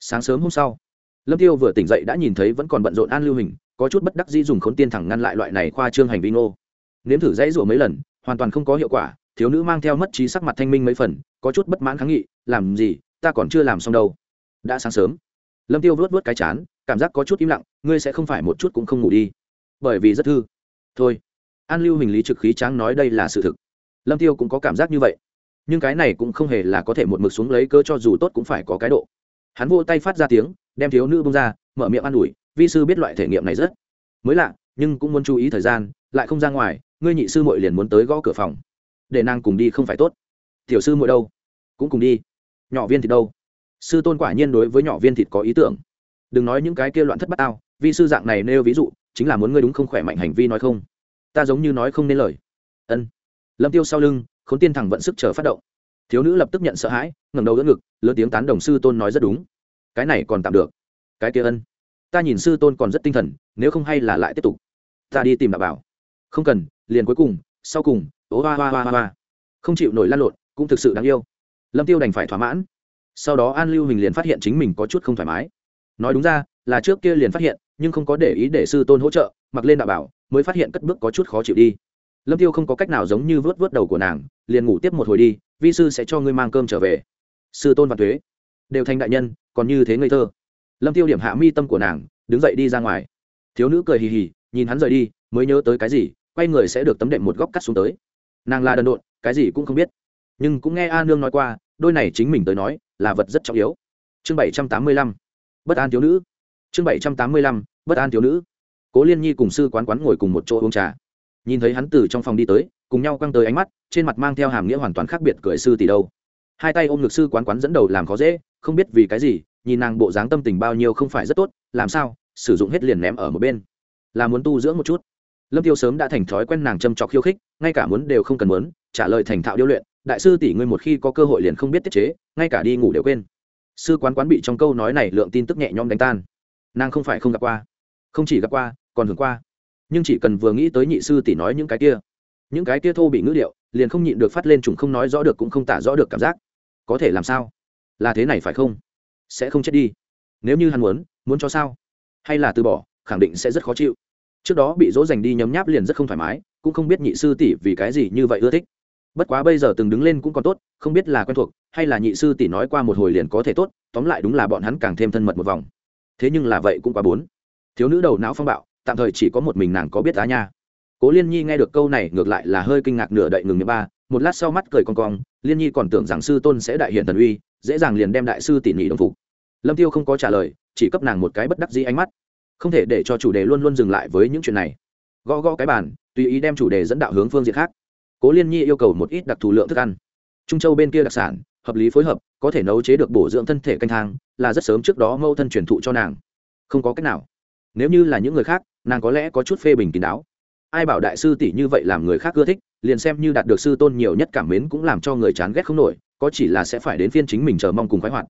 Sáng sớm hôm sau, lâm tiêu vừa tỉnh dậy đã nhìn thấy vẫn còn bận rộn an lưu hình, có chút bất đắc dĩ dùng khốn tiên thẳng ngăn lại loại này khoa trương hành vi ngô. Nếm thử dãy rủa mấy lần, hoàn toàn không có hiệu quả, thiếu nữ mang theo mất trí sắc mặt thanh minh mấy phần, có chút bất mãn kháng nghị, làm gì, ta còn chưa làm xong đâu. Đã sáng sớm, lâm tiêu vớt vớt cái chán, cảm giác có chút im lặng, ngươi sẽ không phải một chút cũng không ngủ đi bởi vì rất thư. Thôi, an lưu hình lý trực khí tráng nói đây là sự thực. Lâm tiêu cũng có cảm giác như vậy. Nhưng cái này cũng không hề là có thể một mực xuống lấy cơ cho dù tốt cũng phải có cái độ. Hắn vô tay phát ra tiếng, đem thiếu nữ bông ra, mở miệng an ủi, vi sư biết loại thể nghiệm này rất mới lạ, nhưng cũng muốn chú ý thời gian, lại không ra ngoài, ngươi nhị sư muội liền muốn tới gõ cửa phòng. Để nàng cùng đi không phải tốt. Tiểu sư muội đâu? Cũng cùng đi. Nhỏ viên thịt đâu? Sư tôn quả nhiên đối với nhỏ viên thịt có ý tưởng. Đừng nói những cái kia loạn thất bát ao vi sư dạng này nêu ví dụ chính là muốn ngươi đúng không khỏe mạnh hành vi nói không? Ta giống như nói không nên lời. Ân. Lâm tiêu sau lưng, khốn tiên thẳng vận sức chờ phát động. Thiếu nữ lập tức nhận sợ hãi, ngẩng đầu đỡ ngực, lớn tiếng tán đồng sư tôn nói rất đúng. Cái này còn tạm được. Cái kia ân. Ta nhìn sư tôn còn rất tinh thần, nếu không hay là lại tiếp tục. Ta đi tìm đạo bảo. Không cần, liền cuối cùng, sau cùng, ố hoa hoa hoa hoa không chịu nổi lan lộn, cũng thực sự đáng yêu. Lâm tiêu đành phải thỏa mãn. Sau đó an lưu hình liền phát hiện chính mình có chút không thoải mái. Nói đúng ra là trước kia liền phát hiện, nhưng không có để ý để sư tôn hỗ trợ, mặc lên đạo bảo, mới phát hiện cất bước có chút khó chịu đi. Lâm tiêu không có cách nào giống như vớt vớt đầu của nàng, liền ngủ tiếp một hồi đi, vi sư sẽ cho ngươi mang cơm trở về. Sư tôn và thuế. Đều thành đại nhân, còn như thế ngây thơ. Lâm tiêu điểm hạ mi tâm của nàng, đứng dậy đi ra ngoài. Thiếu nữ cười hì hì, nhìn hắn rời đi, mới nhớ tới cái gì, quay người sẽ được tấm đệm một góc cắt xuống tới. Nàng là đần độn, cái gì cũng không biết. Nhưng cũng nghe a nương nói qua, đôi này chính mình tới nói, là vật rất trọng yếu. Chương bảy trăm tám mươi lăm. Bất an thiếu nữ chương bảy trăm tám mươi lăm, bất an thiếu nữ. Cố liên nhi cùng sư quán quán ngồi cùng một chỗ uống trà. Nhìn thấy hắn từ trong phòng đi tới, cùng nhau căng tới ánh mắt, trên mặt mang theo hàm nghĩa hoàn toàn khác biệt cười sư tỷ đâu. Hai tay ôm ngực sư quán quán dẫn đầu làm khó dễ, không biết vì cái gì, nhìn nàng bộ dáng tâm tình bao nhiêu không phải rất tốt, làm sao, sử dụng hết liền ném ở một bên. Là muốn tu dưỡng một chút. Lâm tiêu sớm đã thành thói quen nàng châm trọc khiêu khích, ngay cả muốn đều không cần muốn, trả lời thành thạo điêu luyện, đại sư tỷ ngươi một khi có cơ hội liền không biết tiết chế, ngay cả đi ngủ đều quên. Sư quán quán bị trong câu nói này lượng tin tức nhẹ nhõm đánh tan nàng không phải không gặp qua, không chỉ gặp qua, còn hưởng qua. Nhưng chỉ cần vừa nghĩ tới nhị sư tỷ nói những cái kia, những cái kia thô bị ngữ điệu, liền không nhịn được phát lên trùng không nói rõ được cũng không tả rõ được cảm giác. Có thể làm sao? Là thế này phải không? Sẽ không chết đi. Nếu như hắn muốn muốn cho sao? Hay là từ bỏ, khẳng định sẽ rất khó chịu. Trước đó bị dỗ dành đi nhấm nháp liền rất không thoải mái, cũng không biết nhị sư tỷ vì cái gì như vậy ưa thích. Bất quá bây giờ từng đứng lên cũng còn tốt, không biết là quen thuộc, hay là nhị sư tỷ nói qua một hồi liền có thể tốt, tóm lại đúng là bọn hắn càng thêm thân mật một vòng thế nhưng là vậy cũng quá bốn. Thiếu nữ đầu não phong bạo, tạm thời chỉ có một mình nàng có biết á nha. Cố liên nhi nghe được câu này ngược lại là hơi kinh ngạc nửa đậy ngừng miệng ba, một lát sau mắt cười con cong, liên nhi còn tưởng rằng sư tôn sẽ đại hiện thần uy, dễ dàng liền đem đại sư tỉ nhị đồng phục. Lâm tiêu không có trả lời, chỉ cấp nàng một cái bất đắc dĩ ánh mắt. Không thể để cho chủ đề luôn luôn dừng lại với những chuyện này. Gõ gõ cái bàn, tùy ý đem chủ đề dẫn đạo hướng phương diện khác. Cố liên nhi yêu cầu một ít đặc thù lượng thức ăn. Trung châu bên kia đặc sản hợp lý phối hợp, có thể nấu chế được bổ dưỡng thân thể canh thang, là rất sớm trước đó mâu thân truyền thụ cho nàng. Không có cách nào. Nếu như là những người khác, nàng có lẽ có chút phê bình kín đáo. Ai bảo đại sư tỷ như vậy làm người khác ưa thích, liền xem như đạt được sư tôn nhiều nhất cảm mến cũng làm cho người chán ghét không nổi, có chỉ là sẽ phải đến phiên chính mình chờ mong cùng khoái hoạt.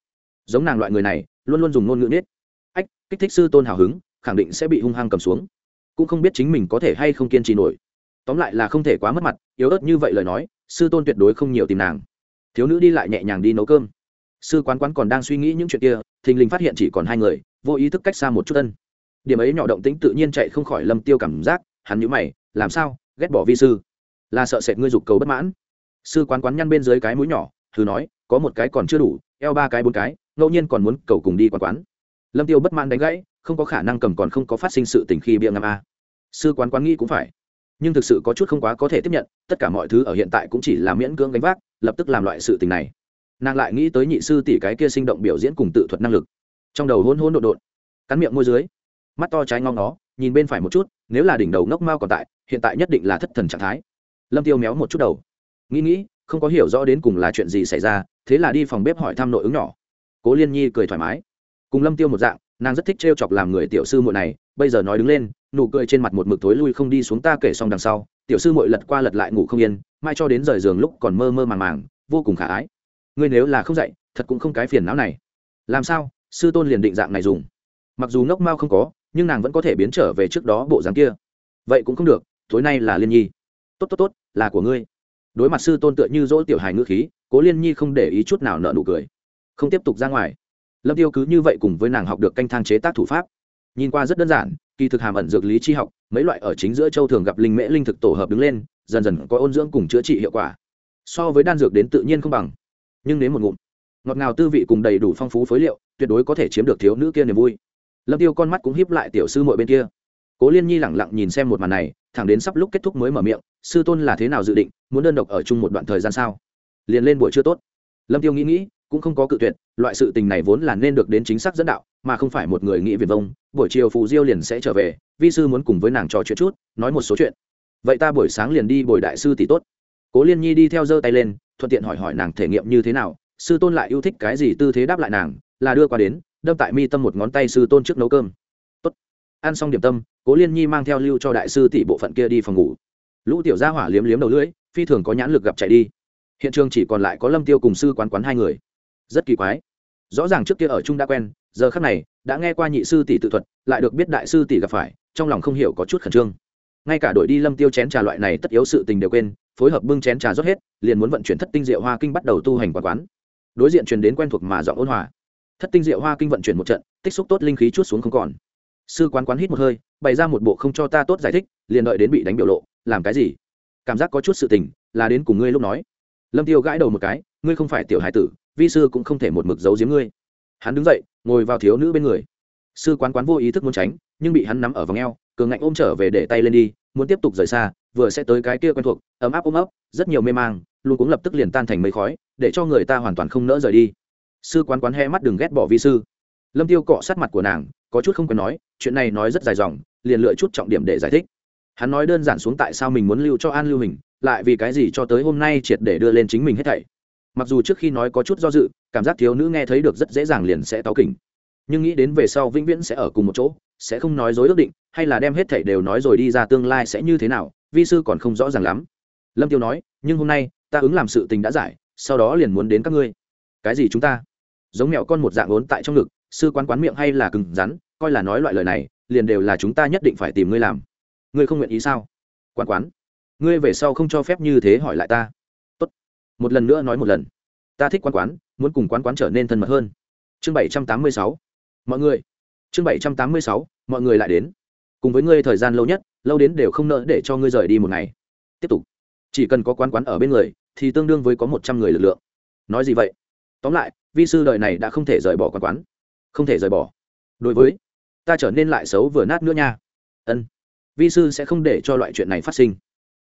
Giống nàng loại người này, luôn luôn dùng ngôn ngữ nết. Ách, kích thích sư tôn hào hứng, khẳng định sẽ bị hung hăng cầm xuống. Cũng không biết chính mình có thể hay không kiên trì nổi. Tóm lại là không thể quá mất mặt, yếu ớt như vậy lời nói, sư tôn tuyệt đối không nhiều tìm nàng thiếu nữ đi lại nhẹ nhàng đi nấu cơm. Sư quán quán còn đang suy nghĩ những chuyện kia, thình lình phát hiện chỉ còn hai người, vô ý thức cách xa một chút tân điểm ấy nhỏ động tính tự nhiên chạy không khỏi lâm tiêu cảm giác, hắn nhíu mày, làm sao? Ghét bỏ vi sư? Là sợ sệt ngươi dục cầu bất mãn. Sư quán quán nhăn bên dưới cái mũi nhỏ, thử nói, có một cái còn chưa đủ, eo ba cái bốn cái, ngẫu nhiên còn muốn cầu cùng đi quán quán. Lâm tiêu bất mãn đánh gãy, không có khả năng cầm còn không có phát sinh sự tình khi bia ngâm a. Sư quán quán nghĩ cũng phải nhưng thực sự có chút không quá có thể tiếp nhận, tất cả mọi thứ ở hiện tại cũng chỉ là miễn cưỡng gánh vác, lập tức làm loại sự tình này. Nàng lại nghĩ tới nhị sư tỷ cái kia sinh động biểu diễn cùng tự thuật năng lực. Trong đầu hôn hôn đột đột cắn miệng môi dưới, mắt to trái ngon nó nhìn bên phải một chút, nếu là đỉnh đầu ngốc mao còn tại, hiện tại nhất định là thất thần trạng thái. Lâm tiêu méo một chút đầu, nghĩ nghĩ, không có hiểu rõ đến cùng là chuyện gì xảy ra, thế là đi phòng bếp hỏi thăm nội ứng nhỏ. Cố liên nhi cười thoải mái. Cùng lâm tiêu một dạng, nàng rất thích trêu chọc làm người tiểu sư muội này, bây giờ nói đứng lên nụ cười trên mặt một mực thối lui không đi xuống ta kể xong đằng sau, tiểu sư muội lật qua lật lại ngủ không yên, mai cho đến rời giường lúc còn mơ mơ màng màng, vô cùng khả ái. Ngươi nếu là không dậy, thật cũng không cái phiền não này. Làm sao? Sư tôn liền định dạng này dùng. Mặc dù ngốc mao không có, nhưng nàng vẫn có thể biến trở về trước đó bộ dáng kia. Vậy cũng không được, tối nay là liên nhi. Tốt tốt tốt, là của ngươi. Đối mặt sư tôn tựa như dỗ tiểu hài ngữ khí, cố liên nhi không để ý chút nào nợ nụ cười. Không tiếp tục ra ngoài. Lâm tiêu cứ như vậy cùng với nàng học được canh thang chế tác thủ pháp. Nhìn qua rất đơn giản kỳ thực hàm ẩn dược lý tri học, mấy loại ở chính giữa châu thường gặp linh mễ linh thực tổ hợp đứng lên, dần dần có ôn dưỡng cùng chữa trị hiệu quả. So với đan dược đến tự nhiên không bằng, nhưng đến một ngụm, ngọt ngào tư vị cùng đầy đủ phong phú phối liệu, tuyệt đối có thể chiếm được thiếu nữ kia niềm vui. Lâm tiêu con mắt cũng híp lại tiểu sư muội bên kia. Cố liên nhi lẳng lặng nhìn xem một màn này, thẳng đến sắp lúc kết thúc mới mở miệng, sư tôn là thế nào dự định, muốn đơn độc ở chung một đoạn thời gian sao? Liền lên buổi chưa tốt. Lâm tiêu nghĩ nghĩ, cũng không có cự tuyệt, loại sự tình này vốn là nên được đến chính xác dẫn đạo mà không phải một người nghĩ viền vông, buổi chiều phù diêu liền sẽ trở về, vi sư muốn cùng với nàng trò chuyện chút, nói một số chuyện. Vậy ta buổi sáng liền đi bồi đại sư tỷ tốt. Cố liên nhi đi theo giơ tay lên, thuận tiện hỏi hỏi nàng thể nghiệm như thế nào, sư tôn lại yêu thích cái gì tư thế đáp lại nàng, là đưa qua đến, đâm tại mi tâm một ngón tay sư tôn trước nấu cơm. Tốt. Ăn xong điểm tâm, cố liên nhi mang theo lưu cho đại sư tỷ bộ phận kia đi phòng ngủ. Lũ tiểu gia hỏa liếm liếm đầu lưỡi, phi thường có nhãn lực gặp chạy đi. Hiện trường chỉ còn lại có lâm tiêu cùng sư quán quán hai người. Rất kỳ quái. Rõ ràng trước kia ở chung đã quen giờ khắc này, đã nghe qua nhị sư tỷ tự thuật, lại được biết đại sư tỷ gặp phải, trong lòng không hiểu có chút khẩn trương. Ngay cả đội đi lâm tiêu chén trà loại này tất yếu sự tình đều quên, phối hợp bưng chén trà rót hết, liền muốn vận chuyển thất tinh diệu hoa kinh bắt đầu tu hành quán quán. Đối diện truyền đến quen thuộc mà dọn ôn hòa. Thất tinh diệu hoa kinh vận chuyển một trận, tích xúc tốt linh khí chút xuống không còn. Sư quán quán hít một hơi, bày ra một bộ không cho ta tốt giải thích, liền đợi đến bị đánh biểu lộ, làm cái gì? Cảm giác có chút sự tình, là đến cùng ngươi lúc nói. Lâm tiêu gãi đầu một cái, ngươi không phải tiểu hải tử, vi sư cũng không thể một mực giấu giếm ngươi. Hắn đứng dậy ngồi vào thiếu nữ bên người. Sư quán quán vô ý thức muốn tránh, nhưng bị hắn nắm ở vòng eo, cường ngạnh ôm trở về để tay lên đi, muốn tiếp tục rời xa, vừa sẽ tới cái kia quen thuộc, ấm áp ôm ấp, rất nhiều mê mang, luôn cũng lập tức liền tan thành mây khói, để cho người ta hoàn toàn không nỡ rời đi. Sư quán quán he mắt đừng ghét bỏ vi sư. Lâm tiêu cọ sát mặt của nàng, có chút không cần nói, chuyện này nói rất dài dòng, liền lựa chút trọng điểm để giải thích. Hắn nói đơn giản xuống tại sao mình muốn lưu cho an lưu mình lại vì cái gì cho tới hôm nay triệt để đưa lên chính mình hết thảy mặc dù trước khi nói có chút do dự, cảm giác thiếu nữ nghe thấy được rất dễ dàng liền sẽ táo kỉnh. Nhưng nghĩ đến về sau vĩnh viễn sẽ ở cùng một chỗ, sẽ không nói dối ước định, hay là đem hết thảy đều nói rồi đi ra tương lai sẽ như thế nào, vi sư còn không rõ ràng lắm. Lâm tiêu nói, nhưng hôm nay, ta ứng làm sự tình đã giải, sau đó liền muốn đến các ngươi. Cái gì chúng ta? Giống mẹo con một dạng ốn tại trong ngực, sư quán quán miệng hay là cứng rắn, coi là nói loại lời này, liền đều là chúng ta nhất định phải tìm ngươi làm. Ngươi không nguyện ý sao? Quán quán, ngươi về sau không cho phép như thế hỏi lại ta một lần nữa nói một lần. Ta thích quán quán, muốn cùng quán quán trở nên thân mật hơn. Chương bảy trăm tám mươi sáu. Mọi người. Chương bảy trăm tám mươi sáu, mọi người lại đến. Cùng với ngươi thời gian lâu nhất, lâu đến đều không nỡ để cho ngươi rời đi một ngày. Tiếp tục. Chỉ cần có quán quán ở bên người, thì tương đương với có một trăm người lực lượng. Nói gì vậy? Tóm lại, vi sư đời này đã không thể rời bỏ quán quán. Không thể rời bỏ. Đối với, ta trở nên lại xấu vừa nát nữa nha. Ân. Vi sư sẽ không để cho loại chuyện này phát sinh.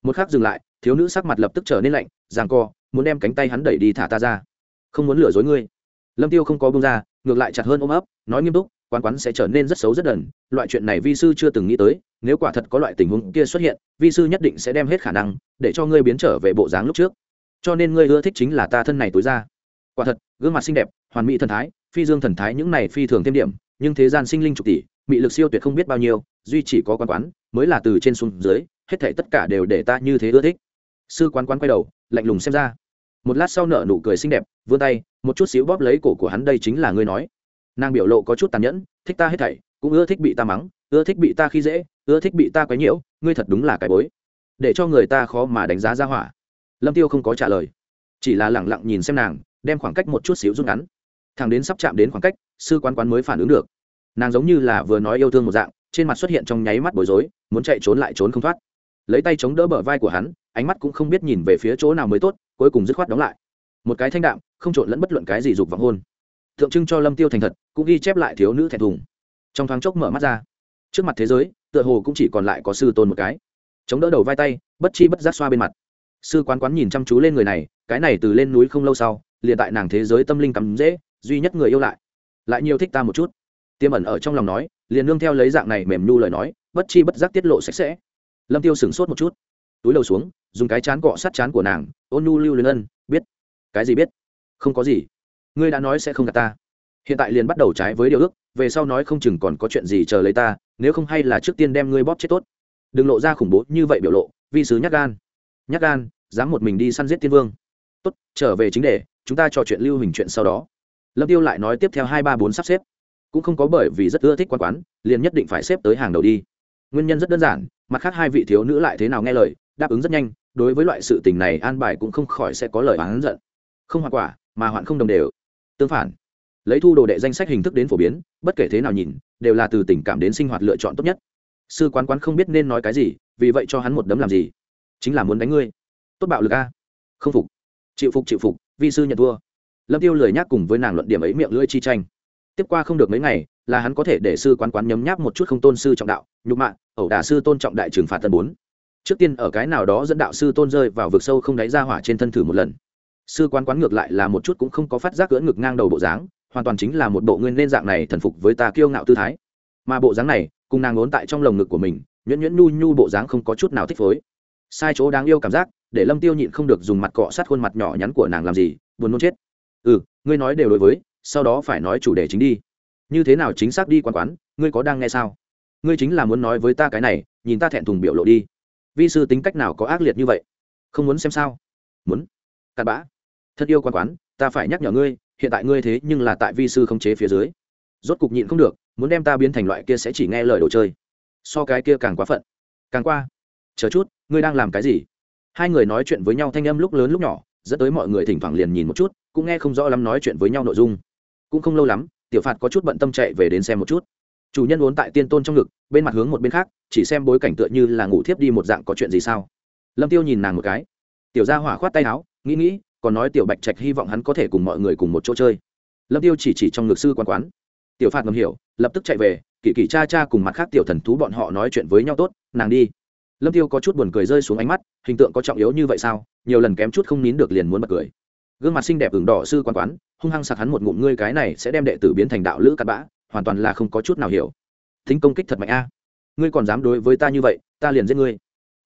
Một khắc dừng lại, thiếu nữ sắc mặt lập tức trở nên lạnh ràng co muốn đem cánh tay hắn đẩy đi thả ta ra. Không muốn lừa dối ngươi. Lâm tiêu không có bông ra, ngược lại chặt hơn ôm ấp, nói nghiêm túc, quán quán sẽ trở nên rất xấu rất đần, loại chuyện này vi sư chưa từng nghĩ tới, nếu quả thật có loại tình huống kia xuất hiện, vi sư nhất định sẽ đem hết khả năng, để cho ngươi biến trở về bộ dáng lúc trước. Cho nên ngươi ưa thích chính là ta thân này tối ra. Quả thật, gương mặt xinh đẹp, hoàn mỹ thần thái, phi dương thần thái những này phi thường thêm điểm, nhưng thế gian sinh linh trục tỷ, mị lực siêu tuyệt không biết bao nhiêu, duy chỉ có quán quán, mới là từ trên xuống dưới, hết thể tất cả đều để ta như thế ưa thích. Sư quán quán quay đầu, lạnh lùng xem ra một lát sau nở nụ cười xinh đẹp, vươn tay, một chút xíu bóp lấy cổ của hắn, đây chính là ngươi nói. Nàng biểu lộ có chút tàn nhẫn, thích ta hết thảy, cũng ưa thích bị ta mắng, ưa thích bị ta khi dễ, ưa thích bị ta quấy nhiễu, ngươi thật đúng là cái bối. Để cho người ta khó mà đánh giá ra hỏa. Lâm tiêu không có trả lời, chỉ là lẳng lặng nhìn xem nàng, đem khoảng cách một chút xíu rút ngắn. Thằng đến sắp chạm đến khoảng cách, sư quán quán mới phản ứng được. Nàng giống như là vừa nói yêu thương một dạng, trên mặt xuất hiện trong nháy mắt bối rối, muốn chạy trốn lại trốn không thoát. Lấy tay chống đỡ bờ vai của hắn ánh mắt cũng không biết nhìn về phía chỗ nào mới tốt, cuối cùng dứt khoát đóng lại. Một cái thanh đạm, không trộn lẫn bất luận cái gì dục vọng hôn. Tượng trưng cho lâm tiêu thành thật, cũng ghi chép lại thiếu nữ thẹn thùng. Trong thoáng chốc mở mắt ra, trước mặt thế giới, tựa hồ cũng chỉ còn lại có sư tôn một cái. Chống đỡ đầu vai tay, bất chi bất giác xoa bên mặt. Sư quán quán nhìn chăm chú lên người này, cái này từ lên núi không lâu sau, liền tại nàng thế giới tâm linh cắm dễ, duy nhất người yêu lại. Lại nhiều thích ta một chút. Tiêm ẩn ở trong lòng nói, liền nương theo lấy dạng này mềm nhu lời nói, bất chi bất giác tiết lộ sạch sẽ. Lâm tiêu sửng sốt một chút túi đầu xuống, dùng cái chán cọ sát chán của nàng, ôn nu lưu luyến ân, biết. Cái gì biết? Không có gì. Ngươi đã nói sẽ không gặp ta. Hiện tại liền bắt đầu trái với điều ước, về sau nói không chừng còn có chuyện gì chờ lấy ta, nếu không hay là trước tiên đem ngươi bóp chết tốt. Đừng lộ ra khủng bố như vậy biểu lộ, vi sứ nhắc gan. Nhắc gan, dám một mình đi săn giết tiên vương. Tốt, trở về chính đề, chúng ta trò chuyện lưu hình chuyện sau đó. Lâm tiêu lại nói tiếp theo hai ba bốn sắp xếp. Cũng không có bởi vì rất ưa thích quán quán, liền nhất định phải xếp tới hàng đầu đi. Nguyên nhân rất đơn giản, mặt khác hai vị thiếu nữ lại thế nào nghe lời đáp ứng rất nhanh, đối với loại sự tình này an bài cũng không khỏi sẽ có lời oán giận. Không hoạn quả, mà hoạn không đồng đều. Tương phản, lấy thu đồ đệ danh sách hình thức đến phổ biến, bất kể thế nào nhìn, đều là từ tình cảm đến sinh hoạt lựa chọn tốt nhất. Sư quán quán không biết nên nói cái gì, vì vậy cho hắn một đấm làm gì? Chính là muốn đánh ngươi. Tốt bạo lực a. Không phục. Chịu phục chịu phục, vi sư nhận thua. Lâm tiêu lười nhắc cùng với nàng luận điểm ấy miệng lưỡi chi tranh. Tiếp qua không được mấy ngày, là hắn có thể để sư quán quán nhấm nháp một chút không tôn sư trọng đạo, nhục mạ, ẩu đả sư tôn trọng đại trừng phạt tân bốn trước tiên ở cái nào đó dẫn đạo sư tôn rơi vào vực sâu không đáy ra hỏa trên thân thử một lần. Sư quán quán ngược lại là một chút cũng không có phát giác cưỡng ngực ngang đầu bộ dáng, hoàn toàn chính là một bộ nguyên nên dạng này thần phục với ta kiêu ngạo tư thái. Mà bộ dáng này, cùng nàng ốn tại trong lồng ngực của mình, nhuyễn nhuyễn nhu nhu bộ dáng không có chút nào thích phối. Sai chỗ đáng yêu cảm giác, để lâm tiêu nhịn không được dùng mặt cọ sát khuôn mặt nhỏ nhắn của nàng làm gì, buồn nôn chết. Ừ ngươi nói đều đối với, sau đó phải nói chủ đề chính đi. Như thế nào chính xác đi quán quán, ngươi có đang nghe sao? Ngươi chính là muốn nói với ta cái này, nhìn ta thẹn thùng biểu lộ đi vi sư tính cách nào có ác liệt như vậy? Không muốn xem sao? Muốn. Cặn bã. Thật yêu quán quán, ta phải nhắc nhở ngươi, hiện tại ngươi thế nhưng là tại vi sư không chế phía dưới. Rốt cục nhịn không được, muốn đem ta biến thành loại kia sẽ chỉ nghe lời đồ chơi. So cái kia càng quá phận. Càng qua. Chờ chút, ngươi đang làm cái gì? Hai người nói chuyện với nhau thanh âm lúc lớn lúc nhỏ, dẫn tới mọi người thỉnh thoảng liền nhìn một chút, cũng nghe không rõ lắm nói chuyện với nhau nội dung. Cũng không lâu lắm, tiểu phạt có chút bận tâm chạy về đến xem một chút chủ nhân vốn tại tiên tôn trong ngực, bên mặt hướng một bên khác, chỉ xem bối cảnh tựa như là ngủ thiếp đi một dạng có chuyện gì sao. Lâm tiêu nhìn nàng một cái. Tiểu gia hỏa khoát tay áo, nghĩ nghĩ, còn nói tiểu bạch trạch hy vọng hắn có thể cùng mọi người cùng một chỗ chơi. Lâm tiêu chỉ chỉ trong ngực sư quan quán. Tiểu phạt ngầm hiểu, lập tức chạy về, kỳ kỳ cha cha cùng mặt khác tiểu thần thú bọn họ nói chuyện với nhau tốt, nàng đi. Lâm tiêu có chút buồn cười rơi xuống ánh mắt, hình tượng có trọng yếu như vậy sao? Nhiều lần kém chút không nín được liền muốn bật cười. Gương mặt xinh đẹp ửng đỏ sư quan quán, hung hăng sặc hắn một ngụm, ngươi cái này sẽ đem đệ tử biến thành đạo lữ cặn bã hoàn toàn là không có chút nào hiểu. Thính công kích thật mạnh a. Ngươi còn dám đối với ta như vậy, ta liền giết ngươi.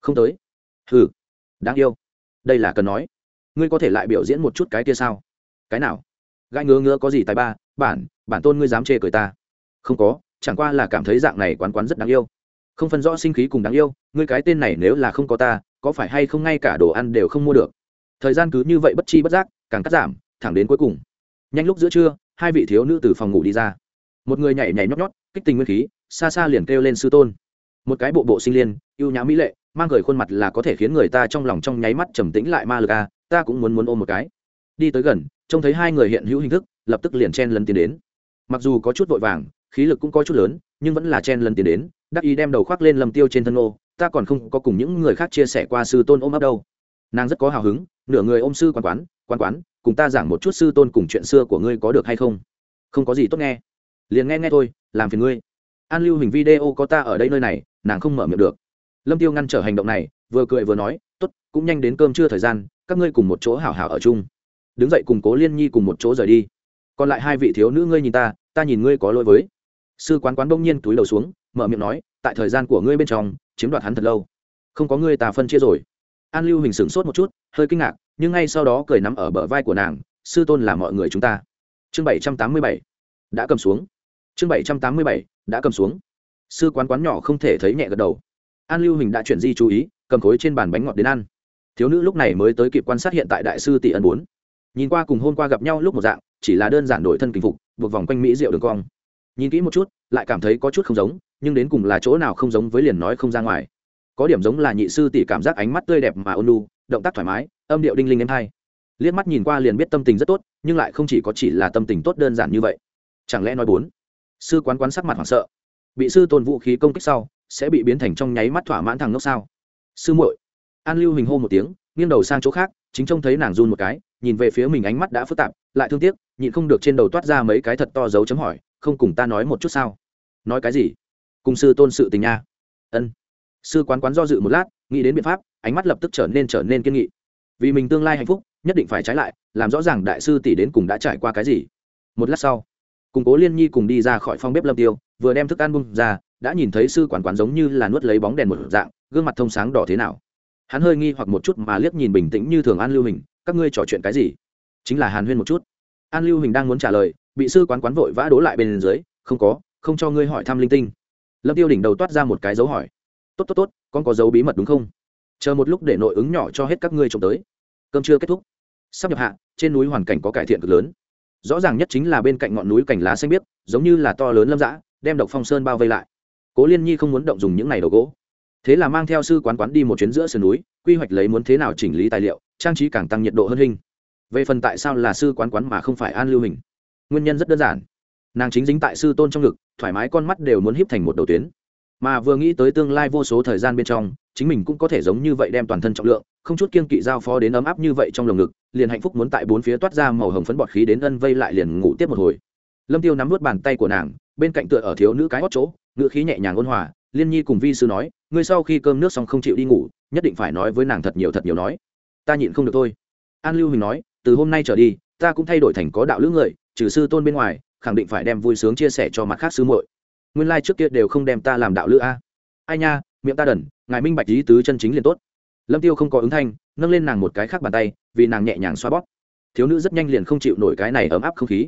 Không tới. Hừ, đáng yêu. Đây là cần nói. Ngươi có thể lại biểu diễn một chút cái kia sao? Cái nào? Gai ngứa ngứa có gì tài ba, bản bản tôn ngươi dám chê cười ta? Không có, chẳng qua là cảm thấy dạng này quán quán rất đáng yêu. Không phân rõ sinh khí cùng đáng yêu, ngươi cái tên này nếu là không có ta, có phải hay không ngay cả đồ ăn đều không mua được? Thời gian cứ như vậy bất chi bất giác, càng cắt giảm, thẳng đến cuối cùng. Nhanh lúc giữa trưa, hai vị thiếu nữ từ phòng ngủ đi ra một người nhảy nhảy nhót nhót, kích tình nguyên khí, xa xa liền kêu lên sư tôn. Một cái bộ bộ sinh liên, ưu nhã mỹ lệ, mang gửi khuôn mặt là có thể khiến người ta trong lòng trong nháy mắt trầm tĩnh lại ma lực a, ta cũng muốn muốn ôm một cái. Đi tới gần, trông thấy hai người hiện hữu hình thức, lập tức liền chen lần tiến đến. Mặc dù có chút vội vàng, khí lực cũng có chút lớn, nhưng vẫn là chen lần tiến đến, đắc ý đem đầu khoác lên lầm tiêu trên thân ô, ta còn không có cùng những người khác chia sẻ qua sư tôn ôm ấp đâu. Nàng rất có hào hứng, nửa người ôm sư quán quán quán quán, cùng ta giảng một chút sư tôn cùng chuyện xưa của ngươi có được hay không? Không có gì tốt nghe liền nghe nghe thôi, làm phiền ngươi. An lưu hình video có ta ở đây nơi này, nàng không mở miệng được. Lâm tiêu ngăn trở hành động này, vừa cười vừa nói, tốt, cũng nhanh đến cơm trưa thời gian, các ngươi cùng một chỗ hảo hảo ở chung. Đứng dậy cùng cố liên nhi cùng một chỗ rời đi. Còn lại hai vị thiếu nữ ngươi nhìn ta ta nhìn ngươi có lỗi với. Sư quán quán bỗng nhiên túi đầu xuống, mở miệng nói, tại thời gian của ngươi bên trong, chiếm đoạt hắn thật lâu. Không có ngươi ta phân chia rồi. An lưu hình sửng sốt một chút, hơi kinh ngạc, nhưng ngay sau đó cười nắm ở bờ vai của nàng, sư tôn là mọi người chúng ta. Chương bảy trăm tám mươi bảy, đã cầm xuống chương bảy trăm tám mươi bảy, đã cầm xuống. Sư quán quán nhỏ không thể thấy nhẹ gật đầu. An lưu hình đã chuyển di chú ý, cầm khối trên bàn bánh ngọt đến ăn. Thiếu nữ lúc này mới tới kịp quan sát hiện tại đại sư tỷ ân bốn. Nhìn qua cùng hôm qua gặp nhau lúc một dạng, chỉ là đơn giản đổi thân kinh phục, buộc vòng quanh mỹ rượu đường cong. Nhìn kỹ một chút, lại cảm thấy có chút không giống, nhưng đến cùng là chỗ nào không giống với liền nói không ra ngoài. Có điểm giống là nhị sư tỷ cảm giác ánh mắt tươi đẹp mà ôn lu động tác thoải mái, âm điệu đinh linh em hay. Liếc mắt nhìn qua liền biết tâm tình rất tốt, nhưng lại không chỉ có chỉ là tâm tình tốt đơn giản như vậy. Chẳng lẽ nói bốn? Sư quán quán sắc mặt hoảng sợ. Bị sư tôn vũ khí công kích sau, sẽ bị biến thành trong nháy mắt thỏa mãn thằng ngốc sao? Sư muội. An lưu hình hô một tiếng, nghiêng đầu sang chỗ khác, chính trông thấy nàng run một cái, nhìn về phía mình ánh mắt đã phức tạp, lại thương tiếc, nhịn không được trên đầu toát ra mấy cái thật to dấu chấm hỏi, không cùng ta nói một chút sao? Nói cái gì? Cùng sư tôn sự tình nha. Ân. Sư quán quán do dự một lát, nghĩ đến biện pháp, ánh mắt lập tức trở nên trở nên kiên nghị. Vì mình tương lai hạnh phúc, nhất định phải trái lại, làm rõ ràng đại sư tỷ đến cùng đã trải qua cái gì. Một lát sau cùng cố liên nhi cùng đi ra khỏi phòng bếp lâm tiêu, vừa đem thức ăn bung ra, đã nhìn thấy sư quản quán giống như là nuốt lấy bóng đèn một dạng, gương mặt thông sáng đỏ thế nào. Hắn hơi nghi hoặc một chút mà liếc nhìn bình tĩnh như thường an lưu hình các ngươi trò chuyện cái gì? Chính là hàn huyên một chút. An lưu hình đang muốn trả lời, bị sư quán quán vội vã đố lại bên dưới, không có, không cho ngươi hỏi thăm linh tinh. Lâm tiêu đỉnh đầu toát ra một cái dấu hỏi. Tốt tốt tốt, con có dấu bí mật đúng không? Chờ một lúc để nội ứng nhỏ cho hết các ngươi trông tới. Cơm chưa kết thúc. Sắp nhập hạ, trên núi hoàn cảnh có cải thiện cực lớn rõ ràng nhất chính là bên cạnh ngọn núi cành lá xanh biếc, giống như là to lớn lâm dã, đem độc phong sơn bao vây lại. Cố liên nhi không muốn động dùng những này đầu gỗ. Thế là mang theo sư quán quán đi một chuyến giữa sườn núi, quy hoạch lấy muốn thế nào chỉnh lý tài liệu, trang trí càng tăng nhiệt độ hơn hình. Về phần tại sao là sư quán quán mà không phải an lưu hình, nguyên nhân rất đơn giản. Nàng chính dính tại sư tôn trong ngực, thoải mái con mắt đều muốn híp thành một đầu tuyến. Mà vừa nghĩ tới tương lai vô số thời gian bên trong, chính mình cũng có thể giống như vậy đem toàn thân trọng lượng không chút kiên kỵ giao phó đến ấm áp như vậy trong lồng ngực, liền hạnh phúc muốn tại bốn phía toát ra màu hồng phấn bọt khí đến ân vây lại liền ngủ tiếp một hồi. Lâm tiêu nắm vút bàn tay của nàng, bên cạnh tựa ở thiếu nữ cái hót chỗ ngựa khí nhẹ nhàng ôn hòa, liên nhi cùng vi sư nói, ngươi sau khi cơm nước xong không chịu đi ngủ, nhất định phải nói với nàng thật nhiều thật nhiều nói. Ta nhịn không được thôi. An lưu hình nói, từ hôm nay trở đi, ta cũng thay đổi thành có đạo lữ người, trừ sư tôn bên ngoài, khẳng định phải đem vui sướng chia sẻ cho mặt khác sư muội. Nguyên lai trước kia đều không đem ta làm đạo lữ a. Ai nha, miệng ta đần, ngài minh bạch lý tứ chân chính liền tốt lâm tiêu không có ứng thanh, nâng lên nàng một cái khác bàn tay, vì nàng nhẹ nhàng xoa bóp. Thiếu nữ rất nhanh liền không chịu nổi cái này ấm áp không khí.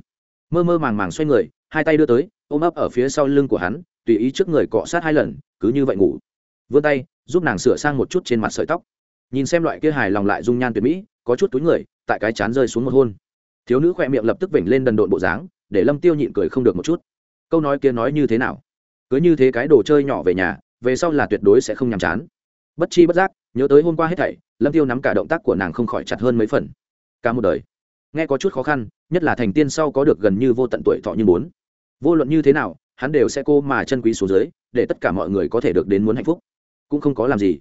Mơ mơ màng màng xoay người, hai tay đưa tới, ôm ấp ở phía sau lưng của hắn, tùy ý trước người cọ sát hai lần, cứ như vậy ngủ. Vươn tay, giúp nàng sửa sang một chút trên mặt sợi tóc. Nhìn xem loại kia hài lòng lại dung nhan tuyệt mỹ, có chút túi người, tại cái chán rơi xuống một hôn. Thiếu nữ khỏe miệng lập tức vểnh lên đần độn bộ dáng, để lâm tiêu nhịn cười không được một chút. Câu nói kia nói như thế nào? Cứ như thế cái đồ chơi nhỏ về nhà, về sau là tuyệt đối sẽ không nhàm chán. Bất chi bất giác nhớ tới hôm qua hết thảy, lâm tiêu nắm cả động tác của nàng không khỏi chặt hơn mấy phần. Cả một đời, nghe có chút khó khăn, nhất là thành tiên sau có được gần như vô tận tuổi thọ như muốn. Vô luận như thế nào, hắn đều sẽ cô mà chân quý xuống dưới, để tất cả mọi người có thể được đến muốn hạnh phúc. Cũng không có làm gì.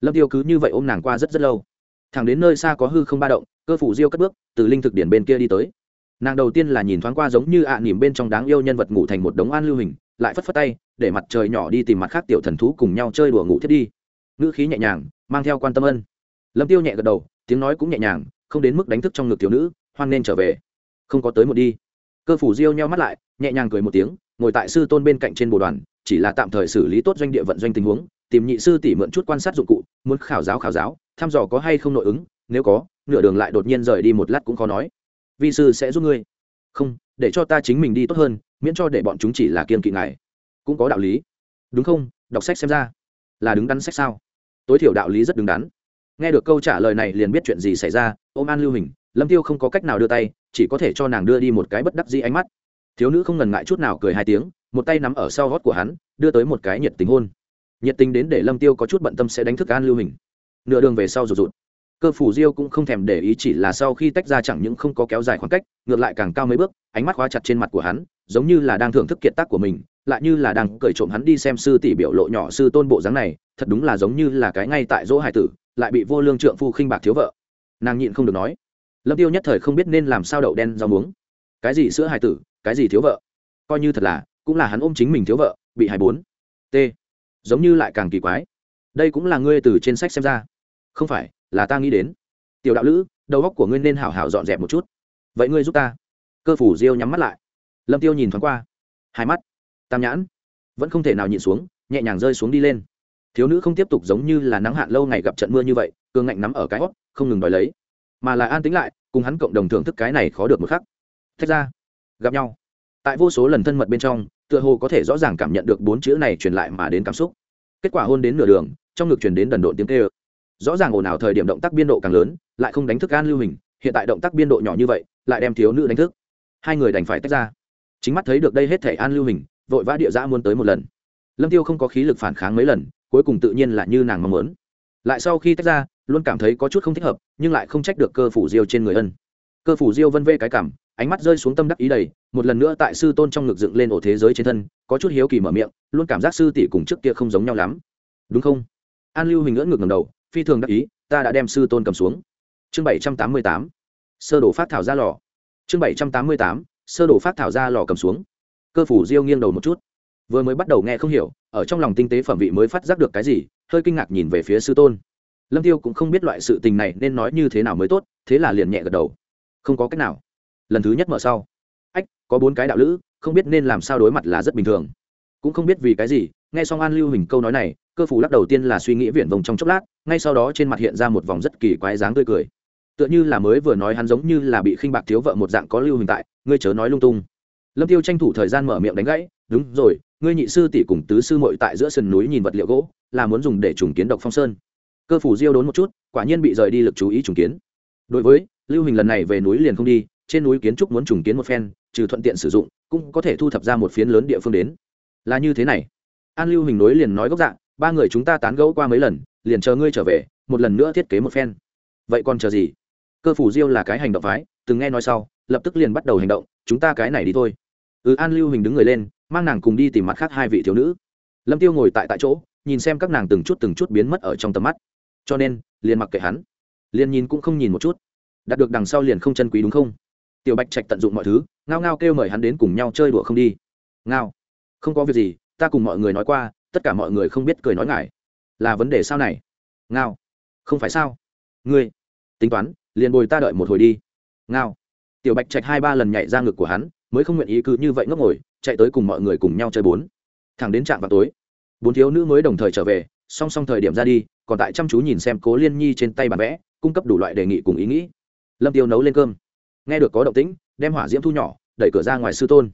Lâm tiêu cứ như vậy ôm nàng qua rất rất lâu. Thẳng đến nơi xa có hư không ba động, cơ phủ diêu cất bước, từ linh thực điển bên kia đi tới. Nàng đầu tiên là nhìn thoáng qua giống như ạ à nỉm bên trong đáng yêu nhân vật ngủ thành một đống an lưu hình, lại phất phất tay, để mặt trời nhỏ đi tìm mặt khác tiểu thần thú cùng nhau chơi đùa ngủ thiết đi ngữ khí nhẹ nhàng, mang theo quan tâm ân. Lâm tiêu nhẹ gật đầu, tiếng nói cũng nhẹ nhàng, không đến mức đánh thức trong ngực thiếu nữ, hoan nên trở về. Không có tới một đi. Cơ phủ diêu nheo mắt lại, nhẹ nhàng cười một tiếng, ngồi tại sư tôn bên cạnh trên bồ đoàn, chỉ là tạm thời xử lý tốt doanh địa vận doanh tình huống, tìm nhị sư tỉ mượn chút quan sát dụng cụ, muốn khảo giáo khảo giáo, thăm dò có hay không nội ứng, nếu có, nửa đường lại đột nhiên rời đi một lát cũng khó nói. Vi sư sẽ giúp ngươi. Không, để cho ta chính mình đi tốt hơn, miễn cho để bọn chúng chỉ là kiên kỵ ngài. Cũng có đạo lý. Đúng không? Đọc sách xem ra. Là đứng đắn sách sao? Tối thiểu đạo lý rất đứng đắn. Nghe được câu trả lời này liền biết chuyện gì xảy ra, ôm an lưu hình, lâm tiêu không có cách nào đưa tay, chỉ có thể cho nàng đưa đi một cái bất đắc dĩ ánh mắt. Thiếu nữ không ngần ngại chút nào cười hai tiếng, một tay nắm ở sau gót của hắn, đưa tới một cái nhiệt tình hôn. Nhiệt tình đến để lâm tiêu có chút bận tâm sẽ đánh thức an lưu hình. Nửa đường về sau rụt rụt. Cơ phủ diêu cũng không thèm để ý chỉ là sau khi tách ra chẳng những không có kéo dài khoảng cách, ngược lại càng cao mấy bước, ánh mắt khóa chặt trên mặt của hắn, giống như là đang thưởng thức kiệt tác của mình lại như là đang cởi trộm hắn đi xem sư tỷ biểu lộ nhỏ sư tôn bộ dáng này, thật đúng là giống như là cái ngay tại dỗ hải tử, lại bị vô lương trượng phu khinh bạc thiếu vợ. Nàng nhịn không được nói, lâm tiêu nhất thời không biết nên làm sao đậu đen rau muống. Cái gì sữa hải tử, cái gì thiếu vợ? Coi như thật là, cũng là hắn ôm chính mình thiếu vợ, bị hải bốn. T. Giống như lại càng kỳ quái. Đây cũng là ngươi từ trên sách xem ra. Không phải, là ta nghĩ đến. Tiểu đạo lữ, đầu óc của ngươi nên hảo hảo dọn dẹp một chút. Vậy ngươi giúp ta. Cơ phủ diêu nhắm mắt lại. Lâm tiêu nhìn thoáng qua. Hai mắt tam nhãn. Vẫn không thể nào nhịn xuống, nhẹ nhàng rơi xuống đi lên. Thiếu nữ không tiếp tục giống như là nắng hạn lâu ngày gặp trận mưa như vậy cương ngạnh nắm ở cái hót, không ngừng đòi lấy. Mà là an tính lại, cùng hắn cộng đồng thưởng thức cái này khó được một khắc. Thách ra, gặp nhau. Tại vô số lần thân mật bên trong, tựa hồ có thể rõ ràng cảm nhận được bốn chữ này truyền lại mà đến cảm xúc. Kết quả hôn đến nửa đường, trong ngực truyền đến đần độn tiếng kêu. Rõ ràng ồn ào thời điểm động tác biên độ càng lớn, lại không đánh thức an lưu hình, hiện tại động tác biên độ nhỏ như vậy, lại đem thiếu nữ đánh thức. Hai người đành phải tách ra. Chính mắt thấy được đây hết thể an lưu hình vội vã địa giã muốn tới một lần. Lâm tiêu không có khí lực phản kháng mấy lần, cuối cùng tự nhiên là như nàng mong muốn. Lại sau khi tách ra, luôn cảm thấy có chút không thích hợp, nhưng lại không trách được cơ phủ diêu trên người ân. Cơ phủ diêu vân vê cái cảm, ánh mắt rơi xuống tâm đắc ý đầy, một lần nữa tại sư tôn trong ngực dựng lên ổ thế giới trên thân, có chút hiếu kỳ mở miệng, luôn cảm giác sư tỷ cùng trước kia không giống nhau lắm. Đúng không? An lưu hình ngỡ ngực ngầm đầu, phi thường đắc ý, ta đã đem sư tôn cầm xuống. Chương bảy trăm tám mươi tám, sơ đồ phát thảo ra lò. Chương bảy trăm tám mươi tám, sơ đồ phát thảo ra lò cầm xuống cơ phủ diêu nghiêng đầu một chút. Vừa mới bắt đầu nghe không hiểu, ở trong lòng tinh tế phẩm vị mới phát giác được cái gì, hơi kinh ngạc nhìn về phía sư tôn. Lâm tiêu cũng không biết loại sự tình này nên nói như thế nào mới tốt, thế là liền nhẹ gật đầu. Không có cách nào. Lần thứ nhất mở sau. Ách, có bốn cái đạo lữ, không biết nên làm sao đối mặt là rất bình thường. Cũng không biết vì cái gì, nghe xong an lưu hình câu nói này, cơ phủ lắc đầu tiên là suy nghĩ viển vông trong chốc lát, ngay sau đó trên mặt hiện ra một vòng rất kỳ quái dáng tươi cười. Tựa như là mới vừa nói hắn giống như là bị khinh bạc thiếu vợ một dạng có lưu hình tại, ngươi chớ nói lung tung lâm tiêu tranh thủ thời gian mở miệng đánh gãy, đúng rồi, ngươi nhị sư tỷ cùng tứ sư muội tại giữa sườn núi nhìn vật liệu gỗ, là muốn dùng để trùng kiến độc phong sơn. Cơ phủ diêu đốn một chút, quả nhiên bị rời đi lực chú ý trùng kiến. Đối với, lưu hình lần này về núi liền không đi, trên núi kiến trúc muốn trùng kiến một phen, trừ thuận tiện sử dụng, cũng có thể thu thập ra một phiến lớn địa phương đến. Là như thế này. An lưu hình núi liền nói gốc dạng ba người chúng ta tán gẫu qua mấy lần, liền chờ ngươi trở về, một lần nữa thiết kế một phen. Vậy còn chờ gì? Cơ phủ diêu là cái hành động phái, từng nghe nói sau, lập tức liền bắt đầu hành động, chúng ta cái này đi thôi ừ an lưu hình đứng người lên, mang nàng cùng đi tìm mặt khác hai vị thiếu nữ. Lâm tiêu ngồi tại tại chỗ, nhìn xem các nàng từng chút từng chút biến mất ở trong tầm mắt. Cho nên, liền mặc kệ hắn. Liền nhìn cũng không nhìn một chút. Đạt được đằng sau liền không chân quý đúng không? Tiểu bạch trạch tận dụng mọi thứ, ngao ngao kêu mời hắn đến cùng nhau chơi đùa không đi. Ngao. Không có việc gì, ta cùng mọi người nói qua, tất cả mọi người không biết cười nói ngại. Là vấn đề sao này? Ngao. Không phải sao? Ngươi. Tính toán, liền bồi ta đợi một hồi đi. Ngao. Tiểu bạch trạch hai ba lần nhảy ra ngực của hắn mới không nguyện ý cứ như vậy ngốc ngồi chạy tới cùng mọi người cùng nhau chơi bốn. Thẳng đến trạm vào tối bốn thiếu nữ mới đồng thời trở về song song thời điểm ra đi còn tại chăm chú nhìn xem cố liên nhi trên tay bàn vẽ cung cấp đủ loại đề nghị cùng ý nghĩ. Lâm tiêu nấu lên cơm. Nghe được có động tĩnh đem hỏa diễm thu nhỏ đẩy cửa ra ngoài sư tôn.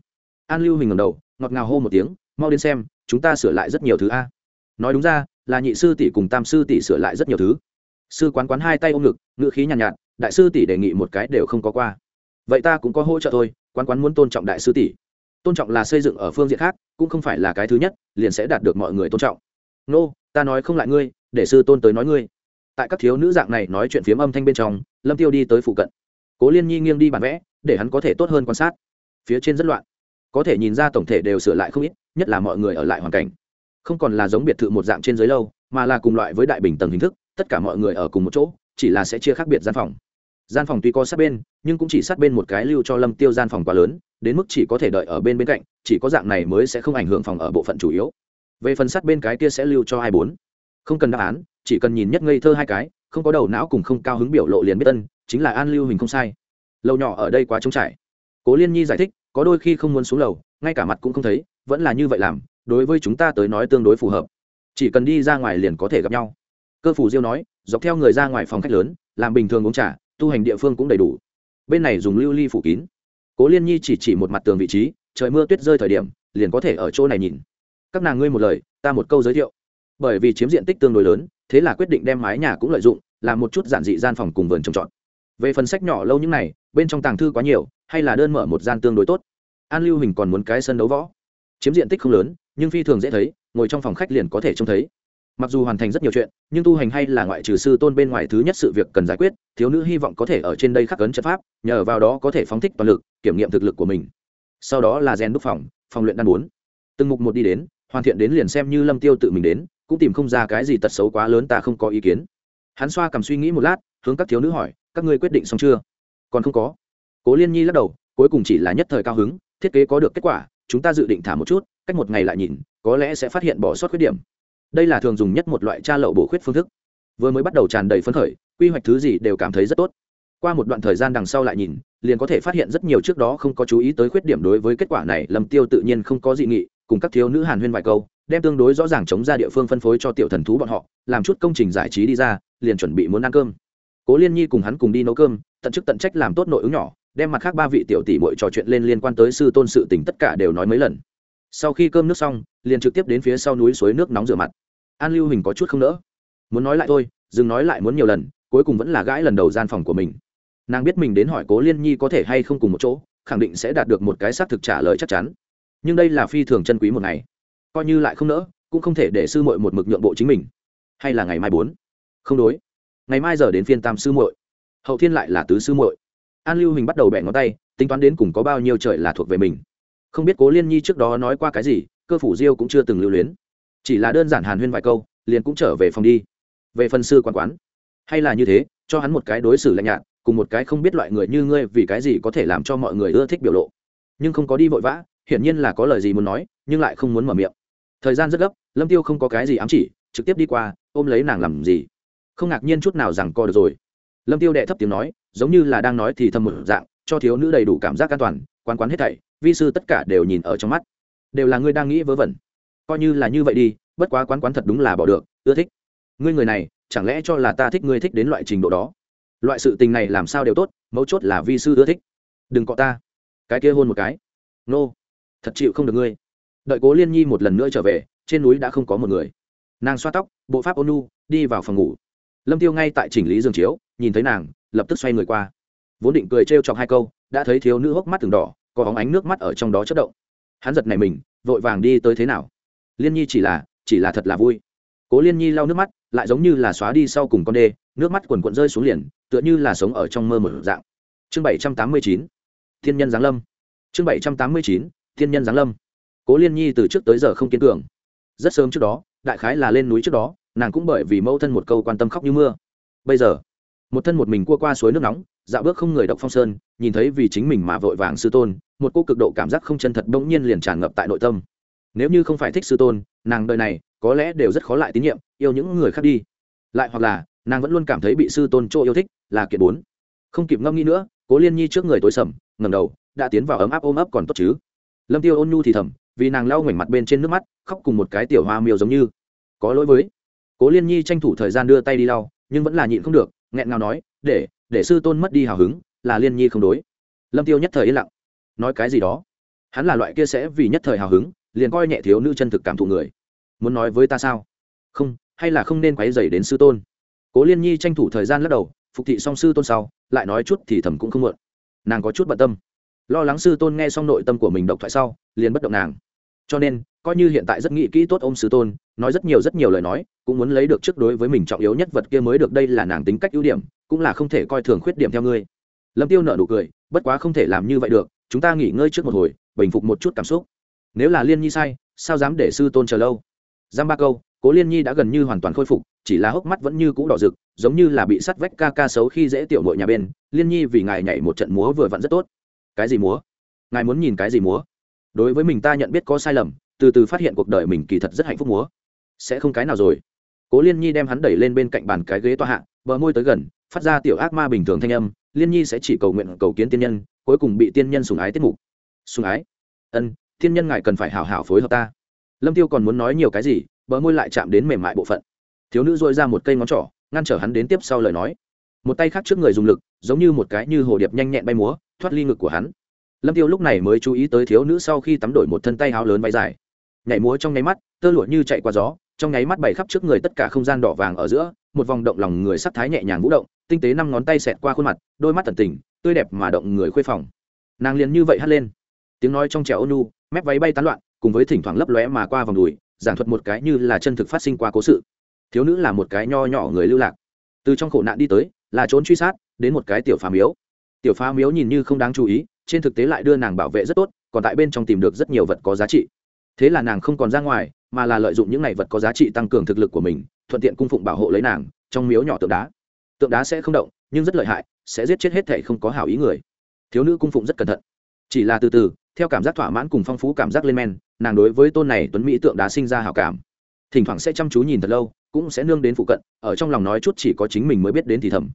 An lưu hình ngầm đầu ngọt ngào hô một tiếng mau đến xem chúng ta sửa lại rất nhiều thứ a. Nói đúng ra là nhị sư tỷ cùng tam sư tỷ sửa lại rất nhiều thứ. Sư quán quán hai tay ôm ngực ngựa khí nhàn nhạt, nhạt đại sư tỷ đề nghị một cái đều không có qua vậy ta cũng có hỗ trợ thôi quán quán muốn tôn trọng đại sư tỷ. Tôn trọng là xây dựng ở phương diện khác cũng không phải là cái thứ nhất liền sẽ đạt được mọi người tôn trọng. Nô、no, ta nói không lại ngươi để sư tôn tới nói ngươi. Tại các thiếu nữ dạng này nói chuyện phiếm âm thanh bên trong lâm tiêu đi tới phụ cận. Cố liên nhi nghiêng đi bản vẽ để hắn có thể tốt hơn quan sát. Phía trên rất loạn. Có thể nhìn ra tổng thể đều sửa lại không ít nhất là mọi người ở lại hoàn cảnh. Không còn là giống biệt thự một dạng trên dưới lâu mà là cùng loại với đại bình tầng hình thức tất cả mọi người ở cùng một chỗ chỉ là sẽ chia khác biệt gian phòng gian phòng tuy có sát bên, nhưng cũng chỉ sát bên một cái lưu cho lâm tiêu gian phòng quá lớn, đến mức chỉ có thể đợi ở bên bên cạnh, chỉ có dạng này mới sẽ không ảnh hưởng phòng ở bộ phận chủ yếu. Về phần sát bên cái kia sẽ lưu cho hai bốn? Không cần đáp án, chỉ cần nhìn nhất ngây thơ hai cái, không có đầu não cùng không cao hứng biểu lộ liền biết tân chính là an lưu hình không sai. Lầu nhỏ ở đây quá trống trải. Cố liên nhi giải thích, có đôi khi không muốn xuống lầu, ngay cả mặt cũng không thấy, vẫn là như vậy làm, đối với chúng ta tới nói tương đối phù hợp. Chỉ cần đi ra ngoài liền có thể gặp nhau. Cơ phủ diêu nói, dọc theo người ra ngoài phòng khách lớn, làm bình thường uống trà tu hành địa phương cũng đầy đủ. Bên này dùng lưu ly phủ kín. Cố liên nhi chỉ chỉ một mặt tường vị trí, trời mưa tuyết rơi thời điểm, liền có thể ở chỗ này nhìn. Các nàng ngươi một lời, ta một câu giới thiệu. Bởi vì chiếm diện tích tương đối lớn, thế là quyết định đem mái nhà cũng lợi dụng, làm một chút giản dị gian phòng cùng vườn trồng trọt. Về phần sách nhỏ lâu những này, bên trong tàng thư quá nhiều, hay là đơn mở một gian tương đối tốt. An lưu hình còn muốn cái sân đấu võ. Chiếm diện tích không lớn, nhưng phi thường dễ thấy, ngồi trong phòng khách liền có thể trông thấy mặc dù hoàn thành rất nhiều chuyện, nhưng tu hành hay là ngoại trừ sư tôn bên ngoài thứ nhất sự việc cần giải quyết, thiếu nữ hy vọng có thể ở trên đây khắc cấn chất pháp, nhờ vào đó có thể phóng thích toàn lực, kiểm nghiệm thực lực của mình. Sau đó là rèn đúc phòng phòng luyện đan bốn. Từng mục một đi đến, hoàn thiện đến liền xem như lâm tiêu tự mình đến, cũng tìm không ra cái gì tật xấu quá lớn ta không có ý kiến. Hắn xoa cầm suy nghĩ một lát, hướng các thiếu nữ hỏi, các ngươi quyết định xong chưa? Còn không có. Cố liên nhi lắc đầu, cuối cùng chỉ là nhất thời cao hứng, thiết kế có được kết quả, chúng ta dự định thả một chút, cách một ngày lại nhìn, có lẽ sẽ phát hiện bỏ sót khuyết điểm đây là thường dùng nhất một loại tra lậu bổ khuyết phương thức. Vừa mới bắt đầu tràn đầy phấn khởi, quy hoạch thứ gì đều cảm thấy rất tốt. Qua một đoạn thời gian đằng sau lại nhìn, liền có thể phát hiện rất nhiều trước đó không có chú ý tới khuyết điểm đối với kết quả này, lâm tiêu tự nhiên không có dị nghị, cùng các thiếu nữ hàn huyên vài câu, đem tương đối rõ ràng chống ra địa phương phân phối cho tiểu thần thú bọn họ, làm chút công trình giải trí đi ra, liền chuẩn bị muốn ăn cơm. Cố liên nhi cùng hắn cùng đi nấu cơm, tận chức tận trách làm tốt nội ứng nhỏ, đem mặt khác ba vị tiểu tỷ muội trò chuyện lên liên quan tới sư tôn sự tình tất cả đều nói mấy lần. Sau khi cơm nước xong, liền trực tiếp đến phía sau núi suối nước nóng rửa mặt an lưu hình có chút không nỡ. Muốn nói lại thôi, dừng nói lại muốn nhiều lần, cuối cùng vẫn là gãi lần đầu gian phòng của mình. Nàng biết mình đến hỏi cố liên nhi có thể hay không cùng một chỗ, khẳng định sẽ đạt được một cái xác thực trả lời chắc chắn. Nhưng đây là phi thường chân quý một ngày. Coi như lại không nỡ, cũng không thể để sư muội một mực nhượng bộ chính mình. Hay là ngày mai bốn? Không đối. Ngày mai giờ đến phiên tam sư muội. Hậu thiên lại là tứ sư muội. An lưu hình bắt đầu bẻ ngón tay, tính toán đến cùng có bao nhiêu trời là thuộc về mình. Không biết cố liên nhi trước đó nói qua cái gì, cơ phủ diêu cũng chưa từng lưu luyến chỉ là đơn giản hàn huyên vài câu, liền cũng trở về phòng đi. Về phần sư quan quán, hay là như thế, cho hắn một cái đối xử lạnh nhạt, cùng một cái không biết loại người như ngươi vì cái gì có thể làm cho mọi người ưa thích biểu lộ. Nhưng không có đi vội vã, hiển nhiên là có lời gì muốn nói, nhưng lại không muốn mở miệng. Thời gian rất gấp, lâm tiêu không có cái gì ám chỉ, trực tiếp đi qua, ôm lấy nàng làm gì. Không ngạc nhiên chút nào rằng co được rồi. Lâm tiêu đệ thấp tiếng nói, giống như là đang nói thì thầm một dạng, cho thiếu nữ đầy đủ cảm giác an toàn, quán quán hết thảy, vi sư tất cả đều nhìn ở trong mắt. Đều là ngươi đang nghĩ vớ vẩn coi như là như vậy đi, bất quá quán quán thật đúng là bỏ được, ưa thích. Ngươi người này, chẳng lẽ cho là ta thích ngươi thích đến loại trình độ đó? Loại sự tình này làm sao đều tốt, mấu chốt là vi sư ưa thích. Đừng cọ ta. Cái kia hôn một cái. Nô, thật chịu không được ngươi. Đợi cố liên nhi một lần nữa trở về, trên núi đã không có một người. Nàng xoa tóc, bộ pháp ôn đi vào phòng ngủ. Lâm tiêu ngay tại chỉnh lý giường chiếu, nhìn thấy nàng, lập tức xoay người qua. Vốn định cười trêu chọc hai câu, đã thấy thiếu nữ hốc mắt từng đỏ, có bóng ánh nước mắt ở trong đó chất động. Hắn giật này mình, vội vàng đi tới thế nào? Liên nhi chỉ là chỉ là thật là vui. Cố liên nhi lau nước mắt, lại giống như là xóa đi sau cùng con đê, nước mắt quần quận rơi xuống liền, tựa như là sống ở trong mơ một dạng. Chương bảy trăm tám mươi chín, thiên nhân giáng lâm. Chương bảy trăm tám mươi chín, thiên nhân giáng lâm. Cố liên nhi từ trước tới giờ không kiên cường. Rất sớm trước đó, đại khái là lên núi trước đó, nàng cũng bởi vì mẫu thân một câu quan tâm khóc như mưa. Bây giờ, một thân một mình cua qua suối nước nóng, dạo bước không người độc phong sơn, nhìn thấy vì chính mình mà vội vàng sư tôn, một cô cực độ cảm giác không chân thật bỗng nhiên liền tràn ngập tại nội tâm nếu như không phải thích sư tôn, nàng đời này có lẽ đều rất khó lại tín nhiệm, yêu những người khác đi. Lại hoặc là, nàng vẫn luôn cảm thấy bị sư tôn chỗ yêu thích là kiệt bốn. Không kịp ngâm nghĩ nữa, cố liên nhi trước người tối sầm ngầm đầu, đã tiến vào ấm áp ôm ấp còn tốt chứ. Lâm tiêu ôn nhu thì thầm, vì nàng lau ngoảnh mặt bên trên nước mắt, khóc cùng một cái tiểu hoa miêu giống như. Có lỗi với. Cố liên nhi tranh thủ thời gian đưa tay đi lau, nhưng vẫn là nhịn không được, nghẹn ngào nói, để để sư tôn mất đi hào hứng, là liên nhi không đối. Lâm tiêu nhất thời yên lặng. Nói cái gì đó. Hắn là loại kia sẽ vì nhất thời hào hứng liền coi nhẹ thiếu nữ chân thực cảm thụ người. Muốn nói với ta sao? Không, hay là không nên quấy dày đến sư tôn? Cố liên nhi tranh thủ thời gian lắc đầu, phục thị song sư tôn sau, lại nói chút thì thầm cũng không muộn. Nàng có chút bận tâm. Lo lắng sư tôn nghe xong nội tâm của mình độc thoại sau, liền bất động nàng. Cho nên, coi như hiện tại rất nghĩ kỹ tốt ôm sư tôn, nói rất nhiều rất nhiều lời nói, cũng muốn lấy được trước đối với mình trọng yếu nhất vật kia mới được đây là nàng tính cách ưu điểm, cũng là không thể coi thường khuyết điểm theo ngươi. Lâm tiêu nợ nụ cười, bất quá không thể làm như vậy được, chúng ta nghỉ ngơi trước một hồi, bình phục một chút cảm xúc nếu là liên nhi sai, sao dám để sư tôn chờ lâu? Giam ba câu, cố liên nhi đã gần như hoàn toàn khôi phục, chỉ là hốc mắt vẫn như cũ đỏ rực, giống như là bị sắt vách ca ca xấu khi dễ tiểu nội nhà bên. Liên nhi vì ngài nhảy một trận múa vừa vặn rất tốt. Cái gì múa? Ngài muốn nhìn cái gì múa? Đối với mình ta nhận biết có sai lầm, từ từ phát hiện cuộc đời mình kỳ thật rất hạnh phúc múa. Sẽ không cái nào rồi. Cố liên nhi đem hắn đẩy lên bên cạnh bàn cái ghế toa hạ, bờ môi tới gần, phát ra tiểu ác ma bình thường thanh âm. Liên nhi sẽ chỉ cầu nguyện cầu kiến tiên nhân, cuối cùng bị tiên nhân sùng ái tiết mục. Sùng ái? Ân Thiên nhân ngài cần phải hào hào phối hợp ta. Lâm tiêu còn muốn nói nhiều cái gì, bờ môi lại chạm đến mềm mại bộ phận. Thiếu nữ dội ra một cây ngón trỏ, ngăn trở hắn đến tiếp sau lời nói. Một tay khác trước người dùng lực, giống như một cái như hồ điệp nhanh nhẹn bay múa, thoát ly ngực của hắn. Lâm tiêu lúc này mới chú ý tới thiếu nữ sau khi tắm đổi một thân tay áo lớn váy dài. Nhảy múa trong nháy mắt, tơ lụa như chạy qua gió, trong nháy mắt bày khắp trước người tất cả không gian đỏ vàng ở giữa, một vòng động lòng người sắc thái nhẹ nhàng vũ động, tinh tế năm ngón tay xẹt qua khuôn mặt, đôi mắt tần tình, tươi đẹp mà động người khuê phòng. Nàng liền như vậy hắt lên. Tiếng nói trong trẻo ônu mép váy bay tán loạn, cùng với thỉnh thoảng lấp lóe mà qua vòng đùi, giảng thuật một cái như là chân thực phát sinh qua cố sự. Thiếu nữ là một cái nho nhỏ người lưu lạc. Từ trong khổ nạn đi tới, là trốn truy sát, đến một cái tiểu phá miếu. Tiểu phá miếu nhìn như không đáng chú ý, trên thực tế lại đưa nàng bảo vệ rất tốt, còn tại bên trong tìm được rất nhiều vật có giá trị. Thế là nàng không còn ra ngoài, mà là lợi dụng những này vật có giá trị tăng cường thực lực của mình, thuận tiện cung phụng bảo hộ lấy nàng trong miếu nhỏ tượng đá. Tượng đá sẽ không động, nhưng rất lợi hại, sẽ giết chết hết thể không có hảo ý người. Thiếu nữ cung phụng rất cẩn thận chỉ là từ từ, theo cảm giác thỏa mãn cùng phong phú cảm giác lên men, nàng đối với tôn này tuấn mỹ tượng đá sinh ra hảo cảm. Thỉnh thoảng sẽ chăm chú nhìn thật lâu, cũng sẽ nương đến phụ cận, ở trong lòng nói chút chỉ có chính mình mới biết đến thì thầm.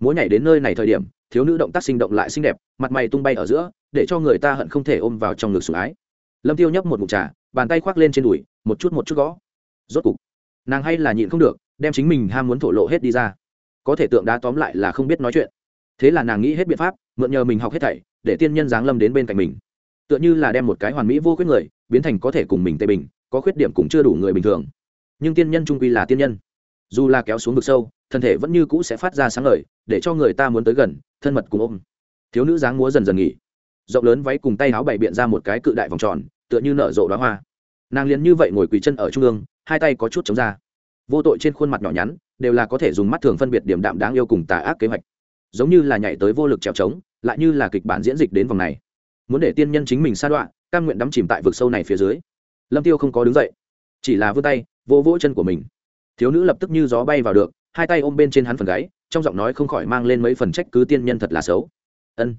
Múa nhảy đến nơi này thời điểm, thiếu nữ động tác sinh động lại xinh đẹp, mặt mày tung bay ở giữa, để cho người ta hận không thể ôm vào trong ngực sủng ái. Lâm tiêu nhấp một mụt trà, bàn tay khoác lên trên đùi, một chút một chút gõ. Rốt cục, nàng hay là nhịn không được, đem chính mình ham muốn thổ lộ hết đi ra. Có thể tượng đá tóm lại là không biết nói chuyện. Thế là nàng nghĩ hết biện pháp, mượn nhờ mình học hết thảy để tiên nhân giáng lâm đến bên cạnh mình. Tựa như là đem một cái hoàn mỹ vô khuyết người biến thành có thể cùng mình tề bình, có khuyết điểm cũng chưa đủ người bình thường. Nhưng tiên nhân trung quy là tiên nhân. Dù là kéo xuống vực sâu, thân thể vẫn như cũ sẽ phát ra sáng lời để cho người ta muốn tới gần, thân mật cùng ôm. Thiếu nữ dáng múa dần dần nghỉ. Rộng lớn váy cùng tay áo bày biện ra một cái cự đại vòng tròn, tựa như nở rộ đoá hoa. Nàng liền như vậy ngồi quỳ chân ở trung ương, hai tay có chút chống ra. Vô tội trên khuôn mặt nhỏ nhắn, đều là có thể dùng mắt thường phân biệt điểm đạm đáng yêu cùng tà ác kế hoạch giống như là nhảy tới vô lực trèo trống, lại như là kịch bản diễn dịch đến vòng này. Muốn để tiên nhân chính mình sa đoạn căn nguyện đắm chìm tại vực sâu này phía dưới. Lâm tiêu không có đứng dậy, chỉ là vươn tay vô vỗ chân của mình. Thiếu nữ lập tức như gió bay vào được, hai tay ôm bên trên hắn phần gáy, trong giọng nói không khỏi mang lên mấy phần trách cứ tiên nhân thật là xấu. Ân.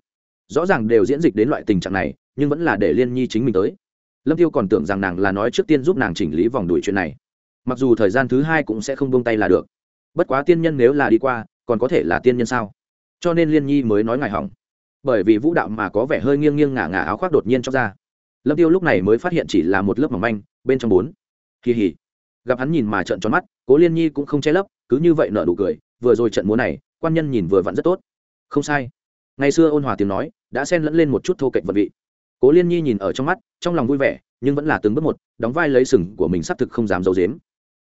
Rõ ràng đều diễn dịch đến loại tình trạng này, nhưng vẫn là để liên nhi chính mình tới. Lâm tiêu còn tưởng rằng nàng là nói trước tiên giúp nàng chỉnh lý vòng đuổi chuyện này. Mặc dù thời gian thứ hai cũng sẽ không buông tay là được. Bất quá tiên nhân nếu là đi qua, còn có thể là tiên nhân sao? Cho nên liên nhi mới nói ngài hỏng. Bởi vì vũ đạo mà có vẻ hơi nghiêng nghiêng ngả ngả áo khoác đột nhiên cho ra. Lâm tiêu lúc này mới phát hiện chỉ là một lớp mỏng manh, bên trong bốn. Kỳ hỉ gặp hắn nhìn mà trợn tròn mắt, cố liên nhi cũng không che lấp, cứ như vậy nở nụ cười, vừa rồi trận múa này, quan nhân nhìn vừa vặn rất tốt. Không sai. Ngày xưa ôn hòa tiếng nói, đã xen lẫn lên một chút thô kệch vật vị. Cố liên nhi nhìn ở trong mắt, trong lòng vui vẻ, nhưng vẫn là từng bước một, đóng vai lấy sừng của mình xác thực không dám giấu dếm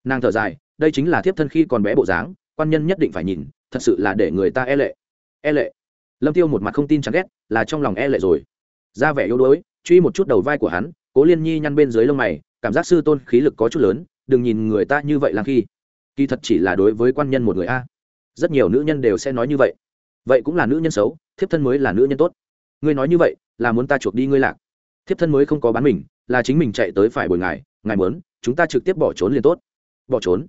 nàng thở dài, đây chính là thiếp thân khi còn bé bộ dáng, quan nhân nhất định phải nhìn, thật sự là để người ta e lệ e lệ. Lâm tiêu một mặt không tin chẳng ghét, là trong lòng e lệ rồi. Ra vẻ yếu đuối, truy một chút đầu vai của hắn, cố liên nhi nhăn bên dưới lông mày, cảm giác sư tôn khí lực có chút lớn, đừng nhìn người ta như vậy làm khi. Kỳ thật chỉ là đối với quan nhân một người a. Rất nhiều nữ nhân đều sẽ nói như vậy. Vậy cũng là nữ nhân xấu, thiếp thân mới là nữ nhân tốt. Ngươi nói như vậy, là muốn ta chuộc đi ngươi lạc. Thiếp thân mới không có bán mình, là chính mình chạy tới phải bồi ngài ngài muốn, chúng ta trực tiếp bỏ trốn liền tốt. Bỏ trốn?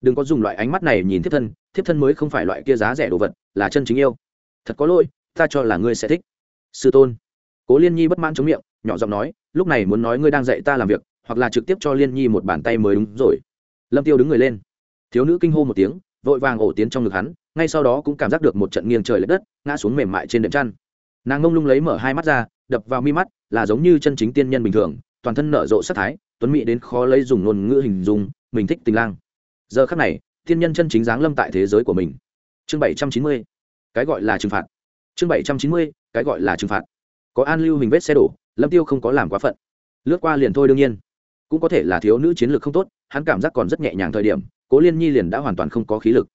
Đừng có dùng loại ánh mắt này nhìn thiếp thân thiếp thân mới không phải loại kia giá rẻ đồ vật, là chân chính yêu thật có lỗi, ta cho là ngươi sẽ thích. Sư tôn. Cố liên nhi bất mãn chống miệng, nhỏ giọng nói, lúc này muốn nói ngươi đang dạy ta làm việc, hoặc là trực tiếp cho liên nhi một bàn tay mới đúng rồi. Lâm tiêu đứng người lên. Thiếu nữ kinh hô một tiếng, vội vàng ổ tiến trong ngực hắn, ngay sau đó cũng cảm giác được một trận nghiêng trời l ệ đất, ngã xuống mềm mại trên đệm chăn. Nàng ngông lung lấy mở hai mắt ra, đập vào mi mắt, là giống như chân chính tiên nhân bình thường, toàn thân nở rộ sắc thái, tuấn mỹ đến khó lấy dùng ngôn ngữ hình dung, mình thích tình lang. Giờ khắc này, tiên nhân chân chính giáng lâm tại thế giới của mình. Chương bảy trăm chín mươi cái gọi là trừng phạt. Chương bảy trăm chín mươi, cái gọi là trừng phạt. Có an lưu hình vết xe đổ, lâm tiêu không có làm quá phận. Lướt qua liền thôi đương nhiên. Cũng có thể là thiếu nữ chiến lược không tốt, hắn cảm giác còn rất nhẹ nhàng thời điểm, cố liên nhi liền đã hoàn toàn không có khí lực.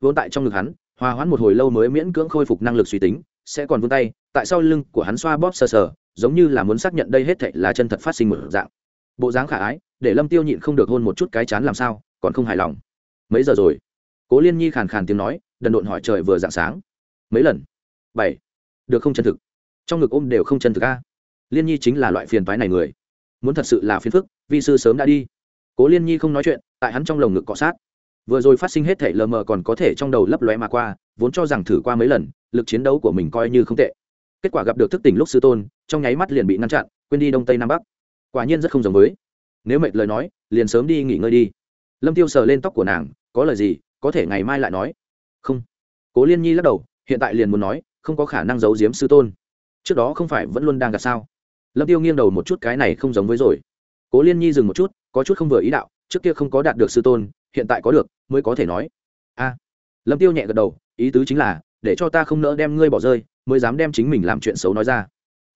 Vốn tại trong ngực hắn, hòa hoãn một hồi lâu mới miễn cưỡng khôi phục năng lực suy tính, sẽ còn vươn tay, tại sau lưng của hắn xoa bóp sờ sờ, giống như là muốn xác nhận đây hết thệ là chân thật phát sinh một dạng. Bộ dáng khả ái, để lâm tiêu nhịn không được hôn một chút cái chán làm sao, còn không hài lòng. Mấy giờ rồi? Cố liên nhi khàn khàn tiếng nói, đần độn hỏi trời vừa dạng sáng mấy lần? Bảy. Được không chân thực? Trong ngực ôm đều không chân thực a. Liên nhi chính là loại phiền toái này người. Muốn thật sự là phiền phức, vi sư sớm đã đi. Cố liên nhi không nói chuyện, tại hắn trong lồng ngực cọ sát. Vừa rồi phát sinh hết thể lờ mờ còn có thể trong đầu lấp lóe mà qua, vốn cho rằng thử qua mấy lần, lực chiến đấu của mình coi như không tệ. Kết quả gặp được thức tỉnh lúc sư tôn, trong nháy mắt liền bị ngăn chặn, quên đi đông tây nam bắc. Quả nhiên rất không giống với. Nếu mệt lời nói, liền sớm đi nghỉ ngơi đi. Lâm tiêu sờ lên tóc của nàng, có lời gì, có thể ngày mai lại nói. Không. Cố liên nhi lắc đầu hiện tại liền muốn nói, không có khả năng giấu giếm sư tôn. Trước đó không phải vẫn luôn đang gặp sao? Lâm tiêu nghiêng đầu một chút, cái này không giống với rồi. Cố liên nhi dừng một chút, có chút không vừa ý đạo, trước kia không có đạt được sư tôn, hiện tại có được, mới có thể nói. A. À. Lâm tiêu nhẹ gật đầu, ý tứ chính là, để cho ta không nỡ đem ngươi bỏ rơi, mới dám đem chính mình làm chuyện xấu nói ra.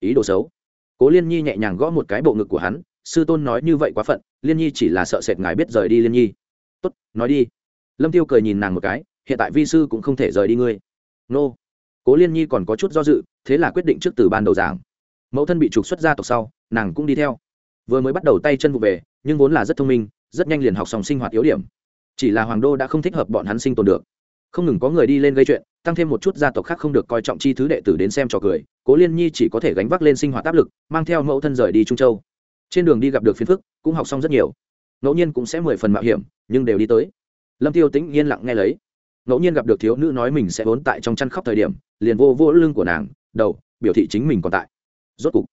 Ý đồ xấu. Cố liên nhi nhẹ nhàng gõ một cái bộ ngực của hắn, sư tôn nói như vậy quá phận, liên nhi chỉ là sợ sệt ngài biết rời đi liên nhi. Tốt, nói đi. Lâm tiêu cười nhìn nàng một cái, hiện tại vi sư cũng không thể rời đi ngươi nô. Cố liên nhi còn có chút do dự, thế là quyết định trước từ ban đầu giảng. Mẫu thân bị trục xuất ra tộc sau, nàng cũng đi theo. Vừa mới bắt đầu tay chân vụ về, nhưng vốn là rất thông minh, rất nhanh liền học xong sinh hoạt yếu điểm. Chỉ là hoàng đô đã không thích hợp bọn hắn sinh tồn được. Không ngừng có người đi lên gây chuyện, tăng thêm một chút gia tộc khác không được coi trọng chi thứ đệ tử đến xem trò cười, cố liên nhi chỉ có thể gánh vác lên sinh hoạt áp lực, mang theo mẫu thân rời đi trung châu. Trên đường đi gặp được phiến phức, cũng học xong rất nhiều. Ngẫu nhiên cũng sẽ mười phần mạo hiểm, nhưng đều đi tới. Lâm tiêu tĩnh yên lặng nghe lấy ngẫu nhiên gặp được thiếu nữ nói mình sẽ vốn tại trong chăn khóc thời điểm, liền vô vô lưng của nàng, đầu, biểu thị chính mình còn tại. Rốt cục,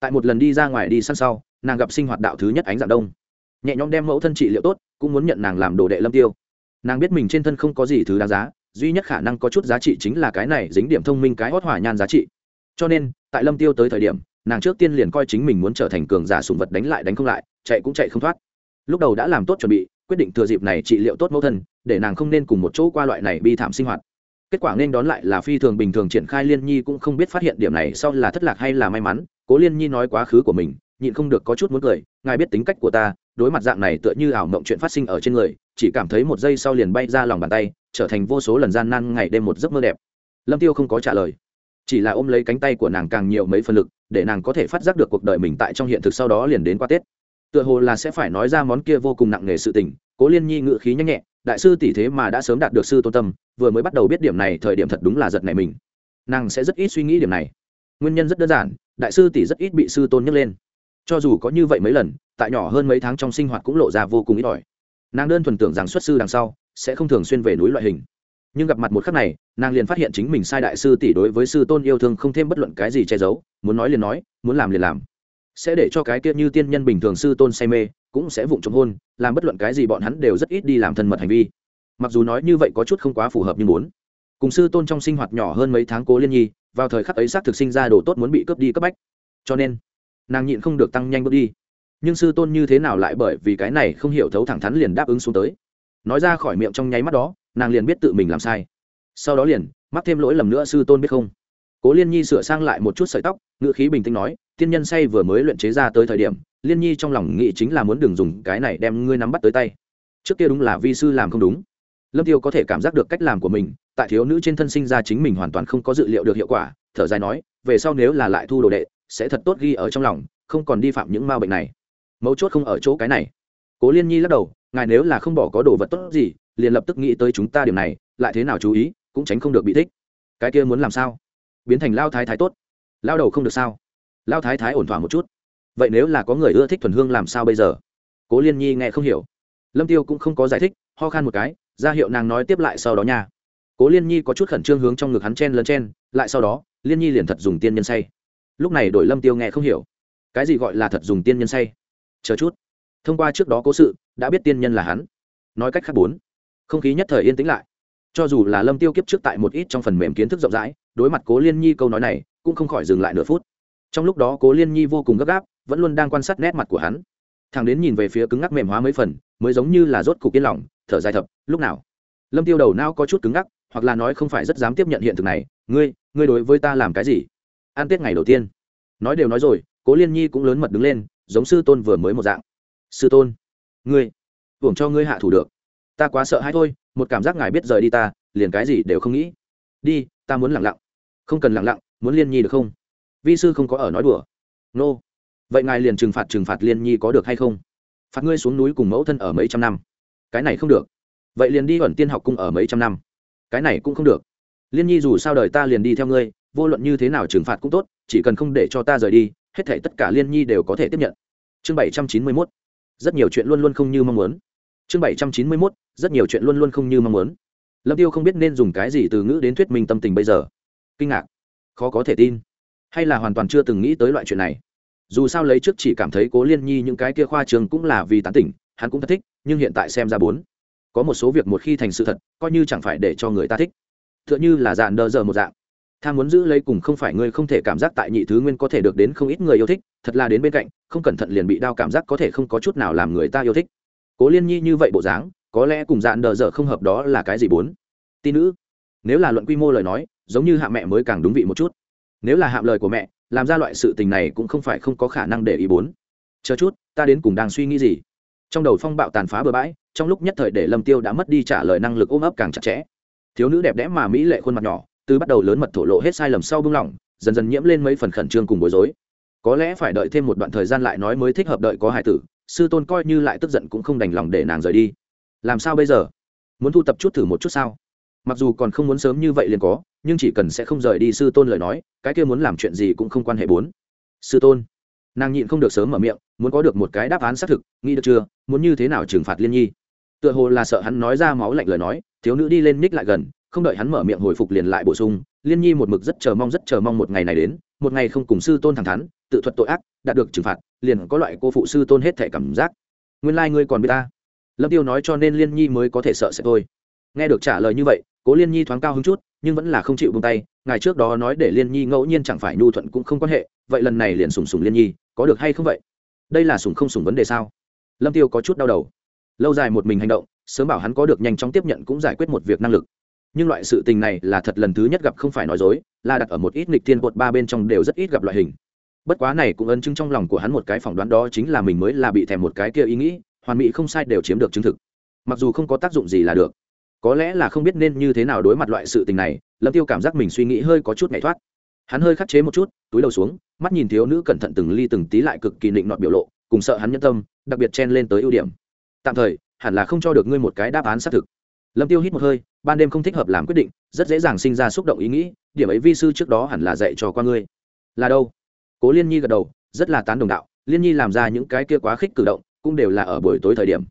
tại một lần đi ra ngoài đi săn sau, nàng gặp sinh hoạt đạo thứ nhất ánh dạng đông. Nhẹ nhõm đem mẫu thân trị liệu tốt, cũng muốn nhận nàng làm đồ đệ lâm tiêu. Nàng biết mình trên thân không có gì thứ đáng giá, duy nhất khả năng có chút giá trị chính là cái này dính điểm thông minh cái hót hỏa nhan giá trị. Cho nên, tại lâm tiêu tới thời điểm, nàng trước tiên liền coi chính mình muốn trở thành cường giả sùng vật đánh lại đánh không lại, chạy cũng chạy không thoát. Lúc đầu đã làm tốt chuẩn bị quyết định thừa dịp này trị liệu tốt mẫu thân, để nàng không nên cùng một chỗ qua loại này bi thảm sinh hoạt. Kết quả nên đón lại là phi thường bình thường triển khai liên nhi cũng không biết phát hiện điểm này sau là thất lạc hay là may mắn, cố liên nhi nói quá khứ của mình, nhịn không được có chút muốn cười, ngài biết tính cách của ta, đối mặt dạng này tựa như ảo mộng chuyện phát sinh ở trên người, chỉ cảm thấy một giây sau liền bay ra lòng bàn tay, trở thành vô số lần gian nan ngày đêm một giấc mơ đẹp. Lâm tiêu không có trả lời, chỉ là ôm lấy cánh tay của nàng càng nhiều mấy phần lực, để nàng có thể phát giác được cuộc đời mình tại trong hiện thực sau đó liền đến qua tết tựa hồ là sẽ phải nói ra món kia vô cùng nặng nề sự tình, cố liên nhi ngự khí nhanh nhẹ, đại sư tỷ thế mà đã sớm đạt được sư tôn tâm, vừa mới bắt đầu biết điểm này thời điểm thật đúng là giật này mình. Nàng sẽ rất ít suy nghĩ điểm này. Nguyên nhân rất đơn giản, đại sư tỷ rất ít bị sư tôn nhắc lên. Cho dù có như vậy mấy lần, tại nhỏ hơn mấy tháng trong sinh hoạt cũng lộ ra vô cùng ít ỏi. Nàng đơn thuần tưởng rằng xuất sư đằng sau, sẽ không thường xuyên về núi loại hình. Nhưng gặp mặt một khắc này, nàng liền phát hiện chính mình sai đại sư tỷ đối với sư tôn yêu thương không thêm bất luận cái gì che giấu, muốn nói liền nói, muốn làm liền làm sẽ để cho cái kia như tiên nhân bình thường sư tôn say mê, cũng sẽ vụng trộm hôn, làm bất luận cái gì bọn hắn đều rất ít đi làm thân mật hành vi. Mặc dù nói như vậy có chút không quá phù hợp như muốn. Cùng sư tôn trong sinh hoạt nhỏ hơn mấy tháng cố liên nhi, vào thời khắc ấy xác thực sinh ra đồ tốt muốn bị cướp đi cấp bách. Cho nên, nàng nhịn không được tăng nhanh bước đi. Nhưng sư tôn như thế nào lại bởi vì cái này không hiểu thấu thẳng thắn liền đáp ứng xuống tới. Nói ra khỏi miệng trong nháy mắt đó, nàng liền biết tự mình làm sai. Sau đó liền, mắc thêm lỗi lầm nữa sư tôn biết không? Cố liên nhi sửa sang lại một chút sợi tóc ngựa khí bình tĩnh nói, tiên nhân say vừa mới luyện chế ra tới thời điểm, liên nhi trong lòng nghĩ chính là muốn đừng dùng cái này đem ngươi nắm bắt tới tay. Trước kia đúng là vi sư làm không đúng. Lâm tiêu có thể cảm giác được cách làm của mình, tại thiếu nữ trên thân sinh ra chính mình hoàn toàn không có dự liệu được hiệu quả, thở dài nói, về sau nếu là lại thu đồ đệ, sẽ thật tốt ghi ở trong lòng, không còn đi phạm những ma bệnh này. Mấu chốt không ở chỗ cái này. Cố liên nhi lắc đầu, ngài nếu là không bỏ có đồ vật tốt gì, liền lập tức nghĩ tới chúng ta điểm này, lại thế nào chú ý, cũng tránh không được bị thích. Cái kia muốn làm sao? Biến thành lao thái thái tốt. Lao đầu không được sao? Lao thái thái ổn thỏa một chút. Vậy nếu là có người ưa thích thuần hương làm sao bây giờ? Cố liên nhi nghe không hiểu. Lâm tiêu cũng không có giải thích, ho khan một cái, ra hiệu nàng nói tiếp lại sau đó nha. Cố liên nhi có chút khẩn trương hướng trong ngực hắn chen lấn chen, lại sau đó, liên nhi liền thật dùng tiên nhân say. Lúc này đổi lâm tiêu nghe không hiểu. Cái gì gọi là thật dùng tiên nhân say? Chờ chút. Thông qua trước đó cố sự, đã biết tiên nhân là hắn. Nói cách khác bốn, không khí nhất thời yên tĩnh lại. Cho dù là lâm tiêu kiếp trước tại một ít trong phần mềm kiến thức rộng rãi đối mặt cố liên nhi câu nói này, cũng không khỏi dừng lại nửa phút. Trong lúc đó cố liên nhi vô cùng gấp gáp, vẫn luôn đang quan sát nét mặt của hắn. Thằng đến nhìn về phía cứng ngắc mềm hóa mấy phần, mới giống như là rốt cục yên lòng, thở dài thập, lúc nào? Lâm tiêu đầu não có chút cứng ngắc, hoặc là nói không phải rất dám tiếp nhận hiện thực này, ngươi ngươi đối với ta làm cái gì? An tết ngày đầu tiên. Nói đều nói rồi, cố liên nhi cũng lớn mật đứng lên, giống sư tôn vừa mới một dạng. Sư tôn, ngươi, hưởng cho ngươi hạ thủ được. Ta quá sợ hãi thôi, một cảm giác ngài biết rời đi ta, liền cái gì đều không nghĩ. Đi, ta muốn lặng lặng không cần lặng lặng, muốn liên nhi được không? Vi sư không có ở nói đùa. Nô、no. vậy ngài liền trừng phạt trừng phạt liên nhi có được hay không? Phạt ngươi xuống núi cùng mẫu thân ở mấy trăm năm. Cái này không được. Vậy liền đi ẩn tiên học cung ở mấy trăm năm. Cái này cũng không được. Liên nhi dù sao đời ta liền đi theo ngươi, vô luận như thế nào trừng phạt cũng tốt, chỉ cần không để cho ta rời đi, hết thể tất cả liên nhi đều có thể tiếp nhận. Chương bảy trăm chín mươi mốt. Rất nhiều chuyện luôn luôn không như mong muốn. Chương bảy trăm chín mươi mốt. Rất nhiều chuyện luôn luôn không như mong muốn. Lâm tiêu không biết nên dùng cái gì từ ngữ đến thuyết minh tâm tình bây giờ kinh ngạc. Khó có thể tin. Hay là hoàn toàn chưa từng nghĩ tới loại chuyện này. Dù sao lấy trước chỉ cảm thấy cố liên nhi những cái kia khoa trường cũng là vì tán tỉnh, hắn cũng thật thích, nhưng hiện tại xem ra bốn. Có một số việc một khi thành sự thật, coi như chẳng phải để cho người ta thích. T h ư ợ n h ư là dạn đờ giờ một dạng. Tham muốn giữ lấy cùng không phải ngươi không thể cảm giác tại nhị thứ nguyên có thể được đến không ít người yêu thích, thật là đến bên cạnh, không cẩn thận liền bị đau cảm giác có thể không có chút nào làm người ta yêu thích. Cố liên nhi như vậy bộ dáng, có lẽ cùng dạn đờ giờ không hợp đó là cái gì bốn. Tin nữ, nếu là luận quy mô lời nói giống như hạ mẹ mới càng đúng vị một chút. Nếu là hạm lời của mẹ, làm ra loại sự tình này cũng không phải không có khả năng để ý bốn. Chờ chút, ta đến cùng đang suy nghĩ gì? Trong đầu phong bạo tàn phá bừa bãi, trong lúc nhất thời để lâm tiêu đã mất đi trả lời năng lực ôm ấp càng chặt chẽ. Thiếu nữ đẹp đẽ mà mỹ lệ khuôn mặt nhỏ, từ bắt đầu lớn mật thổ lộ hết sai lầm sau bưng lỏng, dần dần nhiễm lên mấy phần khẩn trương cùng bối rối. Có lẽ phải đợi thêm một đoạn thời gian lại nói mới thích hợp đợi có hải tử, sư tôn coi như lại tức giận cũng không đành lòng để nàng rời đi. Làm sao bây giờ? Muốn thu tập chút thử một chút sao? Mặc dù còn không muốn sớm như vậy liền có, nhưng chỉ cần sẽ không rời đi sư tôn lời nói, cái kia muốn làm chuyện gì cũng không quan hệ bốn. Sư tôn. Nàng nhịn không được sớm mở miệng, muốn có được một cái đáp án xác thực, nghĩ được chưa, muốn như thế nào trừng phạt liên nhi? Tựa hồ là sợ hắn nói ra máu lạnh lời nói, thiếu nữ đi lên ních lại gần, không đợi hắn mở miệng hồi phục liền lại bổ sung, liên nhi một mực rất chờ mong, rất chờ mong một ngày này đến, một ngày không cùng sư tôn thẳng thắn, tự thuật tội ác, đạt được trừng phạt, liền có loại cô phụ sư tôn hết thể cảm giác. Nguyên lai、like、ngươi còn biết ta. Lâm tiêu nói cho nên liên nhi mới có thể sợ sẽ thôi. Nghe được trả lời như vậy cố liên nhi thoáng cao hứng chút, nhưng vẫn là không chịu buông tay, Ngài trước đó nói để liên nhi ngẫu nhiên chẳng phải nhu thuận cũng không quan hệ, vậy lần này liền sùng sùng liên nhi, có được hay không vậy? Đây là sùng không sùng vấn đề sao? Lâm tiêu có chút đau đầu. Lâu dài một mình hành động, sớm bảo hắn có được nhanh chóng tiếp nhận cũng giải quyết một việc năng lực. Nhưng loại sự tình này là thật lần thứ nhất gặp không phải nói dối, là đặt ở một ít nghịch thiên cột ba bên trong đều rất ít gặp loại hình. Bất quá này cũng ấn chứng trong lòng của hắn một cái phỏng đoán đó chính là mình mới là bị thèm một cái kia ý nghĩ, hoàn mỹ không sai đều chiếm được chứng thực. Mặc dù không có tác dụng gì là được có lẽ là không biết nên như thế nào đối mặt loại sự tình này, lâm tiêu cảm giác mình suy nghĩ hơi có chút nhảy thoát. Hắn hơi khắc chế một chút, túi đầu xuống, mắt nhìn thiếu nữ cẩn thận từng ly từng tí lại cực kỳ định nọt biểu lộ, cùng sợ hắn nhân tâm, đặc biệt chen lên tới ưu điểm. Tạm thời, hẳn là không cho được ngươi một cái đáp án xác thực. Lâm tiêu hít một hơi, ban đêm không thích hợp làm quyết định, rất dễ dàng sinh ra xúc động ý nghĩ, điểm ấy vi sư trước đó hẳn là dạy cho qua ngươi. Là đâu? Cố liên nhi gật đầu, rất là tán đồng đạo, liên nhi làm ra những cái kia quá khích cử động, cũng đều là ở buổi tối thời điểm.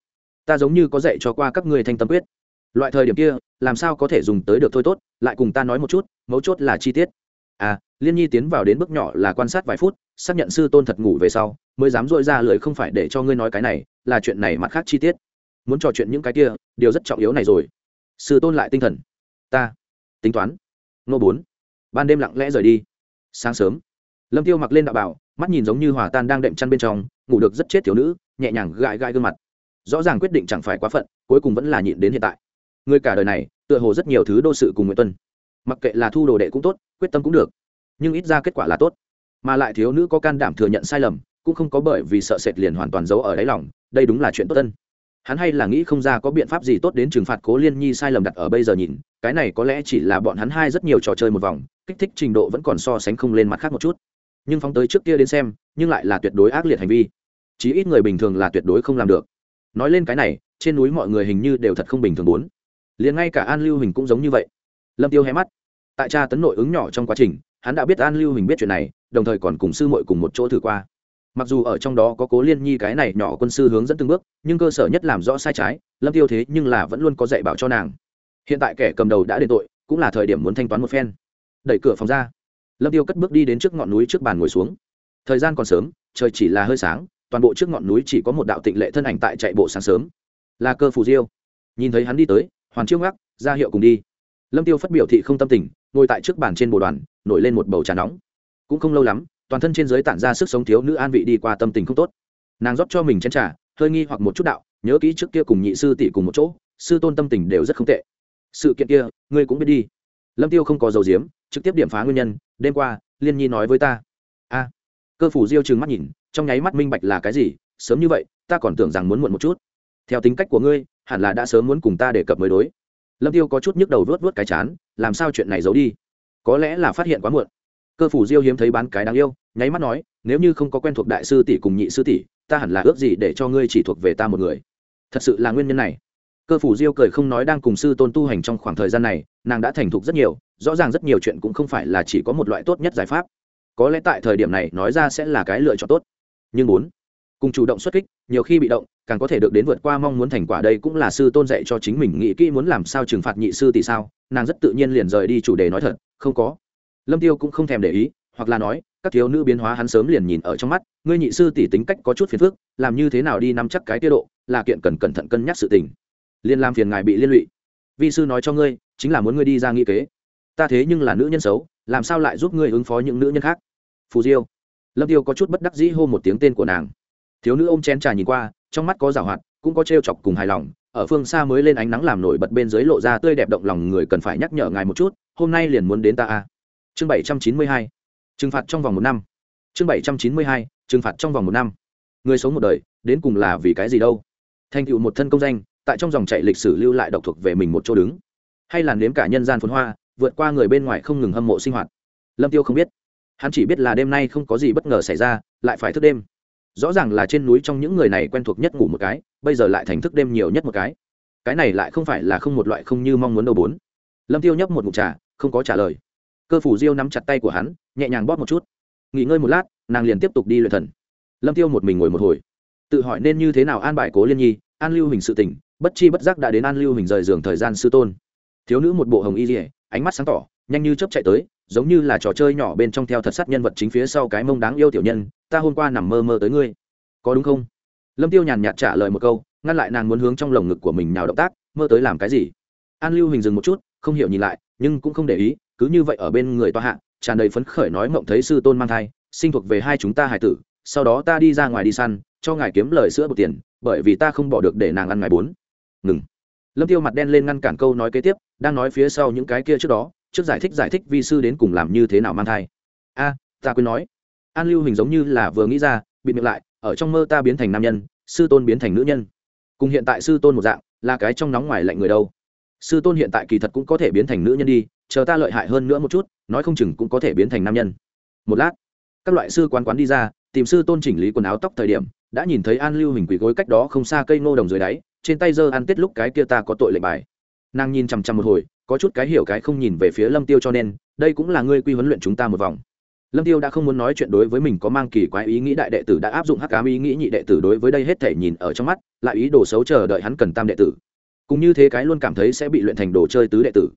Ta giống như có dạy cho qua các ngươi thanh tâm quyết loại thời điểm kia, làm sao có thể dùng tới được thôi tốt, lại cùng ta nói một chút, mấu chốt là chi tiết. À liên nhi tiến vào đến bước nhỏ là quan sát vài phút, xác nhận sư tôn thật ngủ về sau, mới dám dội ra lời không phải để cho ngươi nói cái này, là chuyện này mặt khác chi tiết. Muốn trò chuyện những cái kia, điều rất trọng yếu này rồi. Sư tôn lại tinh thần. Ta. Tính toán. Nô bốn. Ban đêm lặng lẽ rời đi. Sáng sớm. Lâm tiêu mặc lên đạo bảo, mắt nhìn giống như hòa tan đang đệm chăn bên trong, ngủ được rất chết thiếu nữ, nhẹ nhàng gãi gãi gương mặt. Rõ ràng quyết định chẳng phải quá phận, cuối cùng vẫn là nhịn đến hiện tại người cả đời này, tựa hồ rất nhiều thứ đô sự cùng nguyễn tuân. Mặc kệ là thu đồ đệ cũng tốt, quyết tâm cũng được. Nhưng ít ra kết quả là tốt. Mà lại thiếu nữ có can đảm thừa nhận sai lầm, cũng không có bởi vì sợ sệt liền hoàn toàn giấu ở đáy lòng, đây đúng là chuyện tốt tân hắn hay là nghĩ không ra có biện pháp gì tốt đến trừng phạt cố liên nhi sai lầm đặt ở bây giờ nhìn, cái này có lẽ chỉ là bọn hắn hai rất nhiều trò chơi một vòng, kích thích trình độ vẫn còn so sánh không lên mặt khác một chút. Nhưng phóng tới trước kia đến xem, nhưng lại là tuyệt đối ác liệt hành vi. Chí ít người bình thường là tuyệt đối không làm được. Nói lên cái này, trên núi mọi người hình như đều thật không bình thường muốn liền ngay cả an lưu hình cũng giống như vậy. Lâm tiêu hé mắt. Tại cha tấn nội ứng nhỏ trong quá trình, hắn đã biết an lưu hình biết chuyện này, đồng thời còn cùng sư muội cùng một chỗ thử qua. Mặc dù ở trong đó có cố liên nhi cái này nhỏ quân sư hướng dẫn từng bước, nhưng cơ sở nhất làm rõ sai trái, lâm tiêu thế nhưng là vẫn luôn có dạy bảo cho nàng. Hiện tại kẻ cầm đầu đã đền tội, cũng là thời điểm muốn thanh toán một phen. Đẩy cửa phòng ra. Lâm tiêu cất bước đi đến trước ngọn núi trước bàn ngồi xuống. Thời gian còn sớm, trời chỉ là hơi sáng, toàn bộ trước ngọn núi chỉ có một đạo tịnh lệ thân ảnh tại chạy bộ sáng sớm. Là cơ phù diêu. Nhìn thấy hắn đi tới hoàn chiêu ngắc, ra hiệu cùng đi. Lâm tiêu phát biểu thị không tâm tình, ngồi tại trước bàn trên bồ đoàn, nổi lên một bầu trà nóng. Cũng không lâu lắm, toàn thân trên giới tản ra sức sống thiếu nữ an vị đi qua tâm tình không tốt. Nàng rót cho mình chén trà, hơi nghi hoặc một chút đạo, nhớ kỹ trước kia cùng nhị sư tỷ cùng một chỗ, sư tôn tâm tình đều rất không tệ. Sự kiện kia, ngươi cũng biết đi. Lâm tiêu không có dầu diếm trực tiếp điểm phá nguyên nhân, đêm qua, liên nhi nói với ta. A. Cơ phủ diêu trừng mắt nhìn, trong nháy mắt minh bạch là cái gì, sớm như vậy, ta còn tưởng rằng muốn muộn một chút. Theo tính cách của ngươi hẳn là đã sớm muốn cùng ta đề cập mới đối. Lâm tiêu có chút nhức đầu vớt vớt cái chán, làm sao chuyện này giấu đi? Có lẽ là phát hiện quá muộn. Cơ phủ diêu hiếm thấy bán cái đáng yêu, nháy mắt nói, nếu như không có quen thuộc đại sư tỷ cùng nhị sư tỷ, ta hẳn là ước gì để cho ngươi chỉ thuộc về ta một người. Thật sự là nguyên nhân này. Cơ phủ diêu cười không nói đang cùng sư tôn tu hành trong khoảng thời gian này, nàng đã thành thục rất nhiều, rõ ràng rất nhiều chuyện cũng không phải là chỉ có một loại tốt nhất giải pháp. Có lẽ tại thời điểm này nói ra sẽ là cái lựa chọn tốt. Nhưng bốn cùng chủ động xuất kích, nhiều khi bị động, càng có thể được đến vượt qua mong muốn thành quả đây cũng là sư tôn dạy cho chính mình nghĩ kỹ muốn làm sao trừng phạt nhị sư tỷ sao, nàng rất tự nhiên liền rời đi chủ đề nói thật, không có. Lâm tiêu cũng không thèm để ý, hoặc là nói, các thiếu nữ biến hóa hắn sớm liền nhìn ở trong mắt, ngươi nhị sư tỷ tính cách có chút phiền phức, làm như thế nào đi nắm chắc cái tiết độ, là kiện cần cẩn thận cân nhắc sự tình. Liên làm phiền ngài bị liên lụy. Vi sư nói cho ngươi, chính là muốn ngươi đi ra nghị kế. Ta thế nhưng là nữ nhân xấu, làm sao lại giúp ngươi ứng phó những nữ nhân khác? Phù diêu. Lâm tiêu có chút bất đắc dĩ hô một tiếng tên của nàng thiếu nữ ôm chén trà nhìn qua, trong mắt có giảo hoạt, cũng có trêu chọc cùng hài lòng. Ở phương xa mới lên ánh nắng làm nổi bật bên dưới lộ ra tươi đẹp động lòng người cần phải nhắc nhở ngài một chút, hôm nay liền muốn đến ta a. Chương bảy trăm chín mươi hai. Trừng phạt trong vòng một năm. Chương bảy trăm chín mươi hai. Trừng phạt trong vòng một năm. Người sống một đời, đến cùng là vì cái gì đâu? Thành tựu một thân công danh, tại trong dòng chạy lịch sử lưu lại độc thuộc về mình một chỗ đứng. Hay là nếm cả nhân gian phồn hoa, vượt qua người bên ngoài không ngừng hâm mộ sinh hoạt. Lâm tiêu không biết. Hắn chỉ biết là đêm nay không có gì bất ngờ xảy ra, lại phải thức đêm rõ ràng là trên núi trong những người này quen thuộc nhất ngủ một cái, bây giờ lại thành thức đêm nhiều nhất một cái. Cái này lại không phải là không một loại không như mong muốn đâu bốn. Lâm tiêu nhấp một ngụm trà, không có trả lời. Cơ phủ diêu nắm chặt tay của hắn, nhẹ nhàng bóp một chút. Nghỉ ngơi một lát, nàng liền tiếp tục đi luyện thần. Lâm tiêu một mình ngồi một hồi. Tự hỏi nên như thế nào an bài cố liên nhi, an lưu hình sự tỉnh bất chi bất giác đã đến an lưu hình rời giường thời gian sư tôn. Thiếu nữ một bộ hồng y rỉa ánh mắt sáng tỏ, nhanh như chớp chạy tới giống như là trò chơi nhỏ bên trong theo thật sát nhân vật chính phía sau cái mông đáng yêu tiểu nhân, ta hôm qua nằm mơ mơ tới ngươi. Có đúng không? Lâm tiêu nhàn nhạt trả lời một câu, ngăn lại nàng muốn hướng trong lồng ngực của mình nào động tác, mơ tới làm cái gì? An lưu hình dừng một chút, không hiểu nhìn lại, nhưng cũng không để ý, cứ như vậy ở bên người toa hạ, tràn đầy phấn khởi nói mộng thấy sư tôn mang thai, sinh thuộc về hai chúng ta hải tử, sau đó ta đi ra ngoài đi săn, cho ngài kiếm lời sữa bột tiền, bởi vì ta không bỏ được để nàng ăn ngài bốn. Ngừng. Lâm tiêu mặt đen lên ngăn cản câu nói kế tiếp, đang nói phía sau những cái kia trước đó trước giải thích giải thích vi sư đến cùng làm như thế nào mang thai. A, ta quên nói. An lưu hình giống như là vừa nghĩ ra bị miệng lại, ở trong mơ ta biến thành nam nhân, sư tôn biến thành nữ nhân. Cùng hiện tại sư tôn một dạng, là cái trong nóng ngoài lạnh người đâu. Sư tôn hiện tại kỳ thật cũng có thể biến thành nữ nhân đi, chờ ta lợi hại hơn nữa một chút, nói không chừng cũng có thể biến thành nam nhân. Một lát, các loại sư quán quán đi ra, tìm sư tôn chỉnh lý quần áo tóc thời điểm, đã nhìn thấy an lưu hình quỳ gối cách đó không xa cây ngô đồng dưới đáy, trên tay giơ ăn tết lúc cái kia ta có tội lệnh bài. Nàng nhìn chằm chằm một hồi có chút cái hiểu cái không nhìn về phía lâm tiêu cho nên, đây cũng là ngươi quy huấn luyện chúng ta một vòng. Lâm tiêu đã không muốn nói chuyện đối với mình có mang kỳ quái ý nghĩ đại đệ tử đã áp dụng hắc ám ý nghĩ nhị đệ tử đối với đây hết thể nhìn ở trong mắt, lại ý đồ xấu chờ đợi hắn cần tam đệ tử. Cũng như thế cái luôn cảm thấy sẽ bị luyện thành đồ chơi tứ đệ tử.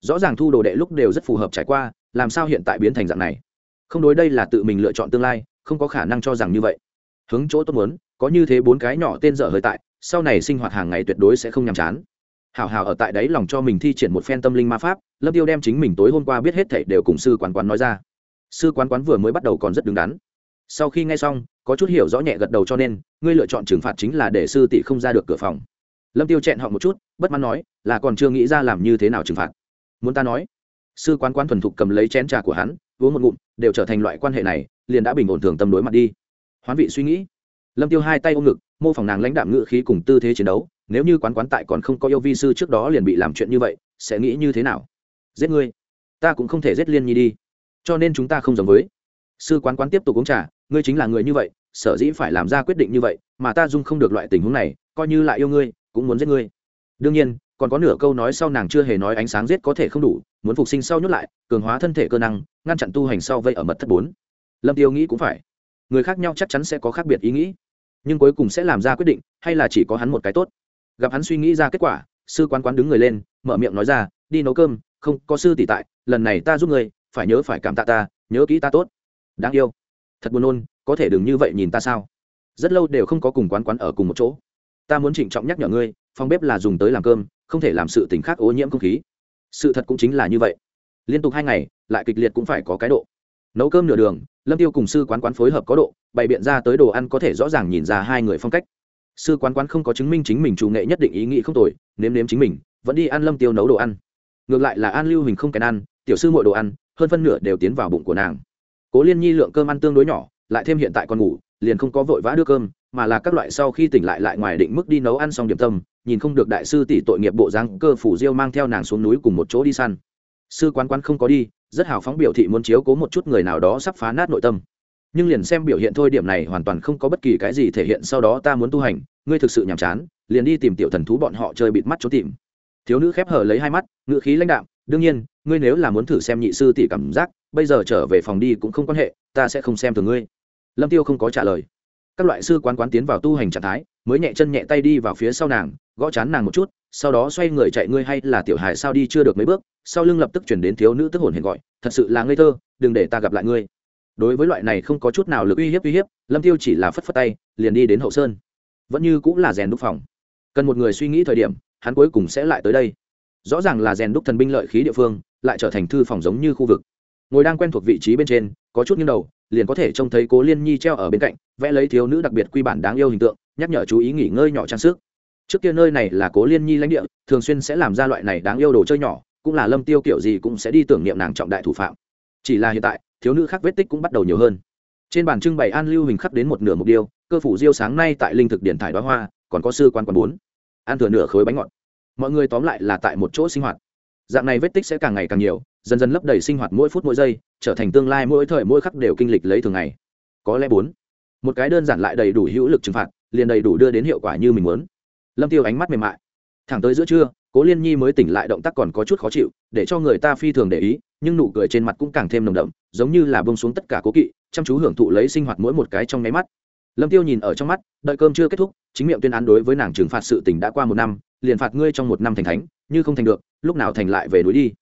Rõ ràng thu đồ đệ lúc đều rất phù hợp trải qua, làm sao hiện tại biến thành dạng này? Không đối đây là tự mình lựa chọn tương lai, không có khả năng cho rằng như vậy. Hướng chỗ tốt muốn, có như thế bốn cái nhỏ tên dở hơi tại, sau này sinh hoạt hàng ngày tuyệt đối sẽ không nhàm chán hảo hảo ở tại đấy lòng cho mình thi triển một phen tâm linh ma pháp, lâm tiêu đem chính mình tối hôm qua biết hết thảy đều cùng sư quán quán nói ra. Sư quán quán vừa mới bắt đầu còn rất đứng đắn. Sau khi nghe xong, có chút hiểu rõ nhẹ gật đầu cho nên, ngươi lựa chọn trừng phạt chính là để sư tỷ không ra được cửa phòng. Lâm tiêu chẹn họ một chút, bất mãn nói, là còn chưa nghĩ ra làm như thế nào trừng phạt. Muốn ta nói? Sư quán quán thuần thục cầm lấy chén trà của hắn, uống một ngụm, đều trở thành loại quan hệ này, liền đã bình ổn thường tâm đối mặt đi. Hoán vị suy nghĩ. Lâm tiêu hai tay ôm ngực, mô phỏng nàng lãnh đạm ngự khí cùng tư thế chiến đấu nếu như quán quán tại còn không có yêu vi sư trước đó liền bị làm chuyện như vậy, sẽ nghĩ như thế nào? Giết ngươi. Ta cũng không thể giết liên nhi đi. Cho nên chúng ta không giống với. Sư quán quán tiếp tục uống trà, ngươi chính là người như vậy, sở dĩ phải làm ra quyết định như vậy, mà ta dung không được loại tình huống này, coi như lại yêu ngươi, cũng muốn giết ngươi. Đương nhiên, còn có nửa câu nói sau nàng chưa hề nói ánh sáng giết có thể không đủ, muốn phục sinh sau nhốt lại, cường hóa thân thể cơ năng, ngăn chặn tu hành sau vây ở mật thất bốn. Lâm tiêu nghĩ cũng phải. Người khác nhau chắc chắn sẽ có khác biệt ý nghĩ, nhưng cuối cùng sẽ làm ra quyết định, hay là chỉ có hắn một cái tốt gặp hắn suy nghĩ ra kết quả, sư quán quán đứng người lên, mở miệng nói ra, đi nấu cơm, không, có sư tỷ tại, lần này ta giúp người phải nhớ phải cảm tạ ta, nhớ kỹ ta tốt. Đáng yêu. Thật buồn nôn, có thể đừng như vậy nhìn ta sao? Rất lâu đều không có cùng quán quán ở cùng một chỗ. Ta muốn trịnh trọng nhắc nhở ngươi, phòng bếp là dùng tới làm cơm, không thể làm sự tình khác ô nhiễm không khí. Sự thật cũng chính là như vậy. Liên tục hai ngày, lại kịch liệt cũng phải có cái độ. Nấu cơm nửa đường, lâm tiêu cùng sư quán quán phối hợp có độ, bày biện ra tới đồ ăn có thể rõ ràng nhìn ra hai người phong cách sư quán quán không có chứng minh chính mình chủ nghệ nhất định ý nghĩ không tồi, nếm nếm chính mình, vẫn đi ăn lâm tiêu nấu đồ ăn. Ngược lại là an lưu hình không kèn ăn, tiểu sư mọi đồ ăn, hơn phân nửa đều tiến vào bụng của nàng. Cố liên nhi lượng cơm ăn tương đối nhỏ, lại thêm hiện tại còn ngủ, liền không có vội vã đưa cơm, mà là các loại sau khi tỉnh lại lại ngoài định mức đi nấu ăn xong điểm tâm, nhìn không được đại sư tỷ tội nghiệp bộ dáng, cơ phủ diêu mang theo nàng xuống núi cùng một chỗ đi săn. Sư quán quán không có đi, rất hào phóng biểu thị muốn chiếu cố một chút người nào đó sắp phá nát nội tâm nhưng liền xem biểu hiện thôi, điểm này hoàn toàn không có bất kỳ cái gì thể hiện, sau đó ta muốn tu hành, ngươi thực sự nhàm chán, liền đi tìm tiểu thần thú bọn họ chơi bịt mắt trốn tìm. Thiếu nữ khép hở lấy hai mắt ngự khí lãnh đạm, đương nhiên, ngươi nếu là muốn thử xem nhị sư tỷ cảm giác, bây giờ trở về phòng đi cũng không quan hệ, ta sẽ không xem thường ngươi. Lâm tiêu không có trả lời. Các loại sư quán quán tiến vào tu hành trạng thái, mới nhẹ chân nhẹ tay đi vào phía sau nàng, gõ chán nàng một chút, sau đó xoay người chạy, ngươi hay là tiểu hài sao đi chưa được mấy bước? Sau lưng lập tức chuyển đến thiếu nữ tức hồn hển gọi, thật sự là ngây thơ, đừng để ta gặp lại ngươi đối với loại này không có chút nào lực uy hiếp uy hiếp, lâm tiêu chỉ là phất phất tay, liền đi đến hậu sơn. Vẫn như cũng là rèn đúc phòng. Cần một người suy nghĩ thời điểm, hắn cuối cùng sẽ lại tới đây. Rõ ràng là rèn đúc thần binh lợi khí địa phương, lại trở thành thư phòng giống như khu vực. Ngồi đang quen thuộc vị trí bên trên, có chút nghiêng đầu, liền có thể trông thấy cố liên nhi treo ở bên cạnh, vẽ lấy thiếu nữ đặc biệt quy bản đáng yêu hình tượng, nhắc nhở chú ý nghỉ ngơi nhỏ trang sức. Trước kia nơi này là cố liên nhi lãnh địa, thường xuyên sẽ làm ra loại này đáng yêu đồ chơi nhỏ, cũng là lâm tiêu kiểu gì cũng sẽ đi tưởng niệm nàng trọng đại thủ phạm. Chỉ là hiện tại thiếu nữ khác vết tích cũng bắt đầu nhiều hơn. Trên bàn trưng bày an lưu hình khắc đến một nửa mục điêu cơ phủ diêu sáng nay tại linh thực điện thải đoá hoa, còn có sư quan quán bốn. Ăn thừa nửa khối bánh ngọt. Mọi người tóm lại là tại một chỗ sinh hoạt. Dạng này vết tích sẽ càng ngày càng nhiều, dần dần lấp đầy sinh hoạt mỗi phút mỗi giây, trở thành tương lai mỗi thời mỗi khắc đều kinh lịch lấy thường ngày. Có lẽ bốn. Một cái đơn giản lại đầy đủ hữu lực trừng phạt, liền đầy đủ đưa đến hiệu quả như mình muốn. Lâm tiêu ánh mắt mềm mại. Thẳng tới giữa trưa, cố liên nhi mới tỉnh lại động tác còn có chút khó chịu, để cho người ta phi thường để ý, nhưng nụ cười trên mặt cũng càng thêm nồng đậm giống như là bông xuống tất cả cố kỵ, chăm chú hưởng thụ lấy sinh hoạt mỗi một cái trong nháy mắt. Lâm tiêu nhìn ở trong mắt, đợi cơm chưa kết thúc, chính miệng tuyên án đối với nàng trừng phạt sự tình đã qua một năm, liền phạt ngươi trong một năm thành thánh, như không thành được, lúc nào thành lại về núi đi.